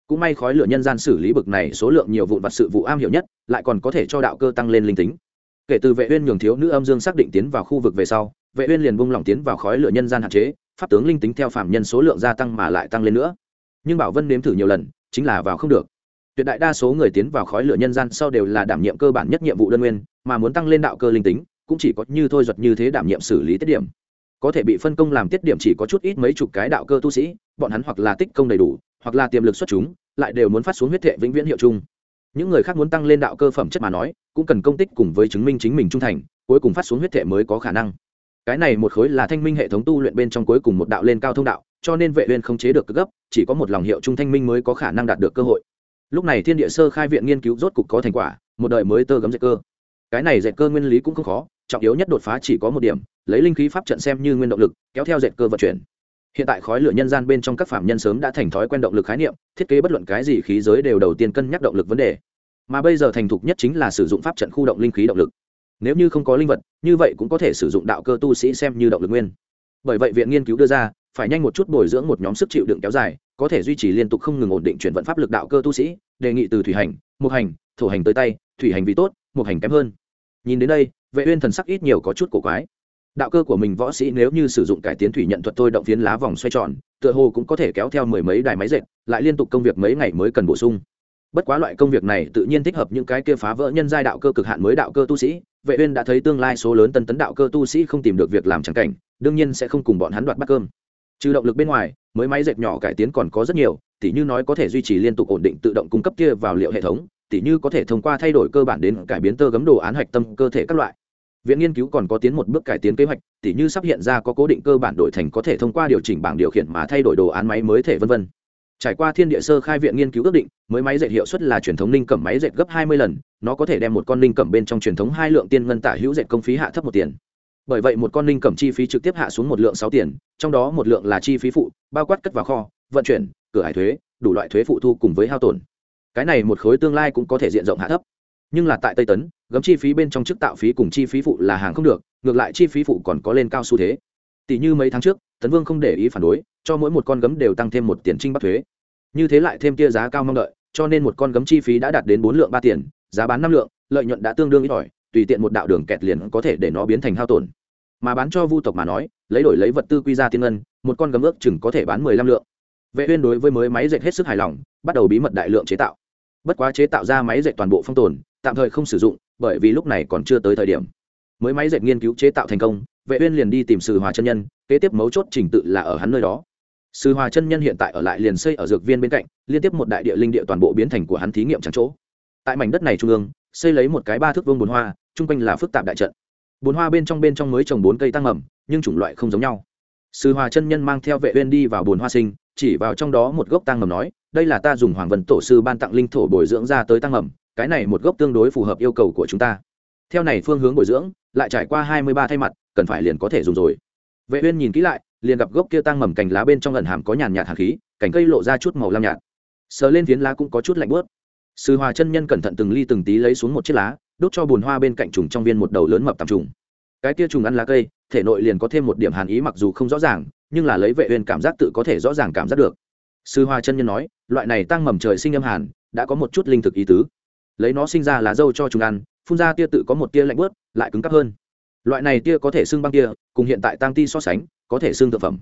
Cũng may khói lửa nhân gian xử lý bực này số lượng nhiều vụn vặt sự vụ am hiểu nhất, lại còn có thể cho đạo cơ tăng lên linh tính. Kể từ vệ uyên nhường thiếu nữ âm dương xác định tiến vào khu vực về sau, vệ uyên liền buông lỏng tiến vào khói lửa nhân gian hạn chế, pháp tướng linh tính theo phạm nhân số lượng gia tăng mà lại tăng lên nữa. Nhưng bảo vân nếm thử nhiều lần, chính là vào không được tuyệt đại đa số người tiến vào khói lửa nhân gian sau đều là đảm nhiệm cơ bản nhất nhiệm vụ đơn nguyên, mà muốn tăng lên đạo cơ linh tính, cũng chỉ có như thôi giật như thế đảm nhiệm xử lý tiết điểm. Có thể bị phân công làm tiết điểm chỉ có chút ít mấy chục cái đạo cơ tu sĩ, bọn hắn hoặc là tích công đầy đủ, hoặc là tiềm lực xuất chúng, lại đều muốn phát xuống huyết thệ vĩnh viễn hiệu chung. Những người khác muốn tăng lên đạo cơ phẩm chất mà nói, cũng cần công tích cùng với chứng minh chính mình trung thành, cuối cùng phát xuống huyết thệ mới có khả năng. Cái này một khối là thanh minh hệ thống tu luyện bên trong cuối cùng một đạo lên cao thông đạo, cho nên vệ uyên không chế được cực gấp, chỉ có một lòng hiệu trung thanh minh mới có khả năng đạt được cơ hội lúc này thiên địa sơ khai viện nghiên cứu rốt cục có thành quả, một đời mới tơ gấm dệt cơ. Cái này dệt cơ nguyên lý cũng không khó, trọng yếu nhất đột phá chỉ có một điểm, lấy linh khí pháp trận xem như nguyên động lực, kéo theo dệt cơ vận chuyển. Hiện tại khói lửa nhân gian bên trong các phạm nhân sớm đã thành thói quen động lực khái niệm, thiết kế bất luận cái gì khí giới đều đầu tiên cân nhắc động lực vấn đề. Mà bây giờ thành thục nhất chính là sử dụng pháp trận khu động linh khí động lực. Nếu như không có linh vật, như vậy cũng có thể sử dụng đạo cơ tu sĩ xem như động lực nguyên. Bởi vậy viện nghiên cứu đưa ra phải nhanh một chút bồi dưỡng một nhóm sức chịu đựng kéo dài, có thể duy trì liên tục không ngừng ổn định chuyển vận pháp lực đạo cơ tu sĩ, đề nghị từ thủy hành, mục hành, thổ hành tới tay, thủy hành vì tốt, mục hành kém hơn. Nhìn đến đây, vệ uyên thần sắc ít nhiều có chút cổ quái. Đạo cơ của mình võ sĩ nếu như sử dụng cải tiến thủy nhận thuật thôi động phiến lá vòng xoay tròn, tựa hồ cũng có thể kéo theo mười mấy đài máy dệt, lại liên tục công việc mấy ngày mới cần bổ sung. Bất quá loại công việc này tự nhiên thích hợp những cái kia phá vỡ nhân giai đạo cơ cực hạn mới đạo cơ tu sĩ. Vệ uyên đã thấy tương lai số lớn tân tấn đạo cơ tu sĩ không tìm được việc làm chẳng cảnh, đương nhiên sẽ không cùng bọn hắn đoạt bát cơm trừ động lực bên ngoài, mới máy dệt nhỏ cải tiến còn có rất nhiều, tỉ như nói có thể duy trì liên tục ổn định tự động cung cấp kia vào liệu hệ thống, tỉ như có thể thông qua thay đổi cơ bản đến cải biến tơ gấm đồ án hạch tâm cơ thể các loại. Viện nghiên cứu còn có tiến một bước cải tiến kế hoạch, tỉ như sắp hiện ra có cố định cơ bản đổi thành có thể thông qua điều chỉnh bảng điều khiển mà thay đổi đồ án máy mới thể vân vân. Trải qua thiên địa sơ khai viện nghiên cứu ước định, mới máy dệt hiệu suất là truyền thống ninh cẩm máy dệt gấp hai mươi lần, nó có thể đem một con ninh cẩm bên trong truyền thống hai lượng tiên ngân tả hữu dệt công phí hạ thấp một tiền bởi vậy một con ninh cẩm chi phí trực tiếp hạ xuống một lượng sáu tiền, trong đó một lượng là chi phí phụ, bao quát cất vào kho, vận chuyển, cửa hải thuế, đủ loại thuế phụ thu cùng với hao tổn. Cái này một khối tương lai cũng có thể diện rộng hạ thấp. Nhưng là tại tây tấn, gấm chi phí bên trong chức tạo phí cùng chi phí phụ là hàng không được, ngược lại chi phí phụ còn có lên cao xu thế. Tỷ như mấy tháng trước, tấn vương không để ý phản đối, cho mỗi một con gấm đều tăng thêm một tiền trinh bắt thuế. Như thế lại thêm tia giá cao mong đợi, cho nên một con gấm chi phí đã đạt đến bốn lượng ba tiền, giá bán năm lượng, lợi nhuận đã tương đương ít ỏi, tùy tiện một đạo đường kẹt liền có thể để nó biến thành hao tổn mà bán cho vu tộc mà nói, lấy đổi lấy vật tư quy ra tiên ngân, một con gấm ước chừng có thể bán mười lăm lượng. Vệ uyên đối với mới máy dệt hết sức hài lòng, bắt đầu bí mật đại lượng chế tạo. Bất quá chế tạo ra máy dệt toàn bộ phong tồn, tạm thời không sử dụng, bởi vì lúc này còn chưa tới thời điểm. Mới máy dệt nghiên cứu chế tạo thành công, vệ uyên liền đi tìm sư hòa chân nhân, kế tiếp mấu chốt trình tự là ở hắn nơi đó. Sư hòa chân nhân hiện tại ở lại liền xây ở dược viên bên cạnh, liên tiếp một đại địa linh địa toàn bộ biến thành của hắn thí nghiệm chẳng chỗ. Tại mảnh đất này trung ương, xây lấy một cái ba thước vuông bồn hoa trung quanh là phức tạp đại trận. Bốn hoa bên trong bên trong mới trồng bốn cây tăng mầm nhưng chủng loại không giống nhau. Sư hòa chân nhân mang theo vệ uyên đi vào bồn hoa sinh, chỉ vào trong đó một gốc tăng mầm nói, đây là ta dùng hoàng vân tổ sư ban tặng linh thổ bồi dưỡng ra tới tăng mầm cái này một gốc tương đối phù hợp yêu cầu của chúng ta. Theo này phương hướng bồi dưỡng, lại trải qua hai mươi ba thay mặt, cần phải liền có thể dùng rồi. Vệ uyên nhìn kỹ lại, liền gặp gốc kia tăng mầm cành lá bên trong ẩn hàm có nhàn nhạt hàn khí, cành cây lộ ra chút màu lam nhạt. Sờ lên phiến lá cũng có chút lạnh bớt sư hòa chân nhân cẩn thận từng ly từng tí lấy xuống một chiếc lá đốt cho bùn hoa bên cạnh trùng trong viên một đầu lớn mập tầm trùng. Cái tia trùng ăn lá cây, thể nội liền có thêm một điểm hàn ý mặc dù không rõ ràng, nhưng là lấy vệ uyên cảm giác tự có thể rõ ràng cảm giác được. Sư hoa chân nhân nói, loại này tăng mầm trời sinh âm hàn, đã có một chút linh thực ý tứ. Lấy nó sinh ra lá dâu cho chúng ăn, phun ra tia tự có một tia lạnh bớt lại cứng cắp hơn. Loại này tia có thể xương băng tia, cùng hiện tại tăng ti so sánh, có thể xương thực phẩm.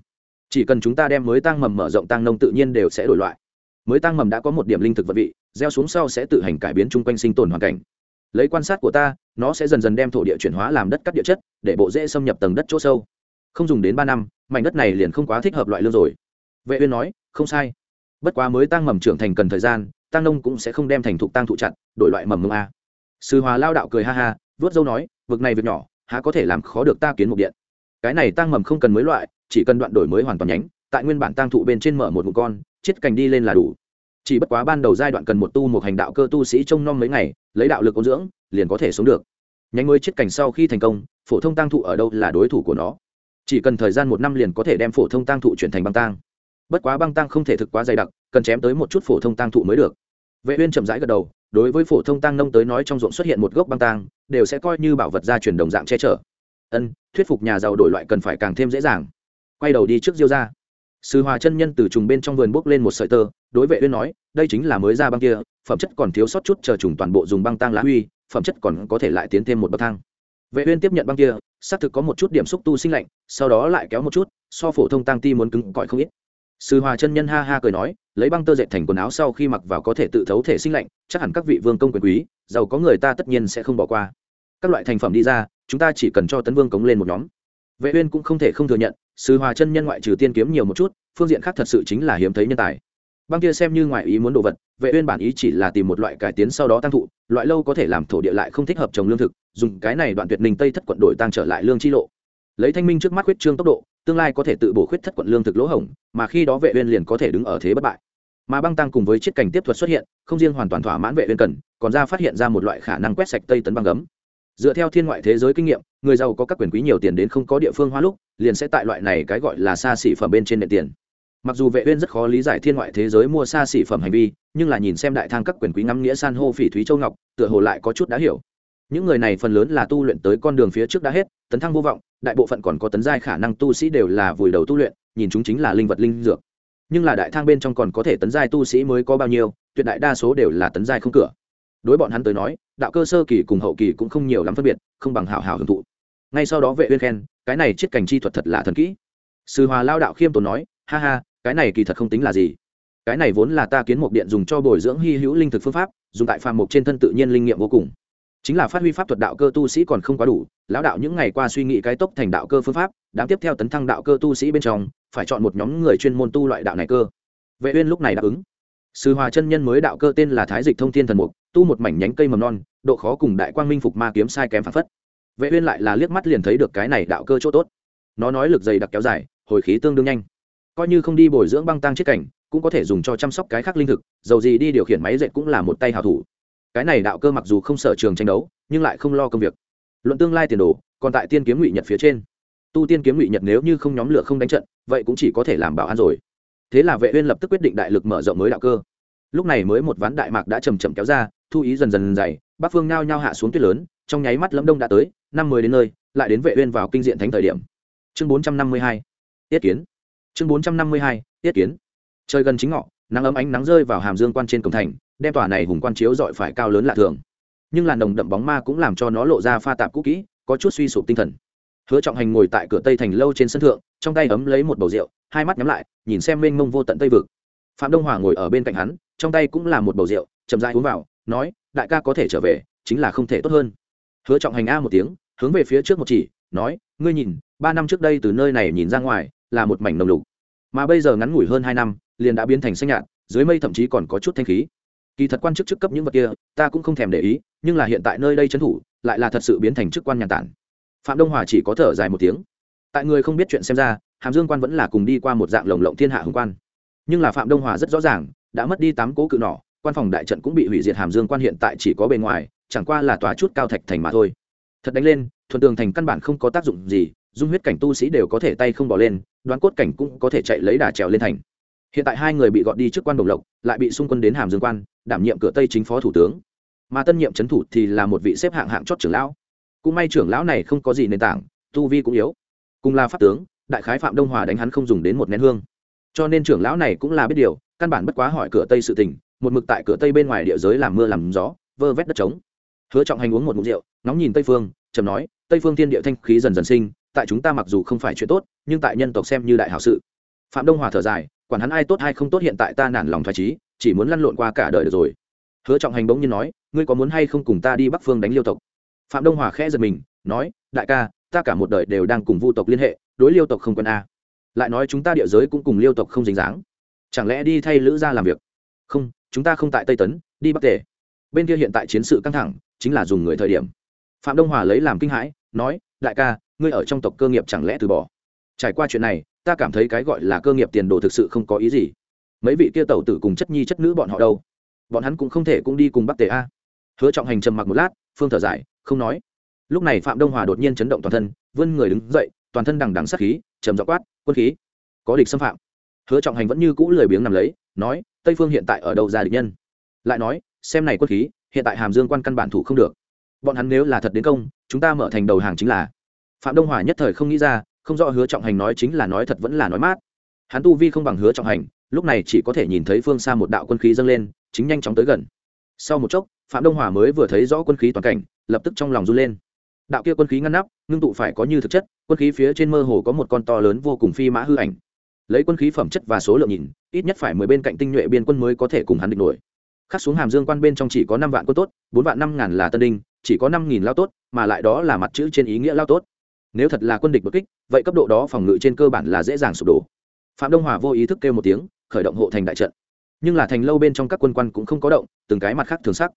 Chỉ cần chúng ta đem mới tăng mầm mở rộng tăng nông tự nhiên đều sẽ đổi loại. Mới tăng mầm đã có một điểm linh thực vật vị, gieo xuống sau sẽ tự hành cải biến chung quanh sinh tồn hoàn cảnh lấy quan sát của ta, nó sẽ dần dần đem thổ địa chuyển hóa làm đất cắt địa chất, để bộ dễ xâm nhập tầng đất chỗ sâu. Không dùng đến ba năm, mảnh đất này liền không quá thích hợp loại lương rồi. Vệ uyên nói, không sai. Bất quá mới tăng mầm trưởng thành cần thời gian, tăng nông cũng sẽ không đem thành thục tăng thụ chặn đổi loại mầm mông a. Sư hòa lao đạo cười ha ha vớt dâu nói, vực này việc nhỏ, há có thể làm khó được ta kiến một điện. Cái này tăng mầm không cần mới loại, chỉ cần đoạn đổi mới hoàn toàn nhánh, tại nguyên bản tăng thụ bên trên mở một ngụm con chiết cành đi lên là đủ chỉ bất quá ban đầu giai đoạn cần một tu một hành đạo cơ tu sĩ trông nom mấy ngày, lấy đạo lực ôn dưỡng, liền có thể sống được. Nhánh mới chiết cảnh sau khi thành công, phổ thông tăng thụ ở đâu là đối thủ của nó. Chỉ cần thời gian một năm liền có thể đem phổ thông tăng thụ chuyển thành băng tăng bất quá băng tăng không thể thực quá dày đặc, cần chém tới một chút phổ thông tăng thụ mới được. Vệ uyên chậm rãi gật đầu, đối với phổ thông tăng nông tới nói trong ruộng xuất hiện một gốc băng tăng đều sẽ coi như bảo vật gia truyền đồng dạng che chở. Ân, thuyết phục nhà giàu đổi loại cần phải càng thêm dễ dàng. Quay đầu đi trước diêu ra sư hòa chân nhân từ trùng bên trong vườn bốc lên một sợi tơ, đối vệ uyên nói, đây chính là mới ra băng kia, phẩm chất còn thiếu sót chút, chờ trùng toàn bộ dùng băng tăng lá huy phẩm chất còn có thể lại tiến thêm một bậc thang. Vệ uyên tiếp nhận băng kia, xác thực có một chút điểm xúc tu sinh lạnh, sau đó lại kéo một chút, so phổ thông tăng ti muốn cứng cỏi không ít. Sư hòa chân nhân ha ha cười nói, lấy băng tơ dệt thành quần áo sau khi mặc vào có thể tự thấu thể sinh lạnh, chắc hẳn các vị vương công quyền quý, giàu có người ta tất nhiên sẽ không bỏ qua. Các loại thành phẩm đi ra, chúng ta chỉ cần cho tấn vương cống lên một nhóm. Vệ uyên cũng không thể không thừa nhận sư hòa chân nhân ngoại trừ tiên kiếm nhiều một chút, phương diện khác thật sự chính là hiếm thấy nhân tài. Băng kia xem như ngoại ý muốn đồ vật, vệ uyên bản ý chỉ là tìm một loại cải tiến sau đó tăng thụ, loại lâu có thể làm thổ địa lại không thích hợp trồng lương thực, dùng cái này đoạn tuyệt ninh tây thất quận đổi tăng trở lại lương chi lộ. Lấy thanh minh trước mắt khuyết trương tốc độ, tương lai có thể tự bổ khuyết thất quận lương thực lỗ hổng, mà khi đó vệ uyên liền có thể đứng ở thế bất bại. Mà băng tăng cùng với chiết cảnh tiếp thuật xuất hiện, không riêng hoàn toàn thỏa mãn vệ uyên cần, còn ra phát hiện ra một loại khả năng quét sạch tây tấn băng gấm dựa theo thiên ngoại thế giới kinh nghiệm, người giàu có các quyền quý nhiều tiền đến không có địa phương hoa lúc, liền sẽ tại loại này cái gọi là xa xỉ phẩm bên trên nền tiền. Mặc dù vệ uyên rất khó lý giải thiên ngoại thế giới mua xa xỉ phẩm hành vi, nhưng là nhìn xem đại thang các quyền quý ngắm nghĩa san hô phỉ thúy châu ngọc, tựa hồ lại có chút đã hiểu. Những người này phần lớn là tu luyện tới con đường phía trước đã hết, tấn thăng vô vọng, đại bộ phận còn có tấn giai khả năng tu sĩ đều là vùi đầu tu luyện, nhìn chúng chính là linh vật linh dược. Nhưng là đại thang bên trong còn có thể tấn giai tu sĩ mới có bao nhiêu, tuyệt đại đa số đều là tấn giai không cửa đối bọn hắn tới nói, đạo cơ sơ kỳ cùng hậu kỳ cũng không nhiều lắm phân biệt, không bằng hảo hảo hưởng thụ. Ngay sau đó vệ uyên khen, cái này chiết cảnh chi thuật thật là thần kỹ. Sư hòa lao đạo khiêm tốn nói, ha ha, cái này kỳ thật không tính là gì. Cái này vốn là ta kiến mục điện dùng cho bồi dưỡng hy hữu linh thực phương pháp, dùng tại phàm mục trên thân tự nhiên linh nghiệm vô cùng. Chính là phát huy pháp thuật đạo cơ tu sĩ còn không quá đủ, lão đạo những ngày qua suy nghĩ cái tốc thành đạo cơ phương pháp, đám tiếp theo tấn thăng đạo cơ tu sĩ bên trong, phải chọn một nhóm người chuyên môn tu loại đạo này cơ. Vệ uyên lúc này đáp ứng sư hòa chân nhân mới đạo cơ tên là thái dịch thông thiên thần mục, tu một mảnh nhánh cây mầm non, độ khó cùng đại quang minh phục ma kiếm sai kém phản phất. Vệ uyên lại là liếc mắt liền thấy được cái này đạo cơ chỗ tốt. Nó nói lực dày đặc kéo dài, hồi khí tương đương nhanh. Coi như không đi bồi dưỡng băng tăng chiết cảnh, cũng có thể dùng cho chăm sóc cái khác linh thực, dầu gì đi điều khiển máy dệt cũng là một tay hảo thủ. Cái này đạo cơ mặc dù không sở trường tranh đấu, nhưng lại không lo công việc. Luận tương lai tiền đồ, còn tại tiên kiếm ngụy nhật phía trên. Tu tiên kiếm ngụy nhật nếu như không nhóm lửa không đánh trận, vậy cũng chỉ có thể làm bảo an rồi thế là vệ uyên lập tức quyết định đại lực mở rộng mới đạo cơ. Lúc này mới một ván đại mạc đã chầm chậm kéo ra, thu ý dần dần dày bắc phương nhao nhao hạ xuống tuyết lớn, trong nháy mắt lâm đông đã tới, năm mười đến nơi, lại đến vệ uyên vào kinh diện thánh thời điểm. Chương 452 tiết kiến. Chương 452 tiết kiến. Trời gần chính ngọ, nắng ấm ánh nắng rơi vào hàm dương quan trên cổng thành, đem tòa này hùng quan chiếu dọi phải cao lớn lạ thường. Nhưng làn đồng đậm bóng ma cũng làm cho nó lộ ra pha tạp cũ kỹ, có chút suy sụp tinh thần. Hứa trọng hành ngồi tại cửa tây thành lâu trên sân thượng, trong tay ấm lấy một bầu rượu hai mắt nhắm lại, nhìn xem mênh mông vô tận tây vực. Phạm đông hòa ngồi ở bên cạnh hắn, trong tay cũng là một bầu rượu, chậm rãi uống vào, nói, đại ca có thể trở về, chính là không thể tốt hơn. Hứa trọng hành a một tiếng, hướng về phía trước một chỉ, nói, ngươi nhìn, ba năm trước đây từ nơi này nhìn ra ngoài, là một mảnh nồng lục. Mà bây giờ ngắn ngủi hơn hai năm, liền đã biến thành xanh nhạt, dưới mây thậm chí còn có chút thanh khí. Kỳ thật quan chức chức cấp những vật kia, ta cũng không thèm để ý, nhưng là hiện tại nơi đây trấn thủ, lại là thật sự biến thành chức quan nhàn tản. Phạm đông hòa chỉ có thở dài một tiếng. Tại người không biết chuyện xem ra hàm dương quan vẫn là cùng đi qua một dạng lồng lộng thiên hạ hùng quan. Nhưng là phạm đông hòa rất rõ ràng, đã mất đi tám cố cự nỏ, quan phòng đại trận cũng bị hủy diệt hàm dương quan hiện tại chỉ có bề ngoài, chẳng qua là tòa chút cao thạch thành mà thôi. Thật đánh lên, thuần tường thành căn bản không có tác dụng gì, dung huyết cảnh tu sĩ đều có thể tay không bỏ lên, đoán cốt cảnh cũng có thể chạy lấy đà trèo lên thành. Hiện tại hai người bị gọt đi trước quan đồng lộc, lại bị xung quân đến hàm dương quan, đảm nhiệm cửa tây chính phó thủ tướng. Mà tân nhiệm trấn thủ thì là một vị xếp hạng hạng chót trưởng lão. Cũng may trưởng lão này không có gì nền tảng, tu vi cũng yếu. Cùng là pháp tướng đại khái phạm đông hòa đánh hắn không dùng đến một nén hương. Cho nên trưởng lão này cũng là biết điều, căn bản bất quá hỏi cửa tây sự tình, một mực tại cửa tây bên ngoài địa giới làm mưa làm gió, vơ vét đất trống. Hứa trọng hành uống một mục rượu nóng nhìn tây phương, trầm nói, tây phương thiên địa thanh khí dần dần sinh, tại chúng ta mặc dù không phải chuyện tốt, nhưng tại nhân tộc xem như đại hảo sự. Phạm đông hòa thở dài, quản hắn ai tốt hay không tốt hiện tại ta nản lòng thoải trí chỉ muốn lăn lộn qua cả đời được rồi. Hứa trọng hành bỗng nhiên nói, ngươi có muốn hay không cùng ta đi bắc phương đánh liêu tộc? Phạm đông hòa khẽ giật mình, nói, đại ca, ta cả một đời đều đang cùng vu tộc liên hệ đối liêu tộc không quân a. Lại nói chúng ta địa giới cũng cùng liêu tộc không dính dáng. Chẳng lẽ đi thay lữ ra làm việc? Không, chúng ta không tại tây tấn, đi bắc tề. Bên kia hiện tại chiến sự căng thẳng, chính là dùng người thời điểm. Phạm đông hòa lấy làm kinh hãi, nói, đại ca, ngươi ở trong tộc cơ nghiệp chẳng lẽ từ bỏ? Trải qua chuyện này, ta cảm thấy cái gọi là cơ nghiệp tiền đồ thực sự không có ý gì. Mấy vị kia tẩu tử cùng chất nhi chất nữ bọn họ đâu? Bọn hắn cũng không thể cũng đi cùng bắc tề a. Hứa trọng hành trầm mặc một lát, phương thở dài, không nói. Lúc này phạm đông hòa đột nhiên chấn động toàn thân, vươn người đứng dậy toàn thân đằng đằng sát khí, trầm dọ quát, quân khí, có địch xâm phạm. Hứa trọng hành vẫn như cũ lười biếng nằm lấy, nói, tây phương hiện tại ở đâu ra địch nhân? Lại nói, xem này quân khí, hiện tại hàm dương quan căn bản thủ không được. Bọn hắn nếu là thật đến công, chúng ta mở thành đầu hàng chính là. Phạm đông hòa nhất thời không nghĩ ra, không rõ hứa trọng hành nói chính là nói thật vẫn là nói mát. Hắn tu vi không bằng hứa trọng hành, lúc này chỉ có thể nhìn thấy phương xa một đạo quân khí dâng lên, chính nhanh chóng tới gần. Sau một chốc, phạm đông hòa mới vừa thấy rõ quân khí toàn cảnh, lập tức trong lòng run lên đạo kia quân khí ngăn nắp, ngưng tụ phải có như thực chất, quân khí phía trên mơ hồ có một con to lớn vô cùng phi mã hư ảnh. Lấy quân khí phẩm chất và số lượng nhìn, ít nhất phải mười bên cạnh tinh nhuệ biên quân mới có thể cùng hắn địch nổi. Khắc xuống hàm dương quan bên trong chỉ có năm vạn quân tốt, bốn vạn năm ngàn là tân đinh, chỉ có năm nghìn lao tốt, mà lại đó là mặt chữ trên ý nghĩa lao tốt. Nếu thật là quân địch bất kích, vậy cấp độ đó phòng ngự trên cơ bản là dễ dàng sụp đổ. Phạm đông hòa vô ý thức kêu một tiếng, khởi động hộ thành đại trận. Nhưng là thành lâu bên trong các quân quan cũng không có động, từng cái mặt khác thường sắc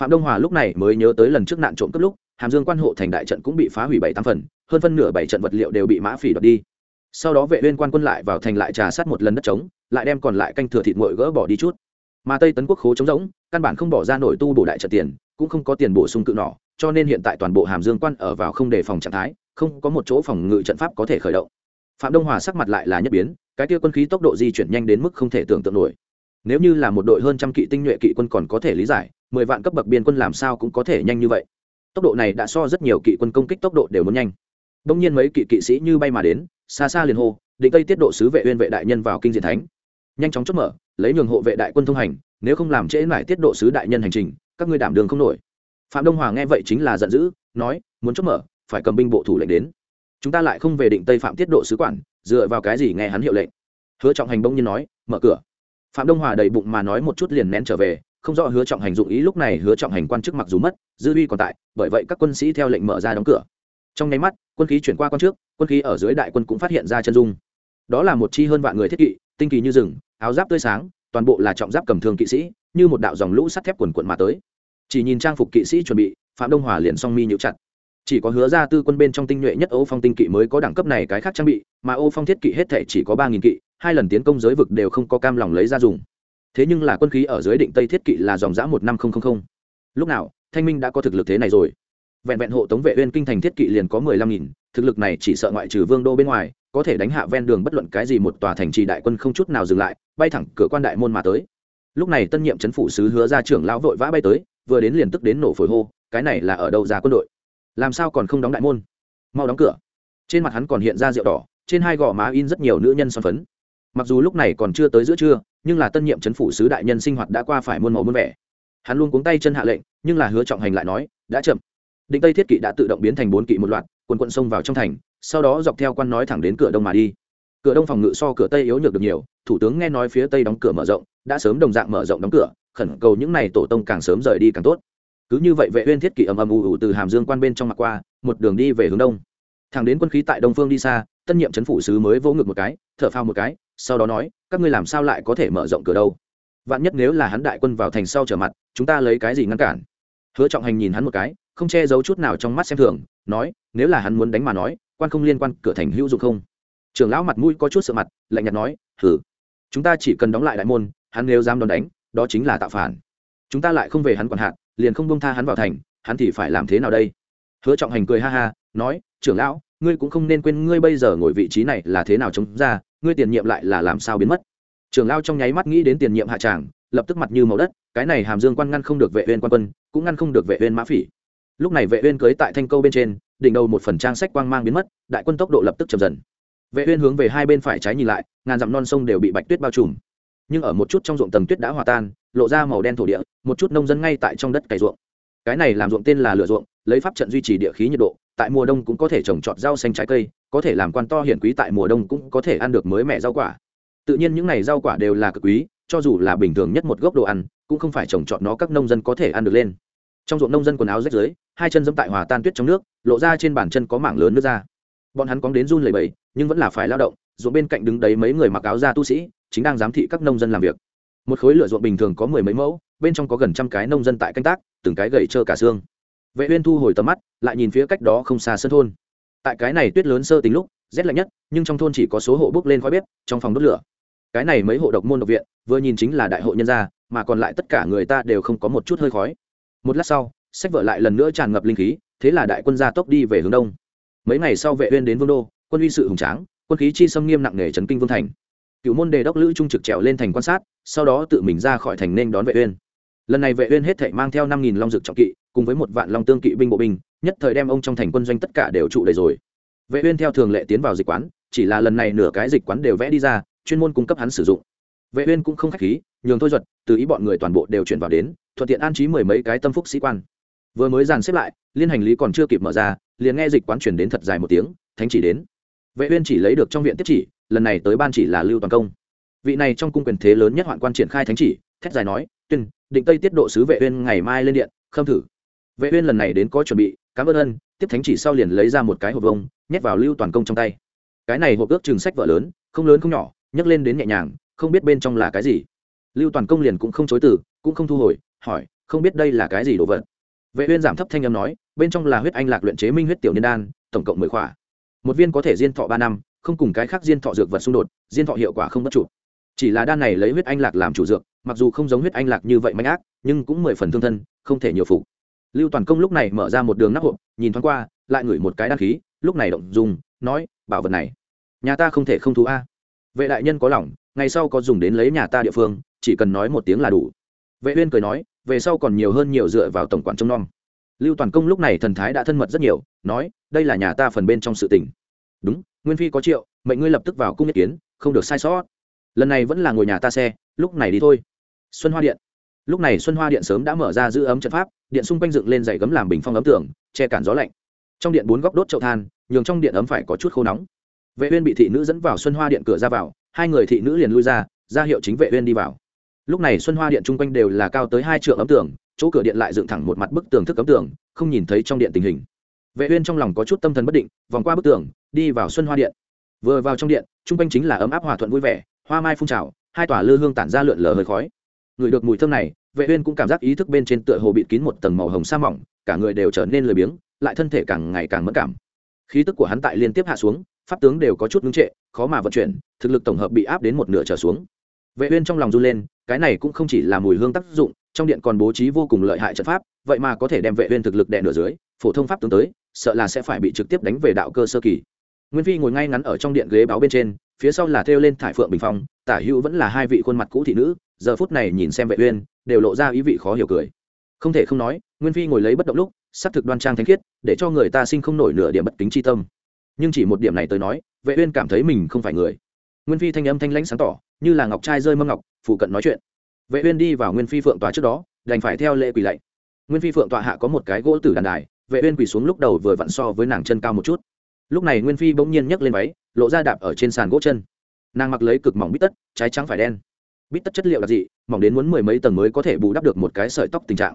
phạm đông hòa lúc này mới nhớ tới lần trước nạn trộm cướp lúc, hàm dương quan hộ thành đại trận cũng bị phá hủy bảy tám phần, hơn phân nửa bảy trận vật liệu đều bị mã phỉ đoạt đi. Sau đó vệ uyên quan quân lại vào thành lại trà sát một lần đất trống, lại đem còn lại canh thừa thịt nguội gỡ bỏ đi chút. Mà tây tấn quốc khố trống rỗng, căn bản không bỏ ra nổi tu bổ đại trận tiền, cũng không có tiền bổ sung cự nỏ, cho nên hiện tại toàn bộ hàm dương quan ở vào không đề phòng trạng thái, không có một chỗ phòng ngự trận pháp có thể khởi động. Phạm đông hòa sắc mặt lại là nhất biến, cái kia quân khí tốc độ di chuyển nhanh đến mức không thể tưởng tượng nổi. Nếu như là một đội hơn trăm kỵ tinh nhuệ kỵ quân còn có thể lý giải mười vạn cấp bậc biên quân làm sao cũng có thể nhanh như vậy. Tốc độ này đã so rất nhiều kỵ quân công kích tốc độ đều muốn nhanh. Đông nhiên mấy kỵ kỵ sĩ như bay mà đến, xa xa liền hô, định tây tiết độ sứ vệ uyên vệ đại nhân vào kinh diện thánh. Nhanh chóng chốt mở, lấy nhường hộ vệ đại quân thông hành, nếu không làm trễ lại tiết độ sứ đại nhân hành trình, các ngươi đảm đường không nổi. Phạm đông hòa nghe vậy chính là giận dữ, nói, muốn chốt mở, phải cầm binh bộ thủ lệnh đến. Chúng ta lại không về định tây phạm tiết độ sứ quản, dựa vào cái gì nghe hắn hiệu lệnh? Hứa trọng hành bỗng nhiên nói, mở cửa. Phạm đông hòa đầy bụng mà nói một chút liền nén trở về không rõ hứa trọng hành dụng ý lúc này hứa trọng hành quan chức mặc dù mất, dư uy còn tại, bởi vậy các quân sĩ theo lệnh mở ra đóng cửa. Trong nháy mắt, quân khí chuyển qua quan trước, quân khí ở dưới đại quân cũng phát hiện ra chân dung. Đó là một chi hơn vạn người thiết kỵ, tinh kỳ như rừng, áo giáp tươi sáng, toàn bộ là trọng giáp cầm thương kỵ sĩ, như một đạo dòng lũ sắt thép quần quận mà tới. Chỉ nhìn trang phục kỵ sĩ chuẩn bị, phạm đông hòa liền song mi nhũ chặt. Chỉ có hứa ra tư quân bên trong tinh nhuệ nhất ô phong tinh kỵ mới có đẳng cấp này cái khác trang bị, mà ô phong thiết kỵ hết thể chỉ có ba nghìn kỵ, hai lần tiến công giới vực đều không có cam lòng lấy ra dùng thế nhưng là quân khí ở dưới định tây thiết kỵ là dòng giã một năm không không không. Lúc nào, thanh minh đã có thực lực thế này rồi. Vẹn vẹn hộ tống vệ uyên kinh thành thiết kỵ liền có mười lăm nghìn, thực lực này chỉ sợ ngoại trừ vương đô bên ngoài, có thể đánh hạ ven đường bất luận cái gì một tòa thành trì đại quân không chút nào dừng lại, bay thẳng cửa quan đại môn mà tới. Lúc này tân nhiệm chấn phủ sứ hứa ra trưởng lão vội vã bay tới, vừa đến liền tức đến nổ phổi hô, cái này là ở đâu ra quân đội? Làm sao còn không đóng đại môn? Mau đóng cửa. Trên mặt hắn còn hiện ra rượu đỏ, trên hai gò má in rất nhiều nữ nhân son phấn mặc dù lúc này còn chưa tới giữa trưa, nhưng là tân nhiệm chấn phủ sứ đại nhân sinh hoạt đã qua phải muôn màu muôn vẻ. Hắn luôn cuống tay chân hạ lệnh, nhưng là hứa trọng hành lại nói, đã chậm. Định tây thiết kỵ đã tự động biến thành bốn kỵ một loạt, quần quận xông vào trong thành, sau đó dọc theo quan nói thẳng đến cửa đông mà đi. Cửa đông phòng ngự so cửa tây yếu nhược được nhiều, thủ tướng nghe nói phía tây đóng cửa mở rộng, đã sớm đồng dạng mở rộng đóng cửa, khẩn cầu những n à y tổ tông càng sớm rời đi càng tốt. Cứ như vậy vệ uyên thiết kỵ ầm ầm ù ù từ hàm dương quan bên trong mặt qua, một đường đi về hướng đông. Thẳng đến quân khí tại đông phương đi xa tân nhiệm chấn phủ sứ mới vỗ ngực một cái, thở phao một cái, sau đó nói, các ngươi làm sao lại có thể mở rộng cửa đâu? Vạn nhất nếu là hắn đại quân vào thành sau trở mặt, chúng ta lấy cái gì ngăn cản? Hứa trọng hành nhìn hắn một cái, không che giấu chút nào trong mắt xem thường, nói, nếu là hắn muốn đánh mà nói, quan không liên quan cửa thành hữu dụng không? Trưởng lão mặt mũi có chút sợ mặt, lạnh nhạt nói hử chúng ta chỉ cần đóng lại đại môn, hắn nếu dám đón đánh, đó chính là tạo phản. Chúng ta lại không về hắn quản hạn liền không bông tha hắn vào thành, hắn thì phải làm thế nào đây? Hứa trọng hành cười ha ha, nói, trưởng lão ngươi cũng không nên quên ngươi bây giờ ngồi vị trí này là thế nào chống ra, ngươi tiền nhiệm lại là làm sao biến mất. Trưởng lão trong nháy mắt nghĩ đến tiền nhiệm hạ tràng, lập tức mặt như màu đất, cái này hàm dương quan ngăn không được vệ uyên quan quân, cũng ngăn không được vệ uyên mã phỉ. Lúc này vệ uyên cưới tại thanh câu bên trên, đỉnh đầu một phần trang sách quang mang biến mất, đại quân tốc độ lập tức chậm dần. Vệ uyên hướng về hai bên phải trái nhìn lại, ngàn dặm non sông đều bị bạch tuyết bao trùm. Nhưng ở một chút trong ruộng tầng tuyết đã hòa tan, lộ ra màu đen thổ địa, một chút nông dân ngay tại trong đất cày ruộng. Cái này làm ruộng tên là lửa ruộng, lấy pháp trận duy trì địa khí nhiệt độ tại mùa đông cũng có thể trồng trọt rau xanh trái cây, có thể làm quan to hiển quý tại mùa đông cũng có thể ăn được mới mẻ rau quả. Tự nhiên những này rau quả đều là cực quý, cho dù là bình thường nhất một gốc đồ ăn, cũng không phải trồng trọt nó các nông dân có thể ăn được lên. Trong ruộng nông dân quần áo rách rưới, hai chân dẫm tại hòa tan tuyết trong nước, lộ ra trên bàn chân có mảng lớn nước ra bọn hắn cóng đến run lầy bẫy nhưng vẫn là phải lao động, ruộng bên cạnh đứng đấy mấy người mặc áo da tu sĩ, chính đang giám thị các nông dân làm việc. Một khối lửa ruộng bình thường có mười mấy mẫu, bên trong có gần trăm cái nông dân tại canh tác, từng cái gậy trơ cả xương vệ uyên thu hồi tầm mắt, lại nhìn phía cách đó không xa sân thôn. Tại cái này tuyết lớn sơ tính lúc, rét lạnh nhất, nhưng trong thôn chỉ có số hộ bước lên khói bếp, trong phòng đốt lửa. Cái này mấy hộ độc môn độc viện, vừa nhìn chính là đại hộ nhân gia, mà còn lại tất cả người ta đều không có một chút hơi khói. Một lát sau, sách vợ lại lần nữa tràn ngập linh khí, thế là đại quân gia tốc đi về hướng đông. Mấy ngày sau vệ uyên đến vương đô, quân uy sự hùng tráng, quân khí chi xâm nghiêm nặng nề chấn kinh vương thành. Cựu môn đề đốc lữ trung trực trèo lên thành quan sát, sau đó tự mình ra khỏi thành nên đón vệ uyên. Lần này vệ uyên hết thảy mang theo năm nghìn long dược trọng kỵ cùng với một vạn long tương kỵ binh bộ binh, nhất thời đem ông trong thành quân doanh tất cả đều trụ đầy rồi. Vệ uyên theo thường lệ tiến vào dịch quán, chỉ là lần này nửa cái dịch quán đều vẽ đi ra, chuyên môn cung cấp hắn sử dụng. Vệ uyên cũng không khách khí, nhường thôi duật, từ ý bọn người toàn bộ đều chuyển vào đến, thuận tiện an trí mười mấy cái tâm phúc sĩ quan. Vừa mới dàn xếp lại, liên hành lý còn chưa kịp mở ra, liền nghe dịch quán truyền đến thật dài một tiếng, thánh chỉ đến. Vệ uyên chỉ lấy được trong viện tiếp chỉ, lần này tới ban chỉ là lưu toàn công. Vị này trong cung quyền thế lớn nhất hoạn quan triển khai thánh chỉ, thét dài nói, tuyên, định tây tiết độ sứ vệ uyên ngày mai lên điện, khâm thử vệ uyên lần này đến có chuẩn bị, cảm ơn ân, tiếp thánh chỉ sau liền lấy ra một cái hộp vông nhét vào lưu toàn công trong tay. Cái này hộp ước chừng sách vợ lớn, không lớn không nhỏ, nhấc lên đến nhẹ nhàng, không biết bên trong là cái gì. Lưu toàn công liền cũng không chối từ, cũng không thu hồi, hỏi, không biết đây là cái gì đồ vật? Vệ uyên giảm thấp thanh âm nói, bên trong là huyết anh lạc luyện chế minh huyết tiểu niên đan, tổng cộng mười khỏa. Một viên có thể diên thọ ba năm, không cùng cái khác diên thọ dược vật xung đột, diên thọ hiệu quả không bất chủ. Chỉ là đan này lấy huyết anh lạc làm chủ dược, mặc dù không giống huyết anh lạc như vậy manh ác, nhưng cũng mười phần thương thân, không thể nhiều phục lưu toàn công lúc này mở ra một đường nắp hộp, nhìn thoáng qua, lại ngửi một cái đan khí, lúc này động dùng, nói, bảo vật này, nhà ta không thể không thú a. Vệ đại nhân có lòng, ngày sau có dùng đến lấy nhà ta địa phương, chỉ cần nói một tiếng là đủ. Vệ uyên cười nói, về sau còn nhiều hơn nhiều dựa vào tổng quản trông nom. Lưu toàn công lúc này thần thái đã thân mật rất nhiều, nói, đây là nhà ta phần bên trong sự tình. Đúng, nguyên phi có triệu, mệnh ngươi lập tức vào cung nhất kiến, không được sai sót. Lần này vẫn là ngồi nhà ta xe, lúc này đi thôi. Xuân hoa điện lúc này xuân hoa điện sớm đã mở ra giữ ấm trận pháp, điện xung quanh dựng lên dày gấm làm bình phong ấm tường, che cản gió lạnh. Trong điện bốn góc đốt chậu than, nhường trong điện ấm phải có chút khô nóng. Vệ uyên bị thị nữ dẫn vào xuân hoa điện cửa ra vào, hai người thị nữ liền lui ra ra hiệu chính vệ uyên đi vào. Lúc này xuân hoa điện trung quanh đều là cao tới hai trượng ấm tường, chỗ cửa điện lại dựng thẳng một mặt bức tường thức ấm tường, không nhìn thấy trong điện tình hình. Vệ uyên trong lòng có chút tâm thần bất định, vòng qua bức tường, đi vào xuân hoa điện. Vừa vào trong điện trung quanh chính là ấm áp hòa thuận vui vẻ, hoa mai phun trào, hai tòa lư hương tản ra lượn lờ hơi khói người được mùi thơm này, vệ uyên cũng cảm giác ý thức bên trên tựa hồ bị kín một tầng màu hồng sa mỏng, cả người đều trở nên lười biếng, lại thân thể càng ngày càng mẫn cảm. Khí tức của hắn tại liên tiếp hạ xuống, pháp tướng đều có chút ngưng trệ, khó mà vận chuyển, thực lực tổng hợp bị áp đến một nửa trở xuống. Vệ uyên trong lòng run lên, cái này cũng không chỉ là mùi hương tác dụng, trong điện còn bố trí vô cùng lợi hại trận pháp, vậy mà có thể đem vệ uyên thực lực đè nửa dưới, phổ thông pháp tướng tới, sợ là sẽ phải bị trực tiếp đánh về đạo cơ sơ kỳ. Nguyên phi ngồi ngay ngắn ở trong điện ghế báo bên trên, phía sau là theo lên thải phượng bình phong, tả hữu vẫn là hai vị khuôn mặt cũ thị nữ giờ phút này nhìn xem vệ uyên, đều lộ ra ý vị khó hiểu cười. Không thể không nói, nguyên phi ngồi lấy bất động lúc sắc thực đoan trang thánh khiết, để cho người ta sinh không nổi nửa điểm bất kính chi tâm. Nhưng chỉ một điểm này tới nói, vệ uyên cảm thấy mình không phải người. Nguyên phi thanh âm thanh lãnh sáng tỏ, như là ngọc trai rơi mâm ngọc, phụ cận nói chuyện. Vệ uyên đi vào nguyên phi phượng tòa trước đó, đành phải theo lễ quỳ lạy. Nguyên phi phượng tọa hạ có một cái gỗ tử đàn đài, vệ uyên quỳ xuống lúc đầu vừa vặn so với nàng chân cao một chút. Lúc này nguyên phi bỗng nhiên nhấc lên váy, lộ ra đạp ở trên sàn gỗ chân. Nàng mặc lấy cực mỏng bít tất, trái trắng phải đen bít tất chất liệu là gì mỏng đến muốn mười mấy tầng mới có thể bù đắp được một cái sợi tóc tình trạng.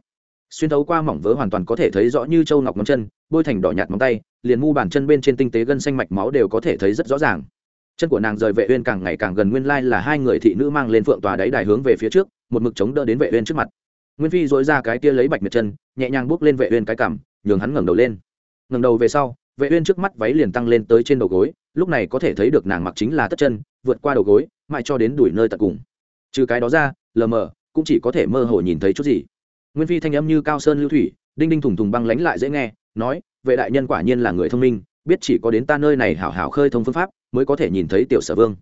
Xuyên thấu qua mỏng vớ hoàn toàn có thể thấy rõ như châu ngọc ngón chân, bôi thành đỏ nhạt móng tay, liền mu bàn chân bên trên tinh tế gân xanh mạch máu đều có thể thấy rất rõ ràng. Chân của nàng rời vệ uyên càng ngày càng gần nguyên lai là hai người thị nữ mang lên phượng tòa đáy đài hướng về phía trước, một mực chống đỡ đến vệ uyên trước mặt. Nguyên phi dối ra cái kia lấy bạch miệt chân, nhẹ nhàng bước lên vệ uyên cái cằm, nhường hắn ngẩng đầu lên. Ngẩng đầu về sau, vệ uyên trước mắt váy liền tăng lên tới trên đầu gối, lúc này có thể thấy được nàng mặc chính là tất chân, vượt qua đầu gối, mãi cho đến đuổi nơi tận cùng trừ cái đó ra, lờ mờ, cũng chỉ có thể mơ hồ nhìn thấy chút gì. Nguyên phi thanh âm như cao sơn lưu thủy, đinh đinh thùng thùng băng lánh lại dễ nghe, nói, vệ đại nhân quả nhiên là người thông minh, biết chỉ có đến ta nơi này hảo hảo khơi thông phương pháp, mới có thể nhìn thấy tiểu sở vương.